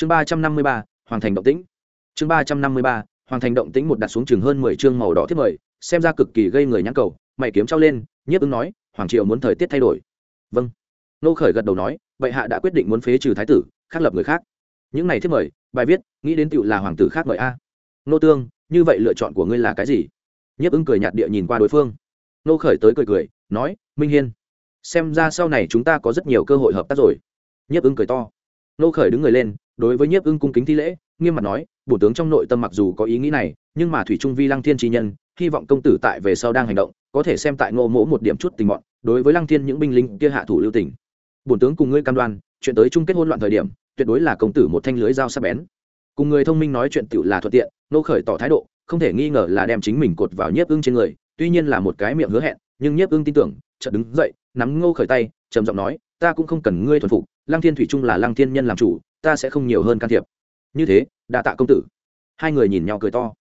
chương ba trăm năm mươi ba, hoàng thành động tĩnh. Chương ba trăm năm mươi ba, hoàng thành động tĩnh một đặt xuống chừng hơn mười chương màu đỏ thiết mời, xem ra cực kỳ gây người nhãn cầu. Mày kiếm trao lên, nhiếp ứng nói, hoàng triều muốn thời tiết thay đổi. Vâng. Nô khởi gật đầu nói, bệ hạ đã quyết định muốn phế trừ thái tử khắc lập người khác. Những này thiết mời, bài viết, nghĩ đến tựu là hoàng tử khác mời a. Nô tương, như vậy lựa chọn của ngươi là cái gì? Nhiếp ứng cười nhạt địa nhìn qua đối phương. Nô khởi tới cười cười, nói, minh hiên, xem ra sau này chúng ta có rất nhiều cơ hội hợp tác rồi. Nhiếp ứng cười to. Nô khởi đứng người lên đối với nhiếp ưng cung kính thi lễ, nghiêm mặt nói, bổ tướng trong nội tâm mặc dù có ý nghĩ này, nhưng mà thủy trung vi lăng thiên trí nhân, hy vọng công tử tại về sau đang hành động, có thể xem tại ngô mỗ một điểm chút tình mọn, đối với lăng thiên những binh lính kia hạ thủ lưu tình. Bổn tướng cùng ngươi cam đoan, chuyện tới chung kết hôn loạn thời điểm, tuyệt đối là công tử một thanh lưới dao sắp bén. Cùng người thông minh nói chuyện tựu là thuận tiện, nô khởi tỏ thái độ, không thể nghi ngờ là đem chính mình cột vào nhiếp ưng trên người, tuy nhiên là một cái miệng hứa hẹn, nhưng nhiếp ưng tin tưởng, chợt đứng dậy, nắm ngô khởi tay, trầm giọng nói, ta cũng không cần ngươi thuần phục, lăng thiên thủy trung là lăng thiên nhân làm chủ ta sẽ không nhiều hơn can thiệp. Như thế, đa tạ công tử. Hai người nhìn nhau cười to.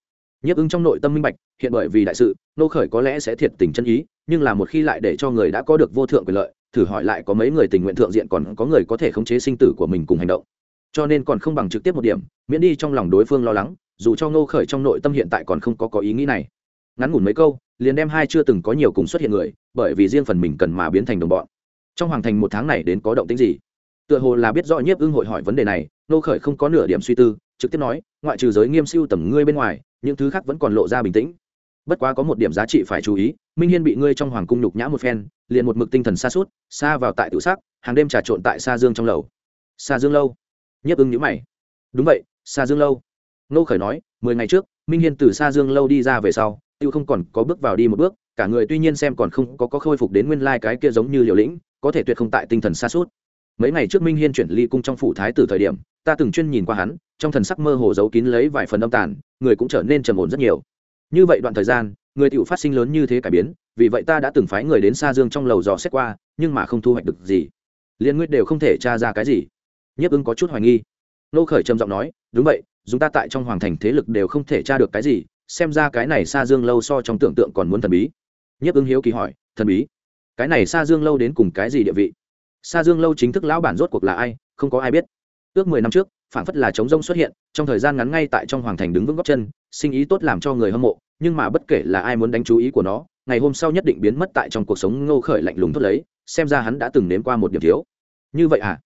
Nhiếp ứng trong nội tâm minh bạch, hiện bởi vì đại sự, nô khởi có lẽ sẽ thiệt tình chân ý, nhưng là một khi lại để cho người đã có được vô thượng quyền lợi, thử hỏi lại có mấy người tình nguyện thượng diện còn có người có thể khống chế sinh tử của mình cùng hành động. Cho nên còn không bằng trực tiếp một điểm, miễn đi trong lòng đối phương lo lắng, dù cho nô khởi trong nội tâm hiện tại còn không có có ý nghĩ này. Ngắn ngủn mấy câu, liền đem hai chưa từng có nhiều cùng xuất hiện người, bởi vì riêng phần mình cần mà biến thành đồng bọn. Trong hoàng thành một tháng này đến có động tĩnh gì? Tựa hồ là biết rõ nhiếp ưng hội hỏi vấn đề này nô khởi không có nửa điểm suy tư trực tiếp nói ngoại trừ giới nghiêm siêu tầm ngươi bên ngoài những thứ khác vẫn còn lộ ra bình tĩnh. Bất quá có một điểm giá trị phải chú ý minh hiên bị ngươi trong hoàng cung nhục nhã một phen liền một mực tinh thần xa suốt xa vào tại tự xác hàng đêm trà trộn tại xa dương trong lầu. Xa dương lâu. Nhiếp ưng nhữ mày. Đúng vậy xa dương lâu. Nô khởi nói mười ngày trước minh hiên từ xa dương lâu đi ra về sau tiêu không còn có bước vào đi một bước cả người tuy nhiên xem còn không có, có khôi phục đến nguyên lai cái kia giống như liều lĩnh có thể tuyệt không tại tinh thần xa suốt mấy ngày trước minh hiên chuyển ly cung trong phủ thái từ thời điểm, ta từng chuyên nhìn qua hắn, trong thần sắc mơ hồ giấu kín lấy vài phần âm tàn, người cũng trở nên trầm ổn rất nhiều. Như vậy đoạn thời gian, người tựu phát sinh lớn như thế cải biến, vì vậy ta đã từng phái người đến xa dương trong lầu dò xét qua, nhưng mà không thu hoạch được gì. Liên nguyên đều không thể tra ra cái gì. Nhiếp ứng có chút hoài nghi. Nô khởi trầm giọng nói, đúng vậy, chúng ta tại trong hoàng thành thế lực đều không thể tra được cái gì, xem ra cái này xa dương lâu so trong tưởng tượng còn muốn thần bí. Nhiếp ứng hiếu kỳ hỏi, thần bí? Cái này xa dương lâu đến cùng cái gì địa vị? Sa dương lâu chính thức lão bản rốt cuộc là ai, không có ai biết. Ước mười năm trước phản phất là chống rông xuất hiện, trong thời gian ngắn ngay tại trong hoàng thành đứng vững gót chân, sinh ý tốt làm cho người hâm mộ, nhưng mà bất kể là ai muốn đánh chú ý của nó, ngày hôm sau nhất định biến mất tại trong cuộc sống ngô khởi lạnh lùng tốt lấy, xem ra hắn đã từng nếm qua một điểm thiếu. Như vậy à?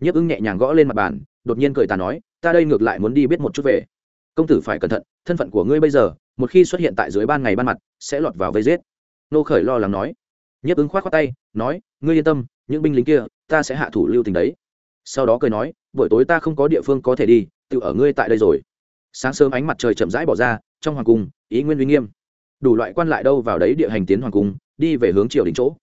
Nhiếp ưng nhẹ nhàng gõ lên mặt bàn, đột nhiên cười ta nói, ta đây ngược lại muốn đi biết một chút về. Công tử phải cẩn thận, thân phận của ngươi bây giờ, một khi xuất hiện tại dưới ban ngày ban mặt, sẽ lọt vào vây giết. Nô khởi lo lắng nói nhiếp ứng khoát khoát tay, nói, ngươi yên tâm, những binh lính kia, ta sẽ hạ thủ lưu tình đấy. Sau đó cười nói, buổi tối ta không có địa phương có thể đi, tự ở ngươi tại đây rồi. Sáng sớm ánh mặt trời chậm rãi bỏ ra, trong hoàng cung, ý nguyên uy nghiêm. Đủ loại quan lại đâu vào đấy địa hành tiến hoàng cung, đi về hướng triều đình chỗ.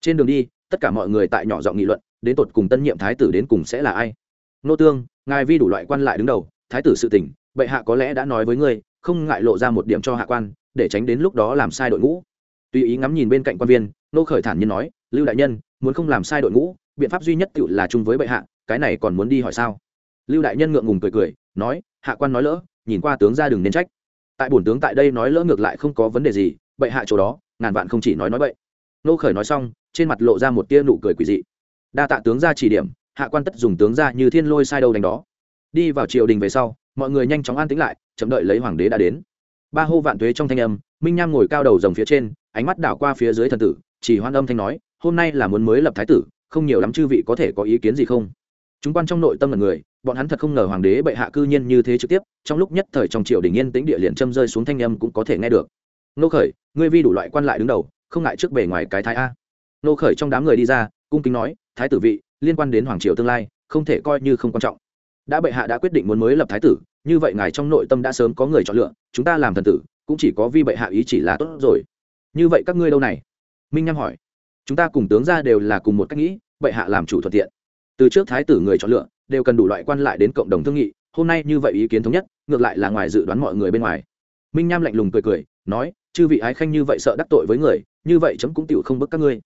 Trên đường đi, tất cả mọi người tại nhỏ giọng nghị luận, đến tột cùng tân nhiệm thái tử đến cùng sẽ là ai? Nô tương, ngài vi đủ loại quan lại đứng đầu, thái tử sự tỉnh bệ hạ có lẽ đã nói với ngươi, không ngại lộ ra một điểm cho hạ quan, để tránh đến lúc đó làm sai đội ngũ tùy ý ngắm nhìn bên cạnh quan viên, nô khởi thản nhiên nói, lưu đại nhân, muốn không làm sai đội ngũ, biện pháp duy nhất tự là chung với bệ hạ, cái này còn muốn đi hỏi sao? Lưu đại nhân ngượng ngùng cười cười, nói, hạ quan nói lỡ, nhìn qua tướng ra đừng nên trách. Tại bổn tướng tại đây nói lỡ ngược lại không có vấn đề gì, bệ hạ chỗ đó, ngàn vạn không chỉ nói nói bậy. Nô khởi nói xong, trên mặt lộ ra một tia nụ cười quỷ dị. Đa tạ tướng ra chỉ điểm, hạ quan tất dùng tướng ra như thiên lôi sai đâu đánh đó. Đi vào triều đình về sau, mọi người nhanh chóng an tĩnh lại, chậm đợi lấy hoàng đế đã đến ba hô vạn tuế trong thanh âm, minh nham ngồi cao đầu rồng phía trên, ánh mắt đảo qua phía dưới thần tử, chỉ hoan âm thanh nói, hôm nay là muốn mới lập thái tử, không nhiều lắm chư vị có thể có ý kiến gì không? Chúng quan trong nội tâm là người, bọn hắn thật không ngờ hoàng đế bệ hạ cư nhiên như thế trực tiếp, trong lúc nhất thời trong triều đình yên tĩnh địa liền châm rơi xuống thanh âm cũng có thể nghe được. Nô khởi, ngươi vi đủ loại quan lại đứng đầu, không ngại trước bề ngoài cái thái a. Nô khởi trong đám người đi ra, cung kính nói, thái tử vị, liên quan đến hoàng triều tương lai, không thể coi như không quan trọng. Đã bệ hạ đã quyết định muốn mới lập thái tử như vậy ngài trong nội tâm đã sớm có người chọn lựa, chúng ta làm thần tử, cũng chỉ có vi bệ hạ ý chỉ là tốt rồi. Như vậy các ngươi đâu này? Minh nham hỏi. Chúng ta cùng tướng ra đều là cùng một cách nghĩ, bệ hạ làm chủ thuận tiện. Từ trước thái tử người chọn lựa, đều cần đủ loại quan lại đến cộng đồng thương nghị, hôm nay như vậy ý kiến thống nhất, ngược lại là ngoài dự đoán mọi người bên ngoài. Minh nham lạnh lùng cười cười, nói, chư vị ái khanh như vậy sợ đắc tội với người, như vậy chấm cũng tựu không bức các ngươi.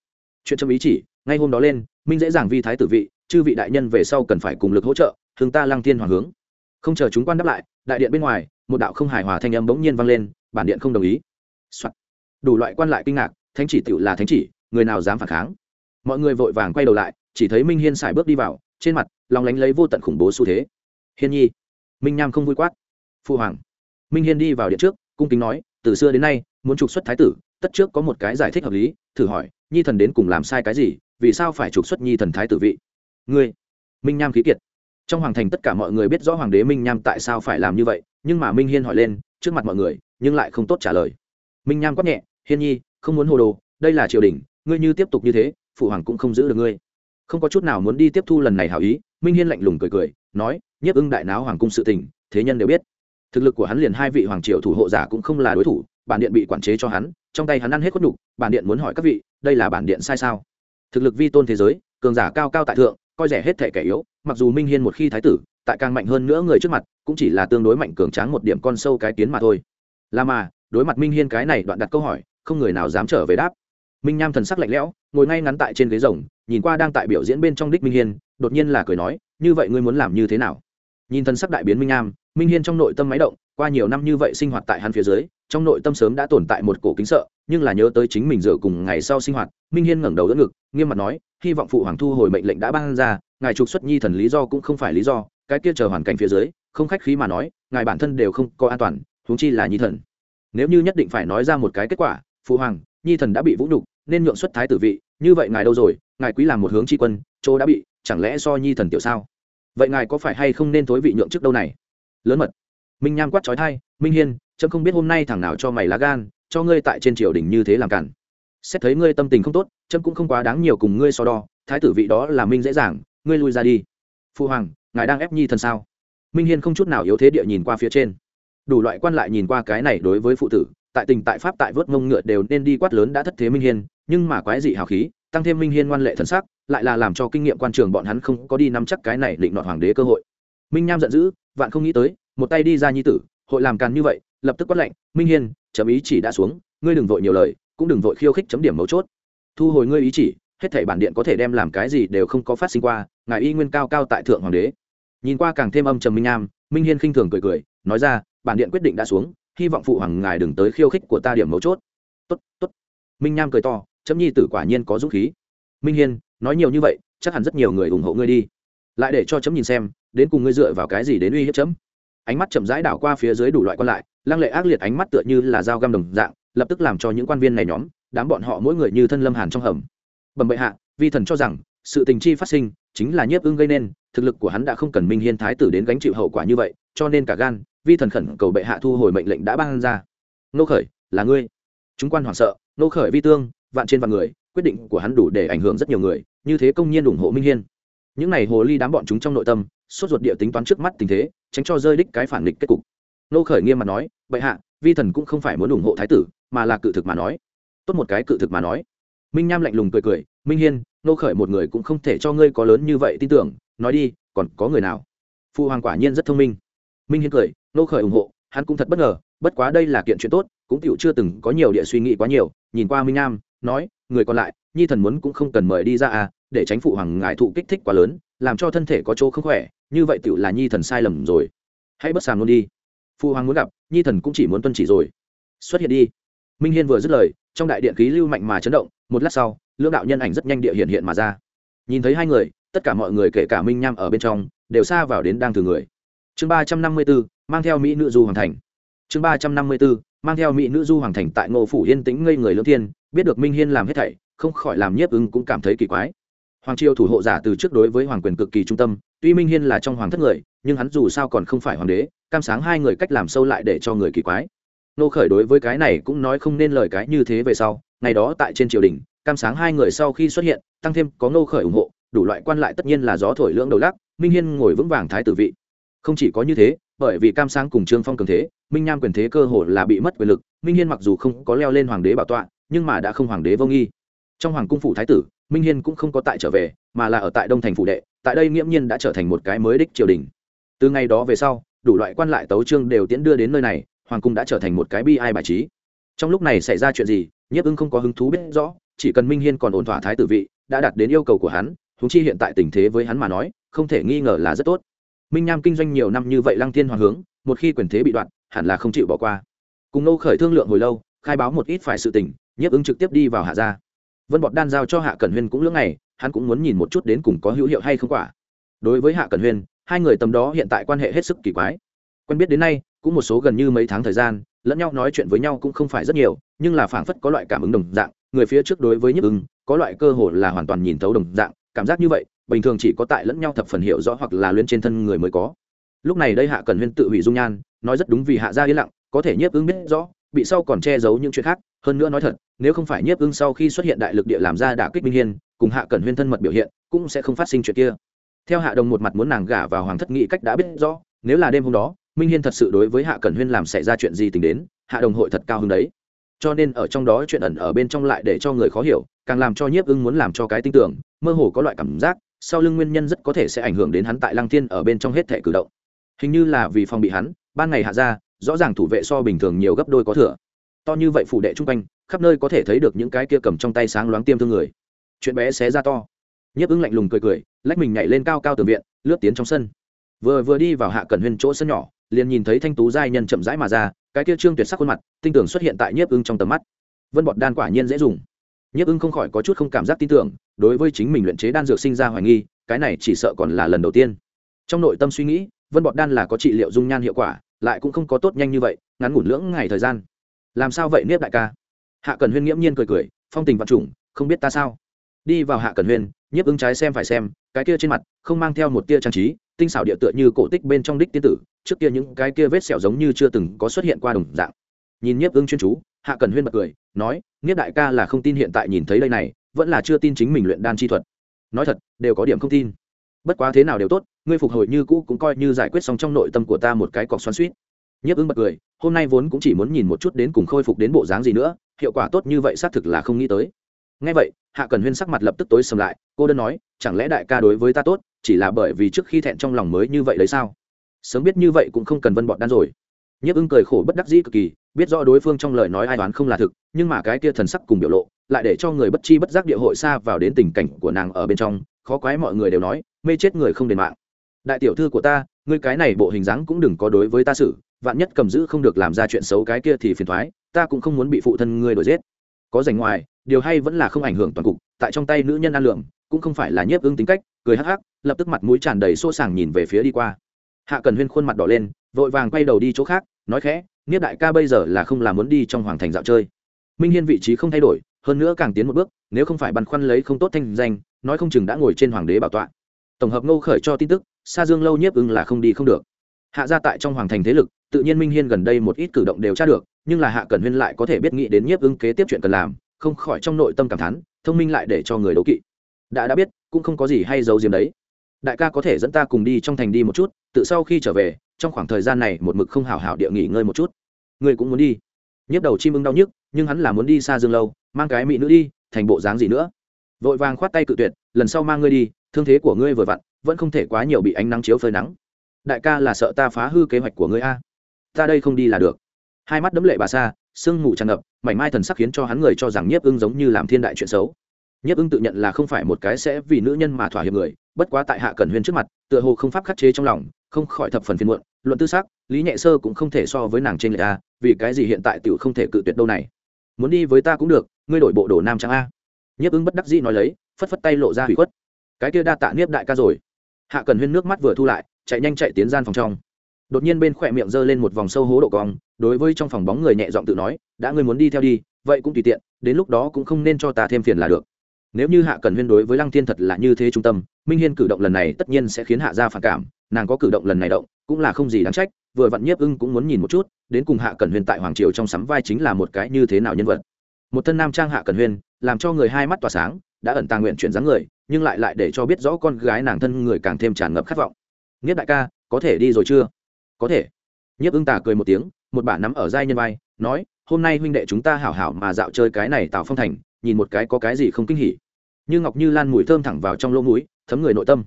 Chuyện chấm ý chỉ, ngay hôm đó lên, minh dễ dàng vi thái tử vị, chư vị đại nhân về sau cần phải cùng lực hỗ trợ thường ta lăng thiên hoàng hướng không chờ chúng quan đáp lại, đại điện bên ngoài, một đạo không hài hòa thanh âm bỗng nhiên vang lên, bản điện không đồng ý、Soạn. đủ loại quan lại kinh ngạc, thánh chỉ tựu là thánh chỉ, người nào dám phản kháng? Mọi người vội vàng quay đầu lại, chỉ thấy minh hiên xài bước đi vào, trên mặt, lòng lánh lấy vô tận khủng bố xu thế. Hiên nhi. Minh nham không vui quát. Phụ hoàng. Minh hiên đi vào điện trước, cung kính nói, từ xưa đến nay, muốn trục xuất thái tử, tất trước có một cái giải thích hợp lý, thử hỏi, nhi thần đến cùng làm sai cái gì, vì sao phải trục xuất nhi thần thái tử vị? Ngươi. Minh nham khí kiệt trong hoàng thành tất cả mọi người biết rõ hoàng đế minh nham tại sao phải làm như vậy, nhưng mà minh hiên hỏi lên, trước mặt mọi người, nhưng lại không tốt trả lời. Minh nham quát nhẹ, hiên nhi, không muốn hồ đồ, đây là triều đình, ngươi như tiếp tục như thế, phụ hoàng cũng không giữ được ngươi. Không có chút nào muốn đi tiếp thu lần này hảo ý, minh hiên lạnh lùng cười cười, nói, nhiếp ưng đại náo hoàng cung sự tình, thế nhân đều biết. Thực lực của hắn liền hai vị hoàng triều thủ hộ giả cũng không là đối thủ, bản điện bị quản chế cho hắn, trong tay hắn ăn hết khuất nhục, bản điện muốn hỏi các vị, đây là bản điện sai sao? Thực lực vi tôn thế giới, cường giả cao cao tại thượng coi rẻ hết thể kẻ yếu, mặc dù minh hiên một khi thái tử, tại càng mạnh hơn nữa người trước mặt, cũng chỉ là tương đối mạnh cường tráng một điểm con sâu cái kiến mà thôi. Là mà, đối mặt minh hiên cái này đoạn đặt câu hỏi, không người nào dám trở về đáp. Minh nham thần sắc lạnh lẽo, ngồi ngay ngắn tại trên ghế rồng, nhìn qua đang tại biểu diễn bên trong đích minh hiên, đột nhiên là cười nói, như vậy ngươi muốn làm như thế nào? Nhìn thần sắc đại biến minh nham, minh hiên trong nội tâm máy động, qua nhiều năm như vậy sinh hoạt tại hắn phía dưới trong nội tâm sớm đã tồn tại một cổ kính sợ, nhưng là nhớ tới chính mình dựa cùng ngày sau sinh hoạt, minh hiên ngẩng đầu đỡ ngực, nghiêm mặt nói, hy vọng phụ hoàng thu hồi mệnh lệnh đã ban ra, ngài trục xuất nhi thần lý do cũng không phải lý do, cái kia chờ hoàn cảnh phía dưới, không khách khí mà nói, ngài bản thân đều không có an toàn, huống chi là nhi thần. Nếu như nhất định phải nói ra một cái kết quả, phụ hoàng, nhi thần đã bị vũ nhục, nên nhượng xuất thái tử vị, như vậy ngài đâu rồi, ngài quý làm một hướng tri quân, chỗ đã bị, chẳng lẽ do nhi thần tiểu sao? Vậy ngài có phải hay không nên thối vị nhượng trước đâu này? Lớn mật. Minh nham quát trói thai, minh hiên chấm không biết hôm nay thằng nào cho mày lá gan, cho ngươi tại trên triều đình như thế làm cản. Xét thấy ngươi tâm tình không tốt, chấm cũng không quá đáng nhiều cùng ngươi so đo, thái tử vị đó là minh dễ dàng, ngươi lui ra đi. Phu hoàng, ngài đang ép nhi thần sao? Minh hiên không chút nào yếu thế địa nhìn qua phía trên. Đủ loại quan lại nhìn qua cái này đối với phụ tử, tại tình tại pháp tại vớt ngông ngựa đều nên đi quát lớn đã thất thế minh hiên, nhưng mà quái dị hào khí, tăng thêm minh hiên ngoan lệ thần sắc, lại là làm cho kinh nghiệm quan trường bọn hắn không có đi nắm chắc cái này định đoạt hoàng đế cơ hội. Minh nham giận dữ, vạn không nghĩ tới, một tay đi ra nhi tử, hội làm càn như vậy lập tức quát lệnh minh hiên, chấm ý chỉ đã xuống, ngươi đừng vội nhiều lời, cũng đừng vội khiêu khích chấm điểm mấu chốt. Thu hồi ngươi ý chỉ, hết thảy bản điện có thể đem làm cái gì đều không có phát sinh qua, ngài y nguyên cao cao tại thượng hoàng đế. Nhìn qua càng thêm âm trầm minh nam minh hiên khinh thường cười cười, nói ra, bản điện quyết định đã xuống, hy vọng phụ hoàng ngài đừng tới khiêu khích của ta điểm mấu chốt. Tốt tốt. Minh nam cười to, chấm nhi tử quả nhiên có dũng khí. Minh hiên, nói nhiều như vậy, chắc hẳn rất nhiều người ủng hộ ngươi đi. Lại để cho chấm nhìn xem, đến cùng ngươi dựa vào cái gì đến uy hiếp chấm? Ánh mắt chậm rãi đảo qua phía dưới đủ loại còn lại lăng lệ ác liệt ánh mắt tựa như là dao găm đồng dạng, lập tức làm cho những quan viên này nhóm, đám bọn họ mỗi người như thân lâm hàn trong hầm. Bẩm bệ hạ, vi thần cho rằng, sự tình chi phát sinh, chính là nhiếp ưng gây nên, thực lực của hắn đã không cần minh hiên thái tử đến gánh chịu hậu quả như vậy, cho nên cả gan, vi thần khẩn cầu bệ hạ thu hồi mệnh lệnh đã ban ra. Nô khởi, là ngươi. Chúng quan hoảng sợ nô khởi vi tương, vạn trên vạn người, quyết định của hắn đủ để ảnh hưởng rất nhiều người, như thế công nhiên ủng hộ minh hiên. Những n à y hồ ly đám bọn chúng trong nội tâm, sốt ruột địa tính toán trước mắt tình thế, tránh cho rơi đích cái phản nghịch kết cục nô khởi nghiêm mặt nói, bệ hạ, vi thần cũng không phải muốn ủng hộ thái tử, mà là cự thực mà nói. Tốt một cái cự thực mà nói. Minh nham lạnh lùng cười cười, minh hiên, nô khởi một người cũng không thể cho ngươi có lớn như vậy tin tưởng, nói đi, còn có người nào? Phụ hoàng quả nhiên rất thông minh. Minh hiên cười, nô khởi ủng hộ, hắn cũng thật bất ngờ, bất quá đây là kiện chuyện tốt, cũng tựu chưa từng có nhiều địa suy nghĩ quá nhiều. Nhìn qua minh nham, nói, người còn lại, nhi thần muốn cũng không cần mời đi ra à để tránh phụ hoàng ngài thụ kích thích quá lớn, làm cho thân thể có chỗ không khỏe, như vậy tựu là nhi thần sai lầm rồi. Hãy bất sàm luôn đi phụ hoàng muốn gặp, nhi thần cũng chỉ muốn tuân chỉ rồi. Xuất hiện đi. Minh hiên vừa dứt lời, trong đại điện khí lưu mạnh mà chấn động, một lát sau, lưỡng đạo nhân ảnh rất nhanh địa hiện hiện mà ra. Nhìn thấy hai người, tất cả mọi người kể cả minh nham ở bên trong, đều xa vào đến đang từ người. Chương ba trăm năm mươi bốn mang theo mỹ nữ du hoàng thành. Chương ba trăm năm mươi bốn mang theo mỹ nữ du hoàng thành tại ngô phủ yên tĩnh ngây người lương thiên, biết được minh hiên làm hết thảy, không khỏi làm nhiếp ứng cũng cảm thấy kỳ quái hoàng triều thủ hộ giả từ trước đối với hoàng quyền cực kỳ trung tâm, tuy minh hiên là trong hoàng thất người, nhưng hắn dù sao còn không phải hoàng đế, cam sáng hai người cách làm sâu lại để cho người kỳ quái. Nô khởi đối với cái này cũng nói không nên lời cái như thế về sau, ngày đó tại trên triều đình, cam sáng hai người sau khi xuất hiện, tăng thêm có nô khởi ủng hộ, đủ loại quan lại tất nhiên là gió thổi lưỡng đầu lắc, minh hiên ngồi vững vàng thái tử vị. Không chỉ có như thế, bởi vì cam sáng cùng trương phong cường thế, minh nham quyền thế cơ hồ là bị mất quyền lực, minh hiên mặc dù không có leo lên hoàng đế bảo tọa, nhưng mà đã không hoàng đế vô nghi. Trong hoàng cung phủ thái tử minh hiên cũng không có tại trở về, mà là ở tại đông thành phủ đệ, tại đây nghiễm nhiên đã trở thành một cái mới đích triều đình. Từ ngày đó về sau, đủ loại quan lại tấu trương đều tiễn đưa đến nơi này, hoàng cung đã trở thành một cái bi ai bài trí. Trong lúc này xảy ra chuyện gì, nhiếp ưng không có hứng thú biết rõ, chỉ cần minh hiên còn ổn thỏa thái tử vị, đã đạt đến yêu cầu của hắn húng chi hiện tại tình thế với hắn mà nói, không thể nghi ngờ là rất tốt. Minh nham kinh doanh nhiều năm như vậy lăng thiên hoàng hướng, một khi quyền thế bị đoạn, hẳn là không chịu bỏ qua. Cùng nô khởi thương lượng hồi lâu, khai báo một ít phải sự tình, nhiếp ứng trực tiếp đi vào hạ gia vân bọt đan giao cho hạ cẩn huyên cũng lưỡng này hắn cũng muốn nhìn một chút đến cùng có hữu hiệu hay không quả. Đối với hạ cẩn huyên, hai người tầm đó hiện tại quan hệ hết sức kỳ quái. Quen biết đến nay, cũng một số gần như mấy tháng thời gian, lẫn nhau nói chuyện với nhau cũng không phải rất nhiều, nhưng là phảng phất có loại cảm ứng đồng dạng, người phía trước đối với nhức ứng có loại cơ hội là hoàn toàn nhìn thấu đồng dạng, cảm giác như vậy, bình thường chỉ có tại lẫn nhau thập phần hiểu rõ hoặc là luyến trên thân người mới có. Lúc này đây hạ cần huyên tự hủy dung nhan, nói rất đúng vì hạ gia yên lặng, có thể nhiếp ứng biết rõ bị sau còn che giấu những chuyện khác, hơn nữa nói thật, nếu không phải nhiếp ưng sau khi xuất hiện đại lực địa làm ra đả kích minh hiên, cùng hạ cẩn huyên thân mật biểu hiện, cũng sẽ không phát sinh chuyện kia. Theo hạ đồng một mặt muốn nàng gả vào hoàng thất nghị cách đã biết rõ, nếu là đêm hôm đó, minh hiên thật sự đối với hạ cẩn huyên làm xảy ra chuyện gì tính đến, hạ đồng hội thật cao hơn đấy. Cho nên ở trong đó chuyện ẩn ở bên trong lại để cho người khó hiểu, càng làm cho nhiếp ưng muốn làm cho cái tin tưởng, mơ hồ có loại cảm giác, sau lưng nguyên nhân rất có thể sẽ ảnh hưởng đến hắn tại lăng thiên ở bên trong hết thể cử động. Hình như là vì phòng bị hắn, ban ngày hạ ra rõ ràng thủ vệ so bình thường nhiều gấp đôi có thừa. To như vậy phủ đệ chung quanh, khắp nơi có thể thấy được những cái kia cầm trong tay sáng loáng tiêm thương người. Chuyện bé xé ra to. Nhiếp ứng lạnh lùng cười cười, lách mình nhảy lên cao cao từ viện, lướt tiến trong sân. Vừa vừa đi vào hạ cẩn huyên chỗ sân nhỏ, liền nhìn thấy thanh tú giai nhân chậm rãi mà ra, cái kia trương tuyệt sắc khuôn mặt, tinh tưởng xuất hiện tại nhiếp ưng trong tầm mắt. Vân bọt đan quả nhiên dễ dùng. Nhiếp ưng không khỏi có chút không cảm giác tin tưởng, đối với chính mình luyện chế đan dược sinh ra hoài nghi, cái này chỉ sợ còn là lần đầu tiên. Trong nội tâm suy nghĩ, vân bọt đan là có trị liệu dung nhan hiệu quả lại cũng không có tốt nhanh như vậy, ngắn ngủn lưỡng ngày thời gian. Làm sao vậy niếp đại ca? Hạ cần huyên nghiễm nhiên cười cười, phong tình vạn trùng, không biết ta sao. Đi vào hạ cần huyên nhiếp ứng trái xem phải xem, cái kia trên mặt không mang theo một tia trang trí, tinh xảo địa tựa như cổ tích bên trong đích tiên tử, trước kia những cái kia vết sẹo giống như chưa từng có xuất hiện qua đồng dạng. Nhìn nhiếp ứng chuyên chú, hạ cần huyên bật cười, nói nhiếp đại ca là không tin hiện tại nhìn thấy đây này, vẫn là chưa tin chính mình luyện đan chi thuật. Nói thật, đều có điểm không tin bất quá thế nào đều tốt, ngươi phục hồi như cũ cũng coi như giải quyết xong trong nội tâm của ta một cái cọc xoắn suýt nhiếp ứng bật cười, hôm nay vốn cũng chỉ muốn nhìn một chút đến cùng khôi phục đến bộ dáng gì nữa, hiệu quả tốt như vậy xác thực là không nghĩ tới. Ngay vậy, hạ cần huyên sắc mặt lập tức tối sầm lại, cô đơn nói, chẳng lẽ đại ca đối với ta tốt, chỉ là bởi vì trước khi thẹn trong lòng mới như vậy đấy sao? Sớm biết như vậy cũng không cần vân bọn đan rồi. Nhiếp ưng cười khổ bất đắc dĩ cực kỳ, biết rõ đối phương trong lời nói ai đoán không là thực, nhưng mà cái kia thần sắc cùng biểu lộ, lại để cho người bất chi bất giác địa hội xa vào đến tình cảnh của nàng ở bên trong, khó quái mọi người đều nói mê chết người không đền mạng. Đại tiểu thư của ta, ngươi cái này bộ hình dáng cũng đừng có đối với ta xử, vạn nhất cầm giữ không được làm ra chuyện xấu cái kia thì phiền thoái, ta cũng không muốn bị phụ thân ngươi đuổi giết. Có rảnh ngoài, điều hay vẫn là không ảnh hưởng toàn cục, tại trong tay nữ nhân an lượng cũng không phải là nhiếp ứng tính cách, cười hắc hắc, lập tức mặt mũi tràn đầy xô sàng nhìn về phía đi qua. Hạ cần huyên khuôn mặt đỏ lên, vội vàng quay đầu đi chỗ khác, nói khẽ niết đại ca bây giờ là không làm muốn đi trong hoàng thành dạo chơi. Minh hiên vị trí không thay đổi, hơn nữa càng tiến một bước, nếu không phải băn khoăn lấy không tốt thanh danh, nói không chừng đã ngồi trên hoàng đế bảo tọa tổng hợp ngô khởi cho tin tức xa dương lâu nhiếp ưng là không đi không được. Hạ ra tại trong hoàng thành thế lực, tự nhiên minh hiên gần đây một ít cử động đều tra được, nhưng là hạ cần huyên lại có thể biết nghĩ đến nhiếp ưng kế tiếp chuyện cần làm, không khỏi trong nội tâm cảm thán, thông minh lại để cho người đấu kỵ. Đã đã biết, cũng không có gì hay giấu diếm đấy. Đại ca có thể dẫn ta cùng đi trong thành đi một chút, tự sau khi trở về, trong khoảng thời gian này một mực không hào hào địa nghỉ ngơi một chút. Ngươi cũng muốn đi. Nhiếp đầu chim ưng đau nhức, nhưng hắn là muốn đi xa dương lâu, mang cái mỹ nữ đi, thành bộ dáng gì nữa? Vội vàng khoát tay cự tuyệt, lần sau mang ngươi đi, thương thế của ngươi vừa vặn, vẫn không thể quá nhiều bị ánh nắng chiếu phơi nắng. Đại ca là sợ ta phá hư kế hoạch của ngươi a. Ta đây không đi là được. Hai mắt đấm lệ bà xa sương mù tràn ngập mảnh mai thần sắc khiến cho hắn người cho rằng nhiếp ưng giống như làm thiên đại chuyện xấu. Nhiếp ưng tự nhận là không phải một cái sẽ vì nữ nhân mà thỏa hiệp người, bất quá tại hạ cẩn huyên trước mặt, tựa hồ không pháp khắc chế trong lòng, không khỏi thập phần phiền muộn, luận tư xác lý nhẹ sơ cũng không thể so với nàng trên lệ a, vì cái gì hiện tại tiểu không thể cự tuyệt đâu này. Muốn đi với ta cũng được, ngươi đổi bộ đồ nam trang a nhiếp ưng bất đắc dĩ nói lấy, phất phất tay lộ ra hủy khuất. Cái kia đa tạ niếp đại ca rồi. Hạ cần huyên nước mắt vừa thu lại, chạy nhanh chạy tiến gian phòng trong. Đột nhiên bên khỏe miệng giơ lên một vòng sâu hố độ cong, đối với trong phòng bóng người nhẹ giọng tự nói, đã ngươi muốn đi theo đi, vậy cũng tùy tiện, đến lúc đó cũng không nên cho ta thêm phiền là được. Nếu như hạ cần huyên đối với lăng thiên thật là như thế trung tâm, minh hiên cử động lần này tất nhiên sẽ khiến hạ gia phản cảm, nàng có cử động lần này động, cũng là không gì đáng trách, vừa vặn nhiếp ưng cũng muốn nhìn một chút, đến cùng hạ cần huyên tại hoàng triều trong sắm vai chính là một cái như thế nào nhân vật một thân nam trang hạ cần huyên, làm cho người hai mắt tỏa sáng, đã ẩn tàng nguyện chuyển dáng người, nhưng lại lại để cho biết rõ con gái nàng thân người càng thêm tràn ngập khát vọng. Nghiết đại ca, có thể đi rồi chưa? Có thể. Nhiếp ưng tà cười một tiếng, một bản nắm ở dai nhân vai, nói, hôm nay huynh đệ chúng ta hảo hảo mà dạo chơi cái này tạo phong thành, nhìn một cái có cái gì không kinh hỉ. Như ngọc như lan mùi thơm thẳng vào trong lỗ mũi, thấm người nội tâm.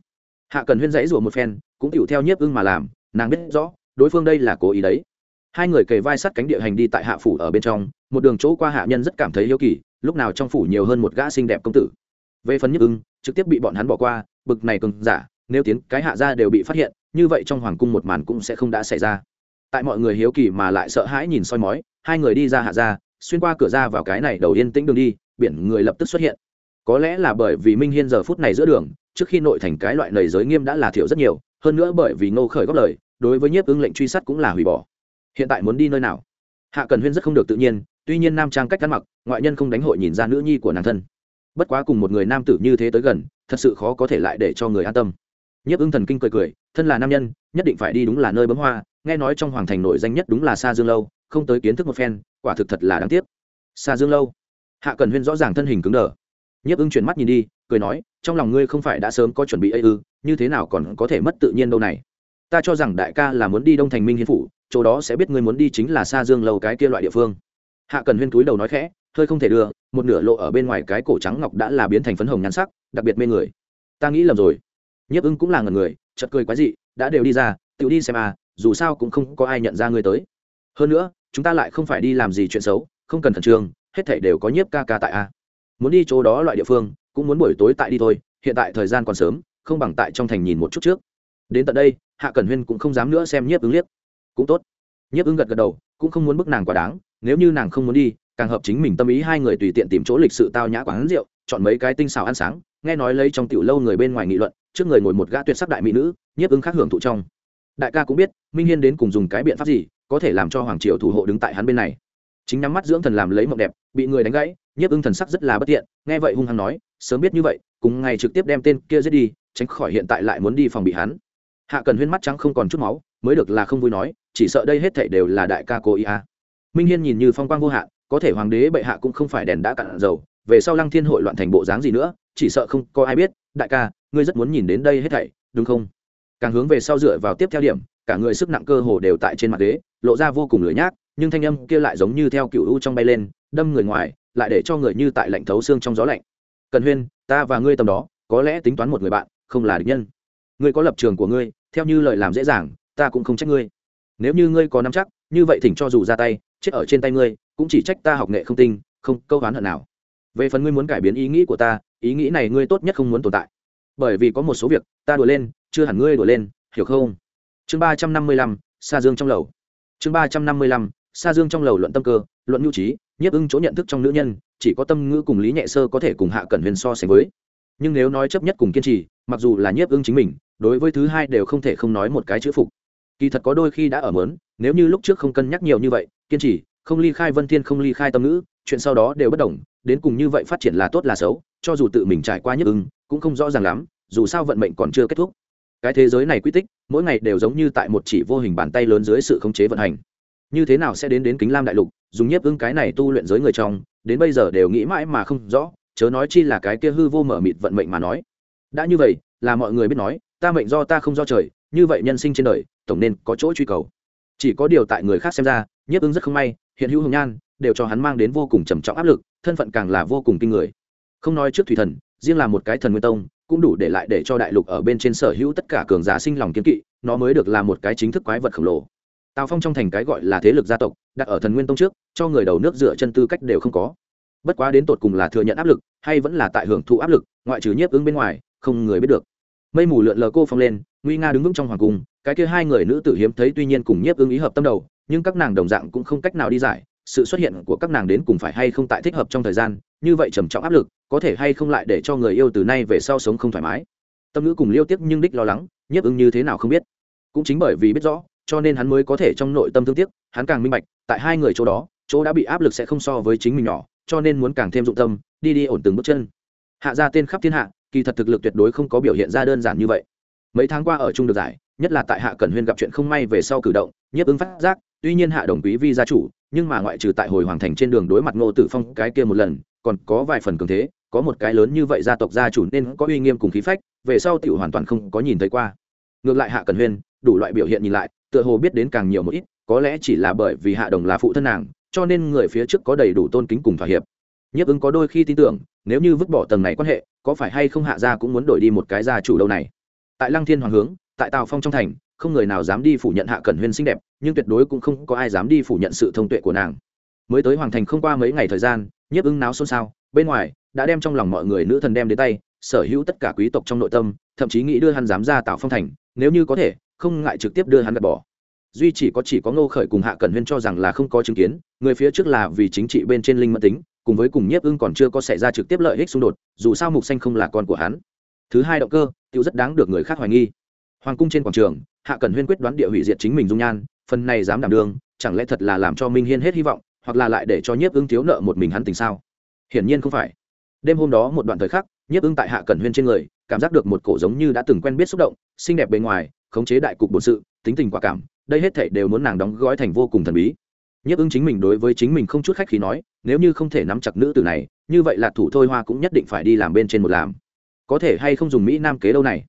Hạ cần huyên dãy rủa một phen, cũng tựu theo nhiếp ưng mà làm, nàng biết rõ, đối phương đây là cố ý đấy hai người kề vai sát cánh địa hành đi tại hạ phủ ở bên trong, một đường chỗ qua hạ nhân rất cảm thấy yêu kỳ, lúc nào trong phủ nhiều hơn một gã xinh đẹp công tử. Về phần nhất ưng, trực tiếp bị bọn hắn bỏ qua, bực này cường giả, nếu tiến cái hạ ra đều bị phát hiện, như vậy trong hoàng cung một màn cũng sẽ không đã xảy ra. Tại mọi người hiếu kỳ mà lại sợ hãi nhìn soi mói, hai người đi ra hạ ra xuyên qua cửa ra vào cái này đầu yên tĩnh đường đi, biển người lập tức xuất hiện. Có lẽ là bởi vì minh hiên giờ phút này giữa đường, trước khi nội thành cái loại lầy giới nghiêm đã là thiểu rất nhiều, hơn nữa bởi vì ngô khởi góp lời, đối với nhiếp ưng lệnh truy sát cũng là hủy bỏ hiện tại muốn đi nơi nào? Hạ cần huyên rất không được tự nhiên, tuy nhiên nam trang cách ăn mặc, ngoại nhân không đánh hội nhìn ra nữ nhi của nàng thân. Bất quá cùng một người nam tử như thế tới gần, thật sự khó có thể lại để cho người an tâm. Nhiếp ưng thần kinh cười cười, thân là nam nhân, nhất định phải đi đúng là nơi bấm hoa, nghe nói trong hoàng thành nổi danh nhất đúng là xa dương lâu, không tới kiến thức một phen, quả thực thật là đáng tiếc. Xa dương lâu. Hạ cần huyên rõ ràng thân hình cứng đờ. Nhiếp ưng chuyển mắt nhìn đi, cười nói, trong lòng ngươi không phải đã sớm có chuẩn bị ấy ư, như thế nào còn có thể mất tự nhiên đâu này? Ta cho rằng đại ca là muốn đi đông thành minh hiến phủ chỗ đó sẽ biết ngươi muốn đi chính là xa dương lâu cái kia loại địa phương. Hạ cần huyên túi đầu nói khẽ, hơi không thể đưa, một nửa lộ ở bên ngoài cái cổ trắng ngọc đã là biến thành phấn hồng nhan sắc, đặc biệt mê người. Ta nghĩ lầm rồi. Nhiếp ưng cũng là ngần người chật cười quái dị, đã đều đi ra, tự đi xem à dù sao cũng không có ai nhận ra ngươi tới. Hơn nữa, chúng ta lại không phải đi làm gì chuyện xấu, không cần khẩn trương, hết thảy đều có nhiếp ca ca tại a muốn đi chỗ đó loại địa phương, cũng muốn buổi tối tại đi thôi, hiện tại thời gian còn sớm, không bằng tại trong thành nhìn một chút trước. Đến tận đây, hạ cẩn huyên cũng không dám nữa xem nhiếp ứng liếc cũng tốt. Nhiếp ứng gật gật đầu, cũng không muốn bức nàng quá đáng, nếu như nàng không muốn đi, càng hợp chính mình tâm ý hai người tùy tiện tìm chỗ lịch sự tao nhã quán rượu, chọn mấy cái tinh xào ăn sáng, nghe nói lấy trong tiểu lâu người bên ngoài nghị luận, trước người ngồi một gã tuyệt sắc đại mỹ nữ, nhiếp ứng khác hưởng thụ trong. Đại ca cũng biết, minh hiên đến cùng dùng cái biện pháp gì, có thể làm cho hoàng triều thủ hộ đứng tại hắn bên này. Chính nhắm mắt dưỡng thần làm lấy mộng đẹp, bị người đánh gãy, nhiếp ưng thần sắc rất là bất tiện nghe vậy hung hăng nói, sớm biết như vậy, cùng ngày trực tiếp đem tên kia giết đi, tránh khỏi hiện tại lại muốn đi phòng bị hắn. Hạ cần huyên mắt trắng không còn chút máu, mới được là không vui nói chỉ sợ đây hết thảy đều là đại ca cố ý a. Minh hiên nhìn như phong quang vô hạn, có thể hoàng đế bệ hạ cũng không phải đèn đã cạn dầu, về sau lăng thiên hội loạn thành bộ dáng gì nữa, chỉ sợ không có ai biết, đại ca, ngươi rất muốn nhìn đến đây hết thảy, đúng không? Càng hướng về sau dựa vào tiếp theo điểm, cả người sức nặng cơ hồ đều tại trên mặt ghế lộ ra vô cùng lười nhác, nhưng thanh âm kia lại giống như theo cựu u trong bay lên, đâm người ngoài, lại để cho người như tại lạnh thấu xương trong gió lạnh. Cần huyên, ta và ngươi tầm đó, có lẽ tính toán một người bạn, không là địch nhân. Ngươi có lập trường của ngươi, theo như lời làm dễ dàng, ta cũng không trách ngươi nếu như ngươi có nắm chắc, như vậy thỉnh cho dù ra tay, chết ở trên tay ngươi, cũng chỉ trách ta học nghệ không tinh, không câu oán hận nào. Về phần ngươi muốn cải biến ý nghĩ của ta, ý nghĩ này ngươi tốt nhất không muốn tồn tại. Bởi vì có một số việc, ta đùa lên, chưa hẳn ngươi đùa lên, hiểu không? Chương ba trăm năm mươi lăm xa dương trong lầu. Chương ba trăm năm mươi lăm xa dương trong lầu luận tâm cơ, luận nhu trí, nhiếp ưng chỗ nhận thức trong nữ nhân, chỉ có tâm ngữ cùng lý nhẹ sơ có thể cùng hạ cẩn huyền so sánh với. Nhưng nếu nói chấp nhất cùng kiên trì, mặc dù là nhiếp ưng chính mình, đối với thứ hai đều không thể không nói một cái chữ phục kỳ thật có đôi khi đã ở mớn, nếu như lúc trước không cân nhắc nhiều như vậy, kiên trì, không ly khai vân thiên, không ly khai tâm ngữ, chuyện sau đó đều bất đồng, đến cùng như vậy phát triển là tốt là xấu, cho dù tự mình trải qua nhức ưng, cũng không rõ ràng lắm, dù sao vận mệnh còn chưa kết thúc. Cái thế giới này quy tích, mỗi ngày đều giống như tại một chỉ vô hình bàn tay lớn dưới sự khống chế vận hành. Như thế nào sẽ đến đến kính lam đại lục, dùng nhiếp ưng cái này tu luyện giới người trong, đến bây giờ đều nghĩ mãi mà không rõ, chớ nói chi là cái kia hư vô mở mịt vận mệnh mà nói. Đã như vậy, là mọi người biết nói, ta mệnh do ta không do trời như vậy nhân sinh trên đời, tổng nên có chỗ truy cầu. Chỉ có điều tại người khác xem ra, nhiếp ứng rất không may, hiện hữu hồng nhan, đều cho hắn mang đến vô cùng trầm trọng áp lực, thân phận càng là vô cùng kinh người. Không nói trước thủy thần, riêng là một cái thần nguyên tông, cũng đủ để lại để cho đại lục ở bên trên sở hữu tất cả cường giả sinh lòng kiến kỵ, nó mới được là một cái chính thức quái vật khổng lồ. Tào phong trong thành cái gọi là thế lực gia tộc, đặt ở thần nguyên tông trước, cho người đầu nước dựa chân tư cách đều không có. Bất quá đến tột cùng là thừa nhận áp lực, hay vẫn là tại hưởng thụ áp lực, ngoại trừ nhiếp ứng bên ngoài, không người biết được mây mù lượn lờ cô phong lên, nguy nga đứng vững trong hoàng cung, cái kia hai người nữ tử hiếm thấy tuy nhiên cùng nhiếp ưng ý hợp tâm đầu, nhưng các nàng đồng dạng cũng không cách nào đi giải, sự xuất hiện của các nàng đến cùng phải hay không tại thích hợp trong thời gian, như vậy trầm trọng áp lực, có thể hay không lại để cho người yêu từ nay về sau sống không thoải mái. Tâm ngữ cùng liêu tiếc nhưng đích lo lắng, nhiếp ưng như thế nào không biết. Cũng chính bởi vì biết rõ, cho nên hắn mới có thể trong nội tâm thương tiếc, hắn càng minh bạch, tại hai người chỗ đó, chỗ đã bị áp lực sẽ không so với chính mình nhỏ, cho nên muốn càng thêm dụng tâm, đi đi ổn từng bước chân. Hạ ra tên khắp thiên hạ kỳ thật thực lực tuyệt đối không có biểu hiện ra đơn giản như vậy. Mấy tháng qua ở chung được giải, nhất là tại hạ cẩn huyên gặp chuyện không may về sau cử động, nhiếp ứng phát giác, tuy nhiên hạ đồng quý vi gia chủ, nhưng mà ngoại trừ tại hồi hoàng thành trên đường đối mặt ngô tử phong cái kia một lần, còn có vài phần cường thế, có một cái lớn như vậy gia tộc gia chủ nên có uy nghiêm cùng khí phách, về sau tiểu hoàn toàn không có nhìn thấy qua. Ngược lại hạ cẩn huyên, đủ loại biểu hiện nhìn lại, tựa hồ biết đến càng nhiều một ít, có lẽ chỉ là bởi vì hạ đồng là phụ thân nàng, cho nên người phía trước có đầy đủ tôn kính cùng thỏa hiệp nhiếp ứng có đôi khi tin tưởng, nếu như vứt bỏ tầng này quan hệ, có phải hay không hạ gia cũng muốn đổi đi một cái gia chủ đâu này? Tại lăng thiên hoàng hướng, tại tào phong trong thành, không người nào dám đi phủ nhận hạ cẩn huyên xinh đẹp, nhưng tuyệt đối cũng không có ai dám đi phủ nhận sự thông tuệ của nàng. Mới tới hoàng thành không qua mấy ngày thời gian, nhiếp ứng náo xôn xao, bên ngoài, đã đem trong lòng mọi người nữ thần đem đến tay, sở hữu tất cả quý tộc trong nội tâm, thậm chí nghĩ đưa hắn dám ra Tào phong thành, nếu như có thể, không ngại trực tiếp đưa hắn gạt bỏ. Duy chỉ có chỉ có ngô khởi cùng hạ cẩn huyên cho rằng là không có chứng kiến, người phía trước là vì chính trị bên trên linh mẫn tính cùng với cùng nhiếp ưng còn chưa có xảy ra trực tiếp lợi ích xung đột, dù sao mục xanh không là con của hắn. Thứ hai động cơ tự rất đáng được người khác hoài nghi. Hoàng cung trên quảng trường, hạ cần huyên quyết đoán địa hủy diệt chính mình dung nhan, phần này dám đảm đương, chẳng lẽ thật là làm cho minh hiên hết hy vọng, hoặc là lại để cho nhiếp ưng thiếu nợ một mình hắn tình sao? Hiển nhiên không phải. Đêm hôm đó một đoạn thời khắc, nhiếp ưng tại hạ cẩn huyên trên người, cảm giác được một cổ giống như đã từng quen biết xúc động, xinh đẹp bề ngoài, khống chế đại cục bổn sự, tính tình quả cảm, đây hết thảy đều muốn nàng đóng gói thành vô cùng thần bí. Nhiếp ưng chính mình đối với chính mình không chút khách khí nói nếu như không thể nắm chặt nữ tử này, như vậy là thủ thôi hoa cũng nhất định phải đi làm bên trên một làm. Có thể hay không dùng mỹ nam kế đâu này?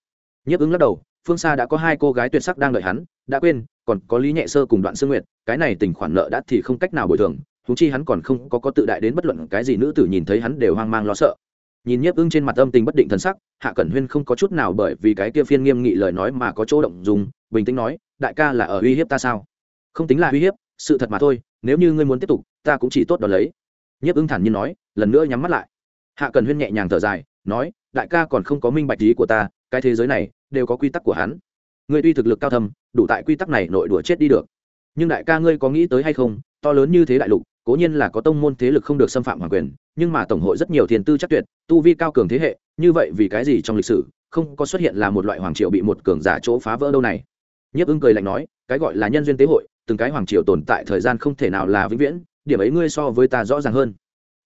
Nhấp ứng lắc đầu, phương xa đã có hai cô gái tuyệt sắc đang đợi hắn, đã quên, còn có lý nhẹ sơ cùng đoạn sương nguyệt, cái này tình khoản nợ đã thì không cách nào bồi thường thú chi hắn còn không có có tự đại đến bất luận cái gì nữ tử nhìn thấy hắn đều hoang mang lo sợ. Nhìn nhiếp ưng trên mặt âm tình bất định thân sắc, hạ cẩn huyên không có chút nào bởi vì cái kia phiên nghiêm nghị lời nói mà có chỗ động dùng bình tĩnh nói, đại ca là ở uy hiếp ta sao? Không tính là uy hiếp, sự thật mà thôi, nếu như ngươi muốn tiếp tục, ta cũng chỉ tốt đ ó lấy nhiếp ưng thản nhiên nói, lần nữa nhắm mắt lại. Hạ cần huyên nhẹ nhàng thở dài, nói, đại ca còn không có minh bạch lý của ta, cái thế giới này đều có quy tắc của hắn. Ngươi tuy thực lực cao thâm, đủ tại quy tắc này nội đùa chết đi được. Nhưng đại ca ngươi có nghĩ tới hay không, to lớn như thế đại lục, cố nhiên là có tông môn thế lực không được xâm phạm hoàng quyền, nhưng mà tổng hội rất nhiều thiền tư chắc tuyệt, tu vi cao cường thế hệ, như vậy vì cái gì trong lịch sử không có xuất hiện là một loại hoàng triều bị một cường giả chỗ phá vỡ đâu này? Nhiếp ưng cười lạnh nói, cái gọi là nhân duyên tế hội, từng cái hoàng triều tồn tại thời gian không thể nào là vĩnh viễn điểm ấy ngươi so với ta rõ ràng hơn.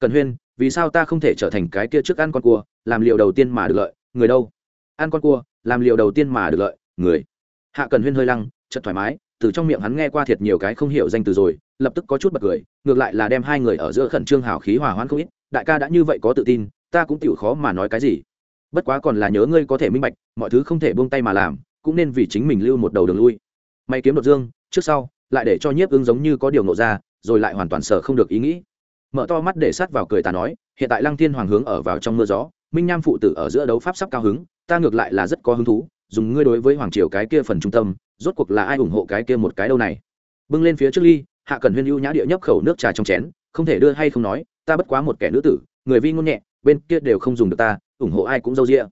Cần huyên, vì sao ta không thể trở thành cái kia trước ăn con cua, làm liều đầu tiên mà được lợi, người đâu? Ăn con cua, làm liều đầu tiên mà được lợi, người. Hạ cần huyên hơi lăng chật thoải mái, từ trong miệng hắn nghe qua thiệt nhiều cái không hiểu danh từ rồi, lập tức có chút bật cười, ngược lại là đem hai người ở giữa khẩn trương hào khí hòa hoãn không ít, đại ca đã như vậy có tự tin, ta cũng tiểu khó mà nói cái gì. Bất quá còn là nhớ ngươi có thể minh bạch, mọi thứ không thể buông tay mà làm, cũng nên vì chính mình lưu một đầu đường lui. May kiếm đột dương, trước sau, lại để cho nhiếp ứng giống như có điều nộ ra rồi lại hoàn toàn sợ không được ý nghĩ. Mở to mắt để sát vào cười ta nói, hiện tại lăng thiên hoàng hướng ở vào trong mưa gió, minh nham phụ tử ở giữa đấu pháp sắp cao hứng, ta ngược lại là rất có hứng thú, dùng ngươi đối với hoàng triều cái kia phần trung tâm, rốt cuộc là ai ủng hộ cái kia một cái đâu này? Bưng lên phía trước ly, hạ cần huyên ưu nhã địa nhấp khẩu nước trà trong chén, không thể đưa hay không nói, ta bất quá một kẻ nữ tử, người vi ngôn nhẹ, bên kia đều không dùng được ta, ủng hộ ai cũng dâu rịa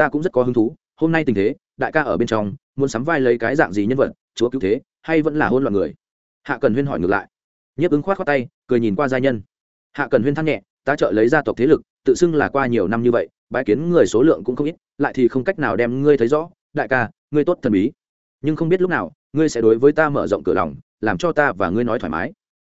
ta cũng rất có hứng thú, hôm nay tình thế, đại ca ở bên trong, muốn sắm vai lấy cái dạng gì nhân vật, chúa cứu thế, hay vẫn là hôn loạn người? Hạ cần huyên hỏi ngược lại nhấp ứng khoát khoát tay, cười nhìn qua gia nhân. Hạ cần huyên thăng nhẹ ta trợ lấy gia tộc thế lực, tự xưng là qua nhiều năm như vậy bãi kiến người số lượng cũng không ít, lại thì không cách nào đem ngươi thấy rõ. Đại ca, ngươi tốt thần bí. Nhưng không biết lúc nào, ngươi sẽ đối với ta mở rộng cửa lòng, làm cho ta và ngươi nói thoải mái.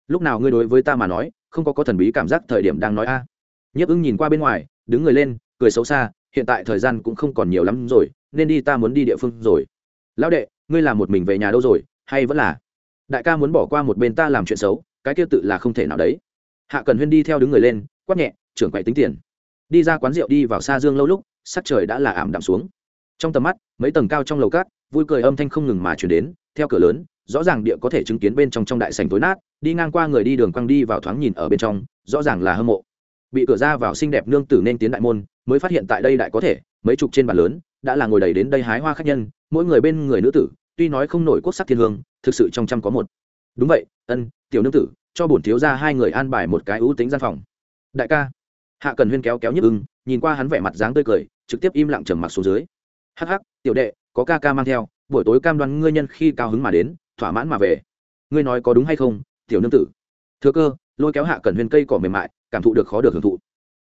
Lúc nào ngươi đối với ta mà nói, không có có thần bí cảm giác thời điểm đang nói a. À. nhấp ứng nhìn qua bên ngoài, đứng người lên, cười xấu xa, hiện tại thời gian cũng không còn nhiều lắm rồi, nên đi ta muốn đi địa phương rồi. Lão đệ, ngươi làm một mình về nhà đâu rồi, hay vẫn là? Đại ca muốn bỏ qua một bên ta làm chuyện xấu, cái kia tự là không thể nào đấy. Hạ cần huyên đi theo đứng người lên, quát nhẹ, trưởng quậy tính tiền. Đi ra quán rượu đi vào xa dương lâu lúc, sắc trời đã là ảm đạm xuống. Trong tầm mắt, mấy tầng cao trong lầu cát, vui cười âm thanh không ngừng mà chuyển đến, theo cửa lớn, rõ ràng địa có thể chứng kiến bên trong trong đại sảnh tối nát, đi ngang qua người đi đường quăng đi vào thoáng nhìn ở bên trong, rõ ràng là hâm mộ. Bị cửa ra vào xinh đẹp nương tử nên tiến đại môn, mới phát hiện tại đây đại có thể, mấy chục trên bàn lớn, đã là ngồi đầy đến đây hái hoa khách nhân, mỗi người bên người nữ tử, tuy nói không nổi quốc sắc thiên hương thực sự trong trăm có một. Đúng vậy, ân, tiểu nương tử, cho bổn thiếu ra hai người an bài một cái ưu tính gian phòng. Đại ca. Hạ cần huyên kéo kéo nhức ưng, nhìn qua hắn vẻ mặt dáng tươi cười, trực tiếp im lặng trầm mặc xuống dưới. Hắc hắc, tiểu đệ, có ca ca mang theo, buổi tối cam đoan ngươi nhân khi cao hứng mà đến, thỏa mãn mà về. Ngươi nói có đúng hay không, tiểu nương tử? Thừa cơ, lôi kéo hạ cần huyên cây cỏ mềm mại, cảm thụ được khó được hưởng thụ.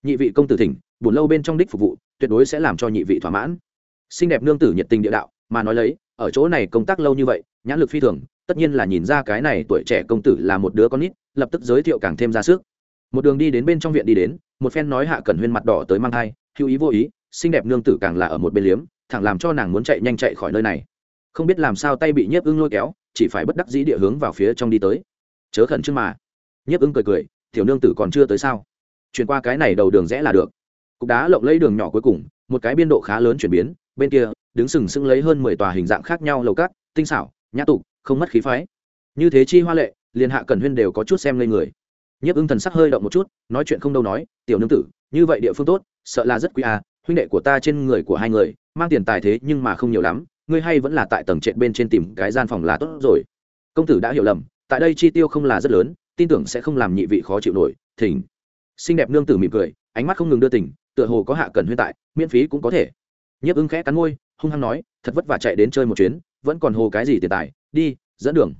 Nhị vị công tử thỉnh, buồn lâu bên trong đích phục vụ, tuyệt đối sẽ làm cho nhị vị thỏa mãn. Xinh đẹp nương tử nhiệt tình địa đạo, mà nói lấy, ở chỗ này công tác lâu như vậy, nhãn lực phi thường tất nhiên là nhìn ra cái này tuổi trẻ công tử là một đứa con nít, lập tức giới thiệu càng thêm ra sức. Một đường đi đến bên trong viện đi đến, một phen nói hạ cẩn huyên mặt đỏ tới mang thai, hữu ý vô ý, xinh đẹp nương tử càng là ở một bên liếm, thẳng làm cho nàng muốn chạy nhanh chạy khỏi nơi này. Không biết làm sao tay bị nhiếp ưng lôi kéo, chỉ phải bất đắc dĩ địa hướng vào phía trong đi tới. Chớ khẩn trương mà. Nhiếp ưng cười cười, tiểu nương tử còn chưa tới sao? Chuyển qua cái này đầu đường rẽ là được. Cục đá lộng lấy đường nhỏ cuối cùng, một cái biên độ khá lớn chuyển biến, bên kia, đứng sừng sững lấy hơn mười tòa hình dạng khác nhau lầu cát, tinh xảo, nhã tục không mất khí phái. Như thế chi hoa lệ, liền hạ cẩn huyên đều có chút xem lên người. Nhiếp ưng thần sắc hơi động một chút, nói chuyện không đâu nói, tiểu nương tử, như vậy địa phương tốt, sợ là rất quý à huynh đệ của ta trên người của hai người, mang tiền tài thế nhưng mà không nhiều lắm, ngươi hay vẫn là tại tầng trệt bên trên tìm cái gian phòng là tốt rồi. Công tử đã hiểu lầm, tại đây chi tiêu không là rất lớn, tin tưởng sẽ không làm nhị vị khó chịu nổi, thỉnh. Xinh đẹp nương tử mỉm cười, ánh mắt không ngừng đưa tỉnh tựa hồ có hạ cần huyên tại, miễn phí cũng có thể. Nhiếp ưng khẽ cắn môi, hung hăng nói, thật vất vả chạy đến chơi một chuyến, vẫn còn hồ cái gì tiền tài đi, dẫn đường.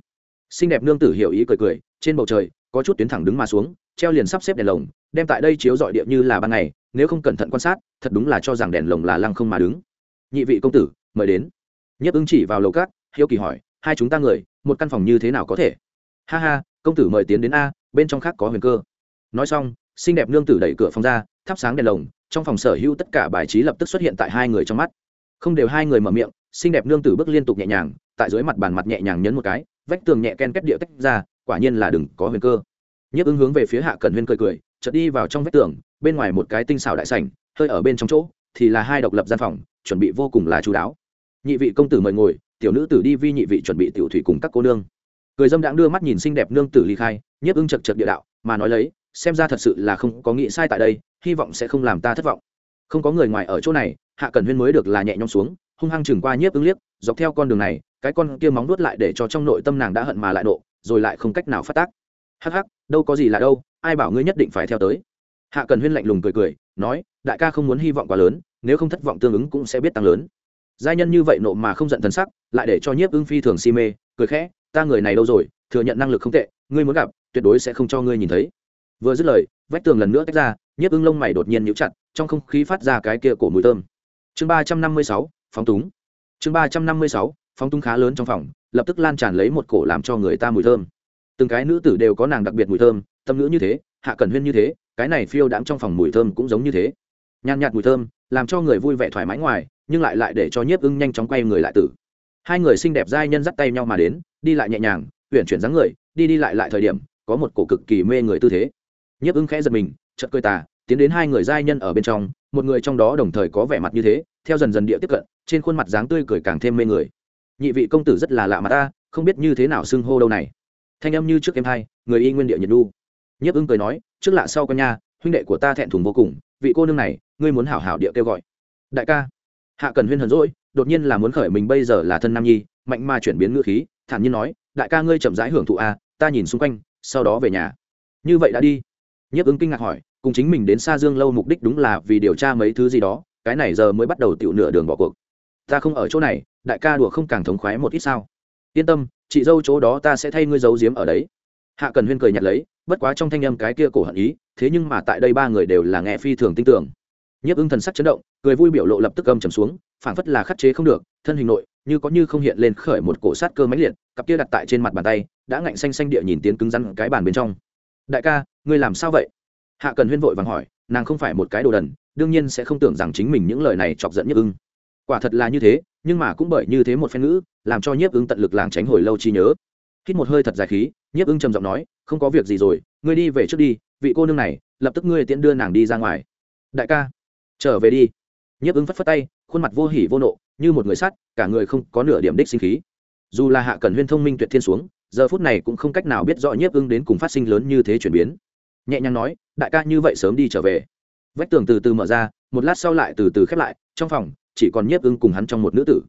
Xinh đẹp nương tử hiểu ý cười cười, trên bầu trời, có chút tuyến thẳng đứng mà xuống, treo liền sắp xếp đèn lồng, đem tại đây chiếu dọi địa như là ban ngày, nếu không cẩn thận quan sát, thật đúng là cho rằng đèn lồng là lăng không mà đứng. Nhị vị công tử, mời đến. Nhấp ứng chỉ vào lầu cát hiếu kỳ hỏi, hai chúng ta người, một căn phòng như thế nào có thể? Ha ha, công tử mời tiến đến a, bên trong khác có huyền cơ. Nói xong, xinh đẹp nương tử đẩy cửa phòng ra, thắp sáng đèn lồng, trong phòng sở hữu tất cả bài trí lập tức xuất hiện tại hai người trong mắt. Không đều hai người mở miệng xinh đẹp nương tử bước liên tục nhẹ nhàng, tại dưới mặt bàn mặt nhẹ nhàng nhấn một cái, vách tường nhẹ ken kết địa tách ra, quả nhiên là đừng có huyền cơ. Nhấp ứng hướng về phía hạ cẩn huyên cười cười, chợt đi vào trong vách tường, bên ngoài một cái tinh xảo đại sảnh, hơi ở bên trong chỗ, thì là hai độc lập gian phòng, chuẩn bị vô cùng là chú đáo. Nhị vị công tử mời ngồi, tiểu nữ tử đi vi nhị vị chuẩn bị tiểu thủy cùng các cô nương. Cười dâm đãng đưa mắt nhìn xinh đẹp nương tử ly khai, nhiếp ưng chật chật địa đạo, mà nói lấy, xem ra thật sự là không có nghĩ sai tại đây, hy vọng sẽ không làm ta thất vọng. Không có người ngoài ở chỗ này hạ cần huyên mới được là nhẹ nhõm xuống, hung hăng chừng qua nhiếp ưng liếc, dọc theo con đường này, cái con kia móng nuốt lại để cho trong nội tâm nàng đã hận mà lại nộ, rồi lại không cách nào phát tác. Hắc hắc, đâu có gì là đâu, ai bảo ngươi nhất định phải theo tới. Hạ cần huyên lạnh lùng cười cười, nói, đại ca không muốn hy vọng quá lớn, nếu không thất vọng tương ứng cũng sẽ biết tăng lớn. Giai nhân như vậy nộ mà không giận thần sắc, lại để cho nhiếp ưng phi thường si mê, cười khẽ, ta người này đâu rồi, thừa nhận năng lực không tệ, ngươi muốn gặp, tuyệt đối sẽ không cho ngươi nhìn thấy. Vừa dứt lời, vách tường lần nữa tách ra, nhiếp ưng lông mày đột nhiên nhíu chặt, trong không khí phát ra cái kia cổ mùi thơm chương ba trăm năm mươi sáu, phóng túng. Chương ba trăm năm mươi sáu, phóng túng khá lớn trong phòng, lập tức lan tràn lấy một cổ làm cho người ta mùi thơm. Từng cái nữ tử đều có nàng đặc biệt mùi thơm, tâm nữ như thế, hạ cẩn huyên như thế, cái này phiêu đãng trong phòng mùi thơm cũng giống như thế. Nhàn nhạt mùi thơm, làm cho người vui vẻ thoải mái ngoài, nhưng lại lại để cho nhiếp ưng nhanh chóng quay người lại tử. Hai người xinh đẹp giai nhân dắt tay nhau mà đến, đi lại nhẹ nhàng, uyển chuyển dáng người, đi đi lại lại thời điểm, có một cổ cực kỳ mê người tư thế. Nhiếp ưng khẽ giật mình, chợt cười tà tiến đến hai người giai nhân ở bên trong, một người trong đó đồng thời có vẻ mặt như thế, theo dần dần địa tiếp cận, trên khuôn mặt dáng tươi cười càng thêm mê người. Nhị vị công tử rất là lạ mặt ta, không biết như thế nào xưng hô đâu này. Thanh âm như trước em hai, người y nguyên địa nhiệt đu nhiếp ưng cười nói, trước lạ sau con nha, huynh đệ của ta thẹn thùng vô cùng, vị cô nương này, ngươi muốn hảo hảo địa kêu gọi. Đại ca. Hạ cần huyên hờn rỗi đột nhiên là muốn khởi mình bây giờ là thân nam nhi, mạnh mà chuyển biến ngữ khí, thản nhiên nói, đại ca ngươi chậm rãi hưởng thụ a ta nhìn xung quanh, sau đó về nhà. Như vậy đã đi. Nhiếp ứng kinh ngạc hỏi cùng chính mình đến xa dương lâu mục đích đúng là vì điều tra mấy thứ gì đó, cái này giờ mới bắt đầu tiểu nửa đường bỏ cuộc. Ta không ở chỗ này, đại ca đùa không càng thống khoái một ít sao? Yên tâm, chị dâu chỗ đó ta sẽ thay ngươi giấu giếm ở đấy. Hạ cần huyên cười nhặt lấy, bất quá trong thanh âm cái kia cổ hận ý, thế nhưng mà tại đây ba người đều là nghe phi thường tin tưởng. Nhiếp ưng thần sắc chấn động, cười vui biểu lộ lập tức âm trầm xuống, phảng phất là khắc chế không được, thân hình nội, như có như không hiện lên khởi một cổ sát cơ máy liệt, cặp kia đặt tại trên mặt bàn tay, đã ngạnh xanh xanh địa nhìn tiến cứng rắn cái bàn bên trong. Đại ca, ngươi làm sao vậy? Hạ cần huyên vội vàng hỏi, nàng không phải một cái đồ đần, đương nhiên sẽ không tưởng rằng chính mình những lời này chọc giận Nhất ưng. Quả thật là như thế, nhưng mà cũng bởi như thế một phen ngữ, làm cho nhiếp ưng tận lực làng tránh hồi lâu chi nhớ. Hít một hơi thật dài khí, nhiếp ưng trầm giọng nói, không có việc gì rồi, ngươi đi về trước đi, vị cô nương này, lập tức ngươi tiễn đưa nàng đi ra ngoài. Đại ca, trở về đi. Nhiếp ưng phất phất tay, khuôn mặt vô hỉ vô nộ, như một người sắt, cả người không có nửa điểm đích sinh khí. Dù là hạ cần huyên thông minh tuyệt thiên xuống, giờ phút này cũng không cách nào biết rõ nhiếp ưng đến cùng phát sinh lớn như thế chuyển biến nhẹ nhàng nói, đại ca như vậy sớm đi trở về. Vách tường từ từ mở ra, một lát sau lại từ từ khép lại, trong phòng, chỉ còn nhiếp ưng cùng hắn trong một nữ tử.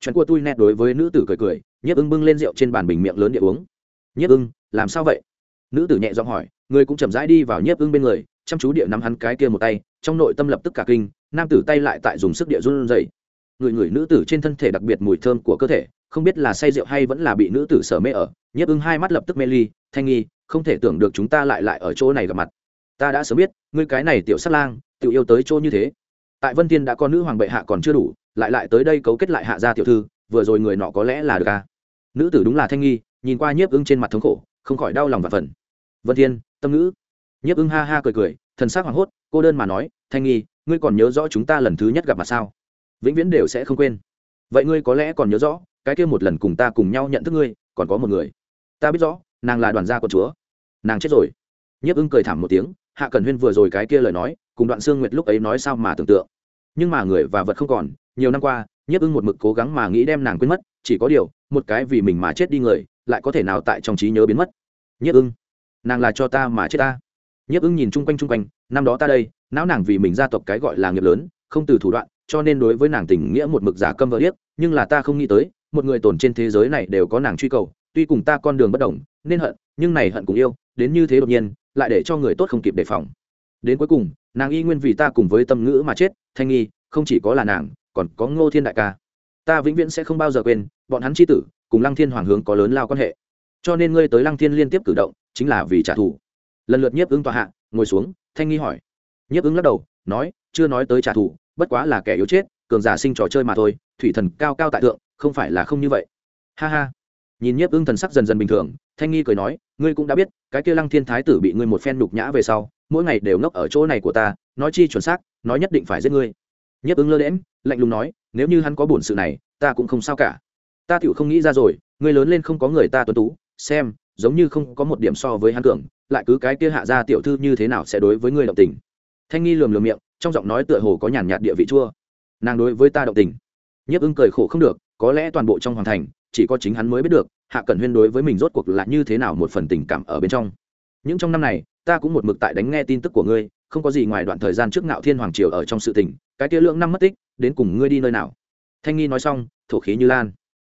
Chuyện của tui nét đối với nữ tử cười cười, nhiếp ưng bưng lên rượu trên bàn bình miệng lớn địa uống. Nhiếp ưng, làm sao vậy? Nữ tử nhẹ giọng hỏi, người cũng chậm rãi đi vào nhiếp ưng bên người, chăm chú địa nắm hắn cái kia một tay, trong nội tâm lập tức cả kinh, nam tử tay lại tại dùng sức địa run rẩy. Người người nữ tử trên thân thể đặc biệt mùi thơm của cơ thể, không biết là say rượu hay vẫn là bị nữ tử sở mê ở, nhiếp ưng hai mắt lập tức mê ly, thanh nghi không thể tưởng được chúng ta lại lại ở chỗ này gặp mặt. Ta đã sớm biết, ngươi cái này tiểu sát lang tự yêu tới chỗ như thế. Tại vân tiên đã có nữ hoàng bệ hạ còn chưa đủ, lại lại tới đây cấu kết lại hạ gia tiểu thư, vừa rồi người nọ có lẽ là được à? Nữ tử đúng là thanh nghi, nhìn qua nhiếp ưng trên mặt thống khổ, không khỏi đau lòng và phần vân thiên tâm ngữ. Nhiếp ưng ha ha cười cười, thần sắc hoảng hốt, cô đơn mà nói, thanh nghi, ngươi còn nhớ rõ chúng ta lần thứ nhất gặp mặt sao? Vĩnh viễn đều sẽ không quên. Vậy ngươi có lẽ còn nhớ rõ, cái kia một lần cùng ta cùng nhau nhận thức ngươi, còn có một người. Ta biết rõ nàng là đoàn gia con chúa. Nàng chết rồi. Nhiếp ưng cười thảm một tiếng, hạ cần huyên vừa rồi cái kia lời nói, cùng đoạn sương nguyệt lúc ấy nói sao mà tưởng tượng. Nhưng mà người và vật không còn, nhiều năm qua, nhiếp ưng một mực cố gắng mà nghĩ đem nàng quên mất, chỉ có điều, một cái vì mình mà chết đi người, lại có thể nào tại trong trí nhớ biến mất. Nhiếp ưng, nàng là cho ta mà chết ta. Nhiếp ưng nhìn chung quanh chung quanh, năm đó ta đây, não nàng vì mình gia tộc cái gọi là nghiệp lớn, không từ thủ đoạn, cho nên đối với nàng tình nghĩa một mực giả câm vợ điếc, nhưng là ta không nghĩ tới, một người tồn trên thế giới này đều có nàng truy cầu tuy cùng ta con đường bất đồng, nên hận, nhưng này hận cùng yêu, đến như thế đột nhiên, lại để cho người tốt không kịp đề phòng. Đến cuối cùng, nàng y nguyên vì ta cùng với tâm ngữ mà chết, thanh nghi, không chỉ có là nàng, còn có ngô thiên đại ca. Ta vĩnh viễn sẽ không bao giờ quên, bọn hắn c h i tử, cùng lăng thiên hoàng hướng có lớn lao quan hệ. Cho nên ngươi tới lăng thiên liên tiếp cử động, chính là vì trả thù. Lần lượt nhiếp ứng tòa hạ, ngồi xuống, thanh nghi hỏi. Nhiếp ứng lắc đầu, nói, chưa nói tới trả thù, bất quá là kẻ yếu chết, cường giả sinh trò chơi mà thôi, thủy thần cao cao tại thượng, không phải là không như vậy. Ha ha nhìn nhiếp ưng thần sắc dần dần bình thường, thanh nghi cười nói, ngươi cũng đã biết, cái kia lăng thiên thái tử bị ngươi một phen nhục nhã về sau, mỗi ngày đều ngốc ở chỗ này của ta, nói chi chuẩn xác, nói nhất định phải giết ngươi. Nhiếp ưng lơ đễm lạnh lùng nói, nếu như hắn có bổn sự này, ta cũng không sao cả. Ta tựu không nghĩ ra rồi, ngươi lớn lên không có người ta tuân tú, xem, giống như không có một điểm so với hắn cường, lại cứ cái kia hạ ra tiểu thư như thế nào sẽ đối với ngươi động tình? Thanh nghi lườm lườm miệng, trong giọng nói tựa hồ có nhàn nhạt địa vị chua. Nàng đối với ta động tình. Nhiếp ưng cười khổ không được, có lẽ toàn bộ trong hoàng thành chỉ có chính hắn mới biết được, hạ cẩn huyên đối với mình rốt cuộc là như thế nào một phần tình cảm ở bên trong. Những trong năm này, ta cũng một mực tại đánh nghe tin tức của ngươi, không có gì ngoài đoạn thời gian trước ngạo thiên hoàng triều ở trong sự tình, cái kia lượng năm mất tích, đến cùng ngươi đi nơi nào? Thanh nghi nói xong, thổ khí như lan.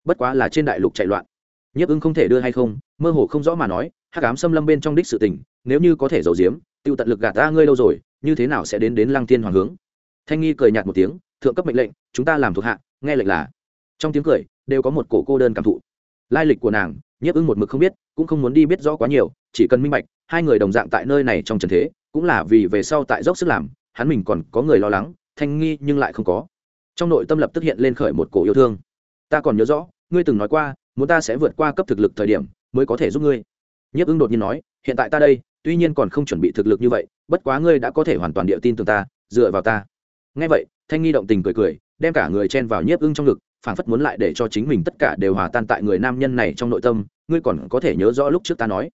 Bất quá là trên đại lục chạy loạn. Nhiếp ưng không thể đưa hay không, mơ hồ không rõ mà nói, hắc ám xâm lâm bên trong đích sự tình, nếu như có thể giấu giếm, tiêu tận lực gạt ta ngươi lâu rồi, như thế nào sẽ đến đến lăng thiên hoàng hướng? Thanh nghi cười nhạt một tiếng, thượng cấp mệnh lệnh, chúng ta làm thuộc hạ, nghe lệnh là trong tiếng cười, đều có một cổ cô đơn cảm thụ. Lai lịch của nàng, nhiếp ưng một mực không biết, cũng không muốn đi biết rõ quá nhiều, chỉ cần minh bạch, hai người đồng dạng tại nơi này trong trần thế, cũng là vì về sau tại dốc sức làm, hắn mình còn có người lo lắng, thanh nghi nhưng lại không có. Trong nội tâm lập tức hiện lên khởi một cổ yêu thương. Ta còn nhớ rõ, ngươi từng nói qua, muốn ta sẽ vượt qua cấp thực lực thời điểm, mới có thể giúp ngươi. Nhiếp ưng đột nhiên nói, hiện tại ta đây, tuy nhiên còn không chuẩn bị thực lực như vậy, bất quá ngươi đã có thể hoàn toàn địa tin tưởng ta, dựa vào ta. Ngay vậy, thanh nghi động tình cười cười, đem cả người chen vào nhiếp ưng trong ngực phảng phất muốn lại để cho chính mình tất cả đều hòa tan tại người nam nhân này trong nội tâm, ngươi còn có thể nhớ rõ lúc trước ta nói.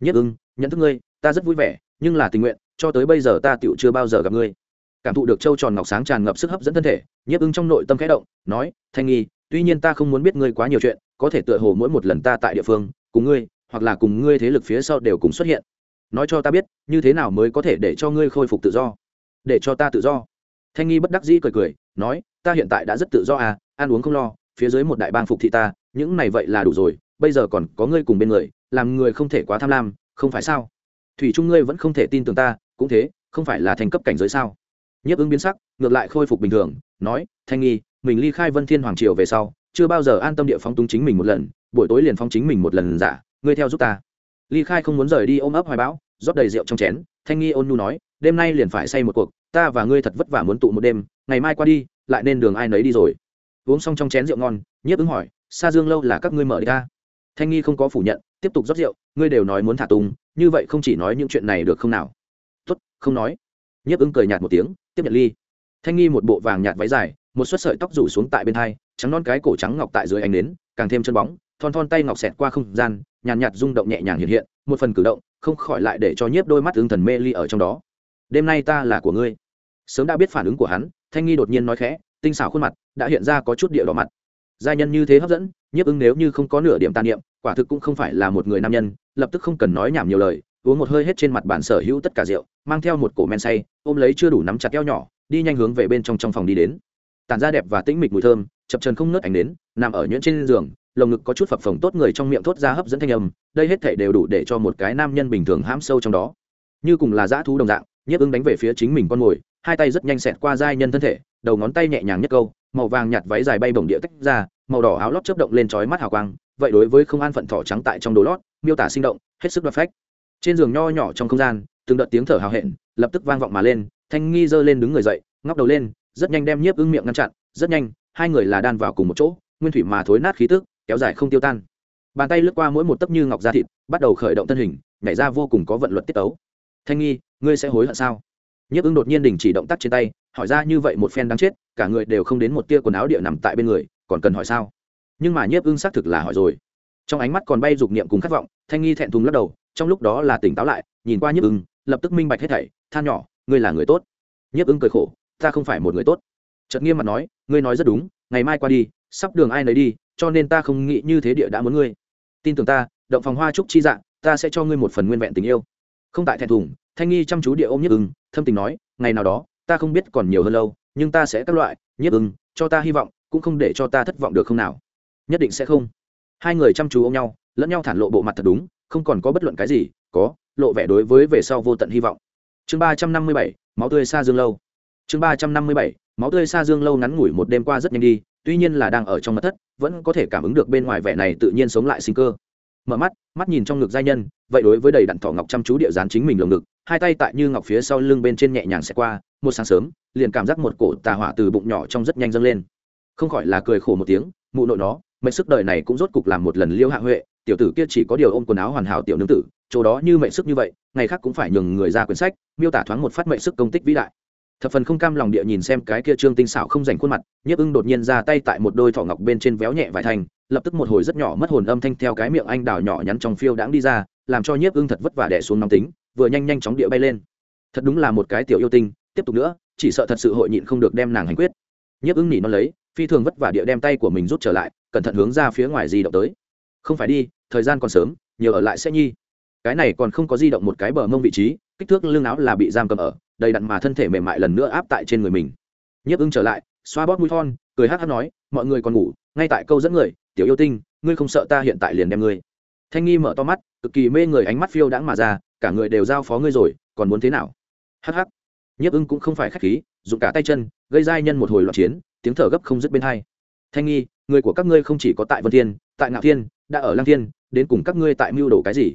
Nhất ưng, nhận thức ngươi, ta rất vui vẻ, nhưng là tình nguyện, cho tới bây giờ ta tựu chưa bao giờ gặp ngươi. Cảm thụ được châu tròn ngọc sáng tràn ngập sức hấp dẫn thân thể nhiếp ưng trong nội tâm khẽ động, nói, thanh nghi, tuy nhiên ta không muốn biết ngươi quá nhiều chuyện, có thể tựa hồ mỗi một lần ta tại địa phương, cùng ngươi, hoặc là cùng ngươi thế lực phía sau đều cùng xuất hiện. Nói cho ta biết, như thế nào mới có thể để cho ngươi khôi phục tự do? Để cho ta tự do. Thanh nghi bất đắc dĩ cười cười, nói, ta hiện tại đã rất tự do à ăn uống không lo, phía dưới một đại bang phục thị ta, những này vậy là đủ rồi, bây giờ còn có ngươi cùng bên người, làm người không thể quá tham lam, không phải sao? Thủy trung ngươi vẫn không thể tin tưởng ta, cũng thế, không phải là thành cấp cảnh giới sao? Nhiếp ứng biến sắc, ngược lại khôi phục bình thường, nói, thanh nghi, mình ly khai vân thiên hoàng triều về sau, chưa bao giờ an tâm địa phóng túng chính mình một lần, buổi tối liền phóng chính mình một lần giả, ngươi theo giúp ta. Ly khai không muốn rời đi ôm ấp hoài bão, rót đầy rượu trong chén, thanh nghi ôn nhu nói, đêm nay liền phải say một cuộc, ta và ngươi thật vất vả muốn tụ một đêm, ngày mai qua đi, lại nên đường ai nấy đi rồi uống xong trong chén rượu ngon, nhiếp ứng hỏi xa dương lâu là các ngươi mở đi ta? Thanh nghi không có phủ nhận, tiếp tục rót rượu, ngươi đều nói muốn thả tùng, như vậy không chỉ nói những chuyện này được không nào? Tuất không nói. Nhiếp ứng cười nhạt một tiếng, tiếp nhận ly. Thanh nghi một bộ vàng nhạt váy dài, một suất sợi tóc rủ xuống tại bên hai trắng non cái cổ trắng ngọc tại dưới ánh nến, càng thêm chân bóng, thon thon tay ngọc xẹt qua không gian, nhàn nhạt rung động nhẹ nhàng hiện hiện, một phần cử động, không khỏi lại để cho nhiếp đôi mắt ứng thần mê ly ở trong đó. Đêm nay ta là của ngươi. Sớm đã biết phản ứng của hắn, thanh nghi đột nhiên nói khẽ tinh xảo khuôn mặt, đã hiện ra có chút địa đỏ mặt. Giai nhân như thế hấp dẫn, nhiếp ứng nếu như không có nửa điểm tàn niệm, quả thực cũng không phải là một người nam nhân, lập tức không cần nói nhảm nhiều lời, uống một hơi hết trên mặt bản sở hữu tất cả rượu, mang theo một cổ men say, ôm lấy chưa đủ nắm chặt eo nhỏ, đi nhanh hướng về bên trong trong phòng đi đến. Tàn da đẹp và tĩnh mịch mùi thơm, chập trần không nớt ảnh đến, nằm ở nhuyễn trên giường, lồng ngực có chút phập phồng tốt người trong miệng thốt ra hấp dẫn thanh âm, đây hết thể đều đủ để cho một cái nam nhân bình thường hãm sâu trong đó. Như cùng là dã thú đồng dạng, nhiếp ứng đánh về phía chính mình con mồi, hai tay rất nhanh xẹt qua giai nhân thân thể đầu ngón tay nhẹ nhàng nhất câu, màu vàng nhạt váy dài bay bổng địa tách ra, màu đỏ áo lót chớp động lên trói mắt hào quang, vậy đối với không an phận thỏ trắng tại trong đồ lót, miêu tả sinh động, hết sức đoạt phách. Trên giường nho nhỏ trong không gian, từng đợt tiếng thở hào hẹn, lập tức vang vọng mà lên, thanh nghi giơ lên đứng người dậy, ngóc đầu lên, rất nhanh đem nhiếp ưng miệng ngăn chặn, rất nhanh, hai người là đan vào cùng một chỗ, nguyên thủy mà thối nát khí tức, kéo dài không tiêu tan. Bàn tay lướt qua mỗi một tấc như ngọc da thịt, bắt đầu khởi động thân hình, nhảy ra vô cùng có vận luật tiết tấu. Thanh nghi, ngươi sẽ hối hận sao? Nhiếp ưng đột nhiên đình chỉ động tác trên tay, hỏi ra như vậy một phen đáng chết, cả người đều không đến một tia quần áo địa nằm tại bên người, còn cần hỏi sao? Nhưng mà nhiếp ưng xác thực là hỏi rồi. Trong ánh mắt còn bay dục niệm cùng khát vọng, thanh nghi thẹn thùng lắc đầu, trong lúc đó là tỉnh táo lại, nhìn qua nhiếp ưng, lập tức minh bạch hết thảy, than nhỏ, ngươi là người tốt. Nhiếp ưng cười khổ, ta không phải một người tốt. Chợt nghiêm mặt nói, ngươi nói rất đúng, ngày mai qua đi, sắp đường ai nấy đi, cho nên ta không nghĩ như thế địa đã muốn ngươi. Tin tưởng ta, động phòng hoa trúc chi dạng ta sẽ cho ngươi một phần nguyên vẹn tình yêu. Không tại thẹn thùng, thanh nghi chăm chú địa ôm nhiếp ưng thâm tình nói, ngày nào đó, ta không biết còn nhiều hơn lâu, nhưng ta sẽ các loại, nhiếp ưng, cho ta hy vọng, cũng không để cho ta thất vọng được không nào? Nhất định sẽ không. Hai người chăm chú ôm nhau, lẫn nhau thản lộ bộ mặt thật đúng, không còn có bất luận cái gì, có, lộ vẻ đối với về sau vô tận hy vọng. Chương ba trăm năm mươi bảy, máu tươi xa dương lâu. Chương ba trăm năm mươi bảy, máu tươi xa dương lâu ngắn ngủi một đêm qua rất nhanh đi, tuy nhiên là đang ở trong mặt thất, vẫn có thể cảm ứng được bên ngoài vẻ này tự nhiên sống lại sinh cơ mở mắt mắt nhìn trong ngực giai nhân, vậy đối với đầy đặn thỏ ngọc chăm chú địa dán chính mình lồng ngực, hai tay tại như ngọc phía sau lưng bên trên nhẹ nhàng xẹt qua, một sáng sớm, liền cảm giác một cổ tà hỏa từ bụng nhỏ trong rất nhanh dâng lên. Không khỏi là cười khổ một tiếng, mụ nội nó, mệnh sức đời này cũng rốt cục làm một lần liêu hạ huệ, tiểu tử kia chỉ có điều ôm quần áo hoàn hảo tiểu nương tử, chỗ đó như mệnh sức như vậy, ngày khác cũng phải nhường người ra quyển sách, miêu tả thoáng một phát mệnh sức công tích vĩ đại. Thập phần không cam lòng địa nhìn xem cái kia trương tinh xảo không dành khuôn mặt, nhiếp ưng đột nhiên ra tay tại một đôi thỏ ngọc bên trên véo nhẹ vài thành lập tức một hồi rất nhỏ mất hồn âm thanh theo cái miệng anh đào nhỏ nhắn trong phiêu đãng đi ra, làm cho nhiếp ưng thật vất vả đẻ xuống nóng tính, vừa nhanh nhanh chóng địa bay lên. Thật đúng là một cái tiểu yêu tinh, tiếp tục nữa, chỉ sợ thật sự hội nhịn không được đem nàng hành quyết. Nhiếp ưng nỉ nó lấy, phi thường vất vả địa đem tay của mình rút trở lại, cẩn thận hướng ra phía ngoài di động tới. Không phải đi, thời gian còn sớm nhiều ở lại sẽ nhi. Cái này còn không có di động một cái bờ mông vị trí, kích thước lưng áo là bị giam cầm ở, đầy đặn mà thân thể mềm mại lần nữa áp tại trên người mình. Nhiếp ưng trở lại, xoa bóp mũi thon, cười hát hát nói, mọi người còn ngủ, ngay tại câu dẫn người tiểu yêu tinh, ngươi không sợ ta hiện tại liền đem ngươi? Thanh nghi mở to mắt, cực kỳ mê người ánh mắt phiêu đãng mà ra, cả người đều giao phó ngươi rồi, còn muốn thế nào? Hắc hắc. Nhiếp ưng cũng không phải khách khí, dùng cả tay chân, gây giai nhân một hồi loạn chiến, tiếng thở gấp không dứt bên hai. Thanh nghi, người của các ngươi không chỉ có tại vân thiên, tại ngạo thiên, đã ở lang thiên, đến cùng các ngươi tại mưu đồ cái gì?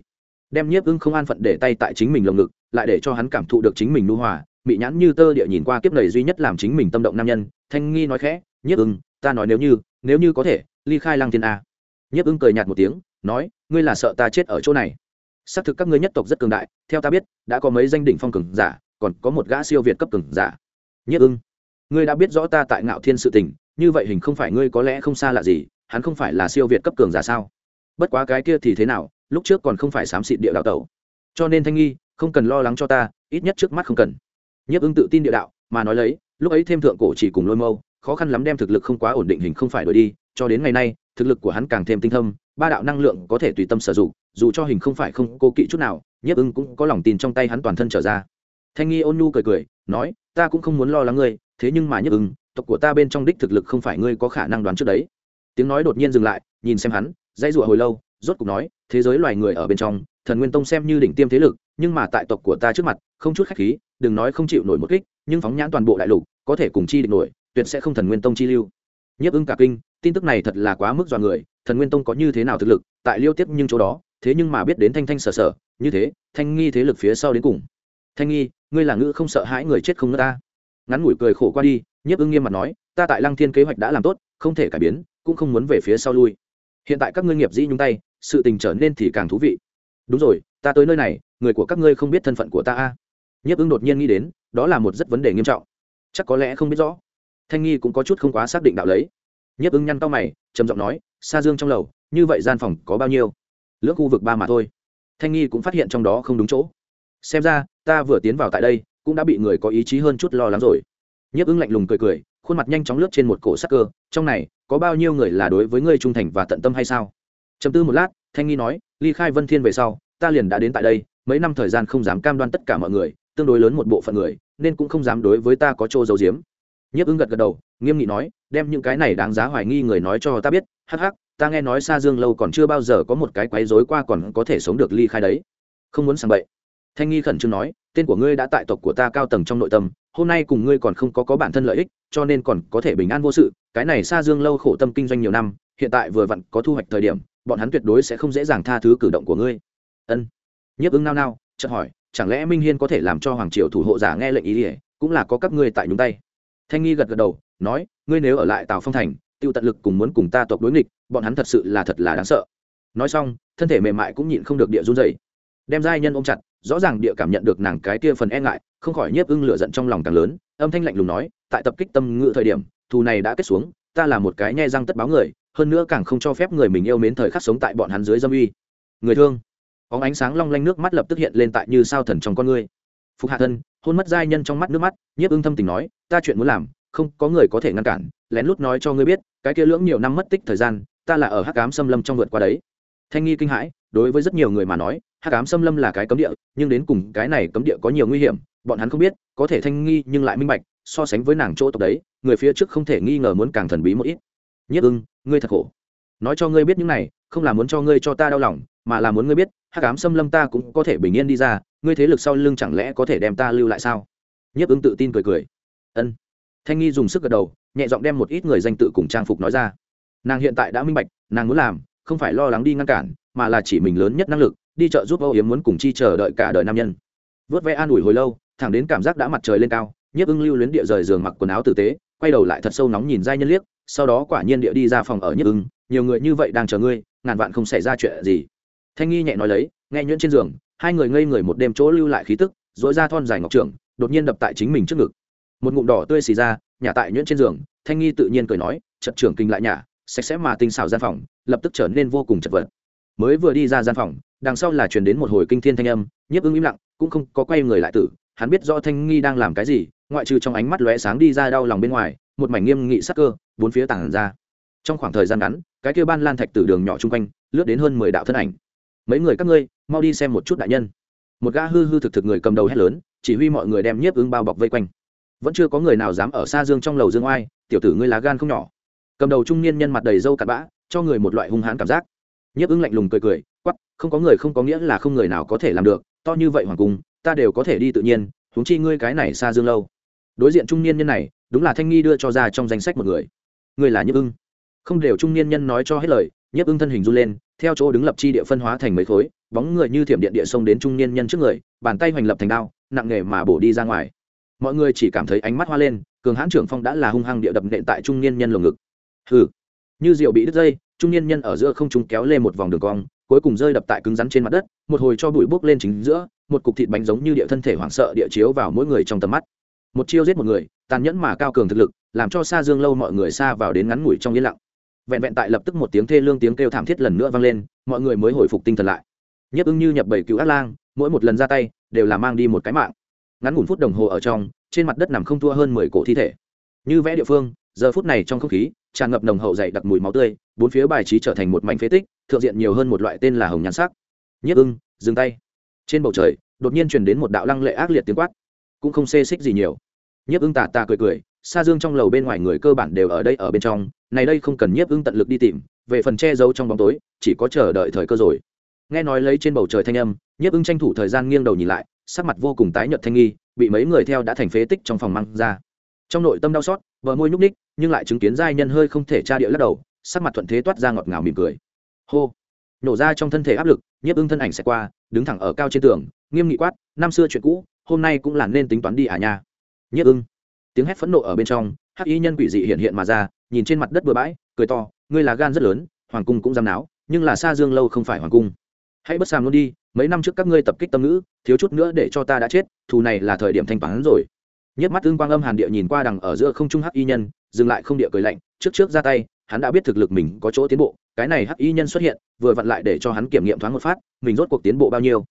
Đem nhiếp ưng không an phận để tay tại chính mình lồng ngực, lại để cho hắn cảm thụ được chính mình nu hòa bị nhãn như tơ địa nhìn qua kiếp này duy nhất làm chính mình tâm động nam nhân. Thanh nghi nói khẽ, nhiếp ưng, ta nói nếu như nếu như có thể ly khai lang thiên a. Nhiếp ưng cười nhạt một tiếng, nói, ngươi là sợ ta chết ở chỗ này. Xác thực các ngươi nhất tộc rất cường đại, theo ta biết, đã có mấy danh đỉnh phong cường giả, còn có một gã siêu việt cấp cường giả. Nhiếp ưng ngươi đã biết rõ ta tại ngạo thiên sự tình, như vậy hình không phải ngươi có lẽ không xa lạ gì, hắn không phải là siêu việt cấp cường giả sao? Bất quá cái kia thì thế nào, lúc trước còn không phải xám xịt địa đạo tẩu. Cho nên thanh nghi, không cần lo lắng cho ta, ít nhất trước mắt không cần. Nhiếp ưng tự tin địa đạo mà nói lấy, lúc ấy thêm thượng cổ chỉ cùng lôi mâu, khó khăn lắm đem thực lực không quá ổn định hình không phải đổi đi, cho đến ngày nay, thực lực của hắn càng thêm tinh thâm, ba đạo năng lượng có thể tùy tâm sử dụng, dù cho hình không phải không cố kỵ chút nào, nhiếp ưng cũng có lòng tin trong tay hắn toàn thân trở ra. Thanh nghi ôn nhu cười cười, nói, ta cũng không muốn lo lắng ngươi, thế nhưng mà nhiếp ưng, tộc của ta bên trong đích thực lực không phải ngươi có khả năng đoán trước đấy. Tiếng nói đột nhiên dừng lại, nhìn xem hắn, dãy rụa hồi lâu, rốt cục nói, thế giới loài người ở bên trong, thần nguyên tông xem như đỉnh tiêm thế lực, nhưng mà tại tộc của ta trước mặt, không chút khách khí, đừng nói không chịu nổi một kích nhưng phóng nhãn toàn bộ đại lục, có thể cùng chi địch nổi, tuyệt sẽ không thần nguyên tông chi lưu. Nhiếp ưng cả kinh, tin tức này thật là quá mức dọa người, thần nguyên tông có như thế nào thực lực, tại liêu tiếp nhưng chỗ đó, thế nhưng mà biết đến thanh thanh sở sở, như thế, thanh nghi thế lực phía sau đến cùng. Thanh nghi, ngươi là ngữ không sợ hãi người chết không nữa ta. Ngắn ngủi cười khổ qua đi, nhiếp ưng nghiêm mặt nói, ta tại lăng thiên kế hoạch đã làm tốt, không thể cải biến, cũng không muốn về phía sau lui. Hiện tại các ngươi nghiệp dĩ nhung tay, sự tình trở nên thì càng thú vị. Đúng rồi, ta tới nơi này, người của các ngươi không biết thân phận của ta a. Nhiếp ưng đột nhiên nghĩ đến đó là một rất vấn đề nghiêm trọng. Chắc có lẽ không biết rõ. Thanh nghi cũng có chút không quá xác định đạo lấy nhấp ứng nhăn tao mày, trầm giọng nói xa dương trong lầu, như vậy gian phòng có bao nhiêu? Lưỡng khu vực ba mà thôi. Thanh nghi cũng phát hiện trong đó không đúng chỗ. Xem ra, ta vừa tiến vào tại đây, cũng đã bị người có ý chí hơn chút lo lắng rồi. Nhấp ứng lạnh lùng cười cười, khuôn mặt nhanh chóng lướt trên một cổ sắc cơ, trong này, có bao nhiêu người là đối với ngươi trung thành và tận tâm hay sao? Chấm tư một lát, thanh nghi nói, ly khai vân thiên về sau, ta liền đã đến tại đây, mấy năm thời gian không dám cam đoan tất cả mọi người tương đối lớn một bộ phận người, nên cũng không dám đối với ta có chỗ giấu giếm. Nhiếp ưng gật gật đầu, nghiêm nghị nói, đem những cái này đáng giá hoài nghi người nói cho ta biết, hắc hắc, ta nghe nói xa dương lâu còn chưa bao giờ có một cái quấy rối qua còn có thể sống được ly khai đấy. Không muốn sang bậy. Thanh nghi khẩn trương nói, tên của ngươi đã tại tộc của ta cao tầng trong nội tâm, hôm nay cùng ngươi còn không có có bản thân lợi ích, cho nên còn có thể bình an vô sự, cái này xa dương lâu khổ tâm kinh doanh nhiều năm, hiện tại vừa vặn có thu hoạch thời điểm, bọn hắn tuyệt đối sẽ không dễ dàng tha thứ cử động của ngươi. Ân. Nhiếp ứng nao nao, chợt hỏi chẳng lẽ minh hiên có thể làm cho hoàng triều thủ hộ giả nghe lệnh ý ỉa cũng là có các ngươi tại nhúng tay? Thanh nghi gật gật đầu, nói, ngươi nếu ở lại tào phong thành, tiêu tận lực cùng muốn cùng ta tộc đối nghịch, bọn hắn thật sự là thật là đáng sợ. Nói xong, thân thể mềm mại cũng nhịn không được địa run dày đem giai nhân ôm chặt, rõ ràng địa cảm nhận được nàng cái tia phần e ngại, không khỏi nhiếp ưng lửa giận trong lòng càng lớn, âm thanh lạnh lùng nói, tại tập kích tâm ngự thời điểm, thù này đã kết xuống, ta là một cái nhe răng tất báo người, hơn nữa càng không cho phép người mình yêu mến thời khắc sống tại bọn hắn dưới dâm uy. Người thương có ánh sáng long lanh nước mắt lập tức hiện lên tại như sao thần trong con ngươi. Phục hạ thân, hôn mất giai nhân trong mắt nước mắt, nhiếp ưng thâm tình nói, ta chuyện muốn làm, không có người có thể ngăn cản, lén lút nói cho ngươi biết, cái kia lưỡng nhiều năm mất tích thời gian, ta là ở hắc cám xâm lâm trong vượt qua đấy. Thanh nghi kinh hãi, đối với rất nhiều người mà nói, hắc cám xâm lâm là cái cấm địa, nhưng đến cùng cái này cấm địa có nhiều nguy hiểm, bọn hắn không biết, có thể thanh nghi nhưng lại minh bạch, so sánh với nàng chỗ tộc đấy, người phía trước không thể nghi ngờ muốn càng thần bí một ít. Nhất ưng, ngươi thật khổ. Nói cho ngươi biết những này, không là muốn cho ngươi cho ta đau lòng mà là muốn ngươi biết, hắc ám xâm lâm ta cũng có thể bình yên đi ra, ngươi thế lực sau lưng chẳng lẽ có thể đem ta lưu lại sao? Nhất ứng tự tin cười cười. Ân. Thanh nghi dùng sức gật đầu, nhẹ giọng đem một ít người danh tự cùng trang phục nói ra. Nàng hiện tại đã minh bạch, nàng muốn làm, không phải lo lắng đi ngăn cản, mà là chỉ mình lớn nhất năng lực, đi chợ giúp âu yếm muốn cùng chi chờ đợi cả đời nam nhân. Vớt vẽ an ủi hồi lâu, thẳng đến cảm giác đã mặt trời lên cao, nhiếp ưng lưu luyến địa rời giường mặc quần áo tử tế, quay đầu lại thật sâu nóng nhìn giai nhân liếc, sau đó quả nhiên địa đi ra phòng ở nhiếp ưng nhiều người như vậy đang chờ ngươi, ngàn vạn không xảy ra chuyện gì thanh nghi nhẹ nói lấy, nghe nhuyễn trên giường, hai người ngây người một đêm chỗ lưu lại khí tức dối ra thon dài ngọc trưởng, đột nhiên đập tại chính mình trước ngực. Một ngụm đỏ tươi xì ra, nhả tại nhuyễn trên giường, thanh nghi tự nhiên cười nói, chật trưởng kinh lại nhả, sạch sẽ mà tinh xảo gian phòng, lập tức trở nên vô cùng chật vật. Mới vừa đi ra gian phòng, đằng sau là truyền đến một hồi kinh thiên thanh âm, nhiếp ưng im lặng, cũng không có quay người lại tử, hắn biết do thanh nghi đang làm cái gì, ngoại trừ trong ánh mắt lóe sáng đi ra đau lòng bên ngoài, một mảnh nghiêm nghị sắc cơ, bốn phía tảng ra. Trong khoảng thời gian ngắn, cái kia ban lan thạch tử đường nhỏ chung quanh, lướt đến hơn mười đạo thân ảnh mấy người các ngươi, mau đi xem một chút đại nhân. Một gã hư hư thực thực người cầm đầu hét lớn, chỉ huy mọi người đem nhiếp ứng bao bọc vây quanh. Vẫn chưa có người nào dám ở xa dương trong lầu dương oai, tiểu tử ngươi lá gan không nhỏ. Cầm đầu trung niên nhân mặt đầy râu cặn bã, cho người một loại hung hãn cảm giác. Nhiếp ứng lạnh lùng cười cười quắp không có người không có nghĩa là không người nào có thể làm được, to như vậy hoàng cung, ta đều có thể đi tự nhiên, huống chi ngươi cái này xa dương lâu. Đối diện trung niên nhân này, đúng là thanh nghi đưa cho ra trong danh sách một người. Người là nhiếp ưng không đều trung niên nhân nói cho hết lời, nhiếp ưng thân hình run lên theo chỗ đứng lập chi địa phân hóa thành mấy khối, bóng người như thiểm điện địa sông đến trung niên nhân trước người, bàn tay hoành lập thành đao, nặng nghề mà bổ đi ra ngoài. Mọi người chỉ cảm thấy ánh mắt hoa lên, cường hãn trưởng phong đã là hung hăng địa đập nện tại trung niên nhân lồng ngực. Hừ. Như rượu bị đứt dây, trung niên nhân ở giữa không trung kéo lên một vòng đường cong, cuối cùng rơi đập tại cứng rắn trên mặt đất, một hồi cho bụi bốc lên chính giữa, một cục thịt bánh giống như địa thân thể hoảng sợ địa chiếu vào mỗi người trong tầm mắt. Một chiêu giết một người, tàn nhẫn mà cao cường thực lực, làm cho xa dương lâu mọi người xa vào đến ngắn ngủi trong yên lặng vẹn vẹn tại lập tức một tiếng thê lương tiếng kêu thảm thiết lần nữa vang lên, mọi người mới hồi phục tinh thần lại. Nhấp ưng như nhập bảy cứu ác lang, mỗi một lần ra tay, đều là mang đi một cái mạng. Ngắn ngủn phút đồng hồ ở trong, trên mặt đất nằm không thua hơn mười cổ thi thể. Như vẽ địa phương, giờ phút này trong không khí, tràn ngập nồng hậu dày đặc mùi máu tươi, bốn phía bài trí trở thành một mảnh phế tích, thượng diện nhiều hơn một loại tên là hồng nhãn sắc. Nhấp ưng dừng tay. Trên bầu trời, đột nhiên truyền đến một đạo lăng lệ ác liệt tiếng quát. Cũng không xê xích gì nhiều. Nhiếp ưng tà tà cười cười xa dương trong lầu bên ngoài người cơ bản đều ở đây ở bên trong này đây không cần nhiếp ưng tận lực đi tìm, về phần che giấu trong bóng tối, chỉ có chờ đợi thời cơ rồi. Nghe nói lấy trên bầu trời thanh âm, nhiếp ưng tranh thủ thời gian nghiêng đầu nhìn lại, sắc mặt vô cùng tái nhợt thanh nghi, bị mấy người theo đã thành phế tích trong phòng mang ra. Trong nội tâm đau xót vợ môi nhúc ních nhưng lại chứng kiến giai nhân hơi không thể tra địa lắc đầu, sắc mặt thuận thế toát ra ngọt ngào mỉm cười. Hô! Nổ ra trong thân thể áp lực, nhiếp ưng thân ảnh sẽ qua, đứng thẳng ở cao trên tường, nghiêm nghị quát, năm xưa chuyện cũ, hôm nay cũng là nên tính toán đi à nha. Nhiếp ưng. Tiếng hét phẫn nộ ở bên trong, hắc y nhân quỷ dị hiện hiện mà ra nhìn trên mặt đất bừa bãi, cười to, ngươi là gan rất lớn, hoàng cung cũng dám náo, nhưng là xa dương lâu không phải hoàng cung. Hãy bất sàm luôn đi, mấy năm trước các ngươi tập kích tâm ngữ, thiếu chút nữa để cho ta đã chết, thù này là thời điểm thanh toán rồi. Nhất mắt tương quang âm hàn địa nhìn qua đằng ở giữa không trung hắc y nhân, dừng lại không địa cười lạnh, trước trước ra tay, hắn đã biết thực lực mình có chỗ tiến bộ, cái này hắc y nhân xuất hiện, vừa vặn lại để cho hắn kiểm nghiệm thoáng một phát, mình rốt cuộc tiến bộ bao nhiêu.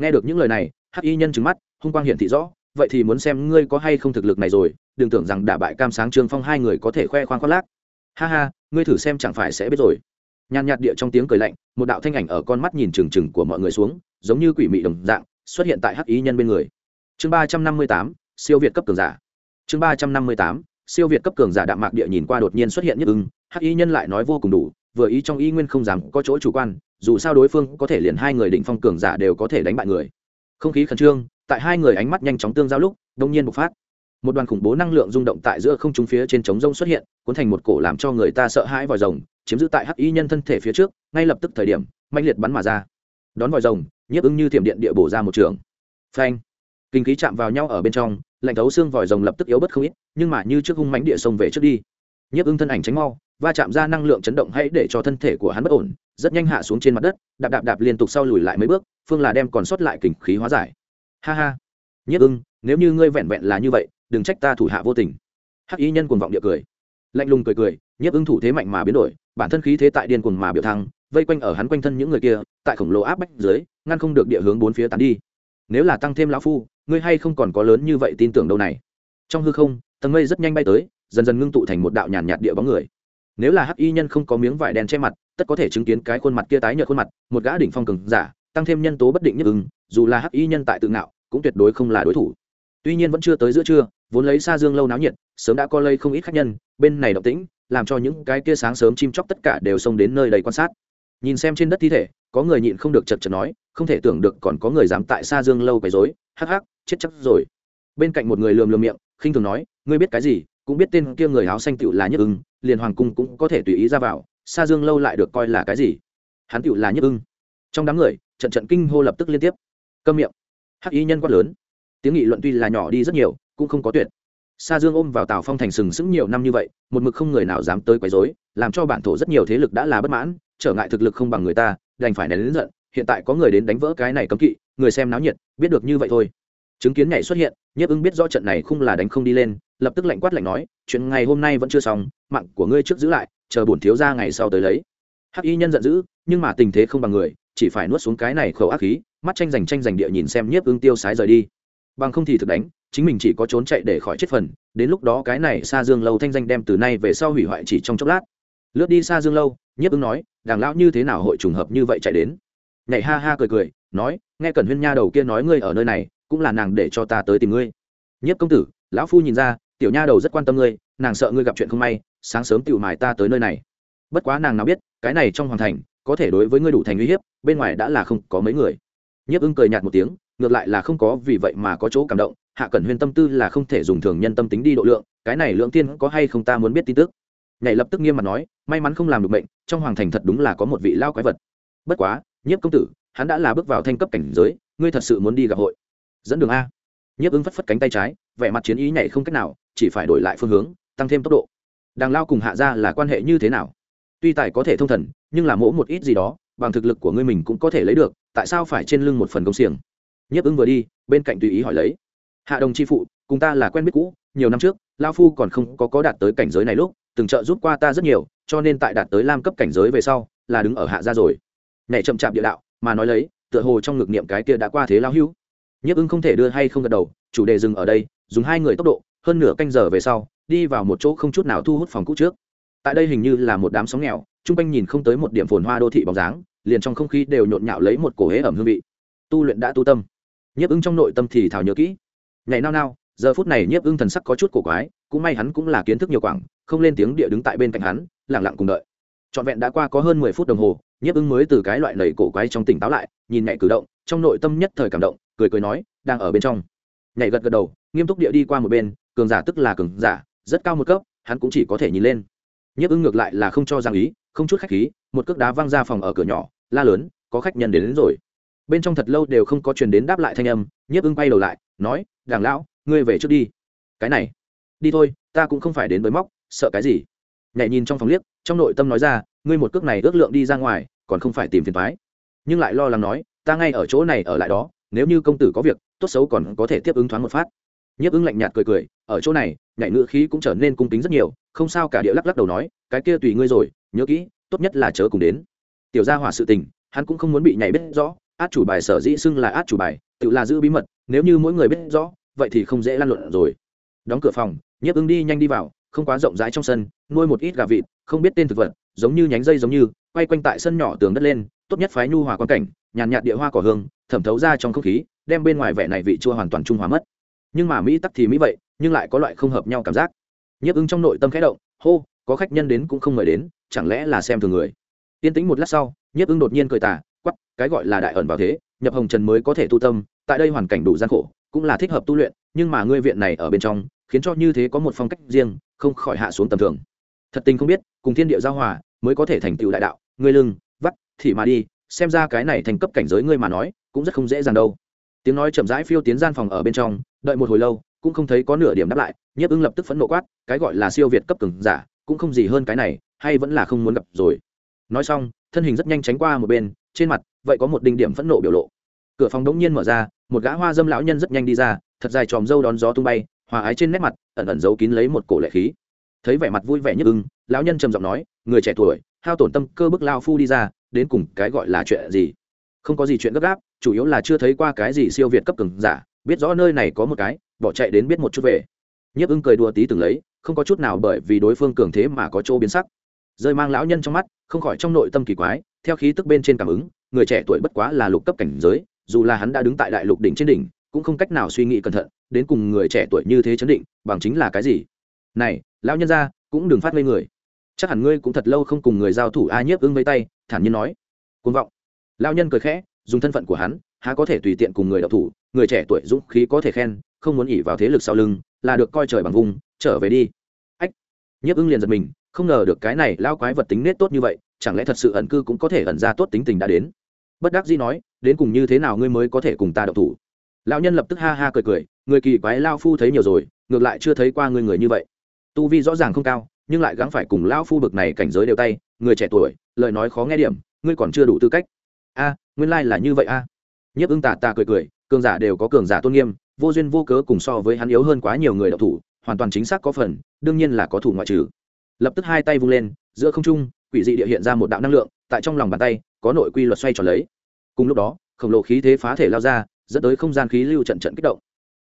Nghe được những lời này, hắc y nhân trừng mắt, hung quang hiển thị rõ, vậy thì muốn xem ngươi có hay không thực lực này rồi đừng tưởng rằng đả bại cam sáng trương phong hai người có thể khoe khoang khoác lác. Ha ha, ngươi thử xem chẳng phải sẽ biết rồi. Nhàn nhạt địa trong tiếng cười lạnh, một đạo thanh ảnh ở con mắt nhìn trừng trừng của mọi người xuống, giống như quỷ mị đồng dạng, xuất hiện tại hắc ý nhân bên người. Chương ba trăm năm mươi tám, siêu việt cấp cường giả. Chương ba trăm năm mươi tám, siêu việt cấp cường giả đạm mạc địa nhìn qua đột nhiên xuất hiện nhất ưng, hắc ý nhân lại nói vô cùng đủ, vừa ý trong ý nguyên không dám có chỗ chủ quan, dù sao đối phương có thể liền hai người định phong cường giả đều có thể đánh bại người. Không khí khẩn trương, tại hai người ánh mắt nhanh chóng tương giao lúc đông nhiên bộc phát một đoàn khủng bố năng lượng rung động tại giữa không trung phía trên trống rông xuất hiện, cuốn thành một cổ làm cho người ta sợ hãi vòi rồng, chiếm giữ tại hắc y nhân thân thể phía trước, ngay lập tức thời điểm mạnh liệt bắn mà ra. Đón vòi rồng, nhiếp ứng như thiểm điện địa bổ ra một trường. Phanh! Kinh khí chạm vào nhau ở bên trong, lạnh thấu xương vòi rồng lập tức yếu bất không ít, nhưng mà như trước hung mánh địa sông về trước đi. Nhiếp ứng thân ảnh tránh mau, va chạm ra năng lượng chấn động hãy để cho thân thể của hắn bất ổn, rất nhanh hạ xuống trên mặt đất, đạp đạp đạp liên tục sau lùi lại mấy bước, phương là đem còn sót lại kình khí hóa giải. Ha ha! Nhất ưng nếu như ngươi vẹn vẹn là như vậy đừng trách ta thủ hạ vô tình. Hắc y nhân cuồng vọng địa cười. Lạnh lùng cười cười nhất ứng thủ thế mạnh mà biến đổi, bản thân khí thế tại điên cuồng mà biểu thăng, vây quanh ở hắn quanh thân những người kia, tại khổng lồ áp bách dưới, ngăn không được địa hướng bốn phía tán đi. Nếu là tăng thêm lão phu, ngươi hay không còn có lớn như vậy tin tưởng đâu này? Trong hư không, tầng mây rất nhanh bay tới, dần dần ngưng tụ thành một đạo nhàn nhạt địa bóng người. Nếu là hắc y nhân không có miếng vải đen che mặt, tất có thể chứng kiến cái khuôn mặt kia tái nhợt khuôn mặt, một gã đỉnh phong cường giả, tăng thêm nhân tố bất định nhất ứng, dù là hắc y nhân tại tự ngạo, cũng tuyệt đối không là đối thủ. Tuy nhiên vẫn chưa tới giữa trưa vốn lấy xa dương lâu náo nhiệt sớm đã co lây không ít khách nhân bên này động tĩnh làm cho những cái kia sáng sớm chim chóc tất cả đều xông đến nơi đầy quan sát. Nhìn xem trên đất thi thể có người nhịn không được chật chật nói không thể tưởng được còn có người dám tại xa dương lâu quấy dối, hắc hắc chết chắc rồi. Bên cạnh một người lườm lườm miệng khinh thường nói ngươi biết cái gì cũng biết tên kia người áo xanh tựu là nhất ưng liền hoàng cung cũng có thể tùy ý ra vào xa dương lâu lại được coi là cái gì? Hắn tựu là nhất ưng. Trong đám người trận trận kinh hô lập tức liên tiếp. Câm miệng. Hắc y nhân quát lớn. Tiếng nghị luận tuy là nhỏ đi rất nhiều cũng không có tuyệt. Sa dương ôm vào tào phong thành sừng sững nhiều năm như vậy, một mực không người nào dám tới quấy rối, làm cho bản thổ rất nhiều thế lực đã là bất mãn, trở ngại thực lực không bằng người ta, đành phải nén lớn giận, hiện tại có người đến đánh vỡ cái này cấm kỵ, người xem náo nhiệt, biết được như vậy thôi. Chứng kiến nhảy xuất hiện, nhiếp ưng biết rõ trận này không là đánh không đi lên, lập tức lạnh quát lạnh nói, chuyện ngày hôm nay vẫn chưa xong, mạng của ngươi trước giữ lại, chờ bổn thiếu ra ngày sau tới lấy. Hắc y nhân giận dữ, nhưng mà tình thế không bằng người, chỉ phải nuốt xuống cái này khẩu ác khí, mắt tranh giành tranh giành địa nhìn xem nhiếp ưng tiêu sái rời đi. Bằng không thì thực đánh chính mình chỉ có trốn chạy để khỏi chết phần, đến lúc đó cái này xa dương lâu thanh danh đem từ nay về sau hủy hoại chỉ trong chốc lát. Lướt đi xa dương lâu, nhiếp ứng nói, đàng lão như thế nào hội trùng hợp như vậy chạy đến? Nhảy ha ha cười cười, nói, nghe cẩn huyên nha đầu kia nói ngươi ở nơi này, cũng là nàng để cho ta tới tìm ngươi. Nhiếp công tử, lão phu nhìn ra, tiểu nha đầu rất quan tâm ngươi, nàng sợ ngươi gặp chuyện không may, sáng sớm tiểu mài ta tới nơi này. Bất quá nàng nào biết, cái này trong hoàng thành, có thể đối với ngươi đủ thành uy hiếp, bên ngoài đã là không có mấy người. Nhiếp ưng cười nhạt một tiếng, ngược lại là không có vì vậy mà có chỗ cảm động hạ cẩn huyên tâm tư là không thể dùng thường nhân tâm tính đi độ lượng, cái này lượng tiên có hay không ta muốn biết tin tức. Nhảy lập tức nghiêm mặt nói, may mắn không làm được bệnh trong hoàng thành thật đúng là có một vị lao quái vật. Bất quá, nhiếp công tử, hắn đã là bước vào thanh cấp cảnh giới, ngươi thật sự muốn đi gặp hội. Dẫn đường a. Nhiếp ứng phất phất cánh tay trái, vẻ mặt chiến ý nhảy không cách nào, chỉ phải đổi lại phương hướng, tăng thêm tốc độ. Đàng lao cùng hạ ra là quan hệ như thế nào? Tuy tài có thể thông thần, nhưng là mỗ một ít gì đó, bằng thực lực của ngươi mình cũng có thể lấy được, tại sao phải trên lưng một phần công xiềng? Nhiếp ứng vừa đi, bên cạnh tùy ý hỏi lấy hạ đồng chi phụ, cùng ta là quen biết cũ, nhiều năm trước, lao phu còn không có có đạt tới cảnh giới này lúc, từng trợ giúp qua ta rất nhiều, cho nên tại đạt tới lam cấp cảnh giới về sau, là đứng ở hạ gia rồi. Nhảy chậm chạp địa đạo, mà nói lấy, tựa hồ trong ngực niệm cái kia đã qua thế lao hưu. Nhiếp ưng không thể đưa hay không gật đầu, chủ đề dừng ở đây, dùng hai người tốc độ, hơn nửa canh giờ về sau, đi vào một chỗ không chút nào thu hút phòng cũ trước. Tại đây hình như là một đám sóng nghèo, chung quanh nhìn không tới một điểm phồn hoa đô thị bóng dáng, liền trong không khí đều nhộn nhạo lấy một cổ hế ẩm hương vị. Tu luyện đã tu tâm. Nhiếp ưng trong nội tâm thì thảo nhớ kỹ nhảy nao nao giờ phút này nhiếp ưng thần sắc có chút cổ quái cũng may hắn cũng là kiến thức nhiều quảng không lên tiếng địa đứng tại bên cạnh hắn lẳng lặng cùng đợi. Trọn vẹn đã qua có hơn mười phút đồng hồ nhiếp ưng mới từ cái loại lầy cổ quái trong tỉnh táo lại nhìn nhảy cử động trong nội tâm nhất thời cảm động cười cười nói đang ở bên trong. Nhảy gật gật đầu nghiêm túc địa đi qua một bên cường giả tức là cường giả rất cao một cấp hắn cũng chỉ có thể nhìn lên. Nhiếp ưng ngược lại là không cho rằng ý không chút khách khí một cước đá văng ra phòng ở cửa nhỏ la lớn có khách nhân đến, đến rồi. Bên trong thật lâu đều không có truyền đến đáp lại thanh âm nhiếp ưng bay đầu lại nói, đàng lão, ngươi về trước đi. Cái này? Đi thôi, ta cũng không phải đến với móc, sợ cái gì? Nhảy nhìn trong phòng liếc, trong nội tâm nói ra, ngươi một cước này ước lượng đi ra ngoài, còn không phải tìm phiền thoái nhưng lại lo lắng nói, ta ngay ở chỗ này ở lại đó, nếu như công tử có việc, tốt xấu còn có thể tiếp ứng thoáng một phát. Nhiếp ứng lạnh nhạt cười cười, ở chỗ này, nhảy ngựa khí cũng trở nên cung kính rất nhiều, không sao cả địa lắc lắc đầu nói, cái kia tùy ngươi rồi, nhớ kỹ, tốt nhất là chớ cùng đến. Tiểu gia hỏa sự tình, hắn cũng không muốn bị nhảy biết rõ, át chủ bài sở dĩ xưng là át chủ bài tự là giữ bí mật, nếu như mỗi người biết rõ, vậy thì không dễ lan luận rồi. Đóng cửa phòng, nhiếp ứng đi nhanh đi vào, không quá rộng rãi trong sân, nuôi một ít gà vịt, không biết tên thực vật, giống như nhánh dây giống như, quay quanh tại sân nhỏ tường đất lên, tốt nhất phái nhu hòa quan cảnh, nhàn nhạt địa hoa cỏ hương, thẩm thấu ra trong không khí, đem bên ngoài vẻ này vị chua hoàn toàn trung hòa mất. Nhưng mà mỹ tắc thì mỹ vậy, nhưng lại có loại không hợp nhau cảm giác. Nhiếp ứng trong nội tâm khẽ động, hô, có khách nhân đến cũng không mời đến, chẳng lẽ là xem thường người? Tiên tĩnh một lát sau, nhiếp ứng đột nhiên cười tà quắp cái gọi là đại ẩn vào thế nhập hồng trần mới có thể tu tâm, tại đây hoàn cảnh đủ gian khổ, cũng là thích hợp tu luyện, nhưng mà ngươi viện này ở bên trong, khiến cho như thế có một phong cách riêng, không khỏi hạ xuống tầm thường. Thật tình không biết, cùng thiên địa giao hòa, mới có thể thành tựu đại đạo, ngươi lưng, vắt, thì mà đi, xem ra cái này thành cấp cảnh giới ngươi mà nói, cũng rất không dễ dàng đâu. Tiếng nói chậm rãi phiêu tiến gian phòng ở bên trong, đợi một hồi lâu, cũng không thấy có nửa điểm đáp lại, nhiếp ưng lập tức phẫn nộ quát, cái gọi là siêu việt cấp cường giả, cũng không gì hơn cái này, hay vẫn là không muốn gặp rồi. Nói xong thân hình rất nhanh tránh qua một bên, trên mặt, vậy có một đinh điểm phẫn nộ biểu lộ. Cửa phòng đống nhiên mở ra, một gã hoa dâm lão nhân rất nhanh đi ra, thật dài tròm râu đón gió tung bay, hòa ái trên nét mặt, ẩn ẩn giấu kín lấy một cổ lệ khí. Thấy vẻ mặt vui vẻ nhất ưng, lão nhân trầm giọng nói, người trẻ tuổi, hao tổn tâm cơ bức lao phu đi ra, đến cùng cái gọi là chuyện gì? Không có gì chuyện gấp gáp, chủ yếu là chưa thấy qua cái gì siêu việt cấp cường giả, biết rõ nơi này có một cái, bỏ chạy đến biết một chút về. Nhiếp ưng cười đùa tí từng lấy, không có chút nào bởi vì đối phương cường thế mà có chỗ biến sắc rơi mang lão nhân trong mắt, không khỏi trong nội tâm kỳ quái, theo khí tức bên trên cảm ứng, người trẻ tuổi bất quá là lục cấp cảnh giới, dù là hắn đã đứng tại đại lục đỉnh trên đỉnh, cũng không cách nào suy nghĩ cẩn thận, đến cùng người trẻ tuổi như thế chấn định, bằng chính là cái gì? Này, lão nhân ra cũng đừng phát ngây người. Chắc hẳn ngươi cũng thật lâu không cùng người giao thủ a nhiếp ưng vây tay, thản nhiên nói. Côn vọng. Lão nhân cười khẽ, dùng thân phận của hắn, há có thể tùy tiện cùng người đạo thủ, người trẻ tuổi dũng khí có thể khen, không muốn ỉ vào thế lực sau lưng, là được coi trời bằng vùng, trở về đi nhiếp ưng liền giật mình, không ngờ được cái này lao quái vật tính nết tốt như vậy, chẳng lẽ thật sự ẩn cư cũng có thể ẩn ra tốt tính tình đã đến? Bất đắc dĩ nói, đến cùng như thế nào ngươi mới có thể cùng ta đậu thủ? Lão nhân lập tức ha ha cười cười, người kỳ quái lao phu thấy nhiều rồi, ngược lại chưa thấy qua người người như vậy. Tu vi rõ ràng không cao, nhưng lại gắng phải cùng lão phu bực này cảnh giới đều tay, người trẻ tuổi, lời nói khó nghe điểm, ngươi còn chưa đủ tư cách. A, nguyên lai là như vậy a. À. nhiếp ưng tà tà cười cười, cường giả đều có cường giả tôn nghiêm, vô duyên vô cớ cùng so với hắn yếu hơn quá nhiều người đậu thủ, hoàn toàn chính xác có phần đương nhiên là có thủ ngoại trừ. Lập tức hai tay vung lên, giữa không trung, quỷ dị địa hiện ra một đạo năng lượng, tại trong lòng bàn tay, có nội quy luật xoay tròn lấy. Cùng lúc đó, khổng lồ khí thế phá thể lao ra, dẫn tới không gian khí lưu trận trận kích động.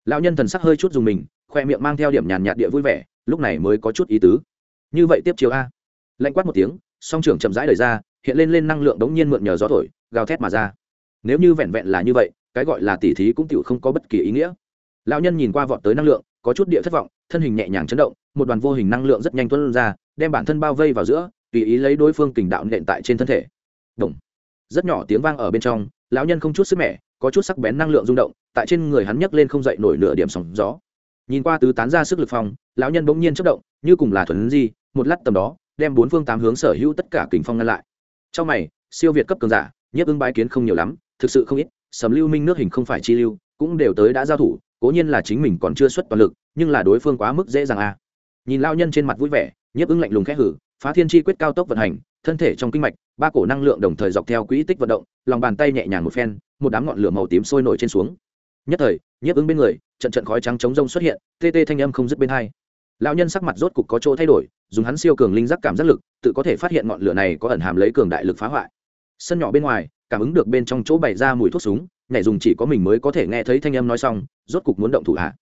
Lão nhân thần sắc hơi chút dùng mình, khoe miệng mang theo điểm nhàn nhạt địa vui vẻ, lúc này mới có chút ý tứ. Như vậy tiếp chiều a. Lạnh quát một tiếng, song trưởng chậm rãi đời ra, hiện lên lên năng lượng đống nhiên mượn nhờ gió thổi, gào thét mà ra. Nếu như vẹn vẹn là như vậy, cái gọi là tỉ thí cũng tựu không có bất kỳ ý nghĩa. Lão nhân nhìn qua vọt tới năng lượng, có chút địa thất vọng, thân hình nhẹ nhàng chấn động một đoàn vô hình năng lượng rất nhanh tuân ra, đem bản thân bao vây vào giữa, tùy ý lấy đối phương kình đạo nện tại trên thân thể Động. rất nhỏ tiếng vang ở bên trong, lão nhân không chút sức mẻ, có chút sắc bén năng lượng rung động, tại trên người hắn nhấc lên không dậy nổi nửa điểm sóng gió nhìn qua tứ tán ra sức lực phong, lão nhân bỗng nhiên chất động, như cùng là thuần di, một lát tầm đó, đem bốn phương tám hướng sở hữu tất cả kình phong ngăn lại trong mày, siêu việt cấp cường giả nhiếp ứng bái kiến không nhiều lắm, thực sự không ít, sầm lưu minh nước hình không phải chi lưu, cũng đều tới đã giao thủ, cố nhiên là chính mình còn chưa xuất toàn lực, nhưng là đối phương quá mức dễ dàng a à nhìn lao nhân trên mặt vui vẻ, nhiếp ứng lạnh lùng khẽ hử, phá thiên chi quyết cao tốc vận hành, thân thể trong kinh mạch, ba cổ năng lượng đồng thời dọc theo quỹ tích vận động, lòng bàn tay nhẹ nhàng một phen, một đám ngọn lửa màu tím sôi nổi trên xuống. Nhất thời, nhiếp ứng bên người, trận trận khói trắng chống rông xuất hiện, tê tê thanh âm không dứt bên hai. Lão nhân sắc mặt rốt cục có chỗ thay đổi, dùng hắn siêu cường linh giác cảm giác lực, tự có thể phát hiện ngọn lửa này có ẩn hàm lấy cường đại lực phá hoại. Sân nhỏ bên ngoài, cảm ứng được bên trong chỗ bày ra mùi thuốc súng, nhảy dùng chỉ có mình mới có thể nghe thấy thanh âm nói xong, rốt cục muốn động thủ hạ.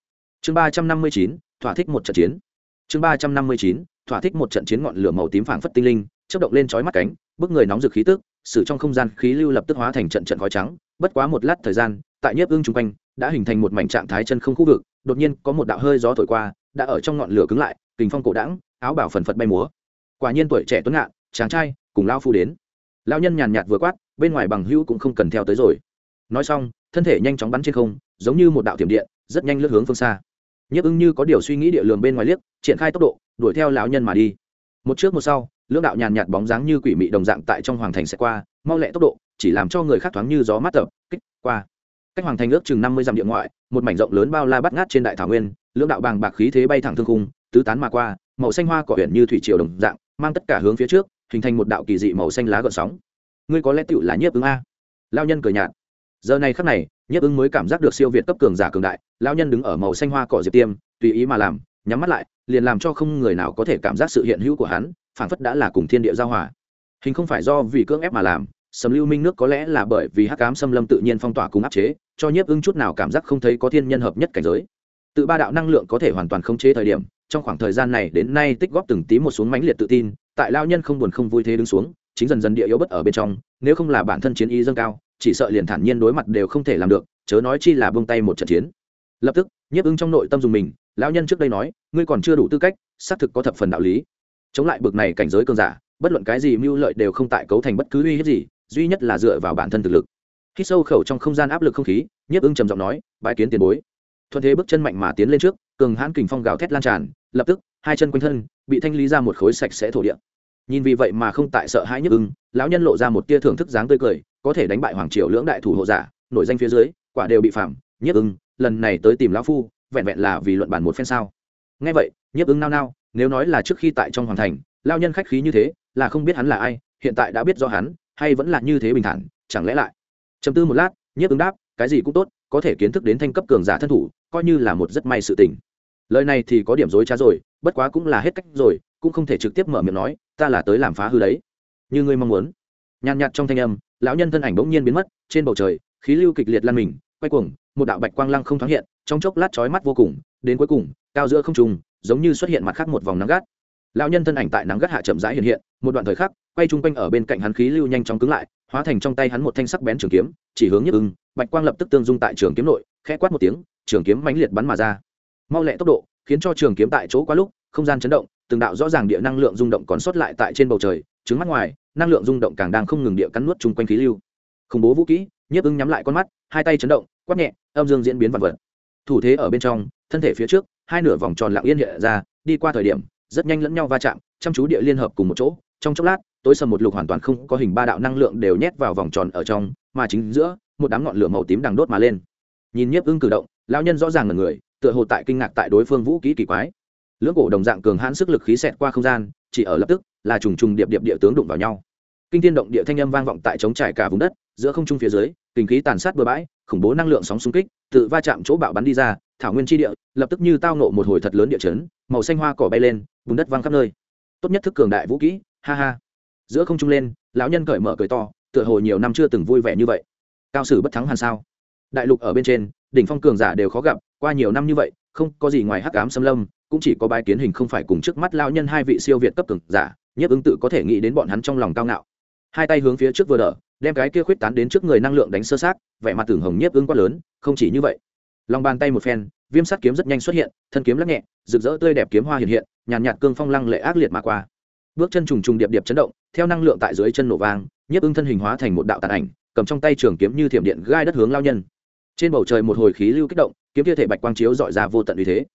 Chương ba trăm năm mươi chín, thỏa thích một trận chiến chương ba trăm năm mươi chín, thỏa thích một trận chiến ngọn lửa màu tím phảng phất tinh linh, chớp động lên chói mắt cánh, bức người nóng rực khí tức xử trong không gian khí lưu lập tức hóa thành trận trận khói trắng. Bất quá một lát thời gian, tại nhiếp ưng chung quanh, đã hình thành một mảnh trạng thái chân không khu vực, đột nhiên có một đạo hơi gió thổi qua, đã ở trong ngọn lửa cứng lại, kình phong cổ đãng, áo bảo phần phật bay múa. Quả nhiên tuổi trẻ tuấn ngạn, chàng trai, cùng lao phu đến. Lao nhân nhàn nhạt vừa quát, bên ngoài bằng hữu cũng không cần theo tới rồi. Nói xong, thân thể nhanh chóng bắn trên không, giống như một đạo tiềm điện, rất nhanh lướt hướng phương xa nhấp ưng như có điều suy nghĩ địa lường bên ngoài liếc, triển khai tốc độ, đuổi theo lão nhân mà đi. Một trước một sau, lưỡng đạo nhàn nhạt bóng dáng như quỷ mị đồng dạng tại trong hoàng thành sẽ qua, mau lẹ tốc độ, chỉ làm cho người khác thoáng như gió mát tập kích, qua. Cách hoàng thành ước chừng năm mươi dặm địa ngoại, một mảnh rộng lớn bao la bắt ngát trên đại thảo nguyên, lưỡng đạo bàng bạc khí thế bay thẳng thương khung, tứ tán mà qua, màu xanh hoa cỏ huyện như thủy triều đồng dạng, mang tất cả hướng phía trước, hình thành một đạo kỳ dị màu xanh lá gợn sóng. Ngươi có lẽ tựu là nhiếp ứng a. Lao nhân cười nhạt giờ này khắc này nhiếp ứng mới cảm giác được siêu việt cấp cường giả cường đại lao nhân đứng ở màu xanh hoa cỏ diệp tiêm, tùy ý mà làm, nhắm mắt lại, liền làm cho không người nào có thể cảm giác sự hiện hữu của hắn phản phất đã là cùng thiên địa giao hòa. Hình không phải do vì cưỡng ép mà làm, sầm lưu minh nước có lẽ là bởi vì hắc cám xâm lâm tự nhiên phong tỏa cùng áp chế, cho nhiếp ưng chút nào cảm giác không thấy có thiên nhân hợp nhất cảnh giới. Tự ba đạo năng lượng có thể hoàn toàn khống chế thời điểm, trong khoảng thời gian này đến nay tích góp từng tí một xuống mãnh liệt tự tin, tại lao nhân không buồn không vui thế đứng xuống, chính dần dần địa yếu bất ở bên trong, nếu không là bản thân chiến y dâng cao chỉ sợ liền thản nhiên đối mặt đều không thể làm được, chớ nói chi là buông tay một trận chiến. Lập tức, nhiếp ưng trong nội tâm dùng mình, lão nhân trước đây nói, ngươi còn chưa đủ tư cách, xác thực có thập phần đạo lý. Chống lại bực này cảnh giới cường giả, bất luận cái gì mưu lợi đều không tại cấu thành bất cứ uy hiếp gì, duy nhất là dựa vào bản thân thực lực. Khi sâu khẩu trong không gian áp lực không khí, nhiếp ưng trầm giọng nói, bãi kiến tiền bối. Thuận thế bước chân mạnh mà tiến lên trước, cường hãn kình phong gào thét lan tràn, lập tức, hai chân quanh thân, bị thanh lý ra một khối sạch sẽ thổ địa nhìn vì vậy mà không tại sợ hãi nhất ưng, lão nhân lộ ra một tia thưởng thức dáng tươi cười, có thể đánh bại hoàng triều lưỡng đại thủ hộ giả, nổi danh phía dưới, quả đều bị phạm nhất ưng, lần này tới tìm lão phu, vẹn vẹn là vì luận bản một phen sao. Nghe vậy nhất ưng nao nao, nếu nói là trước khi tại trong hoàng thành lao nhân khách khí như thế, là không biết hắn là ai, hiện tại đã biết do hắn, hay vẫn là như thế bình thản, chẳng lẽ lại? Chấm tư một lát nhiếp ứng đáp, cái gì cũng tốt, có thể kiến thức đến thanh cấp cường giả thân thủ, coi như là một rất may sự tình. Lời này thì có điểm dối trá rồi, bất quá cũng là hết cách rồi, cũng không thể trực tiếp mở miệng nói ta là tới làm phá hư đấy. Như ngươi mong muốn. Nhàn nhạt trong thanh âm, lão nhân thân ảnh bỗng nhiên biến mất, trên bầu trời, khí lưu kịch liệt lan mình, quay cuồng, một đạo bạch quang lăng không thoáng hiện, trong chốc lát chói mắt vô cùng, đến cuối cùng, cao giữa không trùng giống như xuất hiện mặt khác một vòng nắng gắt. Lão nhân thân ảnh tại nắng gắt hạ chậm rãi hiện hiện, một đoạn thời khắc, quay chung quanh ở bên cạnh hắn khí lưu nhanh chóng cứng lại, hóa thành trong tay hắn một thanh sắc bén trường kiếm, chỉ hướng nhức ưng, bạch quang lập tức tương dung tại trường kiếm nội, khẽ quát một tiếng, trường kiếm mãnh liệt bắn mà ra. Mau lẹ tốc độ, khiến cho trường kiếm tại chỗ quá lúc không gian chấn động, từng đạo rõ ràng địa năng lượng rung động còn sót lại tại trên bầu trời trứng mắt ngoài, năng lượng rung động càng đang không ngừng địa cắn nuốt chung quanh khí lưu. Khủng bố vũ kỹ, nhiếp ưng nhắm lại con mắt, hai tay chấn động, quát nhẹ, âm dương diễn biến vật vật. Thủ thế ở bên trong, thân thể phía trước, hai nửa vòng tròn lặng yên hiện ra, đi qua thời điểm, rất nhanh lẫn nhau va chạm, chăm chú địa liên hợp cùng một chỗ, trong chốc lát, tối sầm một lục hoàn toàn không có hình ba đạo năng lượng đều nhét vào vòng tròn ở trong, mà chính giữa, một đám ngọn lửa màu tím đang đốt mà lên. Nhìn nhiếp ưng cử động, lão nhân rõ ràng là người, tựa hồ tại kinh ngạc tại đối phương vũ kỹ kỳ quái lưỡng cổ đồng dạng cường hãn sức lực khí xẹt qua không gian, chỉ ở lập tức là trùng trùng điệp điệp địa tướng đụng vào nhau. Kinh thiên động địa thanh âm vang vọng tại chống trải cả vùng đất, giữa không trung phía dưới, kinh khí tàn sát bừa bãi, khủng bố năng lượng sóng xung kích, tự va chạm chỗ bạo bắn đi ra, thảo nguyên tri địa, lập tức như tao nộ một hồi thật lớn địa chấn, màu xanh hoa cỏ bay lên bùn đất văng khắp nơi. Tốt nhất thức cường đại vũ kỹ, ha ha. Giữa không trung lên, lão nhân cởi mở cười to, tựa hồ nhiều năm chưa từng vui vẻ như vậy. Cao sử bất thắng hàn sao? Đại lục ở bên trên, đỉnh phong cường giả đều khó gặp, qua nhiều năm như vậy, không có gì ngoài hắc ám xâm lâm cũng chỉ có bái kiến hình không phải cùng trước mắt lao nhân hai vị siêu việt cấp cường giả nhiếp ứng tự có thể nghĩ đến bọn hắn trong lòng cao ngạo. Hai tay hướng phía trước vừa đỡ đem cái kia khuyết tán đến trước người năng lượng đánh sơ sát vẻ mặt tưởng hồng nhiếp ứng quá lớn không chỉ như vậy. Lòng bàn tay một phen viêm sắt kiếm rất nhanh xuất hiện thân kiếm lắc nhẹ rực rỡ tươi đẹp kiếm hoa hiện hiện nhàn nhạt, nhạt cương phong lăng lệ ác liệt mà qua. Bước chân trùng trùng điệp điệp chấn động theo năng lượng tại dưới chân nổ vang nhiếp ứng thân hình hóa thành một đạo tàn ảnh cầm trong tay trường kiếm như thiểm điện gai đất hướng lao nhân. Trên bầu trời một hồi khí lưu kích động kiếm kia thể bạch quang chiếu dọi ra vô tận uy thế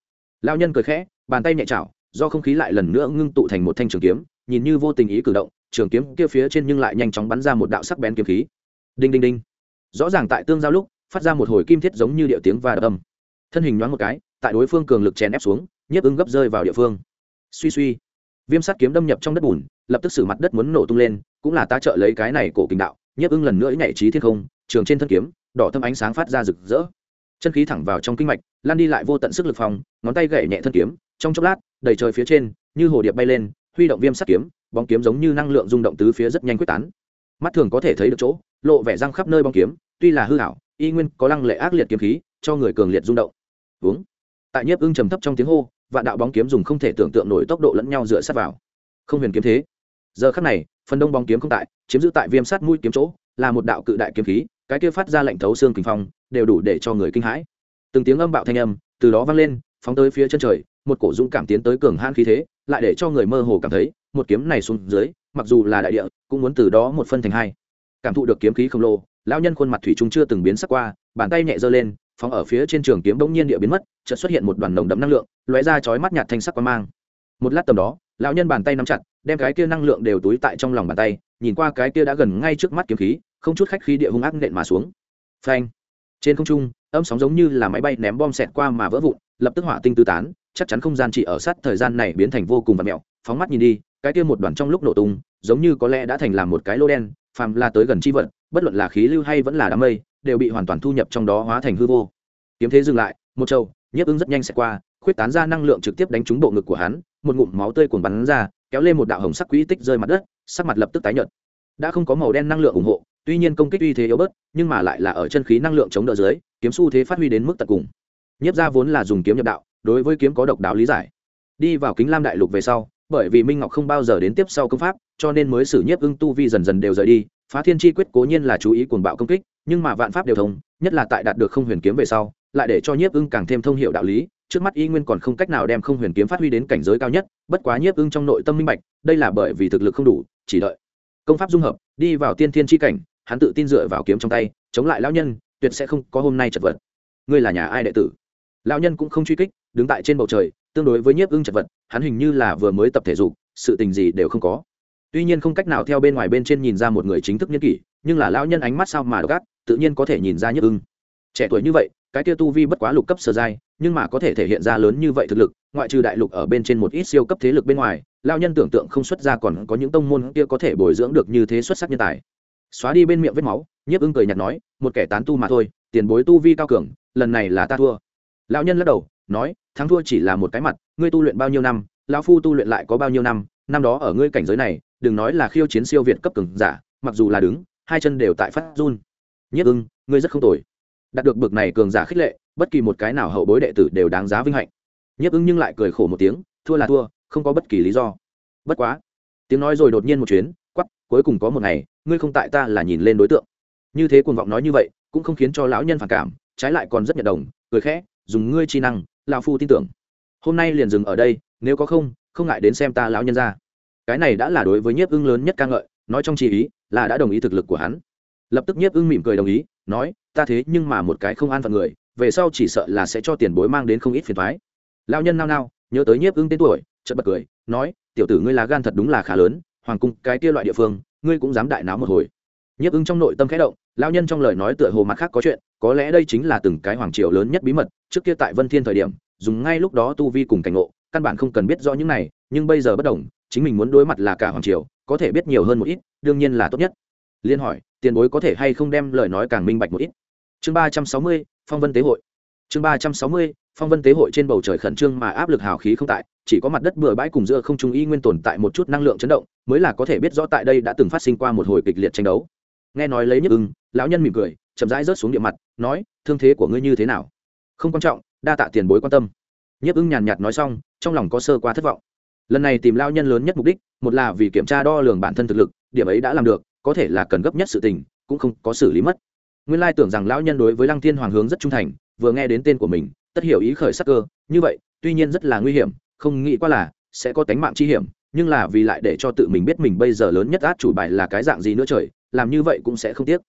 lao nhân cười khẽ, bàn tay nhẹ chảo, do không khí lại lần nữa ngưng tụ thành một thanh trường kiếm, nhìn như vô tình ý cử động, trường kiếm kia phía trên nhưng lại nhanh chóng bắn ra một đạo sắc bén kiếm khí. Đinh đinh đinh. Rõ ràng tại tương giao lúc, phát ra một hồi kim thiết giống như điệu tiếng và đập âm. Thân hình nhoáng một cái, tại đối phương cường lực chèn ép xuống, nhiếp ưng gấp rơi vào địa phương. Suy suy. Viêm sắt kiếm đâm nhập trong đất bùn, lập tức xử mặt đất muốn nổ tung lên, cũng là ta trợ lấy cái này cổ kinh đạo, nhiếp ưng lần nữa nhảy trí thiên không, trường trên thân kiếm, đỏ thâm ánh sáng phát ra rực rỡ. Chân khí thẳng vào trong kinh mạch lan đi lại vô tận sức lực phòng, ngón tay gậy nhẹ thân kiếm, trong chốc lát, đầy trời phía trên, như hồ điệp bay lên, huy động viêm sắt kiếm, bóng kiếm giống như năng lượng rung động tứ phía rất nhanh quyết tán. Mắt thường có thể thấy được chỗ, lộ vẻ răng khắp nơi bóng kiếm, tuy là hư hảo y nguyên có lăng lệ ác liệt kiếm khí, cho người cường liệt rung động. Uống tại nhiếp ưng trầm thấp trong tiếng hô, vạn đạo bóng kiếm dùng không thể tưởng tượng nổi tốc độ lẫn nhau dựa sát vào. Không huyền kiếm thế. Giờ khắc này, phần đông bóng kiếm không tại, chiếm giữ tại viêm sát mũi kiếm chỗ, là một đạo cự đại kiếm khí, cái kia phát ra lệnh thấu xương kinh phong, đều đủ để cho người kinh hãi từng tiếng âm bạo thanh âm từ đó vang lên, phóng tới phía chân trời, một cổ dũng cảm tiến tới cường hãn khí thế, lại để cho người mơ hồ cảm thấy, một kiếm này xuống dưới, mặc dù là đại địa, cũng muốn từ đó một phân thành hai. Cảm thụ được kiếm khí khổng lồ, lão nhân khuôn mặt thủy trung chưa từng biến sắc qua, bàn tay nhẹ giơ lên, phóng ở phía trên trường kiếm bỗng nhiên địa biến mất, chợt xuất hiện một đoàn nồng đậm năng lượng, lóe ra chói mắt nhạt thanh sắc quang mang. Một lát tầm đó, lão nhân bàn tay nắm chặt, đem cái kia năng lượng đều túi tại trong lòng bàn tay, nhìn qua cái kia đã gần ngay trước mắt kiếm khí, không chút khách khí địa hung ác nện mà xuống. Phanh! Trên không trung, âm sóng giống như là máy bay ném bom xẹt qua mà vỡ vụn, lập tức hỏa tinh tứ tán, chắc chắn không gian chỉ ở sát thời gian này biến thành vô cùng vật mẹo. Phóng mắt nhìn đi, cái kia một đoàn trong lúc nổ tung, giống như có lẽ đã thành làm một cái lô đen, phàm là tới gần chi vật, bất luận là khí lưu hay vẫn là đám mây, đều bị hoàn toàn thu nhập trong đó hóa thành hư vô. Kiếm thế dừng lại, một trâu, nhiếp ứng rất nhanh sẽ qua, khuyết tán ra năng lượng trực tiếp đánh trúng bộ ngực của hắn, một ngụm máu tươi cuồn bắn ra, kéo lên một đạo hồng sắc quỹ tích rơi mặt đất, sắc mặt lập tức tái nhợt. Đã không có màu đen năng lượng ủng hộ tuy nhiên công kích uy thế yếu bớt, nhưng mà lại là ở chân khí năng lượng chống đỡ dưới, kiếm xu thế phát huy đến mức tận cùng. Nhiếp ra vốn là dùng kiếm nhập đạo, đối với kiếm có độc đáo lý giải. Đi vào kính lam đại lục về sau, bởi vì minh ngọc không bao giờ đến tiếp sau công pháp, cho nên mới xử nhiếp ưng tu vi dần dần đều rời đi, phá thiên chi quyết cố nhiên là chú ý cuồng bạo công kích, nhưng mà vạn pháp đều thông, nhất là tại đạt được không huyền kiếm về sau, lại để cho nhiếp ưng càng thêm thông hiệu đạo lý, trước mắt y nguyên còn không cách nào đem không huyền kiếm phát huy đến cảnh giới cao nhất, bất quá nhiếp ưng trong nội tâm minh bạch, đây là bởi vì thực lực không đủ, chỉ đợi công pháp dung hợp đi vào tiên thiên chi cảnh, hắn tự tin dựa vào kiếm trong tay, chống lại lão nhân, tuyệt sẽ không có hôm nay chật vật. Ngươi là nhà ai đệ tử? Lão nhân cũng không truy kích, đứng tại trên bầu trời, tương đối với nhiếp ưng chật vật, hắn hình như là vừa mới tập thể dục, sự tình gì đều không có. Tuy nhiên không cách nào theo bên ngoài bên trên nhìn ra một người chính thức nhân kỷ, nhưng là lão nhân ánh mắt sao mà gắt tự nhiên có thể nhìn ra nhiếp ưng trẻ tuổi như vậy, cái kia tu vi bất quá lục cấp sở giai, nhưng mà có thể thể hiện ra lớn như vậy thực lực, ngoại trừ đại lục ở bên trên một ít siêu cấp thế lực bên ngoài lao nhân tưởng tượng không xuất ra còn có những tông môn kia có thể bồi dưỡng được như thế xuất sắc nhân tài. Xóa đi bên miệng vết máu, nhiếp ưng cười nhạt nói, một kẻ tán tu mà thôi, tiền bối tu vi cao cường, lần này là ta thua. Lão nhân lắc đầu, nói, thắng thua chỉ là một cái mặt, ngươi tu luyện bao nhiêu năm, lão phu tu luyện lại có bao nhiêu năm năm đó ở ngươi cảnh giới này, đừng nói là khiêu chiến siêu việt cấp cường giả, mặc dù là đứng, hai chân đều tại phát run. Nhất ưng, ngươi rất không tồi đạt được bực này cường giả khích lệ, bất kỳ một cái nào hậu bối đệ tử đều đáng giá vinh hạnh. Nhất ứng nhưng lại cười khổ một tiếng, thua là thua, không có bất kỳ lý do. Bất quá, tiếng nói rồi đột nhiên một chuyến quắp cuối cùng có một ngày, ngươi không tại ta là nhìn lên đối tượng. Như thế cuồng vọng nói như vậy, cũng không khiến cho lão nhân phản cảm, trái lại còn rất nhận đồng, cười khẽ, dùng ngươi chi năng, lão phu tin tưởng. Hôm nay liền dừng ở đây, nếu có không không ngại đến xem ta lão nhân ra. Cái này đã là đối với nhiếp ưng lớn nhất ca ngợi, nói trong chi ý, là đã đồng ý thực lực của hắn. Lập tức nhiếp ưng mỉm cười đồng ý nói, ta thế nhưng mà một cái không an phận người, về sau chỉ sợ là sẽ cho tiền bối mang đến không ít phiền thoái lão nhân nao nao, nhớ tới nhiếp ưng tên tuổi, chợt bật cười, nói, tiểu tử ngươi là gan thật đúng là khá lớn, hoàng cung cái kia loại địa phương, ngươi cũng dám đại náo một hồi. Nhiếp ưng trong nội tâm khẽ động lao nhân trong lời nói tựa hồ mặt khác có chuyện, có lẽ đây chính là từng cái hoàng triều lớn nhất bí mật, trước kia tại vân thiên thời điểm, dùng ngay lúc đó tu vi cùng cảnh ngộ, căn bản không cần biết rõ những này, nhưng bây giờ bất đồng, chính mình muốn đối mặt là cả hoàng triều, có thể biết nhiều hơn một ít, đương nhiên là tốt nhất. Liên hỏi tiền bối có thể hay không đem lời nói càng minh bạch một ít. Chương ba trăm sáu mươi, phong vân tế hội. Chương ba trăm sáu mươi, phong vân tế hội trên bầu trời khẩn trương mà áp lực hào khí không tại, chỉ có mặt đất bừa bãi cùng giữa không trung y nguyên tồn tại một chút năng lượng chấn động, mới là có thể biết rõ tại đây đã từng phát sinh qua một hồi kịch liệt tranh đấu. Nghe nói lấy nhức ưng, lão nhân mỉm cười, chậm rãi rớt xuống địa mặt, nói, thương thế của ngươi như thế nào? Không quan trọng, đa tạ tiền bối quan tâm. Nhức ưng nhàn nhạt nói xong, trong lòng có sơ qua thất vọng. Lần này tìm lao nhân lớn nhất mục đích, một là vì kiểm tra đo lường bản thân thực lực, điểm ấy đã làm được có thể là cần gấp nhất sự tình, cũng không có xử lý mất. Nguyên lai tưởng rằng lão nhân đối với lăng thiên hoàng hướng rất trung thành, vừa nghe đến tên của mình, tất hiểu ý khởi sắc cơ, như vậy, tuy nhiên rất là nguy hiểm, không nghĩ qua là sẽ có tánh mạng chi hiểm, nhưng là vì lại để cho tự mình biết mình bây giờ lớn nhất át chủ bài là cái dạng gì nữa trời, làm như vậy cũng sẽ không tiếc.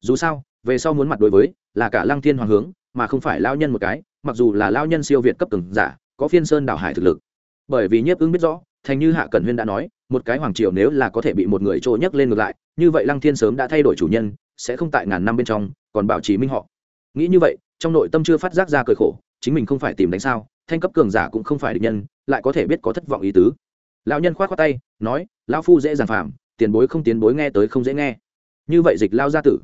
Dù sao, về sau muốn mặt đối với là cả lăng thiên hoàng hướng, mà không phải lao nhân một cái, mặc dù là lao nhân siêu việt cấp từng giả, có phiên sơn đảo hải thực lực. Bởi vì nhiếp ứng biết rõ thành như hạ cẩn huyên đã nói, một cái hoàng triều nếu là có thể bị một người trôi nhấc lên ngược lại, như vậy lăng thiên sớm đã thay đổi chủ nhân, sẽ không tại ngàn năm bên trong, còn bảo trì minh họ. Nghĩ như vậy, trong nội tâm chưa phát giác ra cười khổ, chính mình không phải tìm đánh sao, thanh cấp cường giả cũng không phải địch nhân, lại có thể biết có thất vọng ý tứ. Lão nhân khoát khoát tay, nói, lão phu dễ dàng phạm, tiền bối không tiến bối nghe tới không dễ nghe. Như vậy dịch lao gia tử.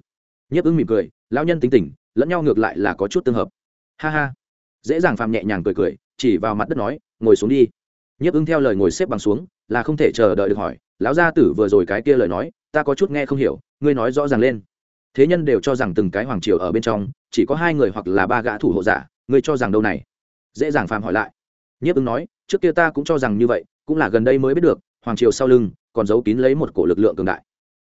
Nhấp ứng mỉm cười, lão nhân tính tình, lẫn nhau ngược lại là có chút tương hợp. Ha ha. Dễ dàng phạm nhẹ nhàng cười cười, chỉ vào mặt đất nói, ngồi xuống đi nhiếp ứng theo lời ngồi xếp bằng xuống, là không thể chờ đợi được hỏi, lão gia tử vừa rồi cái kia lời nói, ta có chút nghe không hiểu, ngươi nói rõ ràng lên. Thế nhân đều cho rằng từng cái hoàng triều ở bên trong, chỉ có hai người hoặc là ba gã thủ hộ giả, ngươi cho rằng đâu này? Dễ dàng phàm hỏi lại. Nhiếp ứng nói, trước kia ta cũng cho rằng như vậy, cũng là gần đây mới biết được, hoàng triều sau lưng còn giấu kín lấy một cổ lực lượng cường đại.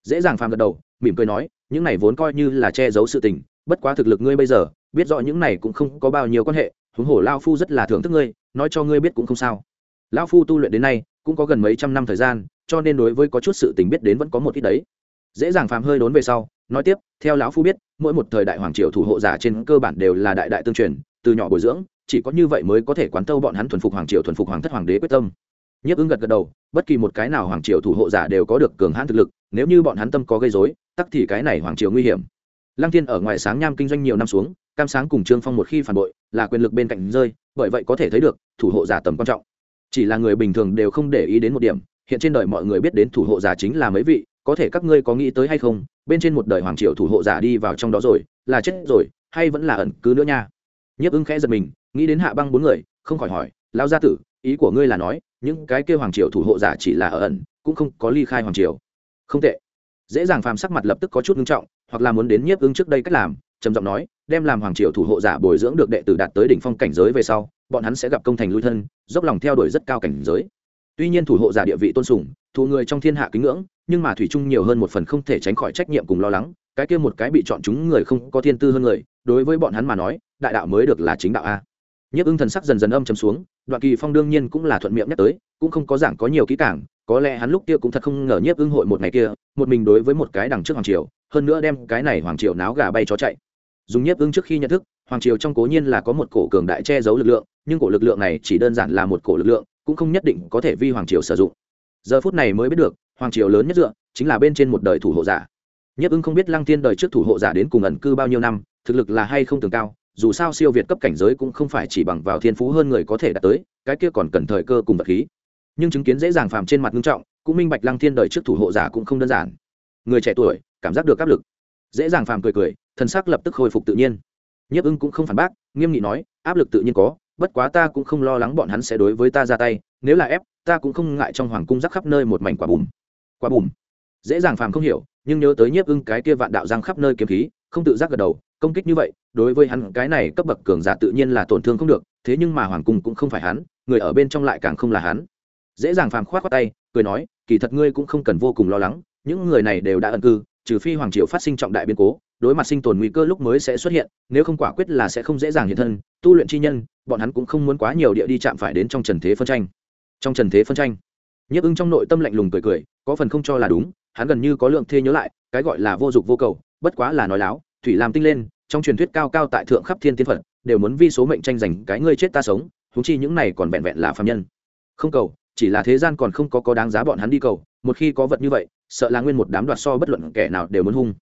Dễ dàng phàm gật đầu, mỉm cười nói, những này vốn coi như là che giấu sự tình, bất quá thực lực ngươi bây giờ, biết rõ những này cũng không có bao nhiêu quan hệ, huống hồ lao phu rất là thưởng thức ngươi, nói cho ngươi biết cũng không sao lão phu tu luyện đến nay, cũng có gần mấy trăm năm thời gian, cho nên đối với có chút sự tình biết đến vẫn có một ít đấy. Dễ dàng phàm hơi đốn về sau, nói tiếp, theo lão phu biết, mỗi một thời đại hoàng triều thủ hộ giả trên cơ bản đều là đại đại tương truyền, từ nhỏ bồi dưỡng, chỉ có như vậy mới có thể quán tâu bọn hắn thuần phục hoàng triều, thuần phục hoàng thất hoàng đế quyết tâm. Nhấp ứng gật gật đầu, bất kỳ một cái nào hoàng triều thủ hộ giả đều có được cường hãn thực lực, nếu như bọn hắn tâm có gây dối tắc thì cái này hoàng triều nguy hiểm. Lăng thiên ở ngoài sáng nham kinh doanh nhiều năm xuống, cam sáng cùng trương phong một khi phản bội, là quyền lực bên cạnh rơi, bởi vậy có thể thấy được, thủ hộ giả tầm quan trọng chỉ là người bình thường đều không để ý đến một điểm, hiện trên đời mọi người biết đến thủ hộ giả chính là mấy vị, có thể các ngươi có nghĩ tới hay không, bên trên một đời hoàng triều thủ hộ giả đi vào trong đó rồi, là chết rồi, hay vẫn là ẩn cứ nữa nha? Nhiếp ứng khẽ giật mình, nghĩ đến hạ băng bốn người, không khỏi hỏi lao gia tử, ý của ngươi là nói, những cái kêu hoàng triều thủ hộ giả chỉ là ở ẩn, cũng không có ly khai hoàng triều? Không tệ. Dễ dàng phàm sắc mặt lập tức có chút nghiêm trọng, hoặc là muốn đến nhiếp ứng trước đây cách làm, trầm giọng nói, đem làm hoàng triều thủ hộ giả bồi dưỡng được đệ tử đạt tới đỉnh phong cảnh giới về sau bọn hắn sẽ gặp công thành lui thân, dốc lòng theo đuổi rất cao cảnh giới. Tuy nhiên thủ hộ giả địa vị tôn sùng thụ người trong thiên hạ kính ngưỡng, nhưng mà thủy chung nhiều hơn một phần không thể tránh khỏi trách nhiệm cùng lo lắng, cái kia một cái bị chọn chúng người không có thiên tư hơn người, đối với bọn hắn mà nói, đại đạo mới được là chính đạo a. Nhiếp ưng thần sắc dần dần âm chấm xuống, đoạn kỳ phong đương nhiên cũng là thuận miệng nhắc tới, cũng không có giảng có nhiều kỹ cảng có lẽ hắn lúc kia cũng thật không ngờ nhiếp ưng hội một ngày kia, một mình đối với một cái đằng trước hoàng triều, hơn nữa đem cái này hoàng triều náo gà bay chó chạy dùng nhiếp ưng trước khi nhận thức, hoàng triều trong cố nhiên là có một cổ cường đại che giấu lực lượng, nhưng cổ lực lượng này chỉ đơn giản là một cổ lực lượng, cũng không nhất định có thể vi hoàng triều sử dụng. Giờ phút này mới biết được, hoàng triều lớn nhất dựa chính là bên trên một đời thủ hộ giả. Nhất ưng không biết lăng thiên đời trước thủ hộ giả đến cùng ẩn cư bao nhiêu năm, thực lực là hay không tường cao, dù sao siêu việt cấp cảnh giới cũng không phải chỉ bằng vào thiên phú hơn người có thể đạt tới, cái kia còn cần thời cơ cùng vật khí. Nhưng chứng kiến dễ dàng phàm trên mặt nghiêm trọng, cũng minh bạch lăng thiên đời trước thủ hộ giả cũng không đơn giản. Người trẻ tuổi, cảm giác được áp lực. Dễ dàng phàm cười cười thần sắc lập tức hồi phục tự nhiên. Nhiếp ưng cũng không phản bác, nghiêm nghị nói, áp lực tự nhiên có, bất quá ta cũng không lo lắng bọn hắn sẽ đối với ta ra tay, nếu là ép, ta cũng không ngại trong hoàng cung rắc khắp nơi một mảnh quả bùm. Quả bùm? Dễ dàng phàm không hiểu, nhưng nhớ tới nhiếp ưng cái kia vạn đạo giang khắp nơi kiếm khí, không tự giác gật đầu, công kích như vậy, đối với hắn cái này cấp bậc cường giả tự nhiên là tổn thương không được, thế nhưng mà hoàng cung cũng không phải hắn, người ở bên trong lại càng không là hắn. Dễ dàng phàm khoát qua tay, cười nói, kỳ thật ngươi cũng không cần vô cùng lo lắng, những người này đều đã ẩn cư, trừ phi hoàng triều phát sinh trọng đại biến cố đối mặt sinh tồn nguy cơ lúc mới sẽ xuất hiện, nếu không quả quyết là sẽ không dễ dàng hiện thân, tu luyện chi nhân, bọn hắn cũng không muốn quá nhiều địa đi chạm phải đến trong trần thế phân tranh. Trong trần thế phân tranh, nhiếp ưng trong nội tâm lạnh lùng cười cười, có phần không cho là đúng, hắn gần như có lượng thê nhớ lại, cái gọi là vô dụng vô cầu, bất quá là nói láo, thủy làm tinh lên, trong truyền thuyết cao cao tại thượng khắp thiên tiên phật, đều muốn vi số mệnh tranh giành cái ngươi chết ta sống thú chi những này còn vẹn vẹn là phạm nhân. Không cầu, chỉ là thế gian còn không có có đáng giá bọn hắn đi cầu, một khi có vật như vậy, sợ là nguyên một đám đoạt so bất luận kẻ nào đều muốn hung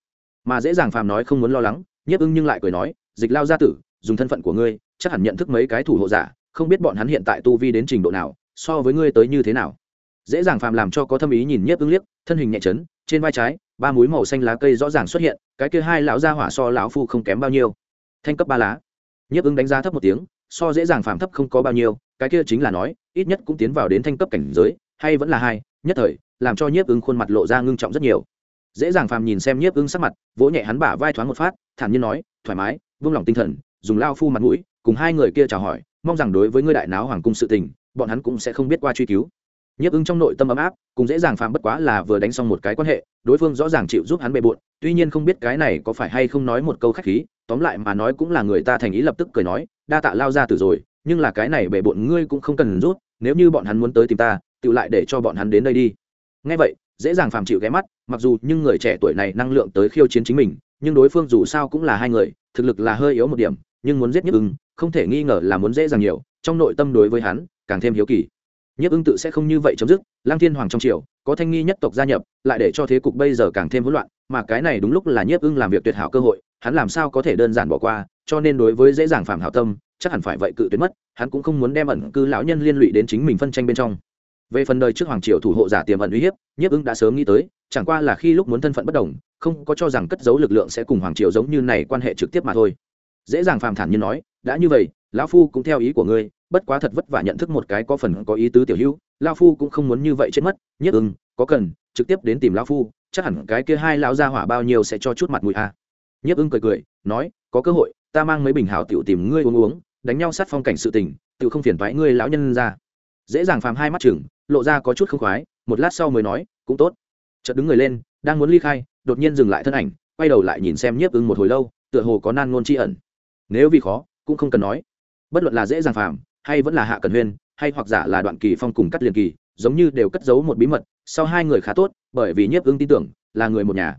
mà dễ dàng phàm nói không muốn lo lắng, nhiếp ưng nhưng lại cười nói, dịch lao gia tử, dùng thân phận của ngươi, chắc hẳn nhận thức mấy cái thủ hộ giả, không biết bọn hắn hiện tại tu vi đến trình độ nào, so với ngươi tới như thế nào. Dễ dàng phàm làm cho có thâm ý nhìn nhiếp ưng liếc, thân hình nhẹ chấn, trên vai trái, ba múi màu xanh lá cây rõ ràng xuất hiện, cái kia hai lão gia hỏa so lão phu không kém bao nhiêu. Thanh cấp ba lá. Nhiếp ưng đánh giá thấp một tiếng, so dễ dàng phàm thấp không có bao nhiêu, cái kia chính là nói, ít nhất cũng tiến vào đến thanh cấp cảnh giới, hay vẫn là hai, nhất thời, làm cho nhiếp ưng khuôn mặt lộ ra ngưng trọng rất nhiều dễ dàng phàm nhìn xem nhiếp ưng sắc mặt, vỗ nhẹ hắn bả vai thoáng một phát, thản nhiên nói, thoải mái, vung lòng tinh thần, dùng lao phu mặt mũi, cùng hai người kia chào hỏi, mong rằng đối với ngươi đại náo hoàng cung sự tình, bọn hắn cũng sẽ không biết qua truy cứu. Nhiếp ưng trong nội tâm ấm áp, cùng dễ dàng phàm bất quá là vừa đánh xong một cái quan hệ, đối phương rõ ràng chịu giúp hắn bề bộn, tuy nhiên không biết cái này có phải hay không nói một câu khách khí, tóm lại mà nói cũng là người ta thành ý lập tức cười nói, đa tạ lao ra từ rồi, nhưng là cái này bề bộn ngươi cũng không cần rút nếu như bọn hắn muốn tới tìm ta tự lại để cho bọn hắn đến đây đi. Ngay vậy dễ dàng phàm chịu ghé mắt, mặc dù nhưng người trẻ tuổi này năng lượng tới khiêu chiến chính mình, nhưng đối phương dù sao cũng là hai người, thực lực là hơi yếu một điểm, nhưng muốn giết nhất ưng, không thể nghi ngờ là muốn dễ dàng nhiều, trong nội tâm đối với hắn, càng thêm hiếu kỳ. Nhất ưng tự sẽ không như vậy chấm dứt lang thiên hoàng trong triều, có thanh nghi nhất tộc gia nhập, lại để cho thế cục bây giờ càng thêm hỗn loạn, mà cái này đúng lúc là nhất ưng làm việc tuyệt hảo cơ hội, hắn làm sao có thể đơn giản bỏ qua, cho nên đối với dễ dàng phạm hảo tâm, chắc hẳn phải vậy cự tuyệt mất, hắn cũng không muốn đem ẩn cư lão nhân liên lụy đến chính mình phân tranh bên trong về phần đời trước hoàng triều thủ hộ giả tiềm ẩn uy hiếp, nhiếp ưng đã sớm nghĩ tới, chẳng qua là khi lúc muốn thân phận bất đồng, không có cho rằng cất giấu lực lượng sẽ cùng hoàng triều giống như này quan hệ trực tiếp mà thôi. Dễ dàng phàm thản như nói, đã như vậy, lão phu cũng theo ý của ngươi, bất quá thật vất vả nhận thức một cái có phần có ý tứ tiểu hữu, lão phu cũng không muốn như vậy chết mất. Nhiếp ưng, có cần, trực tiếp đến tìm lão phu, chắc hẳn cái kia hai lão gia hỏa bao nhiêu sẽ cho chút mặt mũi a à. nhiếp ưng cười cười, nói, có cơ hội, ta mang mấy bình hảo tiểu tìm ngươi uống uống, đánh nhau sát phong cảnh sự tình tự không phiền thoái ngươi lão nhân ra. Dễ dàng phàm hai mắt chừng lộ ra có chút không khoái, một lát sau mới nói, cũng tốt. Chợt đứng người lên, đang muốn ly khai, đột nhiên dừng lại thân ảnh, quay đầu lại nhìn xem nhiếp ưng một hồi lâu, tựa hồ có nan ngôn tri ẩn. Nếu vì khó, cũng không cần nói. Bất luận là dễ dàng phàm, hay vẫn là hạ cần huyên, hay hoặc giả là đoạn kỳ phong cùng cắt liền kỳ, giống như đều cất giấu một bí mật, sau hai người khá tốt, bởi vì nhiếp ưng tin tưởng, là người một nhà.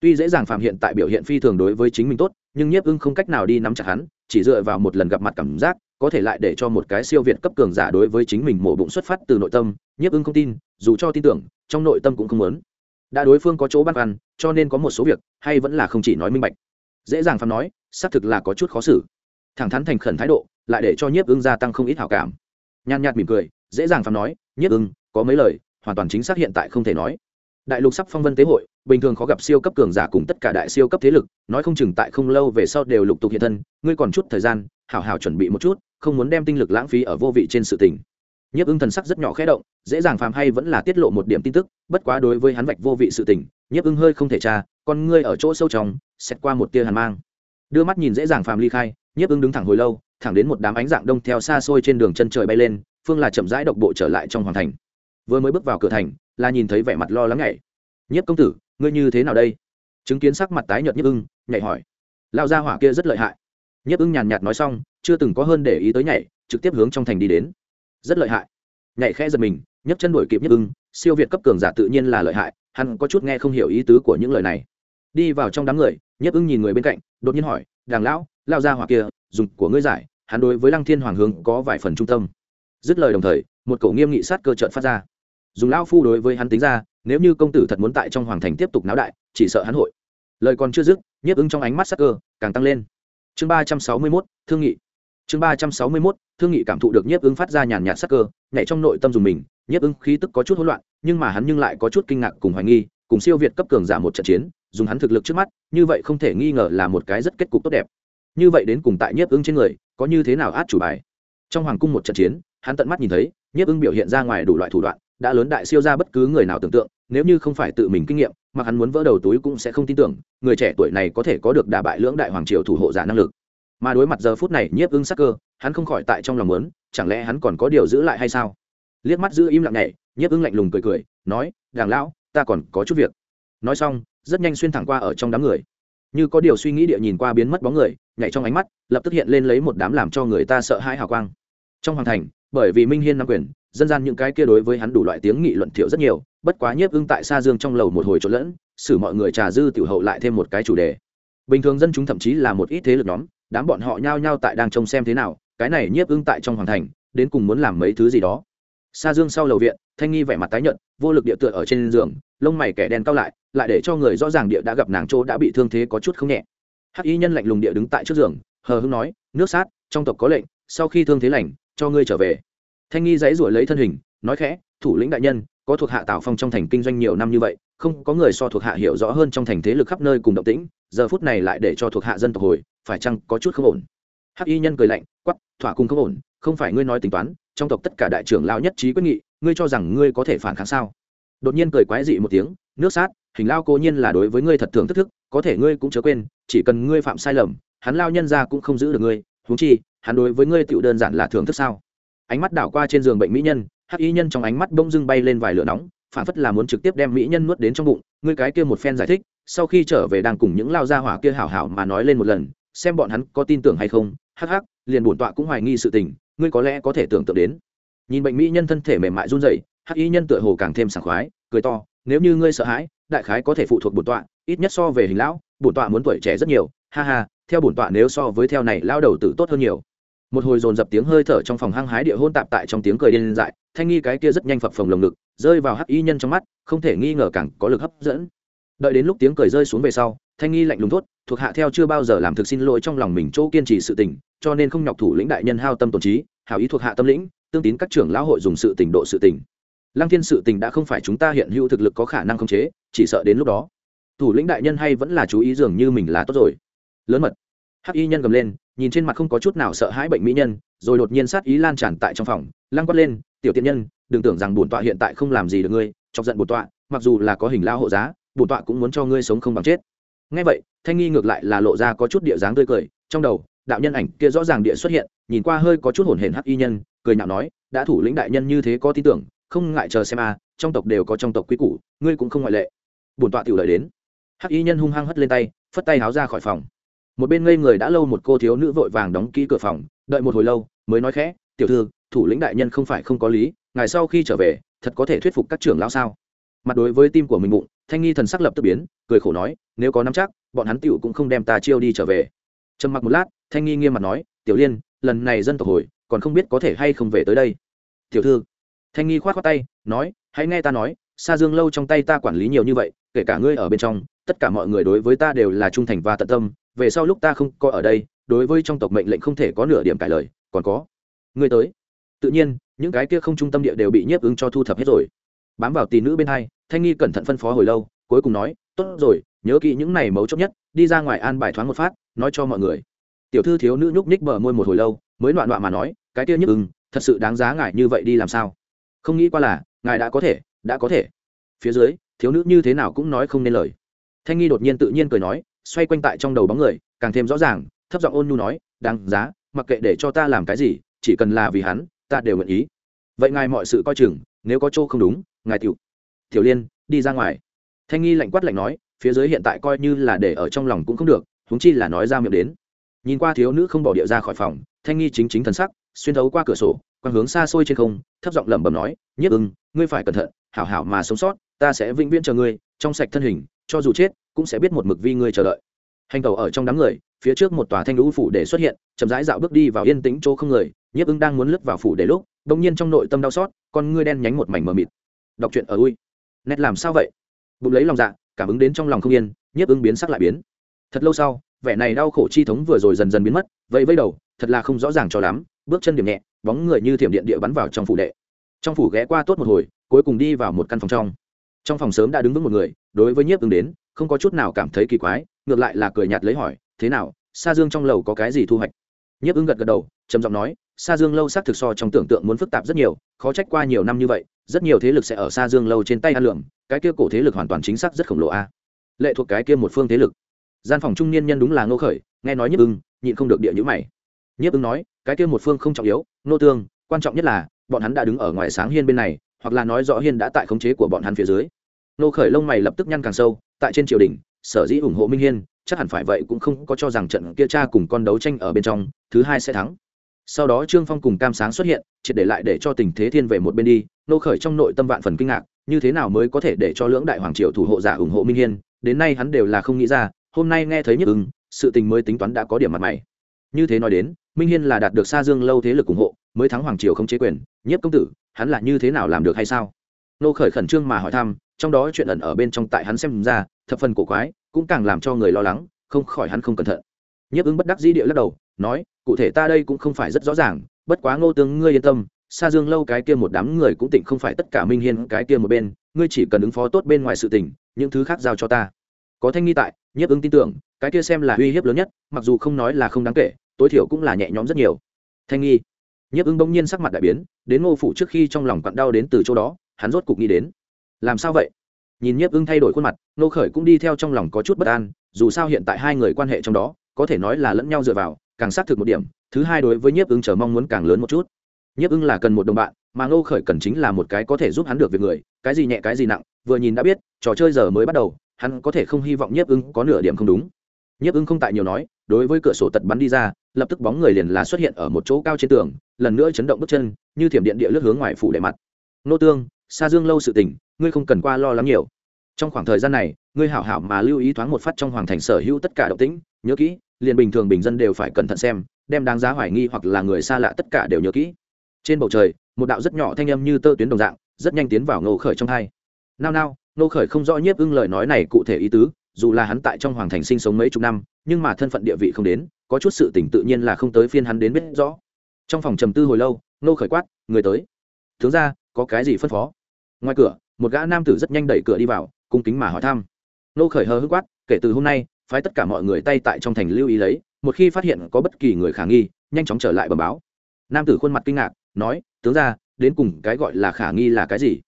Tuy dễ dàng phàm hiện tại biểu hiện phi thường đối với chính mình tốt, nhưng nhiếp ưng không cách nào đi nắm chặt hắn, chỉ dựa vào một lần gặp mặt cảm giác có thể lại để cho một cái siêu việt cấp cường giả đối với chính mình mổ bụng xuất phát từ nội tâm, nhiếp ưng không tin, dù cho tin tưởng, trong nội tâm cũng không muốn. Đã đối phương có chỗ băn khoăn, cho nên có một số việc, hay vẫn là không chỉ nói minh bạch. Dễ dàng phán nói, xác thực là có chút khó xử. Thẳng thắn thành khẩn thái độ, lại để cho nhiếp ưng gia tăng không ít hảo cảm. Nhàn nhạt mỉm cười, dễ dàng phán nói, nhiếp ưng có mấy lời, hoàn toàn chính xác hiện tại không thể nói. Đại lục sắp phong vân tế hội, bình thường khó gặp siêu cấp cường giả cùng tất cả đại siêu cấp thế lực, nói không chừng tại không lâu về sau đều lục tục hiện thân, ngươi còn chút thời gian hảo hảo chuẩn bị một chút, không muốn đem tinh lực lãng phí ở vô vị trên sự tình. Nhiếp ưng thần sắc rất nhỏ khẽ động, dễ dàng phàm hay vẫn là tiết lộ một điểm tin tức, bất quá đối với hắn vạch vô vị sự tình, nhiếp ưng hơi không thể tra, con ngươi ở chỗ sâu trong xét qua một tia hàn mang. Đưa mắt nhìn dễ dàng phàm ly khai, nhiếp ưng đứng thẳng hồi lâu, thẳng đến một đám ánh dạng đông theo xa xôi trên đường chân trời bay lên, phương là chậm rãi độc bộ trở lại trong hoàng thành. Vừa mới bước vào cửa thành, là nhìn thấy vẻ mặt lo lắng nhảy. Nhiếp công tử, ngươi như thế nào đây? Chứng kiến sắc mặt tái nhợt nhiếp ưng nhảy hỏi. Lao ra hỏa kia rất lợi hại nhiếp ưng nhàn nhạt nói xong, chưa từng có hơn để ý tới nhảy, trực tiếp hướng trong thành đi đến. Rất lợi hại. Nhảy khẽ giật mình, nhấc chân đổi kịp nhiếp ưng, siêu việt cấp cường giả tự nhiên là lợi hại, hắn có chút nghe không hiểu ý tứ của những lời này. Đi vào trong đám người, nhiếp ưng nhìn người bên cạnh, đột nhiên hỏi, đàng lão lao ra hoặc kia, dùng của ngươi giải, hắn đối với lăng thiên hoàng hướng có vài phần trung tâm. Dứt lời đồng thời, một cậu nghiêm nghị sát cơ trợn phát ra. Dùng lão phu đối với hắn tính ra, nếu như công tử thật muốn tại trong hoàng thành tiếp tục náo đại, chỉ sợ hắn hội. Lời còn chưa dứt, nhiếp ứng trong ánh mắt sắc cơ càng tăng lên chương ba trăm sáu mươi mốt, thương nghị. Chương ba trăm sáu mươi mốt, thương nghị cảm thụ được nhiếp ứng phát ra nhàn nhạt sắc cơ, nhảy trong nội tâm dùng mình, nhiếp ứng khí tức có chút hỗn loạn, nhưng mà hắn nhưng lại có chút kinh ngạc cùng hoài nghi, cùng siêu việt cấp cường giả một trận chiến, dùng hắn thực lực trước mắt, như vậy không thể nghi ngờ là một cái rất kết cục tốt đẹp. Như vậy đến cùng tại nhiếp ứng trên người, có như thế nào át chủ bài? Trong hoàng cung một trận chiến, hắn tận mắt nhìn thấy, nhiếp ứng biểu hiện ra ngoài đủ loại thủ đoạn đã lớn đại siêu ra bất cứ người nào tưởng tượng, nếu như không phải tự mình kinh nghiệm, mà hắn muốn vỡ đầu túi cũng sẽ không tin tưởng, người trẻ tuổi này có thể có được đà bại lưỡng đại hoàng triều thủ hộ giả năng lực. Mà đối mặt giờ phút này nhiếp ưng sắc cơ, hắn không khỏi tại trong lòng muốn, chẳng lẽ hắn còn có điều giữ lại hay sao? Liếc mắt giữ im lặng này nhiếp ưng lạnh lùng cười cười, nói, đàng lão, ta còn có chút việc. Nói xong, rất nhanh xuyên thẳng qua ở trong đám người. Như có điều suy nghĩ địa nhìn qua biến mất bóng người, nhảy trong ánh mắt, lập tức hiện lên lấy một đám làm cho người ta sợ hãi hào quang. Trong hoàng thành, bởi vì minh hiên nắm quyền dân gian những cái kia đối với hắn đủ loại tiếng nghị luận thiệu rất nhiều, bất quá nhiếp ưng tại xa dương trong lầu một hồi trộn lẫn, xử mọi người trà dư tiểu hậu lại thêm một cái chủ đề. Bình thường dân chúng thậm chí là một ít thế lực nhóm, đám bọn họ nhao nhao tại đang trông xem thế nào, cái này nhiếp ưng tại trong hoàng thành, đến cùng muốn làm mấy thứ gì đó. Xa dương sau lầu viện, thanh nghi vẻ mặt tái nhợt, vô lực địa tựa ở trên giường, lông mày kẻ đen cao lại lại để cho người rõ ràng địa đã gặp nàng chỗ đã bị thương thế có chút không nhẹ. Hắc y nhân lạnh lùng địa đứng tại trước giường, hờ hưng nói, nước sát, trong tộc có lệnh, sau khi thương thế lành, cho ngươi trở về thanh nghi dãy ruổi lấy thân hình, nói khẽ, thủ lĩnh đại nhân, có thuộc hạ tào phong trong thành kinh doanh nhiều năm như vậy, không có người so thuộc hạ hiểu rõ hơn trong thành thế lực khắp nơi cùng động tĩnh, giờ phút này lại để cho thuộc hạ dân tộc hồi, phải chăng có chút không ổn? Hắc y nhân cười lạnh quắp thỏa cùng không ổn, không phải ngươi nói tính toán, trong tộc tất cả đại trưởng lao nhất trí quyết nghị, ngươi cho rằng ngươi có thể phản kháng sao? Đột nhiên cười quái dị một tiếng, nước sát, hình lao cố nhiên là đối với ngươi thật thường thức thức, có thể ngươi cũng chớ quên, chỉ cần ngươi phạm sai lầm, hắn lao nhân ra cũng không giữ được ngươi, huống chi, hắn đối với ngươi tựu đơn giản là thưởng thức sao? Ánh mắt đảo qua trên giường bệnh mỹ nhân, hắc y nhân trong ánh mắt bỗng dưng bay lên vài lửa nóng, phản phất là muốn trực tiếp đem mỹ nhân nuốt đến trong bụng, ngươi cái kia một phen giải thích, sau khi trở về đang cùng những lao gia hỏa kia hảo hảo mà nói lên một lần, xem bọn hắn có tin tưởng hay không, hắc hắc, liền bổn tọa cũng hoài nghi sự tình, ngươi có lẽ có thể tưởng tượng đến. Nhìn bệnh mỹ nhân thân thể mềm mại run rẩy, hắc y nhân tựa hồ càng thêm sảng khoái, cười to, nếu như ngươi sợ hãi, đại khái có thể phụ thuộc bổn tọa, ít nhất so về hình lão, bổn tọa muốn tuổi trẻ rất nhiều, ha ha, theo bổn tọa nếu so với theo này lao đầu tử tốt hơn nhiều một hồi dồn dập tiếng hơi thở trong phòng hăng hái địa hôn tạp tại trong tiếng cười điên dại, thanh nghi cái kia rất nhanh phập phồng lồng ngực, rơi vào hắc y nhân trong mắt, không thể nghi ngờ càng có lực hấp dẫn. Đợi đến lúc tiếng cười rơi xuống về sau, thanh nghi lạnh lùng thốt, thuộc hạ theo chưa bao giờ làm thực xin lỗi trong lòng mình chỗ kiên trì sự tình, cho nên không nhọc thủ lĩnh đại nhân hao tâm tổn trí, hảo ý thuộc hạ tâm lĩnh, tương tín các trưởng lão hội dùng sự tình độ sự tình. Lăng thiên sự tình đã không phải chúng ta hiện hữu thực lực có khả năng khống chế, chỉ sợ đến lúc đó, thủ lĩnh đại nhân hay vẫn là chú ý dường như mình là tốt rồi. Lớn mật, hắc y nhân gầm lên nhìn trên mặt không có chút nào sợ hãi bệnh mỹ nhân, rồi đột nhiên sát ý lan tràn tại trong phòng, lăng quát lên, tiểu tiện nhân, đừng tưởng rằng bổn tọa hiện tại không làm gì được ngươi, chọc giận bổn tọa, mặc dù là có hình lao hộ giá, bổn tọa cũng muốn cho ngươi sống không bằng chết. Ngay vậy, thanh nghi ngược lại là lộ ra có chút địa dáng tươi cười, trong đầu, đạo nhân ảnh kia rõ ràng địa xuất hiện, nhìn qua hơi có chút hổn hển hắc y nhân, cười nhạo nói, đã thủ lĩnh đại nhân như thế có tin tưởng, không ngại chờ xem a, trong tộc đều có trong tộc quý củ, ngươi cũng không ngoại lệ. Bổn tọa tiểu lợi đến. Hắc y nhân hung hăng hất lên tay, phất tay háo ra khỏi phòng một bên ngây người đã lâu một cô thiếu nữ vội vàng đóng kỹ cửa phòng, đợi một hồi lâu, mới nói khẽ, tiểu thư, thủ lĩnh đại nhân không phải không có lý, ngài sau khi trở về, thật có thể thuyết phục các trưởng lão sao? Mặt đối với tim của mình bụng, thanh nghi thần sắc lập tức biến, cười khổ nói, nếu có nắm chắc, bọn hắn tiểu cũng không đem ta chiêu đi trở về. Trầm mặc một lát, thanh nghi nghiêm mặt nói, tiểu liên, lần này dân tộc hồi, còn không biết có thể hay không về tới đây. Tiểu thư. Thanh nghi khoát khoát tay, nói, hãy nghe ta nói xa dương lâu trong tay ta quản lý nhiều như vậy, kể cả ngươi ở bên trong, tất cả mọi người đối với ta đều là trung thành và tận tâm về sau lúc ta không có ở đây, đối với trong tộc mệnh lệnh không thể có nửa điểm cải lời, còn có. Người tới. Tự nhiên, những cái kia không trung tâm địa đều bị nhiếp ứng cho thu thập hết rồi. Bám vào tỷ nữ bên hai, thanh nghi cẩn thận phân phó hồi lâu, cuối cùng nói, tốt rồi, nhớ kỹ những này mấu chốt nhất, đi ra ngoài an bài thoáng một phát, nói cho mọi người. Tiểu thư thiếu nữ nhúc nhích bờ môi một hồi lâu, mới loạn loạn mà nói, cái kia nhức ưng thật sự đáng giá ngài như vậy đi làm sao? Không nghĩ qua là, ngài đã có thể, đã có thể. Phía dưới, thiếu nữ như thế nào cũng nói không nên lời. Thanh nghi đột nhiên tự nhiên cười nói xoay quanh tại trong đầu bóng người, càng thêm rõ ràng, thấp giọng ôn nhu nói, đáng giá, mặc kệ để cho ta làm cái gì, chỉ cần là vì hắn, ta đều nguyện ý. Vậy ngài mọi sự coi chừng, nếu có chỗ không đúng, ngài tiểu tiểu liên, đi ra ngoài. Thanh nghi lạnh quát lạnh nói, phía dưới hiện tại coi như là để ở trong lòng cũng không được, huống chi là nói ra miệng đến. Nhìn qua thiếu nữ không bỏ địa ra khỏi phòng, thanh nghi chính chính thần sắc, xuyên thấu qua cửa sổ, quang hướng xa xôi trên không, thấp giọng lẩm bẩm nói nhất ưng, ngươi phải cẩn thận, hảo hảo mà sống sót, ta sẽ vĩnh viễn chờ ngươi, trong sạch thân hình, cho dù chết cũng sẽ biết một mực vi ngươi chờ đợi. Hành tàu ở trong đám người, phía trước một tòa thanh lũ phủ để xuất hiện, chậm rãi dạo bước đi vào yên tĩnh chỗ không người, nhiếp ưng đang muốn lướt vào phủ để lúc bỗng nhiên trong nội tâm đau xót, con ngươi đen nhánh một mảnh mờ mịt. Đọc truyện ở ui. Nét làm sao vậy? Bụng lấy lòng dạ cảm ứng đến trong lòng không yên, nhiếp ưng biến sắc lại biến. Thật lâu sau, vẻ này đau khổ chi thống vừa rồi dần dần biến mất vậy vây đầu, thật là không rõ ràng cho lắm, bước chân điểm nhẹ, bóng người như thiểm điện địa bắn vào trong phủ đệ. Trong phủ ghé qua tốt một hồi, cuối cùng đi vào một căn phòng trong. Trong phòng sớm đã đứng vững một người, đối với nhiếp ứng đến không có chút nào cảm thấy kỳ quái, ngược lại là cười nhạt lấy hỏi, thế nào, sa dương trong lầu có cái gì thu hoạch? Nhiếp ứng gật gật đầu, trầm giọng nói, sa dương lâu xác thực so trong tưởng tượng muốn phức tạp rất nhiều, khó trách qua nhiều năm như vậy, rất nhiều thế lực sẽ ở sa dương lâu trên tay a lượng, cái kia cổ thế lực hoàn toàn chính xác rất khổng lồ a. Lệ thuộc cái kia một phương thế lực. Gian phòng trung niên nhân đúng là ngô khởi, nghe nói nhiếp ưng, nhịn không được địa nhữ mày. Nhiếp ưng nói, cái kia một phương không trọng yếu nô tương, quan trọng nhất là, bọn hắn đã đứng ở ngoài sáng hiên bên này, hoặc là nói rõ hiên đã tại khống chế của bọn hắn phía dưới. Nô khởi lông mày lập tức nhăn càng sâu tại trên triều đình, sở dĩ ủng hộ minh hiên, chắc hẳn phải vậy cũng không có cho rằng trận kia cha cùng con đấu tranh ở bên trong, thứ hai sẽ thắng. Sau đó trương phong cùng cam sáng xuất hiện, triệt để lại để cho tình thế thiên về một bên đi, nô khởi trong nội tâm vạn phần kinh ngạc, như thế nào mới có thể để cho lưỡng đại hoàng triều thủ hộ giả ủng hộ minh hiên, đến nay hắn đều là không nghĩ ra, hôm nay nghe thấy nhức ưng, sự tình mới tính toán đã có điểm mặt mày. Như thế nói đến, minh hiên là đạt được xa dương lâu thế lực ủng hộ, mới thắng hoàng triều không chế quyền nhất công tử, hắn là như thế nào làm được hay sao? Nô khởi khẩn trương mà hỏi thăm trong đó chuyện ẩn ở bên trong tại hắn xem ra, thập phần cổ quái, cũng càng làm cho người lo lắng, không khỏi hắn không cẩn thận. Nhiếp ứng bất đắc dĩ địa lắc đầu, nói, cụ thể ta đây cũng không phải rất rõ ràng, bất quá ngô tướng ngươi yên tâm xa dương lâu cái kia một đám người cũng tỉnh không phải tất cả minh hiên cái kia một bên, ngươi chỉ cần ứng phó tốt bên ngoài sự tình, những thứ khác giao cho ta. Có thanh nghi tại, nhiếp ứng tin tưởng, cái kia xem là uy hiếp lớn nhất, mặc dù không nói là không đáng kể, tối thiểu cũng là nhẹ nhõm rất nhiều. Thanh nghi. Nhiếp ứng bỗng nhiên sắc mặt đại biến, đến ngô phủ trước khi trong lòng quặn đau đến từ chỗ đó, hắn rốt cục nghĩ đến làm sao vậy? Nhìn nhiếp ưng thay đổi khuôn mặt nô khởi cũng đi theo trong lòng có chút bất an, dù sao hiện tại hai người quan hệ trong đó, có thể nói là lẫn nhau dựa vào, càng xác thực một điểm, thứ hai đối với nhiếp ưng chờ mong muốn càng lớn một chút. Nhiếp ưng là cần một đồng bạn, mà Nô khởi cần chính là một cái có thể giúp hắn được việc người, cái gì nhẹ cái gì nặng, vừa nhìn đã biết, trò chơi giờ mới bắt đầu, hắn có thể không hy vọng nhiếp ưng có nửa điểm không đúng. Nhiếp ưng không tại nhiều nói, đối với cửa sổ tật bắn đi ra, lập tức bóng người liền là xuất hiện ở một chỗ cao trên tường, lần nữa chấn động bước chân, như thiểm điện địa lướt hướng ngoài phủ đệ mặt. Nô tương xa dương lâu sự tình ngươi không cần qua lo lắng nhiều. Trong khoảng thời gian này, ngươi hảo hảo mà lưu ý thoáng một phát trong hoàng thành sở hữu tất cả động tĩnh, nhớ kỹ, liền bình thường bình dân đều phải cẩn thận xem, đem đáng giá hoài nghi hoặc là người xa lạ tất cả đều nhớ kỹ. Trên bầu trời, một đạo rất nhỏ thanh âm như tơ tuyến đồng dạng, rất nhanh tiến vào nô khởi trong hai. Nao nao nô khởi không rõ nhiếp ưng lời nói này cụ thể ý tứ, dù là hắn tại trong hoàng thành sinh sống mấy chục năm, nhưng mà thân phận địa vị không đến, có chút sự tỉnh tự nhiên là không tới phiên hắn đến biết rõ. Trong phòng trầm tư hồi lâu nô khởi quát, người tới. Tướng ra có cái gì phân phó? Ngoài cửa một gã nam tử rất nhanh đẩy cửa đi vào, cung kính mà hỏi thăm. Nô khởi hờ hức quát, kể từ hôm nay, phái tất cả mọi người tay tại trong thành lưu ý lấy, một khi phát hiện có bất kỳ người khả nghi, nhanh chóng trở lại bờ báo. Nam tử khuôn mặt kinh ngạc, nói, tướng ra đến cùng cái gọi là khả nghi là cái gì?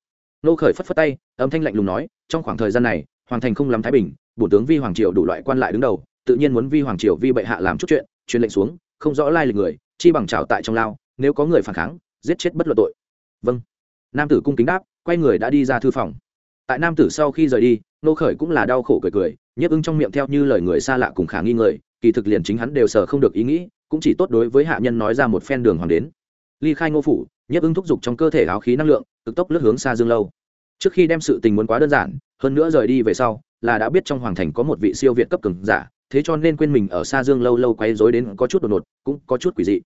Nô khởi phất phất tay, âm thanh lạnh lùng nói, trong khoảng thời gian này, hoàng thành không lắm thái bình, bổ tướng vi hoàng triều đủ loại quan lại đứng đầu, tự nhiên muốn vi hoàng triều vi bệ hạ làm chút chuyện, truyền lệnh xuống, không rõ lai lịch người, chi bằng trào tại trong lao, nếu có người phản kháng, giết chết bất luận tội. Vâng. Nam tử cung kính đáp quay người đã đi ra thư phòng. Tại nam tử sau khi rời đi, nô khởi cũng là đau khổ cười cười nhấp ưng trong miệng theo như lời người xa lạ cùng khả nghi người, kỳ thực liền chính hắn đều sờ không được ý nghĩ, cũng chỉ tốt đối với hạ nhân nói ra một phen đường hoàng đến. Ly khai ngô phủ nhấp ưng thúc giục trong cơ thể áo khí năng lượng, cực tốc lướt hướng xa dương lâu. Trước khi đem sự tình muốn quá đơn giản, hơn nữa rời đi về sau, là đã biết trong hoàng thành có một vị siêu việt cấp cường giả, thế cho nên quên mình ở xa dương lâu lâu quay dối đến có chút đột ngột, cũng có chút quỷ dị.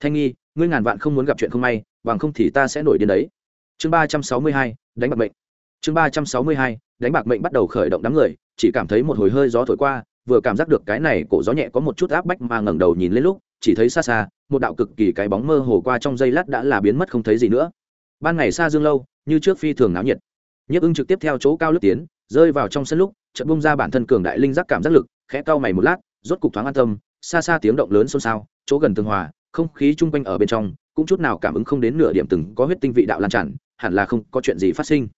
Thanh nghi, ngươi ngàn vạn không muốn gặp chuyện không may, bằng không thì ta sẽ nổi điên đấy chương ba trăm sáu mươi hai, đánh bạc mệnh. Chương ba trăm sáu mươi hai, đánh bạc mệnh bắt đầu khởi động đám người, chỉ cảm thấy một hồi hơi gió thổi qua, vừa cảm giác được cái này cổ gió nhẹ có một chút áp bách mà ngẩng đầu nhìn lên lúc, chỉ thấy xa xa, một đạo cực kỳ cái bóng mơ hồ qua trong giây lát đã là biến mất không thấy gì nữa. Ban ngày xa dương lâu, như trước phi thường náo nhiệt. Nhấp ưng trực tiếp theo chỗ cao lướt tiến, rơi vào trong sân lúc, chợt bung ra bản thân cường đại linh giác cảm giác lực, khẽ cau mày một lát, rốt cục thoáng an tâm, xa xa tiếng động lớn xôn xao, chỗ gần tường hòa, không khí chung quanh ở bên trong cũng chút nào cảm ứng không đến nửa điểm từng có huyết tinh vị đạo lan tràn, hẳn là không có chuyện gì phát sinh.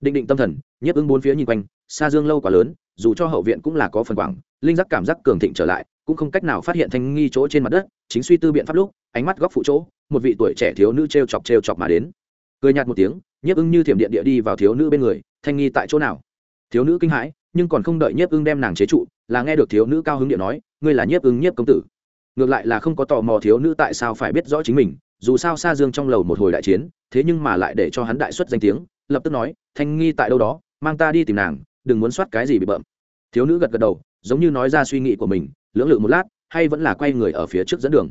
Định định tâm thần, nhiếp ứng bốn phía nhìn quanh, xa dương lâu quá lớn, dù cho hậu viện cũng là có phần quảng, linh giác cảm giác cường thịnh trở lại, cũng không cách nào phát hiện thanh nghi chỗ trên mặt đất, chính suy tư biện pháp lúc, ánh mắt góc phụ chỗ, một vị tuổi trẻ thiếu nữ t r e o chọc t r e o chọc mà đến. Cười nhạt một tiếng, nhiếp ưng như thiểm điện địa đi vào thiếu nữ bên người, thanh nghi tại chỗ nào? Thiếu nữ kinh hãi, nhưng còn không đợi nhiếp ưng đem nàng chế trụ, là nghe được thiếu nữ cao hứng điện nói, ngươi là nhiếp ưng nhiếp công tử. Ngược lại là không có tò mò thiếu nữ tại sao phải biết rõ chính mình dù sao xa dương trong lầu một hồi đại chiến, thế nhưng mà lại để cho hắn đại xuất danh tiếng, lập tức nói, thanh nghi tại đâu đó, mang ta đi tìm nàng, đừng muốn soát cái gì bị bợm. Thiếu nữ gật gật đầu, giống như nói ra suy nghĩ của mình, lưỡng lự một lát, hay vẫn là quay người ở phía trước dẫn đường.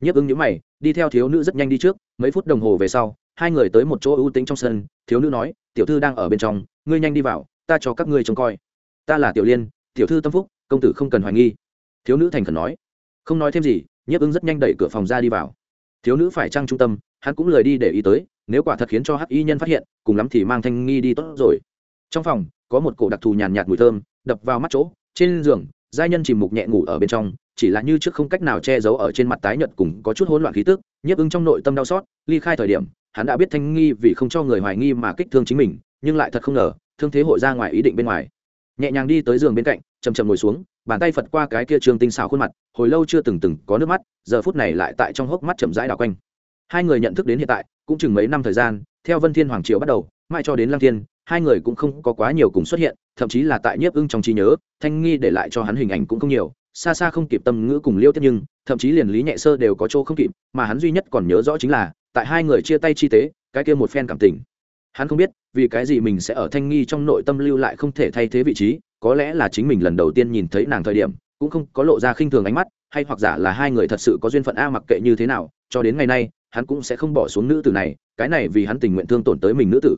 Nhấp ứng nhữ mày, đi theo thiếu nữ rất nhanh đi trước, mấy phút đồng hồ về sau, hai người tới một chỗ ưu tính trong sân, thiếu nữ nói, tiểu thư đang ở bên trong, ngươi nhanh đi vào, ta cho các ngươi trông coi. Ta là tiểu liên, tiểu thư tâm phúc, công tử không cần hoài nghi. Thiếu nữ thành khẩn nói. Không nói thêm gì, nhiếp ứng rất nhanh đẩy cửa phòng ra đi vào thiếu nữ phải trăng trung tâm, hắn cũng lời đi để ý tới, nếu quả thật khiến cho hắc y nhân phát hiện, cùng lắm thì mang thanh nghi đi tốt rồi. Trong phòng, có một cổ đặc thù nhàn nhạt mùi thơm, đập vào mắt chỗ, trên giường, giai nhân chìm mục nhẹ ngủ ở bên trong, chỉ là như trước không cách nào che giấu ở trên mặt tái nhợt cùng có chút hỗn loạn khí tức, nhiếp ứng trong nội tâm đau xót, ly khai thời điểm, hắn đã biết thanh nghi vì không cho người hoài nghi mà kích thương chính mình, nhưng lại thật không ngờ, thương thế hội ra ngoài ý định bên ngoài. Nhẹ nhàng đi tới giường bên cạnh chầm chầm ngồi xuống bàn tay phật qua cái kia trường tinh xào khuôn mặt, hồi lâu chưa từng từng có nước mắt, giờ phút này lại tại trong hốc mắt chậm rãi đảo quanh. Hai người nhận thức đến hiện tại, cũng chừng mấy năm thời gian, theo vân thiên hoàng triều bắt đầu, mãi cho đến lăng thiên, hai người cũng không có quá nhiều cùng xuất hiện, thậm chí là tại nhiếp ưng trong trí nhớ, thanh nghi để lại cho hắn hình ảnh cũng không nhiều, xa xa không kịp tâm ngữ cùng liêu tiếp nhưng, thậm chí liền lý nhẹ sơ đều có chỗ không kịp, mà hắn duy nhất còn nhớ rõ chính là, tại hai người chia tay chi tế, cái kia một phen cảm tình. Hắn không biết, vì cái gì mình sẽ ở thanh nghi trong nội tâm lưu lại không thể thay thế vị trí có lẽ là chính mình lần đầu tiên nhìn thấy nàng thời điểm, cũng không có lộ ra khinh thường ánh mắt, hay hoặc giả là hai người thật sự có duyên phận a mặc kệ như thế nào, cho đến ngày nay, hắn cũng sẽ không bỏ xuống nữ tử này, cái này vì hắn tình nguyện thương tổn tới mình nữ tử.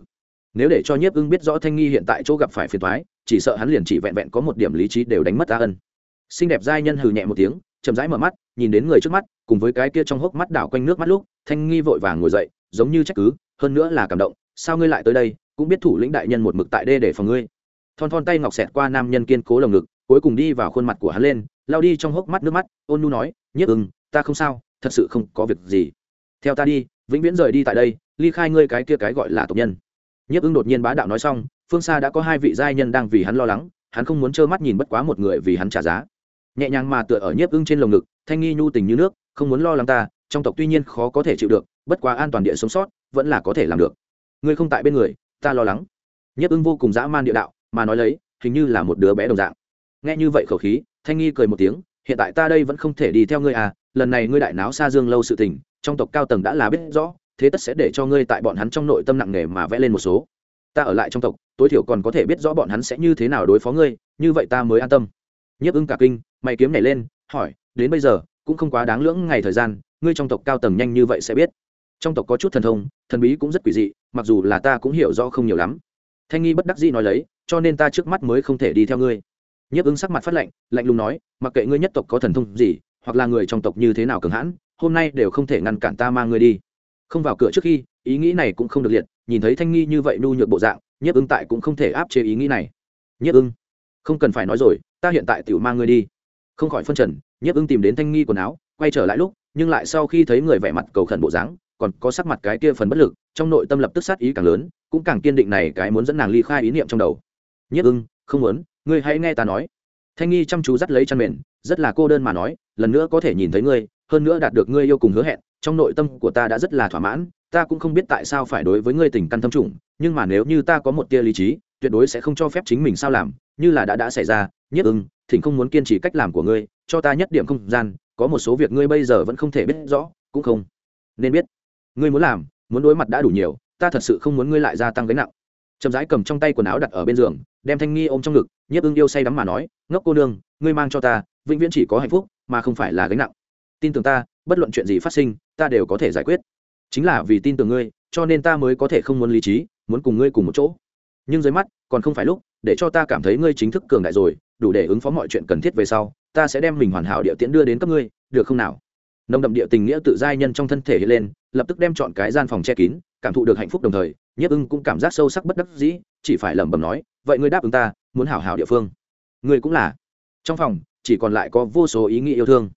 Nếu để cho nhiếp ưng biết rõ thanh nghi hiện tại chỗ gặp phải phiền thoái chỉ sợ hắn liền chỉ vẹn vẹn có một điểm lý trí đều đánh mất ta ân. Xinh đẹp giai nhân hừ nhẹ một tiếng, chậm rãi mở mắt, nhìn đến người trước mắt, cùng với cái kia trong hốc mắt đảo quanh nước mắt lúc, thanh nghi vội vàng ngồi dậy, giống như trách cứ, hơn nữa là cảm động, sao ngươi lại tới đây, cũng biết thủ lĩnh đại nhân một mực tại đê để phòng ngươi thon thon tay ngọc xẹt qua nam nhân kiên cố lồng ngực, cuối cùng đi vào khuôn mặt của hắn lên lao đi trong hốc mắt nước mắt, ôn nu nói, Nhất ưng, ta không sao, thật sự không có việc gì. Theo ta đi, vĩnh viễn rời đi tại đây, ly khai ngươi cái kia cái gọi là tộc nhân. Nhất ưng đột nhiên bá đạo nói xong, phương xa đã có hai vị giai nhân đang vì hắn lo lắng, hắn không muốn trơ mắt nhìn bất quá một người vì hắn trả giá. Nhẹ nhàng mà tựa ở nhiếp ưng trên lồng ngực, thanh nghi nhu tình như nước, không muốn lo lắng ta, trong tộc tuy nhiên khó có thể chịu được, bất quá an toàn địa sống sót, vẫn là có thể làm được. Ngươi không tại bên người, ta lo lắng. Nhiếp ưng vô cùng dã man địa đạo mà nói lấy, hình như là một đứa bé đồng dạng. Nghe như vậy khẩu khí, thanh nghi cười một tiếng, hiện tại ta đây vẫn không thể đi theo ngươi à lần này ngươi đại náo xa dương lâu sự tình, trong tộc cao tầng đã là biết rõ, thế tất sẽ để cho ngươi tại bọn hắn trong nội tâm nặng nề mà vẽ lên một số. Ta ở lại trong tộc, tối thiểu còn có thể biết rõ bọn hắn sẽ như thế nào đối phó ngươi, như vậy ta mới an tâm. Nhiếp ưng cả kinh, mày kiếm nhảy lên, hỏi, đến bây giờ, cũng không quá đáng lưỡng ngày thời gian, ngươi trong tộc cao tầng nhanh như vậy sẽ biết. Trong tộc có chút thần thông, thần bí cũng rất quỷ dị, mặc dù là ta cũng hiểu rõ không nhiều lắm. Thanh nghi bất đắc dĩ nói lấy cho nên ta trước mắt mới không thể đi theo ngươi. Nhiếp ứng sắc mặt phát lạnh lạnh lùng nói, mặc kệ ngươi nhất tộc có thần thông gì, hoặc là người trong tộc như thế nào cường hãn, hôm nay đều không thể ngăn cản ta mang ngươi đi. Không vào cửa trước khi, ý nghĩ này cũng không được liệt, nhìn thấy thanh nghi như vậy nhu nhược bộ dạng, nhiếp ứng tại cũng không thể áp chế ý nghĩ này. Nhiếp ứng, không cần phải nói rồi, ta hiện tại tiểu mang ngươi đi. Không khỏi phân trần, nhiếp ứng tìm đến thanh nghi quần áo, quay trở lại lúc, nhưng lại sau khi thấy người vẻ mặt cầu khẩn bộ dáng, còn có sắc mặt cái kia phần bất lực, trong nội tâm lập tức sát ý càng lớn, cũng càng kiên định này cái muốn dẫn nàng ly khai ý niệm trong đầu nhiếp ưng, không muốn, ngươi hãy nghe ta nói. Thanh nghi chăm chú dắt lấy chăn mền, rất là cô đơn mà nói, lần nữa có thể nhìn thấy ngươi, hơn nữa đạt được ngươi yêu cùng hứa hẹn, trong nội tâm của ta đã rất là thỏa mãn, ta cũng không biết tại sao phải đối với ngươi tình căn thâm trùng, nhưng mà nếu như ta có một tia lý trí, tuyệt đối sẽ không cho phép chính mình sao làm, như là đã đã xảy ra nhất ưng, thỉnh không muốn kiên trì cách làm của ngươi, cho ta nhất điểm không gian, có một số việc ngươi bây giờ vẫn không thể biết rõ, cũng không nên biết. Ngươi muốn làm, muốn đối mặt đã đủ nhiều, ta thật sự không muốn ngươi lại gia tăng gánh nặng chậm rãi cầm trong tay quần áo đặt ở bên giường, đem thanh nghi ôm trong ngực, nhiếp ưng yêu say đắm mà nói, ngốc cô nương, ngươi mang cho ta, vĩnh viễn chỉ có hạnh phúc, mà không phải là gánh nặng. Tin tưởng ta, bất luận chuyện gì phát sinh, ta đều có thể giải quyết. Chính là vì tin tưởng ngươi, cho nên ta mới có thể không muốn lý trí, muốn cùng ngươi cùng một chỗ. Nhưng dưới mắt, còn không phải lúc, để cho ta cảm thấy ngươi chính thức cường đại rồi, đủ để ứng phó mọi chuyện cần thiết về sau, ta sẽ đem mình hoàn hảo địa tiễn đưa đến cấp ngươi, được không nào? Nồng đậm địa tình nghĩa tự giai nhân trong thân thể hiện lên, lập tức đem chọn cái gian phòng che kín, cảm thụ được hạnh phúc đồng thời nhiếp ưng cũng cảm giác sâu sắc bất đắc dĩ, chỉ phải lẩm bẩm nói, vậy ngươi đáp ứng ta, muốn hảo hảo địa phương. Ngươi cũng là. Trong phòng, chỉ còn lại có vô số ý nghĩ yêu thương.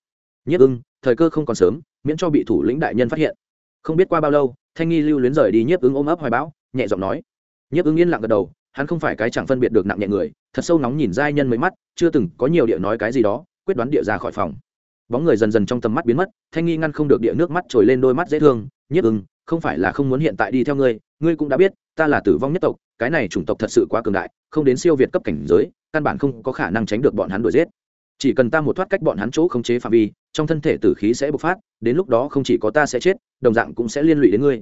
Nhiếp ưng, thời cơ không còn sớm, miễn cho bị thủ lĩnh đại nhân phát hiện. Không biết qua bao lâu, thanh nghi lưu luyến rời đi, nhiếp ưng ôm ấp hoài bão, nhẹ giọng nói. Nhiếp ưng yên lặng gật đầu, hắn không phải cái chẳng phân biệt được nặng nhẹ người, thật sâu nóng nhìn giai nhân mấy mắt, chưa từng có nhiều địa nói cái gì đó, quyết đoán địa ra khỏi phòng. Bóng người dần dần trong tầm mắt biến mất, thanh nghi ngăn không được địa nước mắt trồi lên đôi mắt dễ thương. Nhiếp ưng không phải là không muốn hiện tại đi theo ngươi ngươi cũng đã biết, ta là tử vong nhất tộc, cái này chủng tộc thật sự quá cường đại, không đến siêu việt cấp cảnh giới, căn bản không có khả năng tránh được bọn hắn đuổi giết. Chỉ cần ta một thoát cách bọn hắn chỗ khống chế phạm vi, trong thân thể tử khí sẽ bộc phát, đến lúc đó không chỉ có ta sẽ chết, đồng dạng cũng sẽ liên lụy đến ngươi.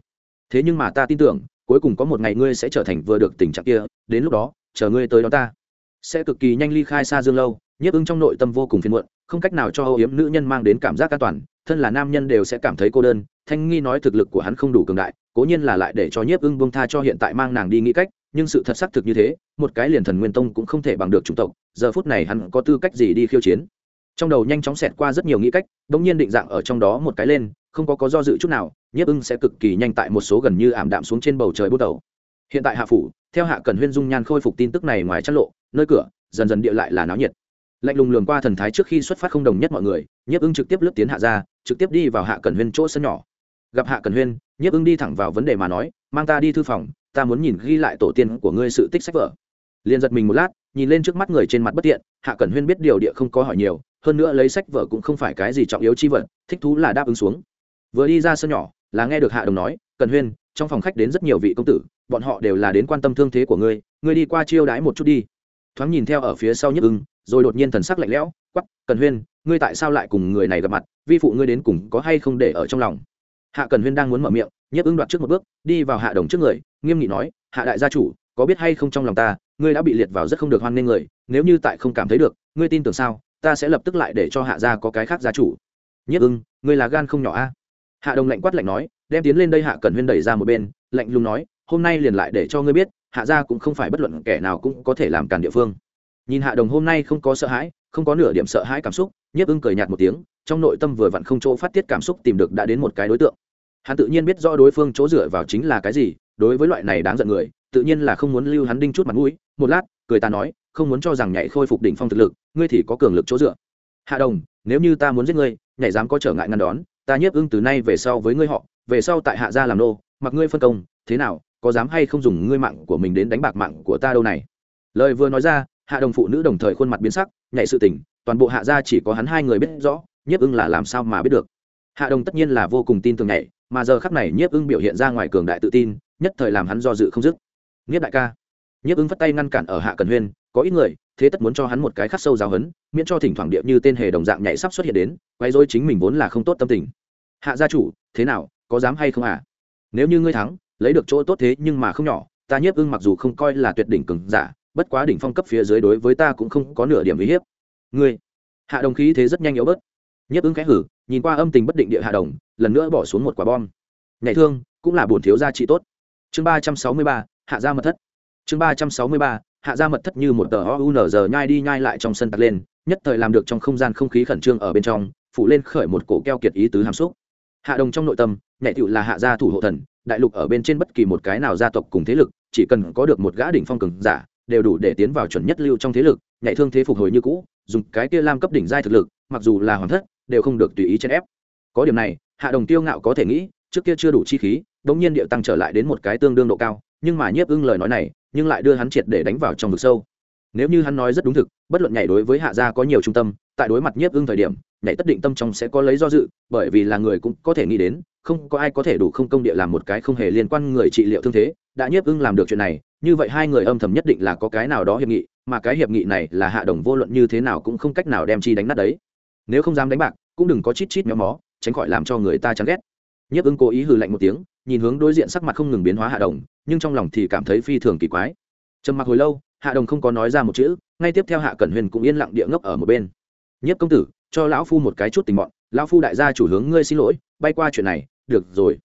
Thế nhưng mà ta tin tưởng, cuối cùng có một ngày ngươi sẽ trở thành vừa được tình trạng kia, đến lúc đó, chờ ngươi tới đó ta. Sẽ cực kỳ nhanh ly khai xa dương lâu, nhiếp ứng trong nội tâm vô cùng phiền muộn, không cách nào cho âu yếm nữ nhân mang đến cảm giác an toàn thân là nam nhân đều sẽ cảm thấy cô đơn, thanh nghi nói thực lực của hắn không đủ cường đại, cố nhiên là lại để cho nhiếp ưng bông tha cho hiện tại mang nàng đi nghĩ cách, nhưng sự thật xác thực như thế, một cái liền thần nguyên tông cũng không thể bằng được chủng tộc, giờ phút này hắn có tư cách gì đi khiêu chiến. Trong đầu nhanh chóng xẹt qua rất nhiều nghĩ cách đ ỗ n g nhiên định dạng ở trong đó một cái lên, không có có do dự chút nào, nhiếp ưng sẽ cực kỳ nhanh tại một số gần như ảm đạm xuống trên bầu trời bút đầu. Hiện tại hạ phủ, theo hạ cần huyên dung nhan khôi phục tin tức này ngoài chất lộ, nơi cửa, dần dần địa lại là náo nhiệt lạnh lùng lường qua thần thái trước khi xuất phát không đồng nhất mọi người, nhiếp ưng trực tiếp lướt tiến hạ ra, trực tiếp đi vào hạ cần huyên chỗ sân nhỏ. Gặp hạ cần huyên, nhiếp ưng đi thẳng vào vấn đề mà nói, mang ta đi thư phòng, ta muốn nhìn ghi lại tổ tiên của ngươi sự tích sách vở. Liền giật mình một lát, nhìn lên trước mắt người trên mặt bất tiện, hạ cần huyên biết điều địa không có hỏi nhiều, hơn nữa lấy sách vở cũng không phải cái gì trọng yếu chi vật, thích thú là đáp ứng xuống. Vừa đi ra sân nhỏ, là nghe được hạ đồng nói cần huyên, trong phòng khách đến rất nhiều vị công tử, bọn họ đều là đến quan tâm thương thế của ngươi ngươi đi qua chiêu đái một chút đi. Thoáng nhìn theo ở phía sau nhức ưng rồi đột nhiên thần sắc lạnh lẽo quắp cần huyên, ngươi tại sao lại cùng người này gặp mặt? Vi phụ ngươi đến cùng có hay không để ở trong lòng? Hạ cần huyên đang muốn mở miệng nhức ưng đoạt trước một bước, đi vào hạ đồng trước người, nghiêm nghị nói, hạ đại gia chủ, có biết hay không trong lòng ta, ngươi đã bị liệt vào rất không được hoan nghênh người, nếu như tại không cảm thấy được, ngươi tin tưởng sao, ta sẽ lập tức lại để cho hạ gia có cái khác gia chủ. Nhất ưng ngươi là gan không nhỏ a. Hạ đồng lạnh quát lạnh nói, đem tiến lên đây hạ cần huyên đẩy ra một bên, lạnh lùng nói, hôm nay liền lại để cho ngươi biết, hạ gia cũng không phải bất luận kẻ nào cũng có thể làm cản địa phương nhìn hạ đồng hôm nay không có sợ hãi, không có nửa điểm sợ hãi cảm xúc, nhiếp ưng cười nhạt một tiếng, trong nội tâm vừa vặn không chỗ phát tiết cảm xúc tìm được đã đến một cái đối tượng. Hắn tự nhiên biết rõ đối phương chỗ dựa vào chính là cái gì, đối với loại này đáng giận người, tự nhiên là không muốn lưu hắn đinh chút mặt mũi. Một lát, cười ta nói, không muốn cho rằng nhảy khôi phục đỉnh phong thực lực, ngươi thì có cường lực chỗ dựa. Hạ đồng, nếu như ta muốn giết ngươi, nhảy dám có trở ngại ngăn đón, ta nhiếp ưng từ nay về sau với ngươi họ, về sau tại hạ gia làm nô, mặc ngươi phân công, thế nào, có dám hay không dùng ngươi mạng của mình đến đánh bạc mạng của ta đâu này? Lời vừa nói ra hạ đồng phụ nữ đồng thời khuôn mặt biến sắc, nhảy sự tình toàn bộ hạ gia chỉ có hắn hai người biết rõ, nhiếp ưng là làm sao mà biết được. Hạ đồng tất nhiên là vô cùng tin tưởng nhảy, mà giờ khắc này nhiếp ưng biểu hiện ra ngoài cường đại tự tin, nhất thời làm hắn do dự không dứt. Nhiếp đại ca. Nhiếp ưng phất tay ngăn cản ở hạ cần huyên, có ít người, thế tất muốn cho hắn một cái khắc sâu giáo hấn, miễn cho thỉnh thoảng điệp như tên hề đồng dạng nhảy sắp xuất hiện đến quay dối chính mình vốn là không tốt tâm tình. Hạ gia chủ, thế nào, có dám hay không à? Nếu như ngươi thắng, lấy được chỗ tốt thế nhưng mà không nhỏ, ta nhiếp ưng mặc dù không coi là tuyệt đỉnh cường giả bất quá đỉnh phong cấp phía dưới đối với ta cũng không có nửa điểm uy hiếp. Ngươi, hạ đồng khí thế rất nhanh yếu bớt. Nhiếp ưng khẽ hử, nhìn qua âm tình bất định địa hạ đồng, lần nữa bỏ xuống một quả bom. Nhảy thương, cũng là bổn thiếu gia trị tốt. Chương ba trăm sáu mươi ba, hạ gia mật thất. Chương ba trăm sáu mươi ba, hạ gia mật thất như một tờ ounz nhai đi nhai lại trong sân tạc lên, nhất thời làm được trong không gian không khí khẩn trương ở bên trong, phủ lên khởi một cổ keo kiệt ý tứ hàm xúc. Hạ đồng trong nội tâm nhạy tựu là hạ gia thủ hộ thần, đại lục ở bên trên bất kỳ một cái nào gia tộc cùng thế lực, chỉ cần có được một gã đỉnh phong cường giả đều đủ để tiến vào chuẩn nhất lưu trong thế lực nhạy thương thế phục hồi như cũ, dùng cái kia lam cấp đỉnh giai thực lực, mặc dù là hoàn thất, đều không được tùy ý chen ép. Có điểm này, hạ đồng tiêu ngạo có thể nghĩ, trước kia chưa đủ chi khí, đống nhiên điệu tăng trở lại đến một cái tương đương độ cao, nhưng mà nhiếp ưng lời nói này, nhưng lại đưa hắn triệt để đánh vào trong vực sâu nếu như hắn nói rất đúng thực, bất luận nhảy đối với hạ gia có nhiều trung tâm, tại đối mặt nhiếp ưng thời điểm, nhảy tất định tâm trong sẽ có lấy do dự, bởi vì là người cũng có thể nghĩ đến, không có ai có thể đủ không công địa làm một cái không hề liên quan người trị liệu thương thế, đã nhiếp ưng làm được chuyện này, như vậy hai người âm thầm nhất định là có cái nào đó hiệp nghị, mà cái hiệp nghị này là hạ đồng vô luận như thế nào cũng không cách nào đem chi đánh nát đấy. Nếu không dám đánh bạc, cũng đừng có chít chít méo mó, tránh khỏi làm cho người ta chán ghét. Nhiếp ưng cố ý hừ lạnh một tiếng, nhìn hướng đối diện sắc mặt không ngừng biến hóa hạ đồng, nhưng trong lòng thì cảm thấy phi thường kỳ quái. Trầm mặc hồi lâu hạ đồng không có nói ra một chữ ngay tiếp theo hạ cẩn huyền cũng yên lặng địa ngốc ở một bên. Nhất công tử cho lão phu một cái chút tình bọn, lão phu đại gia chủ hướng ngươi xin lỗi bay qua chuyện này được rồi.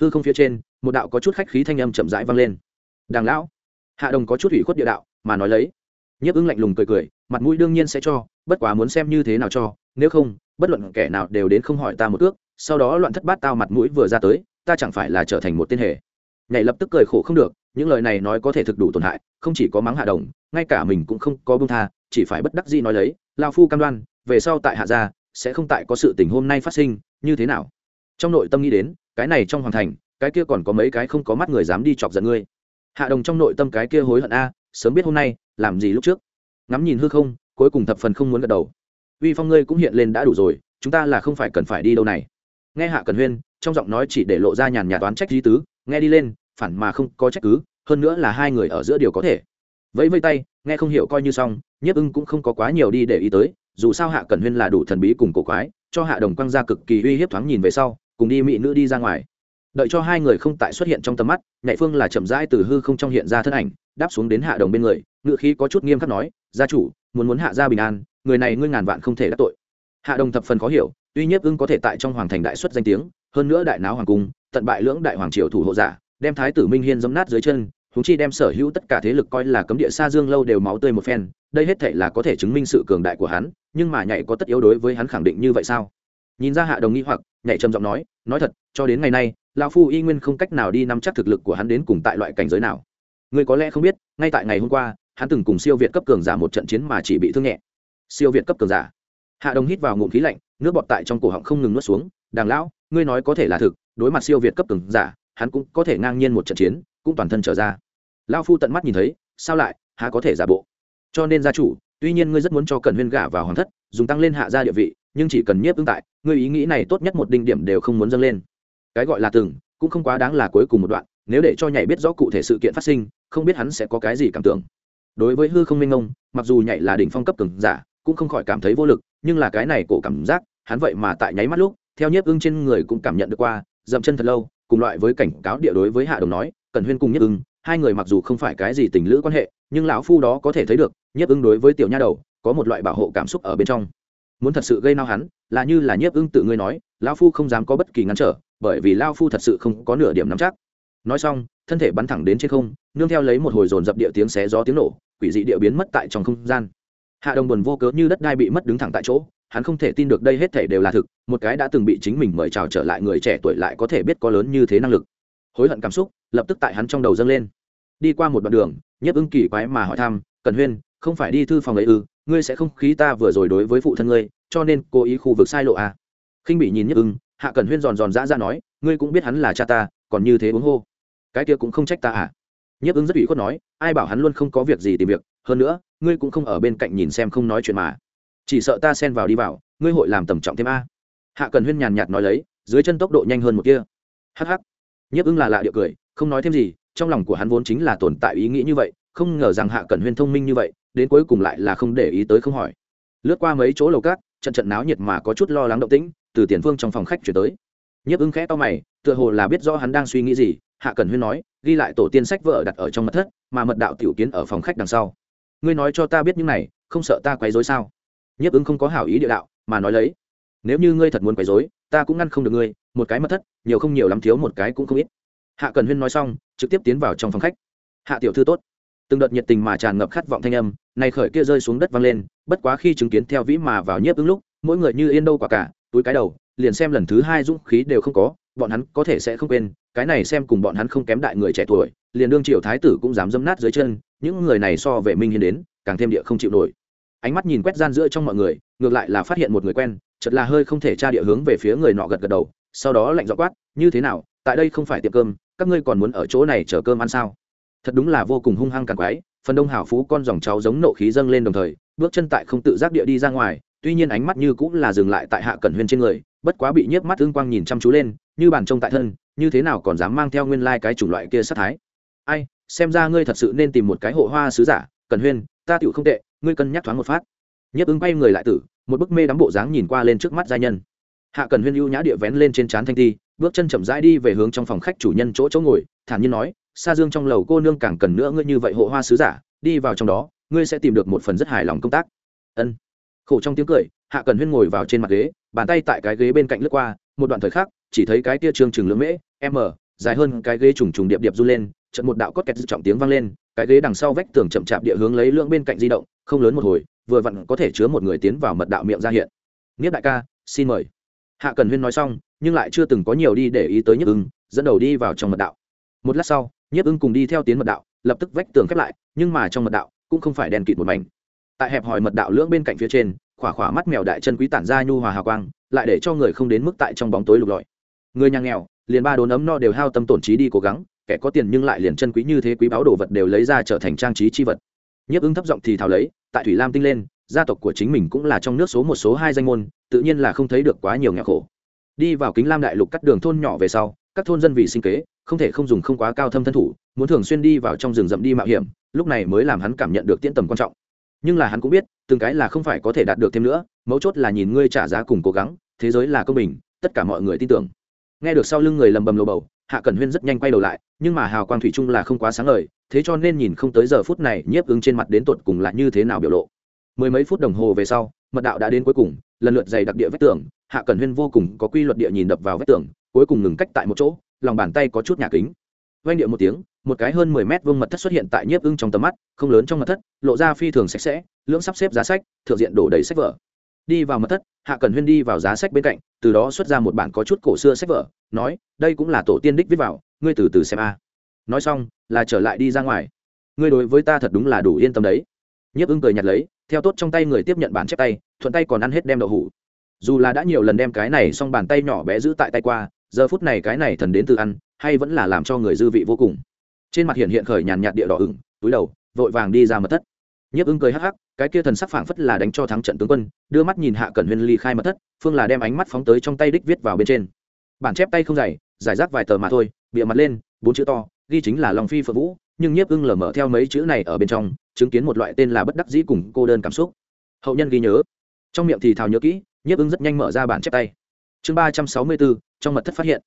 Hư không phía trên một đạo có chút khách khí thanh âm chậm rãi vang lên. Đàng lão. Hạ đồng có chút ủy khuất địa đạo mà nói lấy. Nhiếp ứng lạnh lùng cười cười mặt mũi đương nhiên sẽ cho bất quá muốn xem như thế nào cho nếu không bất luận kẻ nào đều đến không hỏi ta một ước sau đó loạn thất bát tao mặt mũi vừa ra tới ta chẳng phải là trở thành một tên hề. Nhảy lập tức cười khổ không được những lời này nói có thể thực đủ tổn hại không chỉ có mắng hạ đồng, ngay cả mình cũng không có bông tha, chỉ phải bất đắc dĩ nói lấy, lao phu cam đoan, về sau tại hạ gia, sẽ không tại có sự tình hôm nay phát sinh, như thế nào? Trong nội tâm nghĩ đến, cái này trong hoàng thành, cái kia còn có mấy cái không có mắt người dám đi chọc giận ngươi. Hạ đồng trong nội tâm cái kia hối hận a, sớm biết hôm nay, làm gì lúc trước? Ngắm nhìn hư không, cuối cùng thập phần không muốn gật đầu. Uy phong ngươi cũng hiện lên đã đủ rồi, chúng ta là không phải cần phải đi đâu này. Nghe hạ cần huyên, trong giọng nói chỉ để lộ ra nhàn nhạt toán trách di tứ, nghe đi lên, phản mà không có trách cứ hơn nữa là hai người ở giữa điều có thể. Vẫy vây tay, nghe không hiểu coi như xong, nhiếp ưng cũng không có quá nhiều đi để ý tới, dù sao hạ cẩn huyên là đủ thần bí cùng cổ quái, cho hạ đồng quăng ra cực kỳ uy hiếp thoáng nhìn về sau, cùng đi mỹ nữ đi ra ngoài. Đợi cho hai người không tại xuất hiện trong tầm mắt nhạy phương là chậm rãi từ hư không trong hiện ra thân ảnh, đáp xuống đến hạ đồng bên người ngự khí có chút nghiêm khắc nói, gia chủ, muốn muốn hạ gia bình an, người này ngươi ngàn vạn không thể đắc tội. Hạ đồng thập phần khó hiểu, tuy nhiếp ưng có thể tại trong hoàng thành đại xuất danh tiếng, hơn nữa đại náo hoàng cung, tận bại lưỡng đại hoàng triều thủ hộ giả đem thái tử minh hiên giấm nát dưới chân húng chi đem sở hữu tất cả thế lực coi là cấm địa xa dương lâu đều máu tươi một phen, đây hết thể là có thể chứng minh sự cường đại của hắn, nhưng mà nhảy có tất yếu đối với hắn khẳng định như vậy sao? Nhìn ra hạ đồng nghi hoặc, nhảy trầm giọng nói nói thật, cho đến ngày nay lao phu y nguyên không cách nào đi nắm chắc thực lực của hắn đến cùng tại loại cảnh giới nào. Người có lẽ không biết, ngay tại ngày hôm qua, hắn từng cùng siêu việt cấp cường giả một trận chiến mà chỉ bị thương nhẹ. Siêu việt cấp cường giả. Hạ đồng hít vào ngụm khí lạnh, nước bọt tại trong cổ họng không ngừng nuốt xuống, đàng lão, ngươi nói có thể là thực, đối mặt siêu việt cấp cường giả hắn cũng có thể ngang nhiên một trận chiến, cũng toàn thân trở ra. Lao phu tận mắt nhìn thấy, sao lại, há có thể giả bộ? Cho nên gia chủ, tuy nhiên ngươi rất muốn cho cần huyên gả vào hoàng thất, dùng tăng lên hạ gia địa vị, nhưng chỉ cần nhiếp ứng tại, ngươi ý nghĩ này tốt nhất một đinh điểm đều không muốn dâng lên. Cái gọi là từng, cũng không quá đáng là cuối cùng một đoạn, nếu để cho nhảy biết rõ cụ thể sự kiện phát sinh, không biết hắn sẽ có cái gì cảm tưởng. Đối với hư không minh ông mặc dù nhảy là đỉnh phong cấp cường giả, cũng không khỏi cảm thấy vô lực, nhưng là cái này cổ cảm giác, hắn vậy mà tại nháy mắt lúc, theo nhiếp ưng trên người cũng cảm nhận được qua, dậm chân thật lâu cùng loại với cảnh cáo địa đối với hạ đồng nói, cần huyên cùng nhất ưng, hai người mặc dù không phải cái gì tình lữ quan hệ, nhưng lão phu đó có thể thấy được, nhất ưng đối với tiểu nha đầu, có một loại bảo hộ cảm xúc ở bên trong. Muốn thật sự gây nao hắn, là như là nhiếp ưng tự ngươi nói, lão phu không dám có bất kỳ ngăn trở, bởi vì lao phu thật sự không có nửa điểm nắm chắc. Nói xong, thân thể bắn thẳng đến trên không, nương theo lấy một hồi dồn dập địa tiếng xé gió tiếng nổ, quỷ dị địa biến mất tại trong không gian. Hạ đồng buồn vô cớ như đất đai bị mất đứng thẳng tại chỗ hắn không thể tin được đây hết thể đều là thực, một cái đã từng bị chính mình mời chào trở lại người trẻ tuổi lại có thể biết có lớn như thế năng lực. Hối hận cảm xúc lập tức tại hắn trong đầu dâng lên. Đi qua một đoạn đường nhấp ưng kỳ quái mà hỏi thăm, cần huyên, không phải đi thư phòng ấy ư? Ngươi sẽ không khí ta vừa rồi đối với phụ thân ngươi, cho nên cố ý khu vực sai lộ à. khinh bị nhìn nhấp ưng, hạ cần huyên giòn giòn dã ra nói, ngươi cũng biết hắn là cha ta, còn như thế uống hô. Cái kia cũng không trách ta à? Nhấp ưng rất ủy khuất nói, ai bảo hắn luôn không có việc gì tìm việc, hơn nữa, ngươi cũng không ở bên cạnh nhìn xem không nói chuyện mà chỉ sợ ta xen vào đi vào, ngươi hội làm tầm trọng thêm a. Hạ cần huyên nhàn nhạt nói lấy, dưới chân tốc độ nhanh hơn một kia. Hh nhấp ưng là lạ địa cười, không nói thêm gì, trong lòng của hắn vốn chính là tồn tại ý nghĩ như vậy, không ngờ rằng hạ cần huyên thông minh như vậy, đến cuối cùng lại là không để ý tới không hỏi. Lướt qua mấy chỗ lầu cát, trận trận náo nhiệt mà có chút lo lắng động tĩnh, từ tiền phương trong phòng khách chuyển tới. Nhiếp ưng khẽ to mày, tựa hồ là biết rõ hắn đang suy nghĩ gì, hạ cần huyên nói, ghi lại tổ tiên sách vợ đặt ở trong mật thất, mà mật đạo tiểu kiến ở phòng khách đằng sau. Ngươi nói cho ta biết những này, không sợ ta quấy rối sao? Nhiếp ứng không có hảo ý địa đạo, mà nói lấy, nếu như ngươi thật muốn quấy rối, ta cũng ngăn không được ngươi, một cái mất thất, nhiều không nhiều lắm thiếu một cái cũng không ít. Hạ cần huyên nói xong, trực tiếp tiến vào trong phòng khách. Hạ tiểu thư tốt. Từng đợt nhiệt tình mà tràn ngập khát vọng thanh âm này khởi kia rơi xuống đất vang lên, bất quá khi chứng kiến theo vĩ mà vào nhiếp ứng lúc, mỗi người như yên đâu quả cả, túi cái đầu, liền xem lần thứ hai dũng khí đều không có, bọn hắn có thể sẽ không quên, cái này xem cùng bọn hắn không kém đại người trẻ tuổi, liền đương triều thái tử cũng dám dâm nát dưới chân, những người này so về minh hiên đến, càng thêm địa không chịu nổi ánh mắt nhìn quét gian giữa trong mọi người, ngược lại là phát hiện một người quen chật là hơi không thể tra địa hướng về phía người nọ gật gật đầu, sau đó lạnh dọ quát, như thế nào? Tại đây không phải tiệm cơm, các ngươi còn muốn ở chỗ này chở cơm ăn sao? Thật đúng là vô cùng hung hăng càng quái, phần đông hảo phú con dòng cháu giống nộ khí dâng lên đồng thời, bước chân tại không tự giác địa đi ra ngoài, tuy nhiên ánh mắt như cũng là dừng lại tại hạ cẩn huyên trên người, bất quá bị nhiếp mắt ương quang nhìn chăm chú lên, như bàn trông tại thân, như thế nào còn dám mang theo nguyên lai cái chủng loại kia sát thái. Ai, xem ra ngươi thật sự nên tìm một cái hộ hoa sứ giả, cẩn huyên ta tựu không tệ ngươi cân nhắc thoáng một phát. Nhấp ứng quay người lại tử, một bức mê đắm bộ dáng nhìn qua lên trước mắt gia nhân. Hạ cần huyên ưu nhã địa vén lên trên trán thanh ti, bước chân chậm rãi đi về hướng trong phòng khách chủ nhân chỗ chỗ ngồi, thản nhiên nói xa dương trong lầu cô nương càng cần nữa ngươi như vậy hộ hoa sứ giả, đi vào trong đó, ngươi sẽ tìm được một phần rất hài lòng công tác. Ân. Khổ trong tiếng cười, hạ cần huyên ngồi vào trên mặt ghế, bàn tay tại cái ghế bên cạnh lướt qua, một đoạn thời khắc, chỉ thấy cái tia trương trường lưỡng mễ, m, dài hơn cái ghế trùng trùng điệp điệp du lên trận một đạo cốt kẹt trọng tiếng vang lên, cái ghế đằng sau vách tường chậm chạp địa hướng lấy lưỡng bên cạnh di động không lớn một hồi, vừa vặn có thể chứa một người tiến vào mật đạo miệng ra hiện. Nghiếp đại ca, xin mời. Hạ cần huyên nói xong, nhưng lại chưa từng có nhiều đi để ý tới nhiếp ưng, dẫn đầu đi vào trong mật đạo. Một lát sau nhiếp ưng cùng đi theo tiến mật đạo, lập tức vách tường khép lại, nhưng mà trong mật đạo cũng không phải đèn kịt một mảnh. Tại hẹp hòi mật đạo lưỡng bên cạnh phía trên, khỏa khỏa mắt mèo đại chân quý tản ra nhu hòa hào quang, lại để cho người không đến mức tại trong bóng tối lục lọi. Người nhà nghèo, liền ba đốn ấm no đều hao tâm tổn trí đi cố gắng, kẻ có tiền nhưng lại liền chân quý như thế quý báu đồ vật đều lấy ra trở thành trang trí chi vật nhiếp ứng thấp giọng thì thảo lấy, tại thủy lam tinh lên, gia tộc của chính mình cũng là trong nước số một số hai danh môn, tự nhiên là không thấy được quá nhiều nghèo khổ. Đi vào kính lam đại lục cắt đường thôn nhỏ về sau, các thôn dân vì sinh kế, không thể không dùng không quá cao thâm thân thủ, muốn thường xuyên đi vào trong rừng rậm đi mạo hiểm, lúc này mới làm hắn cảm nhận được tiễn tầm quan trọng. Nhưng là hắn cũng biết, từng cái là không phải có thể đạt được thêm nữa, mấu chốt là nhìn ngươi trả giá cùng cố gắng, thế giới là công bình, tất cả mọi người tin tưởng. Nghe được sau lưng người lầm bầm lồ bầu hạ cẩn huyên rất nhanh quay đầu lại, nhưng mà hào quang thủy chung là không quá sáng lời thế cho nên nhìn không tới giờ phút này nhiếp ứng trên mặt đến tột cùng là như thế nào biểu lộ. Mười mấy phút đồng hồ về sau, mật đạo đã đến cuối cùng, lần lượt dày đặc địa vách tường, hạ cẩn huyên vô cùng có quy luật địa nhìn đập vào vách tường, cuối cùng ngừng cách tại một chỗ, lòng bàn tay có chút nhà kính. Vang điệu một tiếng, một cái hơn mười mét vuông mật thất xuất hiện tại nhiếp ưng trong tầm mắt, không lớn trong mật thất, lộ ra phi thường sạch sẽ, lưỡng sắp xếp giá sách, thượng diện đổ đầy sách vở đi vào mật thất, hạ cần huyên đi vào giá sách bên cạnh, từ đó xuất ra một bản có chút cổ xưa sách vở, nói, đây cũng là tổ tiên đích viết vào, ngươi từ từ xem a. Nói xong, là trở lại đi ra ngoài. Ngươi đối với ta thật đúng là đủ yên tâm đấy. Nhiếp ưng cười nhặt lấy, theo tốt trong tay người tiếp nhận bản chép tay, thuận tay còn ăn hết đem đậu hủ. Dù là đã nhiều lần đem cái này xong bàn tay nhỏ bé giữ tại tay qua, giờ phút này cái này thần đến từ ăn, hay vẫn là làm cho người dư vị vô cùng. Trên mặt hiện hiện khởi nhàn nhạt địa đỏ ửng, túi đầu, vội vàng đi ra mật thất. Nhiếp ưng cười hắc hắc cái kia thần sắc phảng phất là đánh cho thắng trận tướng quân, đưa mắt nhìn hạ cẩn huyên ly khai mật thất, phương là đem ánh mắt phóng tới trong tay đích viết vào bên trên. Bản chép tay không dày, giải rác vài tờ mà thôi, bịa mặt lên, bốn chữ to, ghi chính là lòng phi phượng vũ, nhưng nhiếp ưng lờ mở theo mấy chữ này ở bên trong, chứng kiến một loại tên là bất đắc dĩ cùng cô đơn cảm xúc. Hậu nhân ghi nhớ. Trong miệng thì thào nhớ kỹ, nhiếp ưng rất nhanh mở ra bản chép tay. Chương ba trăm sáu mươi bốn, trong mật thất phát hiện.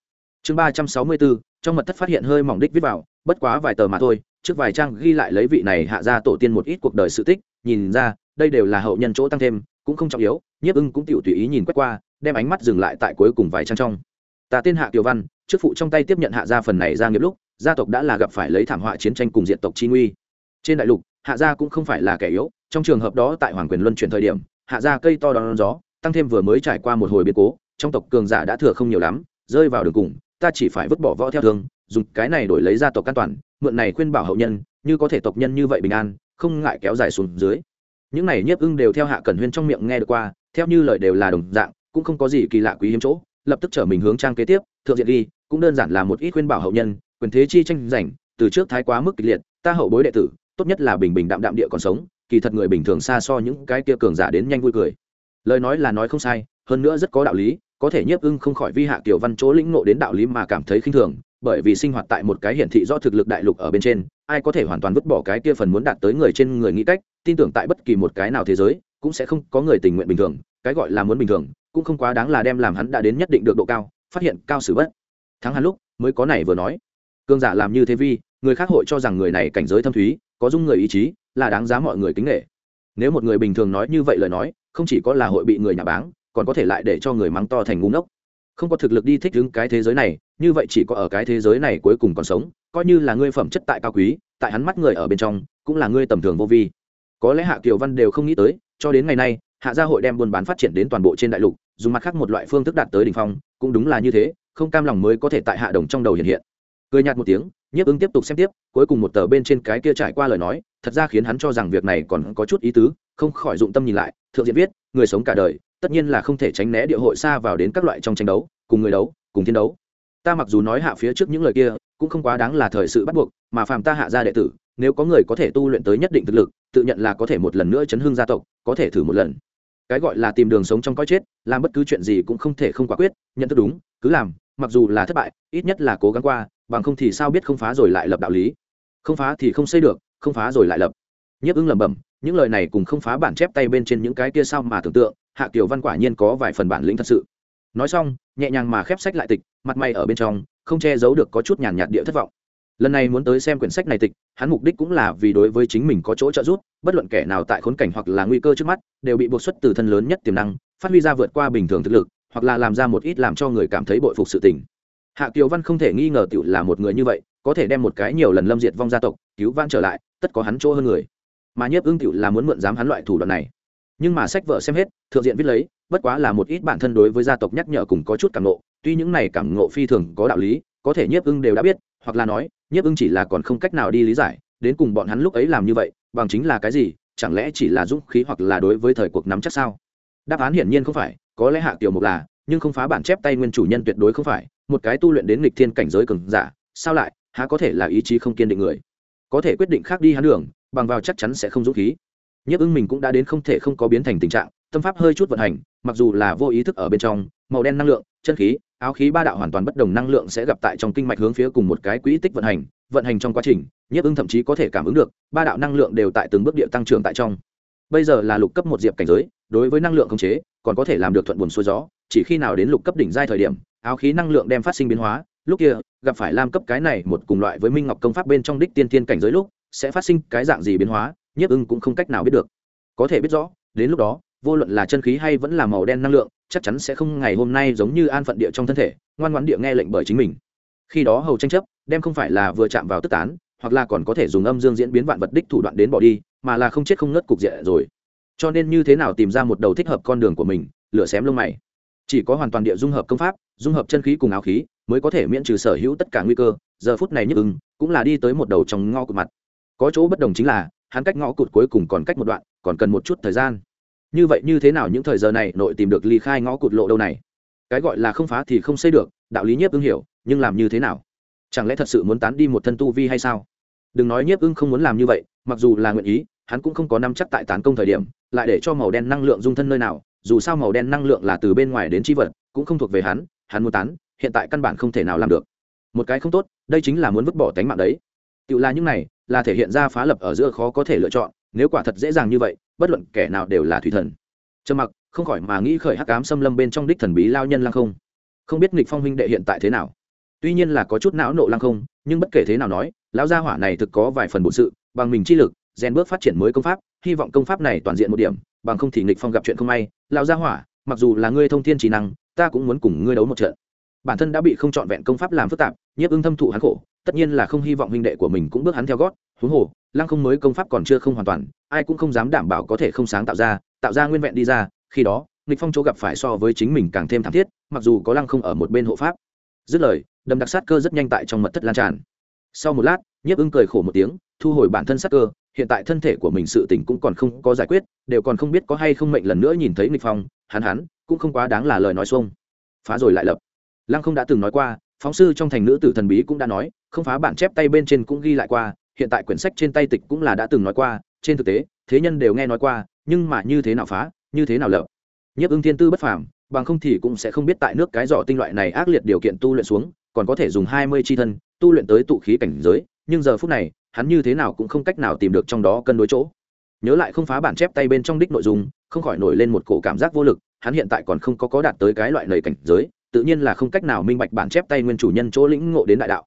Chương ba trăm sáu mươi bốn, trong mật thất phát hiện hơi mỏng đích viết vào, bất quá vài tờ mà thôi trước vài trang ghi lại lấy vị này hạ ra tổ tiên một ít cuộc đời sự tích, nhìn ra, đây đều là hậu nhân chỗ tăng thêm, cũng không trọng yếu, nhiếp ưng cũng tiểu tùy ý nhìn quét qua, đem ánh mắt dừng lại tại cuối cùng vài trang trong. Ta tên hạ kiều văn trước phụ trong tay tiếp nhận hạ ra phần này ra nghiệp lúc, gia tộc đã là gặp phải lấy thảm họa chiến tranh cùng diện tộc chi nguy. Trên đại lục, hạ gia cũng không phải là kẻ yếu, trong trường hợp đó tại hoàng quyền luân chuyển thời điểm, hạ gia cây to đón gió, tăng thêm vừa mới trải qua một hồi biến cố, trong tộc cường giả đã thừa không nhiều lắm, rơi vào đường cùng, ta chỉ phải vứt bỏ võ theo thương, dùng cái này đổi lấy gia tộc an toàn mượn này khuyên bảo hậu nhân, như có thể tộc nhân như vậy bình an, không ngại kéo dài xuống dưới. Những này nhiếp ưng đều theo hạ cẩn huyên trong miệng nghe được qua, theo như lời đều là đồng dạng, cũng không có gì kỳ lạ quý hiếm chỗ, lập tức trở mình hướng trang kế tiếp, thượng diện đi cũng đơn giản là một ít khuyên bảo hậu nhân, quyền thế chi tranh giành, từ trước thái quá mức kịch liệt, ta hậu bối đệ tử, tốt nhất là bình bình đạm đạm địa còn sống, kỳ thật người bình thường xa so những cái kia cường giả đến nhanh vui cười. Lời nói là nói không sai, hơn nữa rất có đạo lý, có thể nhiếp ưng không khỏi vi hạ tiểu văn chỗ lĩnh ngộ đến đạo lý mà cảm thấy khinh thường bởi vì sinh hoạt tại một cái hiển thị do thực lực đại lục ở bên trên, ai có thể hoàn toàn vứt bỏ cái kia phần muốn đạt tới người trên người nghĩ cách, tin tưởng tại bất kỳ một cái nào thế giới, cũng sẽ không có người tình nguyện bình thường, cái gọi là muốn bình thường, cũng không quá đáng là đem làm hắn đã đến nhất định được độ cao, phát hiện cao xử bất. Thắng hắn lúc, mới có này vừa nói. Cương giả làm như thế vi, người khác hội cho rằng người này cảnh giới thâm thúy, có dung người ý chí, là đáng giá mọi người kính nghệ nếu một người bình thường nói như vậy lời nói, không chỉ có là hội bị người nhà báng, còn có thể lại để cho người mắng to thành ngu ngốc không có thực lực đi thích ứng cái thế giới này, như vậy chỉ có ở cái thế giới này cuối cùng còn sống, coi như là ngươi phẩm chất tại cao quý, tại hắn mắt người ở bên trong, cũng là ngươi tầm thường vô vi. Có lẽ hạ kiều văn đều không nghĩ tới, cho đến ngày nay, hạ gia hội đem buôn bán phát triển đến toàn bộ trên đại lục, dùng mặt khác một loại phương thức đạt tới đ ỉ n h phong, cũng đúng là như thế, không cam lòng mới có thể tại hạ đồng trong đầu hiện hiện. Cười nhạt một tiếng, nhiếp ứng tiếp tục xem tiếp, cuối cùng một tờ bên trên cái kia trải qua lời nói, thật ra khiến hắn cho rằng việc này còn có chút ý tứ, không khỏi dụng tâm nhìn lại, thượng diện viết, người sống cả đời tất nhiên là không thể tránh né địa hội xa vào đến các loại trong tranh đấu, cùng người đấu, cùng thiên đấu. Ta mặc dù nói hạ phía trước những lời kia, cũng không quá đáng là thời sự bắt buộc, mà phàm ta hạ gia đệ tử, nếu có người có thể tu luyện tới nhất định thực lực, tự nhận là có thể một lần nữa chấn hương gia tộc, có thể thử một lần. Cái gọi là tìm đường sống trong coi chết, làm bất cứ chuyện gì cũng không thể không quả quyết, nhận thức đúng, cứ làm, mặc dù là thất bại, ít nhất là cố gắng qua, bằng không thì sao biết không phá rồi lại lập đạo lý. Không phá thì không xây được, không phá rồi lại lập. Nhiếp ứng lẩm bẩm, những lời này cùng không phá bản chép tay bên trên những cái kia sao mà tưởng tượng hạ kiều văn quả nhiên có vài phần bản lĩnh thật sự. Nói xong, nhẹ nhàng mà khép sách lại tịch, mặt mày ở bên trong, không che giấu được có chút nhàn nhạt địa thất vọng. Lần này muốn tới xem quyển sách này tịch, hắn mục đích cũng là vì đối với chính mình có chỗ trợ giúp, bất luận kẻ nào tại khốn cảnh hoặc là nguy cơ trước mắt, đều bị buộc xuất từ thân lớn nhất tiềm năng, phát huy ra vượt qua bình thường thực lực, hoặc là làm ra một ít làm cho người cảm thấy bội phục sự tình. Hạ kiều văn không thể nghi ngờ tiểu là một người như vậy, có thể đem một cái nhiều lần lâm diệt vong gia tộc cứu van trở lại, tất có hắn chỗ hơn người. Mà nhiếp ưng tiểu là muốn mượn dám hắn loại thủ đoạn này nhưng mà sách vợ xem hết, thượng diện viết lấy, bất quá là một ít bản thân đối với gia tộc nhắc nhở cùng có chút cảm ngộ. Tuy những này cảm ngộ phi thường có đạo lý, có thể nhiếp ưng đều đã biết, hoặc là nói, nhiếp ưng chỉ là còn không cách nào đi lý giải, đến cùng bọn hắn lúc ấy làm như vậy, bằng chính là cái gì, chẳng lẽ chỉ là dũng khí hoặc là đối với thời cuộc nắm chắc sao? Đáp án hiển nhiên không phải, có lẽ hạ tiểu mục là, nhưng không phá bản chép tay nguyên chủ nhân tuyệt đối không phải, một cái tu luyện đến nghịch thiên cảnh giới cường giả, sao lại, há có thể là ý chí không kiên định người? Có thể quyết định khác đi hắn đường, bằng vào chắc chắn sẽ không dũng khí nhiếp ưng mình cũng đã đến không thể không có biến thành tình trạng, tâm pháp hơi chút vận hành, mặc dù là vô ý thức ở bên trong, màu đen năng lượng, chân khí, áo khí ba đạo hoàn toàn bất đồng năng lượng sẽ gặp tại trong kinh mạch hướng phía cùng một cái quỹ tích vận hành vận hành trong quá trình, nhiếp ưng thậm chí có thể cảm ứng được, ba đạo năng lượng đều tại từng bước địa tăng trưởng tại trong. Bây giờ là lục cấp một diệp cảnh giới, đối với năng lượng khống chế, còn có thể làm được thuận buồn xuôi gió, chỉ khi nào đến lục cấp đỉnh giai thời điểm, áo khí năng lượng đem phát sinh biến hóa, lúc kia, gặp phải lam cấp cái này một cùng loại với minh ngọc công pháp bên trong đích tiên tiên cảnh giới lúc, sẽ phát sinh cái dạng gì biến hóa nhiếp ưng cũng không cách nào biết được. Có thể biết rõ, đến lúc đó, vô luận là chân khí hay vẫn là màu đen năng lượng, chắc chắn sẽ không ngày hôm nay giống như an phận địa trong thân thể, ngoan ngoãn địa nghe lệnh bởi chính mình. Khi đó hầu tranh chấp, đem không phải là vừa chạm vào tức tán, hoặc là còn có thể dùng âm dương diễn biến vạn vật đích thủ đoạn đến bỏ đi, mà là không chết không ngất cục diện rồi. Cho nên như thế nào tìm ra một đầu thích hợp con đường của mình, lửa xém lông mày. Chỉ có hoàn toàn địa dung hợp công pháp, dung hợp chân khí cùng áo khí, mới có thể miễn trừ sở hữu tất cả nguy cơ. Giờ phút này nhức ưng cũng là đi tới một đầu trong ngõ cụt mặt. Có chỗ bất đồng chính là hắn cách ngõ cụt cuối cùng còn cách một đoạn, còn cần một chút thời gian. Như vậy như thế nào những thời giờ này nội tìm được ly khai ngõ cụt lộ đâu này? Cái gọi là không phá thì không xây được, đạo lý nhiếp ưng hiểu, nhưng làm như thế nào? Chẳng lẽ thật sự muốn tán đi một thân tu vi hay sao? Đừng nói nhiếp ưng không muốn làm như vậy, mặc dù là nguyện ý, hắn cũng không có năm chắc tại tán công thời điểm, lại để cho màu đen năng lượng dung thân nơi nào, dù sao màu đen năng lượng là từ bên ngoài đến chi vật, cũng không thuộc về hắn hắn muốn tán, hiện tại căn bản không thể nào làm được. Một cái không tốt, đây chính là muốn vứt bỏ tánh mạng đấy tự là những này, là thể hiện ra phá lập ở giữa khó có thể lựa chọn, nếu quả thật dễ dàng như vậy, bất luận kẻ nào đều là thủy thần. Trầm mặc, không khỏi mà nghĩ khởi hắc ám xâm lâm bên trong đích thần bí lao nhân lăng không. Không biết nghịch phong huynh đệ hiện tại thế nào? Tuy nhiên là có chút não nộ lăng không, nhưng bất kể thế nào nói, lão gia hỏa này thực có vài phần bổn sự, bằng mình chi lực, rèn bước phát triển mới công pháp, hy vọng công pháp này toàn diện một điểm, bằng không thì nghịch phong gặp chuyện không may. Lão gia hỏa, mặc dù là ngươi thông thiên trí năng, ta cũng muốn cùng ngươi đấu một trận. Bản thân đã bị không trọn vẹn công pháp làm phức tạp, nhiếp ưng thâm thụ hắn khổ tất nhiên là không hy vọng huynh đệ của mình cũng bước hắn theo gót, huống hồ, lăng không mới công pháp còn chưa không hoàn toàn, ai cũng không dám đảm bảo có thể không sáng tạo ra tạo ra nguyên vẹn đi ra, khi đó, nghịch phong chỗ gặp phải so với chính mình càng thêm thảm thiết, mặc dù có lăng không ở một bên hộ pháp. Dứt lời đầm đặc sát cơ rất nhanh tại trong mật thất lan tràn. Sau một lát, nhiếp ưng cười khổ một tiếng, thu hồi bản thân sát cơ, hiện tại thân thể của mình sự tình cũng còn không có giải quyết, đều còn không biết có hay không mệnh lần nữa nhìn thấy nghịch phong, hắn hắn, cũng không quá đáng là lời nói xuông. Phá rồi lại lập. Lăng không đã từng nói qua, phóng sư trong thành nữ tử thần bí cũng đã nói không phá bản chép tay bên trên cũng ghi lại qua, hiện tại quyển sách trên tay tịch cũng là đã từng nói qua, trên thực tế, thế nhân đều nghe nói qua, nhưng mà như thế nào phá, như thế nào lập? Nhiếp ưng thiên tư bất phàm, bằng không thì cũng sẽ không biết tại nước cái giỏ tinh loại này ác liệt điều kiện tu luyện xuống, còn có thể dùng hai mươi chi thân, tu luyện tới tụ khí cảnh giới, nhưng giờ phút này, hắn như thế nào cũng không cách nào tìm được trong đó cân đối chỗ. Nhớ lại không phá bản chép tay bên trong đích nội dung, không khỏi nổi lên một cổ cảm giác vô lực, hắn hiện tại còn không có có đạt tới cái loại lời cảnh giới, tự nhiên là không cách nào minh bạch bản chép tay nguyên chủ nhân chỗ lĩnh ngộ đến đại đạo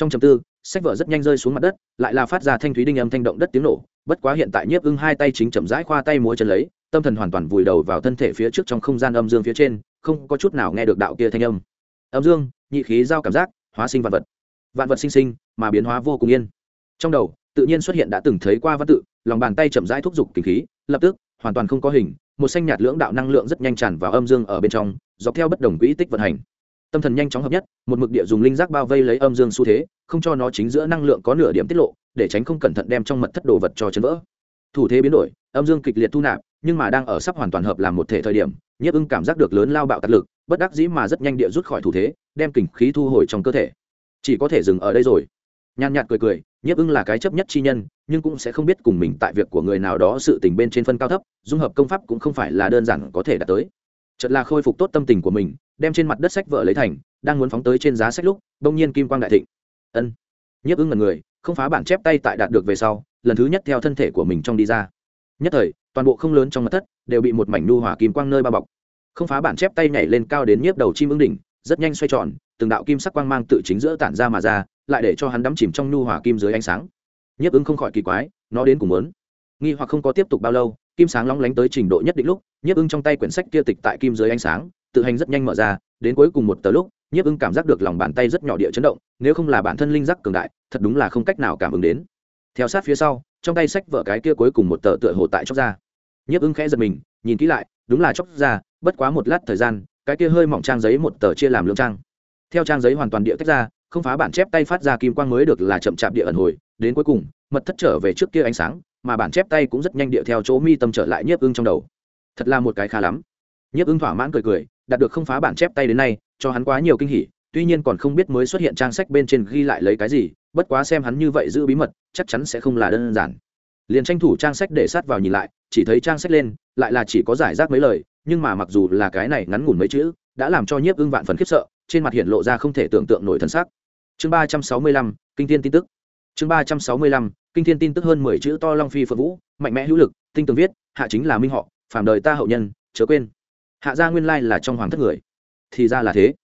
trong chầm tư, sách vở rất nhanh rơi xuống mặt đất, lại là phát ra thanh thúy đinh âm thanh động đất tiếng nổ, bất quá hiện tại nhiếp ưng hai tay chính chậm rãi khoa tay múa chân lấy, tâm thần hoàn toàn vùi đầu vào thân thể phía trước trong không gian âm dương phía trên, không có chút nào nghe được đạo kia thanh âm. Âm dương, nhị khí giao cảm giác, hóa sinh vạn vật. Vạn vật sinh sinh, mà biến hóa vô cùng yên. Trong đầu, tự nhiên xuất hiện đã từng thấy qua văn tự, lòng bàn tay chậm rãi thúc giục kinh khí, lập tức, hoàn toàn không có hình, một xanh nhạt lưỡng đạo năng lượng rất nhanh tràn vào âm dương ở bên trong, dọc theo bất đồng quỹ tích vận hành tâm thần nhanh chóng hợp nhất, một mực địa dùng linh giác bao vây lấy âm dương xu thế, không cho nó chính giữa năng lượng có nửa điểm tiết lộ, để tránh không cẩn thận đem trong mật thất đồ vật cho chấn vỡ. Thủ thế biến đổi, âm dương kịch liệt thu nạp, nhưng mà đang ở sắp hoàn toàn hợp làm một thể thời điểm, nhiếp ưng cảm giác được lớn lao bạo tạc lực, bất đắc dĩ mà rất nhanh địa rút khỏi thủ thế, đem kình khí thu hồi trong cơ thể. Chỉ có thể dừng ở đây rồi. Nhàn nhạt cười cười, nhiếp ưng là cái chấp nhất chi nhân, nhưng cũng sẽ không biết cùng mình tại việc của người nào đó sự tình bên trên phân cao thấp, dung hợp công pháp cũng không phải là đơn giản có thể đạt tới. Chật là khôi phục tốt tâm tình của mình đem trên mặt đất sách vợ lấy thành, đang muốn phóng tới trên giá sách lúc, bỗng nhiên kim quang đại thịnh. Ân. Nhiếp ưng ngần người, không phá bản chép tay tại đạt được về sau, lần thứ nhất theo thân thể của mình trong đi ra. Nhất thời, toàn bộ không lớn trong mặt thất đều bị một mảnh nu hỏa kim quang nơi bao bọc. Không phá bản chép tay nhảy lên cao đến nhiếp đầu chim ưng đỉnh, rất nhanh xoay tròn, từng đạo kim sắc quang mang tự chính giữa tản ra mà ra, lại để cho hắn đắm chìm trong nu hỏa kim dưới ánh sáng. Nhiếp ưng không khỏi kỳ quái, nó đến cùng muốn. Nghi hoặc không có tiếp tục bao lâu, kim sáng long lánh tới trình độ nhất định lúc, nhiếp ưng trong tay quyển sách kia tịch tại kim dưới ánh sáng tự hành rất nhanh mở ra, đến cuối cùng một tờ lúc, nhiếp ưng cảm giác được lòng bàn tay rất nhỏ địa chấn động, nếu không là bản thân linh giác cường đại, thật đúng là không cách nào cảm ứng đến. Theo sát phía sau, trong tay sách vợ cái kia cuối cùng một tờ tựa hồ tại chóc ra. Nhiếp ưng khẽ giật mình, nhìn kỹ lại, đúng là chóc ra, bất quá một lát thời gian, cái kia hơi mỏng trang giấy một tờ chia làm lương trang. Theo trang giấy hoàn toàn địa tách ra, không phá bản chép tay phát ra kim quang mới được là chậm chạp địa ẩn hồi, đến cuối cùng, mật thất trở về trước kia ánh sáng, mà bản chép tay cũng rất nhanh địa theo chỗ mi tâm trở lại nhiếp ưng trong đầu. Thật là một cái khá lắm. Nhiếp ưng thỏa mãn cười cười đạt được không phá bản chép tay đến nay, cho hắn quá nhiều kinh hỉ, tuy nhiên còn không biết mới xuất hiện trang sách bên trên ghi lại lấy cái gì, bất quá xem hắn như vậy giữ bí mật, chắc chắn sẽ không là đơn giản. Liền tranh thủ trang sách để sát vào nhìn lại, chỉ thấy trang sách lên, lại là chỉ có giải rác mấy lời, nhưng mà mặc dù là cái này ngắn ngủn mấy chữ, đã làm cho nhiếp ưng vạn phần khiếp sợ, trên mặt hiện lộ ra không thể tưởng tượng nổi thân sắc. Chương ba trăm sáu mươi lăm, kinh thiên tin tức. Chương ba trăm sáu mươi lăm, kinh thiên tin tức hơn mười chữ to long phi phượng vũ, mạnh mẽ hữu lực, tinh tường viết, hạ chính là minh họ, phàm đời ta hậu nhân, chớ quên hạ gia nguyên lai là trong hoàng thất người. Thì ra là thế.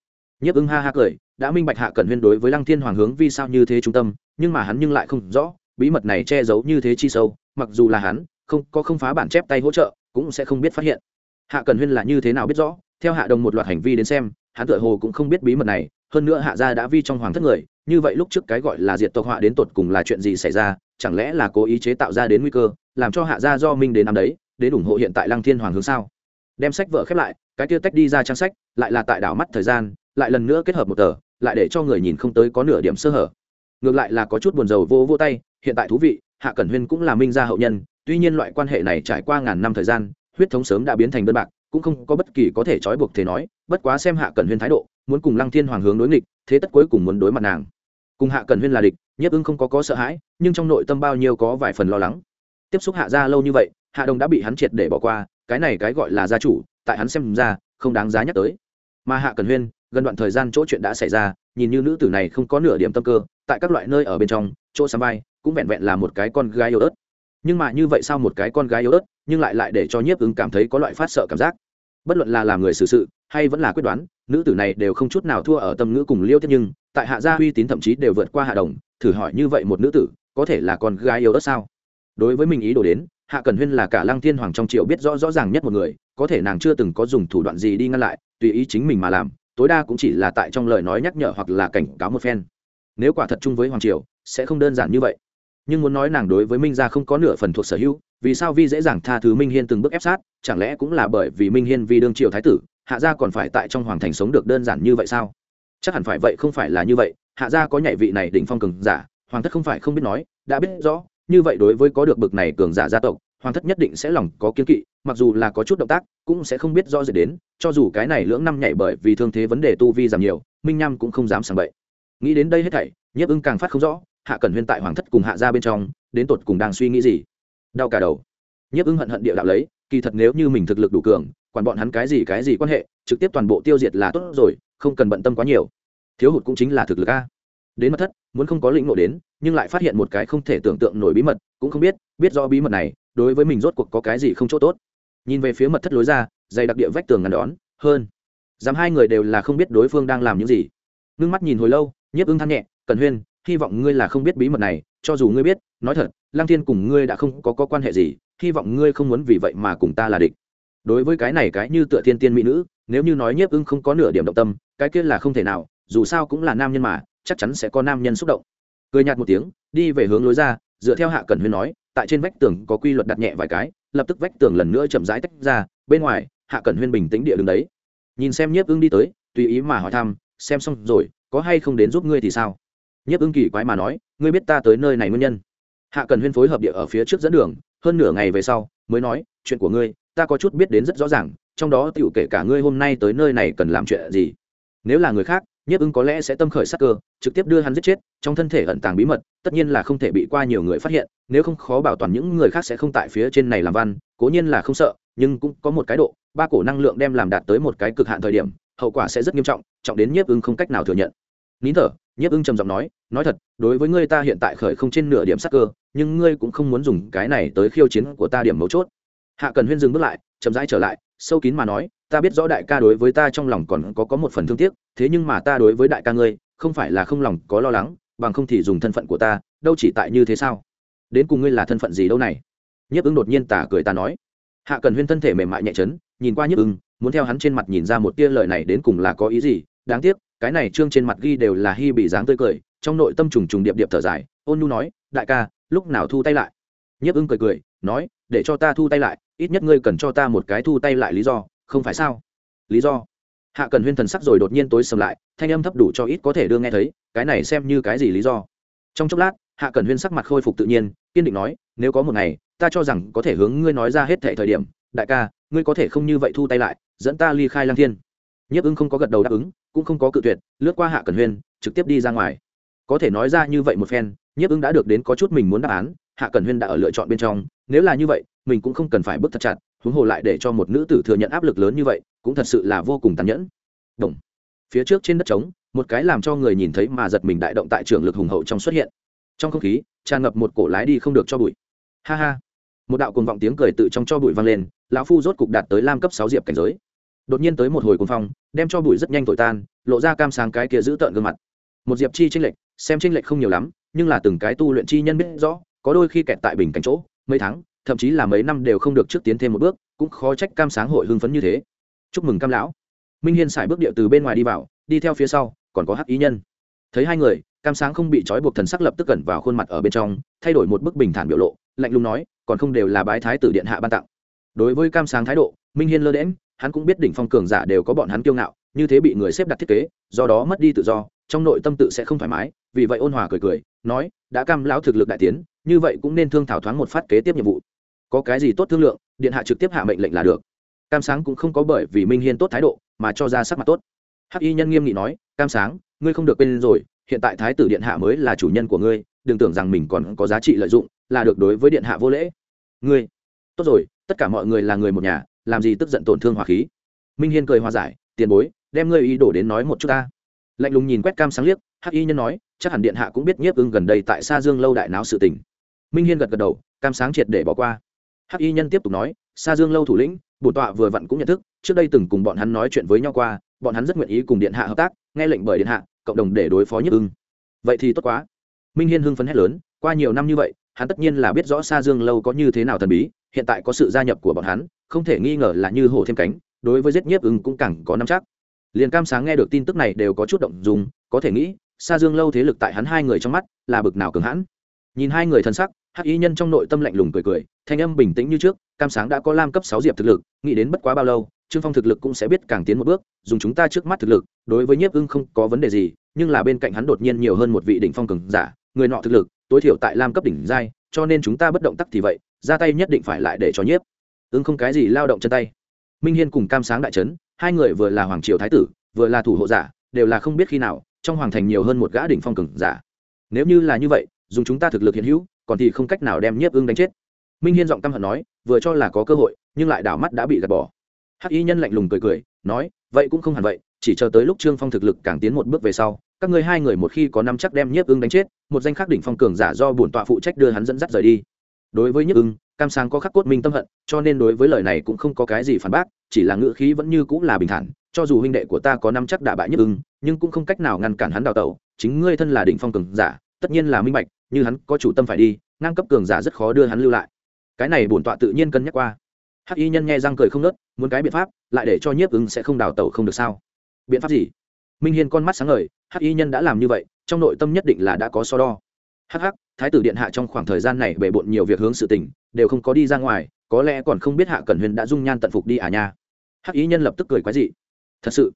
Nhiếp ứng ha ha cười, đã minh bạch hạ cẩn huyên đối với lăng thiên hoàng hướng vì sao như thế trung tâm, nhưng mà hắn nhưng lại không rõ, bí mật này che giấu như thế chi sâu, mặc dù là hắn, không, có không phá bản chép tay hỗ trợ, cũng sẽ không biết phát hiện. Hạ cẩn huyên là như thế nào biết rõ, theo hạ đồng một loạt hành vi đến xem, hắn tựa hồ cũng không biết bí mật này, hơn nữa hạ gia đã vi trong hoàng thất người, như vậy lúc trước cái gọi là diệt tộc họa đến tột cùng là chuyện gì xảy ra, chẳng lẽ là cố ý chế tạo ra đến nguy cơ, làm cho hạ gia do minh đến năm đấy, đến ủng hộ hiện tại lăng thiên hoàng hướng sao? Đem sách vợ khép lại, cái kia tách đi ra trang sách, lại là tại đảo mắt thời gian, lại lần nữa kết hợp một tờ, lại để cho người nhìn không tới có nửa điểm sơ hở. Ngược lại là có chút buồn rầu vô vô tay, hiện tại thú vị, hạ cẩn huyên cũng là minh gia hậu nhân, tuy nhiên loại quan hệ này trải qua ngàn năm thời gian, huyết thống sớm đã biến thành đơn bạc, cũng không có bất kỳ có thể trói buộc thế nói, bất quá xem hạ cẩn huyên thái độ, muốn cùng lăng thiên hoàng hướng đối nghịch, thế tất cuối cùng muốn đối mặt nàng. Cùng hạ cẩn huyên là địch, nhiếp ưng không có có sợ hãi, nhưng trong nội tâm bao nhiêu có vài phần lo lắng. Tiếp xúc hạ gia lâu như vậy, hạ đồng đã bị hắn triệt để bỏ qua cái này cái gọi là gia chủ, tại hắn xem ra, không đáng giá nhắc tới. Mà hạ cần huyên, gần đoạn thời gian chỗ chuyện đã xảy ra, nhìn như nữ tử này không có nửa điểm tâm cơ, tại các loại nơi ở bên trong, chỗ sắm vai, cũng vẹn vẹn là một cái con gái yếu ớt. Nhưng mà như vậy sao một cái con gái yếu ớt, nhưng lại lại để cho nhiếp ứng cảm thấy có loại phát sợ cảm giác. Bất luận là làm người xử sự, hay vẫn là quyết đoán, nữ tử này đều không chút nào thua ở tâm ngữ cùng liêu tiếp nhưng, tại hạ gia uy tín thậm chí đều vượt qua hạ đồng, thử hỏi như vậy một nữ tử, có thể là con gái yếu ớt sao? Đối với mình ý đồ đến hạ cần huyên là cả lăng thiên hoàng trong triệu biết rõ rõ ràng nhất một người, có thể nàng chưa từng có dùng thủ đoạn gì đi ngăn lại, tùy ý chính mình mà làm, tối đa cũng chỉ là tại trong lời nói nhắc nhở hoặc là cảnh cáo một phen. Nếu quả thật chung với hoàng triều, sẽ không đơn giản như vậy. Nhưng muốn nói nàng đối với minh gia không có nửa phần thuộc sở hữu, vì sao vi dễ dàng tha thứ minh hiên từng bước ép sát, chẳng lẽ cũng là bởi vì minh hiên vì đương triều thái tử, hạ gia còn phải tại trong hoàng thành sống được đơn giản như vậy sao? Chắc hẳn phải vậy, không phải là như vậy, hạ gia có nhảy vị này đỉnh phong cường giả, hoàng thất không phải không biết nói, đã biết rõ như vậy đối với có được bực này cường giả gia tộc, hoàng thất nhất định sẽ lòng có kiên kỵ, mặc dù là có chút động tác, cũng sẽ không biết rõ gì đến, cho dù cái này lưỡng năm nhảy bởi vì thương thế vấn đề tu vi giảm nhiều, minh nham cũng không dám sàng bậy. Nghĩ đến đây hết thảy, nhiếp ưng càng phát không rõ, hạ cẩn huyên tại hoàng thất cùng hạ ra bên trong, đến tột cùng đang suy nghĩ gì? Đau cả đầu. Nhiếp ưng hận hận địa đạo lấy, kỳ thật nếu như mình thực lực đủ cường, quản bọn hắn cái gì cái gì quan hệ, trực tiếp toàn bộ tiêu diệt là tốt rồi, không cần bận tâm quá nhiều. Thiếu hụt cũng chính là thực lực a đến mật thất muốn không có lĩnh ngộ đến nhưng lại phát hiện một cái không thể tưởng tượng nổi bí mật cũng không biết biết do bí mật này đối với mình rốt cuộc có cái gì không chỗ tốt. Nhìn về phía mật thất lối ra dày đặc địa vách tường ngăn đón hơn. Dám hai người đều là không biết đối phương đang làm những gì. Ngưng mắt nhìn hồi lâu nhiếp ưng than nhẹ cần huyên hy vọng ngươi là không biết bí mật này cho dù ngươi biết nói thật lang thiên cùng ngươi đã không có, có quan hệ gì hy vọng ngươi không muốn vì vậy mà cùng ta là địch. Đối với cái này cái như tựa thiên tiên mỹ nữ nếu như nói nhiếp ưng không có nửa điểm động tâm cái kia là không thể nào dù sao cũng là nam nhân mà chắc chắn sẽ có nam nhân xúc động. Cười nhạt một tiếng, đi về hướng lối ra, dựa theo hạ cẩn huyên nói, tại trên vách tường có quy luật đặt nhẹ vài cái, lập tức vách tường lần nữa chậm rãi tách ra, bên ngoài, hạ cẩn huyên bình tĩnh địa đứng đấy. Nhìn xem nhiếp ưng đi tới, tùy ý mà hỏi thăm, xem xong rồi, có hay không đến giúp ngươi thì sao? Nhiếp ưng kỳ quái mà nói, ngươi biết ta tới nơi này nguyên nhân? Hạ cẩn huyên phối hợp địa ở phía trước dẫn đường, hơn nửa ngày về sau, mới nói, chuyện của ngươi, ta có chút biết đến rất rõ ràng, trong đó tựu kể cả ngươi hôm nay tới nơi này cần làm chuyện gì. Nếu là người khác nhiếp ưng có lẽ sẽ tâm khởi sắc cơ, trực tiếp đưa hắn giết chết, trong thân thể ẩn tàng bí mật, tất nhiên là không thể bị qua nhiều người phát hiện, nếu không khó bảo toàn những người khác sẽ không tại phía trên này làm văn, cố nhiên là không sợ, nhưng cũng có một cái độ, ba cổ năng lượng đem làm đạt tới một cái cực hạn thời điểm, hậu quả sẽ rất nghiêm trọng trọng đến nhiếp ưng không cách nào thừa nhận. Nín thở, nhiếp ưng trầm giọng nói nói thật, đối với ngươi ta hiện tại khởi không trên nửa điểm sắc cơ, nhưng ngươi cũng không muốn dùng cái này tới khiêu chiến của ta điểm mấu chốt. Hạ cần huyên dừng bước lại, chậm rãi trở lại sâu kín mà nói, ta biết rõ đại ca đối với ta trong lòng còn có có một phần thương tiếc, thế nhưng mà ta đối với đại ca ngươi, không phải là không lòng có lo lắng, bằng không thì dùng thân phận của ta, đâu chỉ tại như thế sao? Đến cùng ngươi là thân phận gì đâu này? Nhiếp ứng đột nhiên tả cười ta nói. Hạ cần huyên thân thể mềm mại nhẹ chấn, nhìn qua nhiếp ứng, muốn theo hắn trên mặt nhìn ra một tia lời này đến cùng là có ý gì, đáng tiếc, cái này trương trên mặt ghi đều là hy bị dáng tươi cười, trong nội tâm trùng trùng điệp điệp thở dài, ôn nhu nói, đại ca, lúc nào thu tay lại? Nhiếp ứng cười cười, nói, để cho ta thu tay lại ít nhất ngươi cần cho ta một cái thu tay lại lý do, không phải sao? Lý do? Hạ cần huyên thần sắc rồi đột nhiên tối sầm lại, thanh âm thấp đủ cho ít có thể đưa nghe thấy, cái này xem như cái gì lý do? Trong chốc lát, hạ cần huyên sắc mặt khôi phục tự nhiên, kiên định nói, nếu có một ngày, ta cho rằng có thể hướng ngươi nói ra hết thệ thời điểm, đại ca, ngươi có thể không như vậy thu tay lại, dẫn ta ly khai lang thiên. Nhiếp ưng không có gật đầu đáp ứng, cũng không có cự tuyệt, lướt qua hạ cần huyên, trực tiếp đi ra ngoài. Có thể nói ra như vậy một phen, nhiếp ưng đã được đến có chút mình muốn đáp án, hạ cần huyên đã ở lựa chọn bên trong nếu là như vậy, mình cũng không cần phải bước thật chặt, huống hồ lại để cho một nữ tử thừa nhận áp lực lớn như vậy, cũng thật sự là vô cùng tàn nhẫn. Động. phía trước trên đất trống, một cái làm cho người nhìn thấy mà giật mình đại động tại trường lực hùng hậu trong xuất hiện. Trong không khí, tràn ngập một cổ lái đi không được cho bụi. Ha ha. Một đạo cuồng vọng tiếng cười tự trong cho bụi vang lên, lão phu rốt cục đạt tới lam cấp sáu diệp cảnh giới. Đột nhiên tới một hồi cuồng phong, đem cho bụi rất nhanh thổi tan, lộ ra cam sáng cái kia giữ tợn gương mặt. Một diệp chi tranh lệch, xem tranh lệch không nhiều lắm, nhưng là từng cái tu luyện chi nhân biết rõ, có đôi khi kẹt tại bình cảnh chỗ mấy tháng, thậm chí là mấy năm đều không được trước tiến thêm một bước, cũng khó trách cam sáng hội hưng phấn như thế. Chúc mừng cam lão. Minh hiên xài bước điệu từ bên ngoài đi vào, đi theo phía sau, còn có hắc ý nhân. Thấy hai người, cam sáng không bị trói buộc thần sắc lập tức cẩn vào khuôn mặt ở bên trong, thay đổi một bức bình thản biểu lộ, lạnh lùng nói, còn không đều là bái thái tử điện hạ ban tặng. Đối với cam sáng thái độ, minh hiên lơ đễm hắn cũng biết đỉnh phong cường giả đều có bọn hắn kiêu ngạo, như thế bị người xếp đặt thiết kế, do đó mất đi tự do, trong nội tâm tự sẽ không thoải mái, vì vậy ôn hòa cười cười, nói, đã cam lão thực lực đại tiến như vậy cũng nên thương thảo thoáng một phát kế tiếp nhiệm vụ. Có cái gì tốt thương lượng, điện hạ trực tiếp hạ mệnh lệnh là được. Cam sáng cũng không có bởi vì minh hiên tốt thái độ mà cho ra sắc mặt tốt. Hắc y nhân nghiêm nghị nói, cam sáng, ngươi không được quên rồi, hiện tại thái tử điện hạ mới là chủ nhân của ngươi, đừng tưởng rằng mình còn có giá trị lợi dụng, là được đối với điện hạ vô lễ. Ngươi? Tốt rồi, tất cả mọi người là người một nhà, làm gì tức giận tổn thương hòa khí? Minh hiên cười hòa giải, tiền bối, đem ngươi ý đổ đến nói một chút ta. Lạnh lùng nhìn quét cam sáng liếc, hắc y nhân nói, chắc hẳn điện hạ cũng biết nhiếp ưng gần đây tại xa dương lâu đại náo sự tình minh hiên gật gật đầu, cam sáng triệt để bỏ qua. Hắc y nhân tiếp tục nói xa dương lâu thủ lĩnh, bổn tọa vừa vặn cũng nhận thức, trước đây từng cùng bọn hắn nói chuyện với nhau qua, bọn hắn rất nguyện ý cùng điện hạ hợp tác, nghe lệnh bởi điện hạ, cộng đồng để đối phó nhất ưng. Vậy thì tốt quá. Minh hiên hưng phấn hét lớn, qua nhiều năm như vậy, hắn tất nhiên là biết rõ xa dương lâu có như thế nào thần bí, hiện tại có sự gia nhập của bọn hắn, không thể nghi ngờ là như hổ thêm cánh, đối với giết nhiếp ưng cũng càng có năm chắc. Liền cam sáng nghe được tin tức này đều có chút động dùng có thể nghĩ xa dương lâu thế lực tại hắn hai người trong mắt là bực nào cường hãn nhìn hai người thân sắc, hắc y nhân trong nội tâm lạnh lùng cười cười, thanh âm bình tĩnh như trước, cam sáng đã có lam cấp sáu diệp thực lực, nghĩ đến bất quá bao lâu, trương phong thực lực cũng sẽ biết càng tiến một bước, dùng chúng ta trước mắt thực lực, đối với nhiếp ưng không có vấn đề gì, nhưng là bên cạnh hắn đột nhiên nhiều hơn một vị đỉnh phong cường giả, người nọ thực lực, tối thiểu tại lam cấp đỉnh giai, cho nên chúng ta bất động tắc thì vậy, ra tay nhất định phải lại để cho nhiếp ưng không cái gì lao động chân tay. Minh hiên cùng cam sáng đại trấn, hai người vừa là hoàng triều thái tử, vừa là thủ hộ giả, đều là không biết khi nào, trong hoàng thành nhiều hơn một gã đỉnh phong cường giả. Nếu như là như vậy dùng chúng ta thực lực hiện hữu, còn thì không cách nào đem nhiếp ưng đánh chết. Minh hiên giọng căm hận nói, vừa cho là có cơ hội, nhưng lại đảo mắt đã bị gạt bỏ. Hắc y nhân lạnh lùng cười cười, nói, vậy cũng không hẳn vậy, chỉ chờ tới lúc trương phong thực lực càng tiến một bước về sau, các ngươi hai người một khi có năm chắc đem nhiếp ưng đánh chết, một danh khắc đỉnh phong cường giả do bổn tọa phụ trách đưa hắn dẫn dắt rời đi. Đối với nhiếp ưng, cam sáng có khắc cốt minh tâm hận, cho nên đối với lời này cũng không có cái gì phản bác, chỉ là ngữ khí vẫn như cũng là bình thản, cho dù huynh đệ của ta có năm chắc đả bại nhiếp ưng, nhưng cũng không cách nào ngăn cản hắn đào tẩu, chính ngươi thân là đỉnh phong cường giả, tất nhiên là minh bạch như hắn có chủ tâm phải đi, ngang cấp cường giả rất khó đưa hắn lưu lại. Cái này bổn tọa tự nhiên cân nhắc qua. Hắc y nhân nghe răng cười không nớt muốn cái biện pháp, lại để cho nhiếp ứng sẽ không đào tẩu không được sao? Biện pháp gì? Minh hiên con mắt sáng ngời, hắc y nhân đã làm như vậy, trong nội tâm nhất định là đã có so đo. Hắc hắc, thái tử điện hạ trong khoảng thời gian này bề bộn nhiều việc hướng sự tình, đều không có đi ra ngoài, có lẽ còn không biết hạ cẩn huyền đã dung nhan tận phục đi à nha. Hắc y nhân lập tức cười quái dị. Thật sự,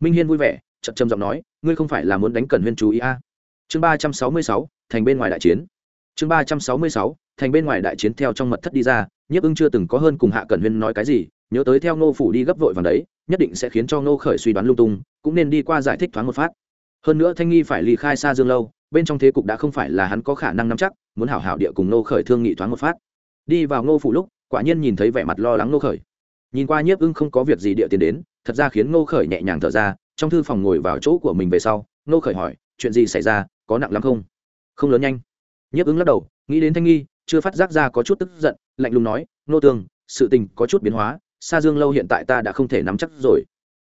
minh hiên vui vẻ, chậm chậm giọng nói, ngươi không phải là muốn đánh cẩn huyền chú ý à. chương ba trăm sáu mươi sáu thành bên ngoài đại chiến. Chương ba trăm sáu mươi sáu, thành bên ngoài đại chiến theo trong mật thất đi ra, nhiếp ưng chưa từng có hơn cùng hạ cẩn huyên nói cái gì, nhớ tới theo ngô phủ đi gấp vội vàng đấy, nhất định sẽ khiến cho ngô khởi suy đoán lung tung, cũng nên đi qua giải thích thoáng một phát. Hơn nữa thanh nghi phải ly khai xa dương lâu, bên trong thế cục đã không phải là hắn có khả năng nắm chắc, muốn hảo hảo địa cùng ngô khởi thương nghị thoáng một phát. Đi vào ngô phủ lúc, quả nhiên nhìn thấy vẻ mặt lo lắng ngô khởi. Nhìn qua nhiếp ưng không có việc gì địa tiền đến, thật ra khiến ngô khởi nhẹ nhàng thở ra, trong thư phòng ngồi vào chỗ của mình về sau, ngô khởi hỏi, chuyện gì xảy ra, có nặng lắm không? Không lớn nhanh. Nhiếp ứng lắc đầu, nghĩ đến thanh nghi, chưa phát giác ra có chút tức giận, lạnh lùng nói, nô tường, sự tình có chút biến hóa, sa dương lâu hiện tại ta đã không thể nắm chắc rồi.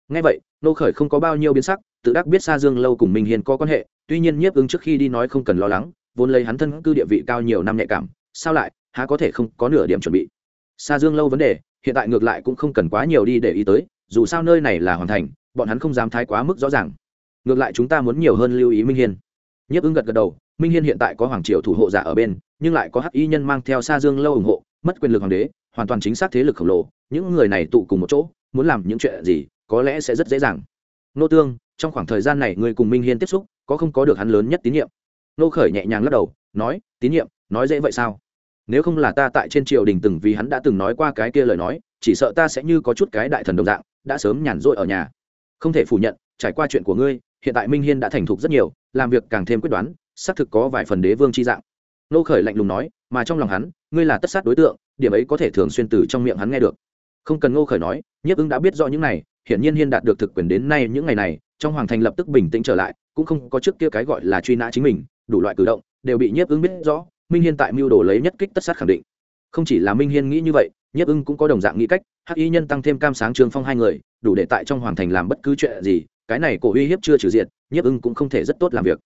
Ngay vậy, nô khởi không có bao nhiêu biến sắc, tự đắc biết sa dương lâu cùng minh hiền có quan hệ, tuy nhiên nhiếp ứng trước khi đi nói không cần lo lắng, vốn lấy hắn thân cư địa vị cao nhiều năm nhạy cảm, sao lại, há có thể không có nửa điểm chuẩn bị. Sa dương lâu vấn đề, hiện tại ngược lại cũng không cần quá nhiều đi để ý tới, dù sao nơi này là hoàn thành, bọn hắn không dám thái quá mức rõ ràng. Ngược lại chúng ta muốn nhiều hơn lưu ý minh hiền nhiếp ứng gật gật đầu minh hiên hiện tại có hoàng triều thủ hộ giả ở bên, nhưng lại có hắc y nhân mang theo xa dương lâu ủng hộ, mất quyền lực hoàng đế, hoàn toàn chính xác thế lực khổng lồ. Những người này tụ cùng một chỗ, muốn làm những chuyện gì, có lẽ sẽ rất dễ dàng. Nô tương, trong khoảng thời gian này người cùng minh hiên tiếp xúc, có không có được hắn lớn nhất tín nhiệm? Nô khởi nhẹ nhàng lắc đầu, nói, tín nhiệm, nói dễ vậy sao? Nếu không là ta tại trên triều đình từng vì hắn đã từng nói qua cái kia lời nói, chỉ sợ ta sẽ như có chút cái đại thần đồng dạng, đã sớm nhàn rỗi ở nhà. Không thể phủ nhận, trải qua chuyện của ngươi, hiện tại minh hiên đã thành thục rất nhiều, làm việc càng thêm quyết đoán xác thực có vài phần đế vương chi dạng. Nô khởi lạnh lùng nói, mà trong lòng hắn, ngươi là tất sát đối tượng, điểm ấy có thể thường xuyên từ trong miệng hắn nghe được. Không cần nô khởi nói, nhiếp ứng đã biết rõ những này, hiển nhiên hiên đạt được thực quyền đến nay những ngày này, trong hoàng thành lập tức bình tĩnh trở lại, cũng không có trước kia cái gọi là truy nã chính mình, đủ loại cử động, đều bị nhiếp ứng biết rõ, minh hiên tại mưu đồ lấy nhất kích tất sát khẳng định. Không chỉ là minh hiên nghĩ như vậy, nhiếp ưng cũng có đồng dạng nghĩ cách, hắc y nhân tăng thêm cam sáng trường phong hai người, đủ để tại trong hoàng thành làm bất cứ chuyện gì, cái này cổ uy hiếp chưa trừ diện nhiếp ưng cũng không thể rất tốt làm việc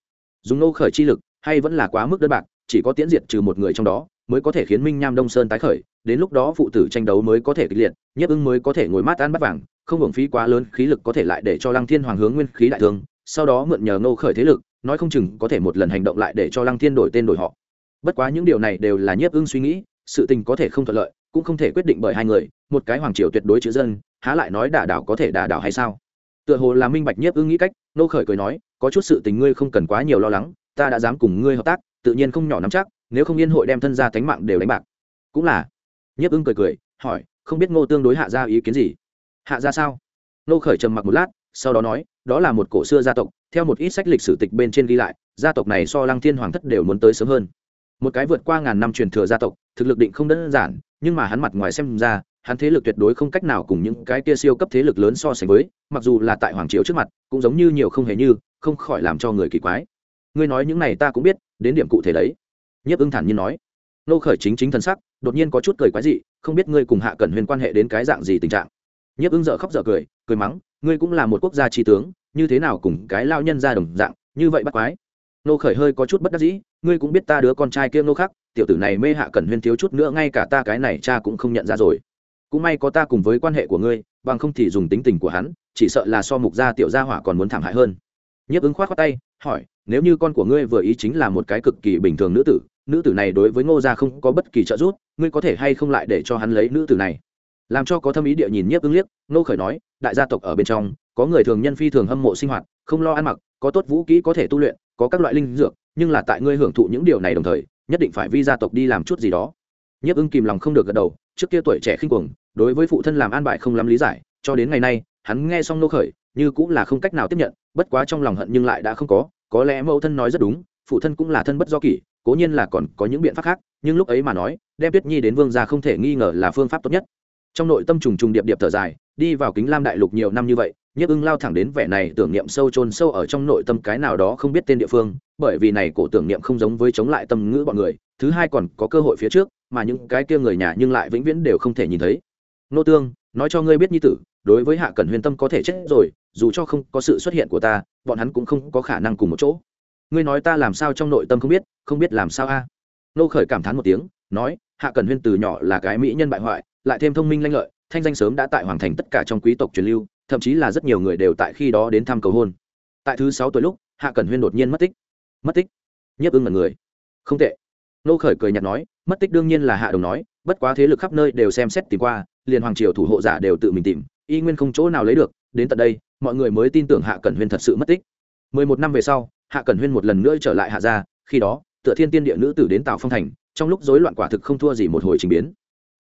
dùng nô khởi chi lực, hay vẫn là quá mức đơn bạc, chỉ có tiễn diệt trừ một người trong đó, mới có thể khiến minh nham đông sơn tái khởi, đến lúc đó phụ tử tranh đấu mới có thể kịch liệt, nhất ưng mới có thể ngồi mát ăn bắt vàng, không hưởng phí quá lớn khí lực có thể lại để cho lăng thiên hoàng hướng nguyên khí đại thương, sau đó mượn nhờ nô khởi thế lực, nói không chừng có thể một lần hành động lại để cho lăng thiên đổi tên đổi họ. Bất quá những điều này đều là nhiếp ưng suy nghĩ, sự tình có thể không thuận lợi, cũng không thể quyết định bởi hai người, một cái hoàng triều tuyệt đối chữ dân, há lại nói đả đảo có thể đả đảo hay sao? Tựa hồ là minh bạch nhiếp ưng nghĩ cách nô khởi cười nói, có chút sự tình ngươi không cần quá nhiều lo lắng, ta đã dám cùng ngươi hợp tác, tự nhiên không nhỏ nắm chắc, nếu không yên hội đem thân ra tánh mạng đều đánh bạc. Cũng là. Nhiếp ưng cười cười, hỏi, không biết ngô tương đối hạ ra ý kiến gì? Hạ ra sao? Nô khởi trầm mặc một lát, sau đó nói, đó là một cổ xưa gia tộc, theo một ít sách lịch sử tịch bên trên ghi lại, gia tộc này so lăng thiên hoàng thất đều muốn tới sớm hơn. Một cái vượt qua ngàn năm truyền thừa gia tộc, thực lực định không đơn giản, nhưng mà hắn mặt ngoài xem ra hắn thế lực tuyệt đối không cách nào cùng những cái kia siêu cấp thế lực lớn so sánh với, mặc dù là tại hoàng triều trước mặt, cũng giống như nhiều không hề như, không khỏi làm cho người kỳ quái. Ngươi nói những này ta cũng biết, đến điểm cụ thể đấy. Nhiếp ưng thản nhiên nói. Nô khởi chính chính thân sắc, đột nhiên có chút cười quái dị, không biết ngươi cùng hạ cẩn huyền quan hệ đến cái dạng gì tình trạng? Nhiếp ưng dợ khóc dợ cười cười mắng, ngươi cũng là một quốc gia trí tướng, như thế nào cùng cái lao nhân ra đồng dạng, như vậy bắt quái? Nô khởi hơi có chút bất đắc dĩ, ngươi cũng biết ta đứa con trai kia nô khắc, tiểu tử này mê hạ cẩn huyên thiếu chút nữa, ngay cả ta cái này cha cũng không nhận ra rồi cũng may có ta cùng với quan hệ của ngươi, bằng không thì dùng tính tình của hắn, chỉ sợ là so mục gia tiểu gia hỏa còn muốn thảm hại hơn. Nhiếp ứng khoát khoát tay, hỏi, nếu như con của ngươi vừa ý chính là một cái cực kỳ bình thường nữ tử nữ tử này đối với ngô gia không có bất kỳ trợ giúp, ngươi có thể hay không lại để cho hắn lấy nữ tử này? Làm cho có thâm ý địa nhìn nhiếp ứng liếc, ngô khởi nói, đại gia tộc ở bên trong, có người thường nhân phi thường hâm mộ sinh hoạt, không lo ăn mặc, có tốt vũ kỹ có thể tu luyện, có các loại linh dược, nhưng là tại ngươi hưởng thụ những điều này đồng thời, nhất định phải vi gia tộc đi làm chút gì đó. Nhiếp ứng kìm lòng không được gật đầu trước kia tuổi trẻ khinh cuồng, đối với phụ thân làm an bài không lắm lý giải, cho đến ngày nay, hắn nghe xong nô khởi, như cũng là không cách nào tiếp nhận, bất quá trong lòng hận nhưng lại đã không có có lẽ mẫu thân nói rất đúng, phụ thân cũng là thân bất do kỷ, cố nhiên là còn có những biện pháp khác, nhưng lúc ấy mà nói, đem tuyết nhi đến vương gia không thể nghi ngờ là phương pháp tốt nhất. Trong nội tâm trùng trùng điệp điệp thở dài, đi vào kính lam đại lục nhiều năm như vậy, nhiếp ưng lao thẳng đến vẻ này tưởng niệm sâu chôn sâu ở trong nội tâm cái nào đó không biết tên địa phương, bởi vì này cổ tưởng niệm không giống với chống lại tâm ngữ bọn người, thứ hai còn có cơ hội phía trước mà những cái kia người nhà nhưng lại vĩnh viễn đều không thể nhìn thấy. Nô tương, nói cho ngươi biết nhi tử, đối với hạ cẩn huyền tâm có thể chết rồi, dù cho không có sự xuất hiện của ta, bọn hắn cũng không có khả năng cùng một chỗ. Ngươi nói ta làm sao trong nội tâm không biết không biết làm sao a? Nô khởi cảm thán một tiếng, nói, hạ cẩn huyên từ nhỏ là cái mỹ nhân bại hoại, lại thêm thông minh lanh lợi, thanh danh sớm đã tại hoàng thành tất cả trong quý tộc truyền lưu, thậm chí là rất nhiều người đều tại khi đó đến thăm cầu hôn. Tại thứ sáu tuổi lúc, hạ cẩn huyên đột nhiên mất tích. Mất tích. Nhiếp ưng mật người. Không tệ nô khởi cười nhạt nói, mất tích đương nhiên là hạ đồng nói, bất quá thế lực khắp nơi đều xem xét tìm qua, liền hoàng triều thủ hộ giả đều tự mình tìm, y nguyên không chỗ nào lấy được, đến tận đây, mọi người mới tin tưởng hạ cẩn huyên thật sự mất tích. Mười một năm về sau, hạ cẩn huyên một lần nữa trở lại hạ gia, khi đó, tựa thiên tiên địa nữ tử đến tào phong thành, trong lúc rối loạn quả thực không thua gì một hồi trình biến.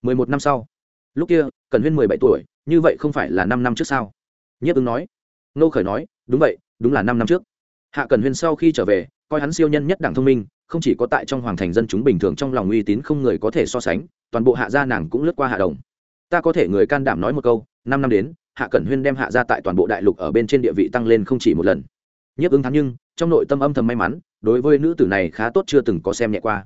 Mười một năm sau, lúc kia, cẩn huyên mười bảy tuổi, như vậy không phải là năm năm trước sao? Nhất ứng nói. Nô khởi nói, đúng vậy, đúng là năm năm trước. Hạ cẩn huyên sau khi trở về, coi hắn siêu nhân nhất đảng thông minh không chỉ có tại trong hoàng thành dân chúng bình thường trong lòng uy tín không người có thể so sánh, toàn bộ hạ gia nàng cũng lướt qua hạ đồng. Ta có thể người can đảm nói một câu, năm năm đến, hạ cẩn huyên đem hạ gia tại toàn bộ đại lục ở bên trên địa vị tăng lên không chỉ một lần. Nhiếp ứng thắng nhưng, trong nội tâm âm thầm may mắn, đối với nữ tử này khá tốt chưa từng có xem nhẹ qua.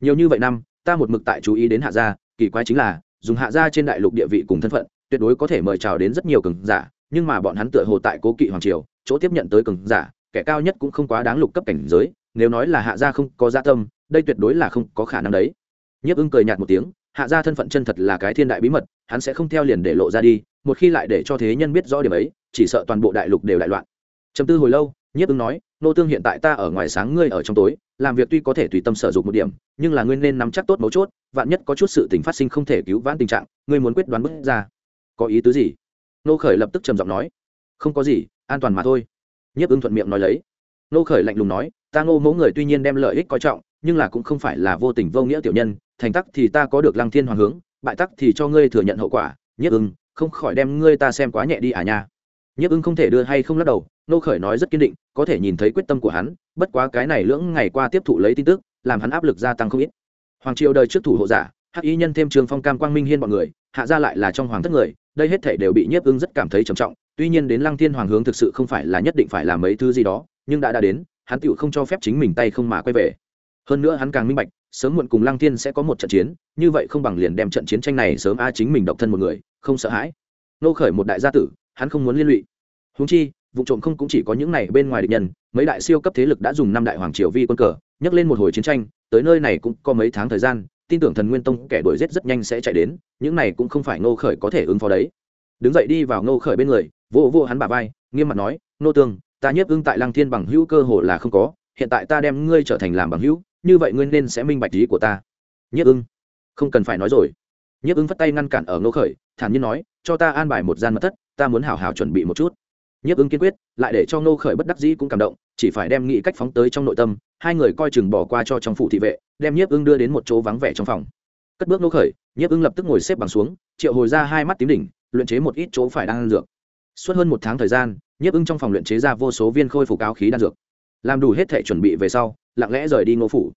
Nhiều như vậy năm, ta một mực tại chú ý đến hạ gia, kỳ quái chính là, dùng hạ gia trên đại lục địa vị cùng thân phận, tuyệt đối có thể mời chào đến rất nhiều cường giả, nhưng mà bọn hắn tựa hồ tại cố kỵ hoàng triều, chỗ tiếp nhận tới cường giả, kẻ cao nhất cũng không quá đáng lục cấp cảnh giới nếu nói là hạ gia không có gia tâm, đây tuyệt đối là không có khả năng đấy. Nhiếp ưng cười nhạt một tiếng, hạ gia thân phận chân thật là cái thiên đại bí mật, hắn sẽ không theo liền để lộ ra đi, một khi lại để cho thế nhân biết rõ điểm ấy, chỉ sợ toàn bộ đại lục đều đại loạn. Chấm tư hồi lâu, nhiếp ưng nói, nô tương hiện tại ta ở ngoài sáng ngươi ở trong tối, làm việc tuy có thể tùy tâm sở dụng một điểm, nhưng là ngươi nên nắm chắc tốt mấu chốt, vạn nhất có chút sự tình phát sinh không thể cứu vãn tình trạng, ngươi muốn quyết đoán bước ra. Có ý tứ gì? Nô khởi lập tức trầm giọng nói. Không có gì, an toàn mà thôi. Nhiếp ưng thuận miệng nói lấy. Nô khởi lạnh lùng nói ta ngô mẫu người tuy nhiên đem lợi ích coi trọng, nhưng là cũng không phải là vô tình vô nghĩa tiểu nhân, thành tắc thì ta có được lăng thiên hoàng hướng, bại tắc thì cho ngươi thừa nhận hậu quả Nhất ưng, không khỏi đem ngươi ta xem quá nhẹ đi à nha. Nhất ưng không thể đưa hay không lắc đầu, nô khởi nói rất kiên định, có thể nhìn thấy quyết tâm của hắn, bất quá cái này lưỡng ngày qua tiếp thụ lấy tin tức, làm hắn áp lực gia tăng không ít. Hoàng triều đời trước thủ hộ giả, hắc y nhân thêm trường phong cam quang minh hiên bọn người, hạ ra lại là trong hoàng thất người, đây hết thể đều bị nhiếp ưng rất cảm thấy trầm trọng, tuy nhiên đến lăng thiên hoàng hướng thực sự không phải là nhất định phải làm mấy thứ gì đó, nhưng đã đã đến hắn tựu không cho phép chính mình tay không mà quay về. Hơn nữa hắn càng minh bạch, sớm muộn cùng lăng thiên sẽ có một trận chiến, như vậy không bằng liền đem trận chiến tranh này sớm a chính mình độc thân một người, không sợ hãi. Nô khởi một đại gia tử, hắn không muốn liên lụy. Húng chi, vụ trộm không cũng chỉ có những này bên ngoài địch nhân, mấy đại siêu cấp thế lực đã dùng năm đại hoàng triều vi quân cờ, nhắc lên một hồi chiến tranh, tới nơi này cũng có mấy tháng thời gian, tin tưởng thần nguyên tông kẻ đuổi giết rất nhanh sẽ chạy đến, những này cũng không phải ngô khởi có thể ứng phó đấy. Đứng dậy đi vào ngô khởi bên người vô vô hắn bà vai, nghiêm mặt nói, nô tương ta nhiếp ưng tại lăng thiên bằng hữu cơ hồ là không có, hiện tại ta đem ngươi trở thành làm bằng hữu, như vậy ngươi nên sẽ minh bạch ý của ta. Nhiếp ưng, không cần phải nói rồi. Nhiếp ưng phất tay ngăn cản ở ngô khởi, thản nhiên nói, cho ta an bài một gian mật thất, ta muốn hào hào chuẩn bị một chút. Nhiếp ưng kiên quyết, lại để cho ngô khởi bất đắc dĩ cũng cảm động, chỉ phải đem nghĩ cách phóng tới trong nội tâm, hai người coi chừng bỏ qua cho trong phủ thị vệ, đem nhiếp ưng đưa đến một chỗ vắng vẻ trong phòng. Cất bước ngô khởi, nhiếp ưng lập tức ngồi xếp bằng xuống, triệu hồi ra hai mắt tím đỉnh, luyện chế một ít chỗ phải đang dược. Suốt hơn một tháng thời gian nhiếp ưng trong phòng luyện chế ra vô số viên khôi phục áo khí đan dược. Làm đủ hết thể chuẩn bị về sau, lặng lẽ rời đi ngô phủ.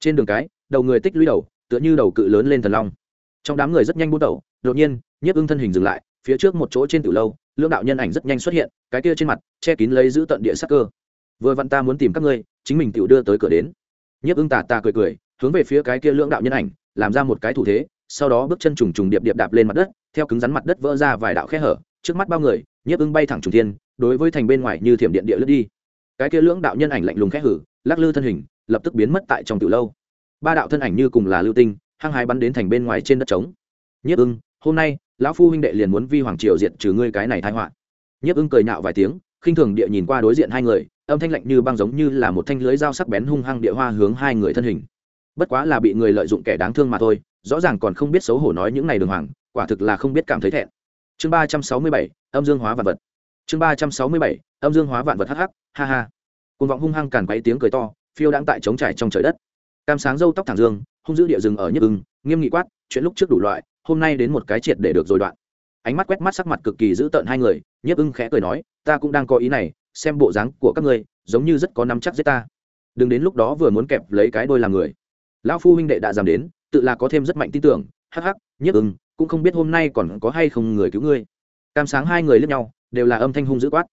Trên đường cái, đầu người tích lũy đầu, tựa như đầu cự lớn lên thần long. Trong đám người rất nhanh bút đầu đột nhiên, nhiếp ưng thân hình dừng lại, phía trước một chỗ trên từ lâu, lưỡng đạo nhân ảnh rất nhanh xuất hiện, cái kia trên mặt, che kín lấy giữ tận địa sắc cơ. Vừa vặn ta muốn tìm các ngươi, chính mình tự đưa tới cửa đến. Nhiếp ưng tà tà cười cười, hướng về phía cái kia lưỡng đạo nhân ảnh, làm ra một cái thủ thế, sau đó bước chân trùng trùng điệp điệp đạp lên mặt đất, theo cứng rắn mặt đất vỡ ra vài đạo khe hở, trước mắt bao người nhiếp ưng bay thẳng trùng thiên, đối với thành bên ngoài như thiểm điện địa lướt đi. Cái kia lưỡng đạo nhân ảnh lạnh lùng khẽ hử, lắc lư thân hình, lập tức biến mất tại trong từ lâu. Ba đạo thân ảnh như cùng là lưu tinh, hăng hái bắn đến thành bên ngoài trên đất trống. Nhiếp ưng hôm nay, lão phu huynh đệ liền muốn vi hoàng triều diệt trừ ngươi cái này thái họa. Nhiếp ưng cười nhạo vài tiếng, khinh thường địa nhìn qua đối diện hai người, âm thanh lạnh như băng giống như là một thanh lưới dao sắc bén hung hăng địa hoa hướng hai người thân hình. Bất quá là bị người lợi dụng kẻ đáng thương mà thôi, rõ ràng còn không biết xấu hổ nói những này đường hoàng, quả thực là không biết cảm thấy thẹn chương ba trăm sáu mươi bảy, âm dương hóa vạn vật. Chương ba trăm sáu mươi bảy, âm dương hóa vạn vật hh ha ha. Côn vọng hung hăng càn quấy tiếng cười to, phiêu đang tại trống trải trong trời đất. Cam sáng dâu tóc thẳng dương, hung dữ địa rừng ở nhức ưng, nghiêm nghị quát, chuyện lúc trước đủ loại, hôm nay đến một cái triệt để được rồi đoạn. Ánh mắt quét mắt sắc mặt cực kỳ dữ tợn hai người nhiếp ưng khẽ cười nói, ta cũng đang có ý này, xem bộ dáng của các ngươi, giống như rất có nắm chắc giết ta. Đừng đến lúc đó vừa muốn kẹp lấy cái đôi làm người. Lão phu huynh đệ đã dám đến, tự là có thêm rất mạnh tin tưởng, hắc hắc nhiếp ưng cũng không biết hôm nay còn có hay không người cứu ngươi. Cam sáng hai người lướt nhau, đều là âm thanh hung dữ quát.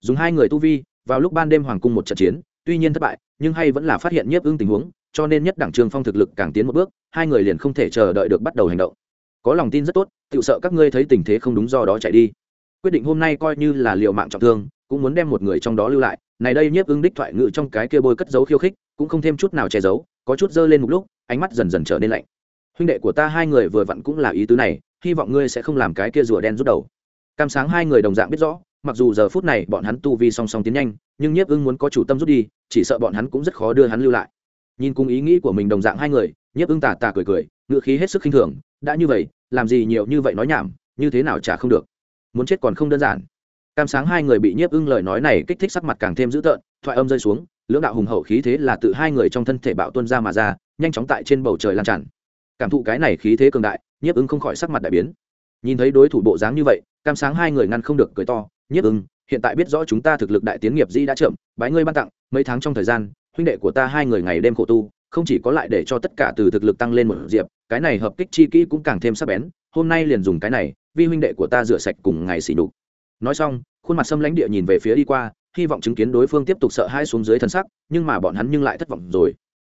Dùng hai người tu vi, vào lúc ban đêm hoàng cung một trận chiến, tuy nhiên thất bại, nhưng hay vẫn là phát hiện nhiếp ưng tình huống, cho nên nhất đảng trường phong thực lực càng tiến một bước, hai người liền không thể chờ đợi được bắt đầu hành động. Có lòng tin rất tốt tự sợ các ngươi thấy tình thế không đúng do đó chạy đi. Quyết định hôm nay coi như là liệu mạng trọng thương, cũng muốn đem một người trong đó lưu lại. Này đây nhiếp ưng đích thoại ngự trong cái kia bôi cất giấu khiêu khích, cũng không thêm chút nào che giấu, có chút dơ lên một lúc, ánh mắt dần dần trở nên lạnh huynh đệ của ta hai người vừa vặn cũng là ý tứ này, hy vọng ngươi sẽ không làm cái kia rùa đen rút đầu. Cam sáng hai người đồng dạng biết rõ, mặc dù giờ phút này bọn hắn tu vi song song tiến nhanh, nhưng nhiếp ưng muốn có chủ tâm rút đi, chỉ sợ bọn hắn cũng rất khó đưa hắn lưu lại. Nhìn cùng ý nghĩ của mình đồng dạng hai người, nhiếp ưng tà tà cười cười ngự khí hết sức khinh thường, đã như vậy, làm gì nhiều như vậy nói nhảm, như thế nào chả không được. Muốn chết còn không đơn giản. Cam sáng hai người bị nhiếp ưng lời nói này kích thích sắc mặt càng thêm dữ tợn, thoại âm rơi xuống, lưỡng đạo hùng hậu khí thế là tự hai người trong thân thể bạo tuân ra mà ra, nhanh chóng tại trên bầu trời lan tràn cảm thụ cái này khí thế cường đại, nhiếp ưng không khỏi sắc mặt đại biến. Nhìn thấy đối thủ bộ dáng như vậy, cam sáng hai người ngăn không được, cười to, nhiếp ưng, hiện tại biết rõ chúng ta thực lực đại tiến nghiệp di đã chậm, bái ngươi ban tặng, mấy tháng trong thời gian, huynh đệ của ta hai người ngày đêm khổ tu, không chỉ có lại để cho tất cả từ thực lực tăng lên một diệp, cái này hợp kích chi kỹ cũng càng thêm sắc bén, hôm nay liền dùng cái này vi huynh đệ của ta rửa sạch cùng ngày xỉ đục nói xong, khuôn mặt xâm lãnh địa nhìn về phía đi qua, hy vọng chứng kiến đối phương tiếp tục sợ hai xuống dưới thân sắc, nhưng mà bọn hắn nhưng lại thất vọng rồi.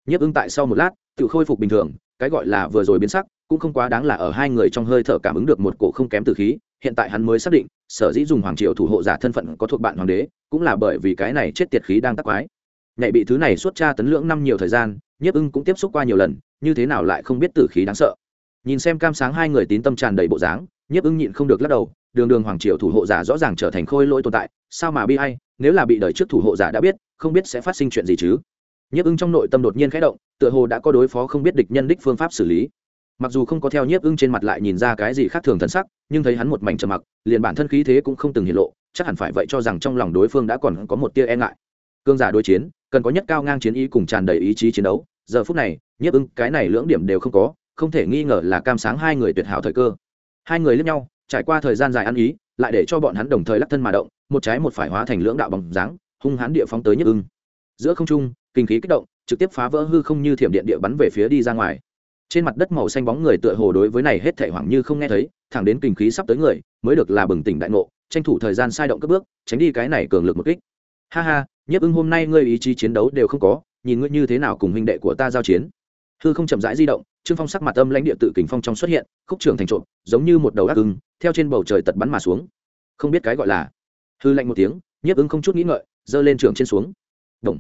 Nhiếp ưng tại sau một lát, tự khôi phục bình thường cái gọi là vừa rồi biến sắc, cũng không quá đáng là ở hai người trong hơi thở cảm ứng được một cổ không kém từ khí, hiện tại hắn mới xác định, sở dĩ dùng hoàng triều thủ hộ giả thân phận có thuộc bạn hoàng đế, cũng là bởi vì cái này chết tiệt khí đang tắc quái. Nhạy bị thứ này suốt tra tấn lưỡng năm nhiều thời gian, nhiếp ưng cũng tiếp xúc qua nhiều lần, như thế nào lại không biết tử khí đáng sợ. Nhìn xem cam sáng hai người tín tâm tràn đầy bộ dáng, nhiếp ưng nhịn không được lắc đầu, đường đường hoàng triều thủ hộ giả rõ ràng trở thành khôi lỗi tồn tại, sao mà bi hay nếu là bị đời trước thủ hộ giả đã biết, không biết sẽ phát sinh chuyện gì chứ? Nhiếp ưng trong nội tâm đột nhiên khẽ động, tựa hồ đã có đối phó không biết địch nhân đích phương pháp xử lý. Mặc dù không có theo nhiếp ưng trên mặt lại nhìn ra cái gì khác thường thân sắc, nhưng thấy hắn một mảnh trầm mặc, liền bản thân khí thế cũng không từng hiện lộ, chắc hẳn phải vậy cho rằng trong lòng đối phương đã còn có một tia e ngại. Cương giả đối chiến, cần có nhất cao ngang chiến ý cùng tràn đầy ý chí chiến đấu, giờ phút này, nhiếp ưng cái này lưỡng điểm đều không có, không thể nghi ngờ là cam sáng hai người tuyệt hảo thời cơ. Hai người lẫn nhau, trải qua thời gian dài ăn ý, lại để cho bọn hắn đồng thời lắc thân mà động, một trái một phải hóa thành lưỡng đạo bằng dáng, hung hãn địa phóng tới nhiếp ưng. Giữa không trung kinh khí kích động, trực tiếp phá vỡ hư không như thiểm điện địa bắn về phía đi ra ngoài. Trên mặt đất màu xanh bóng người tựa hồ đối với này hết thể hoảng như không nghe thấy, thẳng đến kinh khí sắp tới người, mới được là bừng tỉnh đại ngộ, tranh thủ thời gian sai động cất bước, tránh đi cái này cường lực một kích. Ha ha, nhiếp ưng hôm nay ngươi ý chí chiến đấu đều không có, nhìn ngươi như thế nào cùng huynh đệ của ta giao chiến. Hư không chậm rãi di động, trương phong sắc mặt âm lãnh địa tự kình phong trong xuất hiện, khúc trường thành trộm, giống như một đầu ác ưng, theo trên bầu trời tật bắn mà xuống. Không biết cái gọi là. Hư lạnh một tiếng, nhiếp ưng không chút nghĩ ngợi, giơ lên trường trên xuống. Động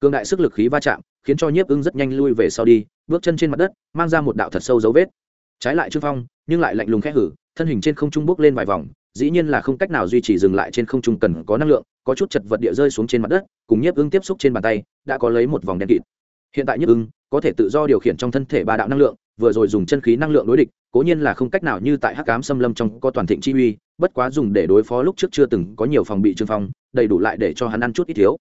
cường đại sức lực khí va chạm khiến cho nhiếp ưng rất nhanh lui về sau đi, bước chân trên mặt đất, mang ra một đạo thật sâu dấu vết. Trái lại trương phong, nhưng lại lạnh lùng khẽ hử, thân hình trên không trung bước lên vài vòng, dĩ nhiên là không cách nào duy trì dừng lại trên không trung cần có năng lượng, có chút chật vật địa rơi xuống trên mặt đất, cùng nhiếp ưng tiếp xúc trên bàn tay, đã có lấy một vòng đen kịt. Hiện tại nhiếp ưng có thể tự do điều khiển trong thân thể ba đạo năng lượng, vừa rồi dùng chân khí năng lượng đối địch, cố nhiên là không cách nào như tại hắc cám xâm lâm trong có toàn thịnh chi uy, bất quá dùng để đối phó lúc trước chưa từng có nhiều phòng bị trương phong, đầy đủ lại để cho hắn ăn chút ít thiếu.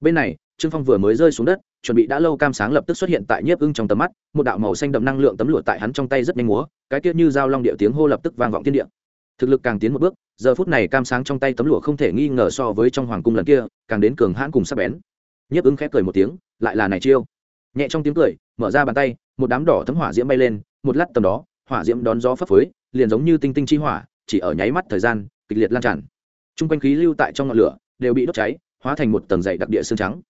Bên này trương phong vừa mới rơi xuống đất, chuẩn bị đã lâu cam sáng lập tức xuất hiện tại nhiếp ưng trong tầm mắt, một đạo màu xanh đậm năng lượng tấm lụa tại hắn trong tay rất nhanh múa, cái tiết như dao long điệu tiếng hô lập tức vang vọng thiên địa. Thực lực càng tiến một bước, giờ phút này cam sáng trong tay tấm lụa không thể nghi ngờ so với trong hoàng cung lần kia, càng đến cường hãn cùng sắc bén. Nhiếp ưng khép cười một tiếng, lại là này chiêu. Nhẹ trong tiếng cười, mở ra bàn tay, một đám đỏ thấm hỏa diễm bay lên, một lát tầm đó, hỏa diễm đón gió phấp phới, liền giống như tinh tinh chi hỏa, chỉ ở nháy mắt thời gian, kịch liệt lan tràn. Trung quanh khí lưu tại trong ngọn lửa đều bị đốt cháy, hóa thành một tầng dày đặc địa xương trắng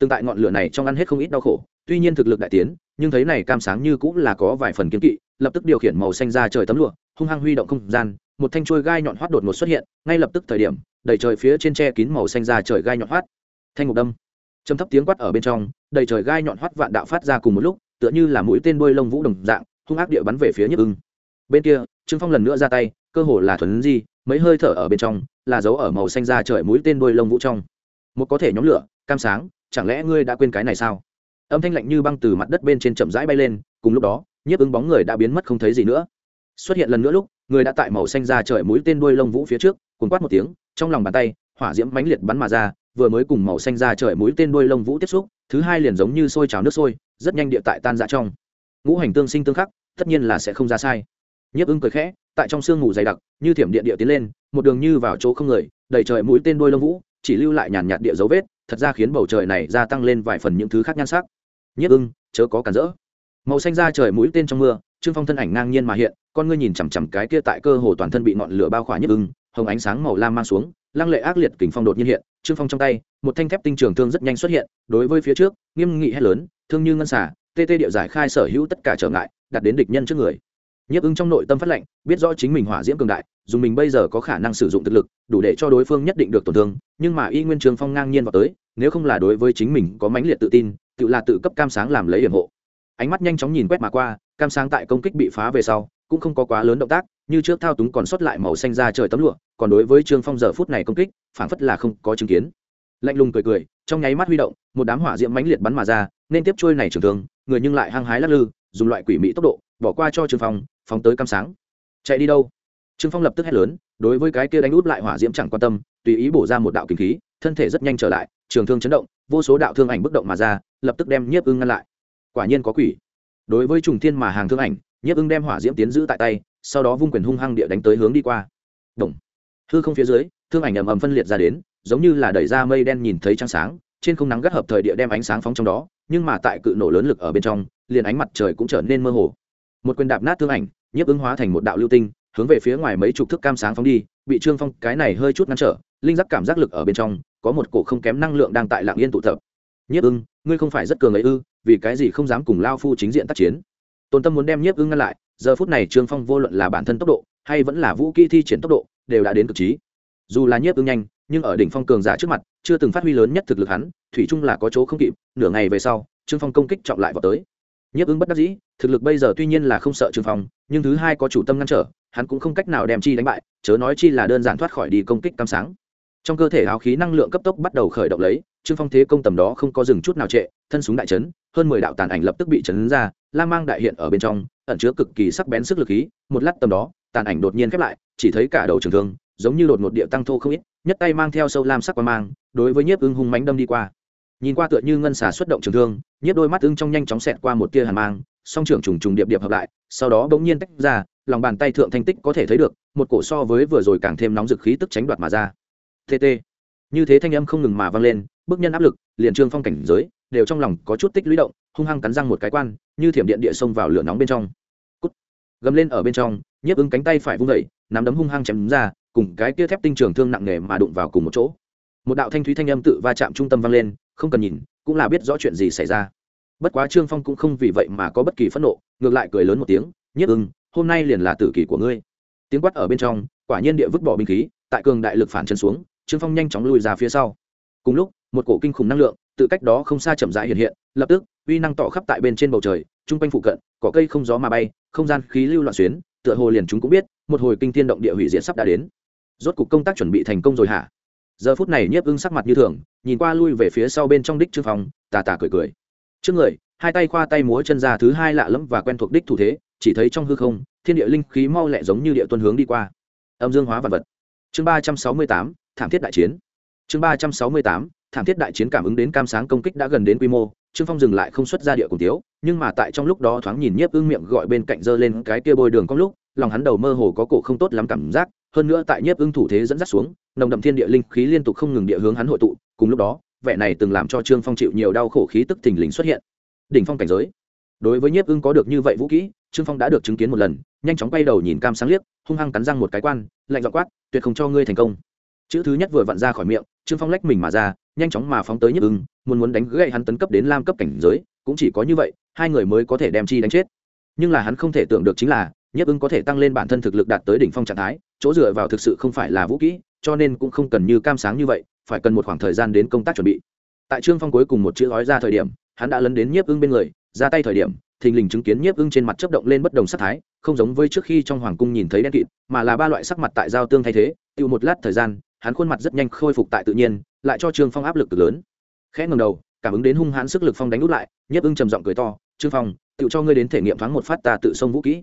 tương tại ngọn lửa này trong ăn hết không ít đau khổ, tuy nhiên thực lực đại tiến, nhưng thấy này cam sáng như cũng là có vài phần kiếm kỵ, lập tức điều khiển màu xanh ra trời tấm lụa, hung hăng huy động không gian, một thanh chuôi gai nhọn hoắt đột ngột xuất hiện, ngay lập tức thời điểm, đầy trời phía trên tre kín màu xanh ra trời gai nhọn hoắt. Thanh ngục đâm. Châm thấp tiếng quát ở bên trong, đầy trời gai nhọn hoắt vạn đạo phát ra cùng một lúc, tựa như là mũi tên đuôi lông vũ đồng dạng, hung ác địa bắn về phía nhức ưng. Bên kia, trương phong lần nữa ra tay, cơ hồ là thuần di, mấy hơi thở ở bên trong, là dấu ở màu xanh ra trời mũi tên đuôi lông vũ trong. Một có thể nhóm lửa, cam sáng chẳng lẽ ngươi đã quên cái này sao? Âm thanh lạnh như băng từ mặt đất bên trên chậm rãi bay lên, cùng lúc đó, nhiếp ứng bóng người đã biến mất không thấy gì nữa. Xuất hiện lần nữa lúc, người đã tại màu xanh ra trời mũi tên đuôi lông vũ phía trước cuốn quát một tiếng, trong lòng bàn tay, hỏa diễm mãnh liệt bắn mà ra, vừa mới cùng màu xanh ra trời mũi tên đuôi lông vũ tiếp xúc, thứ hai liền giống như sôi trào nước sôi, rất nhanh địa tại tan ra trong. Ngũ hành tương sinh tương khắc, tất nhiên là sẽ không ra sai. Nhiếp ứng cười khẽ, tại trong sương ngủ dày đặc, như thiểm điện địa tiến lên, một đường như vào chỗ không người đầy trời mũi tên đuôi lông vũ, chỉ lưu lại nhàn nhạt địa dấu vết thật ra khiến bầu trời này gia tăng lên vài phần những thứ khác nhan sắc. Nhất ưng, chớ có cản rỡ. Màu xanh ra trời mũi tên trong mưa, trương phong thân ảnh ngang nhiên mà hiện, con ngươi nhìn chằm chằm cái kia tại cơ hồ toàn thân bị ngọn lửa bao khỏa nhất ưng, hồng ánh sáng màu lam mang xuống, lăng lệ ác liệt kình phong đột nhiên hiện, trương phong trong tay, một thanh thép tinh trường thương rất nhanh xuất hiện, đối với phía trước, nghiêm nghị hét lớn, thương như ngân xả tê tê điệu giải khai sở hữu tất cả trở ngại, đặt đến địch nhân trước người nhiếp ưng trong nội tâm phát lệnh, biết rõ chính mình hỏa diễm cường đại dù mình bây giờ có khả năng sử dụng thực lực, đủ để cho đối phương nhất định được tổn thương, nhưng mà y nguyên trường phong ngang nhiên vào tới, nếu không là đối với chính mình có mãnh liệt tự tin, tự là tự cấp cam sáng làm lấy hiểm hộ. Ánh mắt nhanh chóng nhìn quét mà qua, cam sáng tại công kích bị phá về sau, cũng không có quá lớn động tác, như trước thao túng còn sót lại màu xanh ra trời tấm lụa, còn đối với trương phong giờ phút này công kích, phảng phất là không có chứng kiến. Lạnh lùng cười cười, trong nháy mắt huy động, một đám hỏa diễm mãnh liệt bắn mà ra, nên tiếp trôi này trường thương, người nhưng lại hăng hái lắc lư, dùng loại quỷ mỹ tốc độ bỏ qua cho trương phong, phóng tới cam sáng. Chạy đi đâu? Trương phong lập tức hét lớn, đối với cái kia đánh út lại hỏa diễm chẳng quan tâm, tùy ý bổ ra một đạo kinh khí, thân thể rất nhanh trở lại, trường thương chấn động, vô số đạo thương ảnh bức động mà ra, lập tức đem nhiếp ưng ngăn lại. Quả nhiên có quỷ. Đối với trùng thiên mà hàng thương ảnh, nhiếp ưng đem hỏa diễm tiến giữ tại tay, sau đó vung quyền hung hăng địa đánh tới hướng đi qua. Động. hư không phía dưới, thương ảnh ầm ầm phân liệt ra đến, giống như là đẩy ra mây đen nhìn thấy trăng sáng, trên không nắng gắt hợp thời địa đem ánh sáng phóng trong đó, nhưng mà tại cự nổ lớn lực ở bên trong, liền ánh mặt trời cũng trở nên mơ hồ một quyền đạp nát thương ảnh, nhiếp ứng hóa thành một đạo lưu tinh, hướng về phía ngoài mấy chục thước cam sáng phóng đi, bị trương phong cái này hơi chút ngăn trở, linh giác cảm giác lực ở bên trong, có một cổ không kém năng lượng đang tại lạng yên tụ tập. Nhiếp ưng ngươi không phải rất cường ấy ư, vì cái gì không dám cùng lao phu chính diện tác chiến? Tôn tâm muốn đem nhiếp ưng ngăn lại, giờ phút này trương phong vô luận là bản thân tốc độ, hay vẫn là vũ kỹ thi triển tốc độ, đều đã đến cực trí. Dù là nhiếp ưng nhanh, nhưng ở đỉnh phong cường giả trước mặt, chưa từng phát huy lớn nhất thực lực hắn, thủy chung là có chỗ không kịp, nửa ngày về sau, trương phong công kích trọng lại vào tới nhiếp ứng bất đắc dĩ, thực lực bây giờ tuy nhiên là không sợ Trường phong, nhưng thứ hai có chủ tâm ngăn trở, hắn cũng không cách nào đem chi đánh bại, chớ nói chi là đơn giản thoát khỏi đi công kích cam sáng. Trong cơ thể áo khí năng lượng cấp tốc bắt đầu khởi động lấy, trương phong thế công tầm đó không có dừng chút nào trệ, thân súng đại chấn, hơn mười đạo tàn ảnh lập tức bị chấn ra, la mang đại hiện ở bên trong, ẩn chứa cực kỳ sắc bén sức lực khí, một lát tầm đó, tàn ảnh đột nhiên khép lại, chỉ thấy cả đầu trường thương, giống như đột một địa tăng thô không ít, nhất tay mang theo sâu lam sắc qua mang, đối với nhiếp ưng hung mánh đâm đi qua nhìn qua tựa như ngân xà xuất động trường thương, nhiếp đôi mắt ưng trong nhanh chóng xẹt qua một tia hàn mang, song trưởng trùng trùng điệp điệp hợp lại, sau đó bỗng nhiên tách ra, lòng bàn tay thượng thanh tích có thể thấy được, một cổ so với vừa rồi càng thêm nóng dực khí tức tránh đoạt mà ra. Tt như thế thanh âm không ngừng mà vang lên, bước nhân áp lực, liền trương phong cảnh giới, đều trong lòng có chút tích lũy động, hung hăng cắn răng một cái quan, như thiểm điện địa xông vào lửa nóng bên trong. Cút. gầm lên ở bên trong, nhiếp ứng cánh tay phải vung vẩy nắm đấm hung hăng chém ra, cùng cái kia thép tinh trường thương nặng nề mà đụng vào cùng một chỗ. Một đạo thanh thúy thanh âm tự va chạm trung tâm vang lên không cần nhìn, cũng là biết rõ chuyện gì xảy ra. Bất quá trương phong cũng không vì vậy mà có bất kỳ phẫn nộ, ngược lại cười lớn một tiếng, nhất ưng, hôm nay liền là tử kỳ của ngươi. Tiếng quát ở bên trong, quả nhiên địa vứt bỏ binh khí, tại cường đại lực phản chân xuống, trương phong nhanh chóng lùi ra phía sau. Cùng lúc, một cổ kinh khủng năng lượng, tự cách đó không xa chậm rãi hiện hiện, lập tức, uy năng tỏ khắp tại bên trên bầu trời, trung quanh phụ cận, cỏ cây không gió mà bay, không gian khí lưu loạn xuyến, tựa hồ liền chúng cũng biết, một hồi kinh thiên động địa hủy diệt sắp đã đến. Rốt cục công tác chuẩn bị thành công rồi hả? Giờ phút này nhiếp ưng sắc mặt như thường, nhìn qua lui về phía sau bên trong đích trương phong, tà tà cười cười. Trước người, hai tay khoa tay múa chân ra thứ hai lạ lẫm và quen thuộc đích thủ thế, chỉ thấy trong hư không, thiên địa linh khí mau lẹ giống như địa tuân hướng đi qua. Âm dương hóa vật vật. Chương ba trăm sáu mươi tám, thảm thiết đại chiến. Chương ba trăm sáu mươi tám, thảm thiết đại chiến cảm ứng đến cam sáng công kích đã gần đến quy mô, trương phong dừng lại không xuất ra địa cùng tiếu nhưng mà tại trong lúc đó thoáng nhìn nhiếp ưng miệng gọi bên cạnh giơ lên cái kia bôi đường có lúc, lòng hắn đầu mơ hồ có cổ không tốt lắm cảm giác hơn nữa tại nhiếp ưng thủ thế dẫn dắt xuống, nồng đậm thiên địa linh khí liên tục không ngừng địa hướng hắn hội tụ, cùng lúc đó, vẻ này từng làm cho trương phong chịu nhiều đau khổ khí tức thình lình xuất hiện. Đỉnh phong cảnh giới. Đối với nhiếp ưng có được như vậy vũ kỹ, trương phong đã được chứng kiến một lần, nhanh chóng quay đầu nhìn cam sáng liếc, hung hăng cắn răng một cái quan, lạnh dọ quát, tuyệt không cho ngươi thành công. Chữ thứ nhất vừa vặn ra khỏi miệng, trương phong lách mình mà ra, nhanh chóng mà phóng tới nhiếp ưng muốn muốn đánh gãy hắn tấn cấp đến lam cấp cảnh giới, cũng chỉ có như vậy, hai người mới có thể đem chi đánh chết. Nhưng là hắn không thể tưởng được chính là, nhiếp ưng có thể tăng lên bản thân thực lực đạt tới đỉnh phong trạng thái chỗ dựa vào thực sự không phải là vũ kỹ, cho nên cũng không cần như cam sáng như vậy, phải cần một khoảng thời gian đến công tác chuẩn bị. Tại trương phong cuối cùng một chữ gói ra thời điểm, hắn đã lấn đến nhiếp ưng bên người, ra tay thời điểm, thình lình chứng kiến nhiếp ưng trên mặt chấp động lên bất đồng sắc thái, không giống với trước khi trong hoàng cung nhìn thấy đen kịt, mà là ba loại sắc mặt tại giao tương thay thế, tiêu một lát thời gian, hắn khuôn mặt rất nhanh khôi phục tại tự nhiên, lại cho trương phong áp lực cực lớn. Khẽ ngầm đầu, cảm ứng đến hung hãn sức lực phong đánh út lại, nhiếp ưng trầm giọng cười to, trương phong tự cho ngươi đến thể nghiệm thoáng một phát ta tự xông vũ kỹ.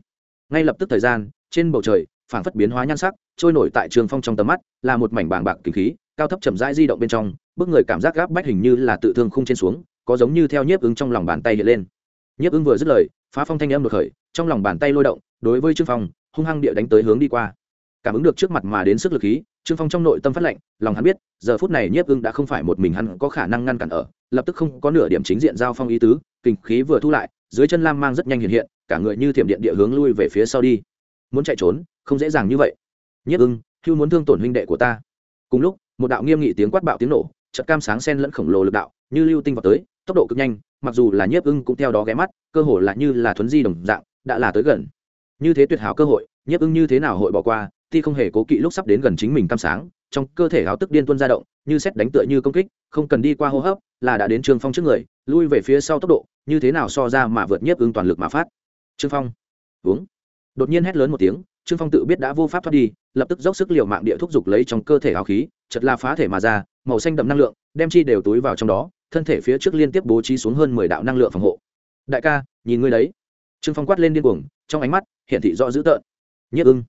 Ngay lập tức thời gian, trên bầu trời phảng phất biến hóa nhan sắc, trôi nổi tại trường phong trong tầm mắt, là một mảnh bàng bạc kinh khí, cao thấp chậm rãi di động bên trong bước người cảm giác gáp bách hình như là tự thương khung trên xuống, có giống như theo nhiếp ứng trong lòng bàn tay hiện lên. Nhiếp ứng vừa dứt lời, phá phong thanh âm đột khởi, trong lòng bàn tay lôi động, đối với trương phong, hung hăng địa đánh tới hướng đi qua. Cảm ứng được trước mặt mà đến sức lực khí, trương phong trong nội tâm phát lệnh, lòng hắn biết, giờ phút này nhiếp ưng đã không phải một mình hắn có khả năng ngăn cản ở, lập tức không có nửa điểm chính diện giao phong ý tứ, kinh khí vừa thu lại, dưới chân lam mang rất nhanh hiện hiện, cả người như thiểm điện địa hướng lui về phía sau đi. Muốn chạy trốn không dễ dàng như vậy. Nhất ưng, hưu muốn thương tổn huynh đệ của ta. Cùng lúc, một đạo nghiêm nghị tiếng quát bạo tiếng nổ, chợt cam sáng sen lẫn khổng lồ lực đạo, như lưu tinh vào tới, tốc độ cực nhanh, mặc dù là nhiếp ưng cũng theo đó ghé mắt, cơ hồ là như là thuấn di đồng dạng, đã là tới gần. Như thế tuyệt hảo cơ hội nhiếp ưng như thế nào hội bỏ qua, thì không hề cố kỵ lúc sắp đến gần chính mình cam sáng, trong cơ thể háo tức điên tuôn ra động, như xét đánh tựa như công kích, không cần đi qua hô hấp, là đã đến trương phong trước người, lui về phía sau tốc độ, như thế nào so ra mà vượt nhiếp ưng toàn lực mà phát. Trương phong, uống. Đột nhiên hét lớn một tiếng trương phong tự biết đã vô pháp thoát đi, lập tức dốc sức liều mạng địa thúc giục lấy trong cơ thể áo khí, chật la phá thể mà ra, màu xanh đậm năng lượng, đem chi đều túi vào trong đó, thân thể phía trước liên tiếp bố trí xuống hơn mười đạo năng lượng phòng hộ. Đại ca, nhìn ngươi đấy. Trương phong quát lên điên cuồng, trong ánh mắt hiện thị rõ dữ tợn. Nhất ưng.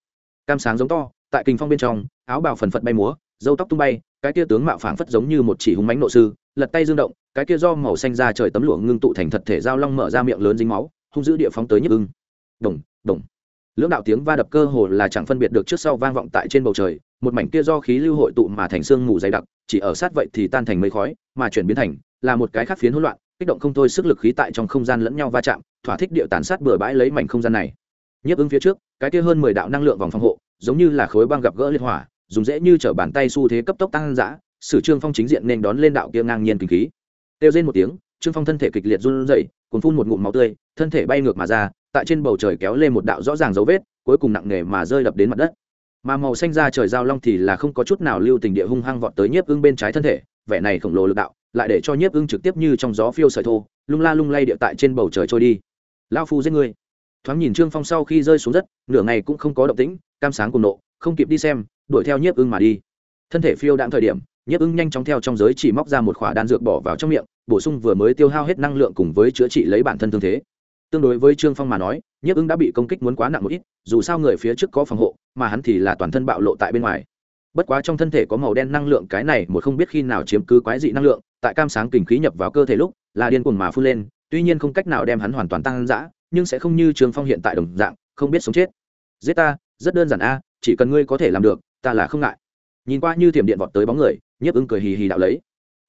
Cam sáng giống to, tại kinh phong bên trong, áo bào phần phật bay múa dâu tóc tung bay, cái kia tướng mạo phảng phất giống như một chỉ hùng mánh nộ sư, lật tay dương động, cái kia do màu xanh ra trời tấm lụa ngưng tụ thành thật thể giao long mở ra miệng lớn dính máu, hung giữ địa phóng tới nhất ưng. Đồng đồng lưỡng đạo tiếng va đập cơ hồ là chẳng phân biệt được trước sau vang vọng tại trên bầu trời, một mảnh kia do khí lưu hội tụ mà thành xương mù dày đặc, chỉ ở sát vậy thì tan thành mây khói, mà chuyển biến thành, là một cái khác phiến hỗn loạn, kích động không thôi sức lực khí tại trong không gian lẫn nhau va chạm, thỏa thích điệu tàn sát bừa bãi lấy mảnh không gian này. Nhấp ứng phía trước, cái kia hơn mười đạo năng lượng vòng phòng hộ, giống như là khối băng gặp gỡ liên hỏa, dùng dễ như trở bàn tay xu thế cấp tốc tăng dã, sử trương phong chính diện nên đón lên đạo kia ngang nhiên kinh khí. Tiêu lên một tiếng, trương phong thân thể kịch liệt run rẩy cuốn phun một ngụm máu tươi thân thể bay ngược mà ra, tại trên bầu trời kéo lên một đạo rõ ràng dấu vết, cuối cùng nặng nề mà rơi đập đến mặt đất. Mà màu xanh ra trời giao long thì là không có chút nào lưu tình địa hung hăng vọt tới nhiếp ưng bên trái thân thể, vẻ này khổng lồ lực đạo, lại để cho nhiếp ưng trực tiếp như trong gió phiêu sợi thô, lung la lung lay địa tại trên bầu trời trôi đi. Lao phu giết người thoáng nhìn trương phong sau khi rơi xuống đất, nửa ngày cũng không có động tĩnh, cam sáng cùng nộ, không kịp đi xem, đuổi theo nhiếp ưng mà đi. Thân thể phiêu đạn thời điểm, nhiếp ưng nhanh chóng theo trong giới chỉ móc ra một khỏa đan dược bỏ vào trong miệng, bổ sung vừa mới tiêu hao hết năng lượng cùng với chữa trị lấy bản thân thương thế tương đối với trương phong mà nói nhiếp ứng đã bị công kích muốn quá nặng một ít dù sao người phía trước có phòng hộ mà hắn thì là toàn thân bạo lộ tại bên ngoài bất quá trong thân thể có màu đen năng lượng cái này một không biết khi nào chiếm cứ quái dị năng lượng tại cam sáng kình khí nhập vào cơ thể lúc là điên cuồng mà phun lên tuy nhiên không cách nào đem hắn hoàn toàn tăng dã nhưng sẽ không như trương phong hiện tại đồng dạng không biết sống chết giết ta rất đơn giản a chỉ cần ngươi có thể làm được ta là không ngại nhìn qua như thiểm điện vọt tới bóng người nhiếp ứng cười hì hì đạo lấy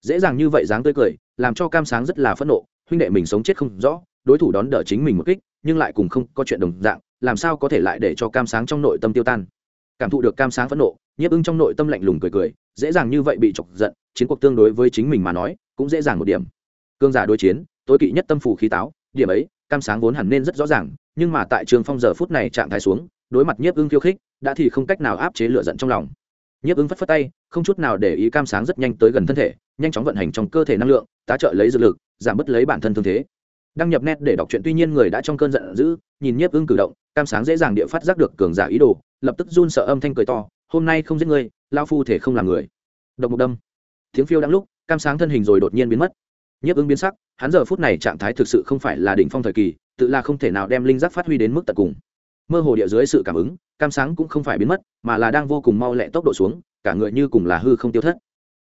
dễ dàng như vậy dáng tươi cười làm cho cam sáng rất là phẫn nộ huynh đệ mình sống chết không rõ đối thủ đón đỡ chính mình một kích, nhưng lại cùng không có chuyện đồng dạng, làm sao có thể lại để cho cam sáng trong nội tâm tiêu tan? Cảm thụ được cam sáng phẫn nộ, nhiếp ưng trong nội tâm lạnh lùng cười cười, dễ dàng như vậy bị chọc giận, chiến cuộc tương đối với chính mình mà nói, cũng dễ dàng một điểm. Cương giả đối chiến, tối kỵ nhất tâm phủ khí táo, điểm ấy, cam sáng vốn hẳn nên rất rõ ràng, nhưng mà tại trường phong giờ phút này trạng thái xuống, đối mặt nhiếp ưng khiêu khích, đã thì không cách nào áp chế lửa giận trong lòng. Nhiếp ưng phất phất tay, không chút nào để ý cam sáng rất nhanh tới gần thân thể, nhanh chóng vận hành trong cơ thể năng lượng, tá trợ lấy dược lực, giảm bớt lấy bản thân thương thế đăng nhập net để đọc truyện tuy nhiên người đã trong cơn giận dữ, nhìn nhiếp ưng cử động, cam sáng dễ dàng địa phát giác được cường giả ý đồ, lập tức run sợ âm thanh cười to, hôm nay không giết ngươi lao phu thể không làm người. Độc mục đâm. Tiếng phiêu đang lúc, cam sáng thân hình rồi đột nhiên biến mất. Nhiếp ưng biến sắc, hắn giờ phút này trạng thái thực sự không phải là đỉnh phong thời kỳ, tự là không thể nào đem linh giác phát huy đến mức tận cùng. Mơ hồ địa dưới sự cảm ứng, cam sáng cũng không phải biến mất, mà là đang vô cùng mau lẹ tốc độ xuống, cả người như cùng là hư không tiêu thất.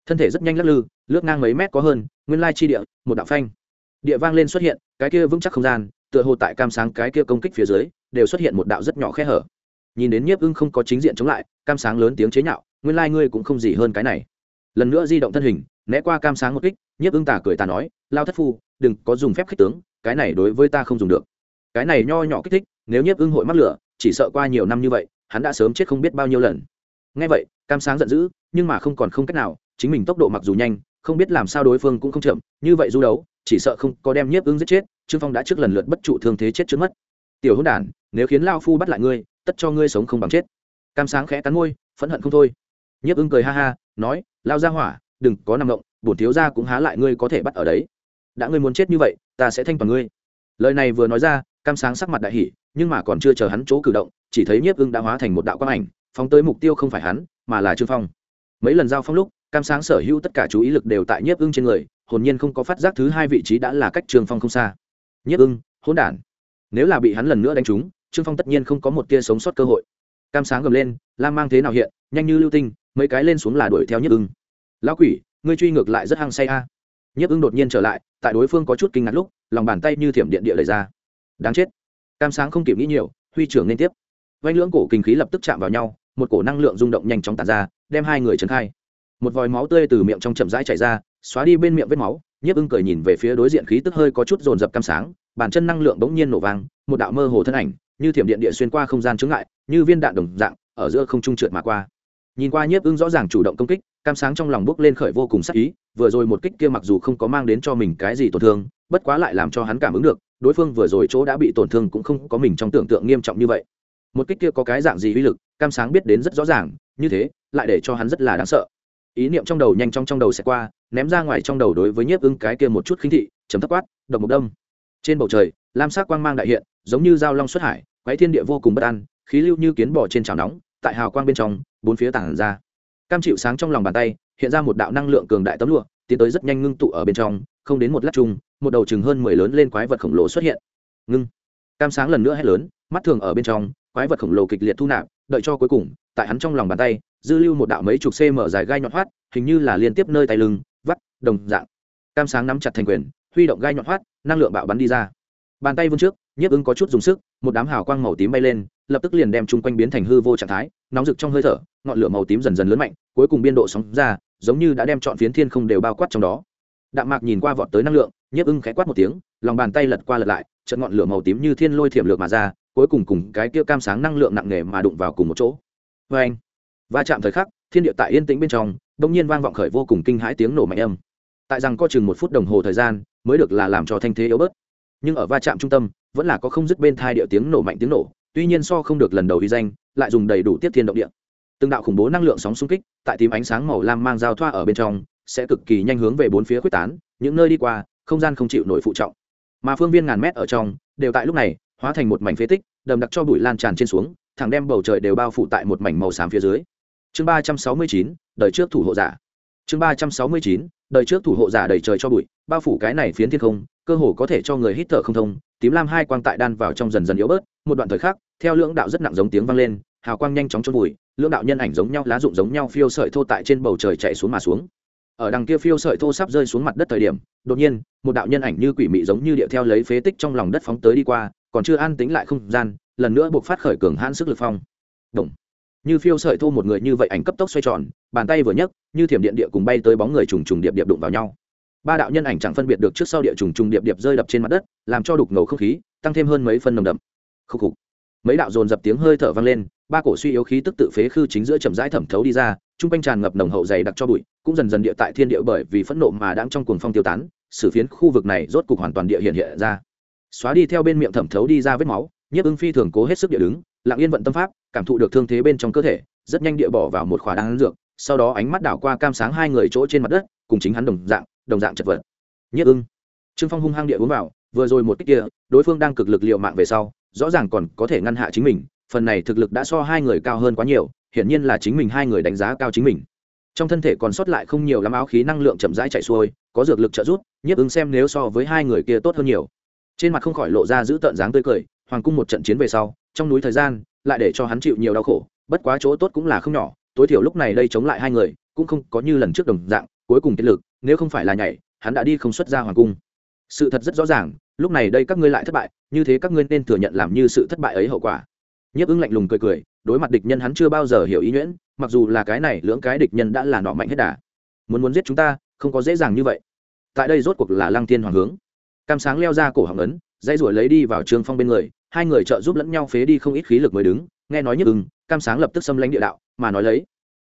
Thân thể rất nhanh lắc lư, lướt ngang mấy mét có hơn, nguyên lai chi địa, một đạo phanh địa vang lên xuất hiện, cái kia vững chắc không gian, tựa hồ tại cam sáng cái kia công kích phía dưới, đều xuất hiện một đạo rất nhỏ khe hở. Nhìn đến nhiếp ưng không có chính diện chống lại, cam sáng lớn tiếng chế nhạo, nguyên lai ngươi cũng không gì hơn cái này. Lần nữa di động thân hình, né qua cam sáng một kích, nhiếp ưng tả cười tà nói, lao thất phu, đừng có dùng phép khích tướng, cái này đối với ta không dùng được. Cái này nho nhỏ kích thích, nếu nhiếp ưng hội mắc lửa, chỉ sợ qua nhiều năm như vậy, hắn đã sớm chết không biết bao nhiêu lần. Ngay vậy, cam sáng giận dữ, nhưng mà không còn không cách nào, chính mình tốc độ mặc dù nhanh, không biết làm sao đối phương cũng không chậm, như vậy du đấu chỉ sợ không có đem nhiếp ứng giết chết trương phong đã trước lần lượt bất trụ thương thế chết trước mất tiểu hữu đản nếu khiến lao phu bắt lại ngươi tất cho ngươi sống không bằng chết. Cam sáng khẽ cắn môi phẫn hận không thôi. Nhiếp ứng cười ha ha nói lao ra hỏa đừng có nằm động, bổn thiếu ra cũng há lại ngươi có thể bắt ở đấy. Đã ngươi muốn chết như vậy ta sẽ thanh toàn ngươi. Lời này vừa nói ra cam sáng sắc mặt đại hỷ nhưng mà còn chưa chờ hắn chỗ cử động chỉ thấy nhiếp ưng đã hóa thành một đạo quang ảnh phóng tới mục tiêu không phải hắn mà là trương phong. Mấy lần giao phong lúc cam sáng sở hữu tất cả chú ý lực đều tại nhiếp ưng trên người hồn nhiên không có phát giác thứ hai vị trí đã là cách trương phong không xa. Nhất ưng, hỗn đản. Nếu là bị hắn lần nữa đánh trúng, trương phong tất nhiên không có một tia sống sót cơ hội. Cam sáng gầm lên, lam mang thế nào hiện, nhanh như lưu tinh, mấy cái lên xuống là đuổi theo nhất ưng. Lão quỷ, ngươi truy ngược lại rất hăng say a. À. nhất ưng đột nhiên trở lại, tại đối phương có chút kinh ngạc lúc, lòng bàn tay như thiểm điện địa lời ra. Đáng chết. Cam sáng không kịp nghĩ nhiều, huy trưởng liên tiếp. Vanh lưỡng cổ kinh khí lập tức chạm vào nhau, một cổ năng lượng rung động nhanh chóng tàn ra, đem hai người trấn khai. Một vòi máu tươi từ miệng trong chậm rãi chảy ra xóa đi bên miệng vết máu, nhiếp ưng cười nhìn về phía đối diện khí tức hơi có chút dồn dập cam sáng, bàn chân năng lượng bỗng nhiên nổ vang, một đạo mơ hồ thân ảnh, như thiểm điện địa xuyên qua không gian chướng ngại, như viên đạn đồng dạng, ở giữa không trung trượt mà qua. Nhìn qua nhiếp ưng rõ ràng chủ động công kích, cam sáng trong lòng bốc lên khởi vô cùng sắc ý, vừa rồi một kích kia mặc dù không có mang đến cho mình cái gì tổn thương, bất quá lại làm cho hắn cảm ứng được, đối phương vừa rồi chỗ đã bị tổn thương cũng không có mình trong tưởng tượng nghiêm trọng như vậy. Một kích kia có cái dạng gì uy lực, cam sáng biết đến rất rõ ràng, như thế, lại để cho hắn rất là đáng sợ. Ý niệm trong đầu nhanh trong trong đầu sẽ qua ném ra ngoài trong đầu đối với nhiếp ưng cái kia một chút khinh thị, chấm thấp quát, độc mục đông trên bầu trời, lam sắc quang mang đại hiện, giống như dao long xuất hải, quái thiên địa vô cùng bất an, khí lưu như kiến bò trên chảo nóng, tại hào quang bên trong, bốn phía tảng ra. Cam chịu sáng trong lòng bàn tay, hiện ra một đạo năng lượng cường đại tấm lụa, tiến tới rất nhanh ngưng tụ ở bên trong, không đến một lát chung, một đầu chừng hơn mười lớn lên quái vật khổng lồ xuất hiện. Ngưng. Cam sáng lần nữa hét lớn, mắt thường ở bên trong, quái vật khổng lồ kịch liệt thu nạp, đợi cho cuối cùng, tại hắn trong lòng bàn tay, dư lưu một đạo mấy chục cm dài gai nhọn hoắt, hình như là liên tiếp nơi tay lưng đồng dạng. Cam sáng nắm chặt thành quyền, huy động gai nhọn hoắt, năng lượng bạo bắn đi ra. Bàn tay vươn trước, nhiếp ưng có chút dùng sức, một đám hào quang màu tím bay lên, lập tức liền đem chung quanh biến thành hư vô trạng thái, nóng rực trong hơi thở, ngọn lửa màu tím dần dần lớn mạnh, cuối cùng biên độ sóng ra, giống như đã đem chọn phiến thiên không đều bao quát trong đó. Đạm mạc nhìn qua vọt tới năng lượng, nhiếp ưng khẽ quát một tiếng, lòng bàn tay lật qua lật lại trận ngọn lửa màu tím như thiên lôi thiểm lược mà ra, cuối cùng cùng cái kia cam sáng năng lượng nặng nề mà đụng vào cùng một chỗ. Vê anh va chạm thời khắc, thiên địa tại yên tĩnh bên trong bỗng nhiên vang vọng khởi vô cùng kinh hãi tiếng nổ mạnh âm tại rằng có chừng một phút đồng hồ thời gian, mới được là làm cho thanh thế yếu bớt. Nhưng ở va chạm trung tâm, vẫn là có không dứt bên thai địa tiếng nổ mạnh tiếng nổ, tuy nhiên so không được lần đầu ghi danh, lại dùng đầy đủ tiếp thiên động địa. Từng đạo khủng bố năng lượng sóng xung kích, tại tím ánh sáng màu lam mang giao thoa ở bên trong, sẽ cực kỳ nhanh hướng về bốn phía quyết tán, những nơi đi qua, không gian không chịu nổi phụ trọng. Mà phương viên ngàn mét ở trong, đều tại lúc này, hóa thành một mảnh phế tích, đầm đặc cho bụi lan tràn trên xuống, thẳng đem bầu trời đều bao phủ tại một mảnh màu xám phía dưới. Chương ba trăm sáu mươi chín, đời trước thủ hộ giả chương ba trăm sáu mươi chín, đời trước thủ hộ giả đầy trời cho bụi, bao phủ cái này phiến thiên không, cơ hồ có thể cho người hít thở không thông, tím lam hai quang tại đan vào trong dần dần yếu bớt, một đoạn thời khắc, theo lưỡng đạo rất nặng giống tiếng vang lên, hào quang nhanh chóng trôn bụi lưỡng đạo nhân ảnh giống nhau, lá rụng giống nhau phiêu sợi thô tại trên bầu trời chạy xuống mà xuống ở đằng kia phiêu sợi thô sắp rơi xuống mặt đất thời điểm, đột nhiên, một đạo nhân ảnh như quỷ mị giống như điệu theo lấy phế tích trong lòng đất phóng tới đi qua, còn chưa an tính lại không gian, lần nữa buộc phát khởi cường hãn sức lực phong Động như phiêu sợi thô một người như vậy ảnh cấp tốc xoay tròn, bàn tay vừa nhấc, như thiểm điện địa cùng bay tới bóng người trùng trùng điệp điệp đụng vào nhau. Ba đạo nhân ảnh chẳng phân biệt được trước sau địa trùng trùng điệp điệp rơi đập trên mặt đất, làm cho đục ngầu không khí, tăng thêm hơn mấy phân nồng đậm. Khúc khục. Mấy đạo dồn dập tiếng hơi thở vang lên, ba cổ suy yếu khí tức tự phế khư chính giữa chậm rãi thẩm thấu đi ra, trung quanh tràn ngập nồng hậu dày đặc cho bụi, cũng dần dần địa tại thiên địa bởi vì phẫn nộ mà đang trong cuồng phong tiêu tán, sử phiến khu vực này rốt cục hoàn toàn địa hiện hiện ra. Xóa đi theo bên miệng thẩm thấu đi ra vết máu, nhiếp ưng phi thường cố hết sức địa đứng lặng yên vận tâm pháp, cảm thụ được thương thế bên trong cơ thể, rất nhanh địa bỏ vào một khỏa đan dược, sau đó ánh mắt đảo qua cam sáng hai người chỗ trên mặt đất, cùng chính hắn đồng dạng đồng dạng chật vật. Nhất ưng. Trương phong hung hăng địa uống vào, vừa rồi một cách kia, đối phương đang cực lực liệu mạng về sau, rõ ràng còn có thể ngăn hạ chính mình, phần này thực lực đã so hai người cao hơn quá nhiều, hiển nhiên là chính mình hai người đánh giá cao chính mình. Trong thân thể còn sót lại không nhiều lắm áo khí năng lượng chậm rãi chạy xuôi, có dược lực trợ giúp nhiếp ứng xem nếu so với hai người kia tốt hơn nhiều. Trên mặt không khỏi lộ ra giữ tợn dáng tươi cười hoàng cung một trận chiến về sau, trong núi thời gian, lại để cho hắn chịu nhiều đau khổ, bất quá chỗ tốt cũng là không nhỏ, tối thiểu lúc này đây chống lại hai người, cũng không có như lần trước đồng dạng, cuối cùng kết lực, nếu không phải là nhảy, hắn đã đi không xuất ra hoàng cung. Sự thật rất rõ ràng, lúc này đây các ngươi lại thất bại, như thế các ngươi nên thừa nhận làm như sự thất bại ấy hậu quả. Nhấp ứng lạnh lùng cười cười, đối mặt địch nhân hắn chưa bao giờ hiểu ý nhuyễn, mặc dù là cái này lưỡng cái địch nhân đã là nọ mạnh hết đà. Muốn muốn giết chúng ta, không có dễ dàng như vậy. Tại đây rốt cuộc là lăng thiên hoàng hướng. Cam sáng leo ra cổ hoàng ấn dây ruổi lấy đi vào trương phong bên người hai người trợ giúp lẫn nhau phế đi không ít khí lực mới đứng, nghe nói nhiếp ưng, cam sáng lập tức xâm lãnh địa đạo, mà nói lấy,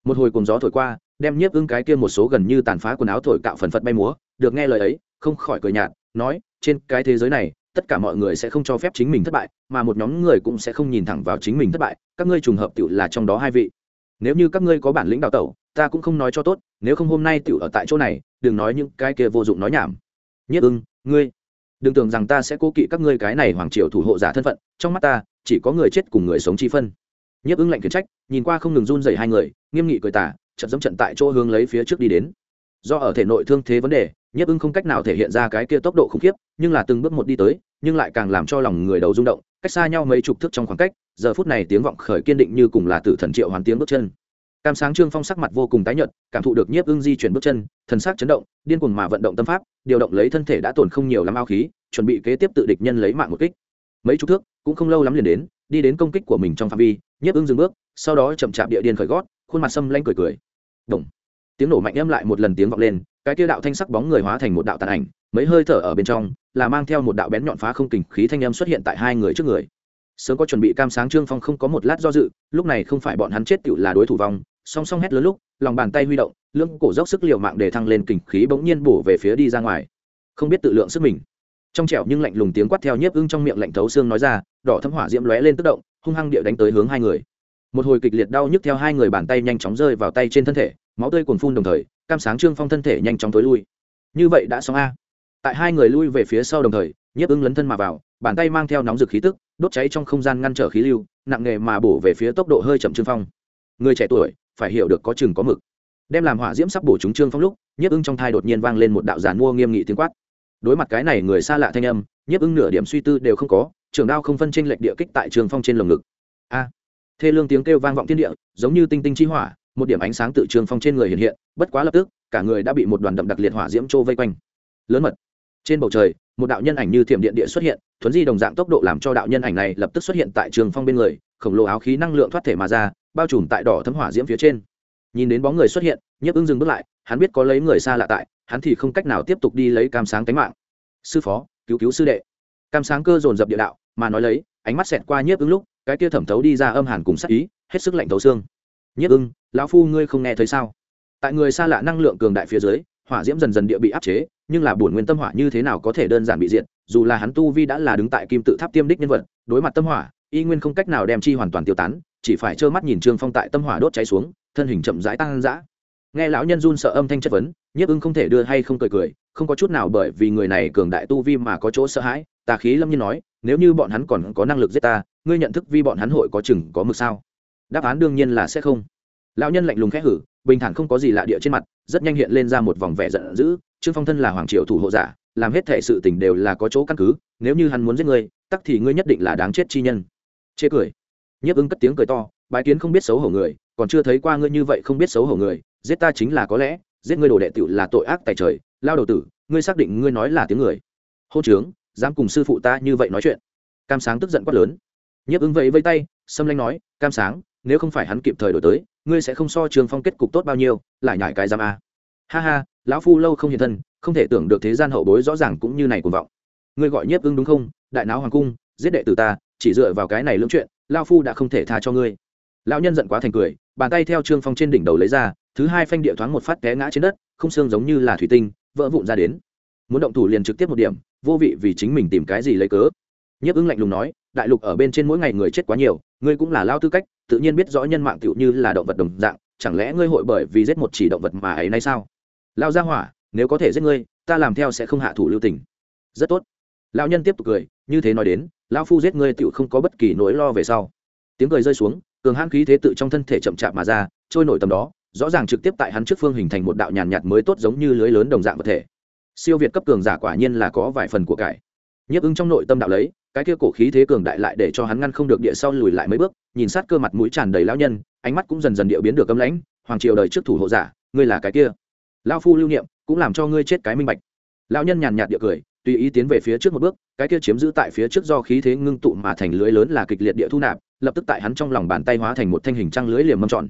một hồi cùng gió thổi qua, đem nhiếp ưng cái kia một số gần như tàn phá quần áo thổi cạo phần phật bay múa, được nghe lời ấy, không khỏi cười nhạt, nói, trên cái thế giới này, tất cả mọi người sẽ không cho phép chính mình thất bại, mà một nhóm người cũng sẽ không nhìn thẳng vào chính mình thất bại, các ngươi trùng hợp tựu là trong đó hai vị. Nếu như các ngươi có bản lĩnh đào tẩu, ta cũng không nói cho tốt, nếu không hôm nay tựu ở tại chỗ này, đừng nói những cái kia vô dụng nói nhảm. Nhất ưng, ngươi đừng tưởng rằng ta sẽ cố kỵ các ngươi cái này hoàng triều thủ hộ giả thân phận, trong mắt ta, chỉ có người chết cùng người sống chi phân. Nhất ứng lạnh khiển trách, nhìn qua không ngừng run dày hai người, nghiêm nghị cười tả trận dẫm trận tại chỗ hướng lấy phía trước đi đến. Do ở thể nội thương thế vấn đề nhấp ứng không cách nào thể hiện ra cái kia tốc độ khủng khiếp, nhưng là từng bước một đi tới, nhưng lại càng làm cho lòng người đầu rung động, cách xa nhau mấy chục thước trong khoảng cách, giờ phút này tiếng vọng khởi kiên định như cùng là tử thần triệu hoàn tiếng bước chân cam sáng trương phong sắc mặt vô cùng tái nhợt, cảm thụ được nhiếp ưng di chuyển bước chân, thần sắc chấn động, điên cuồng mà vận động tâm pháp, điều động lấy thân thể đã tổn không nhiều lắm ao khí, chuẩn bị kế tiếp tự địch nhân lấy mạng một kích. Mấy chục thước, cũng không lâu lắm liền đến, đi đến công kích của mình trong phạm vi, nhiếp ưng dừng bước, sau đó chậm chạp địa điên khởi gót, khuôn mặt xâm lanh cười cười. Động. tiếng nổ mạnh em lại một lần tiếng vọng lên, cái kia đạo thanh sắc bóng người hóa thành một đạo tàn ảnh, mấy hơi thở ở bên trong, là mang theo một đạo bén nhọn phá không kình khí thanh âm xuất hiện tại hai người trước người. Sớm có chuẩn bị cam sáng trương phong không có một lát do dự, lúc này không phải bọn hắn chết tựu là đối thủ vong song song hét lớn lúc, lòng bàn tay huy động, lưỡng cổ dốc sức liều mạng để thăng lên kình khí bỗng nhiên bổ về phía đi ra ngoài. Không biết tự lượng sức mình. Trong trẻo nhưng lạnh lùng tiếng quát theo nhiếp ưng trong miệng lạnh thấu xương nói ra, đỏ thấm hỏa diễm lóe lên tức động, hung hăng địa đánh tới hướng hai người. Một hồi kịch liệt đau nhức theo hai người bàn tay nhanh chóng rơi vào tay trên thân thể, máu tươi cuồn phun đồng thời, cam sáng trương phong thân thể nhanh chóng tối lui. Như vậy đã xong a. Tại hai người lui về phía sau đồng thời, nhiếp ưng lấn thân mà vào, bàn tay mang theo nóng rực khí tức, đốt cháy trong không gian ngăn trở khí lưu, nặng nghề mà bổ về phía tốc độ hơi chậm trương phong. Người trẻ tuổi phải hiểu được có chừng có mực. Đem làm hỏa diễm sắp bổ chúng trương phong lúc, nhiếp ưng trong thai đột nhiên vang lên một đạo giàn mua nghiêm nghị tiếng quát. Đối mặt cái này người xa lạ thanh âm, nhiếp ưng nửa điểm suy tư đều không có trường đao không phân tranh lệch địa kích tại trường phong trên lồng ngực. A! Thê lương tiếng kêu vang vọng thiên địa, giống như tinh tinh chi hỏa, một điểm ánh sáng tự trường phong trên người hiện hiện, bất quá lập tức, cả người đã bị một đoàn đậm đặc liệt hỏa diễm trô vây quanh. Lớn mật. Trên bầu trời, một đạo nhân ảnh như thiểm điện địa xuất hiện, thuấn di đồng dạng tốc độ làm cho đạo nhân ảnh này lập tức xuất hiện tại trường phong bên người, khổng lồ áo khí năng lượng thoát thể mà ra bao trùm tại đỏ thấm hỏa diễm phía trên. Nhìn đến bóng người xuất hiện, nhiếp ưng dừng bước lại, hắn biết có lấy người xa lạ tại, hắn thì không cách nào tiếp tục đi lấy cam sáng tánh mạng. Sư phó, cứu cứu sư đệ. Cam sáng cơ dồn dập địa đạo, mà nói lấy, ánh mắt xẹt qua nhiếp ưng lúc, cái kia thẩm thấu đi ra âm hàn cùng sắc ý, hết sức lạnh thấu xương. Nhiếp ưng, lão phu ngươi không nghe thấy sao? Tại người xa lạ năng lượng cường đại phía dưới, hỏa diễm dần dần địa bị áp chế, nhưng là buồn nguyên tâm hỏa như thế nào có thể đơn giản bị diệt, dù là hắn tu vi đã là đứng tại kim tự tháp tiêm đích nhân vật, đối mặt tâm hỏa y nguyên không cách nào đem chi hoàn toàn tiêu tán, chỉ phải trơ mắt nhìn trương phong tại tâm hỏa đốt cháy xuống, thân hình chậm rãi tăng dã. Nghe lão nhân run sợ âm thanh chất vấn, nhiếp ưng không thể đưa hay không cười cười, không có chút nào bởi vì người này cường đại tu vi mà có chỗ sợ hãi, tà khí lâm nhiên nói, nếu như bọn hắn còn có năng lực giết ta, ngươi nhận thức vi bọn hắn hội có chừng có mực sao? Đáp án đương nhiên là sẽ không. Lão nhân lạnh lùng khẽ hử, bình thản không có gì lạ địa trên mặt, rất nhanh hiện lên ra một vòng vẻ giận dữ, trương phong thân là hoàng triều thủ hộ giả, làm hết thể sự tình đều là có chỗ căn cứ, nếu như hắn muốn giết ngươi, tắc thì ngươi nhất định là đáng chết chi nhân chê cười. Nhiếp ứng cất tiếng cười to, bái kiến không biết xấu hổ người, còn chưa thấy qua ngươi như vậy không biết xấu hổ người, giết ta chính là có lẽ, giết ngươi đồ đệ tử là tội ác tại trời, lao đầu tử, ngươi xác định ngươi nói là tiếng người. Hô trướng, dám cùng sư phụ ta như vậy nói chuyện. Cam sáng tức giận quát lớn. Nhiếp ứng vẫy vây tay, xâm lanh nói, cam sáng, nếu không phải hắn kịp thời đổi tới, ngươi sẽ không so trường phong kết cục tốt bao nhiêu, lại nhải cái giam a. Ha ha, lão phu lâu không hiện thân, không thể tưởng được thế gian hậu bối rõ ràng cũng như này cuồng vọng. Ngươi gọi nhiếp ứng đúng không? Đại náo hoàng cung, giết đệ tử ta chỉ dựa vào cái này lưỡng chuyện, lao phu đã không thể tha cho ngươi. Lão nhân giận quá thành cười, bàn tay theo trương phong trên đỉnh đầu lấy ra, thứ hai phanh địa thoáng một phát té ngã trên đất, không xương giống như là thủy tinh, vỡ vụn ra đến. Muốn động thủ liền trực tiếp một điểm, vô vị vì chính mình tìm cái gì lấy cớ. Nhiếp ứng lạnh lùng nói, đại lục ở bên trên mỗi ngày người chết quá nhiều, ngươi cũng là lao tư cách, tự nhiên biết rõ nhân mạng tựu như là động vật đồng dạng, chẳng lẽ ngươi hội bởi vì giết một chỉ động vật mà ấy nay sao? Lao ra hỏa, nếu có thể giết ngươi, ta làm theo sẽ không hạ thủ lưu tình. Rất tốt. Lão nhân tiếp tục cười như thế nói đến, lão phu giết ngươi tựu không có bất kỳ nỗi lo về sau. Tiếng cười rơi xuống, cường hãn khí thế tự trong thân thể chậm chạp mà ra, trôi nổi tầm đó, rõ ràng trực tiếp tại hắn trước phương hình thành một đạo nhàn nhạt mới tốt giống như lưới lớn đồng dạng vật thể. Siêu việt cấp cường giả quả nhiên là có vài phần của cải. Nhấp ứng trong nội tâm đạo lấy, cái kia cổ khí thế cường đại lại để cho hắn ngăn không được địa sau lùi lại mấy bước, nhìn sát cơ mặt mũi tràn đầy lão nhân, ánh mắt cũng dần dần điệu biến được cấm lãnh, hoàng triều đời trước thủ hộ giả, ngươi là cái kia. Lão phu lưu niệm, cũng làm cho ngươi chết cái minh bạch. Lão nhân nhàn nhạt địa cười tùy ý tiến về phía trước một bước, cái kia chiếm giữ tại phía trước do khí thế ngưng tụ mà thành lưới lớn là kịch liệt địa thu nạp, lập tức tại hắn trong lòng bàn tay hóa thành một thanh hình trăng lưới liềm mâm tròn.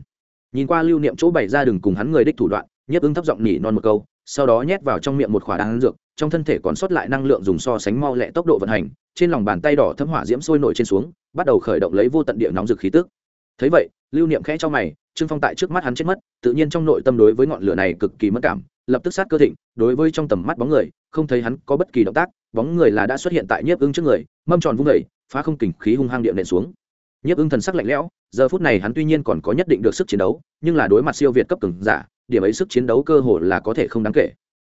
Nhìn qua lưu niệm chỗ bày ra đường cùng hắn người đích thủ đoạn, nhiếp ứng thấp giọng nỉ non một câu, sau đó nhét vào trong miệng một khỏa đan dược, trong thân thể còn sót lại năng lượng dùng so sánh mau lẹ tốc độ vận hành, trên lòng bàn tay đỏ thấm hỏa diễm sôi nổi trên xuống, bắt đầu khởi động lấy vô tận địa nóng dực khí tức. Thấy vậy, lưu niệm khẽ cho mày, trương phong tại trước mắt hắn chết mất, tự nhiên trong nội tâm đối với ngọn lửa này cực kỳ mất cảm lập tức sát cơ thịnh, đối với trong tầm mắt bóng người, không thấy hắn có bất kỳ động tác, bóng người là đã xuất hiện tại nhiếp ưng trước người, mâm tròn vung đầy phá không kình khí hung hăng điện nện xuống. Nhiếp ưng thần sắc lạnh lẽo, giờ phút này hắn tuy nhiên còn có nhất định được sức chiến đấu, nhưng là đối mặt siêu việt cấp cường giả, điểm ấy sức chiến đấu cơ hồ là có thể không đáng kể.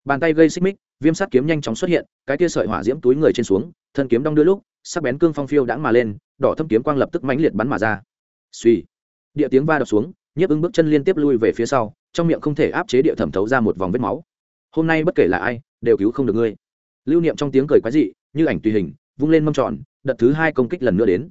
Bàn tay gây xích mích, viêm sát kiếm nhanh chóng xuất hiện, cái tia sợi hỏa diễm túi người trên xuống, thân kiếm đong đưa lúc, sắc bén cương phong phiêu đãng mà lên, đỏ thâm kiếm quang lập tức mãnh liệt bắn mà ra. Suy địa tiếng va đập xuống, nhiếp ưng bước chân liên tiếp lui về phía sau trong miệng không thể áp chế địa thẩm thấu ra một vòng vết máu. Hôm nay bất kể là ai, đều cứu không được ngươi. Lưu niệm trong tiếng cười quái dị, như ảnh tùy hình, vung lên mâm tròn, đợt thứ hai công kích lần nữa đến.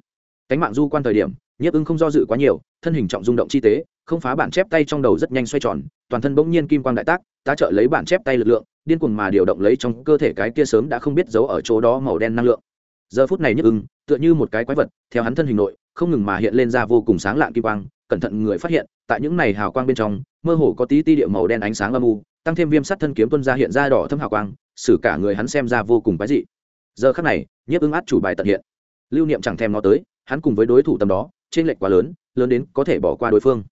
Cánh mạng du quan thời điểm, nhiếp ưng không do dự quá nhiều, thân hình trọng rung động chi tế, không phá bản chép tay trong đầu rất nhanh xoay tròn, toàn thân bỗng nhiên kim quang đại tác, tá trợ lấy bản chép tay lực lượng, điên cuồng mà điều động lấy trong cơ thể cái kia sớm đã không biết giấu ở chỗ đó màu đen năng lượng. Giờ phút này nhiếp ưng tựa như một cái quái vật, theo hắn thân hình nội, không ngừng mà hiện lên ra vô cùng sáng lạng kim quang cẩn thận người phát hiện, tại những này hào quang bên trong, mơ hồ có tí ti địa màu đen ánh sáng âm u, tăng thêm viêm sắt thân kiếm tuân ra hiện ra đỏ thâm hào quang, xử cả người hắn xem ra vô cùng quái dị. Giờ khắc này, nhiếp ứng át chủ bài tận hiện. Lưu niệm chẳng thèm nó tới, hắn cùng với đối thủ tầm đó trên lệch quá lớn lớn đến có thể bỏ qua đối phương.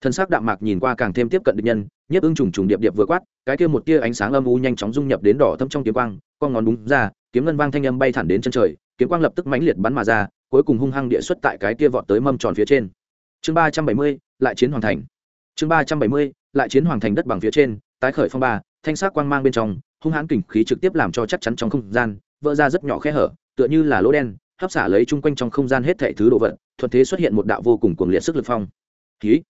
Thân xác đạm mạc nhìn qua càng thêm tiếp cận địch nhân, nhiếp ưng trùng trùng điệp điệp vừa quát, cái kia một tia ánh sáng âm u nhanh chóng dung nhập đến đỏ thâm trong kiếm quang, con ngón đúng ra, kiếm ngân vang thanh âm bay thẳng đến chân trời, kiếm quang lập tức mãnh liệt bắn mà ra, cuối cùng hung hăng địa xuất tại cái kia vọt tới mâm tròn phía trên chương ba trăm bảy mươi, lại chiến hoàn thành. Chương ba trăm bảy mươi, lại chiến hoàng thành đất bằng phía trên, tái khởi phong ba, thanh sắc quang mang bên trong, hung hãn kình khí trực tiếp làm cho chắc chắn trong không gian, vỡ ra rất nhỏ khe hở, tựa như là lỗ đen, hấp xả lấy chung quanh trong không gian hết thảy thứ đồ vật, thuận thế xuất hiện một đạo vô cùng cuồng liệt sức lực phong. Khí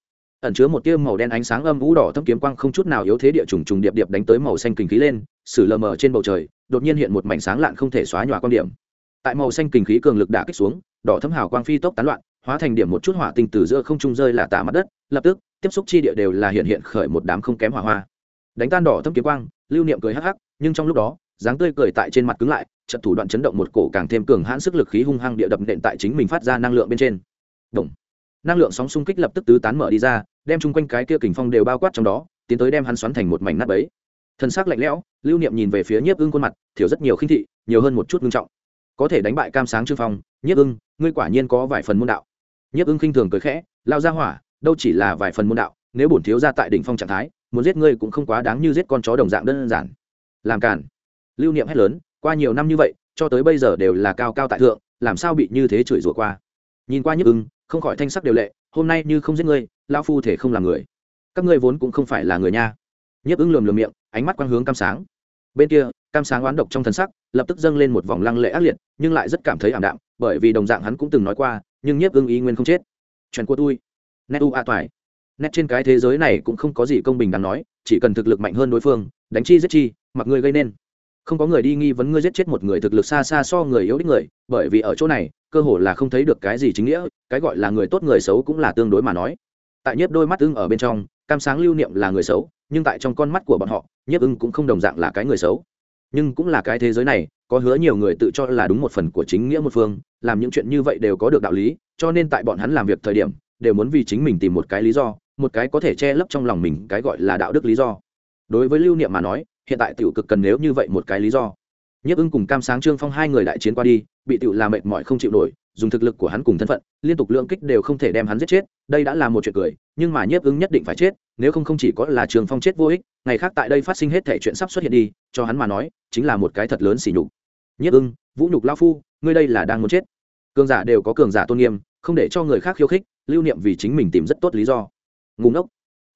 ẩn chứa một tia màu đen ánh sáng âm vũ đỏ thâm kiếm quang không chút nào yếu thế địa trùng trùng điệp điệp đánh tới màu xanh kình khí lên xử lờ mờ trên bầu trời, đột nhiên hiện một mảnh sáng lạn không thể xóa nhòa quan điểm. Tại màu xanh kình khí cường lực đả kích xuống, đỏ thâm hào quang phi tốc tán loạn hóa thành điểm một chút hỏa tinh từ giữa không trung rơi là tả mặt đất, lập tức, tiếp xúc chi địa đều là hiện hiện khởi một đám không kém hỏa hoa. Đánh tan đỏ thâm kiếm quang, lưu niệm cười hắc hắc, nhưng trong lúc đó, dáng tươi cười tại trên mặt cứng lại trận thủ đoạn chấn động một cổ càng thêm cường hãn sức lực khí hung hăng địa đập nện tại chính mình phát ra năng lượng bên trên. Động. năng lượng sóng xung kích lập tức tứ tán mở đi ra, đem chung quanh cái kia kình phong đều bao quát trong đó, tiến tới đem hắn xoắn thành một mảnh nát bấy. Thân xác lạnh lẽo, lưu niệm nhìn về phía nhiếp ưng khuôn mặt, thiểu rất nhiều khinh thị, nhiều hơn một chút nghiêm trọng. Có thể đánh bại cam sáng trương phong, nhiếp ưng, ngươi quả nhiên có vài phần môn đạo nhiếp ưng khinh thường cười khẽ, lao ra hỏa, đâu chỉ là vài phần môn đạo, nếu bổn thiếu ra tại đỉnh phong trạng thái, muốn giết ngươi cũng không quá đáng như giết con chó đồng dạng đơn giản. Làm cản lưu niệm hét lớn, qua nhiều năm như vậy, cho tới bây giờ đều là cao cao tại thượng, làm sao bị như thế chửi rủa qua? Nhìn qua nhức ưng, không khỏi thanh sắc đều lệ, hôm nay như không giết ngươi lao phu thể không làm người. Các ngươi vốn cũng không phải là người nha. Nhức ưng lườm lườm miệng, ánh mắt quang hướng cam sáng. Bên kia, cam sáng oán độc trong thần sắc, lập tức dâng lên một vòng lăng lệ ác liệt, nhưng lại rất cảm thấy ảm đạm, bởi vì đồng dạng hắn cũng từng nói qua nhưng nhiếp ưng ý nguyên không chết. Chuyện của tôi. Nét u a toài. Nét trên cái thế giới này cũng không có gì công bình đáng nói, chỉ cần thực lực mạnh hơn đối phương, đánh chi giết chi, mặc người gây nên. Không có người đi nghi vấn ngươi giết chết một người thực lực xa xa so người yếu đích người, bởi vì ở chỗ này, cơ hồ là không thấy được cái gì chính nghĩa, cái gọi là người tốt người xấu cũng là tương đối mà nói. Tại nhiếp đôi mắt ưng ở bên trong, cam sáng lưu niệm là người xấu, nhưng tại trong con mắt của bọn họ, nhiếp ưng cũng không đồng dạng là cái người xấu nhưng cũng là cái thế giới này, có hứa nhiều người tự cho là đúng một phần của chính nghĩa một phương, làm những chuyện như vậy đều có được đạo lý, cho nên tại bọn hắn làm việc thời điểm, đều muốn vì chính mình tìm một cái lý do, một cái có thể che lấp trong lòng mình cái gọi là đạo đức lý do. Đối với lưu niệm mà nói, hiện tại tiểu cực cần nếu như vậy một cái lý do. Nhiếp ưng cùng cam sáng trương phong hai người đại chiến qua đi, bị tiểu làm mệt mỏi không chịu nổi, dùng thực lực của hắn cùng thân phận, liên tục lượng kích đều không thể đem hắn giết chết, đây đã là một chuyện cười, nhưng mà nhiếp ưng nhất định phải chết, nếu không không chỉ có là trường phong chết vô ích, ngày khác tại đây phát sinh hết thể chuyện sắp xuất hiện đi cho hắn mà nói, chính là một cái thật lớn xỉ nhục. Nhất ưng, vũ nhục lao phu, ngươi đây là đang muốn chết. Cường giả đều có cường giả tôn nghiêm, không để cho người khác khiêu khích, lưu niệm vì chính mình tìm rất tốt lý do. Ngủ ngốc.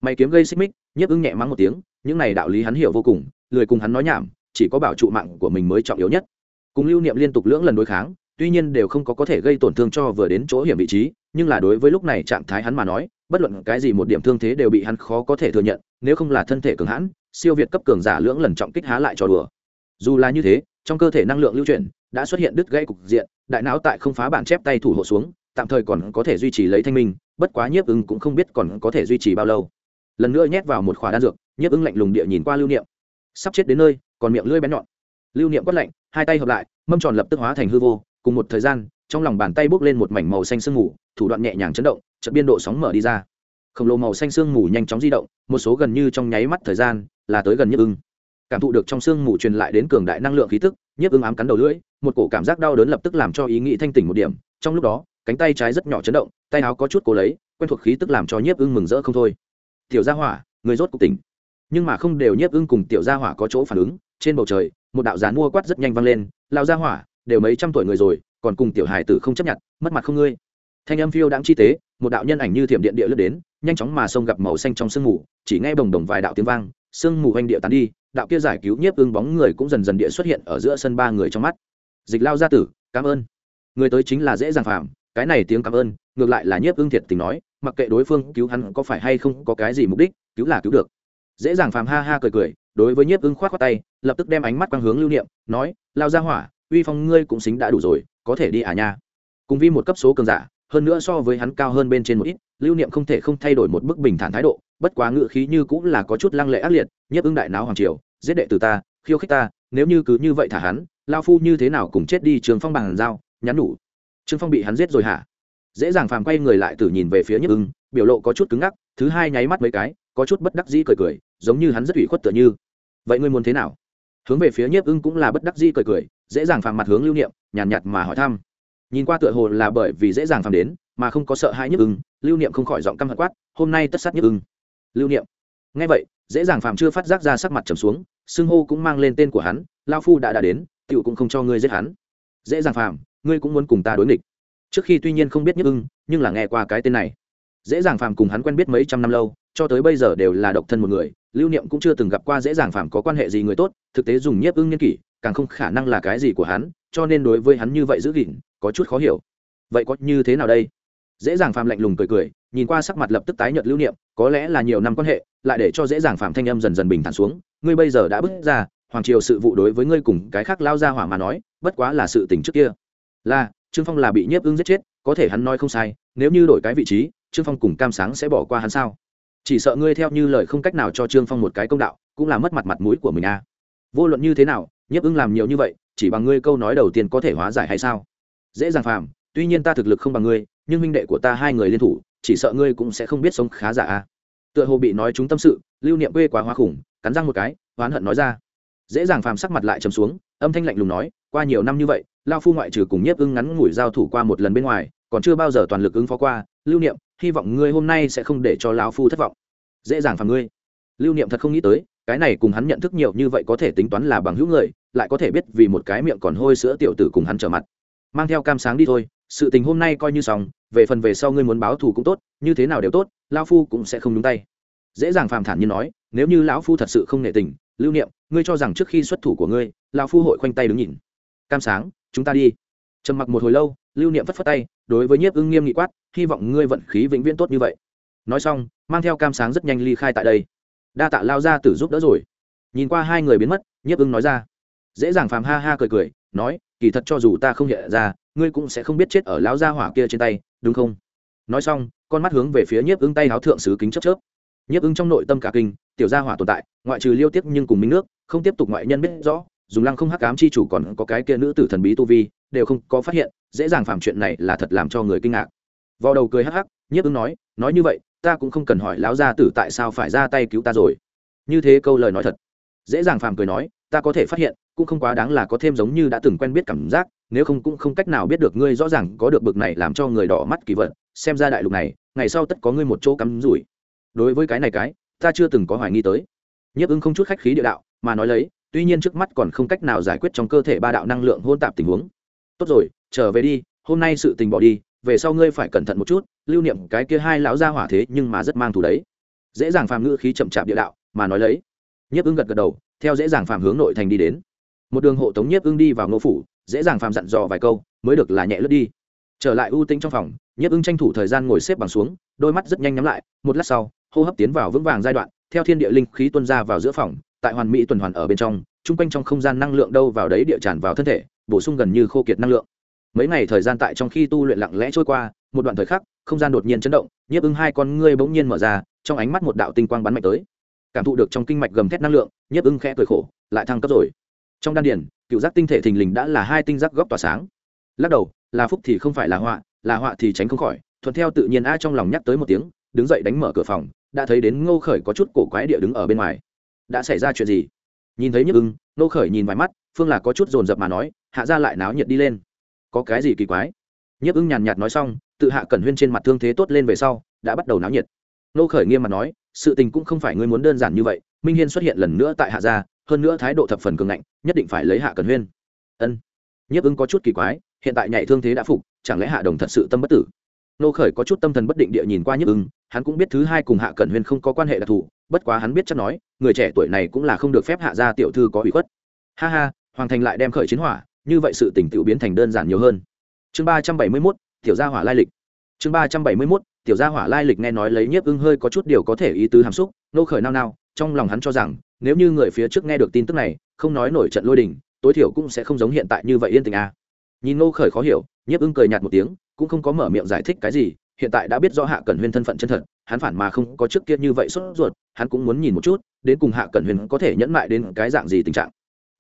Mày kiếm gây xích mích, Nhất ưng nhẹ mắng một tiếng, những này đạo lý hắn hiểu vô cùng, lười cùng hắn nói nhảm, chỉ có bảo trụ mạng của mình mới trọng yếu nhất. Cùng lưu niệm liên tục lưỡng lần đối kháng, tuy nhiên đều không có có thể gây tổn thương cho vừa đến chỗ hiểm vị trí, nhưng là đối với lúc này trạng thái hắn mà nói, bất luận cái gì một điểm thương thế đều bị hắn khó có thể thừa nhận, nếu không là thân thể cường hãn siêu việt cấp cường giả lưỡng lần trọng kích há lại cho đùa. Dù là như thế, trong cơ thể năng lượng lưu chuyển đã xuất hiện đứt gãy cục diện, đại não tại không phá bản chép tay thủ hộ xuống, tạm thời còn có thể duy trì lấy thanh minh, bất quá nhiếp ưng cũng không biết còn có thể duy trì bao lâu. Lần nữa nhét vào một khỏa đan dược, nhiếp ưng lạnh lùng địa nhìn qua lưu niệm. Sắp chết đến nơi, còn miệng lưỡi bén nhọn. Lưu niệm quát lạnh, hai tay hợp lại, mâm tròn lập tức hóa thành hư vô, cùng một thời gian, trong lòng bàn tay bốc lên một mảnh màu xanh sương mù, thủ đoạn nhẹ nhàng chấn động, chợt biên độ sóng mở đi ra. Khổng lồ màu xanh sương mù nhanh chóng di động, một số gần như trong nháy mắt thời gian là tới gần nhiếp ưng. Cảm thụ được trong sương mù truyền lại đến cường đại năng lượng khí tức, nhiếp ưng ám cắn đầu lưỡi, một cổ cảm giác đau đớn lập tức làm cho ý nghĩ thanh tỉnh một điểm. Trong lúc đó, cánh tay trái rất nhỏ chấn động, tay áo có chút cố lấy, quen thuộc khí tức làm cho nhiếp ưng mừng rỡ không thôi. Tiểu gia hỏa, người rốt cục tỉnh. Nhưng mà không đều nhiếp ưng cùng tiểu gia hỏa có chỗ phản ứng. Trên bầu trời, một đạo gián mua quát rất nhanh vang lên. Lao gia hỏa, đều mấy trăm tuổi người rồi, còn cùng tiểu hài tử không chấp nhận, mất mặt không ngươi? Thanh âm phiêu đáng chi tế, một đạo nhân ảnh như thiểm điện địa lướt đến, nhanh chóng mà sông gặp màu xanh trong sương mù, chỉ nghe bồng đồng vài đạo tiếng vang sương mù hoành địa tán đi, đạo kia giải cứu nhiếp ưng bóng người cũng dần dần địa xuất hiện ở giữa sân ba người trong mắt. Dịch lao gia tử, cảm ơn. Người tới chính là dễ dàng phàm cái này tiếng cảm ơn, ngược lại là nhiếp ưng thiệt tình nói, mặc kệ đối phương cứu hắn có phải hay không có cái gì mục đích, cứu là cứu được. Dễ dàng phàm ha ha cười cười, đối với nhiếp ưng khoát khoát tay, lập tức đem ánh mắt quang hướng lưu niệm, nói, lao ra hỏa, uy phong ngươi cũng xính đã đủ rồi, có thể đi à nha. Cùng vi một cấp số cường giả hơn nữa so với hắn cao hơn bên trên một ít lưu niệm không thể không thay đổi một bức bình thản thái độ bất quá ngự khí như cũng là có chút lăng lệ ác liệt nhiếp ứng đại náo hoàng triều giết đệ từ ta khiêu khích ta nếu như cứ như vậy thả hắn lao phu như thế nào cùng chết đi trường phong bằng dao nhắn đủ trương phong bị hắn giết rồi hả? Dễ dàng phàm quay người lại từ nhìn về phía nhiếp ứng biểu lộ có chút cứng ngắc thứ hai nháy mắt mấy cái có chút bất đắc dĩ cười cười giống như hắn rất ủy khuất tựa như. Vậy ngươi muốn thế nào? Hướng về phía nhiếp ưng cũng là bất đắc dĩ cười cười dễ dàng phàm mặt hướng lưu niệm nhàn nhạt, nhạt mà hỏi thăm nhìn qua tựa hồ là bởi vì dễ dàng phàm đến, mà không có sợ hãi nhất ưng, lưu niệm không khỏi giọng căm hận quát, hôm nay tất sát nhất ưng. Lưu niệm. Ngay vậy, dễ dàng phàm chưa phát giác ra sắc mặt trầm xuống, xưng hô cũng mang lên tên của hắn lao phu đã đã đến tựu cũng không cho ngươi giết hắn. Dễ dàng phàm, ngươi cũng muốn cùng ta đối nghịch. Trước khi tuy nhiên không biết nhất ưng, nhưng là nghe qua cái tên này. Dễ dàng phàm cùng hắn quen biết mấy trăm năm lâu, cho tới bây giờ đều là độc thân một người, lưu niệm cũng chưa từng gặp qua dễ dàng phàm có quan hệ gì người tốt, thực tế dùng nhiếp ưng nhân kỷ càng không khả năng là cái gì của hắn, cho nên đối với hắn như vậy giữ gìn, có chút khó hiểu. Vậy có như thế nào đây? Dễ dàng phàm lạnh lùng cười cười, nhìn qua sắc mặt lập tức tái nhợt lưu niệm, có lẽ là nhiều năm quan hệ, lại để cho dễ dàng phàm thanh âm dần dần bình thản xuống. Ngươi bây giờ đã bước ra, hoàng triều sự vụ đối với ngươi cùng cái khác lao ra hỏa mà nói, bất quá là sự tình trước kia. Là, trương phong là bị nhiếp ưng giết chết, có thể hắn nói không sai, nếu như đổi cái vị trí, trương phong cùng cam sáng sẽ bỏ qua hắn sao? Chỉ sợ ngươi theo như lời không cách nào cho trương phong một cái công đạo, cũng là mất mặt mặt mũi của mình a à. vô luận như thế nào nhiếp ưng làm nhiều như vậy, chỉ bằng ngươi câu nói đầu tiên có thể hóa giải hay sao? Dễ dàng phàm, tuy nhiên ta thực lực không bằng ngươi, nhưng huynh đệ của ta hai người liên thủ, chỉ sợ ngươi cũng sẽ không biết sống khá giả a à. tựa hồ bị nói chúng tâm sự, lưu niệm quê quá hoa khủng, cắn răng một cái, oán hận nói ra. Dễ dàng phàm sắc mặt lại trầm xuống, âm thanh lạnh lùng nói, qua nhiều năm như vậy, lao phu ngoại trừ cùng nhiếp ưng ngắn ngủi giao thủ qua một lần bên ngoài, còn chưa bao giờ toàn lực ứng phó qua, lưu niệm, hy vọng ngươi hôm nay sẽ không để cho lao phu thất vọng. Dễ dàng phàm ngươi. Lưu niệm thật không nghĩ tới cái này cùng hắn nhận thức nhiều như vậy có thể tính toán là bằng hữu người, lại có thể biết vì một cái miệng còn hôi sữa tiểu tử cùng hắn trở mặt. Mang theo cam sáng đi thôi, sự tình hôm nay coi như xong, về phần về sau ngươi muốn báo thù cũng tốt, như thế nào đều tốt lao phu cũng sẽ không đúng tay. Dễ dàng phàm thản như nói, nếu như lão phu thật sự không nể tình, lưu niệm, ngươi cho rằng trước khi xuất thủ của ngươi, lão phu hội khoanh tay đứng nhìn. Cam sáng, chúng ta đi. Trầm mặc một hồi lâu, lưu niệm phất phất tay, đối với nhiếp ưng nghiêm nghị quát, hy vọng ngươi vận khí vĩnh viễn tốt như vậy. Nói xong, mang theo cam sáng rất nhanh ly khai tại đây đa tạ lao ra tử giúp đỡ rồi. Nhìn qua hai người biến mất, nhiếp ưng nói ra. Dễ dàng phàm ha ha cười cười, nói, kỳ thật cho dù ta không hiện ra, ngươi cũng sẽ không biết chết ở lão gia hỏa kia trên tay, đúng không? Nói xong, con mắt hướng về phía nhiếp ưng tay áo thượng sứ kính chấp chớp. Nhiếp ưng trong nội tâm cả kinh, tiểu gia hỏa tồn tại, ngoại trừ liêu tiếp nhưng cùng minh nước, không tiếp tục ngoại nhân biết rõ, dùng lăng không hắc ám chi chủ còn có cái kia nữ tử thần bí tu vi, đều không có phát hiện, dễ dàng phạm chuyện này là thật làm cho người kinh ngạc. Vào đầu cười hắc hắc nhiếp ứng nói nói như vậy, ta cũng không cần hỏi lão gia tử tại sao phải ra tay cứu ta rồi. Như thế câu lời nói thật. Dễ dàng phàm cười nói, ta có thể phát hiện, cũng không quá đáng là có thêm giống như đã từng quen biết cảm giác, nếu không cũng không cách nào biết được ngươi rõ ràng có được bực này làm cho người đỏ mắt kỳ vật, xem ra đại lục này, ngày sau tất có ngươi một chỗ cắm rủi. Đối với cái này cái, ta chưa từng có hoài nghi tới. Nhiếp ứng không chút khách khí địa đạo, mà nói lấy, tuy nhiên trước mắt còn không cách nào giải quyết trong cơ thể ba đạo năng lượng hôn tạp tình huống. Tốt rồi, trở về đi, hôm nay sự tình bỏ đi, về sau ngươi phải cẩn thận một chút lưu niệm cái kia hai lão gia hỏa thế nhưng mà rất mang thù đấy. Dễ dàng phàm ngữ khí chậm chạp địa đạo, mà nói lấy. Nhiếp ưng gật gật đầu, theo dễ dàng phàm hướng nội thành đi đến. Một đường hộ tống nhiếp ưng đi vào ngô phủ, dễ dàng phàm dặn dò vài câu, mới được là nhẹ lướt đi. Trở lại ưu tĩnh trong phòng, nhiếp ưng tranh thủ thời gian ngồi xếp bằng xuống, đôi mắt rất nhanh nhắm lại, một lát sau, hô hấp tiến vào vững vàng giai đoạn, theo thiên địa linh khí tuân ra vào giữa phòng, tại hoàn mỹ tuần hoàn ở bên trong, chung quanh trong không gian năng lượng đâu vào đấy địa tràn vào thân thể, bổ sung gần như khô kiệt năng lượng. Mấy ngày thời gian tại trong khi tu luyện lặng lẽ trôi qua một đoạn thời khắc, không gian đột nhiên chấn động, nhiếp ưng hai con ngươi bỗng nhiên mở ra, trong ánh mắt một đạo tinh quang bắn mạnh tới. Cảm thụ được trong kinh mạch gầm thét năng lượng, nhiếp ưng khẽ cười khổ, lại thăng cấp rồi. Trong đan điển cựu giác tinh thể thình lình đã là hai tinh giác góc tỏa sáng. Lắc đầu, là phúc thì không phải là họa là họa thì tránh không khỏi. Thuận theo tự nhiên a trong lòng nhắc tới một tiếng, đứng dậy đánh mở cửa phòng, đã thấy đến ngô khởi có chút cổ quái địa đứng ở bên ngoài. Đã xảy ra chuyện gì? Nhìn thấy nhức ưng, ngô khởi nhìn vài mắt, phương là có chút dồn dập mà nói, hạ ra lại náo nhiệt đi lên. Có cái gì kỳ quái? Nhấp ưng nhàn nhạt nói xong, tự hạ cẩn huyên trên mặt thương thế tốt lên về sau, đã bắt đầu náo nhiệt. Nô khởi nghiêm mặt nói, sự tình cũng không phải ngươi muốn đơn giản như vậy, minh hiên xuất hiện lần nữa tại hạ gia, hơn nữa thái độ thập phần cường ngạnh, nhất định phải lấy hạ cẩn huyên. Ân. Nhấp ưng có chút kỳ quái, hiện tại nhảy thương thế đã phục, chẳng lẽ hạ đồng thật sự tâm bất tử? Nô khởi có chút tâm thần bất định địa nhìn qua nhấp ưng, hắn cũng biết thứ hai cùng hạ cẩn huyên không có quan hệ đặc thù, bất quá hắn biết chắc nói, người trẻ tuổi này cũng là không được phép hạ gia tiểu thư có ủy khuất. Ha ha, hoàng thành lại đem khởi chiến hỏa, như vậy sự tỉnh tự biến thành đơn giản nhiều hơn chương ba trăm bảy mươi mốt, tiểu gia hỏa lai lịch chương ba trăm bảy mươi mốt, tiểu gia hỏa lai lịch nghe nói lấy nhiếp ưng hơi có chút điều có thể ý tứ hàm xúc, nô khởi nao nao, trong lòng hắn cho rằng, nếu như người phía trước nghe được tin tức này, không nói nổi trận lôi đình, tối thiểu cũng sẽ không giống hiện tại như vậy yên tình a à. nhìn nô khởi khó hiểu, nhiếp ưng cười nhạt một tiếng, cũng không có mở miệng giải thích cái gì, hiện tại đã biết rõ hạ cẩn huyên thân phận chân thật, hắn phản mà không có trước kia như vậy sốt ruột, hắn cũng muốn nhìn một chút, đến cùng hạ cẩn huyên có thể nhẫn mại đến cái dạng gì tình trạng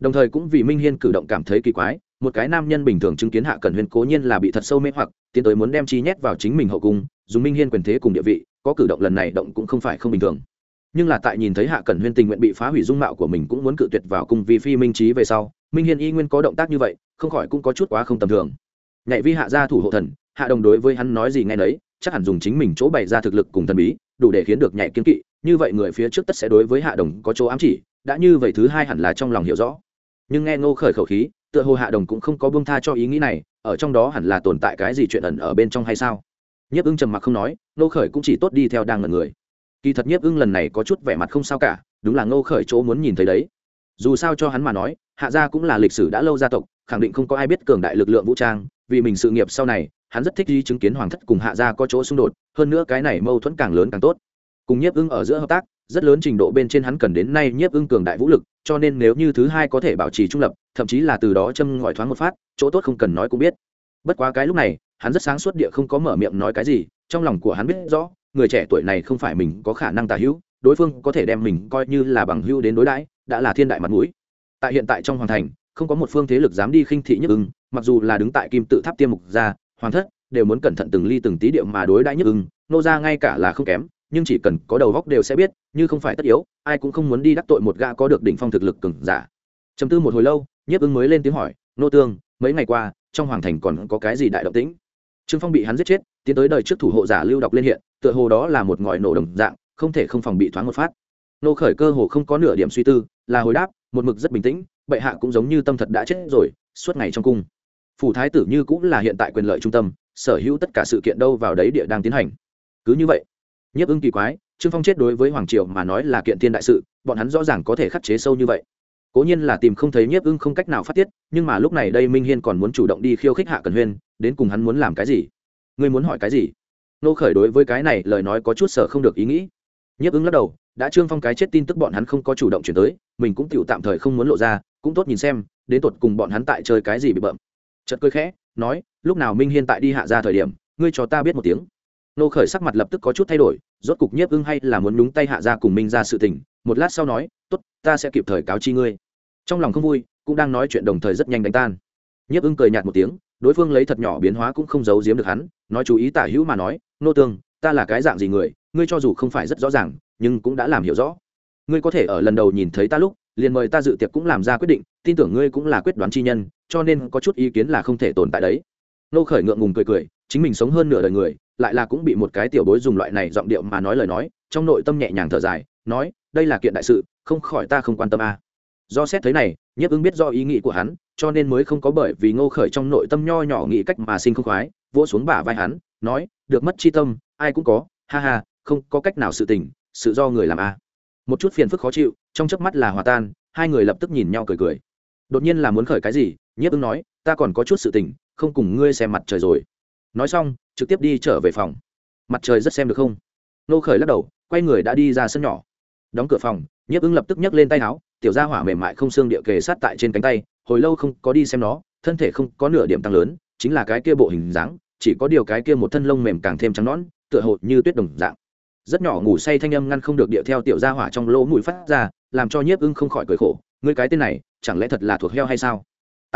đồng thời cũng vì minh hiên cử động cảm thấy kỳ quái một cái nam nhân bình thường chứng kiến hạ cẩn huyên cố nhiên là bị thật sâu mê hoặc, tiến tới muốn đem chi nhét vào chính mình hậu cung, dùng minh hiên quyền thế cùng địa vị, có cử động lần này động cũng không phải không bình thường. Nhưng là tại nhìn thấy hạ cẩn huyên tình nguyện bị phá hủy dung mạo của mình cũng muốn cự tuyệt vào cung vì phi minh trí về sau, minh hiên y nguyên có động tác như vậy, không khỏi cũng có chút quá không tầm thường. Nhạy vi hạ gia thủ hộ thần, hạ đồng đối với hắn nói gì nghe nấy, chắc hẳn dùng chính mình chỗ bày ra thực lực cùng thần bí, đủ để khiến được nhạy kiến kỵ, như vậy người phía trước tất sẽ đối với hạ đồng có chỗ ám chỉ, đã như vậy thứ hai hẳn là trong lòng hiểu rõ. Nhưng nghe ngô khởi khẩu khí tựa hồ hạ đồng cũng không có buông tha cho ý nghĩ này, ở trong đó hẳn là tồn tại cái gì chuyện ẩn ở bên trong hay sao? Nhiếp ưng trầm mặc không nói, ngô khởi cũng chỉ tốt đi theo đang ngần người. Kỳ thật nhiếp ưng lần này có chút vẻ mặt không sao cả, đúng là ngô khởi chỗ muốn nhìn thấy đấy. Dù sao cho hắn mà nói, hạ gia cũng là lịch sử đã lâu gia tộc, khẳng định không có ai biết cường đại lực lượng vũ trang, vì mình sự nghiệp sau này, hắn rất thích đi chứng kiến hoàng thất cùng hạ gia có chỗ xung đột, hơn nữa cái này mâu thuẫn càng lớn càng tốt. Cùng nhiếp ưng ở giữa hợp tác rất lớn trình độ bên trên hắn cần đến nay nhiếp ưng cường đại vũ lực, cho nên nếu như thứ hai có thể bảo trì trung lập, thậm chí là từ đó châm ngòi thoáng một phát, chỗ tốt không cần nói cũng biết. Bất quá cái lúc này, hắn rất sáng suốt địa không có mở miệng nói cái gì, trong lòng của hắn biết rõ, người trẻ tuổi này không phải mình có khả năng tả hữu, đối phương có thể đem mình coi như là bằng hữu đến đối đãi, đã là thiên đại mặt mũi. Tại hiện tại trong hoàng thành, không có một phương thế lực dám đi khinh thị nhất ưng, mặc dù là đứng tại kim tự tháp tiêm mục gia, hoàng thất, đều muốn cẩn thận từng ly từng tí điệu mà đối đãi nhất ưng, nô ra ngay cả là không kém nhưng chỉ cần có đầu góc đều sẽ biết, như không phải tất yếu, ai cũng không muốn đi đắc tội một gã có được đỉnh phong thực lực cừng giả. Chấm tư một hồi lâu, nhiếp ứng mới lên tiếng hỏi, nô tương, mấy ngày qua, trong hoàng thành còn có cái gì đại động tĩnh? Trương phong bị hắn giết chết, tiến tới đời trước thủ hộ giả lưu đọc lên hiện, tựa hồ đó là một ngòi nổ đồng dạng, không thể không phòng bị thoáng một phát. Nô khởi cơ hồ không có nửa điểm suy tư, là hồi đáp, một mực rất bình tĩnh, bệ hạ cũng giống như tâm thật đã chết rồi, suốt ngày trong cung. Phủ thái tử như cũng là hiện tại quyền lợi trung tâm, sở hữu tất cả sự kiện đâu vào đấy địa đang tiến hành. Cứ như vậy nhiếp ưng kỳ quái, trương phong chết đối với hoàng triều mà nói là kiện thiên đại sự, bọn hắn rõ ràng có thể khắc chế sâu như vậy. Cố nhiên là tìm không thấy nhiếp ưng không cách nào phát tiết, nhưng mà lúc này đây minh hiên còn muốn chủ động đi khiêu khích hạ cần huyên, đến cùng hắn muốn làm cái gì? Ngươi muốn hỏi cái gì? Nô khởi đối với cái này lời nói có chút sở không được ý nghĩ. Nhiếp ưng lắc đầu, đã trương phong cái chết tin tức bọn hắn không có chủ động chuyển tới, mình cũng tựu tạm thời không muốn lộ ra, cũng tốt nhìn xem, đến tột cùng bọn hắn tại chơi cái gì bị bậm. chật cười khẽ, nói, lúc nào minh hiên tại đi hạ ra thời điểm, ngươi cho ta biết một tiếng nô khởi sắc mặt lập tức có chút thay đổi, rốt cục nhiếp ưng hay là muốn nhúng tay hạ ra cùng minh ra sự tình, một lát sau nói, tốt, ta sẽ kịp thời cáo chi ngươi. Trong lòng không vui, cũng đang nói chuyện đồng thời rất nhanh đánh tan. Nhiếp ưng cười nhạt một tiếng, đối phương lấy thật nhỏ biến hóa cũng không giấu giếm được hắn, nói chú ý tả hữu mà nói, nô tương, ta là cái dạng gì người, ngươi cho dù không phải rất rõ ràng, nhưng cũng đã làm hiểu rõ. Ngươi có thể ở lần đầu nhìn thấy ta lúc, liền mời ta dự tiệc cũng làm ra quyết định, tin tưởng ngươi cũng là quyết đoán chi nhân, cho nên có chút ý kiến là không thể tồn tại đấy. Nô khởi ngượng ngùng cười cười, chính mình sống hơn nửa đời người lại là cũng bị một cái tiểu bối dùng loại này giọng điệu mà nói lời nói, trong nội tâm nhẹ nhàng thở dài, nói, đây là kiện đại sự, không khỏi ta không quan tâm a à. do xét thấy này, nhiếp ứng biết do ý nghĩ của hắn, cho nên mới không có bởi vì ngô khởi trong nội tâm nho nhỏ nghĩ cách mà sinh không khoái, vỗ xuống bả vai hắn, nói, được mất chi tâm, ai cũng có, ha ha, không có cách nào sự tình, sự do người làm a à. một chút phiền phức khó chịu, trong chớp mắt là hòa tan, hai người lập tức nhìn nhau cười cười đột nhiên là muốn khởi cái gì, nhiếp ứng nói, ta còn có chút sự tình, không cùng ngươi xem mặt trời rồi nói xong, trực tiếp đi trở về phòng. Mặt trời rất xem được không? Nô khởi lắc đầu, quay người đã đi ra sân nhỏ. Đóng cửa phòng, nhiếp ứng lập tức nhấc lên tay áo, tiểu gia hỏa mềm mại không xương địa kề sát tại trên cánh tay, hồi lâu không có đi xem nó, thân thể không có nửa điểm tăng lớn, chính là cái kia bộ hình dáng, chỉ có điều cái kia một thân lông mềm càng thêm trắng nõn, tựa hồ như tuyết đồng dạng. Rất nhỏ ngủ say thanh âm ngăn không được điệu theo tiểu gia hỏa trong lỗ mũi phát ra, làm cho nhiếp ưng không khỏi cười khổ, ngươi cái tên này, chẳng lẽ thật là thuộc heo hay sao?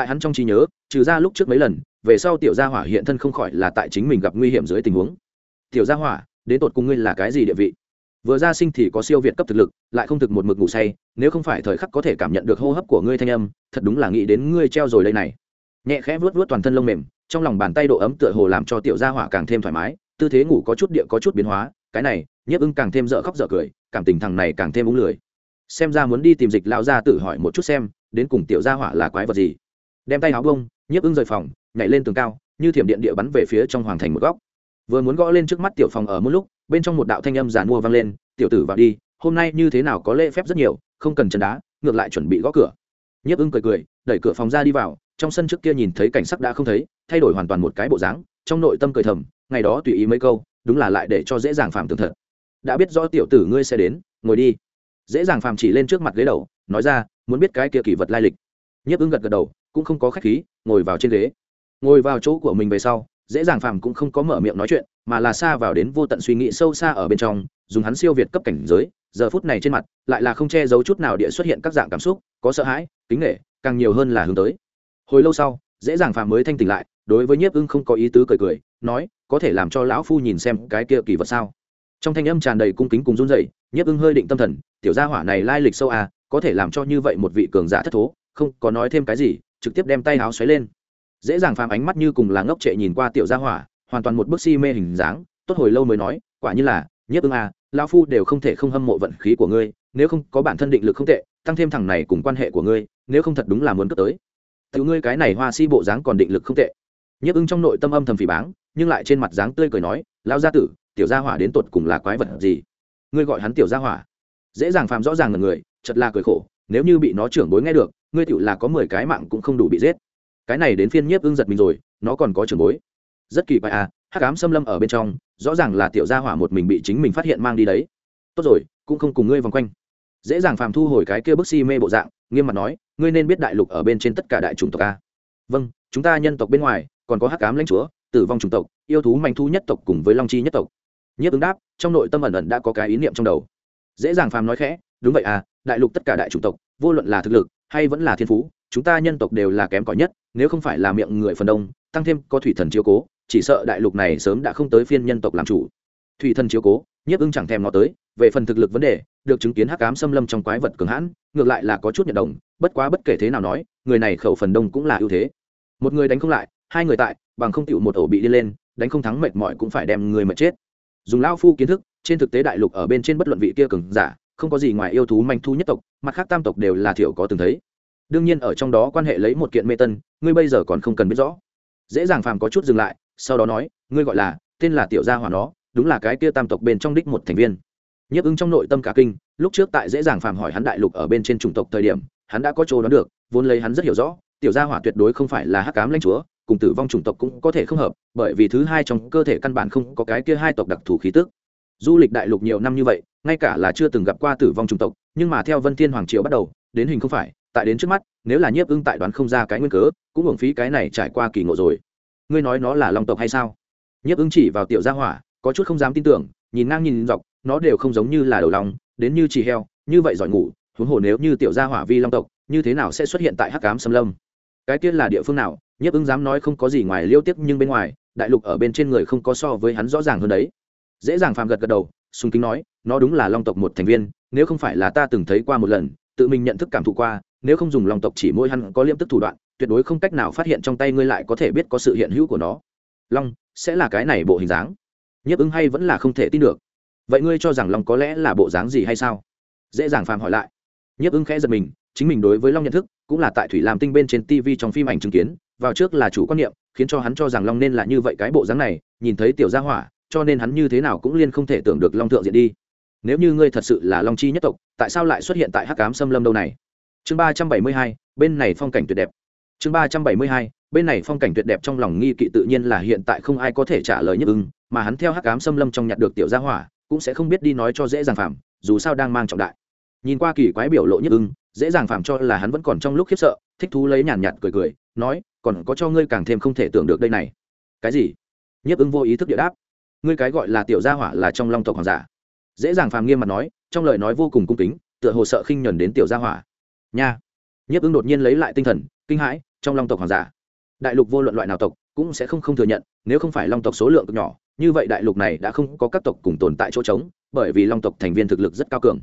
Tại hắn trong trí nhớ, trừ ra lúc trước mấy lần, về sau tiểu gia hỏa hiện thân không khỏi là tại chính mình gặp nguy hiểm dưới tình huống. Tiểu gia hỏa, đến tột cùng ngươi là cái gì địa vị? Vừa ra sinh thì có siêu việt cấp thực lực, lại không thực một mực ngủ say, nếu không phải thời khắc có thể cảm nhận được hô hấp của ngươi thanh âm, thật đúng là nghĩ đến ngươi treo rồi đây này. Nhẹ khẽ vuốt vuốt toàn thân lông mềm, trong lòng bàn tay độ ấm tựa hồ làm cho tiểu gia hỏa càng thêm thoải mái, tư thế ngủ có chút địa có chút biến hóa, cái này nhiếp ưng càng thêm dở khóc dở cười, cảm tình thằng này càng thêm úng lười. Xem ra muốn đi tìm dịch lão gia tự hỏi một chút xem, đến cùng tiểu gia hỏa là quái vật gì? Đem tay áo bông nhiếp ưng rời phòng, nhảy lên tường cao, như thiểm điện địa bắn về phía trong hoàng thành một góc. Vừa muốn gõ lên trước mắt tiểu phòng ở một lúc, bên trong một đạo thanh âm giàn mua vang lên, tiểu tử vào đi, hôm nay như thế nào có lễ phép rất nhiều, không cần chân đá, ngược lại chuẩn bị gõ cửa. Nhiếp ưng cười cười, đẩy cửa phòng ra đi vào, trong sân trước kia nhìn thấy cảnh sắc đã không thấy, thay đổi hoàn toàn một cái bộ dáng, trong nội tâm cười thầm, ngày đó tùy ý mấy câu, đúng là lại để cho dễ dàng phàm tưởng thật. Đã biết rõ tiểu tử ngươi sẽ đến, ngồi đi. Dễ dàng phàm chỉ lên trước mặt ghế đầu, nói ra, muốn biết cái kia kỷ vật lai lịch. Nhiếp ưng gật gật đầu cũng không có khách khí, ngồi vào trên ghế. Ngồi vào chỗ của mình về sau, dễ dàng phàm cũng không có mở miệng nói chuyện, mà là xa vào đến vô tận suy nghĩ sâu xa ở bên trong, dùng hắn siêu việt cấp cảnh giới, giờ phút này trên mặt, lại là không che giấu chút nào địa xuất hiện các dạng cảm xúc, có sợ hãi, kính nghệ càng nhiều hơn là hướng tới. Hồi lâu sau, dễ dàng phàm mới thanh tỉnh lại, đối với nhiếp ưng không có ý tứ cười cười, nói, có thể làm cho lão phu nhìn xem cái kia kỳ vật sao? Trong thanh âm tràn đầy cung kính cùng run dậy nhiếp ưng hơi định tâm thần, tiểu gia hỏa này lai lịch sâu à có thể làm cho như vậy một vị cường giả thất thố, không có nói thêm cái gì trực tiếp đem tay áo xoáy lên. Dễ dàng phàm ánh mắt như cùng là ngốc trệ nhìn qua tiểu gia hỏa, hoàn toàn một bức si mê hình dáng, tốt hồi lâu mới nói, quả như là nhiếp ưng à lão phu đều không thể không hâm mộ vận khí của ngươi, nếu không có bản thân định lực không tệ, tăng thêm thằng này cùng quan hệ của ngươi, nếu không thật đúng là muốn cướp tới. Tiểu ngươi cái này hoa si bộ dáng còn định lực không tệ. Nhiếp ưng trong nội tâm âm thầm phỉ báng, nhưng lại trên mặt dáng tươi cười nói, lão gia tử, tiểu gia hỏa đến tột cùng là quái vật gì? Ngươi gọi hắn tiểu gia hỏa. Dễ dàng phàm rõ ràng là người chật là cười khổ, nếu như bị nó trưởng bối nghe được ngươi tiểu là có mười cái mạng cũng không đủ bị giết. Cái này đến phiên nhiếp ưng giật mình rồi, nó còn có trưởng bối. Rất kỳ quái à hắc ám xâm lâm ở bên trong, rõ ràng là tiểu gia hỏa một mình bị chính mình phát hiện mang đi đấy. Tốt rồi, cũng không cùng ngươi vòng quanh. Dễ dàng phàm thu hồi cái kia bức si mê bộ dạng, nghiêm mặt nói, ngươi nên biết đại lục ở bên trên tất cả đại chủng tộc a. Vâng chúng ta nhân tộc bên ngoài, còn có hắc ám lãnh chúa, tử vong chủng tộc, yêu thú manh thu nhất tộc cùng với long chi nhất tộc. Nhất ứng đáp, trong nội tâm ẩn ẩn đã có cái ý niệm trong đầu. Dễ dàng phàm nói khẽ, đúng vậy à đại lục tất cả đại chủng tộc vô luận là thực lực, hay vẫn là thiên phú, chúng ta nhân tộc đều là kém cỏi nhất, nếu không phải là miệng người phần đông, tăng thêm có thủy thần chiếu cố, chỉ sợ đại lục này sớm đã không tới phiên nhân tộc làm chủ. Thủy thần chiếu cố, nhiếp ưng chẳng thèm nó tới, về phần thực lực vấn đề, được chứng kiến hắc ám xâm lâm trong quái vật cường hãn, ngược lại là có chút nhận đồng, bất quá bất kể thế nào nói, người này khẩu phần đông cũng là ưu thế. Một người đánh không lại, hai người tại, bằng không tựu một ổ bị đi lên, đánh không thắng mệt mỏi cũng phải đem người mà chết. Dùng lao phu kiến thức, trên thực tế đại lục ở bên trên bất luận vị kia cường giả không có gì ngoài yêu thú manh thu nhất tộc, mặt khác tam tộc đều là thiểu có từng thấy. Đương nhiên ở trong đó quan hệ lấy một kiện mê tân, ngươi bây giờ còn không cần biết rõ. Dễ dàng phàm có chút dừng lại, sau đó nói, ngươi gọi là, tên là tiểu gia hỏa nó, đúng là cái kia tam tộc bên trong đích một thành viên. Nhấp ứng trong nội tâm cả kinh, lúc trước tại dễ dàng phàm hỏi hắn đại lục ở bên trên chủng tộc thời điểm, hắn đã có chỗ đoán được, vốn lấy hắn rất hiểu rõ, tiểu gia hỏa tuyệt đối không phải là hắc cám lãnh chúa, cùng tử vong chủng tộc cũng có thể không hợp, bởi vì thứ hai trong cơ thể căn bản không có cái kia hai tộc đặc thù khí tức. Du lịch đại lục nhiều năm như vậy ngay cả là chưa từng gặp qua tử vong chủng tộc, nhưng mà theo vân thiên hoàng triều bắt đầu, đến hình không phải, tại đến trước mắt, nếu là nhiếp ưng tại đoán không ra cái nguyên cớ, cũng hưởng phí cái này trải qua kỳ ngộ rồi. Ngươi nói nó là long tộc hay sao? Nhiếp ưng chỉ vào tiểu gia hỏa, có chút không dám tin tưởng, nhìn ngang nhìn dọc, nó đều không giống như là đầu lòng, đến như chỉ heo, như vậy giỏi ngủ, huống hồ nếu như tiểu gia hỏa vi long tộc, như thế nào sẽ xuất hiện tại hắc cám xâm lâm? Cái tiên là địa phương nào? Nhiếp ưng dám nói không có gì ngoài liêu tiếc nhưng bên ngoài, đại lục ở bên trên người không có so với hắn rõ ràng hơn đấy. Dễ dàng phàm gật gật đầu sung kính nói, nó đúng là long tộc một thành viên, nếu không phải là ta từng thấy qua một lần, tự mình nhận thức cảm thụ qua, nếu không dùng long tộc chỉ môi hắn có liêm tức thủ đoạn, tuyệt đối không cách nào phát hiện trong tay ngươi lại có thể biết có sự hiện hữu của nó. Long, sẽ là cái này bộ hình dáng? Nhiếp ứng hay vẫn là không thể tin được. Vậy ngươi cho rằng long có lẽ là bộ dáng gì hay sao? Dễ dàng phàm hỏi lại. Nhiếp ứng khẽ giật mình, chính mình đối với long nhận thức, cũng là tại thủy làm tinh bên trên tv trong phim ảnh chứng kiến, vào trước là chủ quan niệm, khiến cho hắn cho rằng long nên là như vậy cái bộ dáng này, nhìn thấy tiểu gia hỏa cho nên hắn như thế nào cũng liên không thể tưởng được long thượng diện đi. Nếu như ngươi thật sự là long chi nhất tộc, tại sao lại xuất hiện tại hắc cám xâm lâm đâu này? Chương ba trăm bảy mươi hai, bên này phong cảnh tuyệt đẹp. Chương ba trăm bảy mươi hai, bên này phong cảnh tuyệt đẹp trong lòng nghi kỵ tự nhiên là hiện tại không ai có thể trả lời nhất ưng mà hắn theo hắc cám xâm lâm trong nhặt được tiểu gia hỏa, cũng sẽ không biết đi nói cho dễ dàng phạm dù sao đang mang trọng đại. Nhìn qua kỳ quái biểu lộ nhất ưng dễ dàng phạm cho là hắn vẫn còn trong lúc khiếp sợ, thích thú lấy nhàn nhạt cười cười, nói, còn có cho ngươi càng thêm không thể tưởng được đây này. Cái gì? Nhất ưng vô ý thức địa đáp ngươi cái gọi là tiểu gia hỏa là trong long tộc hoàng giả. Dễ dàng phàm nghiêm mặt nói, trong lời nói vô cùng cung kính, tựa hồ sợ khinh nhuần đến tiểu gia hỏa. Nha. Nhiếp ứng đột nhiên lấy lại tinh thần, kinh hãi, trong long tộc hoàng giả. Đại lục vô luận loại nào tộc, cũng sẽ không không thừa nhận, nếu không phải long tộc số lượng cực nhỏ, như vậy đại lục này đã không có các tộc cùng tồn tại chỗ trống, bởi vì long tộc thành viên thực lực rất cao cường.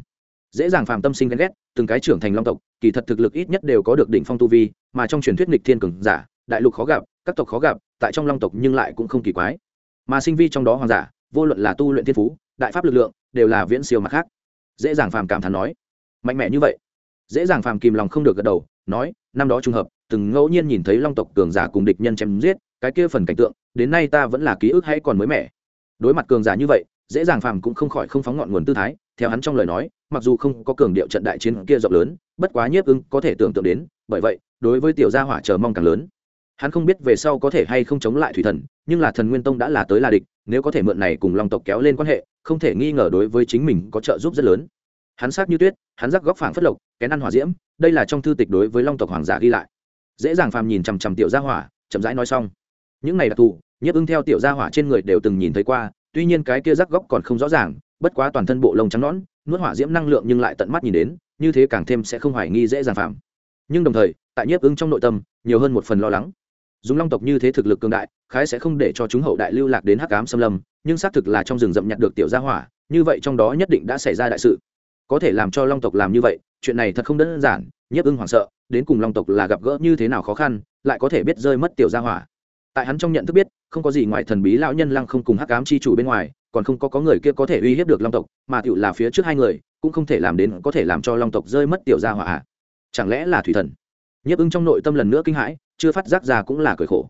Dễ dàng phàm tâm sinh ghen ghét, từng cái trưởng thành long tộc, kỳ thật thực lực ít nhất đều có được đỉnh phong tu vi, mà trong truyền thuyết nghịch thiên cường giả, đại lục khó gặp, các tộc khó gặp, tại trong long tộc nhưng lại cũng không kỳ quái mà sinh vi trong đó hoàng giả, vô luận là tu luyện thiên phú, đại pháp lực lượng, đều là viễn siêu mặt khác. Dễ dàng phàm cảm thán nói. Mạnh mẽ như vậy. Dễ dàng phàm kìm lòng không được gật đầu, nói, năm đó trùng hợp, từng ngẫu nhiên nhìn thấy long tộc cường giả cùng địch nhân chém giết, cái kia phần cảnh tượng, đến nay ta vẫn là ký ức hay còn mới mẻ. Đối mặt cường giả như vậy, dễ dàng phàm cũng không khỏi không phóng ngọn nguồn tư thái, theo hắn trong lời nói, mặc dù không có cường điệu trận đại chiến kia rộng lớn, bất quá nhiếp ưng có thể tưởng tượng đến, bởi vậy, đối với tiểu gia hỏa chờ mong càng lớn hắn không biết về sau có thể hay không chống lại thủy thần, nhưng là thần nguyên tông đã là tới là địch, nếu có thể mượn này cùng long tộc kéo lên quan hệ, không thể nghi ngờ đối với chính mình có trợ giúp rất lớn. Hắn sát như tuyết, hắn rắc góc phảng phất lộc, kén ăn hỏa diễm, đây là trong thư tịch đối với long tộc hoàng giả ghi lại. Dễ dàng phàm nhìn chằm chằm tiểu gia hỏa, chậm rãi nói xong. Những này đặc thù, nhiếp ưng theo tiểu gia hỏa trên người đều từng nhìn thấy qua, tuy nhiên cái kia rắc góc còn không rõ ràng, bất quá toàn thân bộ lông trắng nõn, nuốt hỏa diễm năng lượng nhưng lại tận mắt nhìn đến, như thế càng thêm sẽ không hoài nghi dễ dàng phạm nhưng đồng thời, tại nhiếp ưng trong nội tâm, nhiều hơn một phần lo lắng dùng long tộc như thế thực lực cường đại, khái sẽ không để cho chúng hậu đại lưu lạc đến hắc ám xâm lâm, nhưng xác thực là trong rừng rậm nhặt được tiểu gia hỏa, như vậy trong đó nhất định đã xảy ra đại sự. Có thể làm cho long tộc làm như vậy, chuyện này thật không đơn giản, nhiếp ưng hoảng sợ, đến cùng long tộc là gặp gỡ như thế nào khó khăn, lại có thể biết rơi mất tiểu gia hỏa. Tại hắn trong nhận thức biết, không có gì ngoài thần bí lão nhân lăng không cùng hắc ám chi chủ bên ngoài, còn không có có người kia có thể uy hiếp được long tộc, mà tựu là phía trước hai người, cũng không thể làm đến có thể làm cho long tộc rơi mất tiểu gia hỏa à. chẳng lẽ là thủy thần? Nhiếp ưng trong nội tâm lần nữa kinh hãi chưa phát giác ra cũng là cười khổ.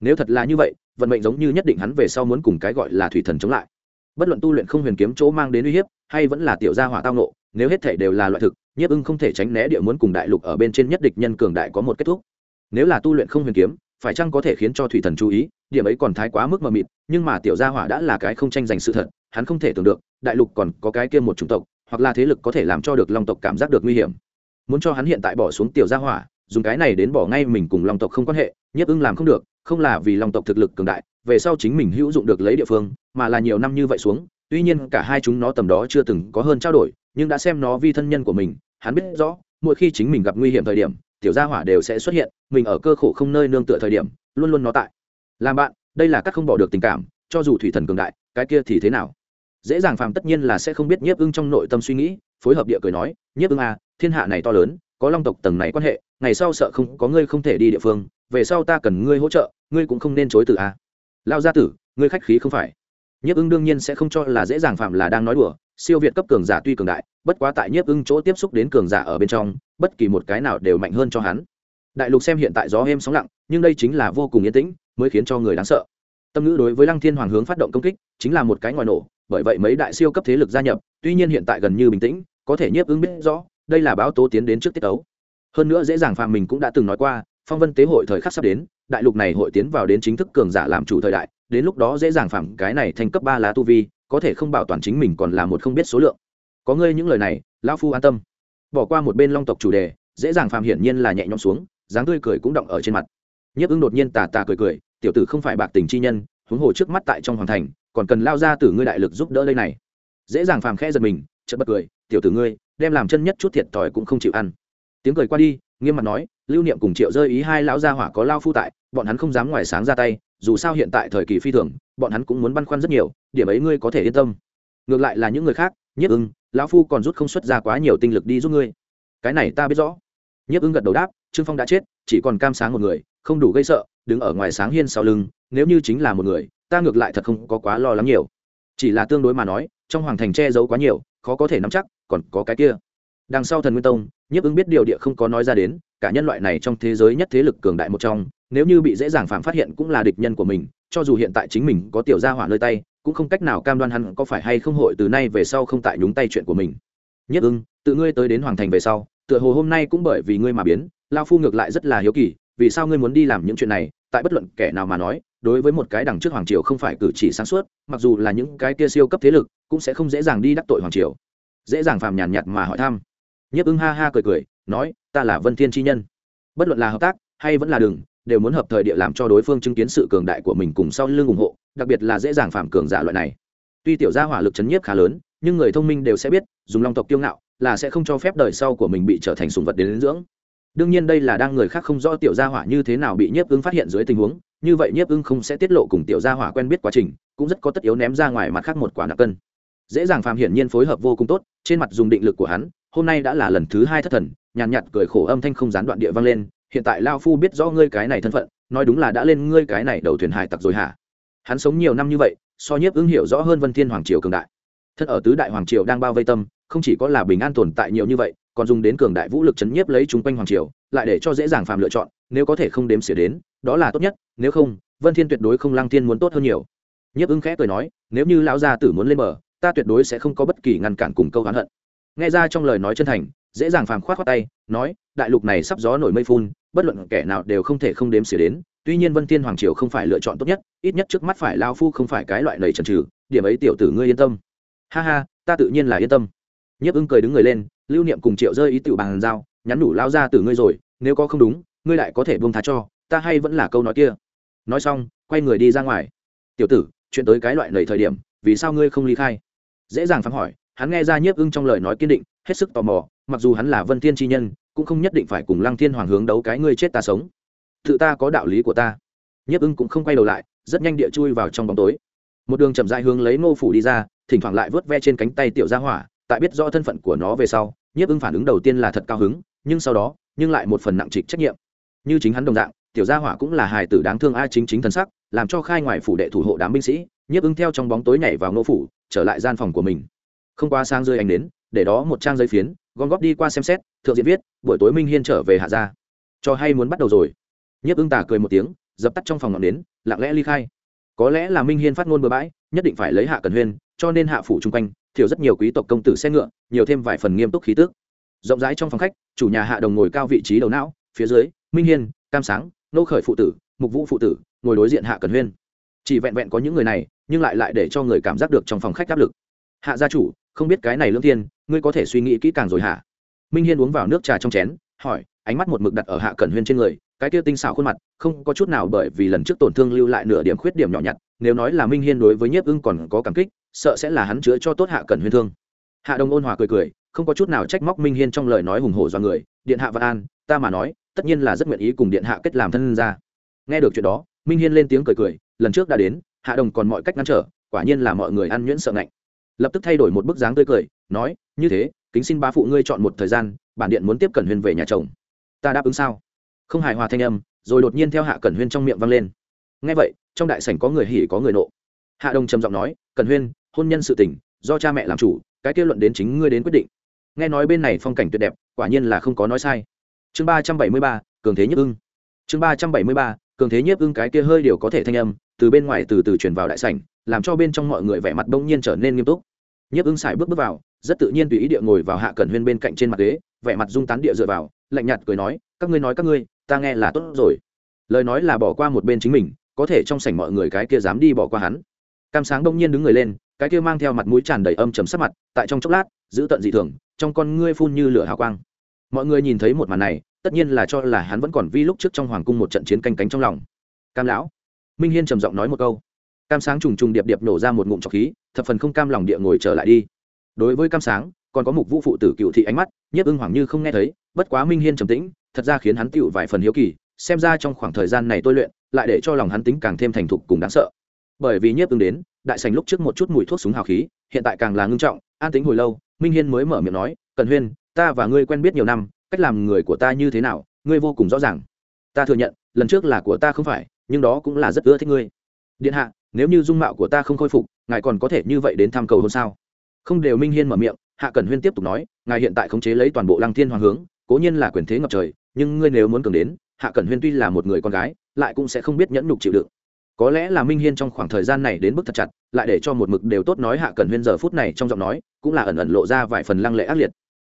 Nếu thật là như vậy, vận mệnh giống như nhất định hắn về sau muốn cùng cái gọi là thủy thần chống lại. Bất luận tu luyện không huyền kiếm chỗ mang đến uy hiếp, hay vẫn là tiểu gia hỏa tao nộ nếu hết thể đều là loại thực, nhiếp ưng không thể tránh né địa muốn cùng đại lục ở bên trên nhất địch nhân cường đại có một kết thúc. Nếu là tu luyện không huyền kiếm, phải chăng có thể khiến cho thủy thần chú ý, điểm ấy còn thái quá mức mờ mịt, nhưng mà tiểu gia hỏa đã là cái không tranh giành sự thật, hắn không thể tưởng được, đại lục còn có cái kia một chủng tộc, hoặc là thế lực có thể làm cho được long tộc cảm giác được nguy hiểm. Muốn cho hắn hiện tại bỏ xuống tiểu gia hỏa dùng cái này đến bỏ ngay mình cùng long tộc không quan hệ nhiếp ưng làm không được, không là vì long tộc thực lực cường đại, về sau chính mình hữu dụng được lấy địa phương, mà là nhiều năm như vậy xuống, tuy nhiên cả hai chúng nó tầm đó chưa từng có hơn trao đổi, nhưng đã xem nó vi thân nhân của mình, hắn biết rõ, mỗi khi chính mình gặp nguy hiểm thời điểm, tiểu gia hỏa đều sẽ xuất hiện, mình ở cơ khổ không nơi nương tựa thời điểm, luôn luôn nó tại. Làm bạn, đây là các không bỏ được tình cảm, cho dù thủy thần cường đại, cái kia thì thế nào? Dễ dàng phàm tất nhiên là sẽ không biết nhiếp ưng trong nội tâm suy nghĩ, phối hợp địa cười nói nhiếp ưng à thiên hạ này to lớn có long tộc tầng này quan hệ, ngày sau sợ không có ngươi không thể đi địa phương, về sau ta cần ngươi hỗ trợ, ngươi cũng không nên chối từ a. Lao gia tử, ngươi khách khí không phải. Nhiếp ưng đương nhiên sẽ không cho là dễ dàng phạm là đang nói đùa, siêu việt cấp cường giả tuy cường đại, bất quá tại nhiếp ưng chỗ tiếp xúc đến cường giả ở bên trong, bất kỳ một cái nào đều mạnh hơn cho hắn. Đại lục xem hiện tại gió êm sóng lặng, nhưng đây chính là vô cùng yên tĩnh, mới khiến cho người đáng sợ. Tâm ngữ đối với lăng thiên hoàng hướng phát động công kích, chính là một cái ngoài nổ, bởi vậy mấy đại siêu cấp thế lực gia nhập, tuy nhiên hiện tại gần như bình tĩnh, có thể nhiếp ưng biết rõ đây là báo tố tiến đến trước tiết ấu hơn nữa dễ dàng phạm mình cũng đã từng nói qua, phong vân tế hội thời khắc sắp đến, đại lục này hội tiến vào đến chính thức cường giả làm chủ thời đại, đến lúc đó dễ dàng phạm cái này thành cấp ba lá tu vi, có thể không bảo toàn chính mình còn là một không biết số lượng. Có ngươi những lời này, lão phu an tâm. Bỏ qua một bên long tộc chủ đề, dễ dàng phạm hiển nhiên là nhẹ nhõm xuống, dáng tươi cười cũng động ở trên mặt. Nhấp ứng đột nhiên tà tà cười cười, tiểu tử không phải bạc tình chi nhân, huống hồ trước mắt tại trong hoàng thành, còn cần lao ra từ ngươi đại lực giúp đỡ đây này. Dễ dàng phàm khẽ giật mình, chợt bật cười, tiểu tử ngươi đem làm chân nhất chút thiệt thòi cũng không chịu ăn. Tiếng cười qua đi, nghiêm mặt nói, lưu niệm cùng triệu rơi ý hai lão gia hỏa có lao phu tại, bọn hắn không dám ngoài sáng ra tay, dù sao hiện tại thời kỳ phi thường, bọn hắn cũng muốn băn khoăn rất nhiều, điểm ấy ngươi có thể yên tâm. Ngược lại là những người khác nhất ưng, lão phu còn rút không xuất ra quá nhiều tinh lực đi giúp ngươi. Cái này ta biết rõ. Nhất ưng gật đầu đáp, trương phong đã chết, chỉ còn cam sáng một người, không đủ gây sợ, đứng ở ngoài sáng hiên sau lưng, nếu như chính là một người, ta ngược lại thật không có quá lo lắng nhiều. Chỉ là tương đối mà nói, trong hoàng thành che giấu quá nhiều, khó có thể nắm chắc còn có cái kia. Đằng sau thần nguyên tông, nhiếp ứng biết điều địa không có nói ra đến, cả nhân loại này trong thế giới nhất thế lực cường đại một trong, nếu như bị dễ dàng phạm phát hiện cũng là địch nhân của mình, cho dù hiện tại chính mình có tiểu gia hỏa nơi tay, cũng không cách nào cam đoan hắn có phải hay không hội từ nay về sau không tại nhúng tay chuyện của mình. Nhất ưng tự ngươi tới đến hoàng thành về sau, tựa hồ hôm nay cũng bởi vì ngươi mà biến, lao phu ngược lại rất là hiếu kỳ, vì sao ngươi muốn đi làm những chuyện này, tại bất luận kẻ nào mà nói, đối với một cái đằng trước hoàng triều không phải cử chỉ sáng suốt, mặc dù là những cái kia siêu cấp thế lực, cũng sẽ không dễ dàng đi đắc tội hoàng triều dễ dàng phàm nhàn nhạt mà hỏi thăm. Nhiếp ưng ha ha cười cười nói ta là vân thiên chi nhân. Bất luận là hợp tác hay vẫn là đường đều muốn hợp thời địa làm cho đối phương chứng kiến sự cường đại của mình cùng sau lưng ủng hộ đặc biệt là dễ dàng phạm cường giả loại này. Tuy tiểu gia hỏa lực chấn nhiếp khá lớn nhưng người thông minh đều sẽ biết dùng long tộc kiêu ngạo là sẽ không cho phép đời sau của mình bị trở thành sùng vật đến, dinh dưỡng. Đương nhiên đây là đang người khác không rõ tiểu gia hỏa như thế nào bị nhiếp ưng phát hiện dưới tình huống như vậy nhiếp ưng không sẽ tiết lộ cùng tiểu gia hỏa quen biết quá trình cũng rất có tất yếu ném ra ngoài mặt khác một quả nặng cân dễ dàng phàm hiển nhiên phối hợp vô cùng tốt trên mặt dùng định lực của hắn hôm nay đã là lần thứ hai thất thần nhàn nhạt, cười khổ âm thanh không gián đoạn địa vang lên hiện tại lao phu biết rõ ngươi cái này thân phận nói đúng là đã lên ngươi cái này đầu thuyền hải tặc rồi hả? Hắn sống nhiều năm như vậy so nhiếp ứng hiểu rõ hơn vân thiên hoàng triều cường đại. Thân ở tứ đại hoàng triều đang bao vây tâm không chỉ có là bình an tồn tại nhiều như vậy còn dùng đến cường đại vũ lực chấn nhiếp lấy chúng quanh hoàng triều lại để cho dễ dàng phàm lựa chọn nếu có thể không đếm xỉa đến đó là tốt nhất nếu không vân thiên tuyệt đối không lăng thiên muốn tốt hơn nhiều. Nhiếp ứng khẽ cười nói nếu như lão gia tử muốn lên bờ ta tuyệt đối sẽ không có bất kỳ ngăn cản cùng câu oán hận. Nghe ra trong lời nói chân thành, dễ dàng phàm khoát khoát tay, nói, đại lục này sắp gió nổi mây phun, bất luận kẻ nào đều không thể không đếm xỉa đến, tuy nhiên vân thiên hoàng triều không phải lựa chọn tốt nhất, ít nhất trước mắt phải lao phu không phải cái loại lầy trần trừ điểm ấy tiểu tử ngươi yên tâm. Ha ha, ta tự nhiên là yên tâm. Nhiếp ưng cười đứng người lên, lưu niệm cùng triệu rơi ý tiểu bàn giao, nhắn đủ lao ra từ ngươi rồi, nếu có không đúng, ngươi lại có thể buông tha cho, ta hay vẫn là câu nói kia. Nói xong, quay người đi ra ngoài. Tiểu tử, chuyện tới cái loại lầy thời điểm, vì sao ngươi không ly khai? Dễ dàng phán hỏi, hắn nghe ra nhiếp ưng trong lời nói kiên định, hết sức tò mò, mặc dù hắn là vân thiên chi nhân, cũng không nhất định phải cùng lăng thiên hoàng hướng đấu cái ngươi chết ta sống. Tự ta có đạo lý của ta. Nhiếp ưng cũng không quay đầu lại, rất nhanh địa chui vào trong bóng tối. Một đường chậm dại hướng lấy ngô phủ đi ra, thỉnh thoảng lại vớt ve trên cánh tay tiểu gia hỏa, tại biết rõ thân phận của nó về sau, nhiếp ưng phản ứng đầu tiên là thật cao hứng, nhưng sau đó, nhưng lại một phần nặng trịch trách nhiệm. Như chính hắn đồng dạng, tiểu gia hỏa cũng là hài tử đáng thương a chính chính thân sắc, làm cho khai ngoài phủ đệ thủ hộ đám binh sĩ, nhiếp ưng theo trong bóng tối nhảy vào ngô phủ trở lại gian phòng của mình. Không qua sang rơi anh đến, để đó một trang giấy phiến, gom góp đi qua xem xét, thượng diện viết, buổi tối minh hiên trở về hạ gia. Cho hay muốn bắt đầu rồi. Nhiếp ưng tả cười một tiếng, dập tắt trong phòng ngọn đến, lặng lẽ ly khai. Có lẽ là minh hiên phát ngôn bừa bãi, nhất định phải lấy hạ cần huyên, cho nên hạ phủ chung quanh, thiểu rất nhiều quý tộc công tử xe ngựa, nhiều thêm vài phần nghiêm túc khí tước. Rộng rãi trong phòng khách, chủ nhà hạ đồng ngồi cao vị trí đầu não, phía dưới, minh hiên, cam sáng, nô khởi phụ tử, mục vũ phụ tử, ngồi đối diện hạ cần huyên chỉ vẹn vẹn có những người này, nhưng lại lại để cho người cảm giác được trong phòng khách áp lực. Hạ gia chủ, không biết cái này lương thiên, ngươi có thể suy nghĩ kỹ càng rồi hả? Minh hiên uống vào nước trà trong chén, hỏi, ánh mắt một mực đặt ở hạ cẩn huyên trên người, cái kia tinh xảo khuôn mặt, không có chút nào bởi vì lần trước tổn thương lưu lại nửa điểm khuyết điểm nhỏ nhặt, nếu nói là minh hiên đối với nhiếp ưng còn có cảm kích, sợ sẽ là hắn chữa cho tốt hạ cẩn huyên thương. Hạ đông ôn hòa cười cười, không có chút nào trách móc minh hiên trong lời nói hùng hổ do người, điện hạ văn an, ta mà nói, tất nhiên là rất nguyện ý cùng điện hạ kết làm thân ra nghe được chuyện đó, minh hiên lên tiếng cười cười lần trước đã đến, hạ đồng còn mọi cách ngăn trở, quả nhiên là mọi người ăn nhuyễn sợ ngạnh. Lập tức thay đổi một bức dáng tươi cười, nói, như thế, kính xin ba phụ ngươi chọn một thời gian, bản điện muốn tiếp cận huyền về nhà chồng. Ta đáp ứng sao? Không hài hòa thanh âm, rồi đột nhiên theo hạ cẩn huyên trong miệng vang lên. Ngay vậy, trong đại sảnh có người hỉ có người nộ. Hạ đồng trầm giọng nói, cẩn huyên, hôn nhân sự tình, do cha mẹ làm chủ, cái kết luận đến chính ngươi đến quyết định. Nghe nói bên này phong cảnh tuyệt đẹp, quả nhiên là không có nói sai. Chương ba trăm bảy mươi ba, cường thế nhất ưng. Chương ba trăm bảy mươi ba cường thế nhiếp ưng cái kia hơi điều có thể thanh âm, từ bên ngoài từ từ chuyển vào đại sảnh, làm cho bên trong mọi người vẻ mặt bỗng nhiên trở nên nghiêm túc. Nhiếp ưng xài bước bước vào, rất tự nhiên tùy ý địa ngồi vào hạ cẩn huyên bên cạnh trên mặt ghế, vẻ mặt dung tán địa dựa vào, lạnh nhạt cười nói, các ngươi nói các ngươi, ta nghe là tốt rồi. Lời nói là bỏ qua một bên chính mình, có thể trong sảnh mọi người cái kia dám đi bỏ qua hắn. Cam sáng bỗng nhiên đứng người lên, cái kia mang theo mặt mũi tràn đầy âm chấm sắc mặt, tại trong chốc lát, giữ tận dị thường, trong con ngươi phun như lửa hào quang. Mọi người nhìn thấy một màn này tất nhiên là cho là hắn vẫn còn vi lúc trước trong hoàng cung một trận chiến canh cánh trong lòng. Cam lão, minh hiên trầm giọng nói một câu. Cam sáng trùng trùng điệp điệp nổ ra một ngụm trọc khí, thập phần không cam lòng địa ngồi trở lại đi. Đối với cam sáng, còn có mục vũ phụ tử cựu thị ánh mắt, nhiếp ưng hoàng như không nghe thấy, bất quá minh hiên trầm tĩnh, thật ra khiến hắn tựu vài phần hiếu kỳ, xem ra trong khoảng thời gian này tôi luyện, lại để cho lòng hắn tính càng thêm thành thục cùng đáng sợ. Bởi vì nhiếp ưng đến, đại sành lúc trước một chút mùi thuốc súng hào khí, hiện tại càng là ngưng trọng, an tính hồi lâu, minh hiên mới mở miệng nói, cần huyên, ta và ngươi quen biết nhiều năm cách làm người của ta như thế nào, ngươi vô cùng rõ ràng. Ta thừa nhận, lần trước là của ta không phải, nhưng đó cũng là rất ưa thích ngươi. Điện hạ, nếu như dung mạo của ta không khôi phục, ngài còn có thể như vậy đến thăm cầu hôn sao? Không đều minh hiên mở miệng, hạ cần huyên tiếp tục nói, ngài hiện tại khống chế lấy toàn bộ lăng thiên hoàng hướng, cố nhiên là quyền thế ngập trời, nhưng ngươi nếu muốn cường đến, hạ cẩn huyên tuy là một người con gái, lại cũng sẽ không biết nhẫn nhục chịu đựng. Có lẽ là minh hiên trong khoảng thời gian này đến mức thật chặt, lại để cho một mực đều tốt nói hạ cẩn huyên giờ phút này trong giọng nói, cũng là ẩn ẩn lộ ra vài phần lăng lệ ác liệt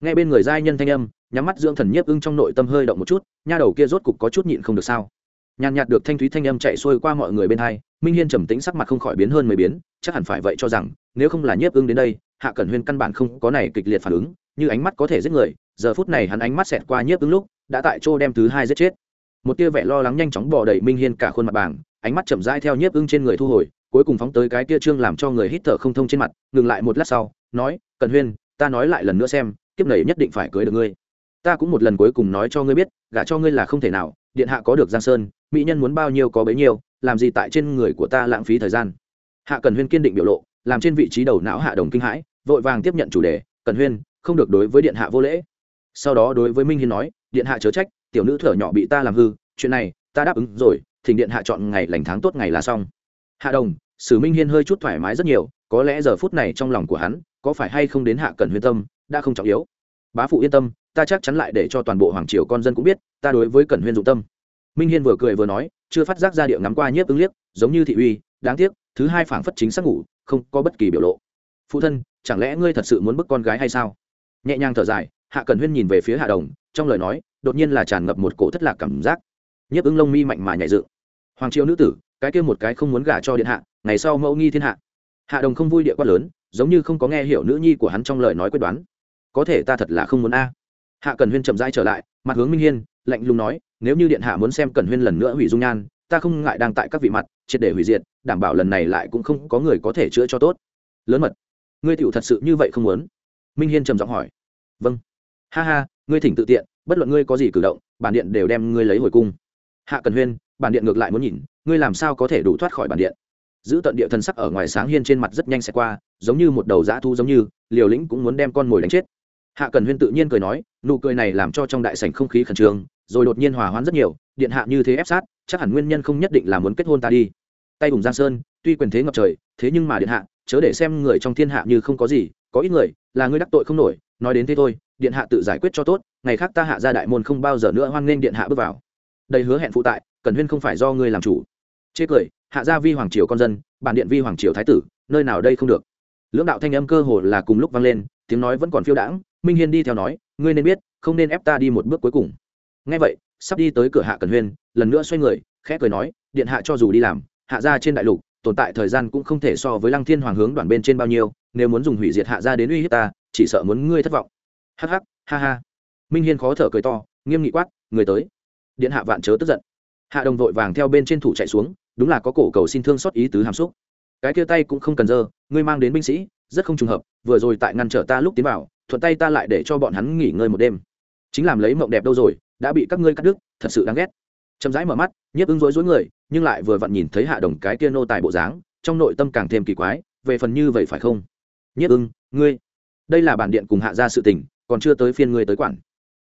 ngay bên người giai nhân thanh âm, nhắm mắt dưỡng thần nhiếp ưng trong nội tâm hơi động một chút, nha đầu kia rốt cục có chút nhịn không được sao? Nhàn nhạt được thanh thúy thanh âm chạy xuôi qua mọi người bên hai, minh hiên trầm tính sắc mặt không khỏi biến hơn mười biến, chắc hẳn phải vậy cho rằng, nếu không là nhiếp ưng đến đây, hạ cẩn huyên căn bản không có này kịch liệt phản ứng, như ánh mắt có thể giết người, giờ phút này hắn ánh mắt xẹt qua nhiếp ưng lúc, đã tại chỗ đem thứ hai giết chết. Một tia vẻ lo lắng nhanh chóng bỏ đẩy minh hiên cả khuôn mặt bảng ánh mắt chậm rãi theo nhiếp ưng trên người thu hồi, cuối cùng phóng tới cái tia trương làm cho người hít thở không thông trên mặt, ngừng lại một lát sau, nói, cẩn huyên, ta nói lại lần nữa xem kiếp này nhất định phải cưới được ngươi. Ta cũng một lần cuối cùng nói cho ngươi biết, gả cho ngươi là không thể nào, điện hạ có được giang sơn, mỹ nhân muốn bao nhiêu có bấy nhiêu, làm gì tại trên người của ta lãng phí thời gian. Hạ cần huyên kiên định biểu lộ, làm trên vị trí đầu não hạ đồng kinh hãi, vội vàng tiếp nhận chủ đề, cần huyên, không được đối với điện hạ vô lễ. Sau đó đối với minh hiên nói, điện hạ chớ trách, tiểu nữ thở nhỏ bị ta làm hư, chuyện này, ta đáp ứng rồi, thỉnh điện hạ chọn ngày lành tháng tốt ngày là xong. Hạ đồng, sử minh hiên hơi chút thoải mái rất nhiều, có lẽ giờ phút này trong lòng của hắn, có phải hay không đến hạ cần huyên tâm đã không trọng yếu. Bá phụ yên tâm, ta chắc chắn lại để cho toàn bộ hoàng triều con dân cũng biết, ta đối với cẩn huyên dụng tâm. Minh hiên vừa cười vừa nói, chưa phát giác ra địa ngắm qua nhiếp ứng liếc, giống như thị uy, đáng tiếc, thứ hai phảng phất chính xác ngủ, không có bất kỳ biểu lộ. Phụ thân, chẳng lẽ ngươi thật sự muốn bức con gái hay sao? Nhẹ nhàng thở dài, hạ cẩn huyên nhìn về phía hạ đồng, trong lời nói, đột nhiên là tràn ngập một cổ thất lạc cảm giác. Nhiếp ứng lông mi mạnh mà nhảy dự hoàng triều nữ tử, cái kia một cái không muốn gả cho điện hạ, ngày sau mẫu nghi thiên hạ. Hạ đồng không vui địa quát lớn, giống như không có nghe hiểu nữ nhi của hắn trong lời nói quyết đoán có thể ta thật là không muốn a. Hạ cần huyên chậm rãi trở lại, mặt hướng minh hiên, lạnh lùng nói, nếu như điện hạ muốn xem cần huyên lần nữa hủy dung nhan, ta không ngại đang tại các vị mặt, triệt để hủy diệt, đảm bảo lần này lại cũng không có người có thể chữa cho tốt. Lớn mật, ngươi tiểu thật sự như vậy không muốn? Minh hiên trầm giọng hỏi. Vâng. Ha ha, ngươi thỉnh tự tiện, bất luận ngươi có gì cử động, bản điện đều đem ngươi lấy hồi cung. Hạ cần huyên, bản điện ngược lại muốn nhìn, ngươi làm sao có thể đủ thoát khỏi bản điện? Giữ tận địa thần sắc ở ngoài sáng hiên trên mặt rất nhanh sẽ qua, giống như một đầu dã thu giống như, liều lĩnh cũng muốn đem con mồi đánh chết hạ cần huyên tự nhiên cười nói, nụ cười này làm cho trong đại sảnh không khí khẩn trương, rồi đột nhiên hòa hoãn rất nhiều, điện hạ như thế ép sát, chắc hẳn nguyên nhân không nhất định là muốn kết hôn ta đi. Tay hùng giang sơn, tuy quyền thế ngập trời, thế nhưng mà điện hạ, chớ để xem người trong thiên hạ như không có gì, có ít người, là người đắc tội không nổi, nói đến thế thôi, điện hạ tự giải quyết cho tốt, ngày khác ta hạ ra đại môn không bao giờ nữa hoan nghênh điện hạ bước vào. Đây hứa hẹn phụ tại, cần huyên không phải do ngươi làm chủ. Chê cười, hạ gia vi hoàng triều con dân, bản điện vi hoàng triều thái tử, nơi nào đây không được. Lưỡng đạo thanh âm cơ hồ là cùng lúc vang lên, tiếng nói vẫn còn phiêu đãng minh hiên đi theo nói, ngươi nên biết, không nên ép ta đi một bước cuối cùng. Ngay vậy, sắp đi tới cửa hạ cần huyên, lần nữa xoay người, khẽ cười nói, điện hạ cho dù đi làm, hạ gia trên đại lục, tồn tại thời gian cũng không thể so với lăng thiên hoàng hướng đoàn bên trên bao nhiêu, nếu muốn dùng hủy diệt hạ gia đến uy hiếp ta, chỉ sợ muốn ngươi thất vọng. Hắc hắc, ha ha. Minh hiên khó thở cười to, nghiêm nghị quát, người tới. Điện hạ vạn chớ tức giận. Hạ đồng vội vàng theo bên trên thủ chạy xuống, đúng là có cổ cầu xin thương xót ý tứ hàm xúc. Cái kia tay cũng không cần dơ, ngươi mang đến binh sĩ rất không trùng hợp, vừa rồi tại ngăn trở ta lúc tiến vào, thuận tay ta lại để cho bọn hắn nghỉ ngơi một đêm. Chính làm lấy mộng đẹp đâu rồi, đã bị các ngươi cắt đứt, thật sự đáng ghét. Chậm rãi mở mắt, nhiếp ứng rối rối người, nhưng lại vừa vặn nhìn thấy hạ đồng cái kia nô tài bộ dáng, trong nội tâm càng thêm kỳ quái, về phần như vậy phải không? Nhiếp ưng ngươi, đây là bản điện cùng hạ ra sự tình, còn chưa tới phiên ngươi tới quản.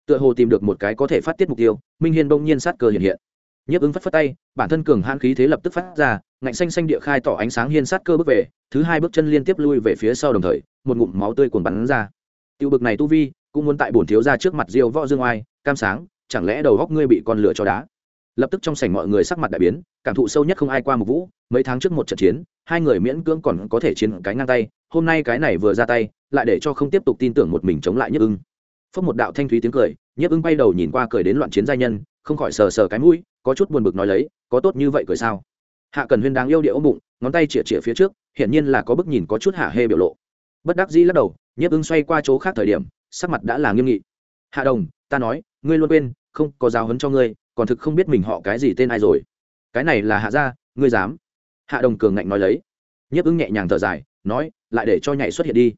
Tựa hồ tìm được một cái có thể phát tiết mục tiêu, minh hiên bỗng nhiên sát cơ hiện hiện. Nhiếp ứng phất phất tay, bản thân cường hãn khí thế lập tức phát ra ngạnh xanh xanh địa khai tỏ ánh sáng hiên sát cơ bước về, thứ hai bước chân liên tiếp lui về phía sau đồng thời, một ngụm máu tươi cuồn bắn ra. Tiêu bực này tu vi, cũng muốn tại bổn thiếu ra trước mặt diêu võ dương oai, cam sáng, chẳng lẽ đầu góc ngươi bị con lửa cho đá? Lập tức trong sảnh mọi người sắc mặt đại biến, cảm thụ sâu nhất không ai qua một vũ, mấy tháng trước một trận chiến, hai người miễn cưỡng còn có thể chiến cái ngang tay, hôm nay cái này vừa ra tay, lại để cho không tiếp tục tin tưởng một mình chống lại nhất ưng. Phất một đạo thanh thúy tiếng cười, nhất ưng bay đầu nhìn qua cười đến loạn chiến giai nhân, không khỏi sờ sờ cái mũi, có chút buồn bực nói lấy, có tốt như vậy cười sao? Hạ cần huyên đáng yêu địa ôm bụng, ngón tay chĩa chĩa phía trước, hiển nhiên là có bức nhìn có chút hạ hê biểu lộ. Bất đắc dĩ lắc đầu, nhiếp ưng xoay qua chỗ khác thời điểm, sắc mặt đã là nghiêm nghị. Hạ đồng, ta nói, ngươi luôn quên, không có giáo hấn cho ngươi, còn thực không biết mình họ cái gì tên ai rồi. Cái này là hạ gia, ngươi dám? Hạ đồng cường ngạnh nói lấy. Nhiếp ưng nhẹ nhàng thở dài, nói, lại để cho nhảy xuất hiện đi.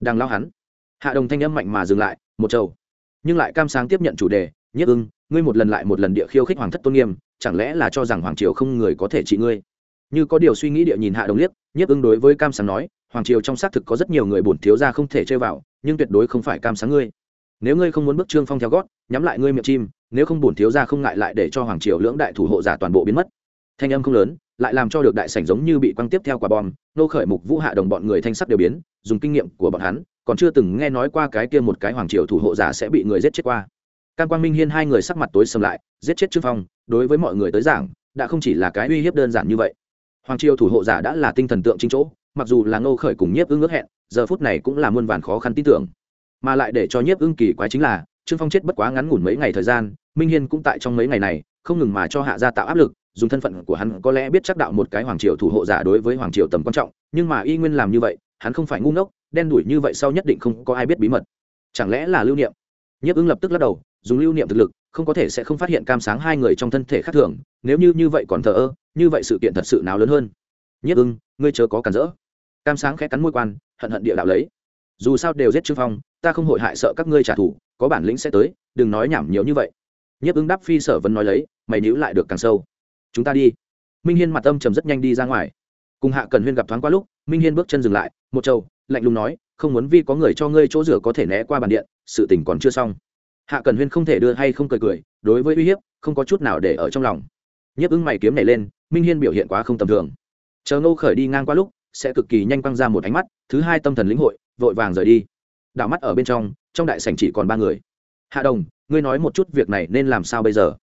Đang lao hắn. Hạ đồng thanh âm mạnh mà dừng lại, một trầu. Nhưng lại cam sáng tiếp nhận chủ đề, nhiếp ưng ngươi một lần lại một lần địa khiêu khích hoàng thất tôn nghiêm chẳng lẽ là cho rằng hoàng triều không người có thể trị ngươi? Như có điều suy nghĩ địa nhìn hạ đồng liếc, nhiếp ứng đối với cam sáng nói, hoàng triều trong xác thực có rất nhiều người bổn thiếu ra không thể chơi vào, nhưng tuyệt đối không phải cam sáng ngươi. Nếu ngươi không muốn bước trương phong theo gót, nhắm lại ngươi miệng chim, nếu không bổn thiếu ra không ngại lại để cho hoàng triều lưỡng đại thủ hộ giả toàn bộ biến mất. Thanh âm không lớn, lại làm cho được đại sảnh giống như bị quăng tiếp theo quả bom, nô khởi mục vũ hạ đồng bọn người thanh sắc đều biến, dùng kinh nghiệm của bọn hắn, còn chưa từng nghe nói qua cái kia một cái hoàng triều thủ hộ giả sẽ bị người giết chết qua cam quang minh hiên hai người sắc mặt tối sầm lại, giết chết trương phong, đối với mọi người tới giảng, đã không chỉ là cái uy hiếp đơn giản như vậy. Hoàng triều thủ hộ giả đã là tinh thần tượng chính chỗ, mặc dù là ngô khởi cùng nhiếp ưng ước hẹn, giờ phút này cũng là muôn vàn khó khăn tin tưởng. Mà lại để cho nhiếp ưng kỳ quái chính là, trương phong chết bất quá ngắn ngủn mấy ngày thời gian, minh hiên cũng tại trong mấy ngày này, không ngừng mà cho hạ gia tạo áp lực, dùng thân phận của hắn có lẽ biết chắc đạo một cái hoàng triều thủ hộ giả đối với hoàng triều tầm quan trọng, nhưng mà y nguyên làm như vậy, hắn không phải ngu ngốc, đen đuổi như vậy sau nhất định không có ai biết bí mật. Chẳng lẽ là lưu niệm? Nhiếp Ưng lập tức lắc đầu dùng lưu niệm thực lực, không có thể sẽ không phát hiện cam sáng hai người trong thân thể khác thường, nếu như như vậy còn thờ ơ, như vậy sự kiện thật sự nào lớn hơn. Nhất ưng, ngươi chớ có cản rỡ. Cam sáng khẽ cắn môi quan, hận hận địa đạo lấy. Dù sao đều giết trương phong, ta không hội hại sợ các ngươi trả thù, có bản lĩnh sẽ tới, đừng nói nhảm nhiều như vậy. Nhất ứng đáp phi sở vấn nói lấy, mày níu lại được càng sâu. Chúng ta đi. Minh hiên mặt âm trầm rất nhanh đi ra ngoài. Cùng hạ cần huyên gặp thoáng qua lúc, minh hiên bước chân dừng lại, một trâu lạnh lùng nói, không muốn vi có người cho ngươi chỗ rửa có thể né qua bàn điện, sự tình còn chưa xong hạ cần huyên không thể đưa hay không cười cười, đối với uy hiếp, không có chút nào để ở trong lòng. Nhiếp ứng mày kiếm này lên, minh hiên biểu hiện quá không tầm thường. Chờ ngô khởi đi ngang qua lúc, sẽ cực kỳ nhanh quăng ra một ánh mắt, thứ hai tâm thần lĩnh hội, vội vàng rời đi. Đảo mắt ở bên trong trong đại sảnh chỉ còn ba người. Hạ đồng, ngươi nói một chút việc này nên làm sao bây giờ?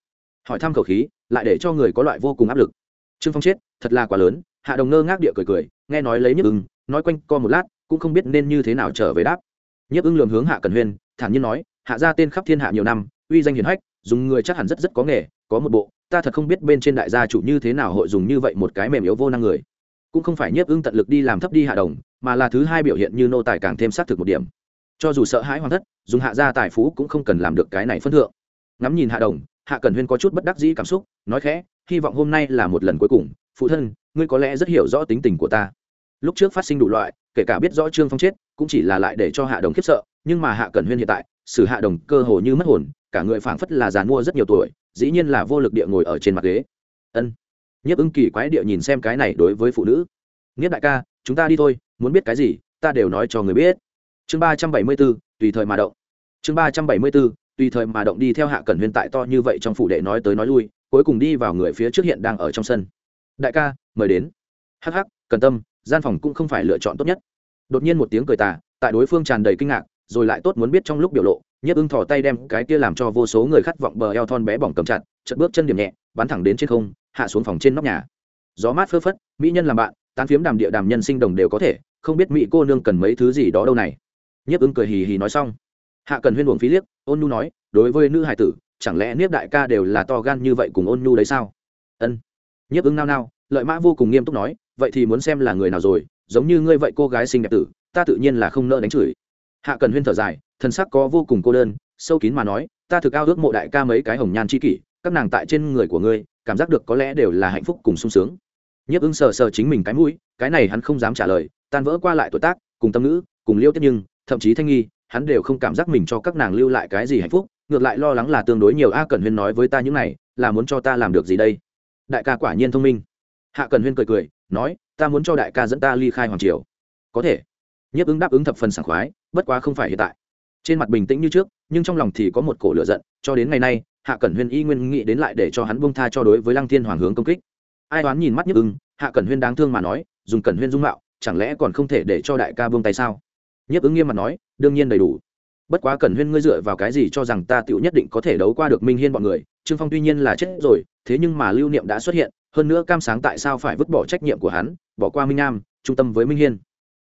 Hỏi thăm khẩu khí, lại để cho người có loại vô cùng áp lực. Trương phong chết, thật là quá lớn. Hạ đồng ngơ ngác địa cười cười, nghe nói lấy nhức ưng nói quanh co một lát, cũng không biết nên như thế nào trở về đáp. Nhức ưng lường hướng hạ cần huyên, thản nhiên nói hạ ra tên khắp thiên hạ nhiều năm, uy danh hiển hách, dùng người chắc hẳn rất rất có nghề, có một bộ, ta thật không biết bên trên đại gia chủ như thế nào hội dùng như vậy một cái mềm yếu vô năng người. Cũng không phải nhiếp ưng tận lực đi làm thấp đi hạ đồng, mà là thứ hai biểu hiện như nô tài càng thêm xác thực một điểm. Cho dù sợ hãi hoàng thất, dùng hạ gia tài phú cũng không cần làm được cái này phân thượng. Ngắm nhìn hạ đồng, hạ cần huyên có chút bất đắc dĩ cảm xúc, nói khẽ, hy vọng hôm nay là một lần cuối cùng. Phụ thân, ngươi có lẽ rất hiểu rõ tính tình của ta. Lúc trước phát sinh đủ loại, kể cả biết rõ trương phong chết, cũng chỉ là lại để cho hạ đồng khiếp sợ nhưng mà hạ cẩn huyên hiện tại xử hạ đồng cơ hồ như mất hồn, cả người phảng phất là giàn mua rất nhiều tuổi, dĩ nhiên là vô lực địa ngồi ở trên mặt ghế. Ân. Nhiếp ưng kỳ quái địa nhìn xem cái này đối với phụ nữ. Nghiếp đại ca, chúng ta đi thôi, muốn biết cái gì, ta đều nói cho người biết. Chương ba trăm bảy mươi b ố tùy thời mà động. Chương ba trăm bảy mươi b ố tùy thời mà động đi theo hạ cẩn huyên tại to như vậy trong phủ đệ nói tới nói lui, cuối cùng đi vào người phía trước hiện đang ở trong sân. Đại ca, mời đến. Hắc hắc, cần tâm, gian phòng cũng không phải lựa chọn tốt nhất. Đột nhiên một tiếng cười tà, tại đối phương tràn đầy kinh ngạc rồi lại tốt muốn biết trong lúc biểu lộ, nhiếp ưng thỏ tay đem cái kia làm cho vô số người khát vọng bờ eo thon bé bỏng cầm chặt chật bước chân điểm nhẹ, bắn thẳng đến trên không, hạ xuống phòng trên nóc nhà. Gió mát phơ phất, mỹ nhân làm bạn, tán phiếm đàm địa đàm nhân sinh đồng đều có thể, không biết mỹ cô nương cần mấy thứ gì đó đâu này. Nhiếp ưng cười hì hì nói xong. Hạ cần huyên buồng phí liếc, ôn nhu nói, đối với nữ hải tử, chẳng lẽ niếp đại ca đều là to gan như vậy cùng ôn nhu đấy sao? Ân. Nhiếp ưng nao nao, lợi mã vô cùng nghiêm túc nói, vậy thì muốn xem là người nào rồi, giống như ngươi vậy cô gái xinh đẹp tử, ta tự nhiên là không nỡ đánh chửi hạ cần huyên thở dài, thân sắc có vô cùng cô đơn, sâu kín mà nói, ta thực ao ước mộ đại ca mấy cái hồng nhan c h i kỷ, các nàng tại trên người của ngươi, cảm giác được có lẽ đều là hạnh phúc cùng sung sướng. Nhấp ứng sờ sờ chính mình cái mũi, cái này hắn không dám trả lời, tan vỡ qua lại tuổi tác, cùng tâm ngữ, cùng liêu tiếp nhưng, thậm chí thanh nghi, hắn đều không cảm giác mình cho các nàng lưu lại cái gì hạnh phúc, ngược lại lo lắng là tương đối nhiều a cẩn huyên nói với ta những này, là muốn cho ta làm được gì đây? Đại ca quả nhiên thông minh. Hạ cẩn huyên cười cười, nói, ta muốn cho đại ca dẫn ta ly khai hoàng triều. Có thể nhiếp ứng đáp ứng thập phần sảng khoái, bất quá không phải hiện tại. Trên mặt bình tĩnh như trước, nhưng trong lòng thì có một cổ lửa giận, cho đến ngày nay, hạ cẩn huyên y nguyên nghĩ đến lại để cho hắn bông tha cho đối với lăng thiên hoàng hướng công kích. Ai đoán nhìn mắt nhiếp ứng, hạ cẩn huyên đáng thương mà nói, dùng cẩn huyên dung mạo, chẳng lẽ còn không thể để cho đại ca buông tay sao? Nhiếp ứng nghiêm mặt nói, đương nhiên đầy đủ. Bất quá Cẩn huyên ngươi dựa vào cái gì cho rằng ta tựu nhất định có thể đấu qua được minh hiên bọn người? Trương phong tuy nhiên là chết rồi, thế nhưng mà lưu niệm đã xuất hiện, hơn nữa cam sáng tại sao phải vứt bỏ trách nhiệm của hắn, bỏ qua minh nam, trung tâm với minh hiên?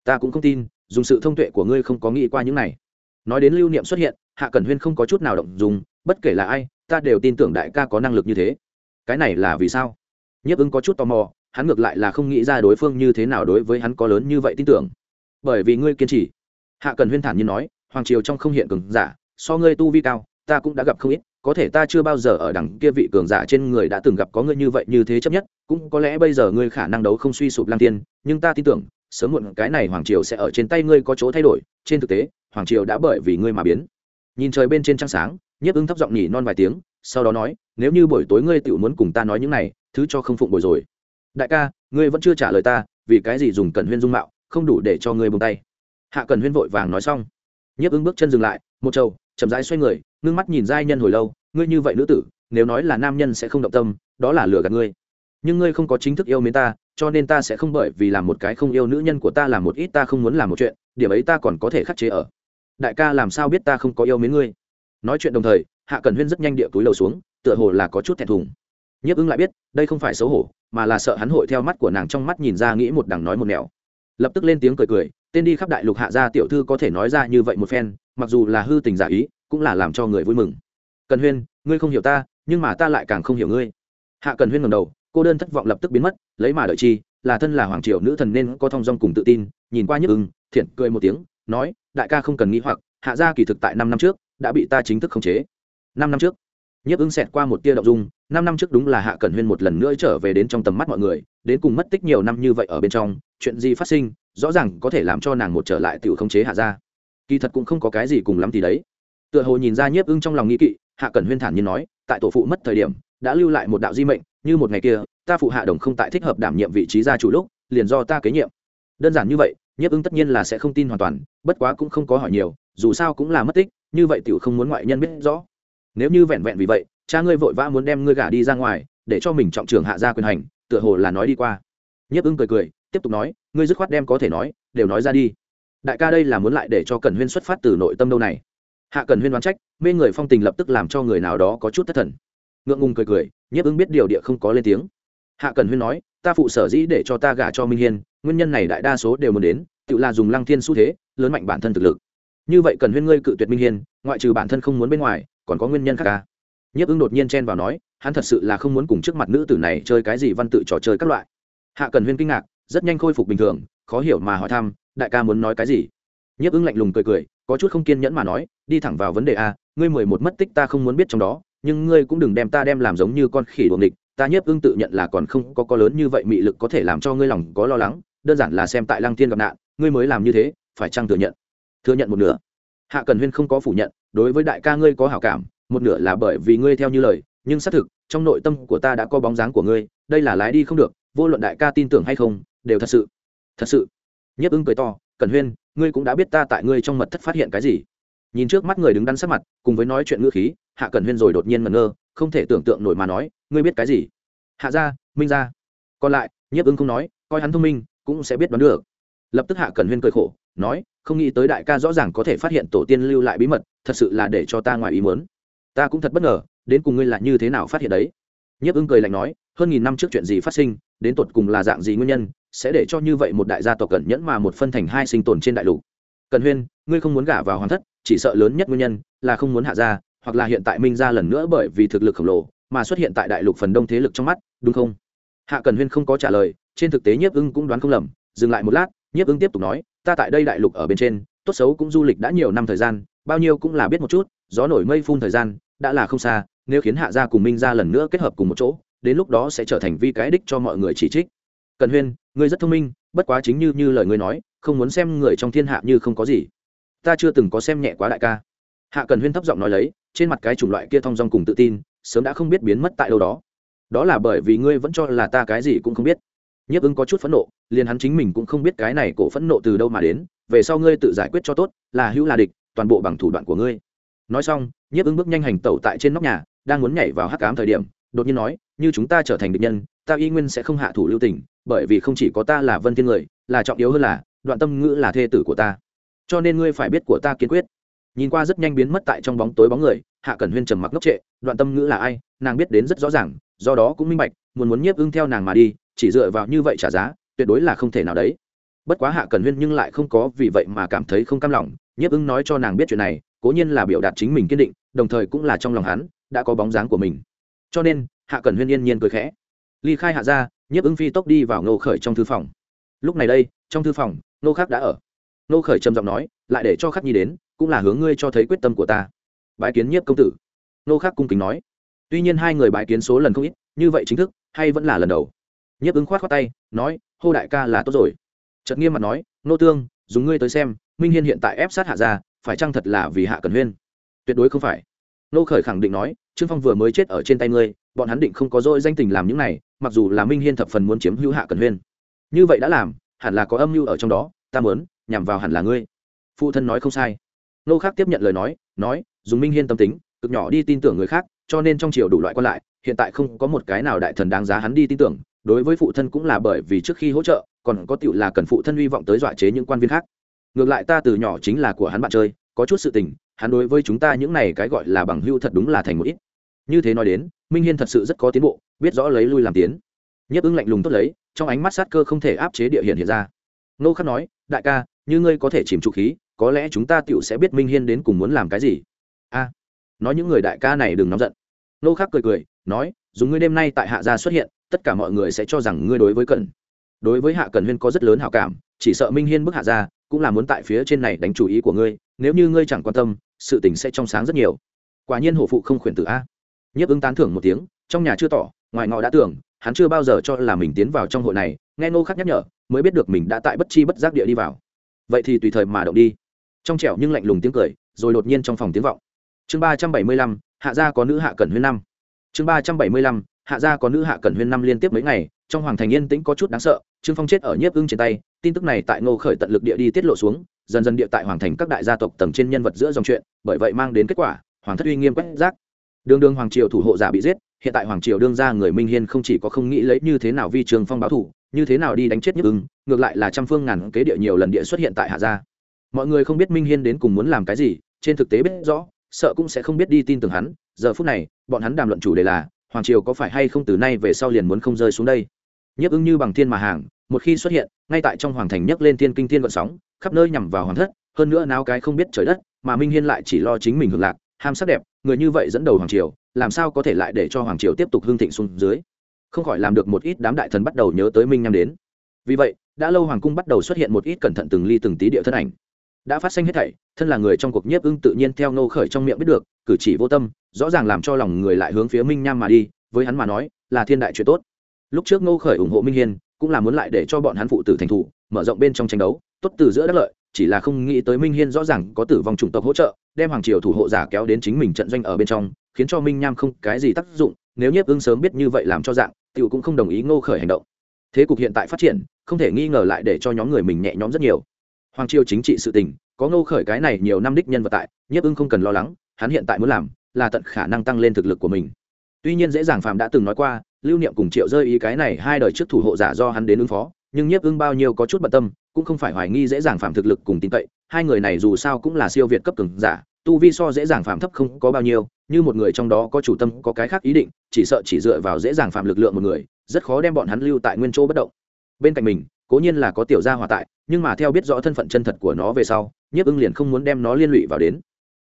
Ta cũng không tin dùng sự thông tuệ của ngươi không có nghĩ qua những này. Nói đến lưu niệm xuất hiện, hạ cẩn huyên không có chút nào động dùng bất kể là ai, ta đều tin tưởng đại ca có năng lực như thế. Cái này là vì sao? Nhiếp ứng có chút tò mò, hắn ngược lại là không nghĩ ra đối phương như thế nào đối với hắn có lớn như vậy tin tưởng. Bởi vì ngươi kiên trì. Hạ cần huyên thản như nói, hoàng triều trong không hiện cường giả, so ngươi tu vi cao, ta cũng đã gặp không ít, có thể ta chưa bao giờ ở đằng kia vị cường giả trên người đã từng gặp có ngươi như vậy như thế chấp nhất, cũng có lẽ bây giờ ngươi khả năng đấu không suy sụp lang tiên nhưng ta tin tưởng sớm muộn cái này hoàng triều sẽ ở trên tay ngươi có chỗ thay đổi. Trên thực tế, hoàng triều đã bởi vì ngươi mà biến. Nhìn trời bên trên trăng sáng, nhiếp ứng thấp giọng nhỉ non vài tiếng, sau đó nói, nếu như buổi tối ngươi tự muốn cùng ta nói những này, thứ cho không phụng bồi rồi. Đại ca, ngươi vẫn chưa trả lời ta, vì cái gì dùng cần huyên dung mạo, không đủ để cho ngươi buông tay. Hạ cần huyên vội vàng nói xong. Nhiếp ứng bước chân dừng lại, một trầu, chậm rãi xoay người, ngưng mắt nhìn giai nhân hồi lâu, ngươi như vậy nữ tử, nếu nói là nam nhân sẽ không động tâm, đó là lừa gạt ngươi nhưng ngươi không có chính thức yêu mến ta, cho nên ta sẽ không bởi vì làm một cái không yêu nữ nhân của ta làm một ít ta không muốn làm một chuyện, điểm ấy ta còn có thể khắc chế ở. Đại ca làm sao biết ta không có yêu mến ngươi? Nói chuyện đồng thời, hạ cần huyên rất nhanh địa túi lầu xuống, tựa hồ là có chút thẹn thùng. Nhiếp ứng lại biết, đây không phải xấu hổ, mà là sợ hắn hội theo mắt của nàng trong mắt nhìn ra nghĩ một đằng nói một nẻo. Lập tức lên tiếng cười cười, tên đi khắp đại lục hạ gia tiểu thư có thể nói ra như vậy một phen, mặc dù là hư tình giả ý, cũng là làm cho người vui mừng. Cần huyên, ngươi không hiểu ta, nhưng mà ta lại càng không hiểu ngươi. Hạ cần huyên ngầm đầu cô đơn thất vọng lập tức biến mất lấy mà đợi chi là thân là hoàng triều nữ thần nên có thong dong cùng tự tin nhìn qua nhức ưng thiện cười một tiếng nói đại ca không cần nghĩ hoặc hạ gia kỳ thực tại năm năm trước đã bị ta chính thức khống chế. Năm năm trước nhiếp ưng xẹt qua một tia động dung năm năm trước đúng là hạ cẩn huyên một lần nữa trở về đến trong tầm mắt mọi người đến cùng mất tích nhiều năm như vậy ở bên trong chuyện gì phát sinh rõ ràng có thể làm cho nàng một trở lại tự khống chế hạ gia, kỳ thật cũng không có cái gì cùng lắm thì đấy. Tựa hồ nhìn ra nhiếp ưng trong lòng nghĩ kỵ hạ cẩn huyên thản nhiên nói tại tổ phụ mất thời điểm đã lưu lại một đạo di mệnh, như một ngày kia, ta phụ hạ đồng không tại thích hợp đảm nhiệm vị trí gia chủ lúc, liền do ta kế nhiệm. Đơn giản như vậy, nhiếp ưng tất nhiên là sẽ không tin hoàn toàn, bất quá cũng không có hỏi nhiều, dù sao cũng là mất tích, như vậy tiểu không muốn ngoại nhân biết rõ. Nếu như vẹn vẹn vì vậy, cha ngươi vội vã muốn đem ngươi gả đi ra ngoài, để cho mình trọng trường hạ gia quyền hành, tựa hồ là nói đi qua. Nhiếp ưng cười cười, tiếp tục nói, ngươi dứt khoát đem có thể nói, đều nói ra đi. Đại ca đây là muốn lại để cho cần huyên xuất phát từ nội tâm đâu này. Hạ cần huyên đoán trách, mê người phong tình lập tức làm cho người nào đó có chút thất thần ngượng ngùng cười cười, nhiếp ứng biết điều địa không có lên tiếng. Hạ cần huyên nói, ta phụ sở dĩ để cho ta gả cho minh hiên, nguyên nhân này đại đa số đều muốn đến, tự là dùng lăng thiên xu thế, lớn mạnh bản thân thực lực. Như vậy cần huyên ngươi cự tuyệt minh hiên, ngoại trừ bản thân không muốn bên ngoài, còn có nguyên nhân khác ca nhiếp ứng đột nhiên chen vào nói, hắn thật sự là không muốn cùng trước mặt nữ tử này chơi cái gì văn tự trò chơi các loại. Hạ cần huyên kinh ngạc, rất nhanh khôi phục bình thường, khó hiểu mà hỏi thăm, đại ca muốn nói cái gì? Nhiếp ứng lạnh lùng cười cười, có chút không kiên nhẫn mà nói, đi thẳng vào vấn đề a, ngươi mười một mất tích ta không muốn biết trong đó nhưng ngươi cũng đừng đem ta đem làm giống như con khỉ đuồng địch ta nhiếp ưng tự nhận là còn không có có lớn như vậy mị lực có thể làm cho ngươi lòng có lo lắng, đơn giản là xem tại lăng thiên gặp nạn, ngươi mới làm như thế, phải chăng thừa nhận? Thừa nhận một nửa. Hạ cần huyên không có phủ nhận, đối với đại ca ngươi có hảo cảm, một nửa là bởi vì ngươi theo như lời, nhưng xác thực, trong nội tâm của ta đã có bóng dáng của ngươi, đây là lái đi không được, vô luận đại ca tin tưởng hay không, đều thật sự. Thật sự. Nhiếp ưng cười to, cần huyên, ngươi cũng đã biết ta tại ngươi trong mật thất phát hiện cái gì? Nhìn trước mắt người đứng đắn sắc mặt, cùng với nói chuyện ngữ khí hạ cần huyên rồi đột nhiên ngẩn ngơ không thể tưởng tượng nổi mà nói ngươi biết cái gì? Hạ Gia, minh Gia, còn lại nhiếp ứng không nói coi hắn thông minh cũng sẽ biết đoán được. Lập tức hạ cần huyên cười khổ nói không nghĩ tới đại ca rõ ràng có thể phát hiện tổ tiên lưu lại bí mật thật sự là để cho ta ngoài ý muốn. Ta cũng thật bất ngờ đến cùng ngươi là như thế nào phát hiện đấy? Nhiếp ứng cười lạnh nói hơn nghìn năm trước chuyện gì phát sinh đến tột cùng là dạng gì nguyên nhân sẽ để cho như vậy một đại gia tộc cẩn nhẫn mà một phân thành hai sinh tồn trên đại lục. Cần huyên ngươi không muốn gả vào hoàng thất chỉ sợ lớn nhất nguyên nhân là không muốn hạ gia hoặc là hiện tại minh gia lần nữa bởi vì thực lực khổng lồ mà xuất hiện tại đại lục phần đông thế lực trong mắt, đúng không? Hạ cần huyên không có trả lời, trên thực tế nhiếp ưng cũng đoán không lầm. Dừng lại một lát, nhiếp ưng tiếp tục nói, ta tại đây đại lục ở bên trên, tốt xấu cũng du lịch đã nhiều năm thời gian, bao nhiêu cũng là biết một chút, gió nổi mây phun thời gian, đã là không xa, nếu khiến hạ gia cùng minh gia lần nữa kết hợp cùng một chỗ, đến lúc đó sẽ trở thành vi cái đích cho mọi người chỉ trích. Cần huyên, ngươi rất thông minh, bất quá chính như như lời ngươi nói, không muốn xem người trong thiên hạ như không có gì. Ta chưa từng có xem nhẹ quá đại ca hạ cần huyên thấp giọng nói lấy, trên mặt cái chủng loại kia thong dong cùng tự tin, sớm đã không biết biến mất tại đâu đó. Đó là bởi vì ngươi vẫn cho là ta cái gì cũng không biết. Nhiếp ứng có chút phẫn nộ, liền hắn chính mình cũng không biết cái này cổ phẫn nộ từ đâu mà đến, về sau ngươi tự giải quyết cho tốt, là hữu là địch, toàn bộ bằng thủ đoạn của ngươi. Nói xong, nhiếp ứng bước nhanh hành tẩu tại trên nóc nhà, đang muốn nhảy vào hắc cám thời điểm, đột nhiên nói, như chúng ta trở thành địch nhân, ta y nguyên sẽ không hạ thủ lưu tình, bởi vì không chỉ có ta là vân thiên người, là trọng yếu hơn là, đoạn tâm ngữ là thê tử của ta. Cho nên ngươi phải biết của ta kiên quyết nhìn qua rất nhanh biến mất tại trong bóng tối bóng người, hạ cẩn huyên trầm mặc ngốc trệ, đoạn tâm ngữ là ai, nàng biết đến rất rõ ràng, do đó cũng minh bạch, muốn muốn nhiếp ưng theo nàng mà đi, chỉ dựa vào như vậy trả giá, tuyệt đối là không thể nào đấy. Bất quá hạ cẩn huyên nhưng lại không có vì vậy mà cảm thấy không cam lòng, nhiếp ưng nói cho nàng biết chuyện này, cố nhiên là biểu đạt chính mình kiên định, đồng thời cũng là trong lòng hắn, đã có bóng dáng của mình. Cho nên, hạ cẩn huyên yên nhiên cười khẽ. Ly khai hạ ra nhiếp ưng phi tốc đi vào ngô khởi trong thư phòng. Lúc này đây, trong thư phòng nô khác đã ở. Nô khởi trầm giọng nói, lại để cho khắc nhi đến cũng là hướng ngươi cho thấy quyết tâm của ta. Bái kiến nhiếp công tử. Nô khắc cung kính nói. Tuy nhiên hai người bái kiến số lần không ít, như vậy chính thức, hay vẫn là lần đầu. Nhiếp ứng khoát khoát tay, nói, hô đại ca là tốt rồi. Trật nghiêm mặt nói, nô tương, dùng ngươi tới xem, minh hiên hiện tại ép sát hạ ra phải chăng thật là vì hạ cần huyên? Tuyệt đối không phải. Nô khởi khẳng định nói, trương phong vừa mới chết ở trên tay ngươi, bọn hắn định không có dỗi danh tình làm những này, mặc dù là minh hiên thập phần muốn chiếm hữu hạ cần huyên. Như vậy đã làm, hẳn là có âm mưu ở trong đó, ta muốn nhằm vào hẳn là ngươi. Phụ thân nói không sai nô khác tiếp nhận lời nói nói, dùng minh hiên tâm tính, cực nhỏ đi tin tưởng người khác, cho nên trong triều đủ loại quan lại, hiện tại không có một cái nào đại thần đáng giá hắn đi tin tưởng, đối với phụ thân cũng là bởi vì trước khi hỗ trợ, còn có tựu là cần phụ thân hy vọng tới dọa chế những quan viên khác. Ngược lại ta từ nhỏ chính là của hắn bạn chơi, có chút sự tình, hắn đối với chúng ta những này cái gọi là bằng hưu thật đúng là thành một ít. Như thế nói đến, minh hiên thật sự rất có tiến bộ, biết rõ lấy lui làm tiến. Nhấp ứng lạnh lùng tốt lấy, trong ánh mắt sát cơ không thể áp chế địa hiện hiện ra. Nô khắc nói, đại ca, như ngươi có thể chìm trụ khí có lẽ chúng ta tựu sẽ biết minh hiên đến cùng muốn làm cái gì. A, nói những người đại ca này đừng nóng giận. Nô khắc cười cười, nói, dùng ngươi đêm nay tại hạ gia xuất hiện, tất cả mọi người sẽ cho rằng ngươi đối với cẩn. Đối với hạ cần huyên có rất lớn hảo cảm, chỉ sợ minh hiên bức hạ gia, cũng là muốn tại phía trên này đánh chủ ý của ngươi, nếu như ngươi chẳng quan tâm, sự tình sẽ trong sáng rất nhiều. Quả nhiên hổ phụ không khuyển tử a. Nhiếp ứng tán thưởng một tiếng, trong nhà chưa tỏ, ngoài ngọ đã tưởng, hắn chưa bao giờ cho là mình tiến vào trong hội này, nghe ngô khắc nhắc nhở, mới biết được mình đã tại bất chi bất giác địa đi vào. Vậy thì tùy thời mà động đi trong trẻo nhưng lạnh lùng tiếng cười, rồi đột nhiên trong phòng tiếng vọng. Chương ba trăm bảy mươi lăm, hạ gia có nữ hạ cẩn huyên năm. Chương ba trăm bảy mươi lăm, hạ gia có nữ hạ cẩn huyên năm liên tiếp mấy ngày, trong hoàng thành yên tĩnh có chút đáng sợ, trương phong chết ở nhiếp ưng trên tay, tin tức này tại ngô khởi tận lực địa đi tiết lộ xuống, dần dần địa tại hoàng thành các đại gia tộc tầng trên nhân vật giữa dòng chuyện, bởi vậy mang đến kết quả, hoàng thất uy nghiêm quét rác. Đường đường hoàng triều thủ hộ giả bị giết, hiện tại hoàng triều đương ra người minh hiên không chỉ có không nghĩ lấy như thế nào vi trường phong báo thủ, như thế nào đi đánh chết nhiếp ưng, ngược lại là trăm phương ngàn kế địa nhiều lần địa xuất hiện tại hạ gia mọi người không biết minh hiên đến cùng muốn làm cái gì, trên thực tế biết rõ, sợ cũng sẽ không biết đi tin tưởng hắn. Giờ phút này, bọn hắn đàm luận chủ đề là, hoàng triều có phải hay không từ nay về sau liền muốn không rơi xuống đây? Nhức ứng như bằng thiên mà hàng, một khi xuất hiện, ngay tại trong hoàng thành nhấc lên thiên kinh thiên vận sóng, khắp nơi nhằm vào hoàng thất, hơn nữa náo cái không biết trời đất, mà minh hiên lại chỉ lo chính mình hưởng lạc, ham sắc đẹp, người như vậy dẫn đầu hoàng triều, làm sao có thể lại để cho hoàng triều tiếp tục hương thịnh xuống dưới? Không khỏi làm được một ít đám đại thần bắt đầu nhớ tới minh nham đến. Vì vậy, đã lâu hoàng cung bắt đầu xuất hiện một ít cẩn thận từng ly từng tí địa thân ảnh đã phát sinh hết thảy, thân là người trong cuộc nhiếp ưng tự nhiên theo nô khởi trong miệng biết được, cử chỉ vô tâm, rõ ràng làm cho lòng người lại hướng phía minh nham mà đi, với hắn mà nói, là thiên đại chuyện tốt. Lúc trước nô khởi ủng hộ minh hiên, cũng là muốn lại để cho bọn hắn phụ tử thành thủ, mở rộng bên trong tranh đấu, tốt từ giữa đất lợi, chỉ là không nghĩ tới minh hiên rõ ràng có tử vong chủng tộc hỗ trợ, đem hoàng triều thủ hộ giả kéo đến chính mình trận doanh ở bên trong, khiến cho minh nham không cái gì tác dụng, nếu nhiếp ưng sớm biết như vậy làm cho dạng, tiểu cũng không đồng ý ngô khởi hành động. Thế cục hiện tại phát triển, không thể nghi ngờ lại để cho nhóm người mình nhẹ nhõm rất nhiều hoàng triều chính trị sự tình, có ngô khởi cái này nhiều năm đích nhân vật tại, nhiếp ưng không cần lo lắng, hắn hiện tại muốn làm, là tận khả năng tăng lên thực lực của mình. Tuy nhiên dễ dàng phạm đã từng nói qua, lưu niệm cùng triệu rơi ý cái này hai đời trước thủ hộ giả do hắn đến ứng phó, nhưng nhiếp ưng bao nhiêu có chút bận tâm, cũng không phải hoài nghi dễ dàng phạm thực lực cùng tin cậy, hai người này dù sao cũng là siêu việt cấp cường giả, tu vi so dễ dàng phạm thấp không có bao nhiêu, như một người trong đó có chủ tâm, có cái khác ý định, chỉ sợ chỉ dựa vào dễ dàng phạm lực lượng một người, rất khó đem bọn hắn lưu tại nguyên chỗ bất động. Bên cạnh mình cố nhiên là có tiểu gia hòa tại, nhưng mà theo biết rõ thân phận chân thật của nó về sau, nhiếp ưng liền không muốn đem nó liên lụy vào đến.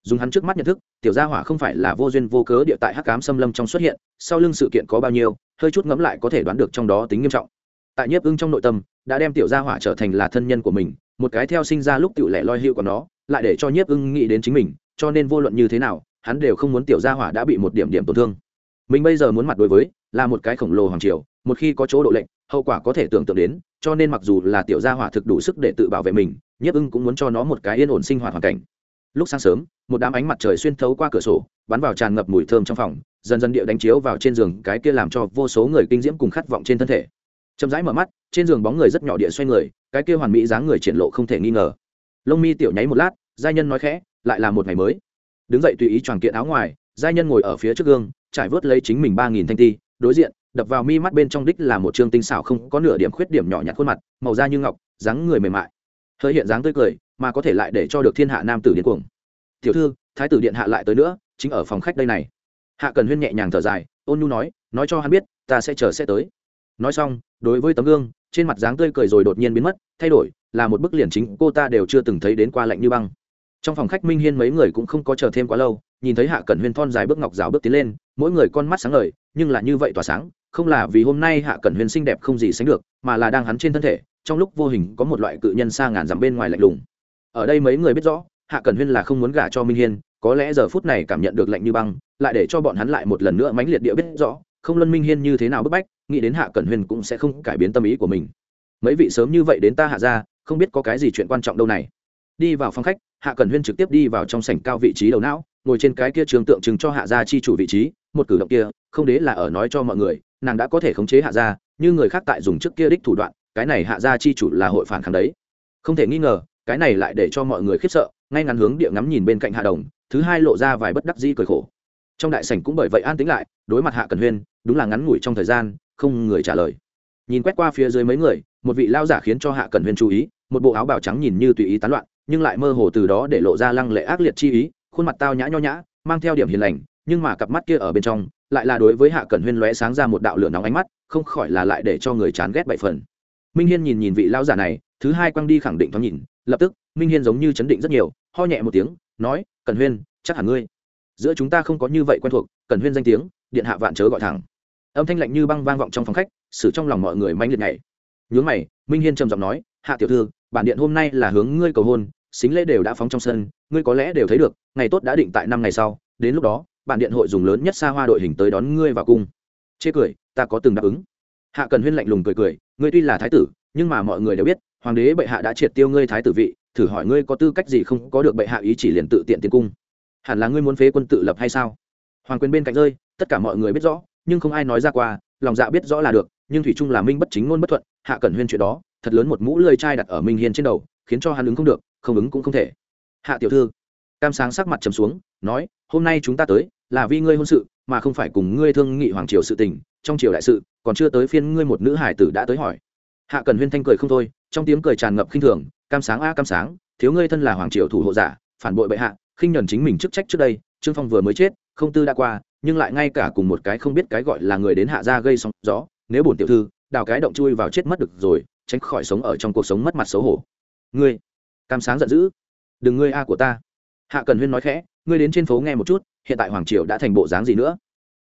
Dùng hắn trước mắt nhận thức, tiểu gia hỏa không phải là vô duyên vô cớ địa tại hắc cám xâm lâm trong xuất hiện, sau lưng sự kiện có bao nhiêu, hơi chút ngẫm lại có thể đoán được trong đó tính nghiêm trọng. Tại nhiếp ưng trong nội tâm, đã đem tiểu gia hỏa trở thành là thân nhân của mình, một cái theo sinh ra lúc tiểu lẻ loi hiệu của nó, lại để cho nhiếp ưng nghĩ đến chính mình, cho nên vô luận như thế nào, hắn đều không muốn tiểu gia hỏa đã bị một điểm điểm tổn thương. Mình bây giờ muốn mặt đối với, là một cái khổng lồ hoàng triều, một khi có chỗ độ lệnh hậu quả có thể tưởng tượng đến, cho nên mặc dù là tiểu gia hỏa thực đủ sức để tự bảo vệ mình, nhiếp ưng cũng muốn cho nó một cái yên ổn sinh hoạt hoàn cảnh. Lúc sáng sớm, một đám ánh mặt trời xuyên thấu qua cửa sổ, bắn vào tràn ngập mùi thơm trong phòng, dần dần địa đánh chiếu vào trên giường, cái kia làm cho vô số người kinh diễm cùng khát vọng trên thân thể. Chậm rãi mở mắt, trên giường bóng người rất nhỏ địa xoay người, cái kia hoàn mỹ dáng người triển lộ không thể nghi ngờ. Lông mi tiểu nháy một lát, giai nhân nói khẽ, lại là một ngày mới. Đứng dậy tùy ý tròn kiện áo ngoài, giai nhân ngồi ở phía trước gương, trải vớt lấy chính mình ba nghìn thanh ti, đối diện đập vào mi mắt bên trong đích là một chương tinh xảo không có nửa điểm khuyết điểm nhỏ nhặt khuôn mặt, màu da như ngọc, dáng người mềm mại. Hơi hiện dáng tươi cười, mà có thể lại để cho được thiên hạ nam tử điên cuồng. Tiểu thư, thái tử điện hạ lại tới nữa, chính ở phòng khách đây này. Hạ cần huyên nhẹ nhàng thở dài, ôn nhu nói nói cho hắn biết, ta sẽ chờ sẽ tới. Nói xong, đối với tấm gương, trên mặt dáng tươi cười rồi đột nhiên biến mất, thay đổi, là một bức liền chính cô ta đều chưa từng thấy đến qua lạnh như băng. Trong phòng khách minh hiên mấy người cũng không có chờ thêm quá lâu, nhìn thấy hạ cẩn huyên thon dài bước ngọc rào bước tiến lên, mỗi người con mắt sáng ngời, nhưng là như vậy tỏa sáng không là vì hôm nay hạ cẩn Huyền xinh đẹp không gì sánh được, mà là đang hắn trên thân thể, trong lúc vô hình có một loại cự nhân xa ngàn dặm bên ngoài lạnh lùng. Ở đây mấy người biết rõ, hạ cẩn huyên là không muốn gả cho minh hiên, có lẽ giờ phút này cảm nhận được lạnh như băng, lại để cho bọn hắn lại một lần nữa mãnh liệt địa biết rõ, không luân minh hiên như thế nào bức bách, nghĩ đến hạ cẩn huyên cũng sẽ không cải biến tâm ý của mình. Mấy vị sớm như vậy đến ta hạ ra, không biết có cái gì chuyện quan trọng đâu này. Đi vào phòng khách, hạ cẩn huyên trực tiếp đi vào trong sảnh cao vị trí đầu não, ngồi trên cái kia trường tượng trưng cho hạ gia chi chủ vị trí, một cử động kia, không đế là ở nói cho mọi người nàng đã có thể khống chế hạ gia, như người khác tại dùng trước kia đích thủ đoạn, cái này hạ gia chi chủ là hội phản kháng đấy. Không thể nghi ngờ, cái này lại để cho mọi người khiếp sợ, ngay ngắn hướng địa ngắm nhìn bên cạnh hạ đồng, thứ hai lộ ra vài bất đắc dĩ cười khổ. Trong đại sảnh cũng bởi vậy an tĩnh lại, đối mặt hạ cần huyên, đúng là ngắn ngủi trong thời gian, không người trả lời. Nhìn quét qua phía dưới mấy người, một vị lao giả khiến cho hạ cần huyên chú ý, một bộ áo bào trắng nhìn như tùy ý tán loạn, nhưng lại mơ hồ từ đó để lộ ra lăng lệ ác liệt chi ý, khuôn mặt tao nhã nho nhã, mang theo điểm hiền lành, nhưng mà cặp mắt kia ở bên trong lại là đối với hạ cẩn huyên lóe sáng ra một đạo lửa nóng ánh mắt, không khỏi là lại để cho người chán ghét bảy phần. Minh hiên nhìn nhìn vị lao giả này, thứ hai quang đi khẳng định thoáng nhìn, lập tức, minh hiên giống như chấn định rất nhiều, ho nhẹ một tiếng, nói, cẩn huyên, chắc hẳn ngươi. Giữa chúng ta không có như vậy quen thuộc, cẩn huyên danh tiếng, điện hạ vạn chớ gọi thẳng. Âm thanh lạnh như băng vang vọng trong phòng khách, xử trong lòng mọi người manh liệt nhảy. Nhướng mày, minh hiên trầm giọng nói, hạ tiểu thư, bản điện hôm nay là hướng ngươi cầu hôn, xính lễ đều đã phóng trong sân, ngươi có lẽ đều thấy được, ngày tốt đã định tại năm ngày sau, đến lúc đó bản điện hội dùng lớn nhất xa hoa đội hình tới đón ngươi vào cung. Chê cười, ta có từng đáp ứng. Hạ cần huyên lạnh lùng cười cười, ngươi tuy là thái tử, nhưng mà mọi người đều biết, hoàng đế bệ hạ đã triệt tiêu ngươi thái tử vị, thử hỏi ngươi có tư cách gì không có được bệ hạ ý chỉ liền tự tiện tiến cung. Hẳn là ngươi muốn phế quân tự lập hay sao? Hoàng quyền bên cạnh rơi, tất cả mọi người biết rõ, nhưng không ai nói ra qua, lòng dạ biết rõ là được, nhưng thủy trung là minh bất chính ngôn bất thuận, hạ cẩn huyên chuyện đó, thật lớn một mũ lơi chai đặt ở minh hiên trên đầu, khiến cho hắn ứng không được, không ứng cũng không thể. Hạ tiểu thư, cam sáng sắc mặt trầm xuống, nói, hôm nay chúng ta tới là vì ngươi hôn sự, mà không phải cùng ngươi thương nghị hoàng triều sự tình, trong triều đại sự, còn chưa tới phiên ngươi một nữ hải tử đã tới hỏi. Hạ cần huyên thanh cười không thôi, trong tiếng cười tràn ngập khinh thường, cam sáng a, cam sáng, thiếu ngươi thân là hoàng triều thủ hộ giả, phản bội bệ hạ, khinh nhẫn chính mình chức trách trước đây, trương phong vừa mới chết, không tư đã qua, nhưng lại ngay cả cùng một cái không biết cái gọi là người đến hạ gia gây sóng gió, nếu bổn tiểu thư, đào cái động chui vào chết mất được rồi, tránh khỏi sống ở trong cuộc sống mất mặt xấu hổ. Ngươi, cam sáng giận dữ, đừng ngươi a của ta. Hạ cần huyên nói khẽ ngươi đến trên phố nghe một chút, hiện tại hoàng triều đã thành bộ dáng gì nữa?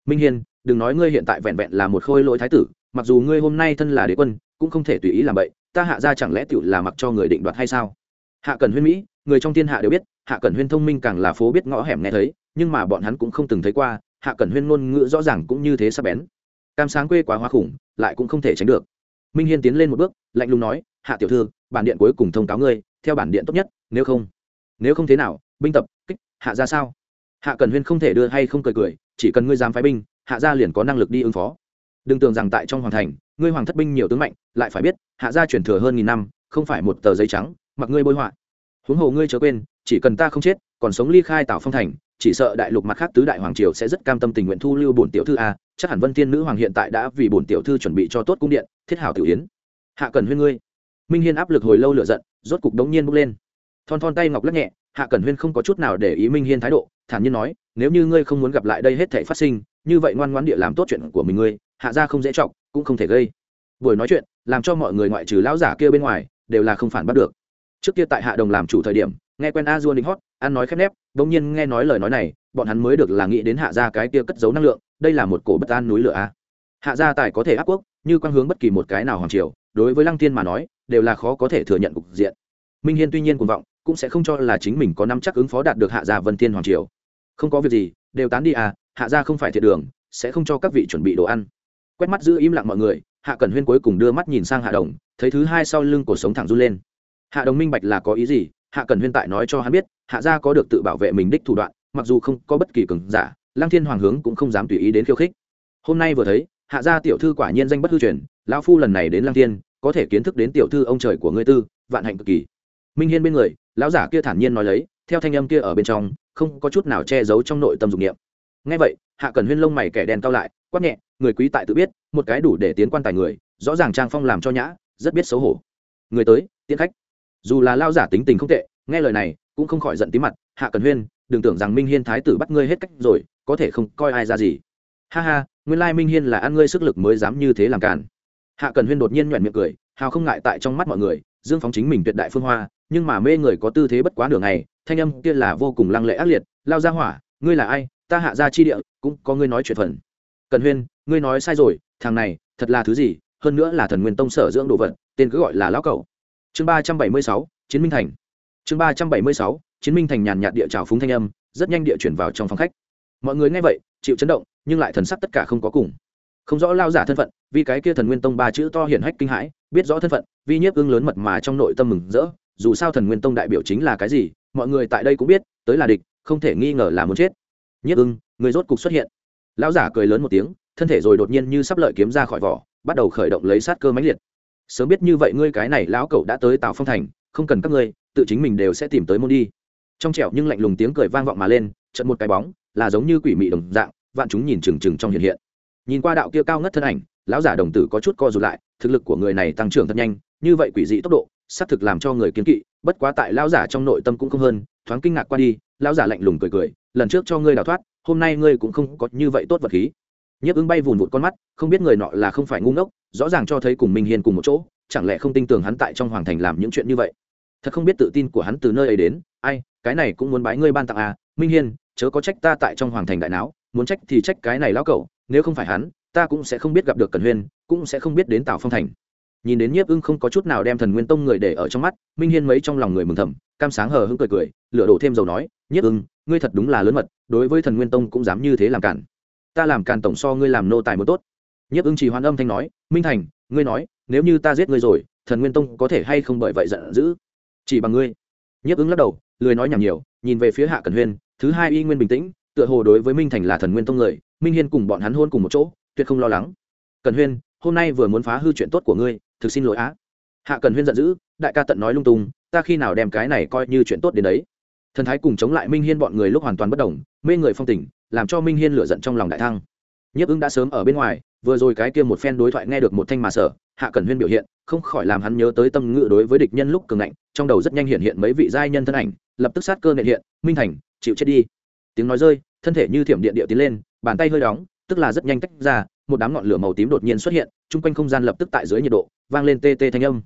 Minh hiên, đừng nói ngươi hiện tại vẹn vẹn là một khôi lỗi thái tử, mặc dù ngươi hôm nay thân là đế quân, cũng không thể tùy ý làm vậy ta hạ ra chẳng lẽ tựu là mặc cho người định đoạt hay sao? Hạ cần huyên mỹ, người trong thiên hạ đều biết, hạ cần huyên thông minh càng là phố biết ngõ hẻm nghe thấy, nhưng mà bọn hắn cũng không từng thấy qua, hạ cần huyên ngôn ngữ rõ ràng cũng như thế sắp bén. Cam sáng quê quá hoa khủng, lại cũng không thể tránh được. Minh hiên tiến lên một bước, lạnh lùng nói, hạ tiểu thư, bản điện cuối cùng thông cáo ngươi, theo bản điện tốt nhất, nếu không nếu không thế nào, binh tập, kích hạ ra sao? Hạ cần huyên không thể đưa hay không cười cười, chỉ cần ngươi dám phái binh, hạ gia liền có năng lực đi ứng phó. Đừng tưởng rằng tại trong hoàng thành, ngươi hoàng thất binh nhiều tướng mạnh, lại phải biết, hạ gia chuyển thừa hơn nghìn năm, không phải một tờ giấy trắng, mặc ngươi bôi họa. Huống hồ ngươi chớ quên, chỉ cần ta không chết, còn sống ly khai tảo phong thành, chỉ sợ đại lục mặt khác tứ đại hoàng triều sẽ rất cam tâm tình nguyện thu lưu bổn tiểu thư a, chắc hẳn vân thiên nữ hoàng hiện tại đã vì bổn tiểu thư chuẩn bị cho tốt cung điện, thiết hảo tiểu yến. Hạ cần huyên ngươi. Minh hiên áp lực hồi lâu lửa giận, rốt cục đống nhiên bốc lên. Thon thon tay ngọc lắc nhẹ hạ Cẩn huyên không có chút nào để ý minh hiên thái độ, thản nhiên nói, nếu như ngươi không muốn gặp lại đây hết thể phát sinh, như vậy ngoan ngoãn địa làm tốt chuyện của mình ngươi, hạ gia không dễ trọng cũng không thể gây. Buổi nói chuyện, làm cho mọi người ngoại trừ lão giả kia bên ngoài, đều là không phản bắt được. Trước kia tại hạ đồng làm chủ thời điểm, nghe quen a dua lính hót, ăn nói khép nép, bỗng nhiên nghe nói lời nói này, bọn hắn mới được là nghĩ đến hạ gia cái kia cất giấu năng lượng, đây là một cổ bất an núi lửa a. Hạ gia tài có thể áp quốc, như quan hướng bất kỳ một cái nào hoàng triều, đối với lăng tiên mà nói, đều là khó có thể thừa nhận cục diện. Minh hiên tuy nhiên cuồng vọng cũng sẽ không cho là chính mình có năm chắc ứng phó đạt được hạ gia vân tiên hoàng triều. Không có việc gì, đều tán đi à hạ gia không phải thiệt đường, sẽ không cho các vị chuẩn bị đồ ăn. Quét mắt giữ im lặng mọi người, hạ cẩn huyên cuối cùng đưa mắt nhìn sang hạ đồng, thấy thứ hai sau lưng cuộc sống thẳng run lên. Hạ đồng minh bạch là có ý gì, hạ cẩn huyên tại nói cho hắn biết, hạ gia có được tự bảo vệ mình đích thủ đoạn, mặc dù không có bất kỳ cường giả, lăng thiên hoàng hướng cũng không dám tùy ý đến khiêu khích. Hôm nay vừa thấy, hạ gia tiểu thư quả nhiên danh bất hư truyền, lão phu lần này đến lăng thiên, có thể kiến thức đến tiểu thư ông trời của ngươi tư, vạn hạnh cực kỳ minh hiên bên người, lão giả kia thản nhiên nói lấy, theo thanh âm kia ở bên trong, không có chút nào che giấu trong nội tâm dục niệm. Ngay vậy, hạ cần huyên lông mày kẻ đen cao lại, quát nhẹ, người quý tại tự biết, một cái đủ để tiến quan tài người, rõ ràng trang phong làm cho nhã, rất biết xấu hổ. Người tới tiến khách. Dù là lao giả tính tình không tệ, nghe lời này, cũng không khỏi giận tí mặt, hạ cần huyên, đừng tưởng rằng minh hiên thái tử bắt ngươi hết cách rồi, có thể không coi ai ra gì. Ha ha, nguyên lai minh hiên là ăn ngươi sức lực mới dám như thế làm cản hạ cần huyên đột nhiên nhoẹn miệng cười, hào không ngại tại trong mắt mọi người, dương phóng chính mình tuyệt đại phương hoa nhưng mà mê người có tư thế bất quá nửa ngày, thanh âm kia là vô cùng lăng lệ ác liệt, lao ra hỏa, ngươi là ai? Ta hạ ra chi địa, cũng có ngươi nói chuyện phần. Cần huyên, ngươi nói sai rồi, thằng này, thật là thứ gì? Hơn nữa là thần nguyên tông sở dưỡng đồ vật, tên cứ gọi là lão cẩu. Chương ba trăm bảy mươi sáu, chiến minh thành. Chương ba trăm bảy mươi sáu, chiến minh thành nhàn nhạt địa trào phúng thanh âm, rất nhanh địa chuyển vào trong phòng khách. Mọi người nghe vậy, chịu chấn động, nhưng lại thần sắc tất cả không có cùng. Không rõ lao giả thân phận, vì cái kia thần nguyên tông ba chữ to hiển hách kinh hãi, biết rõ thân phận vì nhiếp ương lớn mật mà trong nội tâm mừng rỡ dù sao thần nguyên tông đại biểu chính là cái gì, mọi người tại đây cũng biết, tới là địch, không thể nghi ngờ là muốn chết. Nhất ưng, người rốt cục xuất hiện. Lão giả cười lớn một tiếng, thân thể rồi đột nhiên như sắp lợi kiếm ra khỏi vỏ, bắt đầu khởi động lấy sát cơ mãnh liệt. Sớm biết như vậy ngươi cái này lão cậu đã tới tào phong thành, không cần các ngươi, tự chính mình đều sẽ tìm tới môn đi. Trong trẻo nhưng lạnh lùng tiếng cười vang vọng mà lên trận một cái bóng, là giống như quỷ mị đồng dạng, vạn chúng nhìn trừng trừng trong hiện hiện. Nhìn qua đạo kia cao ngất thân ảnh, lão giả đồng tử có chút co rụt lại, thực lực của người này tăng trưởng thật nhanh, như vậy quỷ dị tốc độ xác thực làm cho người kiến kỵ, bất quá tại lão giả trong nội tâm cũng không hơn, thoáng kinh ngạc qua đi, lão giả lạnh lùng cười cười, lần trước cho ngươi đào thoát, hôm nay ngươi cũng không có như vậy tốt vật khí. Nhiếp ứng bay vùn vụt con mắt, không biết người nọ là không phải ngu ngốc, rõ ràng cho thấy cùng minh hiền cùng một chỗ, chẳng lẽ không tin tưởng hắn tại trong hoàng thành làm những chuyện như vậy? Thật không biết tự tin của hắn từ nơi ấy đến, ai, cái này cũng muốn bái ngươi ban tặng à minh hiên, chớ có trách ta tại trong hoàng thành đại não muốn trách thì trách cái này lão cẩu, nếu không phải hắn, ta cũng sẽ không biết gặp được cần huyên, cũng sẽ không biết đến tào phong thành nhìn đến nhiếp ưng không có chút nào đem thần nguyên tông người để ở trong mắt, minh hiên mấy trong lòng người mừng thầm, cam sáng hờ hững cười cười lựa đổ thêm dầu nói, nhiếp ưng, ngươi thật đúng là lớn mật, đối với thần nguyên tông cũng dám như thế làm cản. Ta làm cản tổng so ngươi làm nô tài một tốt. Nhiếp ưng chỉ hoan âm thanh nói, minh thành, ngươi nói, nếu như ta giết ngươi rồi, thần nguyên tông có thể hay không bởi vậy giận dữ? Chỉ bằng ngươi. Nhiếp ưng lắc đầu, lười nói nhảm nhiều, nhìn về phía hạ cần huyên, thứ hai y nguyên bình tĩnh, tựa hồ đối với minh thành là thần nguyên tông người, minh hiên cùng bọn hắn hôn cùng một chỗ, tuyệt không lo lắng. Cần huyên, hôm nay vừa muốn phá hư chuyện tốt của ngươi thực xin lỗi á. Hạ cần huyên giận dữ, đại ca tận nói lung tung, ta khi nào đem cái này coi như chuyện tốt đến đấy. Thần thái cùng chống lại minh hiên bọn người lúc hoàn toàn bất đồng, mê người phong tình, làm cho minh hiên lửa giận trong lòng đại thăng. Nhiếp ứng đã sớm ở bên ngoài, vừa rồi cái kia một phen đối thoại nghe được một thanh mà sở hạ cần huyên biểu hiện, không khỏi làm hắn nhớ tới tâm ngự đối với địch nhân lúc cường ngạnh, trong đầu rất nhanh hiện hiện mấy vị giai nhân thân ảnh, lập tức sát cơ nệ hiện, minh thành, chịu chết đi. Tiếng nói rơi, thân thể như thiểm điện địa tiến lên, bàn tay hơi đóng tức là rất nhanh tách ra, một đám ngọn lửa màu tím đột nhiên xuất hiện, chung quanh không gian lập tức tại dưới nhiệt độ, vang lên tê tê thanh âm.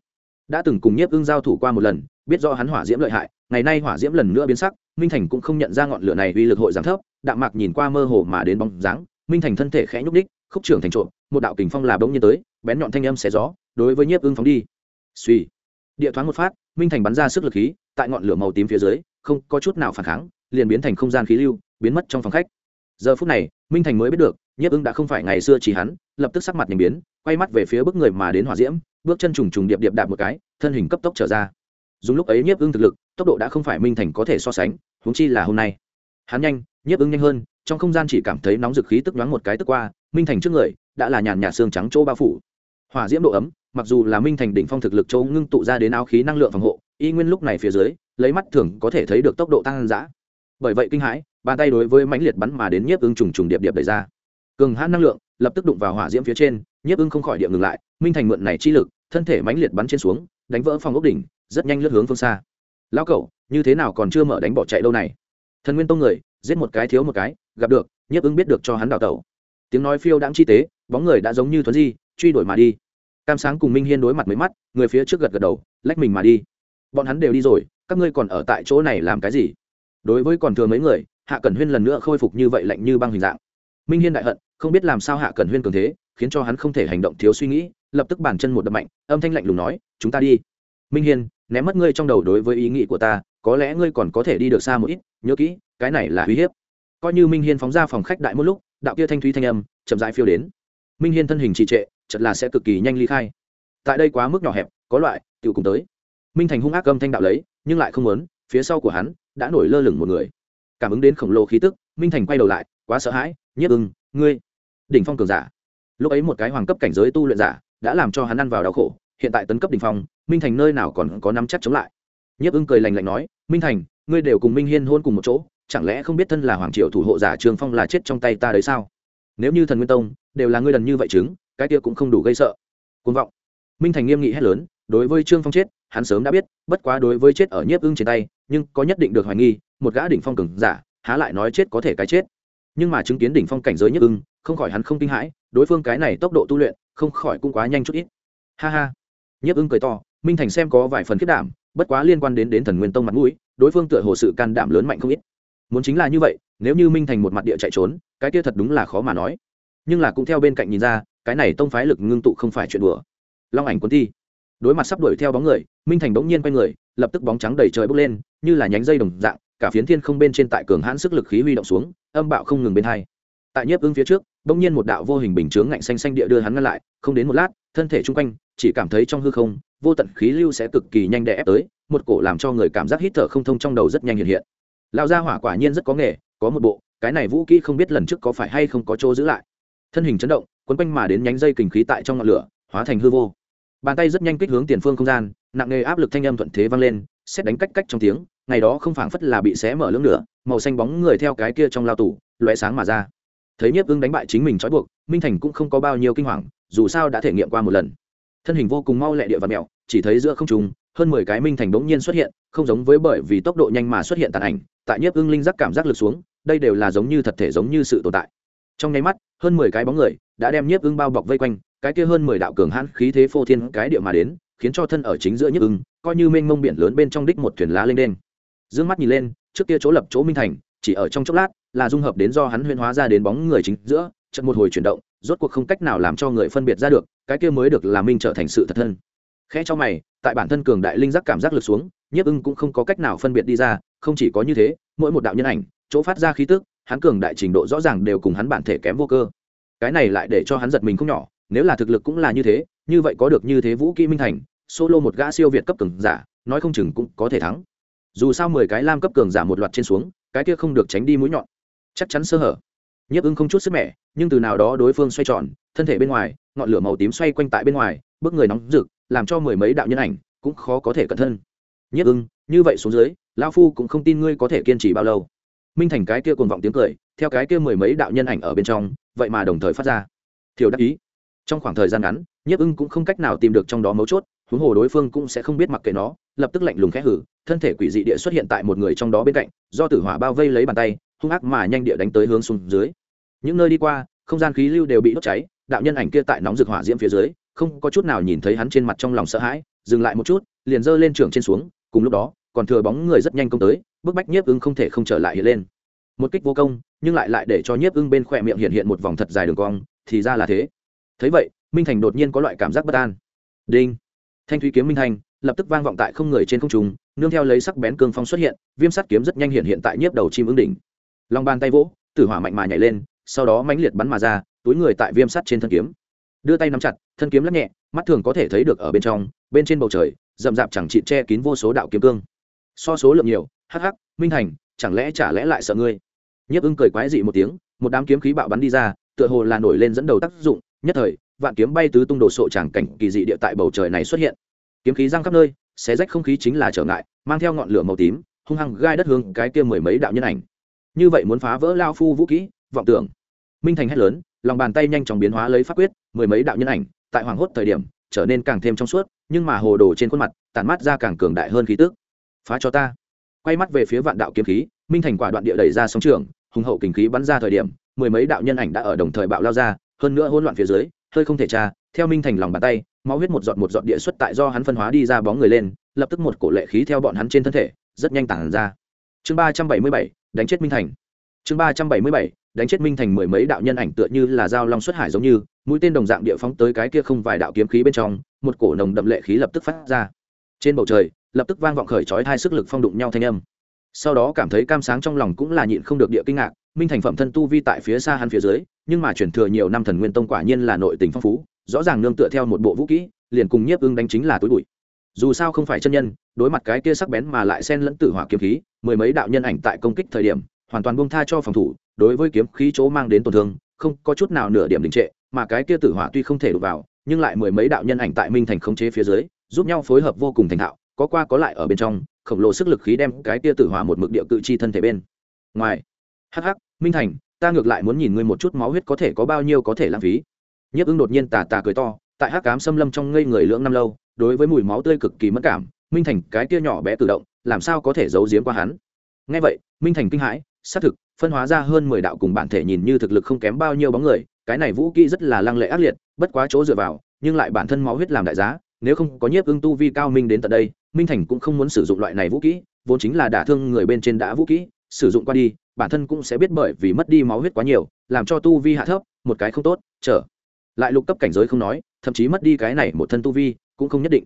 Đã từng cùng nhiếp ưng giao thủ qua một lần, biết do hắn hỏa diễm lợi hại, ngày nay hỏa diễm lần nữa biến sắc, minh thành cũng không nhận ra ngọn lửa này uy lực hội giảm thấp, đạm mạc nhìn qua mơ hồ mà đến bóng dáng, minh thành thân thể khẽ nhúc đích khúc trưởng thành trộm, một đạo kình phong là bỗng nhiên tới, bén nhọn thanh âm xé gió, đối với nhiếp ưng phóng đi. Suy địa thoáng một phát, minh thành bắn ra sức lực khí, tại ngọn lửa màu tím phía dưới, không có chút nào phản kháng, liền biến thành không gian khí lưu, biến mất trong phòng khách. Giờ phút này, minh thành mới biết được nhiếp ưng đã không phải ngày xưa chỉ hắn, lập tức sắc mặt nhanh biến, quay mắt về phía bức người mà đến hỏa diễm, bước chân trùng trùng điệp điệp đạp một cái, thân hình cấp tốc trở ra. Dùng lúc ấy nhiếp ưng thực lực, tốc độ đã không phải minh thành có thể so sánh, huống chi là hôm nay. Hắn nhanh, nhiếp ưng nhanh hơn, trong không gian chỉ cảm thấy nóng dực khí tức nhoáng một cái tức qua, minh thành trước người đã là nhàn nhạt xương trắng chỗ bao phủ. Hỏa diễm độ ấm, mặc dù là minh thành đỉnh phong thực lực châu ngưng tụ ra đến áo khí năng lượng phòng hộ, y nguyên lúc này phía dưới, lấy mắt thường có thể thấy được tốc độ tăng giã bởi vậy kinh hãi, bàn tay đối với mãnh liệt bắn mà đến nhiếp ưng trùng trùng điệp điệp đẩy ra cường hãn năng lượng, lập tức đụng vào hỏa diễm phía trên, nhiếp ưng không khỏi địa ngừng lại, minh thành mượn này chi lực, thân thể mãnh liệt bắn trên xuống, đánh vỡ phòng ốc đỉnh, rất nhanh lướt hướng phương xa. Lão cẩu như thế nào còn chưa mở đánh bỏ chạy đâu này? Thần nguyên tông người, giết một cái thiếu một cái, gặp được, nhiếp ưng biết được cho hắn đào tẩu. Tiếng nói phiêu đãng chi tế, bóng người đã giống như thuấn di, truy đuổi mà đi. Cam sáng cùng minh hiên đối mặt mấy mắt, người phía trước gật gật đầu, lách mình mà đi. Bọn hắn đều đi rồi, các ngươi còn ở tại chỗ này làm cái gì? Đối với còn thừa mấy người, hạ cẩn huyên lần nữa khôi phục như vậy lạnh như băng hình dạng. Minh hiên đại hận không biết làm sao hạ cẩn huyên cường thế, khiến cho hắn không thể hành động thiếu suy nghĩ, lập tức bàn chân một đập mạnh, âm thanh lạnh lùng nói, chúng ta đi. Minh hiên, ném mất ngươi trong đầu đối với ý nghĩ của ta, có lẽ ngươi còn có thể đi được xa một ít, nhớ kỹ, cái này là uy hiếp. Coi như minh hiên phóng ra phòng khách đại một lúc, đạo kia thanh thúy thanh âm, chậm rãi phiêu đến. Minh hiên thân hình trì trệ chật là sẽ cực kỳ nhanh ly khai. Tại đây quá mức nhỏ hẹp, có loại tự cùng tới. Minh thành hung ác âm thanh đạo lấy, nhưng lại không muốn, phía sau của hắn, đã nổi lơ lửng một người. Cảm ứng đến khổng lồ khí tức, minh thành quay đầu lại, quá sợ hãi, nhất ưng, ngươi đỉnh phong cường giả. Lúc ấy một cái hoàng cấp cảnh giới tu luyện giả đã làm cho hắn ăn vào đau khổ, hiện tại tấn cấp đỉnh phong, minh thành nơi nào còn có nắm chắc chống lại. Nhiếp ưng cười lành lạnh nói, minh thành, ngươi đều cùng minh hiên hôn cùng một chỗ, chẳng lẽ không biết thân là hoàng triều thủ hộ giả trương phong là chết trong tay ta đấy sao? Nếu như thần nguyên tông đều là ngươi đần như vậy chứng, cái kia cũng không đủ gây sợ. Côn vọng. Minh thành nghiêm nghị hét lớn, đối với trương phong chết, hắn sớm đã biết, bất quá đối với chết ở nhiếp ưng trên tay, nhưng có nhất định được hoài nghi, một gã đỉnh phong cường giả, há lại nói chết có thể cái chết. Nhưng mà chứng kiến đỉnh phong cảnh giới nhiếp ưng không khỏi hắn không kinh hãi, đối phương cái này tốc độ tu luyện, không khỏi cũng quá nhanh chút ít. Ha ha. Nhiếp ưng cười to, minh thành xem có vài phần khiết đảm, bất quá liên quan đến đến thần nguyên tông mặt mũi, đối phương tựa hồ sự can đảm lớn mạnh không ít. Muốn chính là như vậy, nếu như minh thành một mặt địa chạy trốn, cái kia thật đúng là khó mà nói. Nhưng là cũng theo bên cạnh nhìn ra, cái này tông phái lực ngưng tụ không phải chuyện đùa. Long ảnh quân thi. Đối mặt sắp đuổi theo bóng người, minh thành bỗng nhiên quay người, lập tức bóng trắng đầy trời bốc lên, như là nhánh dây đồng dạng, cả phiến thiên không bên trên tại cường hãn sức lực khí huy động xuống, âm bạo không ngừng bên hai tại nhiếp ưng phía trước, bỗng nhiên một đạo vô hình bình chướng ngạnh xanh xanh địa đưa hắn ngăn lại, không đến một lát, thân thể chung quanh, chỉ cảm thấy trong hư không, vô tận khí lưu sẽ cực kỳ nhanh đè ép tới, một cổ làm cho người cảm giác hít thở không thông trong đầu rất nhanh hiện hiện. Lão gia hỏa quả nhiên rất có nghề, có một bộ, cái này vũ kỹ không biết lần trước có phải hay không có chỗ giữ lại. Thân hình chấn động, quấn quanh mà đến nhánh dây kình khí tại trong ngọn lửa, hóa thành hư vô. Bàn tay rất nhanh kích hướng tiền phương không gian, nặng nề áp lực thanh âm thuận thế vang lên, xét đánh cách cách trong tiếng, ngày đó không phảng phất là bị xé mở lưỡng lửa màu xanh bóng người theo cái kia trong lao tủ loé sáng mà ra thấy nhiếp ưng đánh bại chính mình trói buộc, minh thành cũng không có bao nhiêu kinh hoàng, dù sao đã thể nghiệm qua một lần. Thân hình vô cùng mau lẹ địa và mẹo, chỉ thấy giữa không trùng hơn mười cái minh thành bỗng nhiên xuất hiện, không giống với bởi vì tốc độ nhanh mà xuất hiện tàn ảnh, tại nhiếp ưng linh giác cảm giác lực xuống, đây đều là giống như thật thể giống như sự tồn tại. Trong nháy mắt, hơn mười cái bóng người đã đem nhiếp ưng bao bọc vây quanh, cái kia hơn mười đạo cường hãn khí thế phô thiên cái địa mà đến, khiến cho thân ở chính giữa nhiếp ưng coi như mênh mông biển lớn bên trong đích một thuyền lá lên đen d mắt nhìn lên, trước kia chỗ lập chỗ minh thành, chỉ ở trong chốc lát là dung hợp đến do hắn huyễn hóa ra đến bóng người chính giữa trận một hồi chuyển động, rốt cuộc không cách nào làm cho người phân biệt ra được, cái kia mới được là minh trở thành sự thật thân khẽ cho mày, tại bản thân cường đại linh giác cảm giác lực xuống, nhiếp ưng cũng không có cách nào phân biệt đi ra, không chỉ có như thế, mỗi một đạo nhân ảnh, chỗ phát ra khí tức, hắn cường đại trình độ rõ ràng đều cùng hắn bản thể kém vô cơ. Cái này lại để cho hắn giật mình không nhỏ, nếu là thực lực cũng là như thế, như vậy có được như thế vũ kỹ minh thành, solo một gã siêu việt cấp cường giả, nói không chừng cũng có thể thắng. Dù sao mười cái lam cấp cường giả một loạt trên xuống, cái kia không được tránh đi mũi nhọn chắc chắn sơ hở. Nhiếp ưng không chút sức mẻ, nhưng từ nào đó đối phương xoay tròn, thân thể bên ngoài, ngọn lửa màu tím xoay quanh tại bên ngoài, bước người nóng rực, làm cho mười mấy đạo nhân ảnh cũng khó có thể cẩn thân. Nhiếp ưng, như vậy xuống dưới lao phu cũng không tin ngươi có thể kiên trì bao lâu. Minh thành cái kia cuồng vọng tiếng cười, theo cái kia mười mấy đạo nhân ảnh ở bên trong, vậy mà đồng thời phát ra. Thiểu đắc ý. Trong khoảng thời gian ngắn, nhiếp ưng cũng không cách nào tìm được trong đó mấu chốt, huống hồ đối phương cũng sẽ không biết mặc kệ nó, lập tức lạnh lùng khẽ hử, thân thể quỷ dị địa xuất hiện tại một người trong đó bên cạnh, do tử hỏa bao vây lấy bàn tay hung ác mà nhanh địa đánh tới hướng xuống dưới. Những nơi đi qua, không gian khí lưu đều bị đốt cháy, đạo nhân ảnh kia tại nóng rực hỏa diễm phía dưới, không có chút nào nhìn thấy hắn trên mặt trong lòng sợ hãi, dừng lại một chút, liền giơ lên trường trên xuống, cùng lúc đó, còn thừa bóng người rất nhanh công tới, bức bách nhiếp ưng không thể không trở lại hiện lên. Một kích vô công, nhưng lại lại để cho nhiếp ưng bên khỏe miệng hiện hiện một vòng thật dài đường cong, thì ra là thế. Thấy vậy, minh thành đột nhiên có loại cảm giác bất an. Đinh! Thanh thúy kiếm minh thành lập tức vang vọng tại không người trên không trung, nương theo lấy sắc bén cương phong xuất hiện, viêm sắt kiếm rất nhanh hiện hiện tại nhiếp đầu chim ứng đỉnh lòng bàn tay vỗ, tử hỏa mạnh mà nhảy lên, sau đó mãnh liệt bắn mà ra, túi người tại viêm sắt trên thân kiếm. Đưa tay nắm chặt, thân kiếm lắc nhẹ, mắt thường có thể thấy được ở bên trong, bên trên bầu trời, rậm rạp chẳng chịt che kín vô số đạo kiếm cương. So số lượng nhiều, hắc hắc, minh thành chẳng lẽ chả lẽ lại sợ ngươi? Nhiếp ưng cười quái dị một tiếng, một đám kiếm khí bạo bắn đi ra, tựa hồ là nổi lên dẫn đầu tác dụng, nhất thời, vạn kiếm bay tứ tung đồ sộ tràng cảnh kỳ dị địa tại bầu trời này xuất hiện. Kiếm khí răng khắp nơi, xé rách không khí chính là trở ngại, mang theo ngọn lửa màu tím, hung hăng gai đất hướng cái kia mười mấy đạo nhân ảnh như vậy muốn phá vỡ lao phu vũ kỹ, vọng tưởng. Minh thành hét lớn, lòng bàn tay nhanh chóng biến hóa lấy pháp quyết, mười mấy đạo nhân ảnh, tại hoàng hốt thời điểm, trở nên càng thêm trong suốt, nhưng mà hồ đồ trên khuôn mặt, tản mát ra càng cường đại hơn khí tức. Phá cho ta. Quay mắt về phía vạn đạo kiếm khí, minh thành quả đoạn địa đẩy ra sóng trường, hùng hậu kình khí bắn ra thời điểm, mười mấy đạo nhân ảnh đã ở đồng thời bạo lao ra, hơn nữa hỗn loạn phía dưới, hơi không thể tra, theo minh thành lòng bàn tay, máu huyết một giọt một giọt địa xuất tại do hắn phân hóa đi ra bóng người lên, lập tức một cổ lệ khí theo bọn hắn trên thân thể, rất nhanh tản ra chương ba trăm bảy mươi bảy, đánh chết minh thành. Chương ba trăm bảy mươi bảy, đánh chết minh thành mười mấy đạo nhân ảnh tựa như là dao long xuất hải giống như, mũi tên đồng dạng địa phóng tới cái kia không vài đạo kiếm khí bên trong, một cổ nồng đậm lệ khí lập tức phát ra. Trên bầu trời, lập tức vang vọng khởi trói hai sức lực phong đụng nhau thanh âm. Sau đó cảm thấy cam sáng trong lòng cũng là nhịn không được địa kinh ngạc, minh thành phẩm thân tu vi tại phía xa hắn phía dưới, nhưng mà chuyển thừa nhiều năm thần nguyên tông quả nhiên là nội tình phong phú, rõ ràng nương tựa theo một bộ vũ kỹ, liền cùng nhiếp ưng đánh chính là túi bụi dù sao không phải chân nhân, đối mặt cái kia sắc bén mà lại xen lẫn tử hỏa kiếm khí, mười mấy đạo nhân ảnh tại công kích thời điểm, hoàn toàn buông tha cho phòng thủ, đối với kiếm khí chỗ mang đến tổn thương, không có chút nào nửa điểm đình trệ, mà cái kia tử hỏa tuy không thể đụng vào, nhưng lại mười mấy đạo nhân ảnh tại minh thành khống chế phía dưới, giúp nhau phối hợp vô cùng thành thạo, có qua có lại ở bên trong, khổng lồ sức lực khí đem cái kia tử hỏa một mực địa cự chi thân thể bên ngoài. Hắc hắc, minh thành, ta ngược lại muốn nhìn ngươi một chút máu huyết có thể có bao nhiêu có thể lãng phí. Nhiếp ứng đột nhiên tà tà cười to, tại hắc cám xâm lâm trong ngây người lưỡng năm lâu đối với mùi máu tươi cực kỳ mất cảm, minh thành cái kia nhỏ bé tự động, làm sao có thể giấu giếm qua hắn? Ngay vậy, minh thành kinh hãi, xác thực, phân hóa ra hơn mười đạo cùng bản thể nhìn như thực lực không kém bao nhiêu bóng người, cái này vũ kỹ rất là lăng lệ ác liệt, bất quá chỗ dựa vào, nhưng lại bản thân máu huyết làm đại giá, nếu không có nhiếp ưng tu vi cao minh đến tận đây, minh thành cũng không muốn sử dụng loại này vũ kỹ, vốn chính là đả thương người bên trên đã vũ kỹ, sử dụng qua đi, bản thân cũng sẽ biết bởi vì mất đi máu huyết quá nhiều, làm cho tu vi hạ thấp, một cái không tốt trở lại lục cấp cảnh giới không nói, thậm chí mất đi cái này một thân tu vi cũng không nhất định.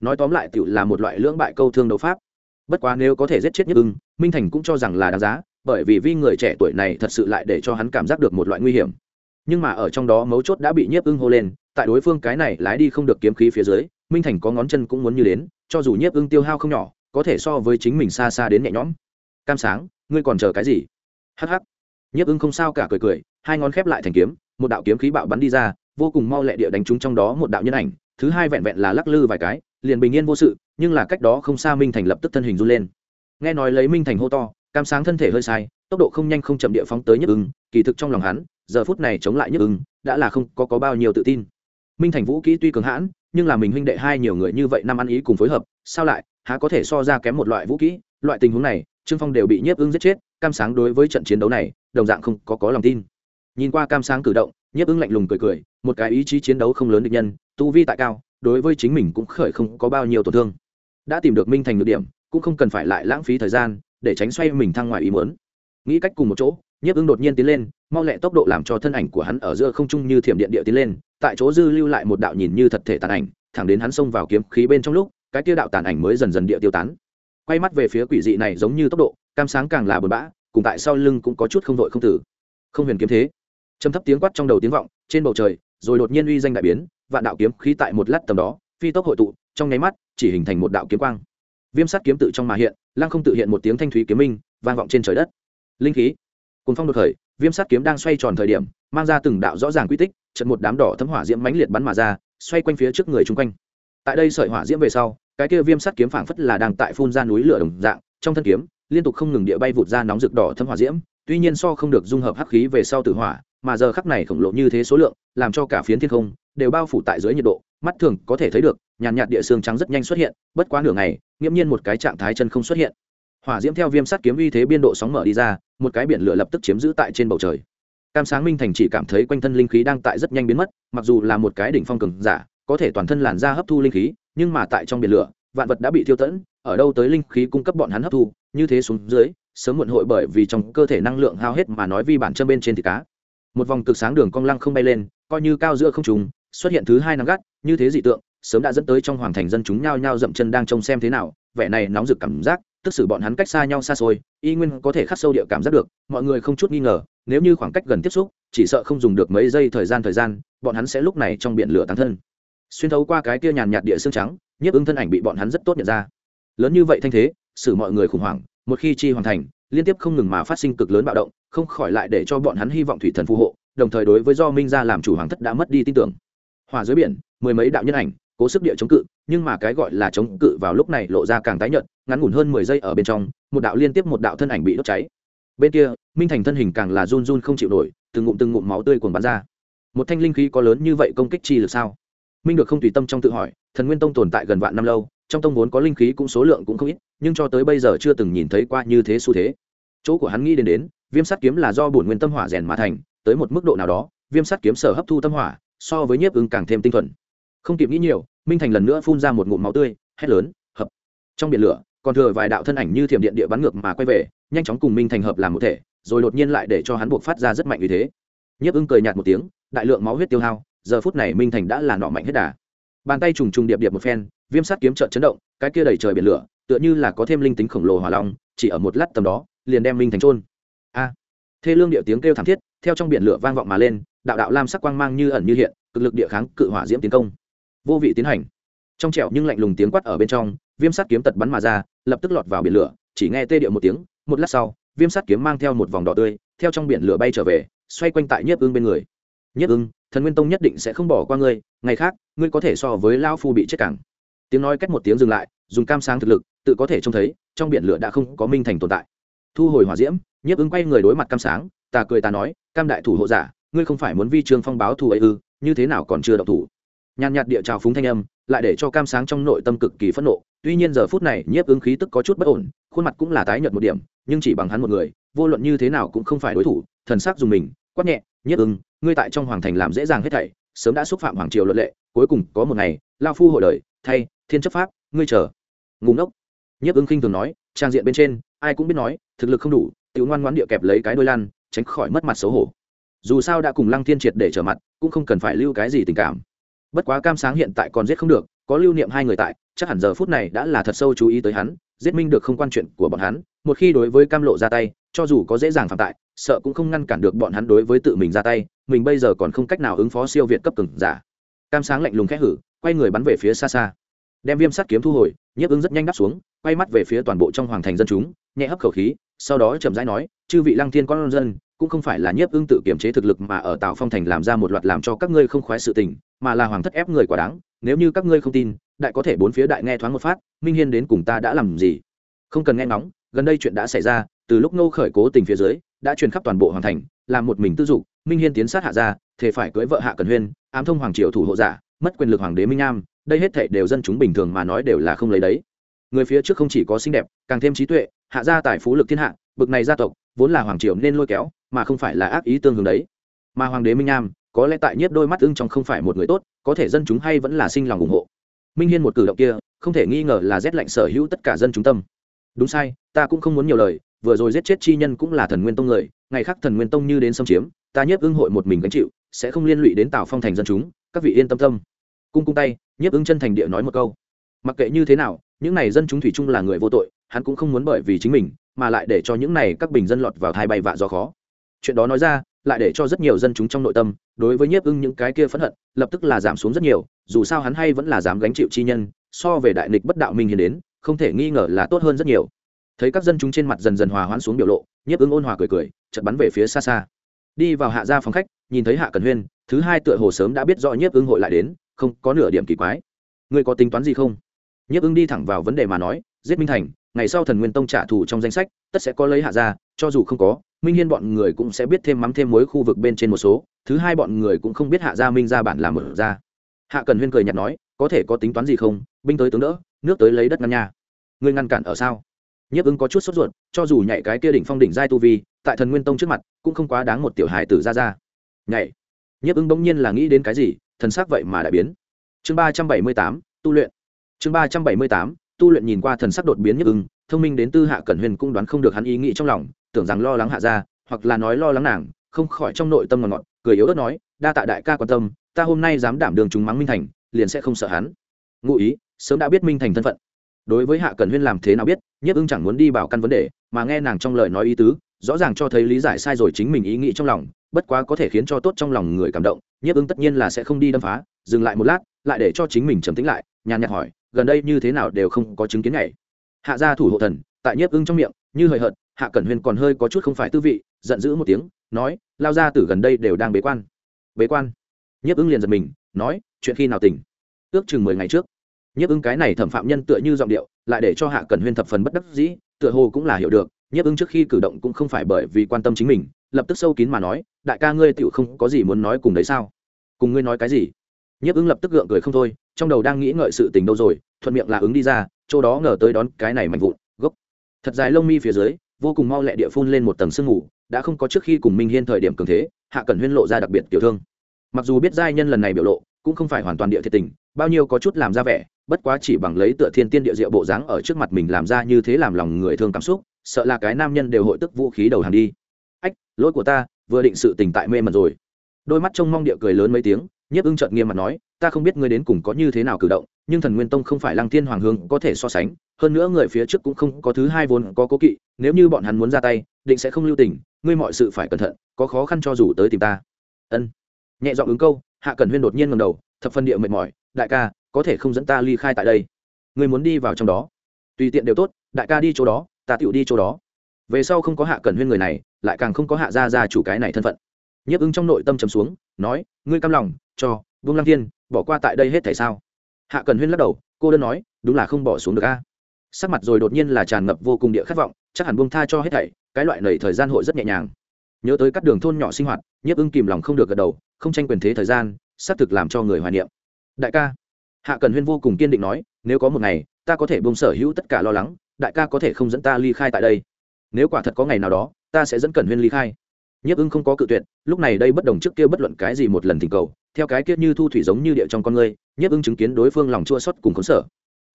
Nói tóm lại, tiểu là một loại lưỡng bại câu thương đấu pháp. Bất quá nếu có thể giết chết nhất ưng, minh thành cũng cho rằng là đáng giá, bởi vì vi người trẻ tuổi này thật sự lại để cho hắn cảm giác được một loại nguy hiểm. Nhưng mà ở trong đó mấu chốt đã bị nhiếp ưng hô lên, tại đối phương cái này lái đi không được kiếm khí phía dưới, minh thành có ngón chân cũng muốn như đến, cho dù nhiếp ưng tiêu hao không nhỏ, có thể so với chính mình xa xa đến nhẹ nhõm. Cam sáng, ngươi còn chờ cái gì? Hh nhiếp ưng không sao cả cười cười, hai ngón khép lại thành kiếm, một đạo kiếm khí bạo bắn đi ra, vô cùng mau lẹ địa đánh trúng trong đó một đạo nhân ảnh thứ hai vẹn vẹn là lắc lư vài cái liền bình yên vô sự nhưng là cách đó không xa minh thành lập tức thân hình run lên. Nghe nói lấy minh thành hô to cam sáng thân thể hơi sai tốc độ không nhanh không chậm địa phóng tới nhức ưng kỳ thực trong lòng hắn giờ phút này chống lại nhức ưng đã là không có, có bao nhiêu tự tin. Minh thành vũ kỹ tuy cường hãn nhưng là mình huynh đệ hai nhiều người như vậy năm ăn ý cùng phối hợp sao lại há có thể so ra kém một loại vũ kỹ? Loại tình huống này trương phong đều bị nhiếp ưng giết chết cam sáng đối với trận chiến đấu này đồng dạng không có có lòng tin. Nhìn qua cam sáng cử động nhiếp ưng lạnh lùng cười cười một cái ý chí chiến đấu không lớn được nhân tu vi tại cao, đối với chính mình cũng khởi không có bao nhiêu tổn thương. Đã tìm được minh thành nhược điểm, cũng không cần phải lại lãng phí thời gian, để tránh xoay mình thăng ngoài ý muốn. Nghĩ cách cùng một chỗ, nhiếp ưng đột nhiên tiến lên, mau lẹ tốc độ làm cho thân ảnh của hắn ở giữa không trung như thiểm điện địa tiến lên, tại chỗ dư lưu lại một đạo nhìn như thật thể tàn ảnh, thẳng đến hắn xông vào kiếm khí bên trong lúc, cái tiêu đạo tàn ảnh mới dần dần địa tiêu tán. Quay mắt về phía quỷ dị này giống như tốc độ, cam sáng càng là bờ bã, cùng tại sau lưng cũng có chút không vội không tử không huyền kiếm thế. Trầm thấp tiếng quát trong đầu tiếng vọng, trên bầu trời, rồi đột nhiên uy danh đại biến vạn đạo kiếm khí tại một lát tầm đó, phi tốc hội tụ, trong nháy mắt, chỉ hình thành một đạo kiếm quang. Viêm sắt kiếm tự trong mà hiện, lăng không tự hiện một tiếng thanh thúy kiếm minh, vang vọng trên trời đất. Linh khí. Cùng phong đột khởi, viêm sắt kiếm đang xoay tròn thời điểm, mang ra từng đạo rõ ràng quy tích trận một đám đỏ thấm hỏa diễm mãnh liệt bắn mà ra, xoay quanh phía trước người chung quanh. Tại đây sợi hỏa diễm về sau, cái kia viêm sắt kiếm phảng phất là đang tại phun ra núi lửa đồng dạng, trong thân kiếm, liên tục không ngừng địa bay vụt ra nóng rực đỏ thấm hỏa diễm, tuy nhiên so không được dung hợp hắc khí về sau tử hỏa mà giờ khắc này khổng lồ như thế số lượng, làm cho cả phiến thiên không đều bao phủ tại dưới nhiệt độ, mắt thường có thể thấy được, nhàn nhạt địa xương trắng rất nhanh xuất hiện, bất quá nửa ngày, nghiễm nhiên một cái trạng thái chân không xuất hiện. Hỏa diễm theo viêm sắt kiếm uy thế biên độ sóng mở đi ra, một cái biển lửa lập tức chiếm giữ tại trên bầu trời. Cam sáng minh thành chỉ cảm thấy quanh thân linh khí đang tại rất nhanh biến mất, mặc dù là một cái đỉnh phong cường giả, có thể toàn thân làn ra hấp thu linh khí, nhưng mà tại trong biển lửa, vạn vật đã bị thiêu tẫn, ở đâu tới linh khí cung cấp bọn hắn hấp thu, như thế xuống dưới, sớm muộn hội bởi vì trong cơ thể năng lượng hao hết mà nói vi bản chân bên trên thì cá một vòng cực sáng đường cong lăng không bay lên, coi như cao giữa không trùng xuất hiện thứ hai nắng gắt, như thế dị tượng, sớm đã dẫn tới trong hoàng thành dân chúng nhao nhao dậm chân đang trông xem thế nào, vẻ này nóng rực cảm giác, tức xử bọn hắn cách xa nhau xa xôi, y nguyên có thể khắc sâu địa cảm giác được, mọi người không chút nghi ngờ, nếu như khoảng cách gần tiếp xúc, chỉ sợ không dùng được mấy giây thời gian thời gian, bọn hắn sẽ lúc này trong biển lửa tăng thân. Xuyên thấu qua cái kia nhàn nhạt địa xương trắng, nhiếp ứng thân ảnh bị bọn hắn rất tốt nhận ra. Lớn như vậy thanh thế, xử mọi người khủng hoảng, một khi chi hoàn thành, liên tiếp không ngừng mà phát sinh cực lớn bạo động không khỏi lại để cho bọn hắn hy vọng thủy thần phù hộ, đồng thời đối với do minh ra làm chủ hoàng thất đã mất đi tin tưởng. Hòa dưới biển, mười mấy đạo nhân ảnh, cố sức địa chống cự, nhưng mà cái gọi là chống cự vào lúc này lộ ra càng tái nhợt, ngắn ngủn hơn mười giây ở bên trong, một đạo liên tiếp một đạo thân ảnh bị đốt cháy. Bên kia, minh thành thân hình càng là run run không chịu nổi, từng ngụm từng ngụm máu tươi cuồng bắn ra. Một thanh linh khí có lớn như vậy công kích chi lực sao? Minh được không tùy tâm trong tự hỏi, thần nguyên tông tồn tại gần vạn năm lâu, trong tông vốn có linh khí cũng số lượng cũng không ít, nhưng cho tới bây giờ chưa từng nhìn thấy qua như thế xu thế. Chỗ của hắn nghĩ đến đến viêm sắt kiếm là do bổn nguyên tâm hỏa rèn mà thành, tới một mức độ nào đó, viêm sắt kiếm sở hấp thu tâm hỏa, so với nhiếp ứng càng thêm tinh thuần. Không kịp nghĩ nhiều, minh thành lần nữa phun ra một ngụm máu tươi, hét lớn, hợp. Trong biển lửa, còn thừa vài đạo thân ảnh như thiểm điện địa bắn ngược mà quay về, nhanh chóng cùng minh thành hợp làm một thể, rồi đột nhiên lại để cho hắn buộc phát ra rất mạnh như thế. Nhiếp ưng cười nhạt một tiếng, đại lượng máu huyết tiêu hao, giờ phút này minh thành đã là nọ mạnh hết đà. Bàn tay trùng trùng điệp điệp một phen, viêm sát kiếm trợn chấn động, cái kia đầy trời biển lửa, tựa như là có thêm linh tính khổng lồ hỏa long, chỉ ở một lát tầm đó, liền đem minh thành trôn a. Thê lương điệu tiếng kêu thảm thiết, theo trong biển lửa vang vọng mà lên, đạo đạo lam sắc quang mang như ẩn như hiện, cực lực địa kháng cự hỏa diễm tiến công. Vô vị tiến hành. Trong trẻo nhưng lạnh lùng tiếng quát ở bên trong, viêm sắt kiếm tật bắn mà ra, lập tức lọt vào biển lửa, chỉ nghe tê điệu một tiếng, một lát sau, viêm sắt kiếm mang theo một vòng đỏ tươi, theo trong biển lửa bay trở về, xoay quanh tại nhiếp ưng bên người. Nhiếp ưng, thần nguyên tông nhất định sẽ không bỏ qua ngươi, ngày khác, ngươi có thể so với lao phu bị chết cảng tiếng nói cách một tiếng dừng lại, dùng cam sáng thực lực, tự có thể trông thấy, trong biển lửa đã không có minh thành tồn tại thu hồi hỏa diễm, nhiếp ứng quay người đối mặt cam sáng, ta cười ta nói, cam đại thủ hộ giả, ngươi không phải muốn vi trương phong báo thù ấy ư, như thế nào còn chưa độc thủ? Nhàn nhạt địa trào phúng thanh âm, lại để cho cam sáng trong nội tâm cực kỳ phẫn nộ, tuy nhiên giờ phút này nhiếp ứng khí tức có chút bất ổn, khuôn mặt cũng là tái nhợt một điểm, nhưng chỉ bằng hắn một người, vô luận như thế nào cũng không phải đối thủ, thần sắc dùng mình, quát nhẹ, nhiếp ứng, ngươi tại trong hoàng thành làm dễ dàng hết thảy, sớm đã xúc phạm hoàng triều luật lệ, cuối cùng có một ngày, lao phu hội đời, thay, thiên chấp pháp, ngươi chờ. Ngủ ngốc. Nhiếp ứng khinh thường nói, trang diện bên trên ai cũng biết nói, thực lực không đủ tự ngoan ngoãn địa kẹp lấy cái đôi lan, tránh khỏi mất mặt xấu hổ. Dù sao đã cùng lăng thiên triệt để trở mặt, cũng không cần phải lưu cái gì tình cảm. Bất quá cam sáng hiện tại còn giết không được, có lưu niệm hai người tại, chắc hẳn giờ phút này đã là thật sâu chú ý tới hắn, giết minh được không quan chuyện của bọn hắn, một khi đối với cam lộ ra tay, cho dù có dễ dàng phạm tại, sợ cũng không ngăn cản được bọn hắn đối với tự mình ra tay, mình bây giờ còn không cách nào ứng phó siêu việt cấp cứng giả. Cam sáng lạnh lùng khẽ hử, quay người bắn về phía xa xa. Đem viêm sắt kiếm thu hồi, nhiếp ứng rất nhanh đáp xuống, quay mắt về phía toàn bộ trong hoàng thành dân chúng nhẹ hấp khẩu khí, sau đó chậm rãi nói, chư vị lăng thiên con dân, cũng không phải là nhiếp ưng tự kiểm chế thực lực mà ở tào phong thành làm ra một loạt làm cho các ngươi không khoái sự tình, mà là hoàng thất ép người quả đáng, nếu như các ngươi không tin, đại có thể bốn phía đại nghe thoáng một phát, minh hiên đến cùng ta đã làm gì? Không cần nghe ngóng, gần đây chuyện đã xảy ra, từ lúc nô khởi cố tình phía dưới, đã truyền khắp toàn bộ hoàng thành, làm một mình tư dục, minh hiên tiến sát hạ ra thể phải cưới vợ hạ cần huyên, ám thông hoàng triều thủ hộ giả, mất quyền lực hoàng đế minh nam đây hết thệ đều dân chúng bình thường mà nói đều là không lấy đấy. Người phía trước không chỉ có xinh đẹp, càng thêm trí tuệ hạ gia tài phú lực thiên hạ, bực này gia tộc, vốn là hoàng triều nên lôi kéo, mà không phải là ác ý tương hướng đấy. Mà hoàng đế minh nam có lẽ tại nhiếp đôi mắt ưng trong không phải một người tốt, có thể dân chúng hay vẫn là sinh lòng ủng hộ. Minh hiên một cử động kia, không thể nghi ngờ là rét lạnh sở hữu tất cả dân chúng tâm. Đúng sai, ta cũng không muốn nhiều lời, vừa rồi giết chết chi nhân cũng là thần nguyên tông người, ngày khác thần nguyên tông như đến xâm chiếm, ta nhiếp ưng hội một mình gánh chịu, sẽ không liên lụy đến tào phong thành dân chúng, các vị yên tâm tâm. Cung cung tay, nhiếp ưng chân thành địa nói một câu. Mặc kệ như thế nào, những này dân chúng thủy chung là người vô tội hắn cũng không muốn bởi vì chính mình, mà lại để cho những này các bình dân lọt vào thai bay vạ do khó. Chuyện đó nói ra, lại để cho rất nhiều dân chúng trong nội tâm, đối với nhiếp ưng những cái kia phẫn hận, lập tức là giảm xuống rất nhiều, dù sao hắn hay vẫn là dám gánh chịu chi nhân, so về đại nghịch bất đạo minh hiền đến, không thể nghi ngờ là tốt hơn rất nhiều. Thấy các dân chúng trên mặt dần dần hòa hoãn xuống biểu lộ, nhiếp ưng ôn hòa cười cười chật bắn về phía xa xa. Đi vào hạ gia phòng khách, nhìn thấy hạ cần huyên, thứ hai tựa hồ sớm đã biết rõ nhiếp ưng hội lại đến, không có nửa điểm kỳ quái. Ngươi có tính toán gì không? Nhiếp ưng đi thẳng vào vấn đề mà nói, giết minh thành ngày sau thần nguyên tông trả thù trong danh sách, tất sẽ có lấy hạ ra, cho dù không có, minh hiên bọn người cũng sẽ biết thêm mắm thêm mối khu vực bên trên một số, thứ hai bọn người cũng không biết hạ gia minh ra bản làm mở ra. Hạ cần huyên cười nhạt nói, có thể có tính toán gì không, binh tới tướng đỡ, nước tới lấy đất ngăn nhà. Ngươi ngăn cản ở sao? Nhiếp ứng có chút sốt ruột, cho dù nhảy cái kia đỉnh phong đỉnh giai tu vi, tại thần nguyên tông trước mặt, cũng không quá đáng một tiểu hài tử ra ra. Nhảy. Nhiếp ứng bỗng nhiên là nghĩ đến cái gì, thần sắc vậy mà đại biến. Chương ba trăm bảy mươi tám, tu luyện. Chương ba trăm bảy mươi tám tu luyện nhìn qua thần sắc đột biến nhất ưng, thông minh đến tư hạ cẩn huyền cũng đoán không được hắn ý nghĩ trong lòng, tưởng rằng lo lắng hạ ra, hoặc là nói lo lắng nàng, không khỏi trong nội tâm ngọt ngọt, cười yếu ớt nói, đa tạ đại ca quan tâm, ta hôm nay dám đảm đường chúng mắng minh thành, liền sẽ không sợ hắn. Ngụ ý, sớm đã biết minh thành thân phận. Đối với hạ cẩn huyên làm thế nào biết, Nhất ưng chẳng muốn đi bảo căn vấn đề, mà nghe nàng trong lời nói ý tứ, rõ ràng cho thấy lý giải sai rồi chính mình ý nghĩ trong lòng, bất quá có thể khiến cho tốt trong lòng người cảm động nhiếp ưng tất nhiên là sẽ không đi đâm phá, dừng lại một lát, lại để cho chính mình trầm tính lại, nhàn nhạt hỏi gần đây như thế nào đều không có chứng kiến này hạ gia thủ hộ thần, tại nhiếp ưng trong miệng, như hời hợt, hạ cẩn huyên còn hơi có chút không phải tư vị, giận dữ một tiếng, nói, lao ra từ gần đây đều đang bế quan. Bế quan? Nhiếp ưng liền giật mình, nói, chuyện khi nào tỉnh? Ước chừng mười ngày trước. Nhiếp ưng cái này thẩm phạm nhân tựa như giọng điệu, lại để cho hạ cẩn huyên thập phần bất đắc dĩ, tựa hồ cũng là hiểu được, nhiếp ưng trước khi cử động cũng không phải bởi vì quan tâm chính mình, lập tức sâu kín mà nói, đại ca ngươi tựu không có gì muốn nói cùng đấy sao? Cùng ngươi nói cái gì? Nhiếp ưng lập tức gượng cười không thôi trong đầu đang nghĩ ngợi sự tình đâu rồi, thuận miệng là ứng đi ra, chỗ đó ngờ tới đón cái này mạnh vụn, gốc. Thật dài lông mi phía dưới, vô cùng mau lẹ địa phun lên một tầng sương mù, đã không có trước khi cùng minh hiên thời điểm cường thế, hạ cẩn huyên lộ ra đặc biệt tiểu thương. Mặc dù biết giai nhân lần này biểu lộ, cũng không phải hoàn toàn địa thiệt tình, bao nhiêu có chút làm ra vẻ, bất quá chỉ bằng lấy tựa thiên tiên địa diệu bộ dáng ở trước mặt mình làm ra như thế làm lòng người thương cảm xúc, sợ là cái nam nhân đều hội tức vũ khí đầu hàng đi. Ách, lỗi của ta, vừa định sự tình tại mê mật rồi. Đôi mắt trông mong địa cười lớn mấy tiếng, nhiếp ưng trợn nghiêm mặt nói ta không biết ngươi đến cùng có như thế nào cử động, nhưng thần nguyên tông không phải lăng thiên hoàng hương có thể so sánh, hơn nữa người phía trước cũng không có thứ hai vốn có cố kỵ, nếu như bọn hắn muốn ra tay, định sẽ không lưu tình, ngươi mọi sự phải cẩn thận, có khó khăn cho dù tới tìm ta. Ân. Nhẹ giọng ứng câu, hạ cẩn huyên đột nhiên ngầm đầu, thập phân địa mệt mỏi, đại ca, có thể không dẫn ta ly khai tại đây. Ngươi muốn đi vào trong đó. Tùy tiện đều tốt, đại ca đi chỗ đó, ta tựu đi chỗ đó. Về sau không có hạ cẩn huyên người này, lại càng không có hạ gia gia chủ cái này thân phận. Nhiếp ứng trong nội tâm trầm xuống, nói, ngươi cam lòng, cho vương lăng thiên, bỏ qua tại đây hết tại sao? Hạ cẩn huyên lắc đầu, cô đơn nói, đúng là không bỏ xuống được a. Sắc mặt rồi đột nhiên là tràn ngập vô cùng địa khát vọng, chắc hẳn buông tha cho hết thảy, cái loại nầy thời gian hội rất nhẹ nhàng. Nhớ tới các đường thôn nhỏ sinh hoạt, nhiếp ưng kìm lòng không được gật đầu, không tranh quyền thế thời gian, xác thực làm cho người hoài niệm. Đại ca. Hạ cần huyên vô cùng kiên định nói, nếu có một ngày, ta có thể bông sở hữu tất cả lo lắng, đại ca có thể không dẫn ta ly khai tại đây. Nếu quả thật có ngày nào đó, ta sẽ dẫn cần huyên ly khai nhiếp ưng không có cự tuyệt, lúc này đây bất đồng trước kia bất luận cái gì một lần thỉnh cầu, theo cái kia như thu thủy giống như địa trong con người, nhiếp ưng chứng kiến đối phương lòng chua xót cùng khốn sở.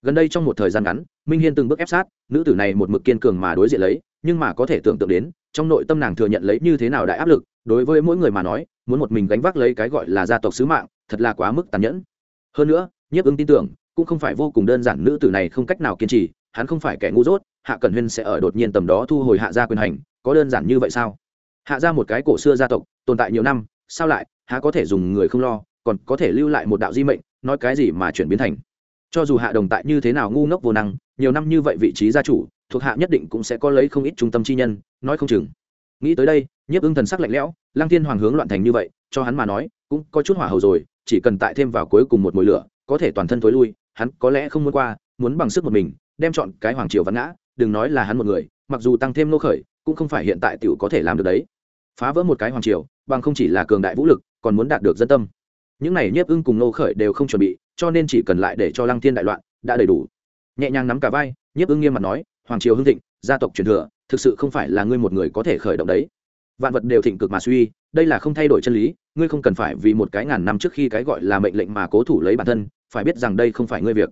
Gần đây trong một thời gian ngắn, minh hiên từng bước ép sát, nữ tử này một mực kiên cường mà đối diện lấy, nhưng mà có thể tưởng tượng đến, trong nội tâm nàng thừa nhận lấy như thế nào đại áp lực, đối với mỗi người mà nói, muốn một mình gánh vác lấy cái gọi là gia tộc sứ mạng, thật là quá mức tàn nhẫn. Hơn nữa, nhiếp ưng tin tưởng, cũng không phải vô cùng đơn giản nữ tử này không cách nào kiên trì, hắn không phải kẻ ngu dốt, hạ cẩn huyên sẽ ở đột nhiên tầm đó thu hồi hạ gia quyền hành, có đơn giản như vậy sao? Hạ ra một cái cổ xưa gia tộc, tồn tại nhiều năm, sao lại hạ có thể dùng người không lo, còn có thể lưu lại một đạo di mệnh, nói cái gì mà chuyển biến thành. Cho dù hạ đồng tại như thế nào ngu ngốc vô năng, nhiều năm như vậy vị trí gia chủ, thuộc hạ nhất định cũng sẽ có lấy không ít trung tâm chi nhân, nói không chừng. Nghĩ tới đây, nhiếp ưng thần sắc lạnh lẽo, lăng thiên hoàng hướng loạn thành như vậy, cho hắn mà nói, cũng có chút hỏa hầu rồi, chỉ cần tại thêm vào cuối cùng một mùi lửa, có thể toàn thân thối lui, hắn có lẽ không muốn qua, muốn bằng sức một mình, đem chọn cái hoàng triều văn ngã, đừng nói là hắn một người, mặc dù tăng thêm nô khởi cũng không phải hiện tại tiểu có thể làm được đấy. Phá vỡ một cái hoàng triều, bằng không chỉ là cường đại vũ lực, còn muốn đạt được dân tâm. Những này nhiếp ưng cùng nô khởi đều không chuẩn bị, cho nên chỉ cần lại để cho lăng thiên đại loạn, đã đầy đủ. Nhẹ nhàng nắm cả vai, nhiếp ưng nghiêm mặt nói, hoàng triều hưng thịnh, gia tộc truyền thừa, thực sự không phải là ngươi một người có thể khởi động đấy. Vạn vật đều thịnh cực mà suy, đây là không thay đổi chân lý, ngươi không cần phải vì một cái ngàn năm trước khi cái gọi là mệnh lệnh mà cố thủ lấy bản thân, phải biết rằng đây không phải ngươi việc.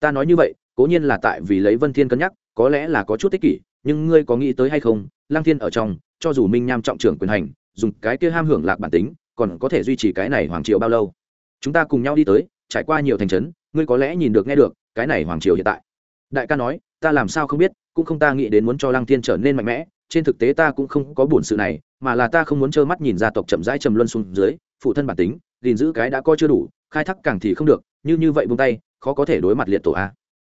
Ta nói như vậy, cố nhiên là tại vì lấy vân thiên cân nhắc, có lẽ là có chút tích kỷ nhưng ngươi có nghĩ tới hay không? Lang thiên ở trong, cho dù minh nham trọng trưởng quyền hành, dùng cái kia ham hưởng lạc bản tính, còn có thể duy trì cái này hoàng triều bao lâu? Chúng ta cùng nhau đi tới, trải qua nhiều thành trấn, ngươi có lẽ nhìn được, nghe được, cái này hoàng triều hiện tại. Đại ca nói, ta làm sao không biết, cũng không ta nghĩ đến muốn cho lăng thiên trở nên mạnh mẽ, trên thực tế ta cũng không có buồn sự này, mà là ta không muốn trơ mắt nhìn gia tộc chậm rãi trầm luân xuống dưới, phụ thân bản tính, gìn giữ cái đã coi chưa đủ, khai thác càng thì không được, như như vậy buông tay, khó có thể đối mặt liệt tổ a.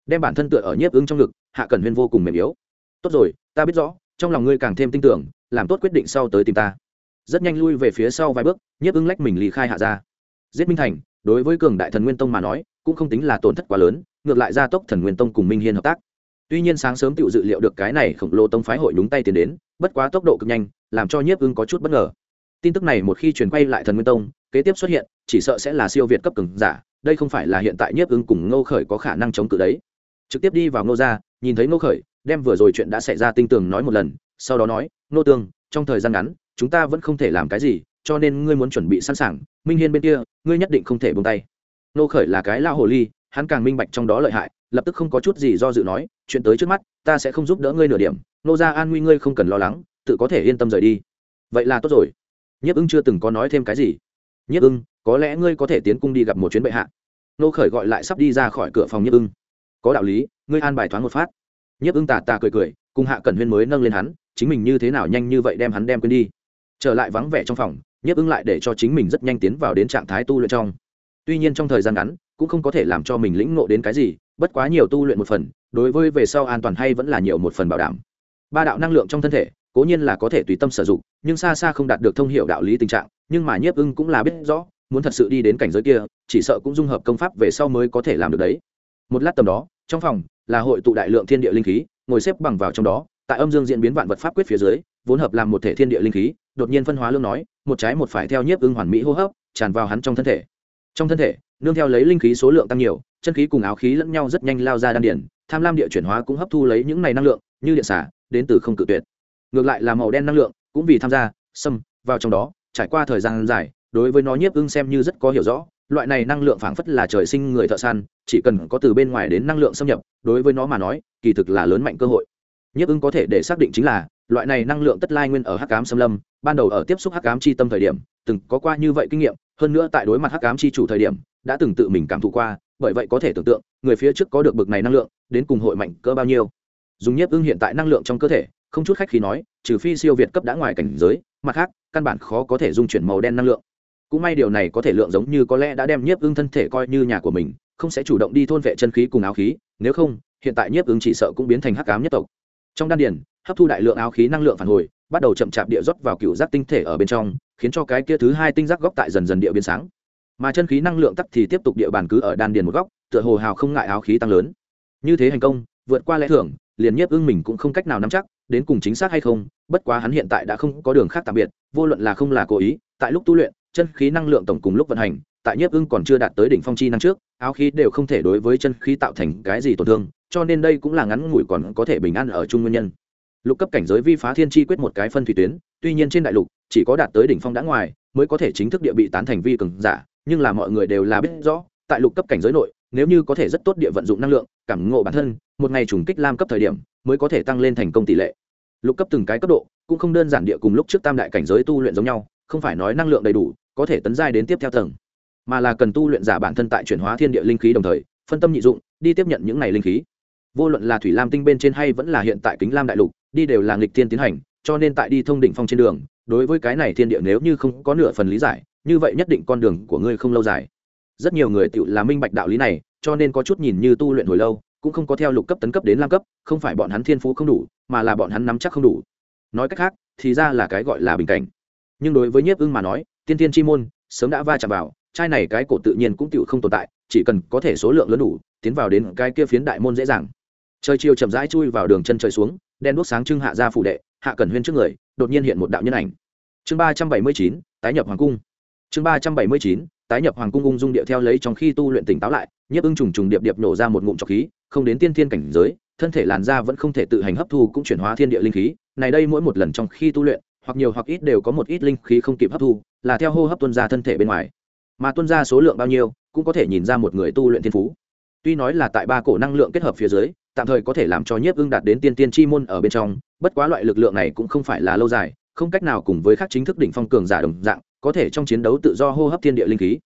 Đem bản thân tựa ở nhiếp ứng trong ngực, hạ cẩn huyên vô cùng mềm yếu tốt rồi, ta biết rõ, trong lòng ngươi càng thêm tin tưởng, làm tốt quyết định sau tới tìm ta. Rất nhanh lui về phía sau vài bước, nhiếp ưng lách mình lý khai hạ ra. Giết minh thành, đối với cường đại thần nguyên tông mà nói, cũng không tính là tổn thất quá lớn, ngược lại gia tốc thần nguyên tông cùng minh hiên hợp tác. Tuy nhiên sáng sớm tự dự liệu được cái này khổng lồ tông phái hội đúng tay tiến đến, bất quá tốc độ cực nhanh, làm cho nhiếp ưng có chút bất ngờ. Tin tức này một khi truyền quay lại thần nguyên tông, kế tiếp xuất hiện, chỉ sợ sẽ là siêu việt cấp cường giả, đây không phải là hiện tại nhiếp ưng cùng ngô khởi có khả năng chống cự đấy. Trực tiếp đi vào ngô gia, nhìn thấy ngô khởi đem vừa rồi chuyện đã xảy ra tinh tường nói một lần, sau đó nói, nô tương, trong thời gian ngắn, chúng ta vẫn không thể làm cái gì, cho nên ngươi muốn chuẩn bị sẵn sàng, minh hiên bên kia, ngươi nhất định không thể buông tay. Nô khởi là cái lao hồ ly, hắn càng minh bạch trong đó lợi hại, lập tức không có chút gì do dự nói, chuyện tới trước mắt, ta sẽ không giúp đỡ ngươi nửa điểm, nô ra an nguy ngươi không cần lo lắng, tự có thể yên tâm rời đi. Vậy là tốt rồi. Nhiếp ưng chưa từng có nói thêm cái gì. Nhiếp ưng, có lẽ ngươi có thể tiến cung đi gặp một chuyến bệ hạ. Nô khởi gọi lại sắp đi ra khỏi cửa phòng nhiếp ưng. Có đạo lý, ngươi an bài thoáng một phát nhiếp ưng tà tà cười cười, cùng hạ cẩn huyên mới nâng lên hắn, chính mình như thế nào nhanh như vậy đem hắn đem quên đi. Trở lại vắng vẻ trong phòng, nhiếp ưng lại để cho chính mình rất nhanh tiến vào đến trạng thái tu luyện trong. Tuy nhiên trong thời gian ngắn, cũng không có thể làm cho mình lĩnh ngộ đến cái gì, bất quá nhiều tu luyện một phần, đối với về sau an toàn hay vẫn là nhiều một phần bảo đảm. Ba đạo năng lượng trong thân thể, cố nhiên là có thể tùy tâm sử dụng, nhưng xa xa không đạt được thông hiệu đạo lý tình trạng, nhưng mà nhiếp ưng cũng là biết rõ, muốn thật sự đi đến cảnh giới kia, chỉ sợ cũng dung hợp công pháp về sau mới có thể làm được đấy. Một lát tầm đó trong phòng là hội tụ đại lượng thiên địa linh khí, ngồi xếp bằng vào trong đó, tại âm dương diễn biến vạn vật pháp quyết phía dưới, vốn hợp làm một thể thiên địa linh khí, đột nhiên phân hóa lương nói, một trái một phải theo nhiếp ưng hoàn mỹ hô hấp, tràn vào hắn trong thân thể. Trong thân thể, nương theo lấy linh khí số lượng tăng nhiều, chân khí cùng áo khí lẫn nhau rất nhanh lao ra đan điển tham lam địa chuyển hóa cũng hấp thu lấy những này năng lượng, như điện xả, đến từ không cự tuyệt. Ngược lại là màu đen năng lượng, cũng vì tham gia, xâm vào trong đó, trải qua thời gian dài, đối với nó nhiếp ưng xem như rất có hiểu rõ loại này năng lượng phảng phất là trời sinh người thợ săn, chỉ cần có từ bên ngoài đến năng lượng xâm nhập, đối với nó mà nói, kỳ thực là lớn mạnh cơ hội. Nhất ưng có thể để xác định chính là, loại này năng lượng tất lai nguyên ở hắc cám xâm lâm, ban đầu ở tiếp xúc hắc cám chi tâm thời điểm, từng có qua như vậy kinh nghiệm, hơn nữa tại đối mặt hắc cám chi chủ thời điểm, đã từng tự mình cảm thụ qua, bởi vậy có thể tưởng tượng, người phía trước có được bực này năng lượng, đến cùng hội mạnh cỡ bao nhiêu. Dùng nhiếp ưng hiện tại năng lượng trong cơ thể, không chút khách khí nói, trừ phi siêu việt cấp đã ngoài cảnh giới, mặt khác, căn bản khó có thể dung chuyển màu đen năng lượng cũng may điều này có thể lượng giống như có lẽ đã đem nhiếp ưng thân thể coi như nhà của mình, không sẽ chủ động đi thôn vệ chân khí cùng áo khí, nếu không, hiện tại nhiếp ưng chỉ sợ cũng biến thành hắc ám nhất tộc. Trong đan điền, hấp thu đại lượng áo khí năng lượng phản hồi, bắt đầu chậm chạp địa rót vào cựu giác tinh thể ở bên trong, khiến cho cái kia thứ hai tinh giác góc tại dần dần địa biến sáng. Mà chân khí năng lượng tắc thì tiếp tục địa bàn cứ ở đan điền một góc, tựa hồ hào không ngại áo khí tăng lớn. Như thế thành công, vượt qua lẽ thưởng liền nhiếp ưng mình cũng không cách nào nắm chắc, đến cùng chính xác hay không, bất quá hắn hiện tại đã không có đường khác tạm biệt, vô luận là không là cố ý, tại lúc tu luyện chân khí năng lượng tổng cùng lúc vận hành, tại nhiếp ưng còn chưa đạt tới đỉnh phong chi năng trước, áo khí đều không thể đối với chân khí tạo thành cái gì tổn thương, cho nên đây cũng là ngắn ngủi còn có thể bình an ở chung nguyên nhân. Lục cấp cảnh giới vi phá thiên chi quyết một cái phân thủy tuyến, tuy nhiên trên đại lục, chỉ có đạt tới đỉnh phong đã ngoài, mới có thể chính thức địa bị tán thành vi cường giả, nhưng là mọi người đều là biết rõ, tại lục cấp cảnh giới nội, nếu như có thể rất tốt địa vận dụng năng lượng, cảm ngộ bản thân, một ngày trùng kích lam cấp thời điểm, mới có thể tăng lên thành công tỷ lệ. Lục cấp từng cái cấp độ, cũng không đơn giản địa cùng lúc trước tam đại cảnh giới tu luyện giống nhau không phải nói năng lượng đầy đủ, có thể tấn giai đến tiếp theo tầng, mà là cần tu luyện giả bản thân tại chuyển hóa thiên địa linh khí đồng thời, phân tâm nhị dụng, đi tiếp nhận những này linh khí. Vô luận là thủy lam tinh bên trên hay vẫn là hiện tại kính lam đại lục, đi đều là nghịch thiên tiến hành, cho nên tại đi thông đỉnh phong trên đường, đối với cái này thiên địa nếu như không có nửa phần lý giải, như vậy nhất định con đường của ngươi không lâu dài. Rất nhiều người tự là minh bạch đạo lý này, cho nên có chút nhìn như tu luyện hồi lâu, cũng không có theo lục cấp tấn cấp đến lam cấp, không phải bọn hắn thiên phú không đủ, mà là bọn hắn nắm chắc không đủ. Nói cách khác, thì ra là cái gọi là bình cảnh nhưng đối với nhiếp ưng mà nói, tiên tiên chi môn sớm đã va chạm vào trai này cái cổ tự nhiên cũng tự không tồn tại, chỉ cần có thể số lượng lớn đủ, tiến vào đến cái kia phiến đại môn dễ dàng. Trời chiều chậm rãi chui vào đường chân trời xuống, đen đuốc sáng trưng hạ ra phủ đệ, hạ cẩn huyên trước người, đột nhiên hiện một đạo nhân ảnh. Chương ba trăm bảy mươi chín, tái nhập hoàng cung. Chương ba trăm bảy mươi chín, tái nhập hoàng cung ung dung điệu theo lấy trong khi tu luyện tỉnh táo lại, nhiếp ưng trùng trùng điệp điệp nổ ra một ngụm trọc khí, không đến tiên thiên cảnh giới, thân thể làn da vẫn không thể tự hành hấp thu cũng chuyển hóa thiên địa linh khí, này đây mỗi một lần trong khi tu luyện hoặc nhiều hoặc ít đều có một ít linh khí không kịp hấp thu, là theo hô hấp tuân ra thân thể bên ngoài. Mà tuân ra số lượng bao nhiêu, cũng có thể nhìn ra một người tu luyện thiên phú. Tuy nói là tại ba cổ năng lượng kết hợp phía dưới, tạm thời có thể làm cho nhiếp ưng đạt đến tiên tiên chi môn ở bên trong, bất quá loại lực lượng này cũng không phải là lâu dài, không cách nào cùng với các chính thức đỉnh phong cường giả đồng dạng, có thể trong chiến đấu tự do hô hấp thiên địa linh khí.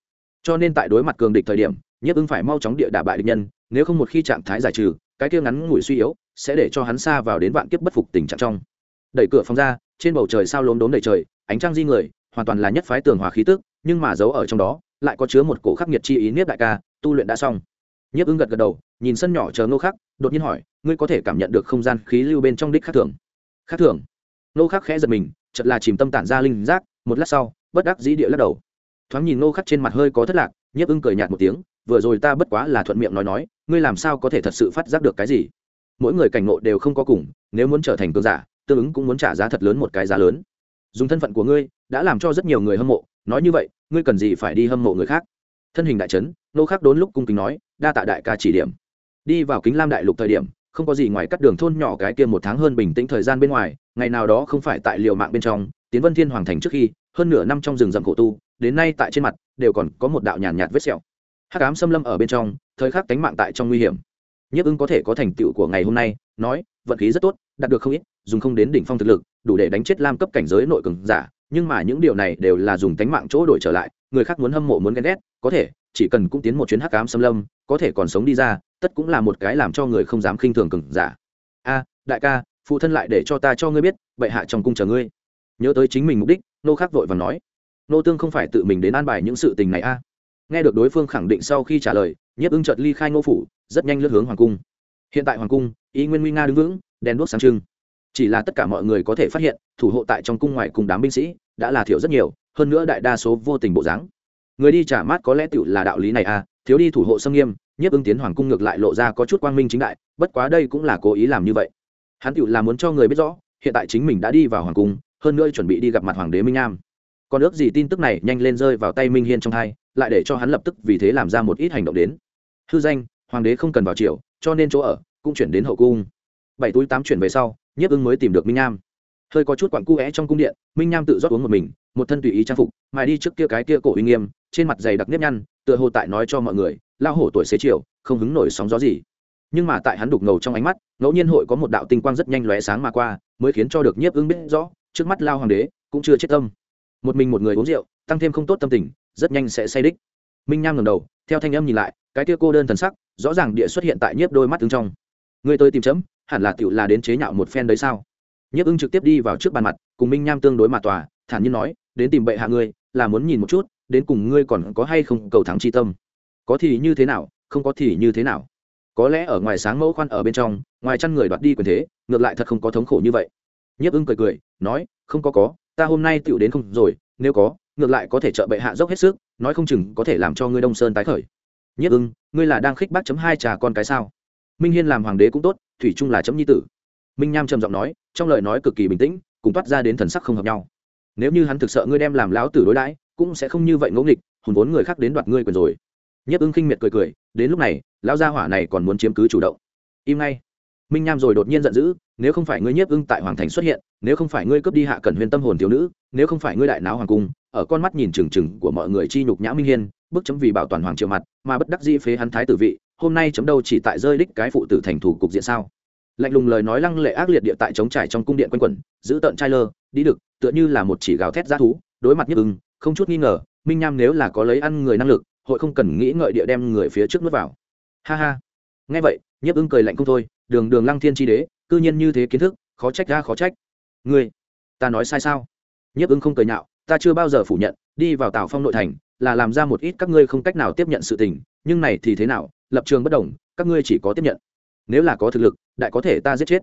Cho nên tại đối mặt cường địch thời điểm, nhiếp ưng phải mau chóng địa đả bại địch nhân, nếu không một khi trạng thái giải trừ, cái kia ngắn ngủi suy yếu, sẽ để cho hắn xa vào đến vạn kiếp bất phục tình trạng trong. Đẩy cửa phòng ra trên bầu trời sao lốm đốm đầy trời, ánh trăng di người, hoàn toàn là nhất phái tường hòa khí tức, nhưng mà giấu ở trong đó, lại có chứa một cổ khắc nghiệt chi ý niếp đại ca, tu luyện đã xong. Nhiếp ưng gật gật đầu, nhìn sân nhỏ chờ ngô khắc, đột nhiên hỏi, ngươi có thể cảm nhận được không gian khí lưu bên trong đích khắc thường? Khắc thường? Ngô khắc khẽ giật mình chật là chìm tâm tản ra linh giác, một lát sau, bất đắc dĩ địa lắc đầu. Thoáng nhìn ngô khắc trên mặt hơi có thất lạc, nhiếp ưng cười nhạt một tiếng, vừa rồi ta bất quá là thuận miệng nói nói, ngươi làm sao có thể thật sự phát giác được cái gì? Mỗi người cảnh ngộ đều không có cùng, nếu muốn trở thành cường giả tương ứng cũng muốn trả giá thật lớn một cái giá lớn. Dùng thân phận của ngươi đã làm cho rất nhiều người hâm mộ nói như vậy ngươi cần gì phải đi hâm mộ người khác? Thân hình đại trấn nô khắc đốn lúc cung kính nói đa tạ đại ca chỉ điểm. Đi vào kính lam đại lục thời điểm không có gì ngoài cắt đường thôn nhỏ cái kia một tháng hơn bình tĩnh thời gian bên ngoài ngày nào đó không phải tại liều mạng bên trong tiến vân thiên hoàng thành trước khi hơn nửa năm trong rừng rậm khổ tu đến nay tại trên mặt đều còn có một đạo nhàn nhạt, nhạt vết sẹo. Hắc ám xâm lâm ở bên trong thời khắc tánh mạng tại trong nguy hiểm. Nhiếp ưng có thể có thành tựu của ngày hôm nay nói vận khí rất tốt đạt được không ít, dùng không đến đỉnh phong thực lực, đủ để đánh chết lam cấp cảnh giới nội cường giả, nhưng mà những điều này đều là dùng tánh mạng chỗ đổi trở lại, người khác muốn hâm mộ muốn ghen ghét, có thể, chỉ cần cũng tiến một chuyến hắc ám xâm lâm, có thể còn sống đi ra, tất cũng là một cái làm cho người không dám khinh thường cường giả. A, đại ca, phụ thân lại để cho ta cho ngươi biết, bệ hạ trong cung chờ ngươi. Nhớ tới chính mình mục đích, nô khắc vội và nói. Nô tương không phải tự mình đến an bài những sự tình này a. Nghe được đối phương khẳng định sau khi trả lời, nhiếp ưng chợt ly khai ngô phủ, rất nhanh lướt hướng hoàng cung. Hiện tại hoàng cung ý nguyên nguy nga đứng vững đèn đuốc sáng trưng. Chỉ là tất cả mọi người có thể phát hiện, thủ hộ tại trong cung ngoài cùng đám binh sĩ đã là thiểu rất nhiều, hơn nữa đại đa số vô tình bộ dáng. Người đi trả mát có lẽ tựu là đạo lý này à thiếu đi thủ hộ xâm nghiêm nhiếp ưng tiến hoàng cung ngược lại lộ ra có chút quang minh chính đại, bất quá đây cũng là cố ý làm như vậy. Hắn tựu là muốn cho người biết rõ, hiện tại chính mình đã đi vào hoàng cung, hơn nữa chuẩn bị đi gặp mặt hoàng đế minh nam. Còn ước gì tin tức này nhanh lên rơi vào tay minh hiên trong hai, lại để cho hắn lập tức vì thế làm ra một ít hành động đến. Hư danh, hoàng đế không cần vào triều, cho nên chỗ ở cũng chuyển đến hậu cung bảy túi tám chuyển về sau, nhiếp ưng mới tìm được minh nham. Hơi có chút quặn cu vẽ trong cung điện, minh nham tự rót uống một mình, một thân tùy ý trang phục, mài đi trước kia cái kia cổ uy nghiêm, trên mặt dày đặc nếp nhăn, tựa hồ tại nói cho mọi người lao hổ tuổi xế chiều, không hứng nổi sóng gió gì. Nhưng mà tại hắn đục ngầu trong ánh mắt, ngẫu nhiên hội có một đạo tinh quang rất nhanh lóe sáng mà qua, mới khiến cho được nhiếp ưng biết rõ, trước mắt lao hoàng đế cũng chưa chết tâm. Một mình một người uống rượu, tăng thêm không tốt tâm tình, rất nhanh sẽ say đích. Minh nham ngầm đầu, theo thanh âm nhìn lại, cái kia cô đơn thần sắc, rõ ràng địa xuất hiện tại nhiếp đôi mắt tương trong. Người tới tìm chấm hẳn là tiểu là đến chế nhạo một phen đấy sao? Nhiếp ưng trực tiếp đi vào trước bàn mặt, cùng minh nham tương đối mà tòa, thản nhiên nói, đến tìm bệ hạ ngươi, là muốn nhìn một chút, đến cùng ngươi còn có hay không cầu thắng chi tâm. Có thì như thế nào, không có thì như thế nào. Có lẽ ở ngoài sáng mẫu khoan ở bên trong, ngoài chăn người đoạt đi quyền thế, ngược lại thật không có thống khổ như vậy. Nhiếp ưng cười cười, nói, không có có, ta hôm nay tựu đến không rồi, nếu có, ngược lại có thể trợ bệ hạ dốc hết sức, nói không chừng có thể làm cho ngươi đông sơn tái khởi. Nhất ưng, ngươi là đang khích bác chấm hai trà con cái sao? Minh hiên làm hoàng đế cũng tốt thủy trung là chấm nhi tử. Minh nham trầm giọng nói, trong lời nói cực kỳ bình tĩnh, cùng toát ra đến thần sắc không hợp nhau. Nếu như hắn thực sợ ngươi đem làm lão tử đối đãi, cũng sẽ không như vậy ngẫu nghịch, hùn vốn người khác đến đoạt ngươi quyền rồi. Nhất ưng khinh miệt cười cười, đến lúc này, lão gia hỏa này còn muốn chiếm cứ chủ động. Im ngay. Minh nham rồi đột nhiên giận dữ, nếu không phải ngươi nhiếp ưng tại hoàng thành xuất hiện, nếu không phải ngươi cướp đi hạ cẩn huyền tâm hồn thiếu nữ, nếu không phải ngươi đại náo hoàng cung, ở con mắt nhìn trừng trừng của mọi người chi nhục nhã minh hiên, bức chấm vì bảo toàn hoàng triều mặt, mà bất đắc dĩ phế hắn thái tử vị hôm nay chấm đâu chỉ tại rơi đích cái phụ tử thành thủ cục diện sao? Lạnh lùng lời nói lăng lệ ác liệt địa tại chống trải trong cung điện quanh quẩn, giữ tợn trai lơ, đi được, tựa như là một chỉ gào thét g thú, đối mặt nhức ưng, không chút nghi ngờ, minh nham nếu là có lấy ăn người năng lực, hội không cần nghĩ ngợi địa đem người phía trước nuốt vào. Ha ha. Nghe vậy nhiếp ưng cười lạnh không thôi, đường đường lăng thiên tri đế, cư nhiên như thế kiến thức, khó trách ra khó trách. Ngươi, ta nói sai sao? Nhiếp ưng không cười nhạo, ta chưa bao giờ phủ nhận, đi vào tào phong nội thành là làm ra một ít các ngươi không cách nào tiếp nhận sự tình, nhưng này thì thế nào, lập trường bất đồng, các ngươi chỉ có tiếp nhận. Nếu là có thực lực, đại có thể ta giết chết.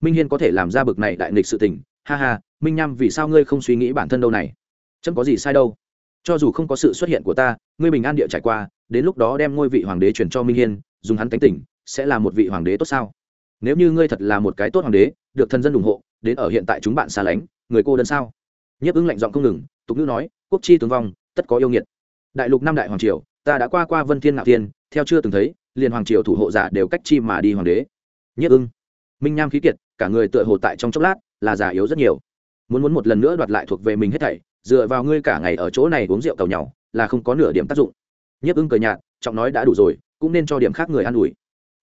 Minh hiên có thể làm ra bực này đại nghịch sự tình. Ha ha, minh nham, vì sao ngươi không suy nghĩ bản thân đâu này? Chẳng có gì sai đâu. Cho dù không có sự xuất hiện của ta, ngươi bình an địa trải qua, đến lúc đó đem ngôi vị hoàng đế truyền cho minh hiên, dùng hắn cánh tỉnh sẽ là một vị hoàng đế tốt sao? Nếu như ngươi thật là một cái tốt hoàng đế, được thân dân ủng hộ, đến ở hiện tại chúng bạn xa lánh, người cô đơn sao? Nhiếp ứng lạnh giọng không ngừng, tục ngữ nói, quốc chi tướng vong, tất có yêu nghiệt đại lục năm đại hoàng triều, ta đã qua qua vân thiên ngạo thiên, theo chưa từng thấy, liền hoàng triều thủ hộ giả đều cách chi mà đi hoàng đế. Nhất ưng. Minh nham khí kiệt, cả người tựa hồ tại trong chốc lát, là già yếu rất nhiều. Muốn muốn một lần nữa đoạt lại thuộc về mình hết thảy, dựa vào ngươi cả ngày ở chỗ này uống rượu tàu nhau, là không có nửa điểm tác dụng. Nhất ưng cười nhạt, trọng nói đã đủ rồi, cũng nên cho điểm khác người an ủi.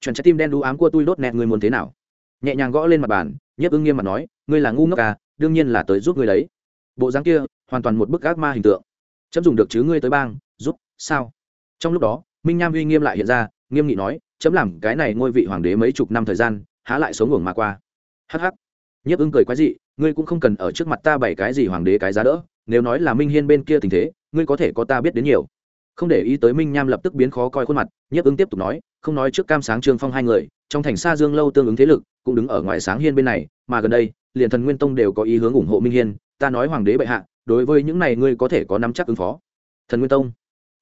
Chuẩn trái tim đen đu ám của tôi đốt nẹt ngươi muốn thế nào? Nhẹ nhàng gõ lên mặt bàn, Nhất ưng nghiêm mặt nói, ngươi là ngu ngốc à đương nhiên là tới giúp ngươi đấy. Bộ dáng kia, hoàn toàn một bức ác ma hình tượng. Chấm dùng được chứ ngươi tới bang sao? Trong lúc đó, minh nham uy nghiêm lại hiện ra, nghiêm nghị nói, chấm làm cái này ngôi vị hoàng đế mấy chục năm thời gian, há lại sống ngủ mà qua. Hắc hắc. Nhiếp ưng cười quái dị, ngươi cũng không cần ở trước mặt ta bày cái gì hoàng đế cái giá đỡ, nếu nói là minh hiên bên kia tình thế, ngươi có thể có ta biết đến nhiều. Không để ý tới minh nham lập tức biến khó coi khuôn mặt, nhiếp ứng tiếp tục nói, không nói trước cam sáng trương phong hai người, trong thành xa dương lâu tương ứng thế lực, cũng đứng ở ngoài sáng hiên bên này, mà gần đây, liền thần nguyên tông đều có ý hướng ủng hộ minh hiên, ta nói hoàng đế bệ hạ, đối với những này ngươi có thể có nắm chắc ứng phó. Thần nguyên tông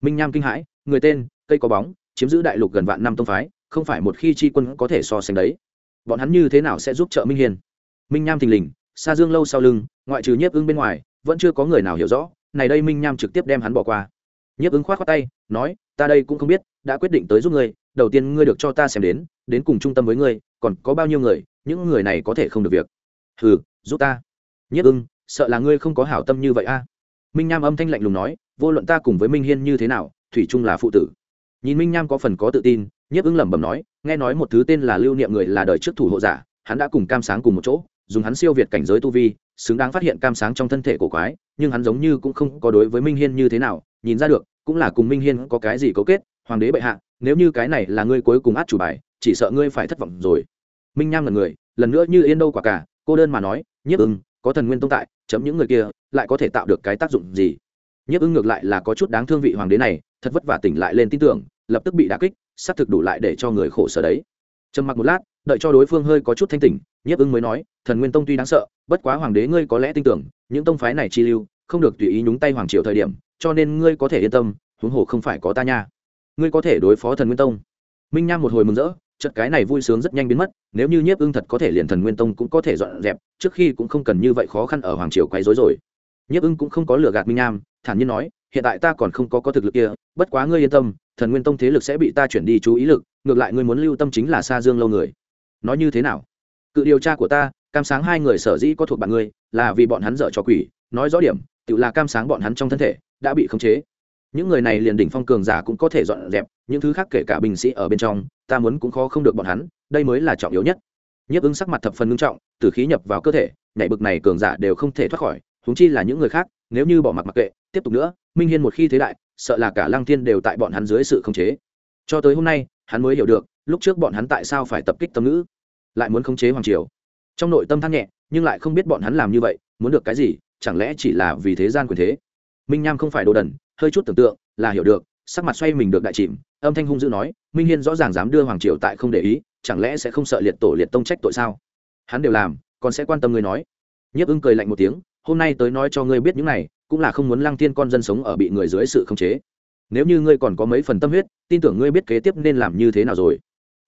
minh nham kinh hãi, người tên, cây có bóng, chiếm giữ đại lục gần vạn năm tông phái, không phải một khi tri quân có thể so sánh đấy. Bọn hắn như thế nào sẽ giúp trợ minh Hiền? minh nham thình lình xa dương lâu sau lưng, ngoại trừ nhiếp ưng bên ngoài, vẫn chưa có người nào hiểu rõ, này đây minh nham trực tiếp đem hắn bỏ qua. Nhiếp ứng khoát khoát tay, nói, ta đây cũng không biết, đã quyết định tới giúp ngươi, đầu tiên ngươi được cho ta xem đến đến cùng trung tâm với ngươi, còn có bao nhiêu người, những người này có thể không được việc. Hừ, giúp ta. Nhiếp ưng, sợ là ngươi không có hảo tâm như vậy a minh nham âm thanh lạnh lùng nói, vô luận ta cùng với minh hiên như thế nào, thủy trung là phụ tử. Nhìn minh nham có phần có tự tin, nhiếp ưng lẩm bẩm nói, nghe nói một thứ tên là lưu niệm người là đời trước thủ hộ giả, hắn đã cùng cam sáng cùng một chỗ, dùng hắn siêu việt cảnh giới tu vi, xứng đáng phát hiện cam sáng trong thân thể của quái, nhưng hắn giống như cũng không có đối với minh hiên như thế nào, nhìn ra được, cũng là cùng minh hiên có cái gì cấu kết, hoàng đế bệ hạ, nếu như cái này là ngươi cuối cùng át chủ bài, chỉ sợ ngươi phải thất vọng rồi. Minh nham là người, lần nữa như yên đâu quả cả, cô đơn mà nói, nhiếp ưng, có thần nguyên tông tại chấm những người kia lại có thể tạo được cái tác dụng gì? Nhiếp ưng ngược lại là có chút đáng thương vị hoàng đế này, thật vất vả tỉnh lại lên tin tưởng, lập tức bị đả kích, xác thực đủ lại để cho người khổ sở đấy. Trầm mặc một lát, đợi cho đối phương hơi có chút thanh tỉnh, nhiếp ưng mới nói, thần nguyên tông tuy đáng sợ, bất quá hoàng đế ngươi có lẽ tin tưởng, những tông phái này chi lưu, không được tùy ý nhúng tay hoàng triều thời điểm, cho nên ngươi có thể yên tâm, huống hồ không phải có ta nha. Ngươi có thể đối phó thần nguyên tông. Minh nham một hồi mừng rỡ chợt cái này vui sướng rất nhanh biến mất nếu như nhiếp ưng thật có thể liền thần nguyên tông cũng có thể dọn dẹp trước khi cũng không cần như vậy khó khăn ở hoàng triều quấy rối rồi. Nhiếp ưng cũng không có lừa gạt minh nam, thản nhiên nói hiện tại ta còn không có có thực lực kia bất quá ngươi yên tâm thần nguyên tông thế lực sẽ bị ta chuyển đi chú ý lực ngược lại ngươi muốn lưu tâm chính là xa dương lâu người. Nói như thế nào? Cự điều tra của ta cam sáng hai người sở dĩ có thuộc bạn ngươi là vì bọn hắn dở cho quỷ nói rõ điểm tự là cam sáng bọn hắn trong thân thể đã bị khống chế những người này liền đỉnh phong cường giả cũng có thể dọn dẹp, những thứ khác kể cả binh sĩ ở bên trong, ta muốn cũng khó không được bọn hắn, đây mới là trọng yếu nhất. Nhiếp ứng sắc mặt thập phần ngưng trọng, từ khí nhập vào cơ thể, nhảy bực này cường giả đều không thể thoát khỏi húng chi là những người khác, nếu như bỏ mặc mặc kệ, tiếp tục nữa, minh hiên một khi thế đại, sợ là cả lăng thiên đều tại bọn hắn dưới sự khống chế. Cho tới hôm nay, hắn mới hiểu được, lúc trước bọn hắn tại sao phải tập kích tâm ngữ, lại muốn khống chế hoàng triều. Trong nội tâm than nhẹ, nhưng lại không biết bọn hắn làm như vậy, muốn được cái gì, chẳng lẽ chỉ là vì thế gian quyền thế? Minh nham không phải đồ đần hơi chút tưởng tượng, là hiểu được, sắc mặt xoay mình được đại chìm, âm thanh hung dữ nói, minh hiên rõ ràng dám đưa hoàng triều tại không để ý, chẳng lẽ sẽ không sợ liệt tổ liệt tông trách tội sao? Hắn đều làm, còn sẽ quan tâm người nói. Nhiếp ưng cười lạnh một tiếng, hôm nay tới nói cho ngươi biết những này, cũng là không muốn lăng thiên con dân sống ở bị người dưới sự khống chế. Nếu như ngươi còn có mấy phần tâm huyết, tin tưởng ngươi biết kế tiếp nên làm như thế nào rồi.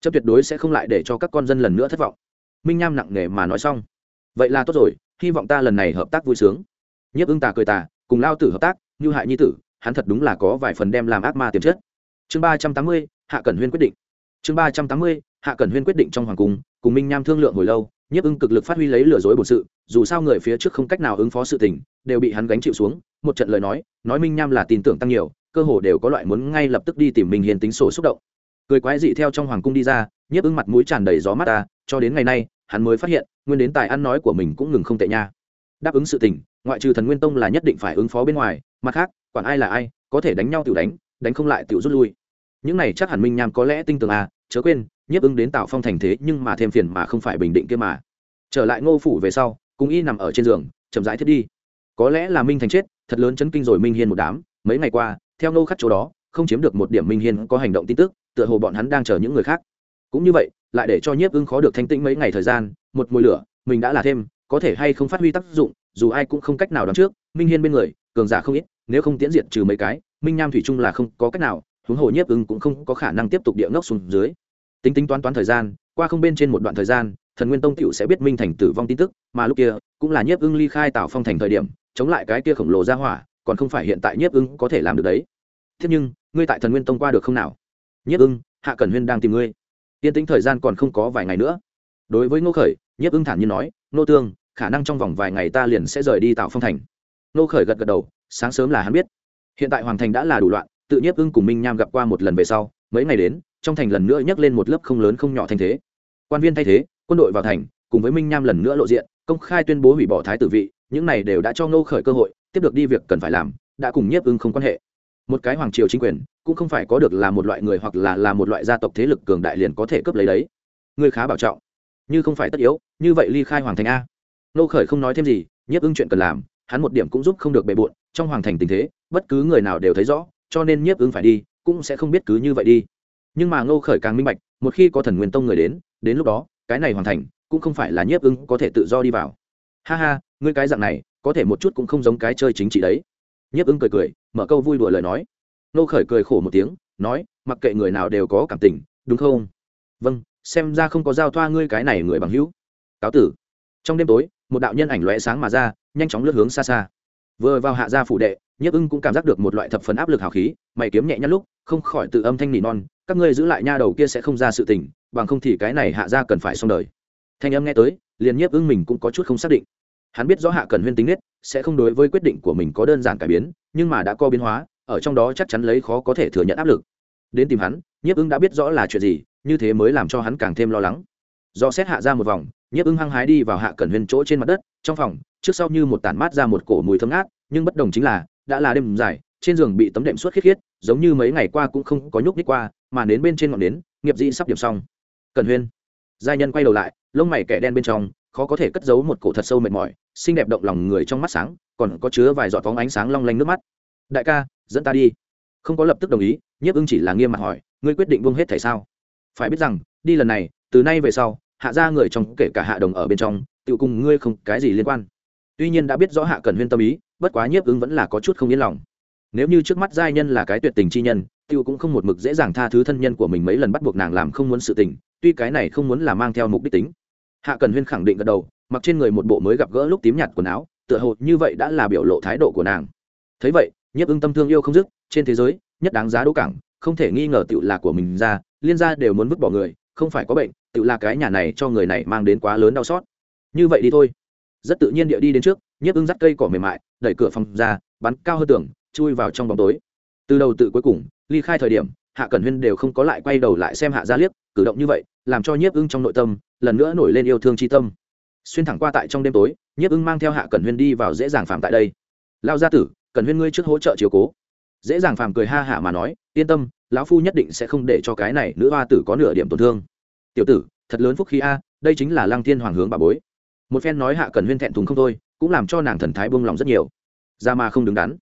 Chấp tuyệt đối sẽ không lại để cho các con dân lần nữa thất vọng. Minh nham nặng nề mà nói xong. Vậy là tốt rồi, hy vọng ta lần này hợp tác vui sướng. Nhiếp ưng tà cười tà, cùng lao tử hợp tác, như hại nhi tử hắn thật đúng là có vài phần đem làm ác ma tiềm chất. Chương ba trăm tám mươi, hạ cẩn huyên quyết định. Chương ba trăm tám mươi, hạ cẩn huyên quyết định trong hoàng cung, cùng minh nham thương lượng hồi lâu, nhiếp ưng cực lực phát huy lấy lừa dối bổn sự, dù sao người phía trước không cách nào ứng phó sự tình, đều bị hắn gánh chịu xuống, một trận lời nói nói minh nham là tin tưởng tăng nhiều, cơ hồ đều có loại muốn ngay lập tức đi tìm minh hiền tính sổ xúc động. Cười quái dị theo trong hoàng cung đi ra, nhiếp ưng mặt mũi tràn đầy gió mắt ta, cho đến ngày nay, hắn mới phát hiện, nguyên đến tài ăn nói của mình cũng ngừng không tệ nha đáp ứng sự tình, ngoại trừ thần nguyên tông là nhất định phải ứng phó bên ngoài, mặt khác, quản ai là ai, có thể đánh nhau tự đánh đánh không lại tự rút lui. Những này chắc hẳn minh nham có lẽ tinh tường à chớ quên, nhiếp ứng đến tạo phong thành thế nhưng mà thêm phiền mà không phải bình định kia mà. Trở lại ngô phủ về sau, cùng y nằm ở trên giường, chậm rãi thiết đi. Có lẽ là minh thành chết, thật lớn chấn kinh rồi minh hiên một đám. Mấy ngày qua, theo ngô khắc chỗ đó, không chiếm được một điểm minh hiên có hành động tin tức, tựa hồ bọn hắn đang chờ những người khác. Cũng như vậy, lại để cho nhiếp ưng khó được thanh tĩnh mấy ngày thời gian, một mùi lửa, mình đã là thêm có thể hay không phát huy tác dụng, dù ai cũng không cách nào đoán trước, minh hiên bên người, cường giả không ít, nếu không tiễn diệt trừ mấy cái, minh Nam thủy Trung là không có cách nào, huống hồ nhiếp ứng cũng không có khả năng tiếp tục địa ngốc xuống dưới. Tính tính toán toán thời gian, qua không bên trên một đoạn thời gian, thần nguyên tông t sẽ biết minh thành tử vong tin tức, mà lúc kia, cũng là nhiếp ưng ly khai tạo phong thành thời điểm, chống lại cái kia khổng lồ ra hỏa, còn không phải hiện tại nhiếp ưng có thể làm được đấy. Thế nhưng, ngươi tại thần nguyên tông qua được không nào? Nhiếp ưng, hạ cẩn huyên đang tìm ngươi. Yên tính thời gian còn không có vài ngày nữa. Đối với ngô khởi, nhiếp ưng thản nhiên nói nô tương, khả năng trong vòng vài ngày ta liền sẽ rời đi tạo phong thành. Nô khởi gật gật đầu, sáng sớm là hắn biết. Hiện tại hoàng thành đã là đủ loạn, tự nhiếp ưng cùng minh nham gặp qua một lần về sau, mấy ngày đến, trong thành lần nữa nhắc lên một lớp không lớn không nhỏ thành thế. Quan viên thay thế, quân đội vào thành, cùng với minh nham lần nữa lộ diện, công khai tuyên bố hủy bỏ thái tử vị, những này đều đã cho nô khởi cơ hội, tiếp được đi việc cần phải làm, đã cùng nhiếp ưng không quan hệ. Một cái hoàng triều chính quyền, cũng không phải có được là một loại người hoặc là là một loại gia tộc thế lực cường đại liền có thể cướp lấy đấy. Người khá bảo trọng như không phải tất yếu, như vậy ly khai hoàng thành a. Nô khởi không nói thêm gì, nhiếp ưng chuyện cần làm, hắn một điểm cũng giúp không được bề bộn, trong hoàng thành tình thế, bất cứ người nào đều thấy rõ, cho nên nhiếp ưng phải đi, cũng sẽ không biết cứ như vậy đi. Nhưng mà ngô khởi càng minh bạch, một khi có thần nguyên tông người đến đến lúc đó, cái này hoàn thành cũng không phải là nhiếp ưng có thể tự do đi vào. Ha ha, ngươi cái dạng này, có thể một chút cũng không giống cái chơi chính trị đấy. Nhiếp ưng cười cười, mở câu vui đùa lời nói. Ngô khởi cười khổ một tiếng, nói, mặc kệ người nào đều có cảm tình, đúng không? Vâng xem ra không có giao thoa ngươi cái này người bằng hữu. Cáo tử. Trong đêm tối, một đạo nhân ảnh lóe sáng mà ra, nhanh chóng lướt hướng xa xa. Vừa vào hạ gia phủ đệ, nhiếp ưng cũng cảm giác được một loại thập phần áp lực hào khí, mày kiếm nhẹ nhát lúc, không khỏi tự âm thanh nỉ non, các ngươi giữ lại nha đầu kia sẽ không ra sự tình, bằng không thì cái này hạ gia cần phải xong đời. Thanh âm nghe tới, liền nhiếp ưng mình cũng có chút không xác định. Hắn biết rõ hạ cần huyên tính nết, sẽ không đối với quyết định của mình có đơn giản cải biến, nhưng mà đã có biến hóa, ở trong đó chắc chắn lấy khó có thể thừa nhận áp lực đến tìm hắn, nhiếp ưng đã biết rõ là chuyện gì, như thế mới làm cho hắn càng thêm lo lắng. Do xét hạ ra một vòng, nhiếp ưng hăng hái đi vào hạ cẩn huyên chỗ trên mặt đất, trong phòng, trước sau như một tản mát ra một cổ mùi thơm ngát, nhưng bất đồng chính là, đã là đêm dài, trên giường bị tấm đệm suốt khiết khiết, giống như mấy ngày qua cũng không có nhúc nhích qua, mà đến bên trên ngọn nến, nghiệp dị sắp điểm xong. Cẩn huyên giai nhân quay đầu lại, lông mày kẻ đen bên trong, khó có thể cất giấu một cổ thật sâu mệt mỏi, xinh đẹp động lòng người trong mắt sáng, còn có chứa vài giọt phóng ánh sáng long lanh nước mắt. Đại ca, dẫn ta đi không có lập tức đồng ý, nhiếp ưng chỉ là nghiêm mặt hỏi, ngươi quyết định buông hết thảy sao? Phải biết rằng, đi lần này, từ nay về sau, hạ ra người trong, kể cả hạ đồng ở bên trong tự cùng ngươi không cái gì liên quan. Tuy nhiên đã biết rõ hạ cần huyên tâm ý, bất quá nhiếp ứng vẫn là có chút không yên lòng. Nếu như trước mắt giai nhân là cái tuyệt tình chi nhân tiêu cũng không một mực dễ dàng tha thứ thân nhân của mình mấy lần bắt buộc nàng làm không muốn sự tình, tuy cái này không muốn là mang theo mục đích tính. Hạ cần huyên khẳng định gật đầu, mặc trên người một bộ mới gặp gỡ lúc tím nhạt quần áo, tựa hồ như vậy đã là biểu lộ thái độ của nàng. Thấy vậy, nhiếp ưng tâm thương yêu không dứt trên thế giới, nhất đáng giá đỗ cảng, không thể nghi ngờ tựu là của mình ra, liên gia đều muốn vứt bỏ người, không phải có bệnh tựu là cái nhà này cho người này mang đến quá lớn đau xót. Như vậy đi thôi. Rất tự nhiên địa đi đến trước, nhiếp ưng dắt cây cỏ mềm mại, đẩy cửa phòng ra, bắn cao hơn tường, chui vào trong bóng tối. Từ đầu tự cuối cùng, ly khai thời điểm, hạ cẩn huyên đều không có lại quay đầu lại xem hạ gia liếc, cử động như vậy, làm cho nhiếp ưng trong nội tâm, lần nữa nổi lên yêu thương tri tâm. Xuyên thẳng qua tại trong đêm tối, nhiếp ưng mang theo hạ cẩn huyên đi vào dễ dàng phạm tại đây. Lao gia tử, cẩn huyên ngươi trước hỗ trợ chiều cố dễ dàng phàm cười ha hả mà nói, yên tâm, lão phu nhất định sẽ không để cho cái này nữ hoa tử có nửa điểm tổn thương. Tiểu tử, thật lớn phúc khí a, đây chính là lăng thiên hoàng hướng bà bối. Một phen nói hạ cần huyên thẹn thùng không thôi, cũng làm cho nàng thần thái buông lòng rất nhiều. Ra mà không đứng đắn.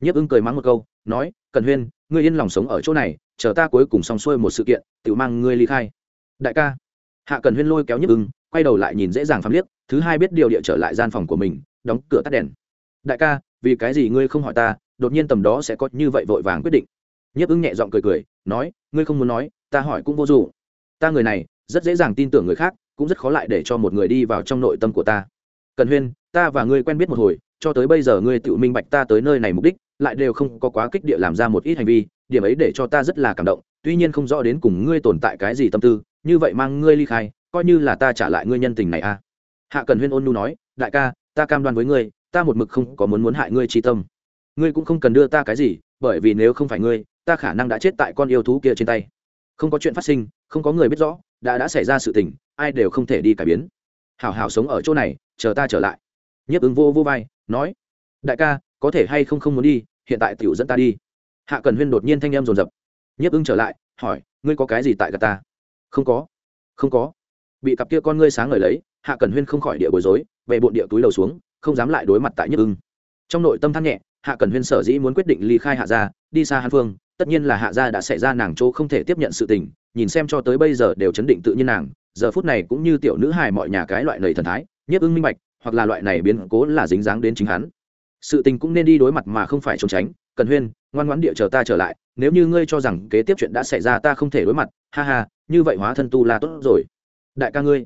Nhiếp ưng cười mắng một câu, nói cần huyên, ngươi yên lòng sống ở chỗ này, chờ ta cuối cùng xong xuôi một sự kiện tự mang ngươi ly khai. Đại ca. Hạ cần huyên lôi kéo nhiếp ưng, quay đầu lại nhìn dễ dàng phám liếc, thứ hai biết điều địa trở lại gian phòng của mình, đóng cửa tắt đèn. Đại ca, vì cái gì ngươi không hỏi ta đột nhiên tầm đó sẽ có như vậy vội vàng quyết định. Nhiếp ứng nhẹ giọng cười cười, nói, ngươi không muốn nói, ta hỏi cũng vô dụng. Ta người này, rất dễ dàng tin tưởng người khác, cũng rất khó lại để cho một người đi vào trong nội tâm của ta. Cần huyên, ta và ngươi quen biết một hồi, cho tới bây giờ ngươi tự minh bạch ta tới nơi này mục đích, lại đều không có quá kích địa làm ra một ít hành vi, điểm ấy để cho ta rất là cảm động. Tuy nhiên không rõ đến cùng ngươi tồn tại cái gì tâm tư, như vậy mang ngươi ly khai, coi như là ta trả lại ngươi nhân tình này a à. hạ cần huyên ôn nu nói, đại ca, ta cam đoan với ngươi, ta một mực không có muốn muốn hại ngươi tri tâm ngươi cũng không cần đưa ta cái gì, bởi vì nếu không phải ngươi, ta khả năng đã chết tại con yêu thú kia trên tay. Không có chuyện phát sinh, không có người biết rõ, đã đã xảy ra sự tình, ai đều không thể đi cải biến. Hảo hảo sống ở chỗ này, chờ ta trở lại. Nhiếp ứng vô vô vai, nói, đại ca, có thể hay không không muốn đi, hiện tại tiểu dẫn ta đi. Hạ cần huyên đột nhiên thanh em dồn dập. Nhiếp ứng trở lại, hỏi, ngươi có cái gì tại gà ta? Không có không có. Bị cặp kia con ngươi sáng ngời lấy, hạ cần huyên không khỏi địa bối rối về bộn địa túi đầu xuống, không dám lại đối mặt tại nhiếp ưng trong nội tâm than nhẹ hạ cần huyên sở dĩ muốn quyết định ly khai hạ gia, đi xa hàn phương, tất nhiên là hạ gia đã xảy ra nàng chỗ không thể tiếp nhận sự tình, nhìn xem cho tới bây giờ đều chấn định tự nhiên nàng, giờ phút này cũng như tiểu nữ hài mọi nhà cái loại nầy thần thái, nhiếp ưng minh bạch, hoặc là loại này biến cố là dính dáng đến chính hắn. Sự tình cũng nên đi đối mặt mà không phải trốn tránh cần huyên, ngoan ngoãn địa chờ ta trở lại, nếu như ngươi cho rằng kế tiếp chuyện đã xảy ra ta không thể đối mặt, ha ha, như vậy hóa thân tu là tốt rồi. Đại ca ngươi.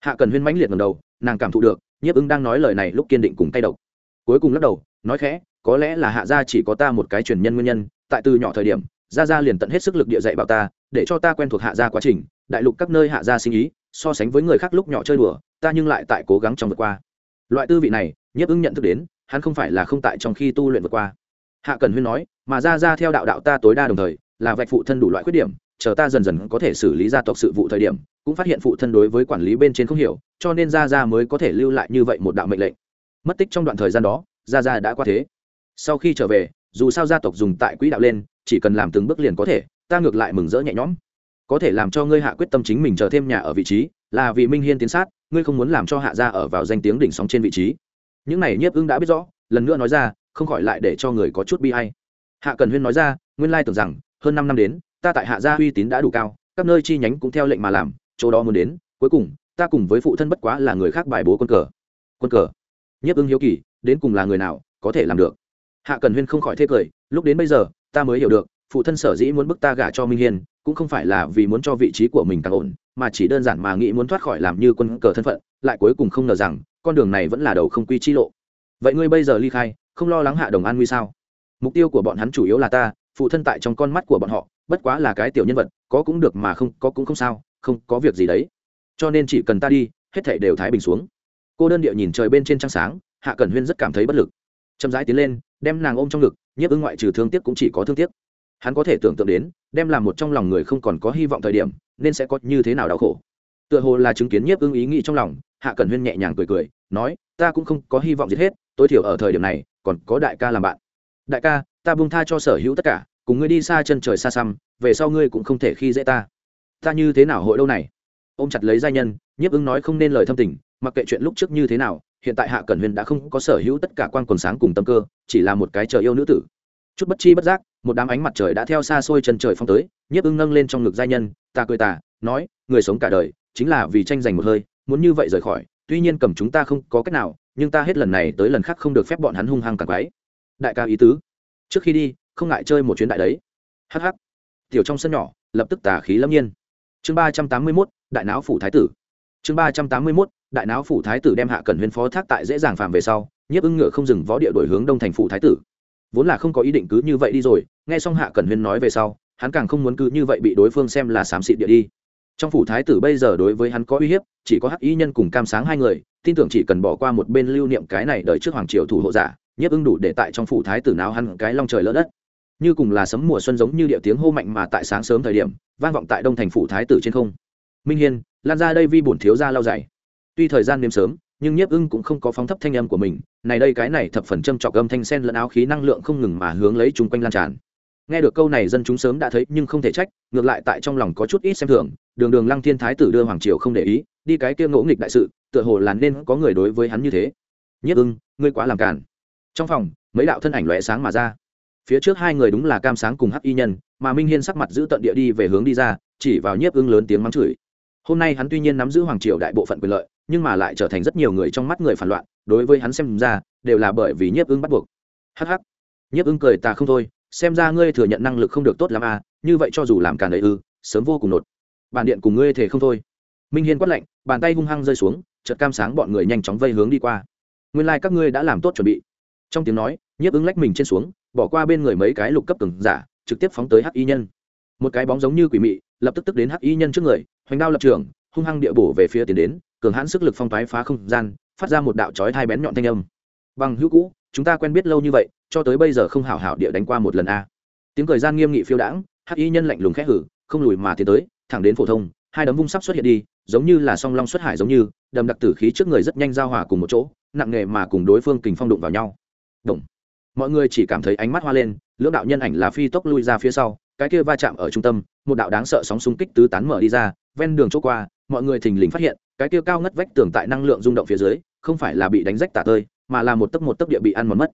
Hạ cần huyên mãnh liệt ngầm đầu, nàng cảm thụ được, nhiếp ưng đang nói lời này lúc kiên định cùng tay độc. Cuối cùng lắc đầu, nói khẽ có lẽ là hạ gia chỉ có ta một cái truyền nhân nguyên nhân, tại từ nhỏ thời điểm, gia gia liền tận hết sức lực địa dạy bảo ta, để cho ta quen thuộc hạ gia quá trình, đại lục các nơi hạ gia sinh ý, so sánh với người khác lúc nhỏ chơi đùa, ta nhưng lại tại cố gắng trong vượt qua. Loại tư vị này, nhiếp ứng nhận thức đến, hắn không phải là không tại trong khi tu luyện vượt qua. Hạ cần huyên nói, mà gia gia theo đạo đạo ta tối đa đồng thời, là vạch phụ thân đủ loại khuyết điểm, chờ ta dần dần có thể xử lý gia tộc sự vụ thời điểm, cũng phát hiện phụ thân đối với quản lý bên trên không hiểu, cho nên gia gia mới có thể lưu lại như vậy một đạo mệnh lệnh. Mất tích trong đoạn thời gian đó, gia gia đã qua thế sau khi trở về, dù sao gia tộc dùng tại quỹ đạo lên, chỉ cần làm từng bước liền có thể, ta ngược lại mừng rỡ nhẹ nhõm. Có thể làm cho ngươi hạ quyết tâm chính mình chờ thêm nhà ở vị trí, là vì minh hiên tiến sát, ngươi không muốn làm cho hạ gia ở vào danh tiếng đỉnh sóng trên vị trí. Những này nhiếp ưng đã biết rõ, lần nữa nói ra, không khỏi lại để cho người có chút bi hay hạ cần huyên nói ra, nguyên lai tưởng rằng, hơn năm năm đến, ta tại hạ gia uy tín đã đủ cao, các nơi chi nhánh cũng theo lệnh mà làm, chỗ đó muốn đến, cuối cùng, ta cùng với phụ thân bất quá là người khác bài bố quân cờ. Quân cờ? Nhiếp ưng hiếu kỳ, đến cùng là người nào, có thể làm được? Hạ cần huyên không khỏi thế cười, lúc đến bây giờ, ta mới hiểu được, phụ thân sở dĩ muốn bức ta gả cho minh hiên, cũng không phải là vì muốn cho vị trí của mình càng ổn, mà chỉ đơn giản mà nghĩ muốn thoát khỏi làm như quân cờ thân phận, lại cuối cùng không ngờ rằng, con đường này vẫn là đầu không quy chi lộ. Vậy ngươi bây giờ ly khai, không lo lắng hạ đồng an nguy sao? Mục tiêu của bọn hắn chủ yếu là ta, phụ thân tại trong con mắt của bọn họ, bất quá là cái tiểu nhân vật, có cũng được mà không, có cũng không sao, không có việc gì đấy. Cho nên chỉ cần ta đi, hết thể đều thái bình xuống. Cô đơn điệu nhìn trời bên trên trăng sáng, hạ cẩn huyên rất cảm thấy bất lực chậm rãi tiến lên, đem nàng ôm trong ngực, nhiếp ưng ngoại trừ thương tiếc cũng chỉ có thương tiếc. Hắn có thể tưởng tượng đến, đem làm một trong lòng người không còn có hy vọng thời điểm, nên sẽ có như thế nào đau khổ. Tựa hồ là chứng kiến nhiếp ưng ý nghĩ trong lòng, hạ cẩn huyên nhẹ nhàng cười cười, nói, ta cũng không có hy vọng giết hết, tối thiểu ở thời điểm này, còn có đại ca làm bạn. Đại ca, ta buông tha cho sở hữu tất cả, cùng ngươi đi xa chân trời xa xăm, về sau ngươi cũng không thể khi dễ ta. Ta như thế nào hội đâu này? Ôm chặt lấy giai nhân, nhiếp ưng nói không nên lời thâm tình, mặc kệ chuyện lúc trước như thế nào hiện tại hạ cẩn huyền đã không có sở hữu tất cả quan quần sáng cùng tâm cơ, chỉ là một cái chờ yêu nữ tử. Chút bất chi bất giác, một đám ánh mặt trời đã theo xa xôi chân trời phong tới, nhiếp ưng nâng lên trong ngực giai nhân, ta cười tà nói, người sống cả đời, chính là vì tranh giành một hơi, muốn như vậy rời khỏi, tuy nhiên cầm chúng ta không có cách nào, nhưng ta hết lần này tới lần khác không được phép bọn hắn hung hăng càng quái. Đại ca ý tứ. Trước khi đi, không ngại chơi một chuyến đại đấy. Hh tiểu trong sân nhỏ, lập tức tà khí lâm nhiên. Chương ba trăm tám mươi mốt, đại não phủ thái tử. Chương ba trăm tám mươi mốt đại não phủ thái tử đem hạ cẩn huyên phó thác tại dễ dàng phạm về sau, nhiếp ưng ngựa không dừng võ địa đổi hướng đông thành phủ thái tử. Vốn là không có ý định cứ như vậy đi rồi, nghe xong hạ cẩn huyên nói về sau, hắn càng không muốn cứ như vậy bị đối phương xem là xám xịt địa đi. Trong phủ thái tử bây giờ đối với hắn có uy hiếp, chỉ có hắc y nhân cùng cam sáng hai người, tin tưởng chỉ cần bỏ qua một bên lưu niệm cái này đợi trước hoàng triều thủ hộ giả, nhiếp ưng đủ để tại trong phủ thái tử nào hắn cái long trời lỡ đất. Như cùng là sấm mùa xuân giống như địa tiếng hô mạnh mà tại sáng sớm thời điểm, vang vọng tại đông thành phủ thái tử trên không. Minh hiên, lan ra đây vi bổn thiếu gia lau dày tuy thời gian đêm sớm, nhưng nhiếp ưng cũng không có phóng thấp thanh âm của mình. Này đây cái này thập phần châm trọc âm thanh sen lẫn áo khí năng lượng không ngừng mà hướng lấy chung quanh lan tràn. Nghe được câu này, dân chúng sớm đã thấy, nhưng không thể trách, ngược lại tại trong lòng có chút ít xem thường. Đường đường lăng thiên thái tử đưa hoàng triều không để ý, đi cái kia ngỗ nghịch đại sự, tựa hồ là nên có người đối với hắn như thế. Nhất ưng, ngươi quá làm cản trong phòng, mấy đạo thân ảnh lóe sáng mà ra. Phía trước hai người đúng là cam sáng cùng hắc y nhân, mà minh hiên sắc mặt giữ tận địa đi về hướng đi ra, chỉ vào nhiếp ưng lớn tiếng mắng chửi. Hôm nay hắn tuy nhiên nắm giữ hoàng triều đại bộ phận quyền lợi nhưng mà lại trở thành rất nhiều người trong mắt người phản loạn, đối với hắn xem ra, đều là bởi vì nhiếp ưng bắt buộc. Hh nhiếp ưng cười, ta không thôi, xem ra ngươi thừa nhận năng lực không được tốt l à như vậy cho dù làm càn đầy ư, sớm vô cùng nột. Bản điện cùng ngươi thể không thôi. Minh hiên quát lạnh, bàn tay hung hăng rơi xuống, chợt cam sáng bọn người nhanh chóng vây hướng đi qua. Nguyên lai、like、các ngươi đã làm tốt chuẩn bị. Trong tiếng nói, nhiếp ứng lách mình trên xuống, bỏ qua bên người mấy cái lục cấp từng giả, trực tiếp phóng tới hắc y nhân. Một cái bóng giống như quỷ mị, lập tức tức đến hắc y nhân trước người, hoành đao lập trường, hung hăng địa bổ về phía tiến đến cường hãn sức lực phong toái phá không gian, phát ra một đạo chói thai bén nhọn thanh âm. Bằng hữu cũ, chúng ta quen biết lâu như vậy, cho tới bây giờ không hảo hảo địa đánh qua một lần a. Tiếng cười gian nghiêm nghị phiêu đãng, hắc y nhân lạnh lùng khẽ hử, không lùi mà tiến tới, thẳng đến phổ thông, hai đấm vung sắp xuất hiện đi, giống như là song long xuất hải giống như, đầm đặc tử khí trước người rất nhanh giao hòa cùng một chỗ, nặng nghề mà cùng đối phương kình phong đụng vào nhau. Động. mọi người chỉ cảm thấy ánh mắt hoa lên, lưỡng đạo nhân ảnh là phi tốc lui ra phía sau, cái kia va chạm ở trung tâm, một đạo đáng sợ sóng xung kích tứ tán mở đi ra, ven đường chỗ qua, mọi người thình lình phát hiện cái kia cao ngất vách tường tại năng lượng rung động phía dưới, không phải là bị đánh rách tả tơi, mà là một tấc một tấc địa bị ăn mòn mất.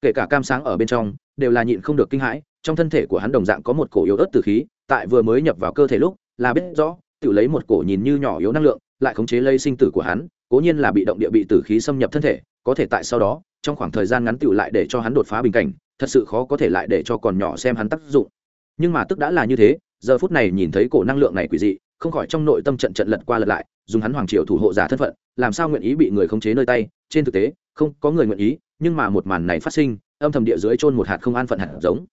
Kể cả cam sáng ở bên trong, đều là nhịn không được kinh hãi, trong thân thể của hắn đồng dạng có một cổ yếu ớt từ khí, tại vừa mới nhập vào cơ thể lúc, là biết rõ, tự lấy một cổ nhìn như nhỏ yếu năng lượng, lại khống chế lây sinh tử của hắn, cố nhiên là bị động địa bị tử khí xâm nhập thân thể, có thể tại sau đó, trong khoảng thời gian ngắn tự lại để cho hắn đột phá bình cảnh, thật sự khó có thể lại để cho còn nhỏ xem hắn tác dụng. Nhưng mà tức đã là như thế, giờ phút này nhìn thấy cổ năng lượng này quỷ dị không khỏi trong nội tâm trận trận lật qua lật lại, dùng hắn hoàng triều thủ hộ giả thân phận, làm sao nguyện ý bị người khống chế nơi tay? Trên thực tế, không có người nguyện ý, nhưng mà một màn này phát sinh, âm thầm địa dưới chôn một hạt không an phận hạt giống.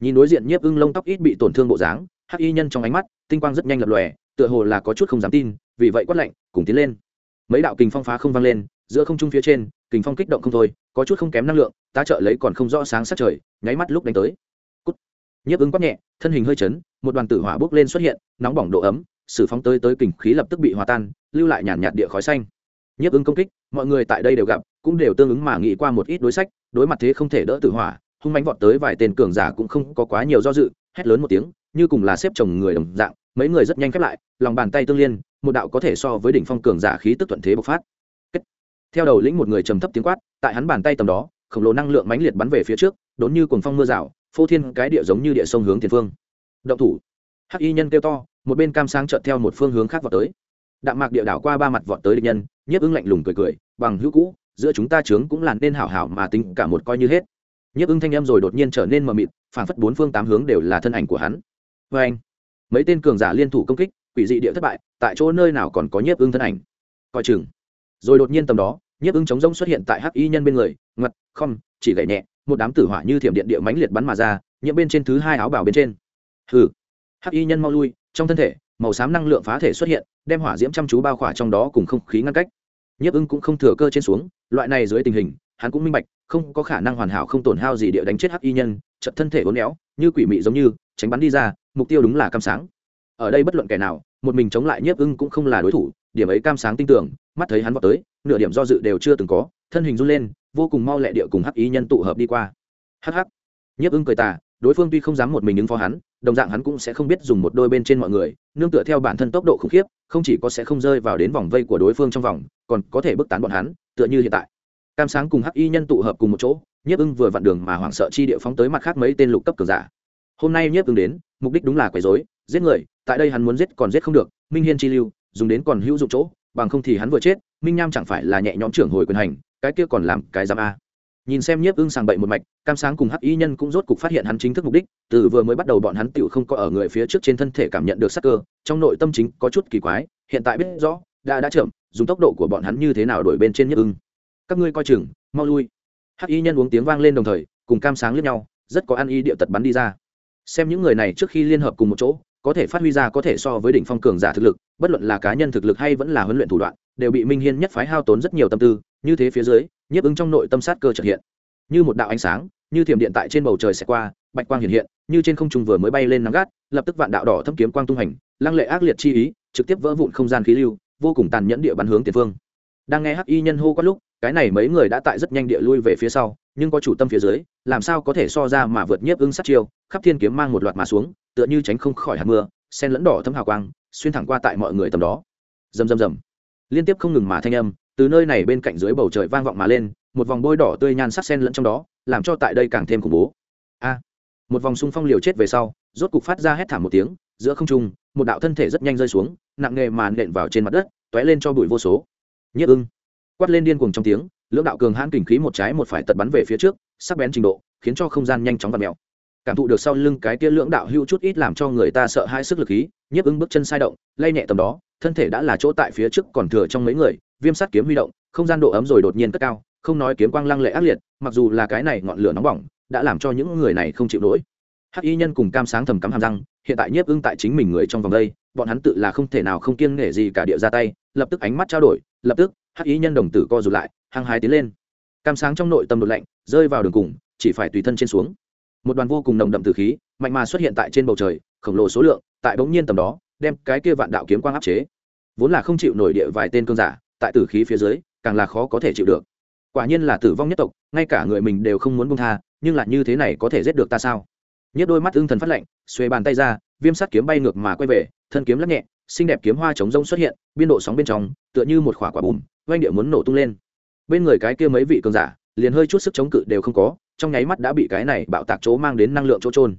Nhìn đối diện nhiếp ưng lông tóc ít bị tổn thương bộ dáng, hắc y nhân trong ánh mắt, tinh quang rất nhanh lập lòe, tựa hồ là có chút không dám tin, vì vậy quát lạnh, cùng tiến lên. Mấy đạo kình phong phá không vang lên, giữa không trung phía trên, kình phong kích động không thôi, có chút không kém năng lượng ta trợ lấy còn không rõ sáng sát trời, nháy mắt lúc đánh tới. Cút. nhiếp ứng quát nhẹ, thân hình hơi chấn, một đoàn tử hỏa bốc lên xuất hiện, nóng bỏng độ ấm sử phóng tới tới kình khí lập tức bị hòa tan, lưu lại nhàn nhạt địa khói xanh. Nhiếp ứng công kích, mọi người tại đây đều gặp, cũng đều tương ứng mà nghĩ qua một ít đối sách, đối mặt thế không thể đỡ tử hỏa, hung mánh vọt tới vài tên cường giả cũng không có quá nhiều do dự, hét lớn một tiếng, như cùng là xếp chồng người đồng dạng, mấy người rất nhanh khép lại, lòng bàn tay tương liên, một đạo có thể so với đỉnh phong cường giả khí tức thuận thế bộc phát. Kết. theo đầu lĩnh một người trầm thấp tiếng quát, tại hắn bàn tay tầm đó, khổng lồ năng lượng mãnh liệt bắn về phía trước, đốn như cuồng phong mưa rào, phô thiên cái địa giống như địa sông hướng tiền phương. Động thủ. Hắc y nhân kêu to một bên cam sáng chợt theo một phương hướng khác vọt tới. Đạm mạc địa đảo qua ba mặt vọt tới địch nhân, nhiếp ưng lạnh lùng cười cười, bằng hữu cũ, giữa chúng ta trướng cũng là nên hảo hảo mà tính cả một coi như hết. Nhiếp ưng thanh âm rồi đột nhiên trở nên mờ mịt phản phất bốn phương tám hướng đều là thân ảnh của hắn. Vê anh. Mấy tên cường giả liên thủ công kích, quỷ dị địa thất bại, tại chỗ nơi nào còn có nhiếp ưng thân ảnh? Coi chừng. Rồi đột nhiên tầm đó, nhiếp ưng chống rông xuất hiện tại hắc y nhân bên người ngặt không chỉ gậy nhẹ, một đám tử hỏa như thiểm điện địa mãnh liệt bắn mà ra, nhiễm bên trên thứ hai áo bảo bên trên. Hừ. Hắc y nhân mau lui trong thân thể, màu xám năng lượng phá thể xuất hiện, đem hỏa diễm chăm chú bao khỏa trong đó cùng không khí ngăn cách. Nhiếp ưng cũng không thừa cơ trên xuống, loại này dưới tình hình, hắn cũng minh bạch, không có khả năng hoàn hảo không tổn hao gì địa đánh chết hắc y nhân trận thân thể uốn éo, như quỷ mị giống như, tránh bắn đi ra, mục tiêu đúng là cam sáng. Ở đây bất luận kẻ nào, một mình chống lại nhiếp ưng cũng không là đối thủ, điểm ấy cam sáng tin tưởng, mắt thấy hắn vào tới, nửa điểm do dự đều chưa từng có, thân hình run lên, vô cùng mau lẹ địa cùng hắc ý nhân tụ hợp đi qua. Hắc hắc. Nhiếp ưng cười tà, đối phương tuy không dám một mình ứng phó hắn đồng dạng hắn cũng sẽ không biết dùng một đôi bên trên mọi người, nương tựa theo bản thân tốc độ khủng khiếp, không chỉ có sẽ không rơi vào đến vòng vây của đối phương trong vòng, còn có thể bức tán bọn hắn, tựa như hiện tại. Cam sáng cùng hắc y nhân tụ hợp cùng một chỗ, nhiếp ưng vừa vặn đường mà hoảng sợ chi địa phóng tới mặt khác mấy tên lục cấp cường giả. Hôm nay nhiếp ưng đến, mục đích đúng là quấy rối, giết người, tại đây hắn muốn giết còn giết không được, minh hiên chi lưu, dùng đến còn hữu dụng chỗ, bằng không thì hắn vừa chết, minh nham chẳng phải là nhẹ nhõm trưởng hồi quyền hành, cái kia còn làm cái giam a nhìn xem nhiếp ưng sàng bậy một mạch, cam sáng cùng hắc y nhân cũng rốt cục phát hiện hắn chính thức mục đích, từ vừa mới bắt đầu bọn hắn tựu không có ở người phía trước trên thân thể cảm nhận được sắc cơ, trong nội tâm chính có chút kỳ quái, hiện tại biết rõ, đã đã chậm, dùng tốc độ của bọn hắn như thế nào đổi bên trên nhiếp ưng. Các ngươi coi chừng, mau lui. Hắc y nhân uống tiếng vang lên đồng thời, cùng cam sáng lướt nhau, rất có ăn y địa tật bắn đi ra. Xem những người này trước khi liên hợp cùng một chỗ có thể phát huy ra có thể so với đỉnh phong cường giả thực lực, bất luận là cá nhân thực lực hay vẫn là huấn luyện thủ đoạn, đều bị minh hiên nhất phái hao tốn rất nhiều tâm tư, như thế phía dưới, nhiếp ứng trong nội tâm sát cơ trật hiện. Như một đạo ánh sáng, như thiểm điện tại trên bầu trời sẽ qua, bạch quang hiện hiện, như trên không trung vừa mới bay lên nắng gắt, lập tức vạn đạo đỏ thâm kiếm quang tung hành, lăng lệ ác liệt chi ý, trực tiếp vỡ vụn không gian khí lưu, vô cùng tàn nhẫn địa bắn hướng tiền phương. Đang nghe hắc y nhân hô quát lúc, cái này mấy người đã tại rất nhanh địa lui về phía sau, nhưng có chủ tâm phía dưới, làm sao có thể so ra mà vượt nhiếp ưng sát chiêu, khắp thiên kiếm mang một loạt mà xuống tựa như tránh không khỏi hạt mưa, sen lẫn đỏ thấm hào quang, xuyên thẳng qua tại mọi người tầm đó. Rầm rầm rầm. Liên tiếp không ngừng mà thanh âm, từ nơi này bên cạnh dưới bầu trời vang vọng mà lên, một vòng bôi đỏ tươi nhan sắc sen lẫn trong đó, làm cho tại đây càng thêm khủng bố. A! Một vòng xung phong liều chết về sau, rốt cục phát ra hét thảm một tiếng, giữa không trung, một đạo thân thể rất nhanh rơi xuống, nặng nghề màn nện vào trên mặt đất tóe lên cho bụi vô số. Nhất ưng. Quát lên điên cuồng trong tiếng, lưỡng đạo cường hãn kình khí một trái một phải tật bắn về phía trước, sắc bén trình độ, khiến cho không gian nhanh chóng vặn mèo cảm thụ được sau lưng cái kia lưỡng đạo hưu chút ít làm cho người ta sợ hai sức lực khí nhiếp ứng bước chân sai động, lay nhẹ tầm đó, thân thể đã là chỗ tại phía trước còn thừa trong mấy người, viêm sắt kiếm huy động, không gian độ ấm rồi đột nhiên cất cao, không nói kiếm quang lăng lệ ác liệt, mặc dù là cái này ngọn lửa nóng bỏng, đã làm cho những người này không chịu nổi. Hắc y nhân cùng cam sáng thầm cắm hàm răng, hiện tại nhiếp ưng tại chính mình người trong vòng đây, bọn hắn tự là không thể nào không kiêng nể gì cả địa ra tay, lập tức ánh mắt trao đổi, lập tức, hắc y nhân đồng tử co rụt lại, hăng hái tiến lên. Cam sáng trong nội tâm đột lạnh, rơi vào đường cùng, chỉ phải tùy thân trên xuống một đoàn vô cùng nồng đậm từ khí, mạnh mà xuất hiện tại trên bầu trời, khổng lồ số lượng, tại bỗng nhiên tầm đó, đem cái kia vạn đạo kiếm quang áp chế. Vốn là không chịu nổi địa vài tên cơn giả, tại tử khí phía dưới, càng là khó có thể chịu được. Quả nhiên là tử vong nhất tộc, ngay cả người mình đều không muốn buông tha, nhưng là như thế này có thể giết được ta sao? Nhất đôi mắt ưng thần phát lạnh xuê bàn tay ra, viêm sắt kiếm bay ngược mà quay về, thân kiếm lắc nhẹ, xinh đẹp kiếm hoa chống rông xuất hiện, biên độ sóng bên trong, tựa như một khỏa quả bùm oanh địa muốn nổ tung lên. Bên người cái kia mấy vị cường giả, liền hơi chút sức chống cự đều không có trong nháy mắt đã bị cái này bạo tạc chỗ mang đến năng lượng chỗ trôn.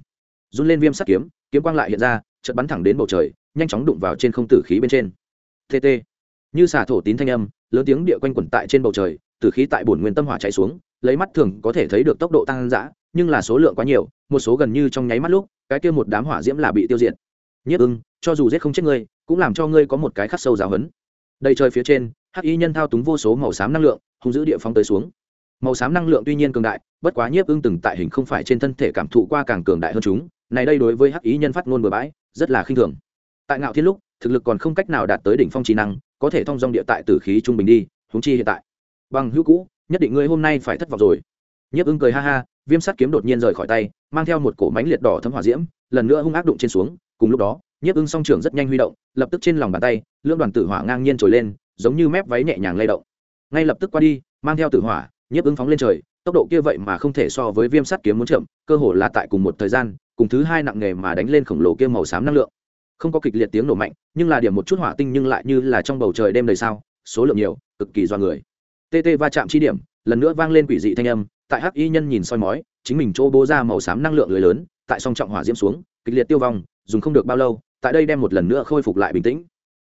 Run lên viêm sắt kiếm kiếm quang lại hiện ra, chợt bắn thẳng đến bầu trời, nhanh chóng đụng vào trên không tử khí bên trên. Tt như xả thổ tín thanh âm, lớn tiếng địa quanh quẩn tại trên bầu trời, tử khí tại bổn nguyên tâm hỏa chạy xuống, lấy mắt thường có thể thấy được tốc độ tăng dã, nhưng là số lượng quá nhiều, một số gần như trong nháy mắt lúc, cái kia một đám hỏa diễm là bị tiêu diệt. Nhất ưng, cho dù giết không chết ngươi, cũng làm cho ngươi có một cái khắc sâu giáo hấn đầy trời phía trên, hắc y nhân thao túng vô số màu xám năng lượng, hung giữ địa phóng tới xuống màu xám năng lượng tuy nhiên cường đại, bất quá nhiếp ưng từng tại hình không phải trên thân thể cảm thụ qua càng cường đại hơn chúng, này đây đối với hắc ý nhân phát ngôn bừa bãi, rất là khinh thường. Tại ngạo thiên lúc, thực lực còn không cách nào đạt tới đỉnh phong trí năng, có thể thông dong địa tại tử khí trung bình đi húng chi hiện tại. Bằng hữu cũ, nhất định ngươi hôm nay phải thất vọng rồi. Nhiếp ưng cười ha ha, viêm sắt kiếm đột nhiên rời khỏi tay, mang theo một cổ mánh liệt đỏ thấm hỏa diễm, lần nữa hung ác đụng trên xuống, cùng lúc đó, nhiếp ưng song trưởng rất nhanh huy động, lập tức trên lòng bàn tay, lưỡng đoàn tử hỏa ngang nhiên trồi lên, giống như mép váy nhẹ nhàng lay động. Ngay lập tức qua đi, mang theo tử hỏa nhiếp ứng phóng lên trời, tốc độ kia vậy mà không thể so với viêm sắt kiếm muốn chậm, cơ hồ là tại cùng một thời gian, cùng thứ hai nặng nghề mà đánh lên khổng lồ kia màu xám năng lượng. Không có kịch liệt tiếng nổ mạnh, nhưng là điểm một chút hỏa tinh nhưng lại như là trong bầu trời đêm đầy sao, số lượng nhiều, cực kỳ do người. Tt va chạm chi điểm, lần nữa vang lên quỷ dị thanh âm, tại hắc y nhân nhìn soi mói, chính mình chỗ bố ra màu xám năng lượng lưới lớn, tại song trọng hỏa diễm xuống, kịch liệt tiêu vong, dùng không được bao lâu, tại đây đem một lần nữa khôi phục lại bình tĩnh.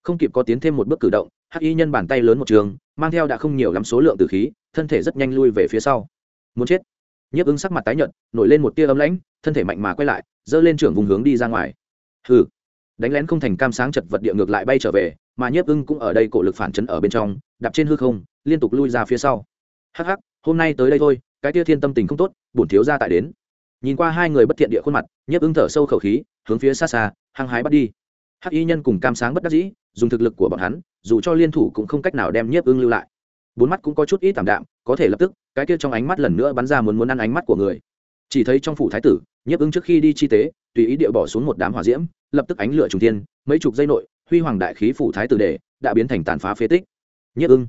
Không kịp có tiến thêm một bước cử động, hắc y nhân bàn tay lớn một trường mang theo đã không nhiều lắm số lượng từ khí, thân thể rất nhanh lui về phía sau. Muốn chết. Nhiếp ứng sắc mặt tái nhợt, nổi lên một tia ấm lãnh, thân thể mạnh mà quay lại, giơ lên trưởng vùng hướng đi ra ngoài. Hừ. Đánh lén không thành cam sáng chật vật địa ngược lại bay trở về, mà nhiếp ưng cũng ở đây cổ lực phản chấn ở bên trong, đạp trên hư không, liên tục lui ra phía sau. Hắc hắc, hôm nay tới đây thôi, cái tia thiên tâm tình không tốt, bổn thiếu ra tại đến. Nhìn qua hai người bất thiện địa khuôn mặt, nhiếp ưng thở sâu khẩu khí, hướng phía xa xa, hăng hái bắt đi. Hắc y nhân cùng cam sáng bất đắc dĩ dùng thực lực của bọn hắn, dù cho liên thủ cũng không cách nào đem nhiếp ưng lưu lại. Bốn mắt cũng có chút ít tảm đạm, có thể lập tức, cái kia trong ánh mắt lần nữa bắn ra muốn muốn ăn ánh mắt của người. Chỉ thấy trong phủ thái tử, nhiếp ưng trước khi đi chi tế, tùy ý địa bỏ xuống một đám hỏa diễm, lập tức ánh lửa trùng tiên mấy chục dây nội, huy hoàng đại khí phủ thái tử đề đã biến thành tàn phá phế tích. Nhiếp ưng,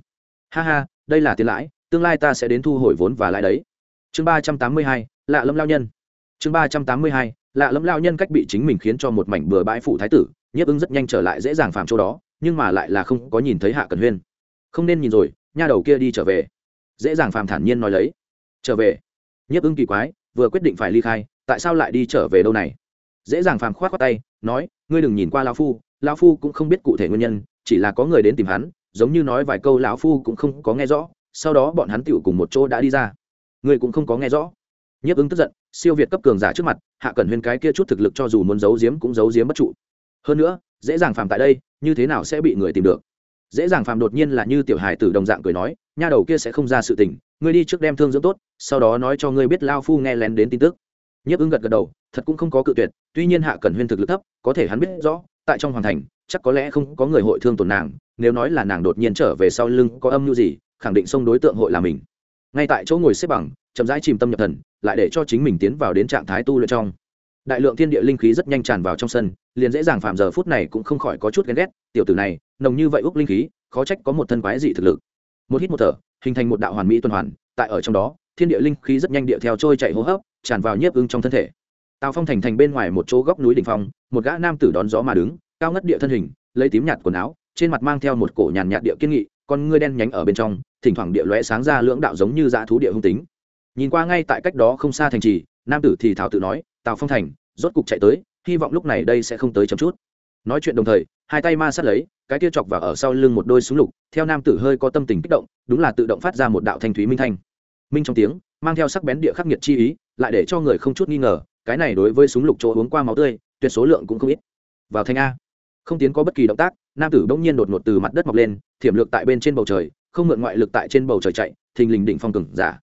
ha ha, đây là tiền lãi, tương lai ta sẽ đến thu hồi vốn và lãi đấy. Chương ba trăm tám mươi hai, lạ lâm lao nhân. Chương ba trăm tám mươi hai, lạ lâm lao nhân cách bị chính mình khiến cho một mảnh bừa bãi phủ thái tử nhiếp ưng rất nhanh trở lại dễ dàng phàm chỗ đó, nhưng mà lại là không có nhìn thấy hạ cần huyên. Không nên nhìn rồi, nha đầu kia đi trở về. Dễ dàng phàm thản nhiên nói lấy. Trở về. Nhiếp ưng kỳ quái, vừa quyết định phải ly khai, tại sao lại đi trở về đâu này? Dễ dàng phàm khoát khoát tay, nói, ngươi đừng nhìn qua lao phu lao phu cũng không biết cụ thể nguyên nhân, chỉ là có người đến tìm hắn, giống như nói vài câu lão phu cũng không có nghe rõ, sau đó bọn hắn tựu cùng một chỗ đã đi ra. Ngươi cũng không có nghe rõ. Nhiếp ứng tức giận, siêu việt cấp cường giả trước mặt, hạ cẩn huyên cái kia chút thực lực cho dù muốn giấu giếm cũng giấu giếm bất trụ hơn nữa, dễ dàng phàm tại đây, như thế nào sẽ bị người tìm được? Dễ dàng phàm đột nhiên là như tiểu hài tử đồng dạng cười nói, nha đầu kia sẽ không ra sự tình, ngươi đi trước đem thương dưỡng tốt, sau đó nói cho ngươi biết lao phu nghe lén đến tin tức. Nhấp ứng gật gật đầu, thật cũng không có cự tuyệt, tuy nhiên hạ cẩn huyên thực lực thấp, có thể hắn biết rõ, tại trong hoàng thành, chắc có lẽ không có người hội thương tổn nàng, nếu nói là nàng đột nhiên trở về sau lưng có âm mưu gì, khẳng định xông đối tượng hội là mình. Ngay tại chỗ ngồi xếp bằng, chậm rãi chìm tâm nhập thần, lại để cho chính mình tiến vào đến trạng thái tu luyện trong đại lượng thiên địa linh khí rất nhanh tràn vào trong sân, liền dễ dàng phạm giờ phút này cũng không khỏi có chút ghen ghét, tiểu tử này, nồng như vậy úc linh khí, khó trách có một thân quái dị thực lực. Một hít một thở, hình thành một đạo hoàn mỹ tuần hoàn, tại ở trong đó, thiên địa linh khí rất nhanh địa theo trôi chạy hô hấp, tràn vào nhiếp ưng trong thân thể. Tào phong thành thành bên ngoài một chỗ góc núi đỉnh phong, một gã nam tử đón gió mà đứng, cao ngất địa thân hình, lấy tím nhạt quần áo, trên mặt mang theo một cổ nhàn nhạt địa kiên nghị, con ngươi đen nhánh ở bên trong, thỉnh thoảng địa lóe sáng ra lưỡng đạo giống như dã thú địa hung tính. Nhìn qua ngay tại cách đó không xa thành trì, nam tử thì thảo tự nói tào phong thành, rốt cục chạy tới, hy vọng lúc này đây sẽ không tới chấm chút. Nói chuyện đồng thời, hai tay ma sát lấy, cái kia chọc vào ở sau lưng một đôi súng lục, theo nam tử hơi có tâm tình kích động, đúng là tự động phát ra một đạo thanh thúy minh thanh. Minh trong tiếng, mang theo sắc bén địa khắc nghiệt chi ý, lại để cho người không chút nghi ngờ, cái này đối với súng lục chỗ uống qua máu tươi, tuyệt số lượng cũng không ít. Vào thanh a. Không tiến có bất kỳ động tác, nam tử bỗng nhiên đột ngột từ mặt đất mọc lên, thiểm lược tại bên trên bầu trời, không mượn ngoại lực tại trên bầu trời chạy, thình lình đỉnh phong cừng giả.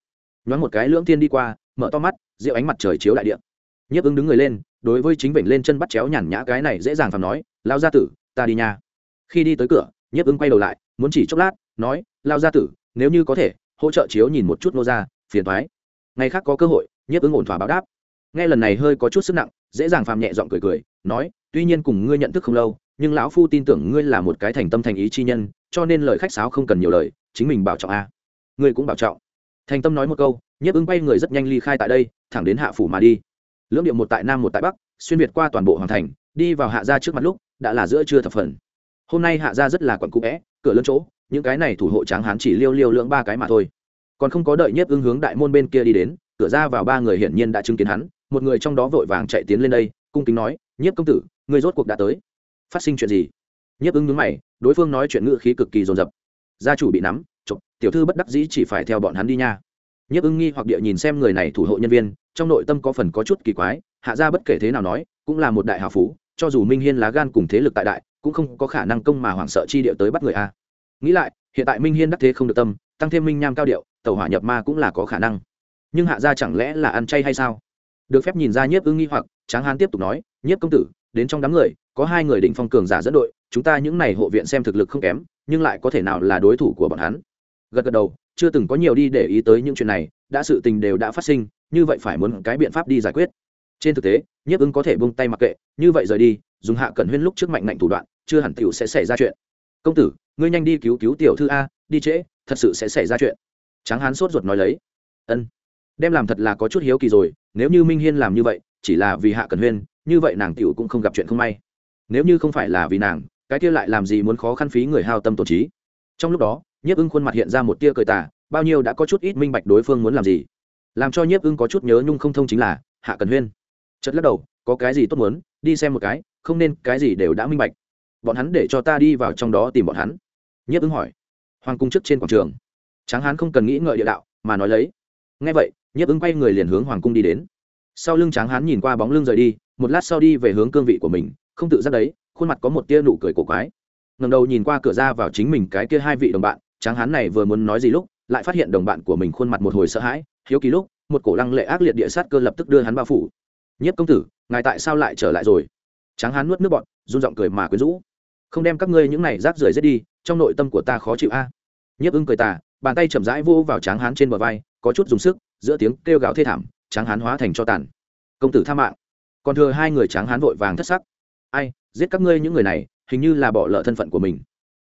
Nhoáng một cái lưỡng thiên đi qua, mở to mắt rượu ánh mặt trời chiếu đại điện nhiếp ứng đứng người lên, đối với chính vịnh lên chân bắt chéo nhàn nhã cái này dễ dàng phàm nói lao gia tử, ta đi nha. Khi đi tới cửa, nhiếp ứng quay đầu lại, muốn chỉ chốc lát, nói lao gia tử, nếu như có thể, hỗ trợ chiếu nhìn một chút nô ra phiền thoái ngày khác có cơ hội, nhiếp ứng ổn thỏa báo đáp. Nghe lần này hơi có chút sức nặng, dễ dàng phàm nhẹ giọng cười cười, nói, tuy nhiên cùng ngươi nhận thức không lâu, nhưng lão phu tin tưởng ngươi là một cái thành tâm thành ý chi nhân, cho nên lời khách sáo không cần nhiều lời, chính mình bảo trọng a. Ngươi cũng bảo trọng. Thành tâm nói một câu, nhiếp ứng quay người rất nhanh ly khai tại đây, thẳng đến hạ phủ mà đi lưỡng điệu một tại nam một tại bắc, xuyên việt qua toàn bộ hoàng thành, đi vào hạ gia trước mặt lúc, đã là giữa trưa thập phần. Hôm nay hạ gia rất là quặn cũ vẽ, cửa lớn chỗ, những cái này thủ hộ tráng hán chỉ liêu liêu lưỡng ba cái mà thôi. Còn không có đợi nhiếp ứng hướng đại môn bên kia đi đến, cửa ra vào ba người hiển nhiên đã chứng kiến hắn, một người trong đó vội vàng chạy tiến lên đây, cung kính nói, nhiếp công tử người rốt cuộc đã tới. Phát sinh chuyện gì? Nhiếp ứng nhướng mày, đối phương nói chuyện ngữ khí cực kỳ dồn dập. Gia chủ bị nắm, chụp, tiểu thư bất đắc dĩ chỉ phải theo bọn hắn đi nha nhiếp ưng nghi hoặc địa nhìn xem người này thủ hộ nhân viên, trong nội tâm có phần có chút kỳ quái, hạ gia bất kể thế nào nói, cũng là một đại hào phú, cho dù minh hiên lá gan cùng thế lực tại đại, cũng không có khả năng công mà hoảng sợ chi điệu tới bắt người a. Nghĩ lại, hiện tại minh hiên đắc thế không được tâm, tăng thêm minh nham cao điệu, tàu hỏa nhập ma cũng là có khả năng. Nhưng hạ gia chẳng lẽ là ăn chay hay sao? Được phép nhìn ra nhiếp ưng nghi hoặc, tráng hán tiếp tục nói, nhiếp công tử, đến trong đám người, có hai người định phong cường giả dẫn đội, chúng ta những này hộ viện xem thực lực không kém, nhưng lại có thể nào là đối thủ của bọn hắn? Gật gật đầu chưa từng có nhiều đi để ý tới những chuyện này, đã sự tình đều đã phát sinh, như vậy phải muốn cái biện pháp đi giải quyết. Trên thực tế, nhiếp ứng có thể buông tay mặc kệ, như vậy rời đi, dùng hạ cẩn huyên lúc trước mạnh ngạnh thủ đoạn, chưa hẳn tiểu sẽ xảy ra chuyện. Công tử, ngươi nhanh đi cứu cứu tiểu thư a, đi trễ, thật sự sẽ xảy ra chuyện. Tráng hán sốt ruột nói lấy. Ân, đem làm thật là có chút hiếu kỳ rồi, nếu như minh hiên làm như vậy, chỉ là vì hạ cẩn huyên, như vậy nàng tiểu cũng không gặp chuyện không may. Nếu như không phải là vì nàng, cái kia lại làm gì muốn khó khăn phí người hao tâm tổ trí? Trong lúc đó nhiếp ưng khuôn mặt hiện ra một tia cười tả bao nhiêu đã có chút ít minh bạch đối phương muốn làm gì. Làm cho nhiếp ưng có chút nhớ nhung không thông chính là, hạ cần huyên. Chất lắc đầu, có cái gì tốt muốn, đi xem một cái, không nên cái gì đều đã minh bạch. Bọn hắn để cho ta đi vào trong đó tìm bọn hắn. Nhiếp ưng hỏi. Hoàng cung chức trên quảng trường. Tráng hán không cần nghĩ ngợi địa đạo, mà nói lấy. Ngay vậy, nhiếp ưng quay người liền hướng hoàng cung đi đến. Sau lưng tráng hán nhìn qua bóng lưng rời đi, một lát sau đi về hướng cương vị của mình, không tự giác đấy, khuôn mặt có một tia nụ cười cổ quái. Ngầm đầu nhìn qua cửa ra vào chính mình cái kia hai vị đồng bạn tráng hán này vừa muốn nói gì lúc, lại phát hiện đồng bạn của mình khuôn mặt một hồi sợ hãi, hiếu kỳ lúc, một cổ lăng lệ ác liệt địa sát cơ lập tức đưa hắn bao phủ. Nhất công tử, ngài tại sao lại trở lại rồi? Tráng hán nuốt nước bọn run giọng cười mà quyến rũ. Không đem các ngươi những này rác rưởi giết đi, trong nội tâm của ta khó chịu a. À. nhiếp ưng cười tà, bàn tay chậm rãi vô vào tráng hán trên bờ vai, có chút dùng sức, giữa tiếng kêu gào thê thảm, tráng hán hóa thành cho tàn. Công tử tha mạng. Còn thừa hai người tráng hán vội vàng thất sắc. Ai, giết các ngươi những người này, hình như là bỏ lỡ thân phận của mình.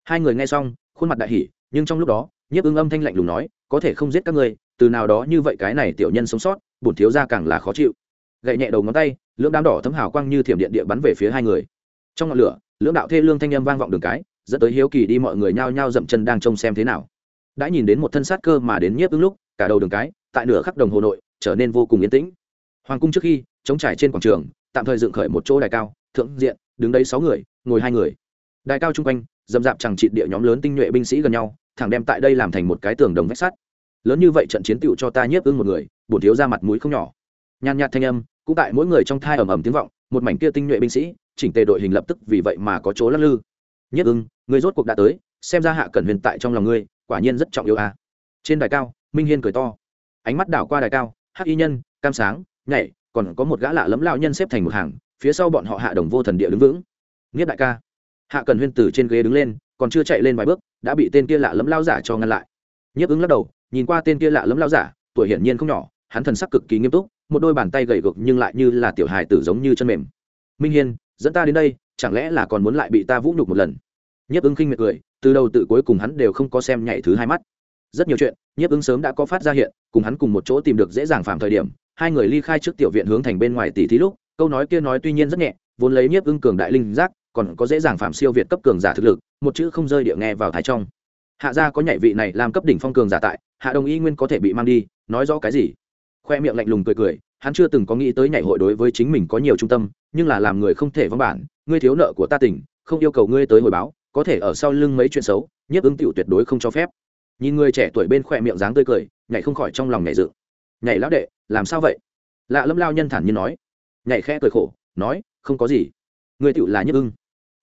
Hai người nghe xong, khuôn mặt đại hỉ nhưng trong lúc đó, nhiếp ưng âm thanh lạnh lùng nói, có thể không giết các ngươi, từ nào đó như vậy cái này tiểu nhân sống sót, bổn thiếu ra càng là khó chịu. Gậy nhẹ đầu ngón tay, lưỡng đám đỏ thấm hào quang như thiểm điện địa bắn về phía hai người. Trong ngọn lửa, lưỡng đạo thê lương thanh âm vang vọng đường cái, dẫn tới hiếu kỳ đi mọi người nhao nhao dậm chân đang trông xem thế nào. Đã nhìn đến một thân sát cơ mà đến nhiếp ứng lúc, cả đầu đường cái, tại nửa khắc đồng hồ nội, trở nên vô cùng yên tĩnh. Hoàng cung trước khi chống trải trên quảng trường, tạm thời dựng khởi một chỗ đài cao, thượng diện, đứng đấy sáu người, ngồi hai người. Đài cao chung quanh dầm dạp chẳng trị địa nhóm lớn tinh nhuệ binh sĩ gần nhau, thẳng đem tại đây làm thành một cái tường đồng vách sắt. Lớn như vậy trận chiến tựu cho ta nhiếp ưng một người, bổn thiếu ra mặt mũi không nhỏ. Nhàn nhạt thanh âm, cũng tại mỗi người trong thai ầm ầm tiếng vọng, một mảnh kia tinh nhuệ binh sĩ, chỉnh tề đội hình lập tức vì vậy mà có chỗ lắc lư. Nhiếp ưng, người rốt cuộc đã tới, xem ra hạ cẩn huyền tại trong lòng ngươi, quả nhiên rất trọng yêu a à. trên đài cao, minh hiên cười to. Ánh mắt đảo qua đài cao, hắc y nhân, cam sáng, nhảy, còn có một gã lạ lẫm lao nhân xếp thành một hàng, phía sau bọn họ hạ đồng vô thần địa đứng vững. Nghiếp đại ca hạ cần huyên từ trên ghế đứng lên, còn chưa chạy lên vài bước, đã bị tên kia lạ lẫm lao giả cho ngăn lại. Nhấp ứng lắc đầu, nhìn qua tên kia lạ lẫm lao giả, tuổi hiển nhiên không nhỏ, hắn thần sắc cực kỳ nghiêm túc, một đôi bàn tay gầy gộc nhưng lại như là tiểu hài tử giống như chân mềm. Minh hiên, dẫn ta đến đây, chẳng lẽ là còn muốn lại bị ta vũ nhục một lần? Nhấp ứng khinh miệt cười, từ đầu tự cuối cùng hắn đều không có xem nhảy thứ hai mắt. Rất nhiều chuyện nhiếp ứng sớm đã có phát ra hiện, cùng hắn cùng một chỗ tìm được dễ dàng phạm thời điểm, hai người ly khai trước tiểu viện hướng thành bên ngoài tỷ thí lúc, câu nói kia nói tuy nhiên rất nhẹ, vốn lấy nhiếp ưng cường đại linh giác còn có dễ dàng phạm siêu việt cấp cường giả thực lực, một chữ không rơi địa nghe vào thái trong. Hạ gia có nhảy vị này làm cấp đỉnh phong cường giả tại, hạ đồng y nguyên có thể bị mang đi, nói rõ cái gì? Khoe miệng lạnh lùng cười cười, hắn chưa từng có nghĩ tới nhảy hội đối với chính mình có nhiều trung tâm, nhưng là làm người không thể văn bản ngươi thiếu nợ của ta tỉnh, không yêu cầu ngươi tới hồi báo, có thể ở sau lưng mấy chuyện xấu, nhiếp ứng tiểu tuyệt đối không cho phép. Nhìn người trẻ tuổi bên khoe miệng dáng tươi cười, nhảy không khỏi trong lòng nhảy dự nhảy lão đệ, làm sao vậy? Lạ lâm lao nhân thản nhiên nói. Nhảy khẽ cười khổ, nói, không có gì. Người tiểu là nhiếp ưng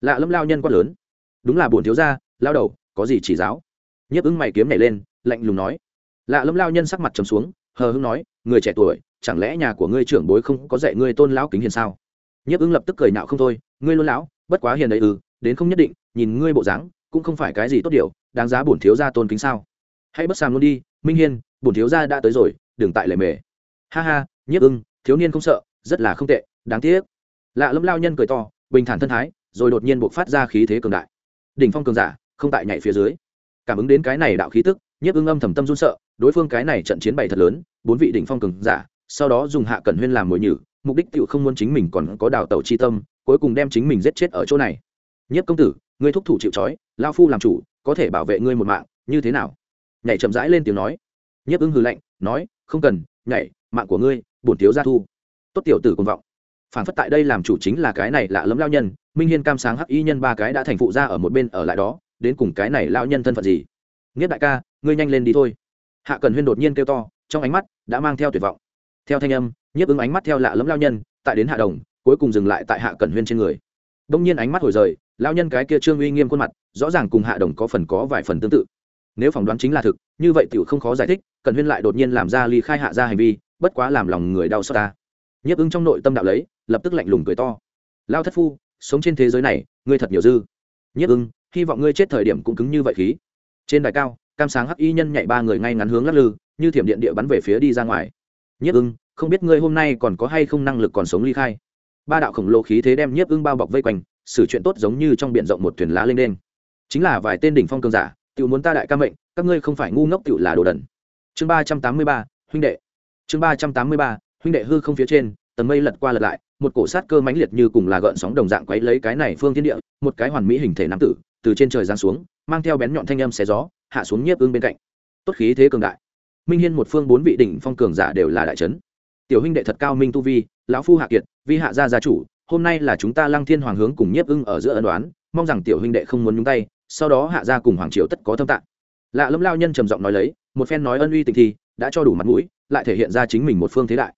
lạ lâm lao nhân quát lớn. Đúng là bổn thiếu gia, lao đầu, có gì chỉ giáo? Nhiếp ứng mày kiếm nhảy lên, lạnh lùng nói. Lạ lâm lao nhân sắc mặt trầm xuống, hờ hưng nói, người trẻ tuổi, chẳng lẽ nhà của ngươi trưởng bối không có dạy ngươi tôn lão kính hiền sao? Nhiếp ứng lập tức cười nạo không thôi, ngươi luôn lão, bất quá hiền đấy ư, đến không nhất định, nhìn ngươi bộ dáng, cũng không phải cái gì tốt điều, đáng giá bổn thiếu gia tôn kính sao? Hãy bất sàm luôn đi, minh hiên bổn thiếu gia đã tới rồi, đừng tại lề mề. Ha ha, nhiếp ưng thiếu niên không sợ, rất là không tệ, đáng tiếc. Lạ lâm lao nhân cười to, bình thản thân thái rồi đột nhiên buộc phát ra khí thế cường đại. Đỉnh phong cường giả, không tại nhảy phía dưới. Cảm ứng đến cái này đạo khí tức, nhiếp ưng âm thầm tâm run sợ, đối phương cái này trận chiến bày thật lớn, bốn vị đỉnh phong cường giả, sau đó dùng hạ cẩn huyên làm mồi nhử, mục đích tựu không muốn chính mình còn có đào tẩu chi tâm, cuối cùng đem chính mình giết chết ở chỗ này. Nhiếp công tử, ngươi thúc thủ chịu trói lao phu làm chủ, có thể bảo vệ ngươi một mạng, như thế nào? Nhảy chậm rãi lên tiếng nói. Nhiếp ứng hư lạnh, nói, không cần, nhảy, mạng của ngươi, bổn thiếu gia thu. Tốt tiểu tử công vọng phản phất tại đây làm chủ chính là cái này lạ lẫm lao nhân, minh hiên cam sáng hắc y nhân ba cái đã thành phụ ra ở một bên ở lại đó, đến cùng cái này lao nhân thân phận gì? Nghiết đại ca, ngươi nhanh lên đi thôi. Hạ cần huyên đột nhiên kêu to, trong ánh mắt đã mang theo tuyệt vọng. Theo thanh âm, nhiếp ứng ánh mắt theo lạ lẫm lao nhân, tại đến hạ đồng, cuối cùng dừng lại tại hạ cần huyên trên người. Đông nhiên ánh mắt hồi rời, lao nhân cái kia trương uy nghiêm khuôn mặt, rõ ràng cùng hạ đồng có phần có vài phần tương tự. Nếu phỏng đoán chính là thực, như vậy tiểu không khó giải thích cần huyên lại đột nhiên làm ra ly khai hạ ra hành vi, bất quá làm lòng người đau xót ta nhiếp ưng trong nội tâm đạo lấy, lập tức lạnh lùng cười to. Lao thất phu, sống trên thế giới này, ngươi thật nhiều dư. Nhiếp ưng hy vọng ngươi chết thời điểm cũng cứng như vậy khí. Trên đài cao, cam sáng hắc y nhân nhảy ba người ngay ngắn hướng lắc lư, như thiểm điện địa bắn về phía đi ra ngoài. Nhiếp ưng không biết ngươi hôm nay còn có hay không năng lực còn sống ly khai. Ba đạo khổng lồ khí thế đem nhiếp ưng bao bọc vây quanh, xử chuyện tốt giống như trong biển rộng một thuyền lá lên đen chính là vài tên đỉnh phong cường giả tự muốn ta đại ca mệnh, các ngươi không phải ngu ngốc tự là đồ đần. Chương ba trăm tám mươi ba, huynh đệ. Chương ba trăm tám mươi ba huynh đệ hư không phía trên, tầng mây lật qua lật lại, một cổ sát cơ mãnh liệt như cùng là gợn sóng đồng dạng quấy lấy cái này phương thiên địa, một cái hoàn mỹ hình thể nam tử, từ trên trời giáng xuống, mang theo bén nhọn thanh âm xé gió, hạ xuống nhiếp ương bên cạnh. Tốt khí thế cường đại. Minh hiên một phương bốn vị đỉnh phong cường giả đều là đại trấn tiểu huynh đệ thật cao minh tu vi, lão phu hạ kiệt, vi hạ gia gia chủ, hôm nay là chúng ta lăng thiên hoàng hướng cùng nhiếp ưng ở giữa ân đoán mong rằng tiểu huynh đệ không muốn nhúng tay, sau đó hạ gia cùng hoàng triều tất có thâm tạng. Lạ lẫm lao nhân trầm giọng nói lấy, một phen nói ân uy tình thi đã cho đủ mặt mũi, lại thể hiện ra chính mình một phương thế đại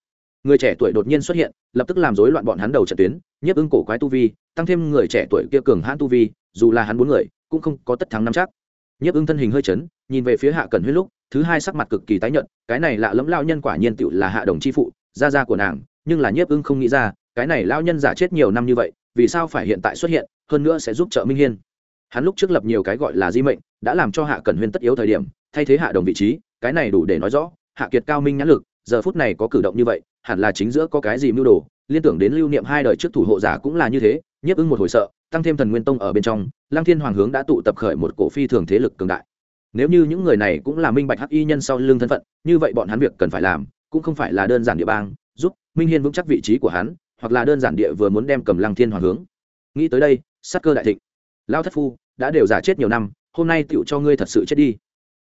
người trẻ tuổi đột nhiên xuất hiện, lập tức làm rối loạn bọn hắn đầu trận tuyến, nhiếp ưng cổ quái tu vi, tăng thêm người trẻ tuổi kia cường hãn tu vi, dù là hắn bốn người, cũng không có tất thắng năm chắc. Nhiếp ưng thân hình hơi chấn, nhìn về phía hạ cẩn huyết lúc, thứ hai sắc mặt cực kỳ tái nhợt, cái này lạ lẫm lao nhân quả nhiên tựu là hạ đồng chi phụ, gia gia của nàng, nhưng là nhiếp ưng không nghĩ ra, cái này lao nhân giả chết nhiều năm như vậy, vì sao phải hiện tại xuất hiện, hơn nữa sẽ giúp trợ minh hiên. Hắn lúc trước lập nhiều cái gọi là di mệnh, đã làm cho hạ cẩn huyên tất yếu thời điểm, thay thế hạ đồng vị trí, cái này đủ để nói rõ, hạ kiệt cao minh nhãn lực giờ phút này có cử động như vậy, hẳn là chính giữa có cái gì mưu đồ, liên tưởng đến lưu niệm hai đời trước thủ hộ giả cũng là như thế, nhiếp ưng một hồi sợ, tăng thêm thần nguyên tông ở bên trong, lăng thiên hoàng hướng đã tụ tập khởi một cổ phi thường thế lực cường đại. Nếu như những người này cũng là minh bạch hắc y nhân sau lưng thân phận, như vậy bọn hắn việc cần phải làm, cũng không phải là đơn giản địa bang, giúp minh hiên vững chắc vị trí của hắn, hoặc là đơn giản địa vừa muốn đem cầm lăng thiên hoàng hướng. Nghĩ tới đây sắc cơ đại thịnh. Lao thất phu, đã đều giả chết nhiều năm, hôm nay tựu cho ngươi thật sự chết đi.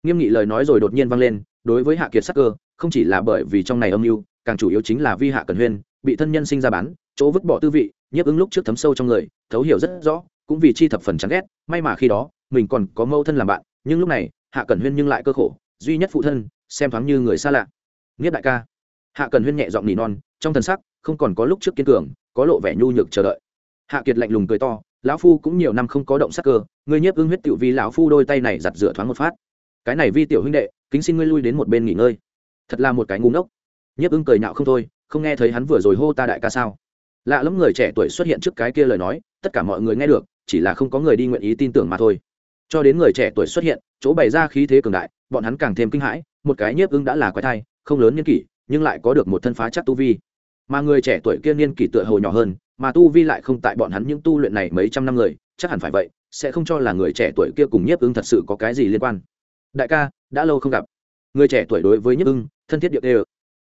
Nghiêm nghị lời nói rồi đột nhiên vang lên, đối với hạ kiệt sắc cơ không chỉ là bởi vì trong này âm mưu, càng chủ yếu chính là vi hạ cần huyên, bị thân nhân sinh ra bán, chỗ vứt bỏ tư vị, nhiếp ứng lúc trước thấm sâu trong người, thấu hiểu rất rõ, cũng vì chi thập phần chán ghét, may mà khi đó, mình còn có mâu thân làm bạn, nhưng lúc này, hạ cần huyên nhưng lại cơ khổ, duy nhất phụ thân, xem thoáng như người xa lạ. Nghiếp đại ca. Hạ cần huyên nhẹ giọng nỉ non, trong thần sắc, không còn có lúc trước kiên cường, có lộ vẻ nhu nhược chờ đợi. Hạ kiệt lạnh lùng cười to, lão phu cũng nhiều năm không có động sắc cơ ngươi nhiếp ưng huyết tiểu vi lão phu đôi tay này giặt rửa thoáng một phát. Cái này vi tiểu huynh đệ, kính xin ngươi lui đến một bên nghỉ ngơi thật là một cái ngu ngốc. Nhiếp ưng cười nhạo không thôi, không nghe thấy hắn vừa rồi hô ta đại ca sao? Lạ lắm người trẻ tuổi xuất hiện trước cái kia lời nói, tất cả mọi người nghe được, chỉ là không có người đi nguyện ý tin tưởng mà thôi. Cho đến người trẻ tuổi xuất hiện, chỗ bày ra khí thế cường đại, bọn hắn càng thêm kinh hãi, một cái nhiếp ưng đã là quái thai, không lớn niên kỷ, nhưng lại có được một thân phá chắc tu vi. Mà người trẻ tuổi kia niên kỷ tựa hồ nhỏ hơn, mà tu vi lại không tại bọn hắn những tu luyện này mấy trăm năm người, chắc hẳn phải vậy, sẽ không cho là người trẻ tuổi kia cùng nhiếp ưng thật sự có cái gì liên quan. Đại ca, đã lâu không gặp người trẻ tuổi đối với nhiếp ưng, thân thiết điệu đê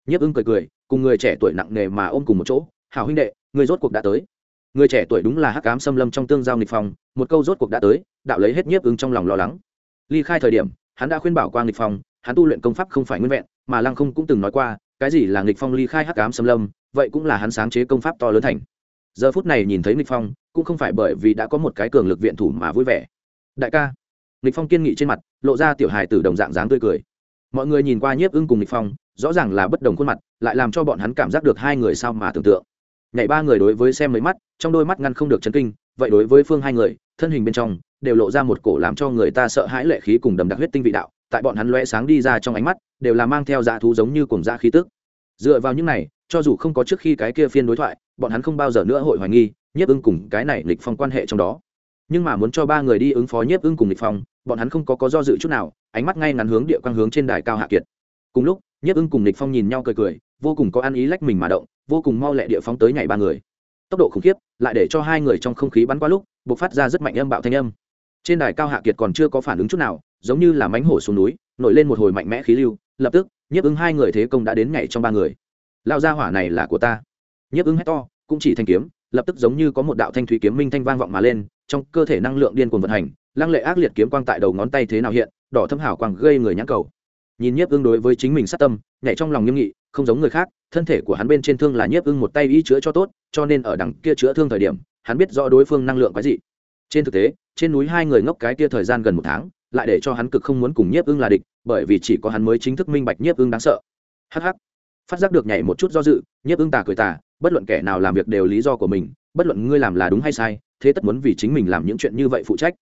nhiếp ưng cười cười, cùng người trẻ tuổi nặng nề mà ôm cùng một chỗ, hảo huynh đệ, người rốt cuộc đã tới. Người trẻ tuổi đúng là hắc cám xâm lâm trong tương giao nghịch phong một câu rốt cuộc đã tới, đạo lấy hết nhiếp ưng trong lòng lo lắng. Ly khai thời điểm, hắn đã khuyên bảo qua nghịch phong hắn tu luyện công pháp không phải nguyên vẹn, mà lăng không cũng từng nói qua, cái gì là nghịch phong ly khai hắc cám xâm lâm, vậy cũng là hắn sáng chế công pháp to lớn thành. Giờ phút này nhìn thấy nghịch phong cũng không phải bởi vì đã có một cái cường lực viện thủ mà vui vẻ. Đại ca. Nghịch phong kiên nghị trên mặt, lộ ra tiểu hài tử đồng dạng dáng tươi cười mọi người nhìn qua nhiếp ưng cùng địch phong, rõ ràng là bất đồng khuôn mặt, lại làm cho bọn hắn cảm giác được hai người sao mà tưởng tượng. Nhảy ba người đối với xem mấy mắt, trong đôi mắt ngăn không được chấn kinh, vậy đối với phương hai người, thân hình bên trong, đều lộ ra một cổ làm cho người ta sợ hãi lệ khí cùng đầm đặc huyết tinh vị đạo, tại bọn hắn lóe sáng đi ra trong ánh mắt, đều là mang theo dạ thú giống như cùng dạ khí tức. Dựa vào những này, cho dù không có trước khi cái kia phiên đối thoại, bọn hắn không bao giờ nữa hội hoài nghi nhiếp ưng cùng cái này lịch phong quan hệ trong đó. Nhưng mà muốn cho ba người đi ứng phó nhiếp ưng cùng lịch phong bọn hắn không có có do dự chút nào, ánh mắt ngay ngắn hướng địa quang hướng trên đài cao hạ kiệt. Cùng lúc nhiếp ưng cùng nịch phong nhìn nhau cười cười, vô cùng có ăn ý lách mình mà động, vô cùng mau lẹ địa phóng tới nhảy ba người. Tốc độ khủng khiếp, lại để cho hai người trong không khí bắn qua lúc buộc phát ra rất mạnh âm bạo thanh âm. Trên đài cao hạ kiệt còn chưa có phản ứng chút nào, giống như là mánh hổ xuống núi, nổi lên một hồi mạnh mẽ khí lưu, lập tức nhiếp ứng hai người thế công đã đến nhảy trong ba người. Lao ra hỏa này là của ta. Nhiếp ứng hét to, cũng chỉ thanh kiếm, lập tức giống như có một đạo thanh thủy kiếm minh thanh vang vọng mà lên, trong cơ thể năng lượng điên cuồng vận hành lăng lệ ác liệt kiếm quang tại đầu ngón tay thế nào hiện, đỏ thâm hảo quang gây người nhãn cầu. Nhìn nhiếp ưng đối với chính mình sát tâm nhảy trong lòng nghiêm nghị, không giống người khác, thân thể của hắn bên trên thương là nhiếp ưng một tay y chữa cho tốt, cho nên ở đằng kia chữa thương thời điểm, hắn biết rõ đối phương năng lượng quái dị. Trên thực tế, trên núi hai người ngốc cái kia thời gian gần một tháng, lại để cho hắn cực không muốn cùng nhiếp ưng là địch, bởi vì chỉ có hắn mới chính thức minh bạch nhiếp ưng đáng sợ. Hh phát giác được nhảy một chút do dự, nhiếp ưng tà cười tà, bất luận kẻ nào làm việc đều lý do của mình, bất luận ngươi làm là đúng hay sai, thế tất muốn vì chính mình làm những chuyện như vậy phụ trách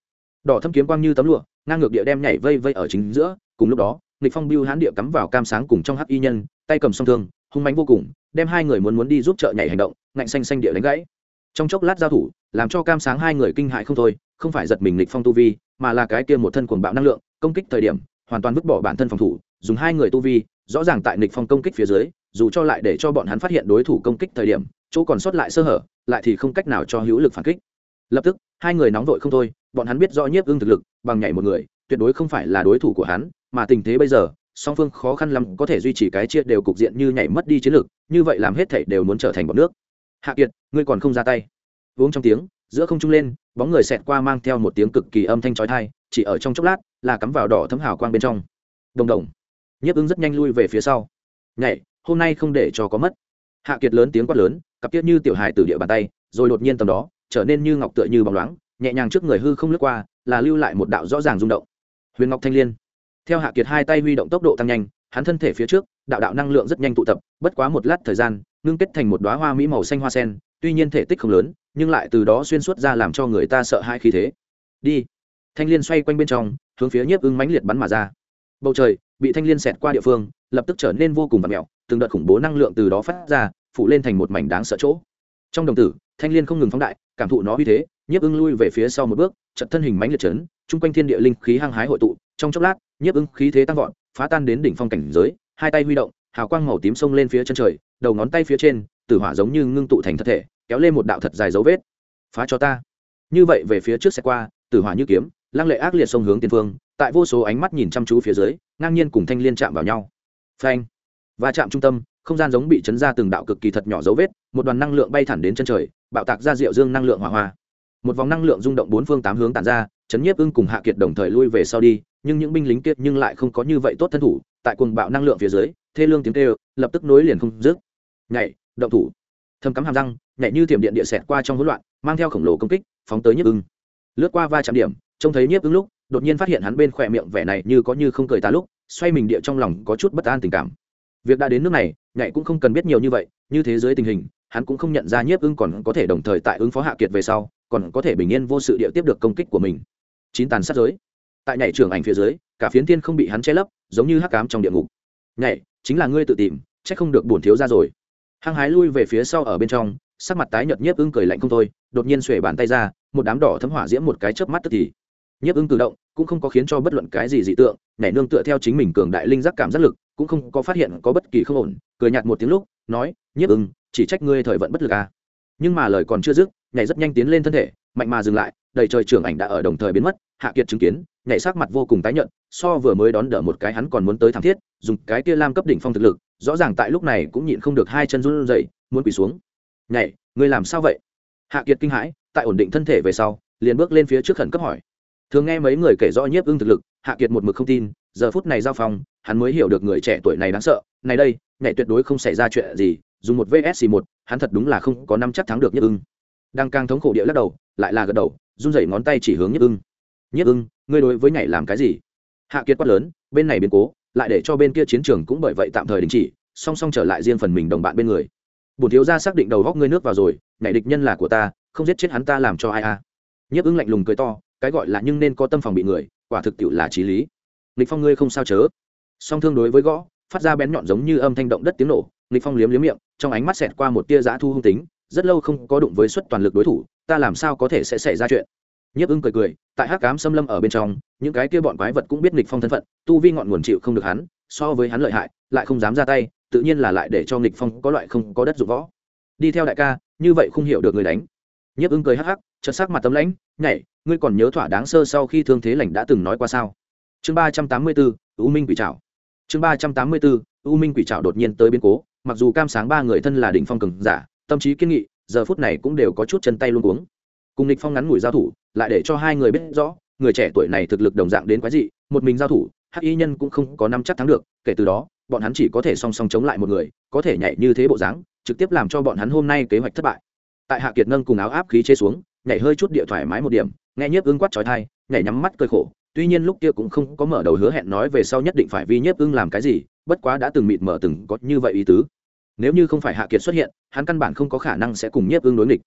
đỏ thâm kiếm quang như tấm lụa, ngang ngược địa đem nhảy vây vây ở chính giữa, cùng lúc đó, nghịch phong biêu hán địa cắm vào cam sáng cùng trong hắc y nhân, tay cầm song thương, hung mánh vô cùng, đem hai người muốn muốn đi giúp trợ nhảy hành động, ngạnh xanh xanh địa đánh gãy. Trong chốc lát giao thủ, làm cho cam sáng hai người kinh hại không thôi, không phải giật mình nghịch phong tu vi, mà là cái kia một thân cuồng bạo năng lượng, công kích thời điểm, hoàn toàn vứt bỏ bản thân phòng thủ, dùng hai người tu vi, rõ ràng tại nghịch phong công kích phía dưới, dù cho lại để cho bọn hắn phát hiện đối thủ công kích thời điểm, chỗ còn sót lại sơ hở, lại thì không cách nào cho hữu lực phản kích. Lập tức, hai người nóng vội không thôi bọn hắn biết rõ nhiếp ưng thực lực, bằng nhảy một người, tuyệt đối không phải là đối thủ của hắn, mà tình thế bây giờ, song phương khó khăn lắm có thể duy trì cái chia đều cục diện như nhảy mất đi chiến lược, như vậy làm hết thảy đều muốn trở thành bọn nước. Hạ kiệt, ngươi còn không ra tay. Uống trong tiếng, giữa không trung lên, bóng người xẹt qua mang theo một tiếng cực kỳ âm thanh trói thai chỉ ở trong chốc lát, là cắm vào đỏ thấm hào quang bên trong. Đồng đồng. Nhiếp ứng rất nhanh lui về phía sau. Nhảy, hôm nay không để cho có mất. Hạ kiệt lớn tiếng quát lớn, cặp tiết như tiểu hài từ địa bàn tay, rồi đột nhiên tầm đó, trở nên như ngọc tựa như bóng loáng nhẹ nhàng trước người hư không lướt qua, là lưu lại một đạo rõ ràng rung động. Huyền ngọc thanh liên. Theo hạ kiệt hai tay huy động tốc độ tăng nhanh, hắn thân thể phía trước, đạo đạo năng lượng rất nhanh tụ tập, bất quá một lát thời gian, ngưng kết thành một đoá hoa mỹ màu xanh hoa sen, tuy nhiên thể tích không lớn, nhưng lại từ đó xuyên suốt ra làm cho người ta sợ hai khí thế. Đi. Thanh liên xoay quanh bên trong, hướng phía nhiếp ưng mãnh liệt bắn mà ra. Bầu trời, bị thanh liên xẹt qua địa phương, lập tức trở nên vô cùng vặt mẹo từng đợt khủng bố năng lượng từ đó phát ra phụ lên thành một mảnh đáng sợ chỗ. Trong đồng tử, thanh liên không ngừng phóng đại, cảm thụ nó uy thế nhiếp ưng lui về phía sau một bước trận thân hình mãnh liệt chấn, chung quanh thiên địa linh khí hăng hái hội tụ. Trong chốc lát, nhiếp ưng khí thế tăng vọt, phá tan đến đỉnh phong cảnh giới, hai tay huy động, hào quang màu tím sông lên phía chân trời, đầu ngón tay phía trên, tử hỏa giống như ngưng tụ thành thật thể, kéo lên một đạo thật dài dấu vết. Phá cho ta. Như vậy về phía trước xe qua, tử hỏa như kiếm, lăng lệ ác liệt sông hướng tiên phương, tại vô số ánh mắt nhìn chăm chú phía dưới, ngang nhiên cùng thanh liên chạm vào nhau. Phanh! Và chạm trung tâm, không gian giống bị chấn ra từng đạo cực kỳ thật nhỏ dấu vết, một đoàn năng lượng bay thẳng đến chân trời, bạo tạc ra rượu dương năng lượng hỏa hoa một vòng năng lượng rung động bốn phương tám hướng tản ra, chấn nhiếp ưng cùng hạ kiệt đồng thời lui về sau đi, nhưng những binh lính kiệt nhưng lại không có như vậy tốt thân thủ, tại cuồng bạo năng lượng phía dưới, thê lương tiếng kêu, lập tức nối liền không dứt. Nhảy, động thủ. Thâm cắm hàm răng, nhảy như thiểm điện địa xẹt qua trong hỗn loạn, mang theo khổng lồ công kích, phóng tới nhiếp ưng. Lướt qua va chạm điểm, trông thấy nhiếp ưng lúc, đột nhiên phát hiện hắn bên khỏe miệng vẻ này như có như không cười ta lúc, xoay mình địa trong lòng có chút bất an tình cảm. Việc đã đến nước này, nhảy cũng không cần biết nhiều như vậy, như thế giới tình hình hắn cũng không nhận ra nhiếp ưng còn có thể đồng thời tại ứng phó hạ kiệt về sau, còn có thể bình yên vô sự địa tiếp được công kích của mình. Chín tàn sát giới. Tại nhảy trường ảnh phía dưới, cả phiến thiên không bị hắn che lấp, giống như hắc cám trong địa ngục. Nhảy, chính là ngươi tự tìm c h ắ c không được bổn thiếu ra rồi. Hăng hái lui về phía sau ở bên trong, sắc mặt tái nhợt nhiếp ưng cười lạnh không thôi, đột nhiên xuể bàn tay ra, một đám đỏ thấm hỏa diễm một cái chớp mắt tức thì. Nhiếp ưng cử động cũng không có khiến cho bất luận cái gì dị tượng, nhảy nương tựa theo chính mình cường đại linh giác cảm giác lực, cũng không có phát hiện có bất kỳ không ổn, cười nhạt một tiếng lúc, nói, nhiếp ưng chỉ trách ngươi thời vận bất lực à. nhưng mà lời còn chưa dứt, nhảy rất nhanh tiến lên thân thể, mạnh mà dừng lại, đầy trời trưởng ảnh đã ở đồng thời biến mất, hạ kiệt chứng kiến, nhảy sắc mặt vô cùng tái nhợt, so vừa mới đón đỡ một cái hắn còn muốn tới thảm thiết, dùng cái kia lam cấp đỉnh phong thực lực, rõ ràng tại lúc này cũng nhịn không được hai chân run rẩy, muốn quỳ xuống. Nhảy, ngươi làm sao vậy? Hạ kiệt kinh hãi, tại ổn định thân thể về sau, liền bước lên phía trước khẩn cấp hỏi. Thường nghe mấy người kể rõ nhiếp ưng thực lực, hạ kiệt một mực không tin, giờ phút này giao phong, hắn mới hiểu được người trẻ tuổi này đáng sợ, này đây, nhảy tuyệt đối không xảy ra chuyện gì dùng một vsc một, hắn thật đúng là không có năm chắc thắng được nhất ưng. Đang càng thống khổ địa lắc đầu, lại là gật đầu, run rẩy ngón tay chỉ hướng nhất ưng. Nhất ưng, ngươi đối với nhảy làm cái gì? Hạ kiệt quát lớn, bên này biến cố, lại để cho bên kia chiến trường cũng bởi vậy tạm thời đình chỉ, song song trở lại riêng phần mình đồng bạn bên người. Bổn thiếu gia xác định đầu góc ngươi nước vào rồi, nhảy địch nhân là của ta, không giết chết hắn ta làm cho ai a? À. ưng lạnh lùng cười to, cái gọi là nhưng nên có tâm phòng bị người, quả thực tiệu là trí lý. Nghịch phong ngươi không sao chớ. Song thương đối với gõ, phát ra bén nhọn giống như âm thanh động đất tiếng nổ, nghịch phong liếm liếm miệng trong ánh mắt xẹt qua một tia giã thu hung tính, rất lâu không có đụng với suất toàn lực đối thủ, ta làm sao có thể sẽ xảy ra chuyện? Nhiếp ưng cười cười, tại hắc cám xâm lâm ở bên trong, những cái kia bọn quái vật cũng biết nghịch phong thân phận, tu vi ngọn nguồn chịu không được hắn, so với hắn lợi hại, lại không dám ra tay, tự nhiên là lại để cho nghịch phong có loại không có đất dụng võ. Đi theo đại ca, như vậy không hiểu được người đánh. Nhiếp ưng cười hắc hắc, chợt sắc mặt tấm lãnh, nhảy, ngươi còn nhớ thỏa đáng sơ sau khi thương thế lành đã từng nói qua sao? Chương ba trăm tám mươi bốn u minh quỷ trảo. Chương ba trăm tám mươi bốn u minh quỷ trảo đột nhiên tới biến cố mặc dù cam sáng ba người thân là đỉnh phong cường giả, tâm trí kiên nghị, giờ phút này cũng đều có chút chân tay luôn cuống. Cùng địch phong ngắn ngủi giao thủ, lại để cho hai người biết rõ, người trẻ tuổi này thực lực đồng dạng đến quái dị, một mình giao thủ, hắc y nhân cũng không có năm chắc thắng được, kể từ đó, bọn hắn chỉ có thể song song chống lại một người, có thể nhảy như thế bộ dáng, trực tiếp làm cho bọn hắn hôm nay kế hoạch thất bại. Tại hạ kiệt nâng cùng áo áp khí chế xuống, nhảy hơi chút địa thoải mái một điểm, nghe nhiếp ưng quát trói thai nhảy nhắm mắt cười khổ, tuy nhiên lúc kia cũng không có mở đầu hứa hẹn nói về sau nhất định phải vi nhiếp ưng làm cái gì, bất quá đã từng mịt mở từng có như vậy ý tứ nếu như không phải hạ kiệt xuất hiện, hắn căn bản không có khả năng sẽ cùng nhiếp ưng đối nghịch.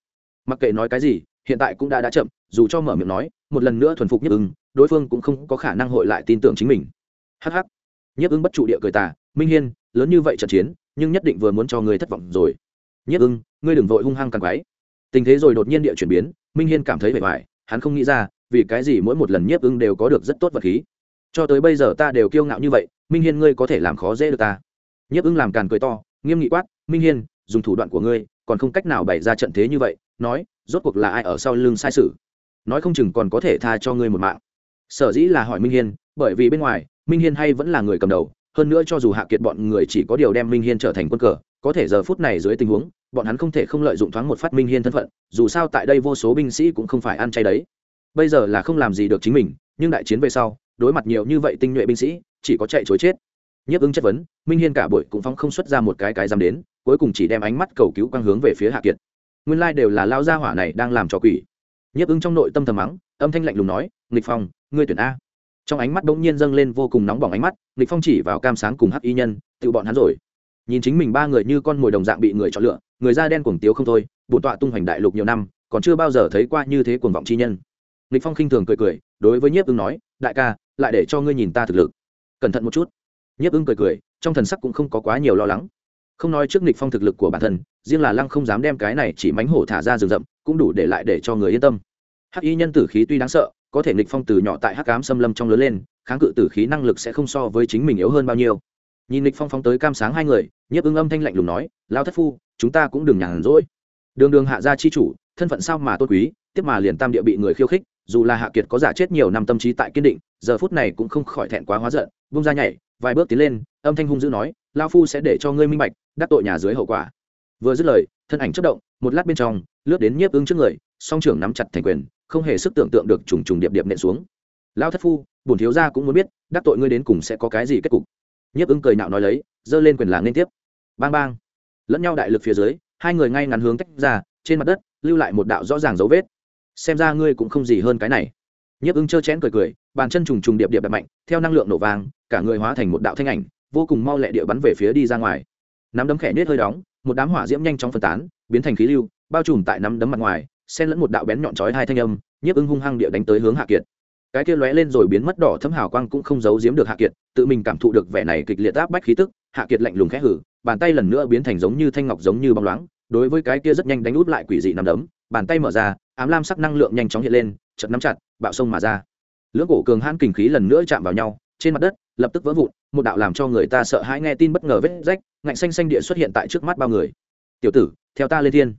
Mặc kệ nói cái gì, hiện tại cũng đã đã chậm, dù cho mở miệng nói, một lần nữa thuần phục nhiếp ưng, đối phương cũng không có khả năng hội lại tin tưởng chính mình. Hh nhiếp ưng bất trụ địa cười tà, minh hiên, lớn như vậy trận chiến, nhưng nhất định vừa muốn cho ngươi thất vọng rồi. Nhiếp ưng, ngươi đừng vội hung hăng càng quái. Tình thế rồi đột nhiên địa chuyển biến, minh hiên cảm thấy vẻ vải hắn không nghĩ ra, vì cái gì mỗi một lần nhiếp ưng đều có được rất tốt vật khí. Cho tới bây giờ ta đều kiêu ngạo như vậy, minh hiên ngươi có thể làm khó dễ được ta. Nhiếp ưng làm càn cười to nghiêm nghị quát, minh hiên, dùng thủ đoạn của ngươi, còn không cách nào bày ra trận thế như vậy, nói, rốt cuộc là ai ở sau lưng sai sự? Nói không chừng còn có thể tha cho ngươi một mạng. Sở dĩ là hỏi minh hiên, bởi vì bên ngoài, minh hiên hay vẫn là người cầm đầu, hơn nữa cho dù hạ kiệt bọn người chỉ có điều đem minh hiên trở thành quân cờ, có thể giờ phút này dưới tình huống, bọn hắn không thể không lợi dụng thoáng một phát minh hiên thân phận, dù sao tại đây vô số binh sĩ cũng không phải ăn chay đấy. Bây giờ là không làm gì được chính mình, nhưng đại chiến về sau, đối mặt nhiều như vậy tinh nhuệ binh sĩ, chỉ có chạy chối chết nhấp ứng chất vấn, minh hiên cả buổi cũng phóng không xuất ra một cái cái dám đến, cuối cùng chỉ đem ánh mắt cầu cứu quang hướng về phía hạ kiệt. Nguyên lai đều là lao gia hỏa này đang làm trò quỷ. Nhấp ứng trong nội tâm thầm mắng, âm thanh lạnh lùng nói, nghịch phong, ngươi tuyển a. Trong ánh mắt bỗng nhiên dâng lên vô cùng nóng bỏng ánh mắt, nghịch phong chỉ vào cam sáng cùng hắc y nhân tự bọn hắn rồi. Nhìn chính mình ba người như con mồi đồng dạng bị người chọn lựa, người da đen cuồng tiếu không thôi, bổn tọa tung hoành đại lục nhiều năm, còn chưa bao giờ thấy qua như thế cuồng vọng chi nhân. Nghịch phong khinh thường cười cười, đối với nhiếp ứng nói, đại ca, lại để cho ngươi nhìn ta thực lực. Cẩn thận một chút nhiếp ưng cười cười, trong thần sắc cũng không có quá nhiều lo lắng. Không nói trước nghịch phong thực lực của bản thân, riêng là lăng không dám đem cái này chỉ mánh hổ thả ra rừng rậm, cũng đủ để lại để cho người yên tâm. Hắc y nhân tử khí tuy đáng sợ, có thể nghịch phong từ nhỏ tại hắc cám xâm lâm trong lớn lên, kháng cự tử khí năng lực sẽ không so với chính mình yếu hơn bao nhiêu. Nhìn nghịch phong phóng tới cam sáng hai người, nhiếp ưng âm thanh lạnh lùng nói lao thất phu, chúng ta cũng đừng nhàn rỗi. Đường đường hạ gia chi chủ, thân phận sao mà tốt quý, tiếp mà liền tam địa bị người khiêu khích, dù là hạ kiệt có giả chết nhiều năm tâm trí tại kiên định, giờ phút này cũng không khỏi thẹn quá hóa giận bung ra nhảy vài bước tiến lên, âm thanh hung dữ nói lao phu sẽ để cho ngươi minh bạch, đắc tội nhà dưới hậu quả. Vừa dứt lời, thân ảnh chất động, một lát bên trong, lướt đến nhiếp ứng trước người, song trưởng nắm chặt thành quyền, không hề sức tưởng tượng được trùng trùng điệp điệp nện xuống. Lao thất phu, bổn thiếu gia cũng muốn biết, đắc tội ngươi đến cùng sẽ có cái gì kết cục. Nhiếp ứng cười nạo nói lấy, giơ lên quyền làng liên tiếp. Bang bang. Lẫn nhau đại lực phía dưới, hai người ngay ngắn hướng tách ra, trên mặt đất, lưu lại một đạo rõ ràng dấu vết. Xem ra ngươi cũng không gì hơn cái này. Nhiếp ứng trơ chén cười cười bàn chân trùng trùng điệp điệp đập mạnh, theo năng lượng nổ vàng cả người hóa thành một đạo thanh ảnh, vô cùng mau lẹ địa bắn về phía đi ra ngoài. Nắm đấm khẽ nết hơi đóng, một đám hỏa diễm nhanh chóng phân tán, biến thành khí lưu, bao trùm tại nắm đấm mặt ngoài, xen lẫn một đạo bén nhọn chói hai thanh âm, nhiếp ứng hung hăng địa đánh tới hướng hạ kiệt. Cái kia lóe lên rồi biến mất đỏ thấm hào quang cũng không giấu giếm được hạ kiệt, tự mình cảm thụ được vẻ này kịch liệt áp bách khí tức, hạ kiệt lạnh lùng khẽ hử, bàn tay lần nữa biến thành giống như thanh ngọc giống như bóng loáng, đối với cái kia rất nhanh đánh út lại quỷ dị nằm đấm, bàn tay mở ra, ám lam sắc năng lượng nhanh chóng hiện lên chật nắm chặt, bạo sông mà ra lưỡng cổ cường hãn kình khí lần nữa chạm vào nhau, trên mặt đất, lập tức vỡ vụn, một đạo làm cho người ta sợ hãi nghe tin bất ngờ vết rách, ngạnh xanh xanh địa xuất hiện tại trước mắt bao người. Tiểu tử, theo ta lên thiên.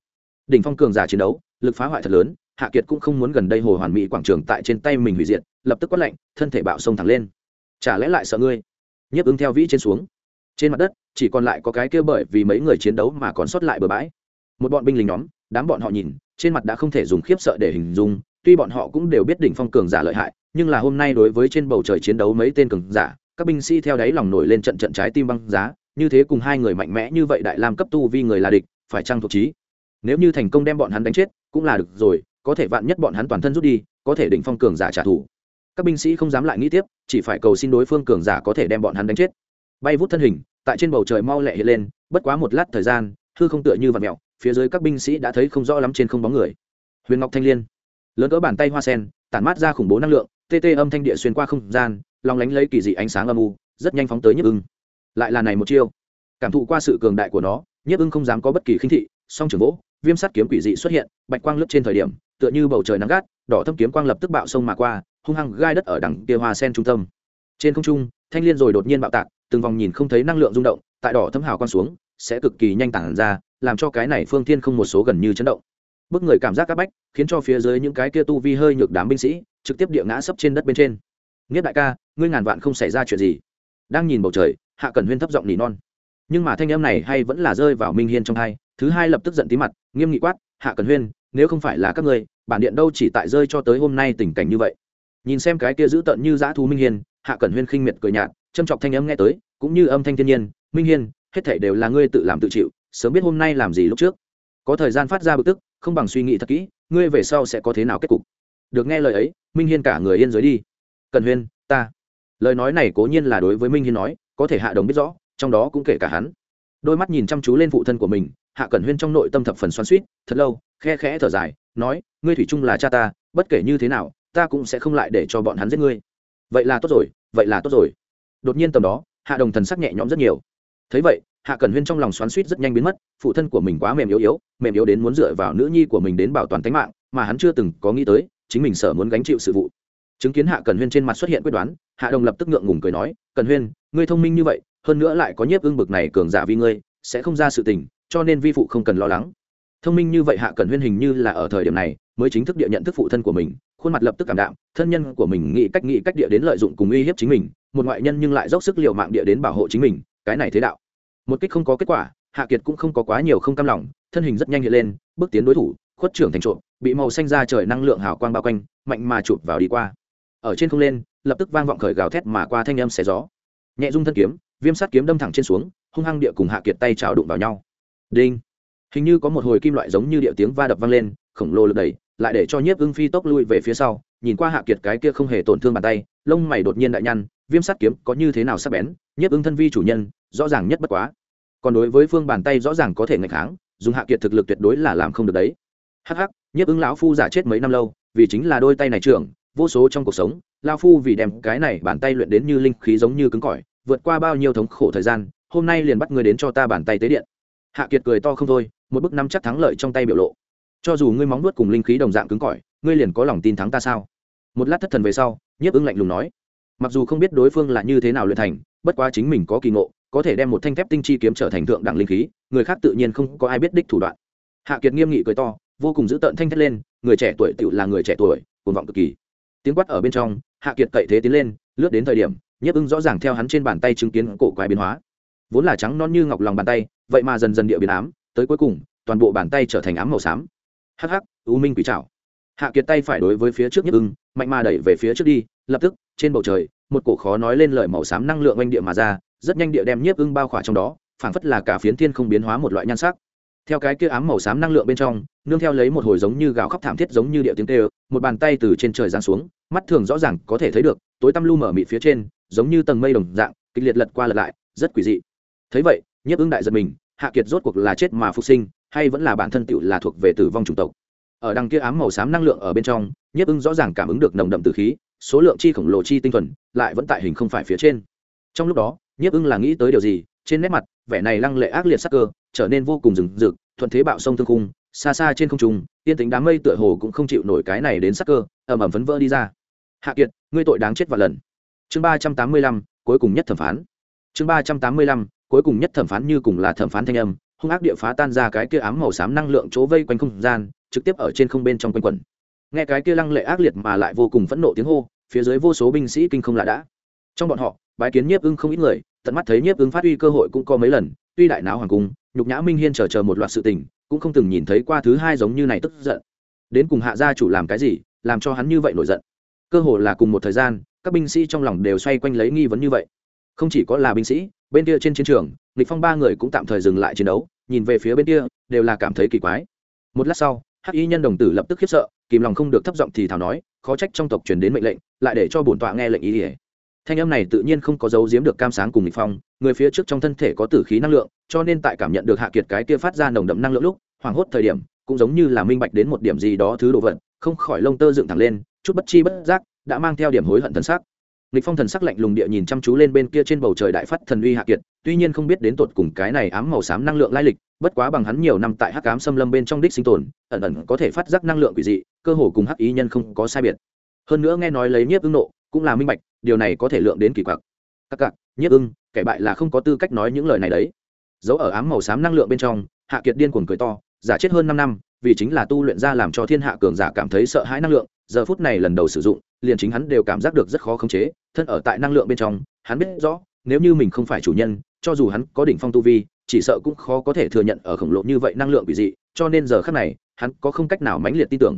Đỉnh phong cường giả chiến đấu, lực phá hoại thật lớn, hạ kiệt cũng không muốn gần đây hồ hoàn mỹ quảng trường tại trên tay mình hủy diệt, lập tức quát lạnh, thân thể bạo sông thẳng lên. Chả lẽ lại sợ ngươi? Nhấp ứng theo vĩ trên xuống. Trên mặt đất, chỉ còn lại có cái kia bởi vì mấy người chiến đấu mà còn sót lại bừa bãi. Một bọn binh lính nhóm, đám bọn họ nhìn, trên mặt đã không thể dùng khiếp sợ để hình dung tuy bọn họ cũng đều biết đỉnh phong cường giả lợi hại, nhưng là hôm nay đối với trên bầu trời chiến đấu mấy tên cường giả, các binh sĩ theo đáy lòng nổi lên trận trận trái tim băng giá, như thế cùng hai người mạnh mẽ như vậy đại lam cấp tu vi người là địch, phải chăng thuộc trí? Nếu như thành công đem bọn hắn đánh chết, cũng là được rồi, có thể vạn nhất bọn hắn toàn thân rút đi, có thể đỉnh phong cường giả trả thù. Các binh sĩ không dám lại nghĩ tiếp, chỉ phải cầu xin đối phương cường giả có thể đem bọn hắn đánh chết. Bay vút thân hình, tại trên bầu trời mau lẹ hiện lên, bất quá một lát thời gian, hư không tựa như vạt mẹo phía dưới các binh sĩ đã thấy không rõ lắm trên không bóng người. Huyền ngọc thanh liên lớn cỡ bàn tay hoa sen, tản mát ra khủng bố năng lượng, tê tê âm thanh địa xuyên qua không gian lòng lánh lấy kỳ dị ánh sáng âm u, rất nhanh phóng tới nhức ưng. Lại là này một chiêu. Cảm thụ qua sự cường đại của nó nhức ưng không dám có bất kỳ khinh thị, song trường vỗ, viêm sắt kiếm quỷ dị xuất hiện, bạch quang lướt trên thời điểm, tựa như bầu trời nắng gắt, đỏ thâm kiếm quang lập tức bạo sông mà qua, hung hăng gai đất ở đằng kia hoa sen trung tâm. Trên không trung, thanh liên rồi đột nhiên bạo tạc, từng vòng nhìn không thấy năng lượng rung động, tại đỏ thâm hào quang xuống, sẽ cực kỳ nhanh tản ra, làm cho cái này phương thiên không một số gần như chấn động bức người cảm giác các bách, khiến cho phía dưới những cái kia tu vi hơi nhược đám binh sĩ, trực tiếp địa ngã sấp trên đất bên trên. Nghiết đại ca, ngươi ngàn vạn không xảy ra chuyện gì. Đang nhìn bầu trời, hạ cần huyên thấp giọng nỉ non. Nhưng mà thanh âm này hay vẫn là rơi vào minh hiên trong hai, thứ hai lập tức giận tí mặt, nghiêm nghị quát, hạ cần huyên, nếu không phải là các ngươi, bản điện đâu chỉ tại rơi cho tới hôm nay tình cảnh như vậy. Nhìn xem cái kia dữ tận như dã thú minh hiên, hạ cần huyên khinh miệt cười nhạt, châm chọc thanh âm nghe tới, cũng như âm thanh thiên nhiên, minh hiên, hết thảy đều là ngươi tự làm tự chịu, sớm biết hôm nay làm gì lúc trước. Có thời gian phát ra bực tức không bằng suy nghĩ thật kỹ, ngươi về sau sẽ có thế nào kết cục? Được nghe lời ấy, minh hiên cả người yên dưới đi. Cần huyên, ta. Lời nói này cố nhiên là đối với minh hiên nói, có thể hạ đồng biết rõ, trong đó cũng kể cả hắn. Đôi mắt nhìn chăm chú lên phụ thân của mình, hạ cẩn huyên trong nội tâm thập phần xoắn suýt thật lâu, khe khẽ thở dài, nói, ngươi thủy chung là cha ta, bất kể như thế nào, ta cũng sẽ không lại để cho bọn hắn giết ngươi. Vậy là tốt rồi, vậy là tốt rồi. Đột nhiên tầm đó, hạ đồng thần sắc nhẹ nhõm rất nhiều. Thấy vậy hạ cẩn huyên trong lòng xoắn suýt rất nhanh biến mất, phụ thân của mình quá mềm yếu yếu, mềm yếu đến muốn dựa vào nữ nhi của mình đến bảo toàn tính mạng, mà hắn chưa từng có nghĩ tới, chính mình sợ muốn gánh chịu sự vụ. Chứng kiến hạ cẩn huyên trên mặt xuất hiện quyết đoán, hạ đồng lập tức ngượng ngùng cười nói, cẩn huyên, ngươi thông minh như vậy, hơn nữa lại có nhiếp ưng bực này cường giả vì ngươi, sẽ không ra sự tình, cho nên vi phụ không cần lo lắng. Thông minh như vậy hạ cẩn huyên hình như là ở thời điểm này, mới chính thức địa nhận thức phụ thân của mình, khuôn mặt lập tức cảm đạm, thân nhân của mình nghĩ cách nghĩ cách địa đến lợi dụng cùng uy hiếp chính mình, một ngoại nhân nhưng lại dốc sức liệu mạng địa đến bảo hộ chính mình, cái này thế đạo một kích không có kết quả, hạ kiệt cũng không có quá nhiều không cam lòng, thân hình rất nhanh hiện lên, bước tiến đối thủ, khuất trưởng thành trộm, bị màu xanh ra trời năng lượng hào quang bao quanh, mạnh mà chụp vào đi qua. Ở trên không lên, lập tức vang vọng khởi gào thét mà qua thanh âm xé gió. Nhẹ dung thân kiếm, viêm sát kiếm đâm thẳng trên xuống, hung hăng địa cùng hạ kiệt tay trào đụng vào nhau. Đinh! Hình như có một hồi kim loại giống như địa tiếng va đập vang lên, khổng lồ lực đẩy, lại để cho nhiếp ưng phi tốc lui về phía sau, nhìn qua hạ kiệt cái kia không hề tổn thương bàn tay, lông mày đột nhiên đại nhăn, viêm sắt kiếm có như thế nào sắc bén, nhiếp ưng thân vi chủ nhân, rõ ràng nhất bất quá còn đối với phương bàn tay rõ ràng có thể ngạch kháng, dùng hạ kiệt thực lực tuyệt đối là làm không được đấy. Hắc hắc, nhiếp ứng lão phu giả chết mấy năm lâu, vì chính là đôi tay này trưởng, vô số trong cuộc sống lao phu vì đem cái này bàn tay luyện đến như linh khí giống như cứng cỏi, vượt qua bao nhiêu thống khổ thời gian, hôm nay liền bắt người đến cho ta bàn tay tế điện. Hạ kiệt cười to không thôi, một bức năm chắc thắng lợi trong tay biểu lộ. Cho dù ngươi móng nuốt cùng linh khí đồng dạng cứng cỏi, ngươi liền có lòng tin thắng ta sao? Một lát thất thần về sau, nhiếp ứng lạnh lùng nói. Mặc dù không biết đối phương là như thế nào luyện thành, bất quá chính mình có kỳ ngộ có thể đem một thanh thép tinh chi kiếm trở thành thượng đẳng linh khí, người khác tự nhiên không có ai biết đích thủ đoạn. Hạ kiệt nghiêm nghị cười to, vô cùng giữ tợn thanh thét lên, người trẻ tuổi tự là người trẻ tuổi, cuồng vọng cực kỳ. Tiếng quát ở bên trong, hạ kiệt cậy thế tiến lên, lướt đến thời điểm, nhiếp ưng rõ ràng theo hắn trên bàn tay chứng kiến cổ quái biến hóa. Vốn là trắng non như ngọc lòng bàn tay, vậy mà dần dần địa biến ám, tới cuối cùng, toàn bộ bàn tay trở thành ám màu xám. Hắc hắc, u minh quỷ trảo. Hạ kiệt tay phải đối với phía trước nhiếp ưng mạnh mà đẩy về phía trước đi, lập tức, trên bầu trời, một cổ khó nói lên lời màu xám năng lượng oanh địa mà ra rất nhanh địa đem nhiếp ưng bao khỏa trong đó, phảng phất là cả phiến thiên không biến hóa một loại nhan sắc. Theo cái kia ám màu xám năng lượng bên trong, nương theo lấy một hồi giống như gào khóc thảm thiết giống như địa tiếng tê một bàn tay từ trên trời giáng xuống, mắt thường rõ ràng có thể thấy được, tối tăm lu mở mịt phía trên, giống như tầng mây đồng dạng, kịch liệt lật qua lật lại, rất quỷ dị. Thấy vậy, nhiếp ưng đại giật mình, hạ kiệt rốt cuộc là chết mà phục sinh, hay vẫn là bản thân tựu là thuộc về tử vong chủng tộc. Ở đằng kia ám màu xám năng lượng ở bên trong, nhiếp ưng rõ ràng cảm ứng được nồng đậm từ khí, số lượng chi khổng lồ chi tinh thuần, lại vẫn tại hình không phải phía trên. Trong lúc đó nhiếp ưng là nghĩ tới điều gì, trên nét mặt, vẻ này lăng lệ ác liệt sắc cơ, trở nên vô cùng rừng rực, thuận thế bạo sông thương khung, xa xa trên không trung yên tính đám mây tựa hồ cũng không chịu nổi cái này đến sắc cơ, ầm ầm phấn vỡ đi ra. Hạ kiệt, ngươi tội đáng chết và lần. Chương ba trăm tám mươi lăm, cuối cùng nhất thẩm phán. Chương ba trăm tám mươi lăm, cuối cùng nhất thẩm phán như cùng là thẩm phán thanh âm, hung ác địa phá tan ra cái kia ám màu xám năng lượng chỗ vây quanh không gian, trực tiếp ở trên không bên trong quanh quẩn. Nghe cái kia lăng lệ ác liệt mà lại vô cùng phẫn nộ tiếng hô, phía dưới vô số binh sĩ kinh không lạ đã. Trong bọn họ bái kiến nhiếp ưng không ít người, tận mắt thấy nhiếp ưng phát huy cơ hội cũng có mấy lần, tuy đại não hoàng cung, nhục nhã minh hiên chờ chờ một loạt sự tình, cũng không từng nhìn thấy qua thứ hai giống như này tức giận. Đến cùng hạ gia chủ làm cái gì, làm cho hắn như vậy nổi giận? Cơ hồ là cùng một thời gian, các binh sĩ trong lòng đều xoay quanh lấy nghi vấn như vậy. Không chỉ có là binh sĩ, bên kia trên chiến trường nghịch phong ba người cũng tạm thời dừng lại chiến đấu, nhìn về phía bên kia, đều là cảm thấy kỳ quái. Một lát sau, hắc y nhân đồng tử lập tức khiếp sợ, kìm lòng không được thấp giọng thì thảo nói, khó trách trong tộc truyền đến mệnh lệnh, lại để cho bổn tọa nghe lệnh ý ỉa thanh âm này tự nhiên không có dấu giếm được cam sáng cùng nghịch phong người phía trước trong thân thể có tử khí năng lượng cho nên tại cảm nhận được hạ kiệt cái kia phát ra nồng đậm năng lượng lúc hoảng hốt thời điểm cũng giống như là minh bạch đến một điểm gì đó thứ đồ vật không khỏi lông tơ dựng thẳng lên chút bất chi bất giác đã mang theo điểm hối hận thần sắc Lịch Phong thần sắc lạnh lùng địa nhìn chăm chú lên bên kia trên bầu trời đại phát thần uy hạ kiệt, tuy nhiên không biết đến tột cùng cái này ám màu xám năng lượng lai lịch, bất quá bằng hắn nhiều năm tại Hắc ám xâm lâm bên trong đích sinh tồn, ẩn ẩn có thể phát giác năng lượng quỷ dị, cơ hồ cùng Hắc ý nhân không có sai biệt. Hơn nữa nghe nói lấy nhiếp ứng nộ, cũng là minh bạch, điều này có thể lượng đến kỳ quặc. Các cặc, nhất ưng, kẻ bại là không có tư cách nói những lời này đấy. Dấu ở ám màu xám năng lượng bên trong, Hạ Kiệt điên cuồng cười to, giả chết hơn năm năm, vì chính là tu luyện ra làm cho thiên hạ cường giả cảm thấy sợ hãi năng lượng, giờ phút này lần đầu sử dụng, liền chính hắn đều cảm giác được rất khó khống chế, thân ở tại năng lượng bên trong hắn biết rõ nếu như mình không phải chủ nhân cho dù hắn có đỉnh phong tu vi chỉ sợ cũng khó có thể thừa nhận ở khổng lồ như vậy năng lượng bị dị cho nên giờ khác này hắn có không cách nào mãnh liệt tin tưởng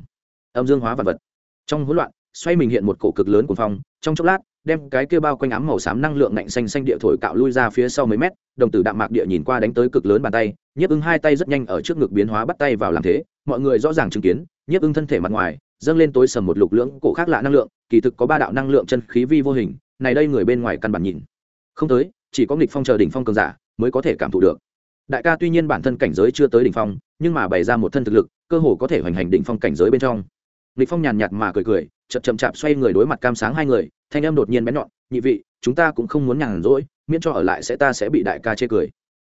âm dương hóa vật vật trong hỗn loạn xoay mình hiện một cổ cực lớn của phong trong chốc lát đem cái kia bao quanh ám màu xám năng lượng ngạnh xanh xanh địa thổi cạo lui ra phía sau mấy mét, đồng tử đạm mạc địa nhìn qua đánh tới cực lớn bàn tay, nhiếp ưng hai tay rất nhanh ở trước ngực biến hóa bắt tay vào làm thế, mọi người rõ ràng chứng kiến, nhiếp ưng thân thể mặt ngoài, dâng lên tối sầm một lục lưỡng cổ khác lạ năng lượng, kỳ thực có ba đạo năng lượng chân khí vi vô hình, này đây người bên ngoài căn bản nhìn không tới, chỉ có nghịch phong chờ đỉnh phong cường giả mới có thể cảm thụ được. Đại ca tuy nhiên bản thân cảnh giới chưa tới đỉnh phong, nhưng mà bày ra một thân thực lực, cơ hồ có thể hoành hành đỉnh phong cảnh giới bên trong. Nghịch phong nhàn nhạt mà cười cười chậm chậm chạp xoay người đối mặt cam sáng hai người, thanh âm đột nhiên bén nhọn, nhị vị, chúng ta cũng không muốn nhàn rỗi, miễn cho ở lại sẽ ta sẽ bị đại ca chê cười.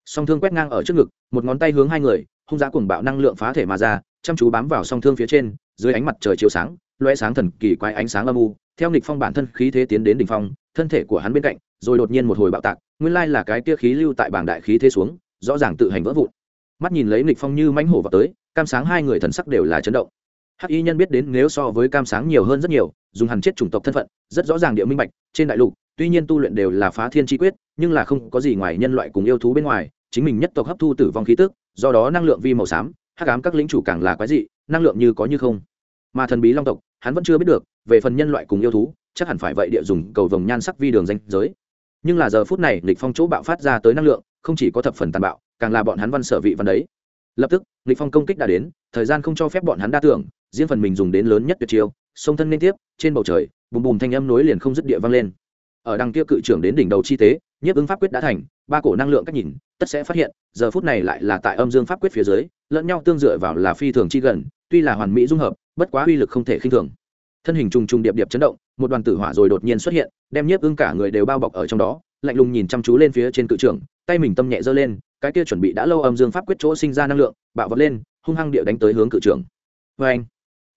Song thương quét ngang ở trước ngực, một ngón tay hướng hai người, hung giá cuồng bạo năng lượng phá thể mà ra, chăm chú bám vào song thương phía trên, dưới ánh mặt trời chiếu sáng loe sáng thần kỳ quái ánh sáng âm u, theo nghịch phong bản thân khí thế tiến đến đỉnh phong, thân thể của hắn bên cạnh, rồi đột nhiên một hồi bạo tạc, nguyên lai là cái kia khí lưu tại bảng đại khí thế xuống, rõ ràng tự hành vỡ vụn. Mắt nhìn lấy nghịch phong như mãnh hổ vào tới, cam sáng hai người thần sắc đều là chấn động hắc y nhân biết đến nếu so với cam sáng nhiều hơn rất nhiều, dùng hẳn chết chủng tộc thân phận, rất rõ ràng địa minh bạch, trên đại lục, tuy nhiên tu luyện đều là phá thiên chi quyết, nhưng là không có gì ngoài nhân loại cùng yêu thú bên ngoài, chính mình nhất tộc hấp thu tử vong khí tức, do đó năng lượng vi màu xám, hắc ám các lĩnh chủ càng là quái dị, năng lượng như có như không. Mà thần bí long tộc, hắn vẫn chưa biết được, về phần nhân loại cùng yêu thú, chắc hẳn phải vậy địa dùng cầu vồng nhan sắc vi đường danh giới. Nhưng là giờ phút này, lịch phong chỗ bạo phát ra tới năng lượng, không chỉ có thập phần tàn bạo, càng là bọn hắn văn sở vị văn đấy. Lập tức, lịch phong công kích đã đến, thời gian không cho phép bọn hắn đa tưởng riêng phần mình dùng đến lớn nhất tuyệt chiêu, sông thân liên tiếp, trên bầu trời, bùm bùm thanh âm nối liền không dứt địa vang lên. Ở đằng kia cự trưởng đến đỉnh đầu chi tế, nhiếp ứng pháp quyết đã thành, ba cổ năng lượng cách nhìn, tất sẽ phát hiện, giờ phút này lại là tại âm dương pháp quyết phía dưới, lẫn nhau tương dựa vào là phi thường chi gần, tuy là hoàn mỹ dung hợp, bất quá uy lực không thể khinh thường. Thân hình trùng trùng điệp điệp chấn động, một đoàn tử hỏa rồi đột nhiên xuất hiện, đem nhiếp ưng cả người đều bao bọc ở trong đó, lạnh lùng nhìn chăm chú lên phía trên cự trưởng, tay mình tâm nhẹ giơ lên, cái kia chuẩn bị đã lâu âm dương pháp quyết chỗ sinh ra năng lượng, bạo vật lên, hung hăng địa đánh tới hướng cự trưởng. Vê anh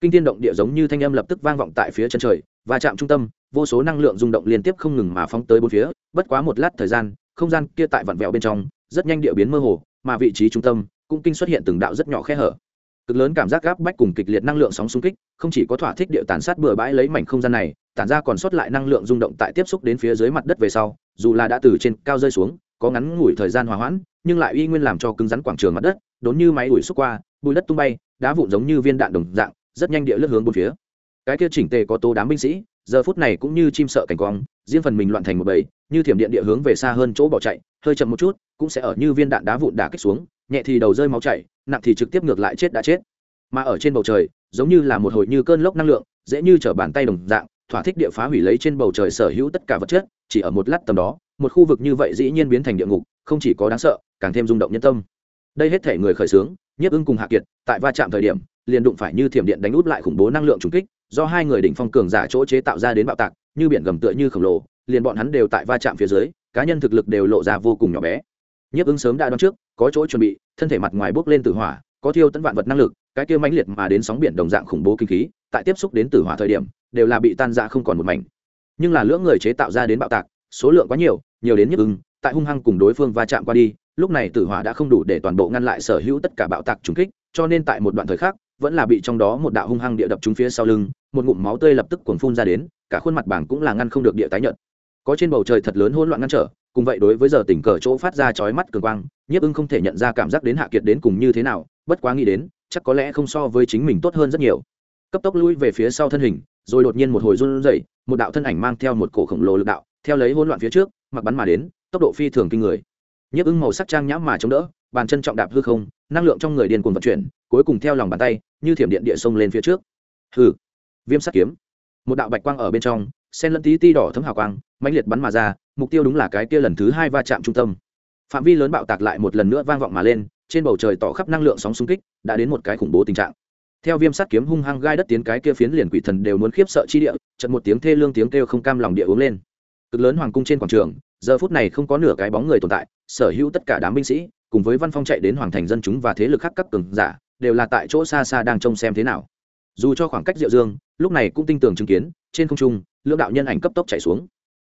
kinh thiên động địa giống như thanh âm lập tức vang vọng tại phía chân trời và chạm trung tâm, vô số năng lượng rung động liên tiếp không ngừng mà phóng tới bốn phía, bất quá một lát thời gian, không gian kia tại vặn vẹo bên trong, rất nhanh địa biến mơ hồ, mà vị trí trung tâm cũng kinh xuất hiện từng đạo rất nhỏ khe hở. Cực lớn cảm giác gáp bách cùng kịch liệt năng lượng sóng xung kích, không chỉ có thỏa thích địa tàn sát bừa bãi lấy mảnh không gian này, tản ra còn sót lại năng lượng rung động tại tiếp xúc đến phía dưới mặt đất về sau, dù là đã từ trên cao rơi xuống, có ngắn ngủi thời gian hòa hoãn, nhưng lại uy nguyên làm cho cứng rắn quảng trường mặt đất, đốn như máy đuổi xúc qua bùi đất tung bay, đá vụn giống như viên đạn đồng dạng rất nhanh địa lướt hướng bốn phía. Cái kia chỉnh tề có tố đám binh sĩ, giờ phút này cũng như chim sợ cảnh quang, riêng phần mình loạn thành một bầy, như thiểm điện địa hướng về xa hơn chỗ bỏ chạy, hơi chậm một chút, cũng sẽ ở như viên đạn đá vụn đả kích xuống, nhẹ thì đầu rơi máu chảy, nặng thì trực tiếp ngược lại chết đã chết. Mà ở trên bầu trời, giống như là một hồi như cơn lốc năng lượng, dễ như trở bàn tay đồng dạng, thỏa thích địa phá hủy lấy trên bầu trời sở hữu tất cả vật chất, chỉ ở một lát tầm đó, một khu vực như vậy dĩ nhiên biến thành địa ngục, không chỉ có đáng sợ, càng thêm rung động nhân tâm. Đây hết thể người khởi xướng, nhiếp ưng cùng hạ kiệt, tại va chạm thời điểm liền đụng phải như thiểm điện đánh út lại khủng bố năng lượng trùng kích, do hai người đỉnh phong cường giả chỗ chế tạo ra đến bạo tạc, như biển gầm tựa như khổng lồ, liền bọn hắn đều tại va chạm phía dưới, cá nhân thực lực đều lộ ra vô cùng nhỏ bé. Nhiếp ứng sớm đã đoán trước, có chỗ chuẩn bị, thân thể mặt ngoài bốc lên tử hỏa, có thiêu tấn vạn vật năng lực, cái kia mãnh liệt mà đến sóng biển đồng dạng khủng bố kinh khí, tại tiếp xúc đến tử hỏa thời điểm, đều là bị tan ra không còn một mảnh. Nhưng là lưỡng người chế tạo ra đến bạo tạc, số lượng quá nhiều nhiều đến nhiếp ứng, tại hung hăng cùng đối phương va chạm qua đi, lúc này tử hỏa đã không đủ để toàn bộ ngăn lại sở hữu tất cả bạo tạc trùng kích, cho nên tại một đoạn thời khắc vẫn là bị trong đó một đạo hung hăng địa đập trúng phía sau lưng, một ngụm máu tươi lập tức cuồng phun ra đến, cả khuôn mặt bảng cũng là ngăn không được địa tái nhợt. Có trên bầu trời thật lớn hỗn loạn ngăn trở, cùng vậy đối với giờ tỉnh cờ chỗ phát ra chói mắt cường quang, nhiếp ưng không thể nhận ra cảm giác đến hạ kiệt đến cùng như thế nào, bất quá nghĩ đến, chắc có lẽ không so với chính mình tốt hơn rất nhiều. Cấp tốc lui về phía sau thân hình, rồi đột nhiên một hồi run rẩy, một đạo thân ảnh mang theo một cổ khổng lồ lực đạo, theo lấy hỗn loạn phía trước, mặc bắn mà đến, tốc độ phi thường kinh người. Nhiếp ưng màu sắc trang nhãm mà chống đỡ, bàn chân trọng đạp hư không năng lượng trong người điên cuồng vận chuyển cuối cùng theo lòng bàn tay như thiểm điện địa sông lên phía trước. Hừ, viêm sắt kiếm. Một đạo bạch quang ở bên trong sen lẫn tí ti đỏ thấm hào quang mãnh liệt bắn mà ra mục tiêu đúng là cái kia lần thứ hai va chạm trung tâm. Phạm vi lớn bạo tạc lại một lần nữa vang vọng mà lên trên bầu trời tỏ khắp năng lượng sóng xung kích đã đến một cái khủng bố tình trạng. Theo viêm sắt kiếm hung hăng gai đất tiến cái kia phiến liền quỷ thần đều muốn khiếp sợ chi địa trận một tiếng thê lương tiếng kêu không cam lòng địa uống lên. Cực lớn hoàng cung trên quảng trường giờ phút này không có nửa cái bóng người tồn tại sở hữu tất cả đám binh sĩ cùng với văn phong chạy đến hoàng thành dân chúng và thế lực khác các cường giả, đều là tại chỗ xa xa đang trông xem thế nào. Dù cho khoảng cách diệu dương, lúc này cũng tinh tường chứng kiến, trên không trung, lưỡng đạo nhân ảnh cấp tốc chạy xuống.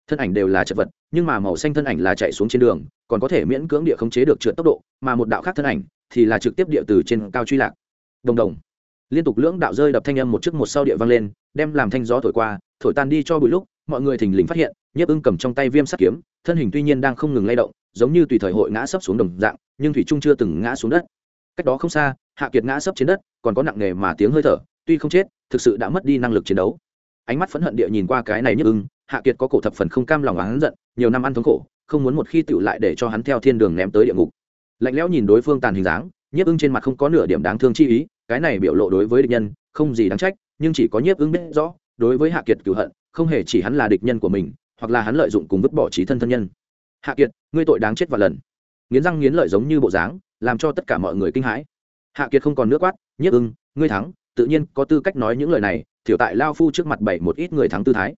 Thân ảnh đều là chật vật, nhưng mà màu xanh thân ảnh là chạy xuống trên đường, còn có thể miễn cưỡng địa khống chế được trượt tốc độ, mà một đạo khác thân ảnh thì là trực tiếp địa từ trên cao truy lạc. Đồng đồng. Liên tục lưỡng đạo rơi đập thanh âm một trước một sau địa vang lên, đem làm thanh gió thổi qua, thổi tan đi cho bụi lúc, mọi người thình lình phát hiện, nhiếp ưng cầm trong tay viêm sắt kiếm thân hình tuy nhiên đang không ngừng lay động, giống như tùy thời hội ngã sấp xuống đồng dạng, nhưng thủy trung chưa từng ngã xuống đất. Cách đó không xa, hạ kiệt ngã sấp trên đất, còn có nặng nề mà tiếng hơi thở, tuy không chết, thực sự đã mất đi năng lực chiến đấu. Ánh mắt phẫn hận địa nhìn qua cái này nhức ưng, hạ kiệt có cổ thập phần không cam lòng hắn giận, nhiều năm ăn thống khổ, không muốn một khi tựu lại để cho hắn theo thiên đường ném tới địa ngục. Lạnh lẽo nhìn đối phương tàn hình dáng nhiếp ưng trên mặt không có nửa điểm đáng thương chi ý, cái này biểu lộ đối với địch nhân, không gì đáng trách, nhưng chỉ có nhiếp ưng biết rõ, đối với hạ kiệt cửu hận, không hề chỉ hắn là địch nhân của mình hoặc là hắn lợi dụng cùng vứt bỏ trí thân thân nhân. Hạ kiệt, ngươi tội đáng chết và lần. Nghiến răng nghiến lợi giống như bộ dáng, làm cho tất cả mọi người kinh hãi. Hạ kiệt không còn nước quát, nhiếp ưng, ngươi thắng. Tự nhiên có tư cách nói những lời này thiểu tại lao phu trước mặt bảy một ít người thắng tư thái.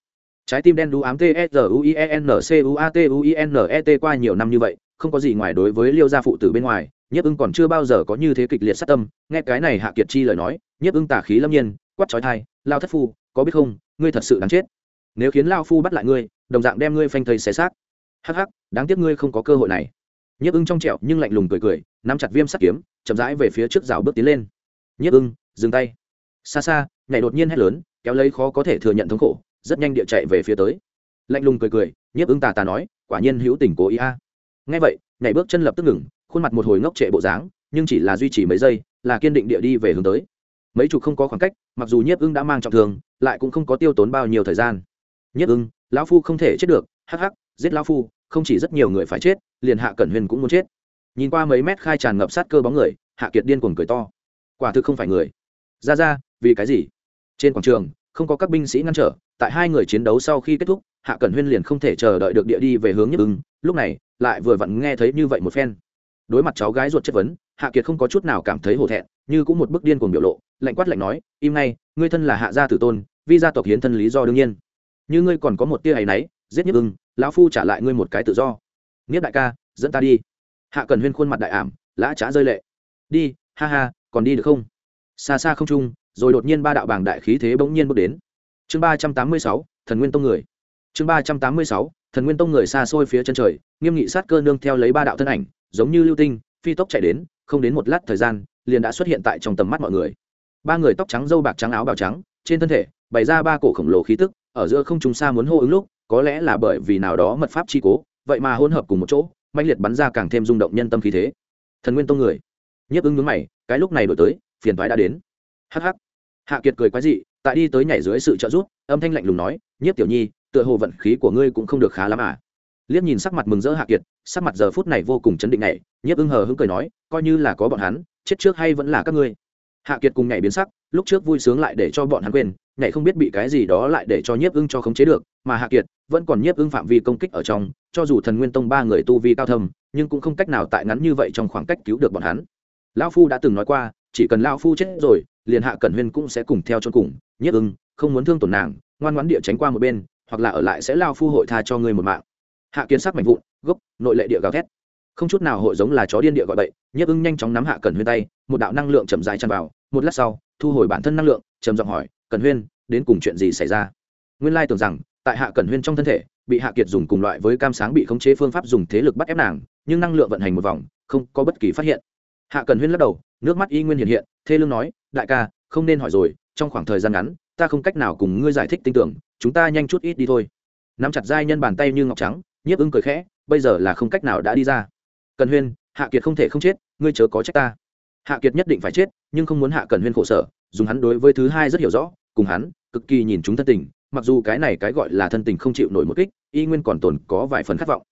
Trái tim đen đu ám t s u i e n c u a t u i n e t qua nhiều năm như vậy, không có gì ngoài đối với liêu gia phụ tử bên ngoài, nhiếp ưng còn chưa bao giờ có như thế kịch liệt sát tâm. Nghe cái này hạ kiệt chi lời nói, nhiếp ưng tả khí lâm nhiên, quát trói thai lao thất phu, có biết không, ngươi thật sự đáng chết. Nếu khiến lao phu bắt lại ngươi đồng dạng đem ngươi phanh thây xé xác. Hắc hắc, đáng tiếc ngươi không có cơ hội này. Nhiếp ưng trong trẹo nhưng lạnh lùng cười cười, nắm chặt viêm sắt kiếm, chậm rãi về phía trước rào bước tiến lên. Nhiếp ưng, dừng tay. Xa xa, nhảy đột nhiên hét lớn, kéo lấy khó có thể thừa nhận thống khổ, rất nhanh địa chạy về phía tới. Lạnh lùng cười cười, nhiếp ưng tà tà nói, quả nhiên hữu tình cố ý a. À. ngay vậy, nhảy bước chân lập tức ngừng, khuôn mặt một hồi ngốc trệ bộ dáng, nhưng chỉ là duy trì mấy giây, là kiên định địa đi về hướng tới. Mấy chục không có khoảng cách, mặc dù nhiếp ưng đã mang trọng thương, lại cũng không có tiêu tốn bao nhiêu thời gian. Nhiếp ưng lão phu không thể chết được, hắc hắc, giết lão phu, không chỉ rất nhiều người phải chết, liền hạ cẩn huyền cũng muốn chết. Nhìn qua mấy mét khai tràn ngập sát cơ bóng người, hạ kiệt điên cuồng cười to. Quả thực không phải người. Ra ra, vì cái gì? Trên quảng trường, không có các binh sĩ ngăn trở, tại hai người chiến đấu sau khi kết thúc, hạ cẩn huyên liền không thể chờ đợi được địa đi về hướng nhức ưng, lúc này, lại vừa vặn nghe thấy như vậy một phen. Đối mặt cháu gái ruột chất vấn, hạ kiệt không có chút nào cảm thấy hổ thẹn, như cũng một bức điên cuồng biểu lộ, lạnh quát lạnh nói, im ngay, ngươi thân là hạ gia tử tôn, vi gia tộc hiến thân lý do đương nhiên như ngươi còn có một tia hay náy, giết nhất ưng, lão phu trả lại ngươi một cái tự do. Nghiết đại ca, dẫn ta đi. Hạ cần huyên khuôn mặt đại ảm, lã trá rơi lệ. Đi, ha ha, còn đi được không? Xa xa không trung, rồi đột nhiên ba đạo bảng đại khí thế bỗng nhiên bước đến. Chương ba trăm tám mươi sáu, thần nguyên tông người. Chương ba trăm tám mươi sáu, thần nguyên tông người xa xôi phía chân trời, nghiêm nghị sát cơ nương theo lấy ba đạo thân ảnh, giống như lưu tinh, phi tốc chạy đến, không đến một lát thời gian, liền đã xuất hiện tại trong tầm mắt mọi người. Ba người tóc trắng dâu bạc trắng áo bào trắng, trên thân thể bày ra ba cổ khổng lồ khí tức ở giữa không trung xa muốn hô ứng lúc, có lẽ là bởi vì nào đó mật pháp chi cố, vậy mà hỗn hợp cùng một chỗ mạnh liệt bắn ra càng thêm rung động nhân tâm khí thế. Thần nguyên tông người, nhiếp ứng nhướng mày, cái lúc này đổi tới, phiền toái đã đến. Hh hạ kiệt cười quái dị, tại đi tới nhảy dưới sự trợ giúp, âm thanh lạnh lùng nói, nhiếp tiểu nhi, tựa hồ vận khí của ngươi cũng không được khá lắm à? Liếc nhìn sắc mặt mừng rỡ hạ kiệt, sắc mặt giờ phút này vô cùng chấn định này, nhiếp ưng hờ hững cười nói, coi như là có bọn hắn, chết trước hay vẫn là các ngươi hạ kiệt cùng nhảy biến sắc, lúc trước vui sướng lại để cho bọn hắn quên, nhảy không biết bị cái gì đó lại để cho nhiếp ưng cho khống chế được, mà hạ kiệt vẫn còn nhiếp ưng phạm vi công kích ở trong, cho dù thần nguyên tông ba người tu vi cao thâm, nhưng cũng không cách nào tại ngắn như vậy trong khoảng cách cứu được bọn hắn. Lão phu đã từng nói qua, chỉ cần lão phu chết rồi, liền hạ cẩn huyên cũng sẽ cùng theo cho cùng, nhiếp ưng, không muốn thương tổn nàng, ngoan ngoãn địa tránh qua một bên, hoặc là ở lại sẽ lao phu hội tha cho ngươi một mạng. Hạ kiến sắc mạnh vụn, gốc, nội lệ địa gào thét không chút nào hội giống là chó điên địa gọi bậy, nhiếp ưng nhanh chóng nắm hạ cần huyên tay, một đạo năng lượng chậm dài chăn vào, một lát sau, thu hồi bản thân năng lượng, trầm giọng hỏi cần huyên, đến cùng chuyện gì xảy ra? Nguyên lai tưởng rằng, tại hạ cần huyên trong thân thể, bị hạ kiệt dùng cùng loại với cam sáng bị khống chế phương pháp dùng thế lực bắt ép nàng, nhưng năng lượng vận hành một vòng, không có bất kỳ phát hiện. Hạ cần huyên lắc đầu, nước mắt y nguyên hiện hiện, thê lương nói, đại ca, không nên hỏi rồi, trong khoảng thời gian ngắn, ta không cách nào cùng ngươi giải thích tin tưởng, chúng ta nhanh chút ít đi thôi. Nắm chặt dai nhân bàn tay như ngọc trắng, nhiếp ưng cười khẽ, bây giờ là không cách nào đã đi ra cần huyên, hạ kiệt không thể không chết, ngươi chớ có trách ta. Hạ kiệt nhất định phải chết, nhưng không muốn hạ cần huyên khổ sở, dùng hắn đối với thứ hai rất hiểu rõ, cùng hắn cực kỳ nhìn chúng thân tình, mặc dù cái này cái gọi là thân tình không chịu nổi một kích, y nguyên còn tồn có vài phần khát vọng.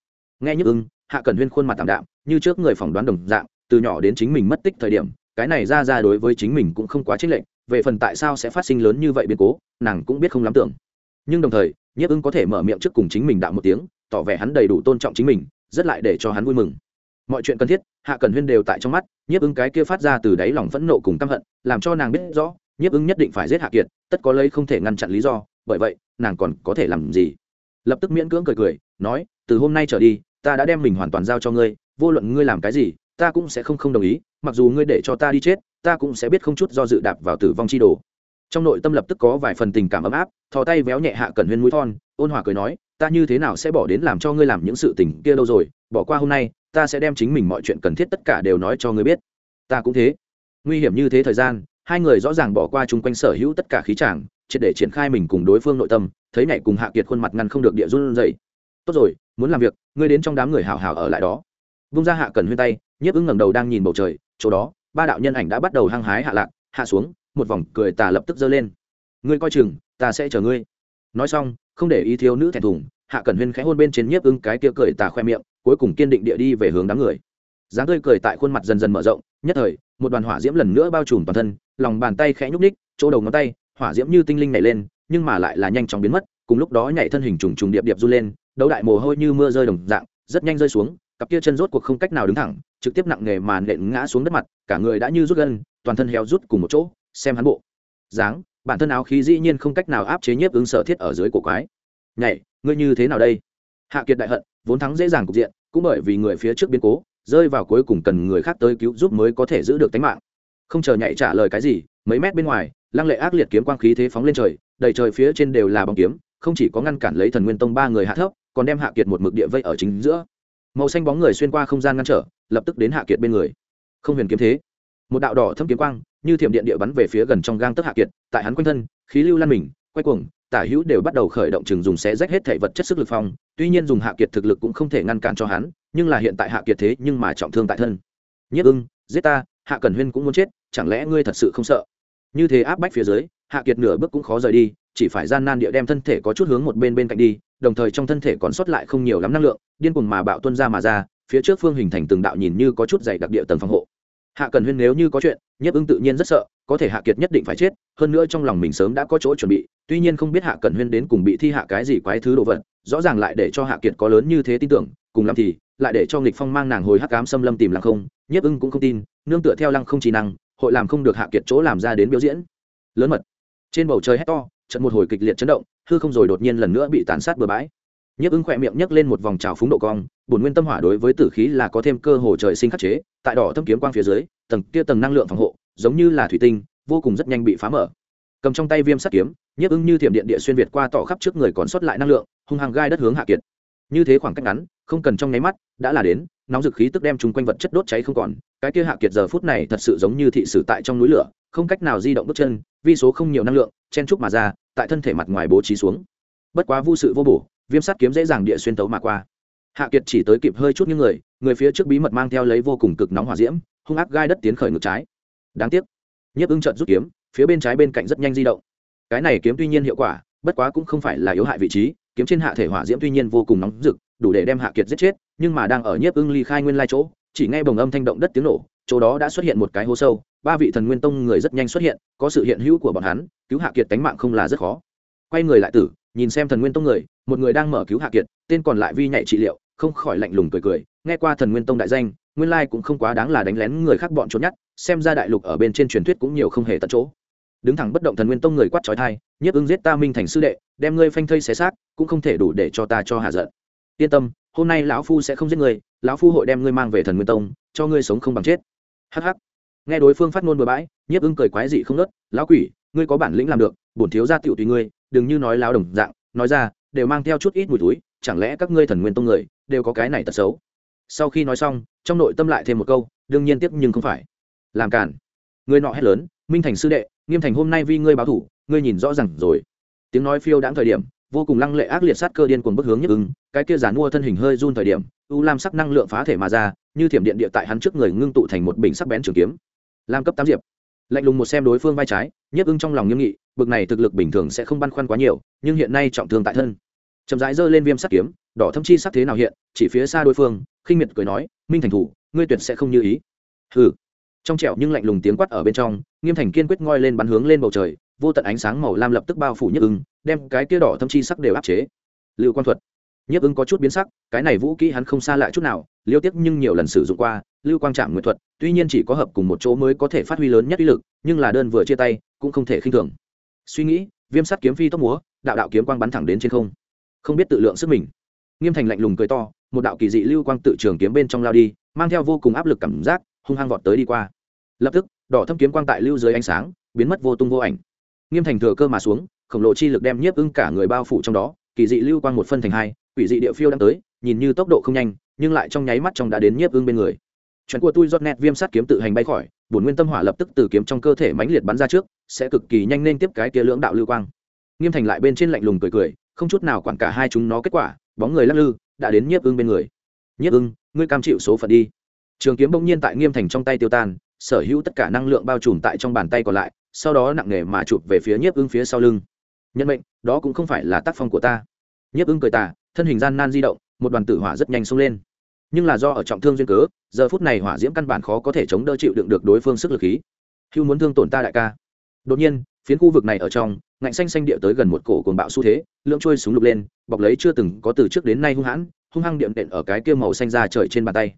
Nghe nhức ưng, hạ cần huyên khuôn mặt tạm đạm, như trước người phỏng đoán đồng dạng, từ nhỏ đến chính mình mất tích thời điểm, cái này ra ra đối với chính mình cũng không quá trích lệnh về phần tại sao sẽ phát sinh lớn như vậy biến cố, nàng cũng biết không lắm tưởng. Nhưng đồng thời nhiếp ưng có thể mở miệng trước cùng chính mình đạo một tiếng, tỏ vẻ hắn đầy đủ tôn trọng chính mình, rất lại để cho hắn vui mừng mọi chuyện cần thiết, hạ cần huyên đều tại trong mắt, nhiếp ưng cái kia phát ra từ đáy lòng phẫn nộ cùng căm hận, làm cho nàng biết rõ, nhiếp ưng nhất định phải giết hạ kiệt, tất có lấy không thể ngăn chặn lý do, bởi vậy, nàng còn có thể làm gì? Lập tức miễn cưỡng cười cười, nói, từ hôm nay trở đi, ta đã đem mình hoàn toàn giao cho ngươi, vô luận ngươi làm cái gì, ta cũng sẽ không không đồng ý, mặc dù ngươi để cho ta đi chết, ta cũng sẽ biết không chút do dự đạp vào tử vong chi đồ. Trong nội tâm lập tức có vài phần tình cảm ấm áp, thò tay véo nhẹ hạ cẩn huyên mũi thon, ôn hòa cười nói, ta như thế nào sẽ bỏ đến làm cho ngươi làm những sự tình kia đâu rồi, bỏ qua hôm nay ta sẽ đem chính mình mọi chuyện cần thiết tất cả đều nói cho ngươi biết. Ta cũng thế. Nguy hiểm như thế thời gian, hai người rõ ràng bỏ qua chung quanh sở hữu tất cả khí tràng triệt để triển khai mình cùng đối phương nội tâm, thấy nhảy cùng hạ kiệt khuôn mặt ngăn không được địa run dậy tốt rồi, muốn làm việc, ngươi đến trong đám người hào hào ở lại đó. Vung ra hạ cần huyên tay, nhiếp ứng ngẩng đầu đang nhìn bầu trời, chỗ đó, ba đạo nhân ảnh đã bắt đầu hăng hái hạ lạc, hạ xuống, một vòng cười tà lập tức giơ lên. Ngươi coi chừng, ta sẽ chờ ngươi. Nói xong, không để ý thiếu nữ thẹn thùng, hạ cẩn huyên khẽ hôn bên trên nhiếp ưng cái kia cười tà khoe miệng cuối cùng kiên định địa đi về hướng đám người. Dáng tươi cười tại khuôn mặt dần dần mở rộng, nhất thời, một đoàn hỏa diễm lần nữa bao trùm toàn thân, lòng bàn tay khẽ nhúc ních chỗ đầu ngón tay, hỏa diễm như tinh linh nhảy lên, nhưng mà lại là nhanh chóng biến mất, cùng lúc đó nhảy thân hình trùng trùng điệp điệp du lên, đấu đại mồ hôi như mưa rơi đồng dạng, rất nhanh rơi xuống, cặp kia chân rốt cuộc không cách nào đứng thẳng, trực tiếp nặng nghề mà nện ngã xuống đất mặt, cả người đã như rút gân, toàn thân héo rút cùng một chỗ, xem hắn bộ. Dáng, bản thân áo khí dĩ nhiên không cách nào áp chế nhiếp ứng sở thiết ở dưới cổ quái. Nhảy, ngươi như thế nào đây? Hạ kiệt đại hận, vốn thắng dễ dàng cục diện cũng bởi vì người phía trước biến cố, rơi vào cuối cùng cần người khác tới cứu giúp mới có thể giữ được tính mạng. Không chờ nhảy trả lời cái gì, mấy mét bên ngoài, lăng lệ ác liệt kiếm quang khí thế phóng lên trời, đầy trời phía trên đều là bóng kiếm, không chỉ có ngăn cản lấy thần nguyên tông ba người hạ thấp, còn đem hạ kiệt một mực địa vây ở chính giữa. Màu xanh bóng người xuyên qua không gian ngăn trở, lập tức đến hạ kiệt bên người. Không huyền kiếm thế. Một đạo đỏ thâm kiếm quang, như thiểm điện địa bắn về phía gần trong gang tức hạ kiệt, tại hắn quanh thân, khí lưu lan mình, quay cuồng tả hữu đều bắt đầu khởi động chừng dùng xé rách hết thể vật chất sức lực phong, tuy nhiên dùng hạ kiệt thực lực cũng không thể ngăn cản cho hắn, nhưng là hiện tại hạ kiệt thế nhưng mà trọng thương tại thân. Nhất ưng, giết ta, hạ cẩn huyên cũng muốn chết, chẳng lẽ ngươi thật sự không sợ? Như thế áp bách phía dưới, hạ kiệt nửa bước cũng khó rời đi, chỉ phải gian nan địa đem thân thể có chút hướng một bên bên cạnh đi, đồng thời trong thân thể còn sót lại không nhiều lắm năng lượng, điên cuồng mà bạo tuân ra mà ra, phía trước phương hình thành từng đạo nhìn như có chút dày đặc địa tầng phòng hộ. Hạ cần huyên nếu như có chuyện nhiếp ưng tự nhiên rất sợ có thể hạ kiệt nhất định phải chết, hơn nữa trong lòng mình sớm đã có chỗ chuẩn bị, tuy nhiên không biết hạ Cẩn huyên đến cùng bị thi hạ cái gì quái thứ đồ vật, rõ ràng lại để cho hạ kiệt có lớn như thế tin tưởng, cùng lắm thì, lại để cho nghịch phong mang nàng hồi hắc cám xâm lâm tìm lăng không, nhiếp ưng cũng không tin, nương tựa theo lăng không trí năng, hội làm không được hạ kiệt chỗ làm ra đến biểu diễn. Lớn mật. Trên bầu trời hét to, trận một hồi kịch liệt chấn động, hư không rồi đột nhiên lần nữa bị tàn sát bừa bãi. Nhất ưng khỏe miệng nhấc lên một vòng trào phúng độ cong, bổn nguyên tâm hỏa đối với tử khí là có thêm cơ hồ trời sinh khắc chế, tại đỏ thâm kiếm quang phía dưới, tầng kia tầng năng lượng phòng hộ giống như là thủy tinh, vô cùng rất nhanh bị phá mở. Cầm trong tay viêm sắt kiếm, nhiếp ưng như thiểm điện địa xuyên việt qua tỏ khắp trước người còn sót lại năng lượng, hung hăng gai đất hướng hạ kiệt. Như thế khoảng cách ngắn, không cần trong nháy mắt, đã là đến, nóng dực khí tức đem chung quanh vật chất đốt cháy không còn. Cái kia hạ kiệt giờ phút này thật sự giống như thị sử tại trong núi lửa, không cách nào di động bước chân, vi số không nhiều năng lượng, chen trúc mà ra, tại thân thể mặt ngoài bố trí xuống. Bất quá vô sự vô bổ, viêm sắt kiếm dễ dàng địa xuyên tấu mà qua. Hạ kiệt chỉ tới kịp hơi chút những người người phía trước bí mật mang theo lấy vô cùng cực nóng hỏa diễm, hung ác gai đất tiến khởi ngược trái đáng tiếc. Nhiếp ưng trận rút kiếm, phía bên trái bên cạnh rất nhanh di động. Cái này kiếm tuy nhiên hiệu quả, bất quá cũng không phải là yếu hại vị trí, kiếm trên hạ thể hỏa diễm tuy nhiên vô cùng nóng rực, đủ để đem hạ kiệt giết chết, nhưng mà đang ở nhiếp ưng ly khai nguyên lai chỗ, chỉ nghe bồng âm thanh động đất tiếng nổ, chỗ đó đã xuất hiện một cái hố sâu, ba vị thần nguyên tông người rất nhanh xuất hiện, có sự hiện hữu của bọn hắn, cứu hạ kiệt tánh mạng không là rất khó. Quay người lại tử, nhìn xem thần nguyên tông người, một người đang mở cứu hạ kiệt, tên còn lại vi nhạy trị liệu, không khỏi lạnh lùng cười cười, nghe qua thần nguyên tông đại danh nguyên lai cũng không quá đáng là đánh lén người khác bọn trốn nhất xem ra đại lục ở bên trên truyền thuyết cũng nhiều không hề tận chỗ. Đứng thẳng bất động thần nguyên tông người quát trói thai nhiếp ứng giết ta minh thành sư đệ đem ngươi phanh thây xé xác cũng không thể đủ để cho ta cho hạ giận. Yên tâm hôm nay lão phu sẽ không giết người, lão phu hội đem ngươi mang về thần nguyên tông cho ngươi sống không bằng chết. Hắc hắc, nghe đối phương phát ngôn bừa bãi nhiếp ưng cười quái dị không nớt lão quỷ ngươi có bản lĩnh làm được bổn thiếu gia tiểu tùy ngươi đừng như nói láo đồng dạng nói ra đều mang theo chút ít mùi túi chẳng lẽ các ngươi thần nguyên tông người đều có cái này tật xấu? Sau khi nói xong, trong nội tâm lại thêm một câu, đương nhiên tiếp nhưng không phải. Làm cản người nọ hét lớn, minh thành sư đệ, nghiêm thành hôm nay vì ngươi báo thủ, ngươi nhìn rõ ràng rồi. Tiếng nói phiêu đãng thời điểm, vô cùng lăng lệ ác liệt sát cơ điên cuồng bức hướng nhất ưng, cái kia giàn mua thân hình hơi run thời điểm, u lam sắc năng lượng phá thể mà ra, như thiểm điện địa tại hắn trước người ngưng tụ thành một bình sắc bén trường kiếm. Lam cấp tám diệp. Lạnh lùng một xem đối phương vai trái, nhất ứng trong lòng nghiêm nghị, bực này thực lực bình thường sẽ không băn khoăn quá nhiều, nhưng hiện nay trọng thương tại thân chậm rãi giơ lên viêm sắt kiếm, đỏ thâm chi sắc thế nào hiện, chỉ phía xa đối phương, khinh miệt cười nói, minh thành thủ, ngươi tuyệt sẽ không như ý. Hừ. Trong trẻo nhưng lạnh lùng tiếng quát ở bên trong, nghiêm thành kiên quyết ngoi lên bắn hướng lên bầu trời, vô tận ánh sáng màu lam lập tức bao phủ nhức ưng, đem cái kia đỏ thâm chi sắc đều áp chế. Lưu quan thuật. Nhức ưng có chút biến sắc, cái này vũ kỹ hắn không xa lại chút nào, liêu tiếc nhưng nhiều lần sử dụng qua, lưu quang trạm nguyện thuật, tuy nhiên chỉ có hợp cùng một chỗ mới có thể phát huy lớn nhất uy lực, nhưng là đơn vừa chia tay, cũng không thể khinh thường. Suy nghĩ, viêm sắt kiếm phi tốc múa, đạo đạo kiếm quang bắn thẳng đến trên không không biết tự lượng sức mình. Nghiêm thành lạnh lùng cười to, một đạo kỳ dị lưu quang tự trường kiếm bên trong lao đi, mang theo vô cùng áp lực cảm giác, hung hăng vọt tới đi qua. Lập tức, đỏ thâm kiếm quang tại lưu dưới ánh sáng, biến mất vô tung vô ảnh. Nghiêm thành thừa cơ mà xuống, khổng lồ chi lực đem nhiếp ưng cả người bao phủ trong đó, kỳ dị lưu quang một phân thành hai, quỷ dị địa phiêu đang tới, nhìn như tốc độ không nhanh, nhưng lại trong nháy mắt trong đã đến nhiếp ưng bên người. Chuẩn của tôi rót nét viêm sát kiếm tự hành bay khỏi, bổn nguyên tâm hỏa lập tức từ kiếm trong cơ thể mãnh liệt bắn ra trước, sẽ cực kỳ nhanh nên tiếp cái kia lưỡng đạo lưu quang. Nghiêm thành lại bên trên lạnh lùng cười cười không chút nào quản cả hai chúng nó kết quả, bóng người lắc lư, đã đến nhiếp ưng bên người. Nhiếp ưng, ngươi cam chịu số phận đi. Trường kiếm bỗng nhiên tại nghiêm thành trong tay tiêu tan, sở hữu tất cả năng lượng bao trùm tại trong bàn tay còn lại, sau đó nặng nề mà chụp về phía nhiếp ưng phía sau lưng. Nhân mệnh, đó cũng không phải là tác phong của ta. Nhiếp ưng cười tà, thân hình gian nan di động, một đoàn tử hỏa rất nhanh xông lên. Nhưng là do ở trọng thương duyên cớ, giờ phút này hỏa diễm căn bản khó có thể chống đỡ chịu đựng được đối phương sức lực khí. Hưu muốn thương tổn ta đại ca. Đột nhiên, phiến khu vực này ở trong ngạnh xanh xanh địa tới gần một cổ cuồng bạo xu thế, lưỡng trôi súng lục lên, bọc lấy chưa từng có từ trước đến nay hung hãn, hung hăng điện đện ở cái kia màu xanh ra trời trên bàn tay.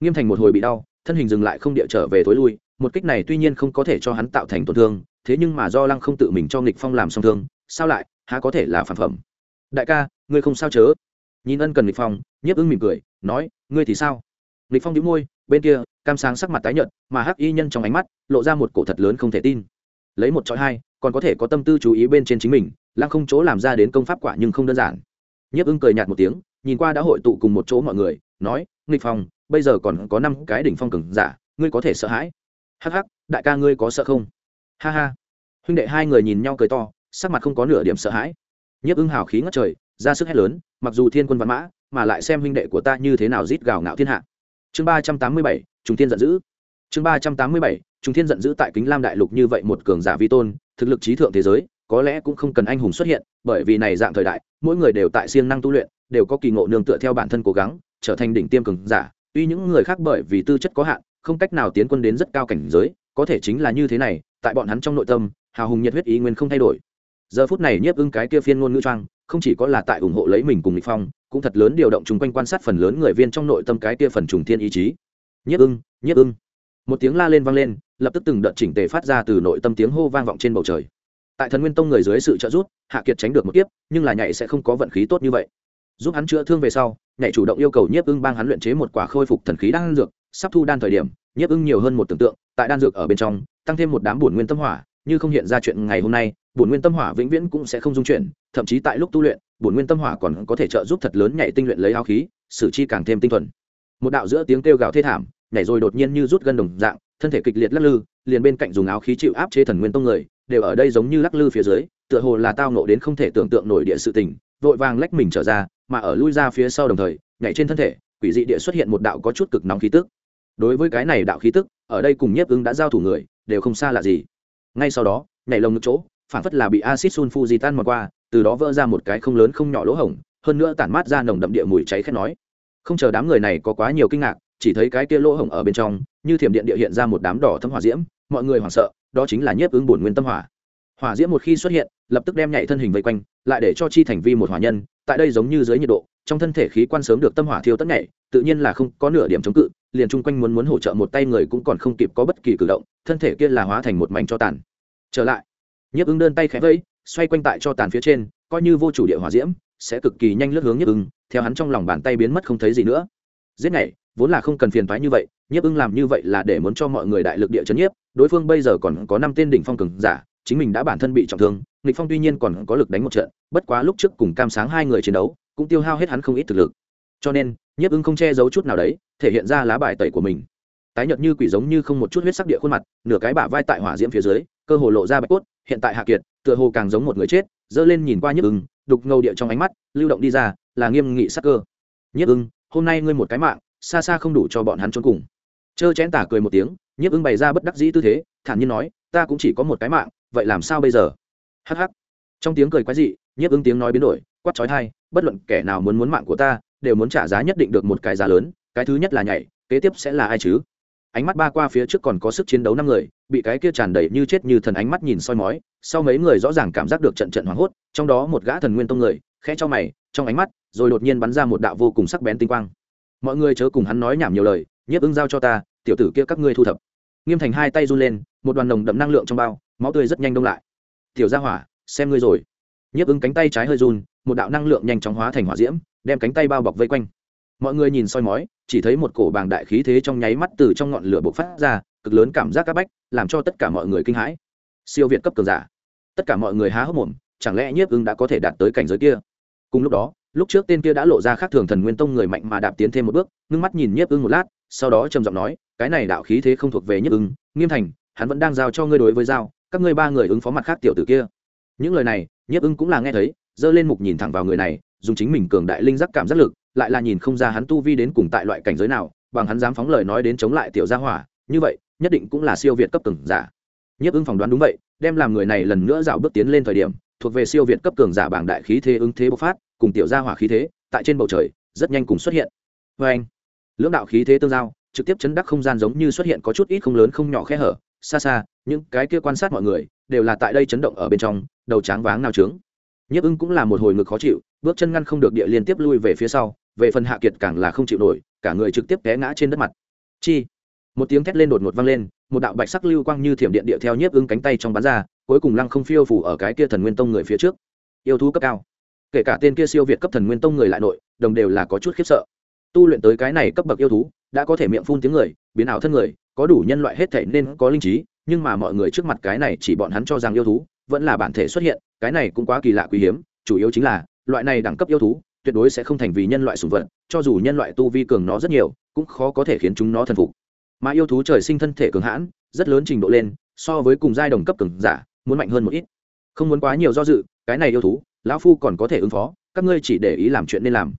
Nghiêm thành một hồi bị đau, thân hình dừng lại không địa trở về tối lui, một kích này tuy nhiên không có thể cho hắn tạo thành tổn thương, thế nhưng mà do lăng không tự mình cho nghịch phong làm song thương, sao lại, há có thể là phản phẩm? Đại ca, ngươi không sao chớ? Nhìn ân cần nghịch phong, nhiếp ưng mỉm cười, nói, ngươi thì sao? Nghịch phong đĩu môi, bên kia, cam sáng sắc mặt tái nhợt, mà hắc y nhân trong ánh mắt, lộ ra một cổ thật lớn không thể tin lấy một chọi hai, còn có thể có tâm tư chú ý bên trên chính mình, lăng không chỗ làm ra đến công pháp quả nhưng không đơn giản. Nhiếp ưng cười nhạt một tiếng, nhìn qua đã hội tụ cùng một chỗ mọi người, nói, nghịch phong, bây giờ còn có năm cái đỉnh phong cường giả, ngươi có thể sợ hãi. Hắc hắc, đại ca ngươi có sợ không? Ha ha. Huynh đệ hai người nhìn nhau cười to, sắc mặt không có nửa điểm sợ hãi. Nhiếp ưng hào khí ngất trời, ra sức hét lớn, mặc dù thiên quân văn mã, mà lại xem huynh đệ của ta như thế nào rít gào ngạo thiên hạ. Chương ba trăm tám mươi bảy trung thiên giận dữ chương ba trăm tám mươi bảy trung thiên giận dữ tại kính lam đại lục như vậy một cường giả vi tôn, thực lực trí thượng thế giới, có lẽ cũng không cần anh hùng xuất hiện, bởi vì này dạng thời đại, mỗi người đều tại siêng năng tu luyện, đều có kỳ ngộ nương tựa theo bản thân cố gắng, trở thành đỉnh tiêm cường giả. Tuy những người khác bởi vì tư chất có hạn, không cách nào tiến quân đến rất cao cảnh giới, có thể chính là như thế này, tại bọn hắn trong nội tâm, hào hùng nhiệt huyết ý nguyên không thay đổi. Giờ phút này nhiếp ưng cái kia phiên ngôn ngữ trang, không chỉ có là tại ủng hộ lấy mình cùng lịch phong, cũng thật lớn điều động chung quanh quan sát phần lớn người viên trong nội tâm cái kia phần trùng thiên ý chí. Nhiếp ưng nhiếp ưng một tiếng la lên vang lên, lập tức từng đợt chỉnh tề phát ra từ nội tâm tiếng hô vang vọng trên bầu trời. Tại thần nguyên tông người dưới sự trợ giúp, hạ kiệt tránh được một kiếp, nhưng là nhảy sẽ không có vận khí tốt như vậy. Giúp hắn chữa thương về sau, nhảy chủ động yêu cầu nhiếp ưng bang hắn luyện chế một quả khôi phục thần khí đan dược, sắp thu đan thời điểm, nhiếp ưng nhiều hơn một tưởng tượng, tại đan dược ở bên trong, tăng thêm một đám bổn nguyên tâm hỏa, như không hiện ra chuyện ngày hôm nay, bổn nguyên tâm hỏa vĩnh viễn cũng sẽ không dung chuyển, thậm chí tại lúc tu luyện, bổn nguyên tâm hỏa còn có thể trợ giúp thật lớn nhảy tinh luyện lấy áo khí sử chi càng thêm tinh thuần. Một đạo giữa tiếng kêu gào thê thảm nhảy rồi đột nhiên như rút gân đồng dạng, thân thể kịch liệt lắc lư, liền bên cạnh dùng áo khí chịu áp chế thần nguyên tông người, đều ở đây giống như lắc lư phía dưới, tựa hồ là tao nộ đến không thể tưởng tượng nổi địa sự tình, vội vàng lách mình trở ra, mà ở lui ra phía sau đồng thời, nhảy trên thân thể, quỷ dị địa xuất hiện một đạo có chút cực nóng khí tức. Đối với cái này đạo khí tức, ở đây cùng nhiếp ứng đã giao thủ người, đều không xa lạ gì. Ngay sau đó, nhảy lồng ngực chỗ, phản phất là bị acid sulfuji tan mọt qua, từ đó vỡ ra một cái không lớn không nhỏ lỗ hổng, hơn nữa tản mát ra nồng đậm địa mùi cháy khét nói. Không chờ đám người này có quá nhiều kinh ngạc chỉ thấy cái kia lỗ hổng ở bên trong, như thiểm điện địa hiện ra một đám đỏ thâm hỏa diễm, mọi người hoảng sợ, đó chính là nhiếp ứng bổn nguyên tâm hỏa. Hỏa diễm một khi xuất hiện, lập tức đem nhảy thân hình vây quanh, lại để cho chi thành vi một hỏa nhân, tại đây giống như dưới nhiệt độ, trong thân thể khí quan sớm được tâm hỏa thiêu tất nhảy, tự nhiên là không có nửa điểm chống cự, liền chung quanh muốn muốn hỗ trợ một tay người cũng còn không kịp có bất kỳ cử động, thân thể kia là hóa thành một mảnh cho tàn. Trở lại, nhiếp ứng đơn tay khẽ vây xoay quanh tại cho tàn phía trên, coi như vô chủ địa hỏa diễm, sẽ cực kỳ nhanh lướt hướng nhiếp ứng, theo hắn trong lòng bàn tay biến mất không thấy gì nữa. Giết này vốn là không cần phiền toái như vậy, nhiếp ưng làm như vậy là để muốn cho mọi người đại lực địa chấn nhiếp, đối phương bây giờ còn có năm tên đỉnh phong cường giả, chính mình đã bản thân bị trọng thương, nghịch phong tuy nhiên còn có lực đánh một trận, bất quá lúc trước cùng cam sáng hai người chiến đấu, cũng tiêu hao hết hắn không ít thực lực. Cho nên, nhiếp ưng không che giấu chút nào đấy, thể hiện ra lá bài tẩy của mình. Tái nhợt như quỷ giống như không một chút huyết sắc địa khuôn mặt, nửa cái bả vai tại hỏa diễm phía dưới, cơ hồ lộ ra bạch cốt, hiện tại hạ kiệt, tựa hồ càng giống một người chết dơ lên nhìn qua nhiếp ưng, đục ngầu địa trong ánh mắt, lưu động đi ra, là nghiêm nghị sắc cơ. Nhiếp ưng, hôm nay ngươi một cái mạng xa xa không đủ cho bọn hắn trốn cùng. Chơ chén tả cười một tiếng, nhiếp ưng bày ra bất đắc dĩ tư thế, thản nhiên nói, ta cũng chỉ có một cái mạng, vậy làm sao bây giờ? Hh trong tiếng cười quái dị, nhiếp ưng tiếng nói biến đổi, quát trói thai bất luận kẻ nào muốn muốn mạng của ta, đều muốn trả giá nhất định được một cái giá lớn, cái thứ nhất là nhảy, kế tiếp sẽ là ai chứ? Ánh mắt ba qua phía trước còn có sức chiến đấu năm người, bị cái kia tràn đầy như chết như thần ánh mắt nhìn soi mói, sau mấy người rõ ràng cảm giác được trận trận hoảng hốt, trong đó một gã thần nguyên tông người, khẽ cho mày, trong ánh mắt, rồi đột nhiên bắn ra một đạo vô cùng sắc bén tinh quang mọi người chớ cùng hắn nói nhảm nhiều lời, nhiếp ứng giao cho ta, tiểu tử kia các ngươi thu thập. Nghiêm thành hai tay run lên, một đoàn nồng đậm năng lượng trong bao, máu tươi rất nhanh đông lại. Tiểu gia hỏa, xem ngươi rồi. Nhiếp ứng cánh tay trái hơi run, một đạo năng lượng nhanh chóng hóa thành hỏa diễm, đem cánh tay bao bọc vây quanh. Mọi người nhìn soi mói, chỉ thấy một cổ bàng đại khí thế trong nháy mắt từ trong ngọn lửa bộc phát ra, cực lớn cảm giác các bách, làm cho tất cả mọi người kinh hãi. Siêu việt cấp cường giả. Tất cả mọi người há hốc mồm, chẳng lẽ nhiếp ứng đã có thể đạt tới cảnh giới kia? Cùng lúc đó lúc trước tên kia đã lộ ra khác thường thần nguyên tông người mạnh mà đạp tiến thêm một bước, ngưng mắt nhìn nhiếp ưng một lát, sau đó trầm giọng nói, cái này đạo khí thế không thuộc về nhiếp ưng, nghiêm thành, hắn vẫn đang giao cho ngươi đối với giao, các ngươi ba người ứng phó mặt khác tiểu tử kia. Những lời này, nhiếp ưng cũng là nghe thấy, giơ lên mục nhìn thẳng vào người này, dùng chính mình cường đại linh giác cảm giác lực, lại là nhìn không ra hắn tu vi đến cùng tại loại cảnh giới nào, bằng hắn dám phóng lời nói đến chống lại tiểu gia hỏa, như vậy, nhất định cũng là siêu việt cấp cường giả. Nhiếp ưng phỏng đoán đúng vậy, đem làm người này lần nữa dạo bước tiến lên thời điểm, thuộc về siêu việt cấp cường giả bảng đại khí thế ứng thế bộc phát cùng tiểu gia hỏa khí thế, tại trên bầu trời, rất nhanh cùng xuất hiện. Vê anh, lưỡng đạo khí thế tương giao, trực tiếp chấn đắc không gian giống như xuất hiện có chút ít không lớn không nhỏ khe hở. Xa xa, những cái kia quan sát mọi người, đều là tại đây chấn động ở bên trong, đầu tráng váng nào trướng. Nhiếp ưng cũng là một hồi ngực khó chịu, bước chân ngăn không được địa liên tiếp lui về phía sau, về phần hạ kiệt càng là không chịu nổi, cả người trực tiếp té ngã trên đất mặt. Chi, một tiếng thét lên đột ngột vang lên, một đạo bạch sắc lưu quang như thiểm điện địa theo nhiếp ưng cánh tay trong bán ra, cuối cùng lăng không phiêu phủ ở cái kia thần nguyên tông người phía trước. Yêu thú cấp cao kể cả tên kia siêu việt cấp thần nguyên tông người lại nội, đồng đều là có chút khiếp sợ. Tu luyện tới cái này cấp bậc yêu thú, đã có thể miệng phun tiếng người, biến ảo thân người, có đủ nhân loại hết thể nên có linh trí, nhưng mà mọi người trước mặt cái này chỉ bọn hắn cho rằng yêu thú, vẫn là bản thể xuất hiện, cái này cũng quá kỳ lạ quý hiếm, chủ yếu chính là, loại này đẳng cấp yêu thú, tuyệt đối sẽ không thành vì nhân loại sùng vật, cho dù nhân loại tu vi cường nó rất nhiều, cũng khó có thể khiến chúng nó thần phục. Mà yêu thú trời sinh thân thể cường hãn, rất lớn trình độ lên, so với cùng giai đồng cấp cường giả, muốn mạnh hơn một ít. Không muốn quá nhiều do dự, cái này yêu thú lão phu còn có thể ứng phó, các ngươi chỉ để ý làm chuyện nên làm.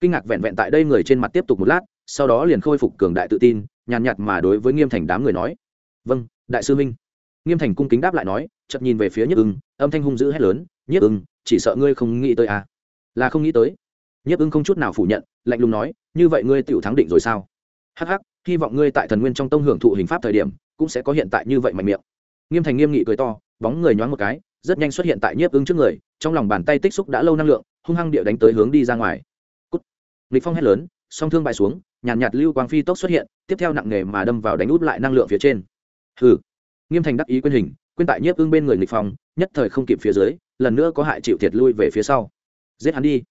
Kinh ngạc vẹn vẹn tại đây người trên mặt tiếp tục một lát, sau đó liền khôi phục cường đại tự tin, nhàn nhạt mà đối với nghiêm thành đám người nói. Vâng đại sư minh nghiêm thành cung kính đáp lại nói chậm nhìn về phía nhất ưng, âm thanh hung dữ hét lớn nhất ưng, chỉ sợ ngươi không nghĩ tới à? Là không nghĩ tới. Nhất ưng không chút nào phủ nhận, lạnh lùng nói, như vậy ngươi tựu thắng định rồi sao? Hắc hắc, hy vọng ngươi tại thần nguyên trong tông hưởng thụ hình pháp thời điểm, cũng sẽ có hiện tại như vậy mạnh miệng. Nghiêm thành nghiêm nghị cười to, bóng người nhoáng một cái rất nhanh xuất hiện tại nhiếp ứng trước người trong lòng bàn tay tích xúc đã lâu năng lượng hung hăng địa đánh tới hướng đi ra ngoài. Cút. Lịch phong hét lớn song thương bại xuống nhàn nhạt, nhạt lưu quang phi tốc xuất hiện tiếp theo nặng nề mà đâm vào đánh út lại năng lượng phía trên. Hừ. Nghiêm thành đắc ý quyên hình quyên tại nhiếp ứng bên người lịch phong nhất thời không kịp phía dưới lần nữa có hại chịu thiệt lui về phía sau. Giết hắn đi.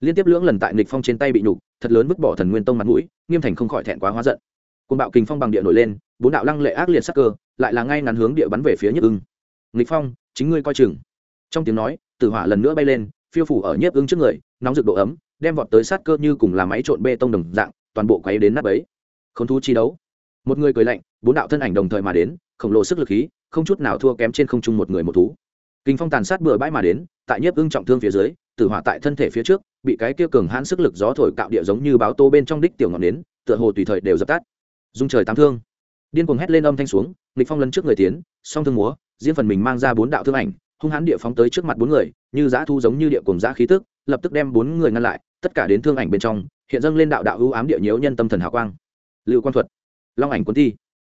Liên tiếp lưỡng lần tại lịch phong trên tay bị nhục thật lớn vứt bỏ thần nguyên tông mặt mũi nghiêm thành không khỏi thẹn quá hóa giận. Côn bạo kình phong bằng địa nổi lên bốn đạo lăng lệ ác liệt sắc cơ lại là ngay ngắn hướng địa bắn về phía nhiếp ưng lịch phong chính ngươi coi chừng. Trong tiếng nói, tử hỏa lần nữa bay lên, phiêu phủ ở nhiếp ứng trước người, nóng rực độ ấm, đem vọt tới sát cơ như cùng là máy trộn bê tông đồng dạng, toàn bộ quấy đến nắp ấy không thú chi đấu. Một người cười lạnh, bốn đạo thân ảnh đồng thời mà đến, khổng lồ sức lực khí, không chút nào thua kém trên không trung một người một thú. Kinh phong tàn sát bừa bãi mà đến, tại nhiếp ưng trọng thương phía dưới, tử hỏa tại thân thể phía trước, bị cái kia cường hãn sức lực gió thổi cạo địa giống như báo tô bên trong đích tiểu ngọn nến, tựa hồ tùy thời đều dập tắt. Dung trời tám thương. Điên cuồng hét lên âm thanh xuống, nghịch phong lấn trước người tiến, song thương múa diễn phần mình mang ra bốn đạo thương ảnh hung hãn địa phóng tới trước mặt bốn người như giã thu giống như địa cùng giã khí tức lập tức đem bốn người ngăn lại tất cả đến thương ảnh bên trong hiện dâng lên đạo đạo ưu ám địa nhiễu nhân tâm thần hào quang. Lưu quang thuật long ảnh quân thi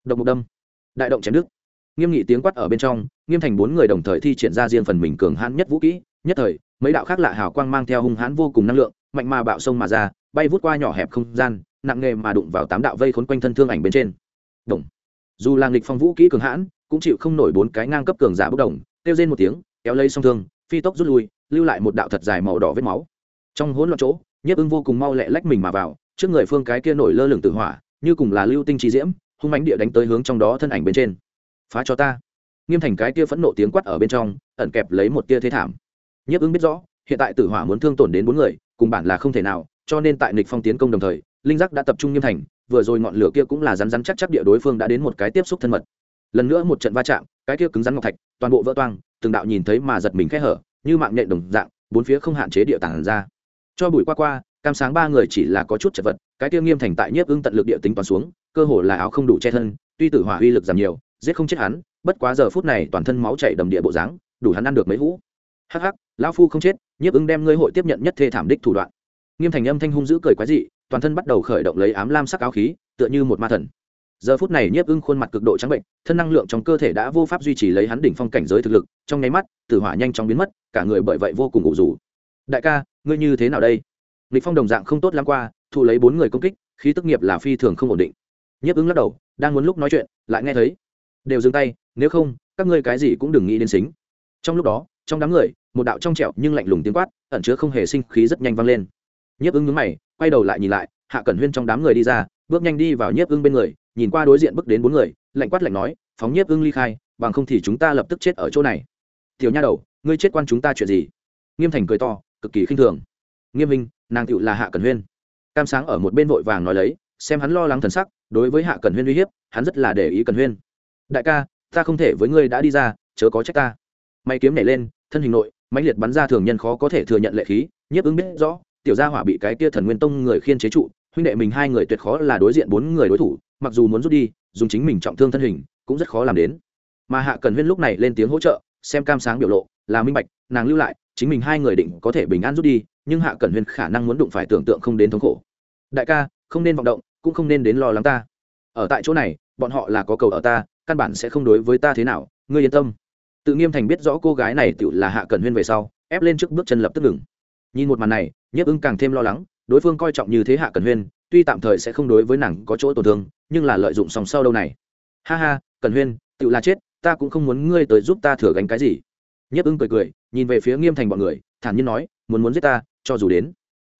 độc mục đâm đại động chém đức. Nghiêm nghị tiếng quát ở bên trong nghiêm thành bốn người đồng thời thi triển ra riêng phần mình cường hãn nhất vũ kỹ nhất thời mấy đạo khác lạ hào quang mang theo hung hãn vô cùng năng lượng mạnh mà bạo sông mà ra bay vút qua nhỏ hẹp không gian nặng nghề mà đụng vào tám đạo vây khốn quanh thân thương ảnh bên trên. Động, dù là nghịch phong vũ kỹ cường hãn cũng chịu không nổi bốn cái ngang cấp cường giả bốc đồng, kêu rên một tiếng, kéo lấy song thương, phi tốc rút lui, lưu lại một đạo thật dài màu đỏ vết máu. Trong hỗn loạn chỗ, nhiếp ưng vô cùng mau lẹ lách mình mà vào, trước người phương cái kia nổi lơ lửng tự hỏa, như cùng là lưu tinh trí diễm, hung mánh địa đánh tới hướng trong đó thân ảnh bên trên. Phá cho ta! Nghiêm thành cái kia phẫn nộ tiếng quát ở bên trong, ẩn kẹp lấy một tia thế thảm. Nhiếp ưng biết rõ, hiện tại tử hỏa muốn thương tổn đến bốn người, cùng bản là không thể nào, cho nên tại nịch phong tiến công đồng thời, linh giác đã tập trung nghiêm thành, vừa rồi ngọn lửa kia cũng là rắn rắn chắc chắc địa đối phương đã đến một cái tiếp xúc thân mật lần nữa một trận va chạm, cái kia cứng rắn ngọc thạch, toàn bộ vỡ toang, từng đạo nhìn thấy mà giật mình khẽ hở, như mạng nhện đồng dạng, bốn phía không hạn chế địa tản ra. Cho bụi qua qua, cam sáng ba người chỉ là có chút chật vật, cái kia nghiêm thành tại nhiếp ưng tận lực địa tính toàn xuống, cơ hồ là áo không đủ che thân, tuy tử hỏa uy lực giảm nhiều, giết không chết hắn, bất quá giờ phút này toàn thân máu chảy đầm địa bộ dáng, đủ hắn ăn được mấy hũ. Hắc hắc, lão phu không chết, nhiếp ưng đem ngươi hội tiếp nhận nhất thê thảm đích thủ đoạn. Nghiêm thành âm thanh hung dữ cười quái dị, toàn thân bắt đầu khởi động lấy ám lam sắc áo khí, tựa như một ma thần giờ phút này nhiếp ưng khuôn mặt cực độ trắng bệnh, thân năng lượng trong cơ thể đã vô pháp duy trì lấy hắn đỉnh phong cảnh giới thực lực, trong nháy mắt, tử hỏa nhanh chóng biến mất, cả người bởi vậy vô cùng ngủ rủ. Đại ca, ngươi như thế nào đây? Lịch phong đồng dạng không tốt lắm qua, thu lấy bốn người công kích, khí tức nghiệp là phi thường không ổn định. Nhiếp ưng lắc đầu, đang muốn lúc nói chuyện, lại nghe thấy, đều dừng tay, nếu không, các ngươi cái gì cũng đừng nghĩ đến xính. Trong lúc đó, trong đám người, một đạo trong trẹo nhưng lạnh lùng tiếng quát, ẩn chứa không hề sinh khí rất nhanh vang lên. Nhiếp ưng nhướng mày, quay đầu lại nhìn lại, hạ cẩn huyên trong đám người đi ra, bước nhanh đi vào nhiếp ưng bên người nhìn qua đối diện bước đến bốn người, lạnh quát lạnh nói, phóng nhiếp ưng ly khai, bằng không thì chúng ta lập tức chết ở chỗ này. Tiểu nha đầu, ngươi chết quan chúng ta chuyện gì? Nghiêm thành cười to, cực kỳ khinh thường. Nghiêm minh nàng tựu là hạ cẩn huyên. Cam sáng ở một bên vội vàng nói lấy, xem hắn lo lắng thần sắc, đối với hạ cẩn huyên uy hiếp, hắn rất là để ý cẩn huyên. Đại ca, ta không thể với ngươi đã đi ra, chớ có trách ta. May kiếm nhảy lên, thân hình nội, mãnh liệt bắn ra thường nhân khó có thể thừa nhận lệ khí, nhiếp ứng biết rõ, tiểu gia hỏa bị cái tia thần nguyên tông người khiên chế trụ, huynh đệ mình hai người tuyệt khó là đối diện bốn người đối thủ mặc dù muốn rút đi, dùng chính mình trọng thương thân hình, cũng rất khó làm đến. Mà hạ cần huyên lúc này lên tiếng hỗ trợ, xem cam sáng biểu lộ, là minh bạch, nàng lưu lại, chính mình hai người định có thể bình an rút đi, nhưng hạ cần huyên khả năng muốn đụng phải tưởng tượng không đến thống khổ. Đại ca, không nên vọng động, cũng không nên đến lo lắng ta. Ở tại chỗ này, bọn họ là có cầu ở ta, căn bản sẽ không đối với ta thế nào, ngươi yên tâm. Tự nghiêm thành biết rõ cô gái này tự là hạ cần huyên về sau, ép lên trước bước chân lập tức ngừng. Nhìn một màn này, nhiếp ưng càng thêm lo lắng, đối phương coi trọng như thế hạ cần huyên, tuy tạm thời sẽ không đối với nàng có chỗ tổn thương nhưng là lợi dụng sòng sau đâu này. Ha ha, cần huyên tự là chết, ta cũng không muốn ngươi tới giúp ta thừa gánh cái gì. Nhiếp ưng cười cười, nhìn về phía nghiêm thành bọn người, thản nhiên nói, muốn muốn giết ta, cho dù đến.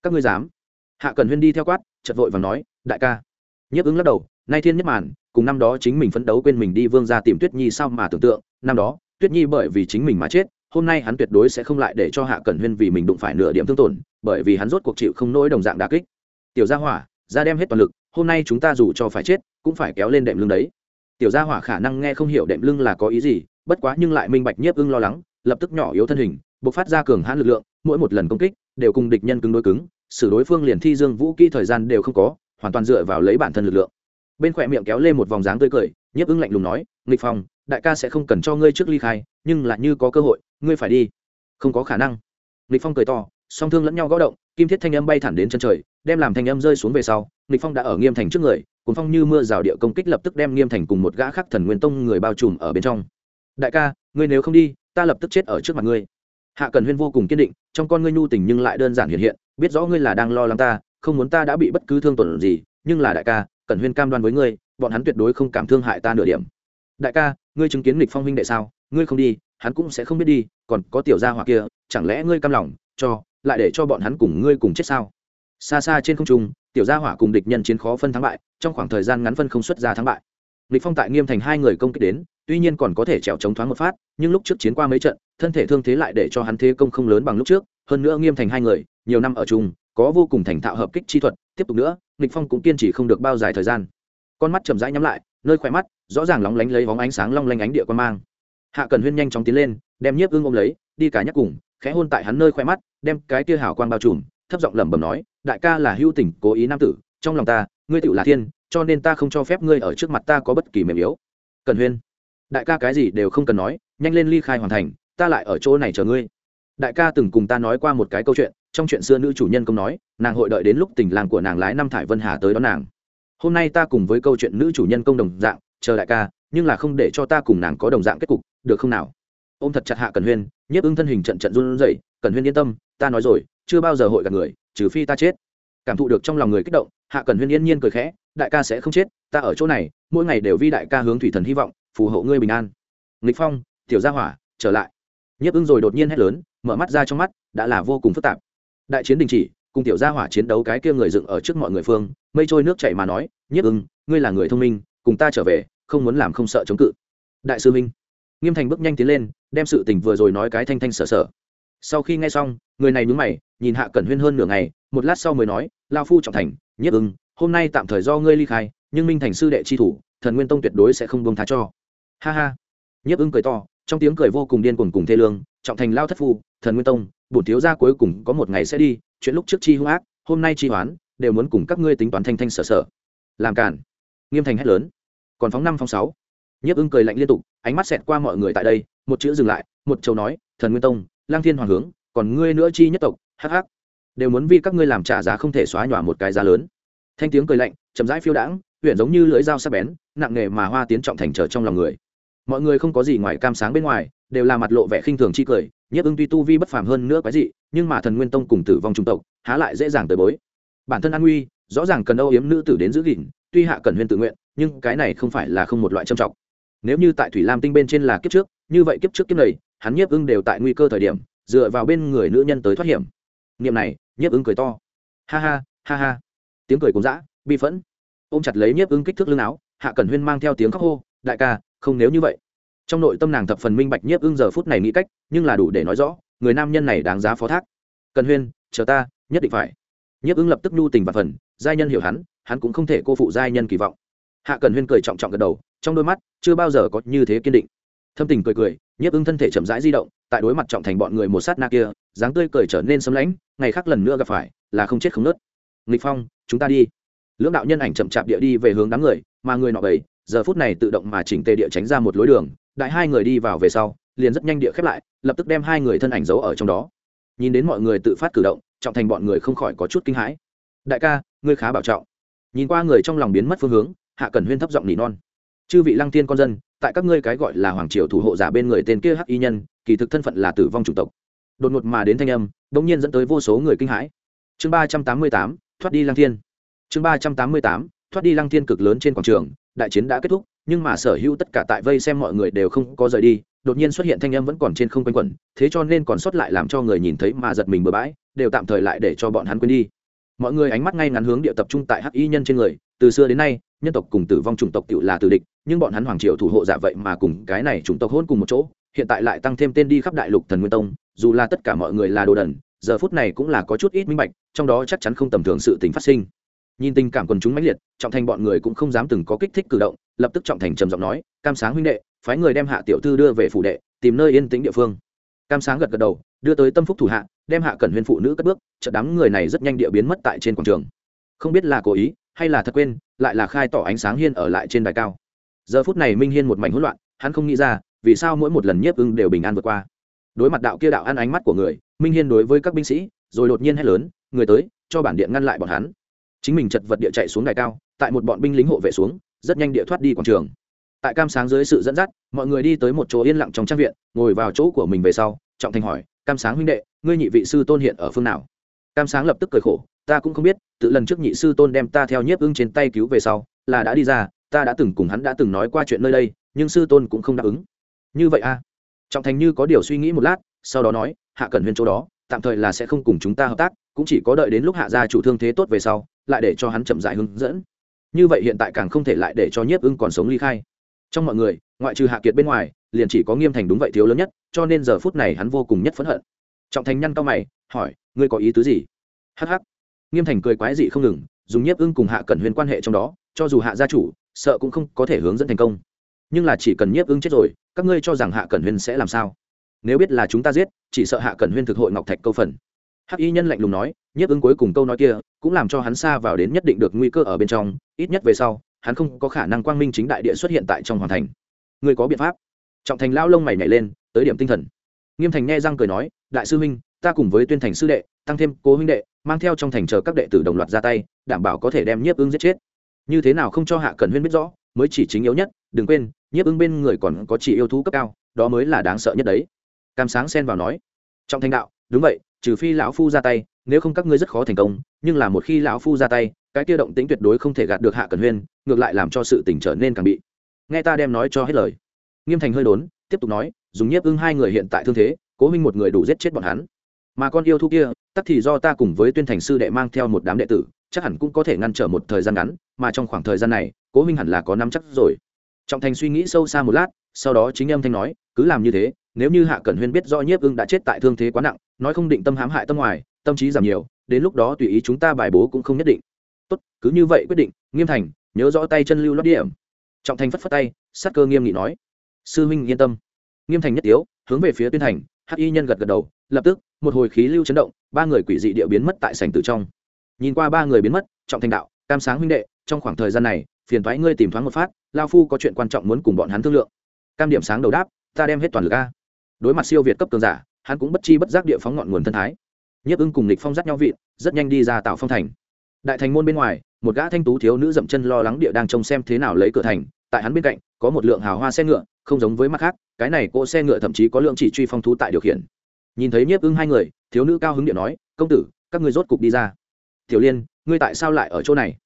Các ngươi dám. Hạ cần huyên đi theo quát chật vội và nói, đại ca. Nhiếp ứng lắc đầu, nay thiên nhất màn, cùng năm đó chính mình phấn đấu quên mình đi vương ra tìm tuyết nhi sao mà tưởng tượng, năm đó, tuyết nhi bởi vì chính mình mà chết, hôm nay hắn tuyệt đối sẽ không lại để cho hạ cẩn huyên vì mình đụng phải nửa điểm thương tổn, bởi vì hắn rốt cuộc chịu không nỗi đồng dạng đà kích. Tiểu gia hỏa, ra đem hết toàn lực hôm nay chúng ta dù cho phải chết, cũng phải kéo lên đệm lưng đấy. Tiểu gia hỏa khả năng nghe không hiểu đệm lưng là có ý gì, bất quá nhưng lại minh bạch nhiếp ưng lo lắng, lập tức nhỏ yếu thân hình buộc phát ra cường hãn lực lượng, mỗi một lần công kích, đều cùng địch nhân cứng đối cứng, xử đối phương liền thi dương vũ kỹ thời gian đều không có, hoàn toàn dựa vào lấy bản thân lực lượng. Bên khỏe miệng kéo lên một vòng dáng tươi cười, nhiếp ưng lạnh lùng nói, nghịch phòng đại ca sẽ không cần cho ngươi trước ly khai, nhưng là như có cơ hội, ngươi phải đi. Không có khả năng. Nghịch phong cười to, song thương lẫn nhau gõ động, kim thiết thanh âm bay thẳng đến chân trời, đem làm thanh âm rơi xuống về sau nghịch phong đã ở nghiêm thành trước người cuốn phong như mưa rào địa công kích lập tức đem nghiêm thành cùng một gã khác thần nguyên tông người bao trùm ở bên trong. Đại ca, ngươi nếu không đi, ta lập tức chết ở trước mặt ngươi. Hạ cần huyên vô cùng kiên định, trong con ngươi nhu tình nhưng lại đơn giản hiện hiện, biết rõ ngươi là đang lo lắng ta, không muốn ta đã bị bất cứ thương tổn gì, nhưng là đại ca, cần huyên cam đoan với ngươi, bọn hắn tuyệt đối không cảm thương hại ta nửa điểm. Đại ca, ngươi chứng kiến nghịch phong huynh đệ sao? Ngươi không đi, hắn cũng sẽ không biết đi, còn có tiểu gia hỏa kia, chẳng lẽ ngươi cam lòng, cho, lại để cho bọn hắn cùng ngươi cùng chết sao? Xa xa trên không trung tiểu gia hỏa cùng địch nhân chiến khó phân thắng bại, trong khoảng thời gian ngắn phân không xuất ra thắng bại. Địch phong tại nghiêm thành hai người công kích đến, tuy nhiên còn có thể trèo chống thoáng một phát, nhưng lúc trước chiến qua mấy trận, thân thể thương thế lại để cho hắn thế công không lớn bằng lúc trước. Hơn nữa nghiêm thành hai người, nhiều năm ở chung, có vô cùng thành thạo hợp kích chi thuật. Tiếp tục nữa Địch phong cũng kiên trì không được bao dài thời gian. Con mắt chậm rãi nhắm lại, nơi khỏe mắt, rõ ràng lóng lánh lấy bóng ánh sáng long lanh ánh địa quan mang. Hạ cần huyên nhanh chóng tiến lên, đem nhiếp ương ôm lấy, đi cả nhắc cùng, khẽ hôn tại hắn nơi khỏe mắt, đem cái kia hào quang bao trùm, thấp giọng lẩm bẩm nói đại ca là hữu tình, cố ý nam tử, trong lòng ta, ngươi tựu là thiên, cho nên ta không cho phép ngươi ở trước mặt ta có bất kỳ mềm yếu. Cần huyên, đại ca cái gì đều không cần nói, nhanh lên ly khai hoàn thành, ta lại ở chỗ này chờ ngươi. Đại ca từng cùng ta nói qua một cái câu chuyện, trong chuyện xưa nữ chủ nhân công nói, nàng hội đợi đến lúc tình làng của nàng lái năm thải vân hà tới đón nàng. Hôm nay ta cùng với câu chuyện nữ chủ nhân công đồng dạng, chờ đại ca, nhưng là không để cho ta cùng nàng có đồng dạng kết cục, được không nào? Ô m thật chặt hạ cần huyên, nhiếp ưng thân hình trận trận run rẩy, cần huyên yên tâm, ta nói rồi, chưa bao giờ hội gặp người trừ phi ta chết. Cảm thụ được trong lòng người kích động, hạ cần huyên yên nhiên cười khẽ, đại ca sẽ không chết, ta ở chỗ này, mỗi ngày đều vi đại ca hướng thủy thần hy vọng, phù hộ ngươi bình an. Nghịch phong, tiểu gia hỏa, trở lại. Nhiếp ưng rồi đột nhiên hét lớn, mở mắt ra trong mắt, đã là vô cùng phức tạp. Đại chiến đình chỉ, cùng tiểu gia hỏa chiến đấu cái kia người dựng ở trước mọi người phương, mây trôi nước chảy mà nói, nhiếp ưng, ngươi là người thông minh, cùng ta trở về, không muốn làm không sợ chống cự. Đại sư minh. Nghiêm thành bước nhanh tiến lên, đem sự tình vừa rồi nói cái thanh thanh sở sở sau khi nghe xong, người này nhúng mày, nhìn hạ cẩn huyên hơn nửa ngày, một lát sau mới nói, lao phu trọng thành nhất ưng hôm nay tạm thời do ngươi ly khai, nhưng minh thành sư đệ chi thủ, thần nguyên tông tuyệt đối sẽ không bông tha cho. Ha ha. Nhất ưng cười to, trong tiếng cười vô cùng điên cuồng cùng thê lương, trọng thành lao thất phu, thần nguyên tông, bổn thiếu gia cuối cùng có một ngày sẽ đi, chuyện lúc trước chi hung ác, hôm nay chi hoán, đều muốn cùng các ngươi tính toán thanh thanh sở sở. Làm cản nghiêm thành hét lớn. Còn phóng năm phóng sáu. Nhiếp ưng cười lạnh liên tục, ánh mắt xẹt qua mọi người tại đây, một chữ dừng lại, một châu nói, thần nguyên tông lang thiên hoàng hướng, còn ngươi nữa chi nhất tộc, hắc hắc. Đều muốn vì các ngươi làm trả giá không thể xóa nhòa một cái giá lớn. Thanh tiếng cười lạnh, chậm rãi phiêu đãng huyện giống như lưỡi dao sắc bén, nặng nghề mà hoa tiến trọng thành trở trong lòng người. Mọi người không có gì ngoài cam sáng bên ngoài, đều là mặt lộ vẻ khinh thường chi cười, nhiếp ưng tuy tu vi bất phàm hơn nữa quái dị, nhưng mà thần nguyên tông cùng tử vong trung tộc, há lại dễ dàng tới bối. Bản thân an nguy, rõ ràng cần âu yếm nữ tử đến giữ gìn, tuy hạ cần huyên tự nguyện, nhưng cái này không phải là không một loại trầm trọng. Nếu như tại thủy lam tinh bên trên là kiếp trước, như vậy kiếp trước kiếp này hắn nhiếp ưng đều tại nguy cơ thời điểm, dựa vào bên người nữ nhân tới thoát hiểm. Niệm này, nhiếp ưng cười to. Ha ha ha ha. Tiếng cười cũng dã, bi phẫn. Ôm chặt lấy nhiếp ưng kích thước lưng áo, hạ cẩn huyên mang theo tiếng khóc hô, đại ca, không nếu như vậy. Trong nội tâm nàng thập phần minh bạch nhiếp ưng giờ phút này nghĩ cách, nhưng là đủ để nói rõ, người nam nhân này đáng giá phó thác. Cần huyên, chờ ta, nhất định phải. Nhiếp ưng lập tức nhu tình và phần, giai nhân hiểu hắn hắn cũng không thể cô phụ giai nhân kỳ vọng. Hạ cần huyên cười trọng trọng gật đầu, trong đôi mắt chưa bao giờ có như thế kiên định. Thâm tình cười cười nhiếp ưng thân thể chậm rãi di động, tại đối mặt trọng thành bọn người một sát na kia, dáng tươi cười trở nên sấm lãnh ngày khác lần nữa gặp phải, là không chết không nớt nghịch phong, chúng ta đi. Lưỡng đạo nhân ảnh chậm chạp địa đi về hướng đám người, mà người nọ bầy, giờ phút này tự động mà chỉnh tề địa tránh ra một lối đường, đại hai người đi vào về sau, liền rất nhanh địa khép lại, lập tức đem hai người thân ảnh giấu ở trong đó. Nhìn đến mọi người tự phát cử động, trọng thành bọn người không khỏi có chút kinh hãi. Đại ca, ngươi khá bảo trọng. Nhìn qua người trong lòng biến mất phương hướng, hạ cẩn huyên thấp giọng nỉ non chư vị lăng tiên con dân, tại các ngươi cái gọi là hoàng triều thủ hộ giả bên người tên kia hắc y nhân, kỳ thực thân phận là tử vong chủng tộc. Đột ngột mà đến thanh âm đ ỗ n g nhiên dẫn tới vô số người kinh hãi. Chương ba trăm tám mươi tám, thoát đi lăng thiên. Chương ba trăm tám mươi tám, thoát đi lăng thiên cực lớn trên quảng trường, đại chiến đã kết thúc, nhưng mà sở hữu tất cả tại vây xem mọi người đều không có rời đi, đột nhiên xuất hiện thanh âm vẫn còn trên không quanh quẩn, thế cho nên còn sót lại làm cho người nhìn thấy mà giật mình bừa bãi, đều tạm thời lại để cho bọn hắn quên đi. Mọi người ánh mắt ngay ngắn hướng địa tập trung tại hắc y nhân trên người, từ xưa đến nay nhân tộc cùng tử vong chủng tộc tự là tử địch, nhưng bọn hắn hoàng triều thủ hộ giả vậy mà cùng cái này chủng tộc hôn cùng một chỗ, hiện tại lại tăng thêm tên đi khắp đại lục thần nguyên tông, dù là tất cả mọi người là đồ đần, giờ phút này cũng là có chút ít minh bạch, trong đó chắc chắn không tầm thường sự tình phát sinh. Nhìn tình cảm quần chúng mãnh liệt, trọng thành bọn người cũng không dám từng có kích thích cử động, lập tức trọng thành trầm giọng nói, cam sáng huynh đệ, phái người đem hạ tiểu thư đưa về phủ đệ, tìm nơi yên tĩnh địa phương. Cam sáng gật gật đầu, đưa tới tâm phúc thủ hạ, đem hạ cẩn huyên phụ nữ cất bước, chợt đám người này rất nhanh địa biến mất tại trên quảng trường. Không biết là cố ý hay là thật quên, lại là khai tỏ ánh sáng hiên ở lại trên đài cao. Giờ phút này minh hiên một mảnh hỗn loạn, hắn không nghĩ ra, vì sao mỗi một lần nhiếp ưng đều bình an vượt qua. Đối mặt đạo kia đạo ăn ánh mắt của người, minh hiên đối với các binh sĩ, rồi đột nhiên hét lớn, người tới, cho bản điện ngăn lại bọn hắn. Chính mình chật vật địa chạy xuống đài cao, tại một bọn binh lính hộ vệ xuống, rất nhanh địa thoát đi quảng trường. Tại cam sáng dưới sự dẫn dắt, mọi người đi tới một chỗ yên lặng trong trang viện, ngồi vào chỗ của mình về sau, trọng thành hỏi, cam sáng huynh đệ, ngươi nhị vị sư tôn hiện ở phương nào? Cam sáng lập tức cười khổ, ta cũng không biết tự lần trước nhị sư tôn đem ta theo nhiếp ưng trên tay cứu về sau, là đã đi ra, ta đã từng cùng hắn đã từng nói qua chuyện nơi đây, nhưng sư tôn cũng không đáp ứng. Như vậy a à? trọng thành như có điều suy nghĩ một lát, sau đó nói, hạ cần huyên chỗ đó, tạm thời là sẽ không cùng chúng ta hợp tác, cũng chỉ có đợi đến lúc hạ gia chủ thương thế tốt về sau, lại để cho hắn chậm dại hướng dẫn. Như vậy hiện tại càng không thể lại để cho nhiếp ưng còn sống ly khai. Trong mọi người, ngoại trừ hạ kiệt bên ngoài, liền chỉ có nghiêm thành đúng vậy thiếu lớn nhất, cho nên giờ phút này hắn vô cùng nhất phẫn hận. Trọng thành nhăn cao mày, hỏi, ngươi có ý tứ gì? Hh nghiêm thành cười quái dị không ngừng, dùng nhiếp ưng cùng hạ cẩn huyền quan hệ trong đó, cho dù hạ gia chủ, sợ cũng không có thể hướng dẫn thành công. Nhưng là chỉ cần nhiếp ưng chết rồi, các ngươi cho rằng hạ cẩn huyền sẽ làm sao? Nếu biết là chúng ta giết, chỉ sợ hạ cẩn huyên thực hội ngọc thạch câu phần. Hắc y nhân lạnh lùng nói, nhiếp ưng cuối cùng câu nói kia, cũng làm cho hắn xa vào đến nhất định được nguy cơ ở bên trong, ít nhất về sau, hắn không có khả năng quang minh chính đại địa xuất hiện tại trong hoàn thành. Người có biện pháp. Trọng thành lao lông mày nhảy lên, tới điểm tinh thần. Nghiêm thành nghe răng cười nói, đại sư huynh ta cùng với tuyên thành sư đệ, tăng thêm cố huynh đệ, mang theo trong thành chờ các đệ tử đồng loạt ra tay, đảm bảo có thể đem nhiếp ưng giết chết. Như thế nào không cho hạ cần huyên biết rõ, mới chỉ chính yếu nhất, đừng quên, nhiếp ưng bên người còn có chỉ yêu thú cấp cao, đó mới là đáng sợ nhất đấy. Cam sáng xen vào nói. Trong thanh đạo, đúng vậy, trừ phi lão phu ra tay, nếu không các ngươi rất khó thành công, nhưng là một khi lão phu ra tay, cái kia động tính tuyệt đối không thể gạt được hạ cần huyên, ngược lại làm cho sự tỉnh trở nên càng bị. Nghe ta đem nói cho hết lời. Nghiêm thành hơi đốn, tiếp tục nói, dùng nhiếp ưng hai người hiện tại thương thế, cố minh một người đủ giết chết bọn hắn mà con yêu thú kia, tắc thì do ta cùng với tuyên thành sư đệ mang theo một đám đệ tử, chắc hẳn cũng có thể ngăn trở một thời gian ngắn, mà trong khoảng thời gian này, cố minh hẳn là có năm chắc rồi. Trọng thành suy nghĩ sâu xa một lát, sau đó chính âm thanh nói, cứ làm như thế, nếu như hạ cẩn huyên biết do nhiếp ưng đã chết tại thương thế quá nặng, nói không định tâm hãm hại tâm ngoài, tâm trí giảm nhiều, đến lúc đó tùy ý chúng ta bài bố cũng không nhất định. Tốt, cứ như vậy quyết định, nghiêm thành, nhớ rõ tay chân lưu lót điểm. Trọng thành phất phất tay, sát cơ nghiêm nghị nói, sư huynh yên tâm. Nghiêm thành nhất tiếu, hướng về phía tuyên thành hắc y nhân gật gật đầu, lập tức, một hồi khí lưu chấn động, ba người quỷ dị địa biến mất tại sảnh tử trong. Nhìn qua ba người biến mất, trọng thành đạo, cam sáng huynh đệ, trong khoảng thời gian này, phiền thoái ngươi tìm thoáng một phát, lao phu có chuyện quan trọng muốn cùng bọn hắn thương lượng. Cam điểm sáng đầu đáp, ta đem hết toàn lực a. Đối mặt siêu việt cấp cường giả, hắn cũng bất chi bất giác địa phóng ngọn nguồn thân thái. Nhấp ưng cùng lịch phong dắt nhau vị rất nhanh đi ra tạo phong thành. Đại thành môn bên ngoài, một gã thanh tú thiếu nữ dậm chân lo lắng địa đang trông xem thế nào lấy cửa thành, tại hắn bên cạnh, có một lượng hào hoa xe ngựa, không giống với mặt khác cái này cỗ xe ngựa thậm chí có lượng chỉ truy phong thú tại điều khiển. Nhìn thấy nhiếp ưng hai người, thiếu nữ cao hứng điện nói, công tử, các ngươi rốt cục đi ra. Tiểu liên, ngươi tại sao lại ở chỗ này?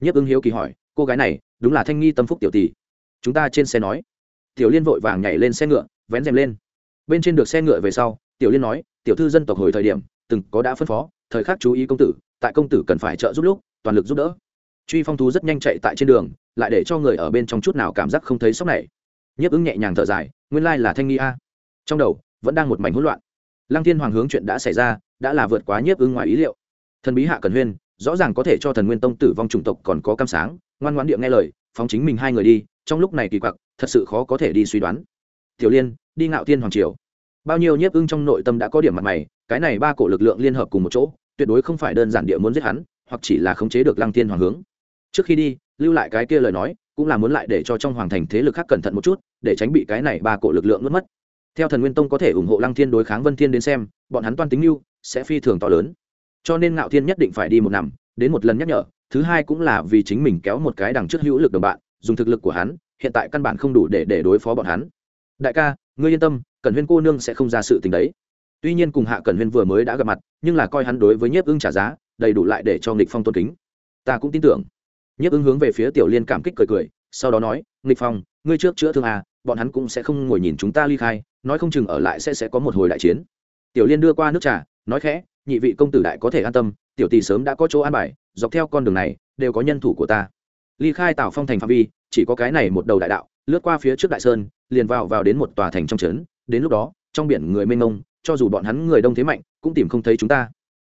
Nhiếp ưng hiếu kỳ hỏi, cô gái này, đúng là thanh nghi tâm phúc tiểu tỷ. Chúng ta trên xe nói. Tiểu liên vội vàng nhảy lên xe ngựa, vén rèm lên. Bên trên được xe ngựa về sau, tiểu liên nói, tiểu thư dân tộc hồi thời điểm, từng có đã phân phó, thời khắc chú ý công tử, tại công tử cần phải trợ giúp lúc, toàn lực giúp đỡ. Truy phong thú rất nhanh chạy tại trên đường, lại để cho người ở bên trong chút nào cảm giác không thấy sốc này nhấp ứng nhẹ nhàng thở dài, nguyên lai là thanh nghi a. Trong đầu, vẫn đang một mảnh hỗn loạn. Lăng thiên hoàng hướng chuyện đã xảy ra, đã là vượt quá nhiếp ứng ngoài ý liệu. Thần bí hạ cần huyên, rõ ràng có thể cho thần nguyên tông tử vong chủng tộc còn có cam sáng, ngoan ngoãn địa nghe lời, phóng chính mình hai người đi, trong lúc này kỳ quặc, thật sự khó có thể đi suy đoán. Tiểu liên, đi ngạo thiên hoàng triều. Bao nhiêu nhiếp ưng trong nội tâm đã có điểm mặt mày, cái này ba cổ lực lượng liên hợp cùng một chỗ, tuyệt đối không phải đơn giản địa muốn giết hắn, hoặc chỉ là khống chế được lăng thiên hoàng hướng. Trước khi đi, lưu lại cái kia lời nói cũng là muốn lại để cho trong hoàng thành thế lực khác cẩn thận một chút, để tránh bị cái này ba cổ lực lượng mất mất. Theo thần nguyên tông có thể ủng hộ lăng thiên đối kháng vân thiên đến xem, bọn hắn toan tính mưu sẽ phi thường to lớn. Cho nên ngạo thiên nhất định phải đi một năm đến một lần nhắc nhở, thứ hai cũng là vì chính mình kéo một cái đằng trước hữu lực đồng bạn, dùng thực lực của hắn, hiện tại căn bản không đủ để để đối phó bọn hắn. Đại ca, ngươi yên tâm cần huyên cô nương sẽ không ra sự tình đấy. Tuy nhiên cùng hạ cần huyên vừa mới đã gặp mặt, nhưng là coi hắn đối với nhiếp ưng trả giá, đầy đủ lại để cho nghịch phong tôn kính. Ta cũng tin tưởng nhiếp ứng hướng về phía tiểu liên cảm kích cười cười, sau đó nói, nghịch phong, ngươi trước chữa thương à bọn hắn cũng sẽ không ngồi nhìn chúng ta ly khai, nói không chừng ở lại sẽ sẽ có một hồi đại chiến. Tiểu liên đưa qua nước trà, nói khẽ, nhị vị công tử đại có thể an tâm, tiểu tỷ sớm đã có chỗ an bài, dọc theo con đường này, đều có nhân thủ của ta. Ly khai tào phong thành phạm vi, chỉ có cái này một đầu đại đạo, lướt qua phía trước đại sơn, liền vào vào đến một tòa thành trong trấn, đến lúc đó, trong biển người mênh mông, cho dù bọn hắn người đông thế mạnh, cũng tìm không thấy chúng ta.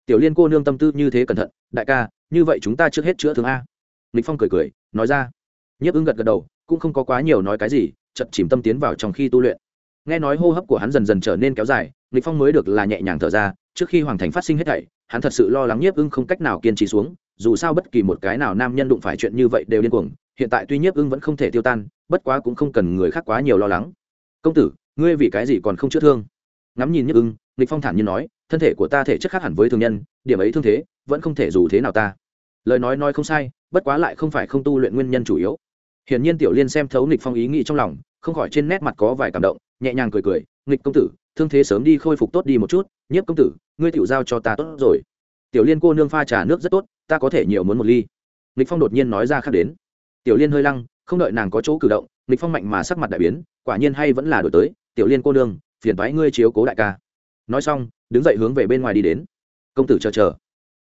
Tiểu liên cô nương tâm tư như thế cẩn thận, đại ca, như vậy chúng ta trước hết chữa thương a lịch phong cười cười, nói ra. Nhiếp ứng gật gật đầu, cũng không có quá nhiều nói cái gì, chậm chìm tâm tiến vào trong khi tu luyện. Nghe nói hô hấp của hắn dần dần trở nên kéo dài lịch phong mới được là nhẹ nhàng thở ra, trước khi hoàng thành phát sinh hết thảy, hắn thật sự lo lắng nhiếp ưng không cách nào kiên trì xuống, dù sao bất kỳ một cái nào nam nhân đụng phải chuyện như vậy đều điên cuồng, hiện tại tuy nhiếp ưng vẫn không thể tiêu tan, bất quá cũng không cần người khác quá nhiều lo lắng. Công tử, ngươi vì cái gì còn không chữa thương? Ngắm nhìn nhiếp ưng lịch phong thản nhiên nói, thân thể của ta thể chất khác hẳn với thường nhân, điểm ấy thương thế vẫn không thể dù thế nào ta. Lời nói nói không sai bất quá lại không phải không tu luyện nguyên nhân chủ yếu. Hiển nhiên tiểu liên xem thấu nghịch phong ý nghĩ trong lòng, không khỏi trên nét mặt có vài cảm động, nhẹ nhàng cười cười, nghịch công tử, thương thế sớm đi khôi phục tốt đi một chút, nhiếp công tử, ngươi tiểu giao cho ta tốt rồi. Tiểu liên cô nương pha trà nước rất tốt, ta có thể nhiều muốn một ly. Nghịch phong đột nhiên nói ra khác đến. Tiểu liên hơi lăng, không đợi nàng có chỗ cử động, nghịch phong mạnh mà sắc mặt đại biến, quả nhiên hay vẫn là đổi tới, tiểu liên cô nương, phiền thoái ngươi chiếu cố đại ca. Nói xong, đứng dậy hướng về bên ngoài đi đến. Công tử chờ chờ.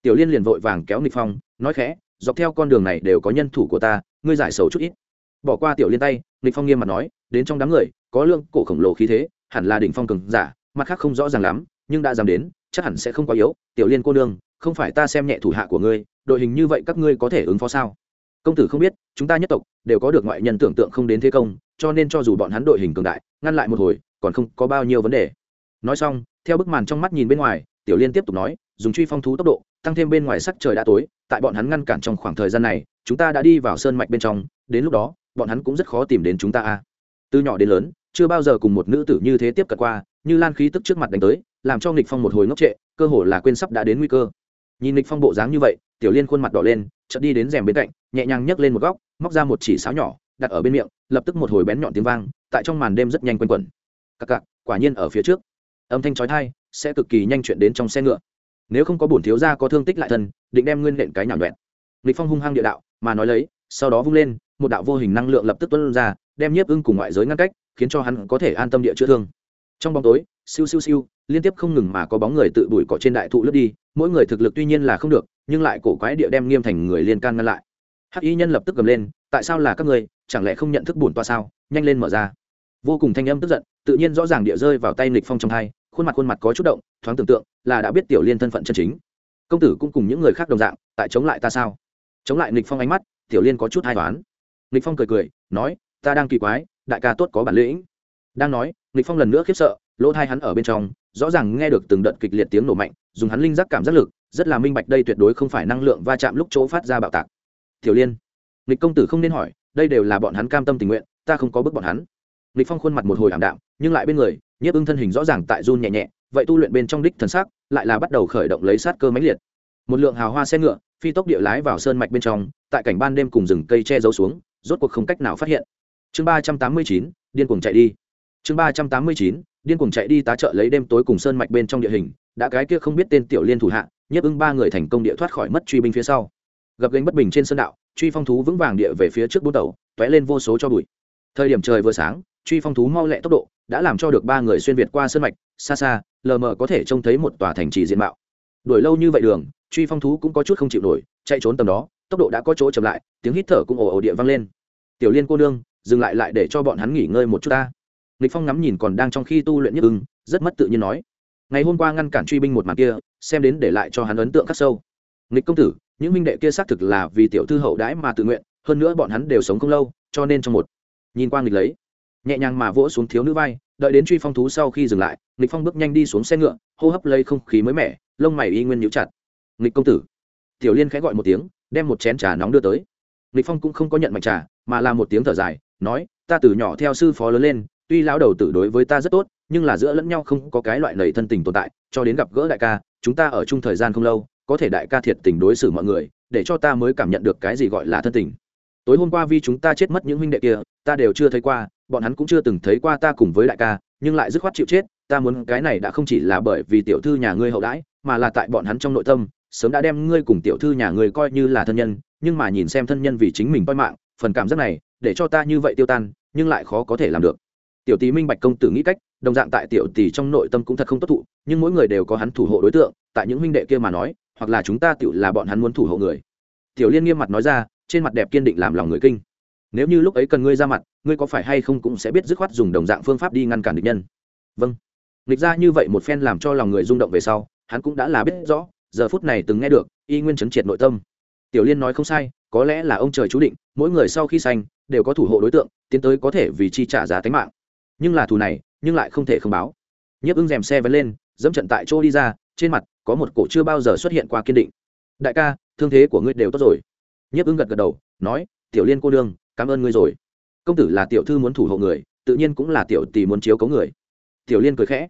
Tiểu liên liền vội vàng kéo nghịch phong, nói khẽ dọc theo con đường này đều có nhân thủ của ta, ngươi giải sầu chút ít. Bỏ qua tiểu liên tay, nghịch phong nghiêm mặt nói, đến trong đám người, có lượng cổ khổng lồ khí thế, hẳn là đỉnh phong cường giả, mặt khác không rõ ràng lắm, nhưng đã dám đến, chắc hẳn sẽ không quá yếu. Tiểu liên cô nương, không phải ta xem nhẹ thủ hạ của ngươi, đội hình như vậy các ngươi có thể ứng phó sao? Công tử không biết, chúng ta nhất tộc đều có được ngoại nhân tưởng tượng không đến thế công, cho nên cho dù bọn hắn đội hình cường đại, ngăn lại một hồi, còn không có bao nhiêu vấn đề. Nói xong, theo bức màn trong mắt nhìn bên ngoài tiểu liên tiếp tục nói, dùng truy phong thú tốc độ, tăng thêm bên ngoài sắc trời đã tối, tại bọn hắn ngăn cản trong khoảng thời gian này, chúng ta đã đi vào sơn mạch bên trong, đến lúc đó, bọn hắn cũng rất khó tìm đến chúng ta a. Từ nhỏ đến lớn, chưa bao giờ cùng một nữ tử như thế tiếp cận qua, như lan khí tức trước mặt đánh tới, làm cho nghịch phong một hồi ngốc trệ, cơ hồ là quên sắp đã đến nguy cơ. Nhìn nghịch phong bộ dáng như vậy, tiểu liên khuôn mặt đỏ lên, chợt đi đến rèm bên cạnh, nhẹ nhàng nhấc lên một góc, móc ra một chỉ sáo nhỏ, đặt ở bên miệng, lập tức một hồi bén nhọn tiếng vang, tại trong màn đêm rất nhanh quanh quẩn. Cặc cặc, quả nhiên ở phía trước. Âm thanh chói tai sẽ cực kỳ nhanh chuyện đến trong xe ngựa. Nếu không có bổn thiếu gia có thương tích lại thân, định đem nguyên nện cái nhảm nhuẹn lịch phong hung hăng địa đạo, mà nói lấy, sau đó vung lên, một đạo vô hình năng lượng lập tức tuôn ra, đem nhiếp ưng cùng ngoại giới ngăn cách, khiến cho hắn có thể an tâm địa chữa thương. Trong bóng tối, siêu siêu siêu, liên tiếp không ngừng mà có bóng người tự bụi cỏ trên đại thụ lướt đi, mỗi người thực lực tuy nhiên là không được, nhưng lại cổ quái địa đem nghiêm thành người liên can ngăn lại. Hắc y nhân lập tức gầm lên, tại sao là các người chẳng lẽ không nhận thức bổn toa sao? Nhanh lên mở ra. Vô cùng thanh âm tức giận, tự nhiên rõ ràng địa rơi vào tay nghịch phong trong thai khuôn mặt khuôn mặt có chút động, thoáng tưởng tượng là đã biết tiểu liên thân phận chân chính. Công tử cũng cùng những người khác đồng dạng, tại chống lại ta sao? Chống lại nghịch phong ánh mắt, tiểu liên có chút hai toán nghịch phong cười cười, nói, ta đang kỳ quái, đại ca tốt có bản lĩnh. Đang nói nghịch phong lần nữa khiếp sợ, lỗ thai hắn ở bên trong, rõ ràng nghe được từng đợt kịch liệt tiếng nổ mạnh, dùng hắn linh giác cảm giác lực, rất là minh bạch đây tuyệt đối không phải năng lượng va chạm lúc chỗ phát ra bạo tạc. Tiểu liên. Nghịch công tử không nên hỏi, đây đều là bọn hắn cam tâm tình nguyện, ta không có bức bọn hắn nghịch phong khuôn mặt một hồi ảm đạm, nhưng lại bên người, nhiếp ưng thân hình rõ ràng tại run nhẹ nhẹ, vậy tu luyện bên trong đích thần sắc, lại là bắt đầu khởi động lấy sát cơ mãnh liệt. Một lượng hào hoa xe ngựa, phi tốc địa lái vào sơn mạch bên trong, tại cảnh ban đêm cùng rừng cây che giấu xuống, rốt cuộc không cách nào phát hiện. Chương ba trăm tám mươi chín, điên cuồng chạy đi. Chương ba trăm tám mươi chín, điên cuồng chạy đi tá trợ lấy đêm tối cùng sơn mạch bên trong địa hình, đã cái kia không biết tên tiểu liên thủ hạ, nhiếp ưng ba người thành công địa thoát khỏi mất truy binh phía sau. Gặp gánh bất bình trên sơn đạo, truy phong thú vững vàng địa về phía trước bút đầu t lên vô số cho bụi. Thời điểm trời vừa sáng truy phong thú mau lẹ tốc độ, đã làm cho được ba người xuyên việt qua sơn mạch, xa xa, lờ mờ có thể trông thấy một tòa thành trì diện mạo. Đuổi lâu như vậy đường, truy phong thú cũng có chút không chịu nổi, chạy trốn tầm đó, tốc độ đã có chỗ chậm lại, tiếng hít thở cũng ồ ồ địa vang lên. Tiểu liên cô nương, dừng lại lại để cho bọn hắn nghỉ ngơi một chút ta. Lịch phong ngắm nhìn còn đang trong khi tu luyện nhất ưng, rất mất tự nhiên nói. Ngày hôm qua ngăn cản truy binh một màn kia, xem đến để lại cho hắn ấn tượng khắc sâu. Nghịch công tử, những minh đệ kia xác thực là vì tiểu thư hậu đãi mà tự nguyện, hơn nữa bọn hắn đều sống không lâu, cho nên trong một. Nhìn qua nghịch lấy nhẹ nhàng mà vỗ xuống thiếu nữ vai, đợi đến truy phong thú sau khi dừng lại, nghịch phong bước nhanh đi xuống xe ngựa, hô hấp lấy không khí mới mẻ, lông mày y nguyên nhíu chặt. Nghịch công tử. Tiểu liên khẽ gọi một tiếng, đem một chén trà nóng đưa tới. Nghịch phong cũng không có nhận mạnh trà, mà là một tiếng thở dài, nói, ta từ nhỏ theo sư phó lớn lên, tuy lão đầu tử đối với ta rất tốt, nhưng là giữa lẫn nhau không có cái loại nầy thân tình tồn tại, cho đến gặp gỡ đại ca, chúng ta ở chung thời gian không lâu, có thể đại ca thiệt tình đối xử mọi người, để cho ta mới cảm nhận được cái gì gọi là thân tình. Tối hôm qua vì chúng ta chết mất những huynh đệ kia, ta đều chưa thấy qua bọn hắn cũng chưa từng thấy qua ta cùng với đại ca, nhưng lại dứt khoát chịu chết, ta muốn cái này đã không chỉ là bởi vì tiểu thư nhà ngươi hậu đãi, mà là tại bọn hắn trong nội tâm, sớm đã đem ngươi cùng tiểu thư nhà ngươi coi như là thân nhân, nhưng mà nhìn xem thân nhân vì chính mình coi mạng, phần cảm giác này, để cho ta như vậy tiêu tan, nhưng lại khó có thể làm được. Tiểu tỷ minh bạch công tử nghĩ cách, đồng dạng tại tiểu tỷ trong nội tâm cũng thật không tốt thụ, nhưng mỗi người đều có hắn thủ hộ đối tượng, tại những huynh đệ kia mà nói, hoặc là chúng ta tự là bọn hắn muốn thủ hộ người. Tiểu liên nghiêm mặt nói ra, trên mặt đẹp kiên định làm lòng người kinh nếu như lúc ấy cần ngươi ra mặt, ngươi có phải hay không cũng sẽ biết dứt khoát dùng đồng dạng phương pháp đi ngăn cản địch nhân. Vâng. Nghịch ra như vậy một phen làm cho lòng người rung động về sau, hắn cũng đã là biết rõ, giờ phút này từng nghe được, y nguyên chấn triệt nội tâm. Tiểu liên nói không sai, có lẽ là ông trời chú định, mỗi người sau khi sanh, đều có thủ hộ đối tượng, tiến tới có thể vì chi trả giá tính mạng. Nhưng là thù này, nhưng lại không thể không báo. Nhấp ưng rèm xe vẫn lên, dẫm trận tại chỗ đi ra, trên mặt có một cổ chưa bao giờ xuất hiện qua kiên định. Đại ca, thương thế của ngươi đều tốt rồi. Nhấp ưng gật gật đầu, nói, tiểu liên cô đương cảm ơn ngươi rồi. Công tử là tiểu thư muốn thủ hộ người, tự nhiên cũng là tiểu tỷ muốn chiếu cấu người. Tiểu liên cười khẽ.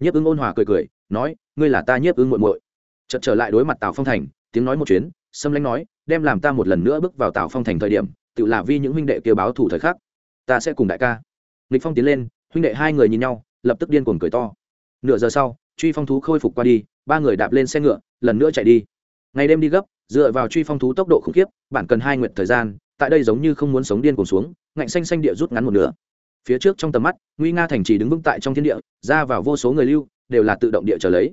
Nhiếp ưng ôn hòa cười cười, nói, ngươi là ta nhiếp ưng muội muội. Chợt trở lại đối mặt tào phong thành, tiếng nói một chuyến xâm lãnh nói, đem làm ta một lần nữa bước vào tào phong thành thời điểm, tự là vì những huynh đệ kia báo thủ thời khắc. Ta sẽ cùng đại ca. Nghịch phong tiến lên, huynh đệ hai người nhìn nhau, lập tức điên cuồng cười to. Nửa giờ sau, truy phong thú khôi phục qua đi, ba người đạp lên xe ngựa, lần nữa chạy đi. Ngày đêm đi gấp, dựa vào truy phong thú tốc độ khủng khiếp, bản cần hai nguyện thời gian tại đây giống như không muốn sống điên cuồng xuống, ngạnh xanh xanh địa rút ngắn một nửa. Phía trước trong tầm mắt, nguy nga thành trì đứng vững tại trong thiên địa, ra vào vô số người lưu, đều là tự động địa trở lấy.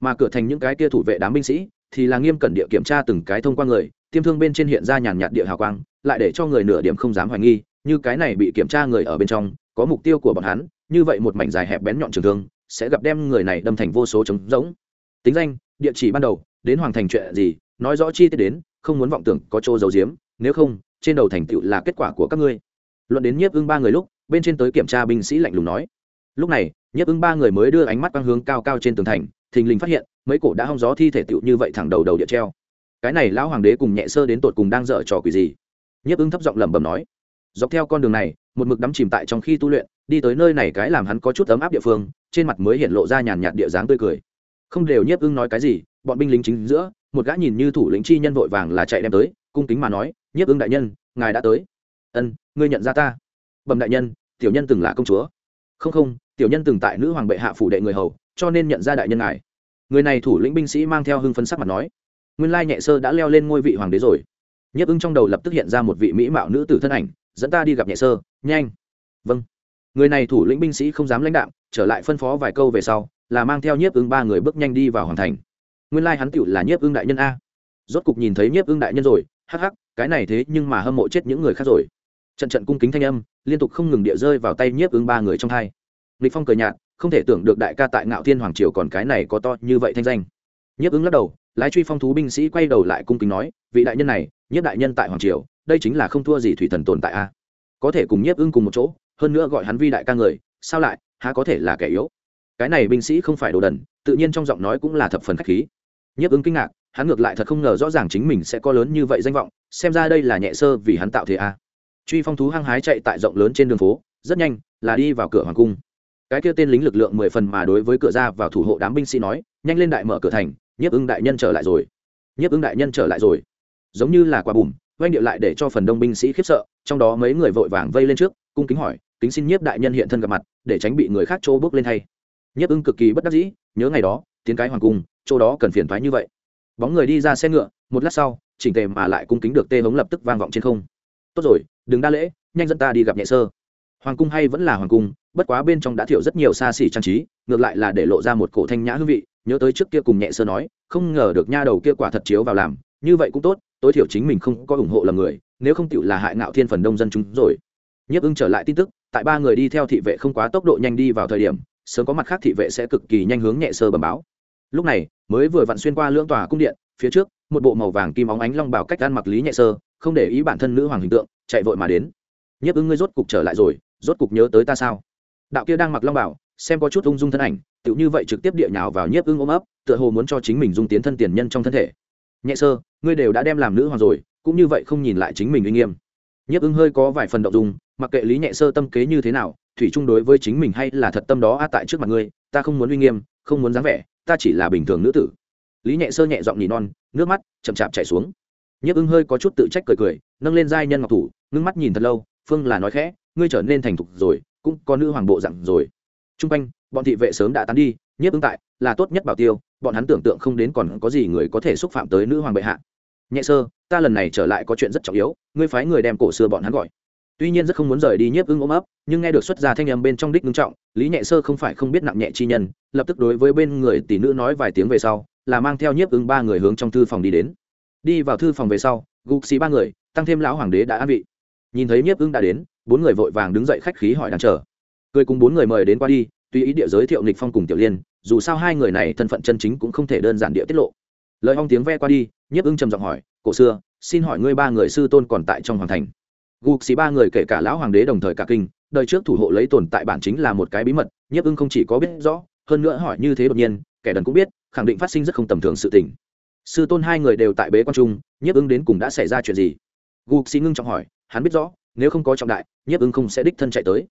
Mà cửa thành những cái kia thủ vệ đám binh sĩ, thì là nghiêm cẩn địa kiểm tra từng cái thông qua người, tiêm thương bên trên hiện ra nhàn nhạt địa hào quang, lại để cho người nửa điểm không dám hoài nghi, như cái này bị kiểm tra người ở bên trong, có mục tiêu của bọn hắn, như vậy một mảnh dài hẹp bén nhọn trường thương, sẽ gặp đem người này đâm thành vô số trống rỗng. Tính danh, địa chỉ ban đầu, đến hoàng thành chuyện gì, nói rõ chi tiết đến, không muốn vọng tưởng có chỗ giấu giếm, nếu không trên đầu thành tựu là kết quả của các ngươi. Luận đến nhiếp ưng ba người lúc, bên trên tới kiểm tra binh sĩ lạnh lùng nói. Lúc này, nhiếp ưng ba người mới đưa ánh mắt quang hướng cao cao trên tường thành, thình lình phát hiện, mấy cổ đã hong gió thi thể tựu như vậy thẳng đầu đầu địa treo. Cái này lão hoàng đế cùng nhẹ sơ đến tột cùng đang dở trò quỷ gì? Nhiếp ưng thấp giọng lẩm bẩm nói. Dọc theo con đường này, một mực đắm chìm tại trong khi tu luyện, đi tới nơi này cái làm hắn có chút ấm áp địa phương, trên mặt mới hiện lộ ra nhàn nhạt địa dáng tươi cười. Không đều nhiếp ưng nói cái gì, bọn binh lính chính giữa, một gã nhìn như thủ lĩnh chi nhân vội vàng là chạy đem tới, cung kính mà nói nhiếp ưng đại nhân, ngài đã tới. Ân, ngươi nhận ra ta. Bẩm đại nhân, tiểu nhân từng là công chúa. Không không, tiểu nhân từng tại nữ hoàng bệ hạ phủ đệ người hầu, cho nên nhận ra đại nhân ngài. Người này thủ lĩnh binh sĩ mang theo hưng phân sắc mặt nói. Nguyên lai nhẹ sơ đã leo lên ngôi vị hoàng đế rồi. Nhiếp ưng trong đầu lập tức hiện ra một vị mỹ mạo nữ tử thân ảnh, dẫn ta đi gặp nhẹ sơ, nhanh. Vâng. Người này thủ lĩnh binh sĩ không dám lãnh đạo trở lại phân phó vài câu về sau, là mang theo nhiếp ưng ba người bước nhanh đi vào hoàng thành. Nguyên lai hắn tựu là nhiếp ưng đại nhân a. Rốt cục nhìn thấy nhiếp ưng đại nhân rồi, hắc hắc cái này thế nhưng mà hâm mộ chết những người khác rồi. Trận trận cung kính thanh âm, liên tục không ngừng địa rơi vào tay nhiếp ứng ba người trong hai. Lịch phong cười nhạt, không thể tưởng được đại ca tại ngạo thiên hoàng triều còn cái này có to như vậy thanh danh. Nhiếp ứng lắc đầu, lái truy phong thú binh sĩ quay đầu lại cung kính nói, vị đại nhân này, nhiếp đại nhân tại hoàng triều, đây chính là không thua gì thủy thần tồn tại a. Có thể cùng nhiếp ứng cùng một chỗ, hơn nữa gọi hắn vi đại ca người, sao lại, há có thể là kẻ yếu? Cái này binh sĩ không phải đồ đần, tự nhiên trong giọng nói cũng là thập phần khách khí. Nhiếp ứng kinh ngạc hắn ngược lại thật không ngờ rõ ràng chính mình sẽ có lớn như vậy danh vọng, xem ra đây là nhẹ sơ vì hắn tạo thế a. Truy phong thú hăng hái chạy tại rộng lớn trên đường phố, rất nhanh, là đi vào cửa hoàng cung. Cái kia tên lính lực lượng mười phần mà đối với cửa ra vào thủ hộ đám binh sĩ nói, nhanh lên đại mở cửa thành, nhiếp ưng đại nhân trở lại rồi. Nhiếp ưng đại nhân trở lại rồi. Giống như là quả bùm oanh điệu lại để cho phần đông binh sĩ khiếp sợ, trong đó mấy người vội vàng vây lên trước, cung kính hỏi, kính xin nhiếp đại nhân hiện thân gặp mặt, để tránh bị người khác trô bước lên thay. Nhiếp ưng cực kỳ bất đắc dĩ, nhớ ngày đó, tiến cái hoàng cung, chỗ đó cần phiền thoái như vậy bóng người đi ra xe ngựa, một lát sau, chỉnh tề mà lại cung kính được tê hống lập tức vang vọng trên không. Tốt rồi, đừng đa lễ, nhanh dẫn ta đi gặp nhẹ sơ. Hoàng cung hay vẫn là hoàng cung, bất quá bên trong đã thiểu rất nhiều xa xỉ trang trí, ngược lại là để lộ ra một cổ thanh nhã hương vị, nhớ tới trước kia cùng nhẹ sơ nói, không ngờ được nha đầu kia quả thật chiếu vào làm, như vậy cũng tốt, tối thiểu chính mình không có ủng hộ làm người, nếu không tựu là hại ngạo thiên phần đông dân chúng rồi. Nhấp ưng trở lại tin tức, tại ba người đi theo thị vệ không quá tốc độ nhanh đi vào thời điểm, sớm có mặt khác thị vệ sẽ cực kỳ nhanh hướng nhẹ sơ bẩm báo. Lúc này mới vừa vặn xuyên qua lưỡng tòa cung điện, phía trước, một bộ màu vàng kim óng ánh long bảo cách ăn mặc lý nhẹ sơ, không để ý bản thân nữ hoàng hình tượng, chạy vội mà đến. Nhấp ứng ngươi rốt cục trở lại rồi, rốt cục nhớ tới ta sao? Đạo kia đang mặc long bảo, xem có chút ung dung thân ảnh, tựu như vậy trực tiếp địa nhào vào nhiếp ưng ôm ấp, tựa hồ muốn cho chính mình dung tiến thân tiền nhân trong thân thể. Nhẹ sơ, ngươi đều đã đem làm nữ hoàng rồi, cũng như vậy không nhìn lại chính mình uy nghiêm. Nhiếp ưng hơi có vài phần động dung, mặc kệ lý nhẹ sơ tâm kế như thế nào, thủy chung đối với chính mình hay là thật tâm đó a tại trước mặt ngươi, ta không muốn uy nghiêm, không muốn dáng vẻ ta chỉ là bình thường nữ tử. Lý nhẹ sơ nhẹ giọng nhì non, nước mắt chậm chạp chảy xuống. Nhiếp ưng hơi có chút tự trách cười cười, nâng lên giai nhân ngọc thủ, ngưng mắt nhìn thật lâu, phương là nói khẽ, ngươi trở nên thành thục rồi, cũng có nữ hoàng bộ dặn rồi. T r u n g quanh, bọn thị vệ sớm đã tán đi, nhiếp ưng tại, là tốt nhất bảo tiêu, bọn hắn tưởng tượng không đến còn có gì người có thể xúc phạm tới nữ hoàng bệ hạ. Nhẹ sơ, ta lần này trở lại có chuyện rất trọng yếu, ngươi phái người đem cổ xưa bọn hắn gọi tuy nhiên rất không muốn rời đi nhiếp ưng ôm ấp, nhưng nghe được xuất ra thanh âm bên trong đích ngưng trọng, lý nhẹ sơ không phải không biết nặng nhẹ chi nhân, lập tức đối với bên người tỷ nữ nói vài tiếng về sau, là mang theo nhiếp ưng ba người hướng trong thư phòng đi đến. Đi vào thư phòng về sau, gục xì ba người, tăng thêm lão hoàng đế đã an vị. Nhìn thấy nhiếp ưng đã đến, bốn người vội vàng đứng dậy khách khí hỏi đang chờ cười cùng bốn người mời đến qua đi, tùy ý địa giới thiệu nịch phong cùng tiểu liên, dù sao hai người này thân phận chân chính cũng không thể đơn giản địa tiết lộ. Lời hong tiếng ve qua đi, nhiếp ưng trầm giọng hỏi, cổ xưa, xin hỏi ngươi ba người sư tôn còn tại trong hoàng thành? Gục xì ba người kể cả lão hoàng đế đồng thời cả kinh, đời trước thủ hộ lấy tồn tại bản chính là một cái bí mật, nhiếp ưng không chỉ có biết rõ, hơn nữa hỏi như thế đột nhiên, kẻ đần cũng biết, khẳng định phát sinh rất không tầm thường sự tình. Sư tôn hai người đều tại bế quan trung, nhiếp ưng đến cùng đã xảy ra chuyện gì? Gục xì ngưng trọng hỏi, hắn biết rõ, nếu không có trọng đại, nhiếp ưng không sẽ đích thân chạy tới.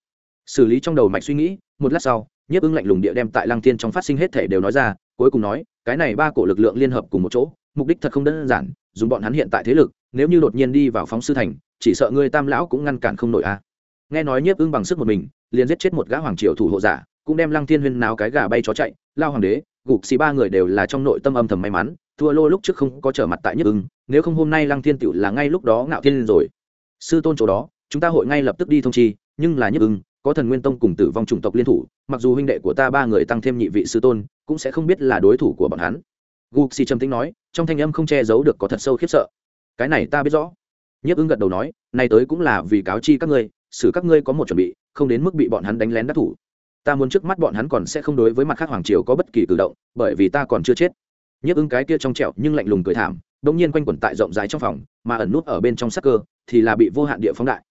Xử lý trong đầu mạch suy nghĩ, một lát sau, nhiếp ưng lạnh lùng địa đem tại lăng thiên trong phát sinh hết thể đều nói ra, cuối cùng nói, cái này ba cổ lực lượng liên hợp cùng một chỗ, mục đích thật không đơn giản, dùng bọn hắn hiện tại thế lực, nếu như đột nhiên đi vào phóng sư thành chỉ sợ ngươi tam lão cũng ngăn cản không nổi a à. nghe nói nhiếp ưng bằng sức một mình, liền giết chết một gã hoàng triều thủ hộ giả, cũng đem lăng thiên huyên náo cái gà bay chó chạy, lao hoàng đế, gục xì ba người đều là trong nội tâm âm thầm may mắn, thua lô lúc trước không có trở mặt tại nhiếp ưng, nếu không hôm nay lăng thiên tựu là ngay lúc đó ngạo thiên rồi. Sư tôn chỗ đó, chúng ta hội ngay lập tức đi thông chi, nhưng là nhất ưng, có thần nguyên tông cùng tử vong chủng tộc liên thủ, mặc dù huynh đệ của ta ba người tăng thêm nhị vị sư tôn, cũng sẽ không biết là đối thủ của bọn hắn. Gục xì trầm tính nói, trong thanh âm không che giấu được có thật sâu khiếp sợ. Cái này ta biết rõ nhất ưng gật đầu nói, nay tới cũng là vì cáo chi các ngươi, xử các ngươi có một chuẩn bị, không đến mức bị bọn hắn đánh lén đắc thủ. Ta muốn trước mắt bọn hắn còn sẽ không đối với mặt khác hoàng triều có bất kỳ cử động, bởi vì ta còn chưa chết. Nhiếp ứng cái kia trong trẹo nhưng lạnh lùng cười thảm đ ỗ n g nhiên quanh quẩn tại rộng rãi trong phòng, mà ẩn nút ở bên trong sắc cơ thì là bị vô hạn địa phóng đại.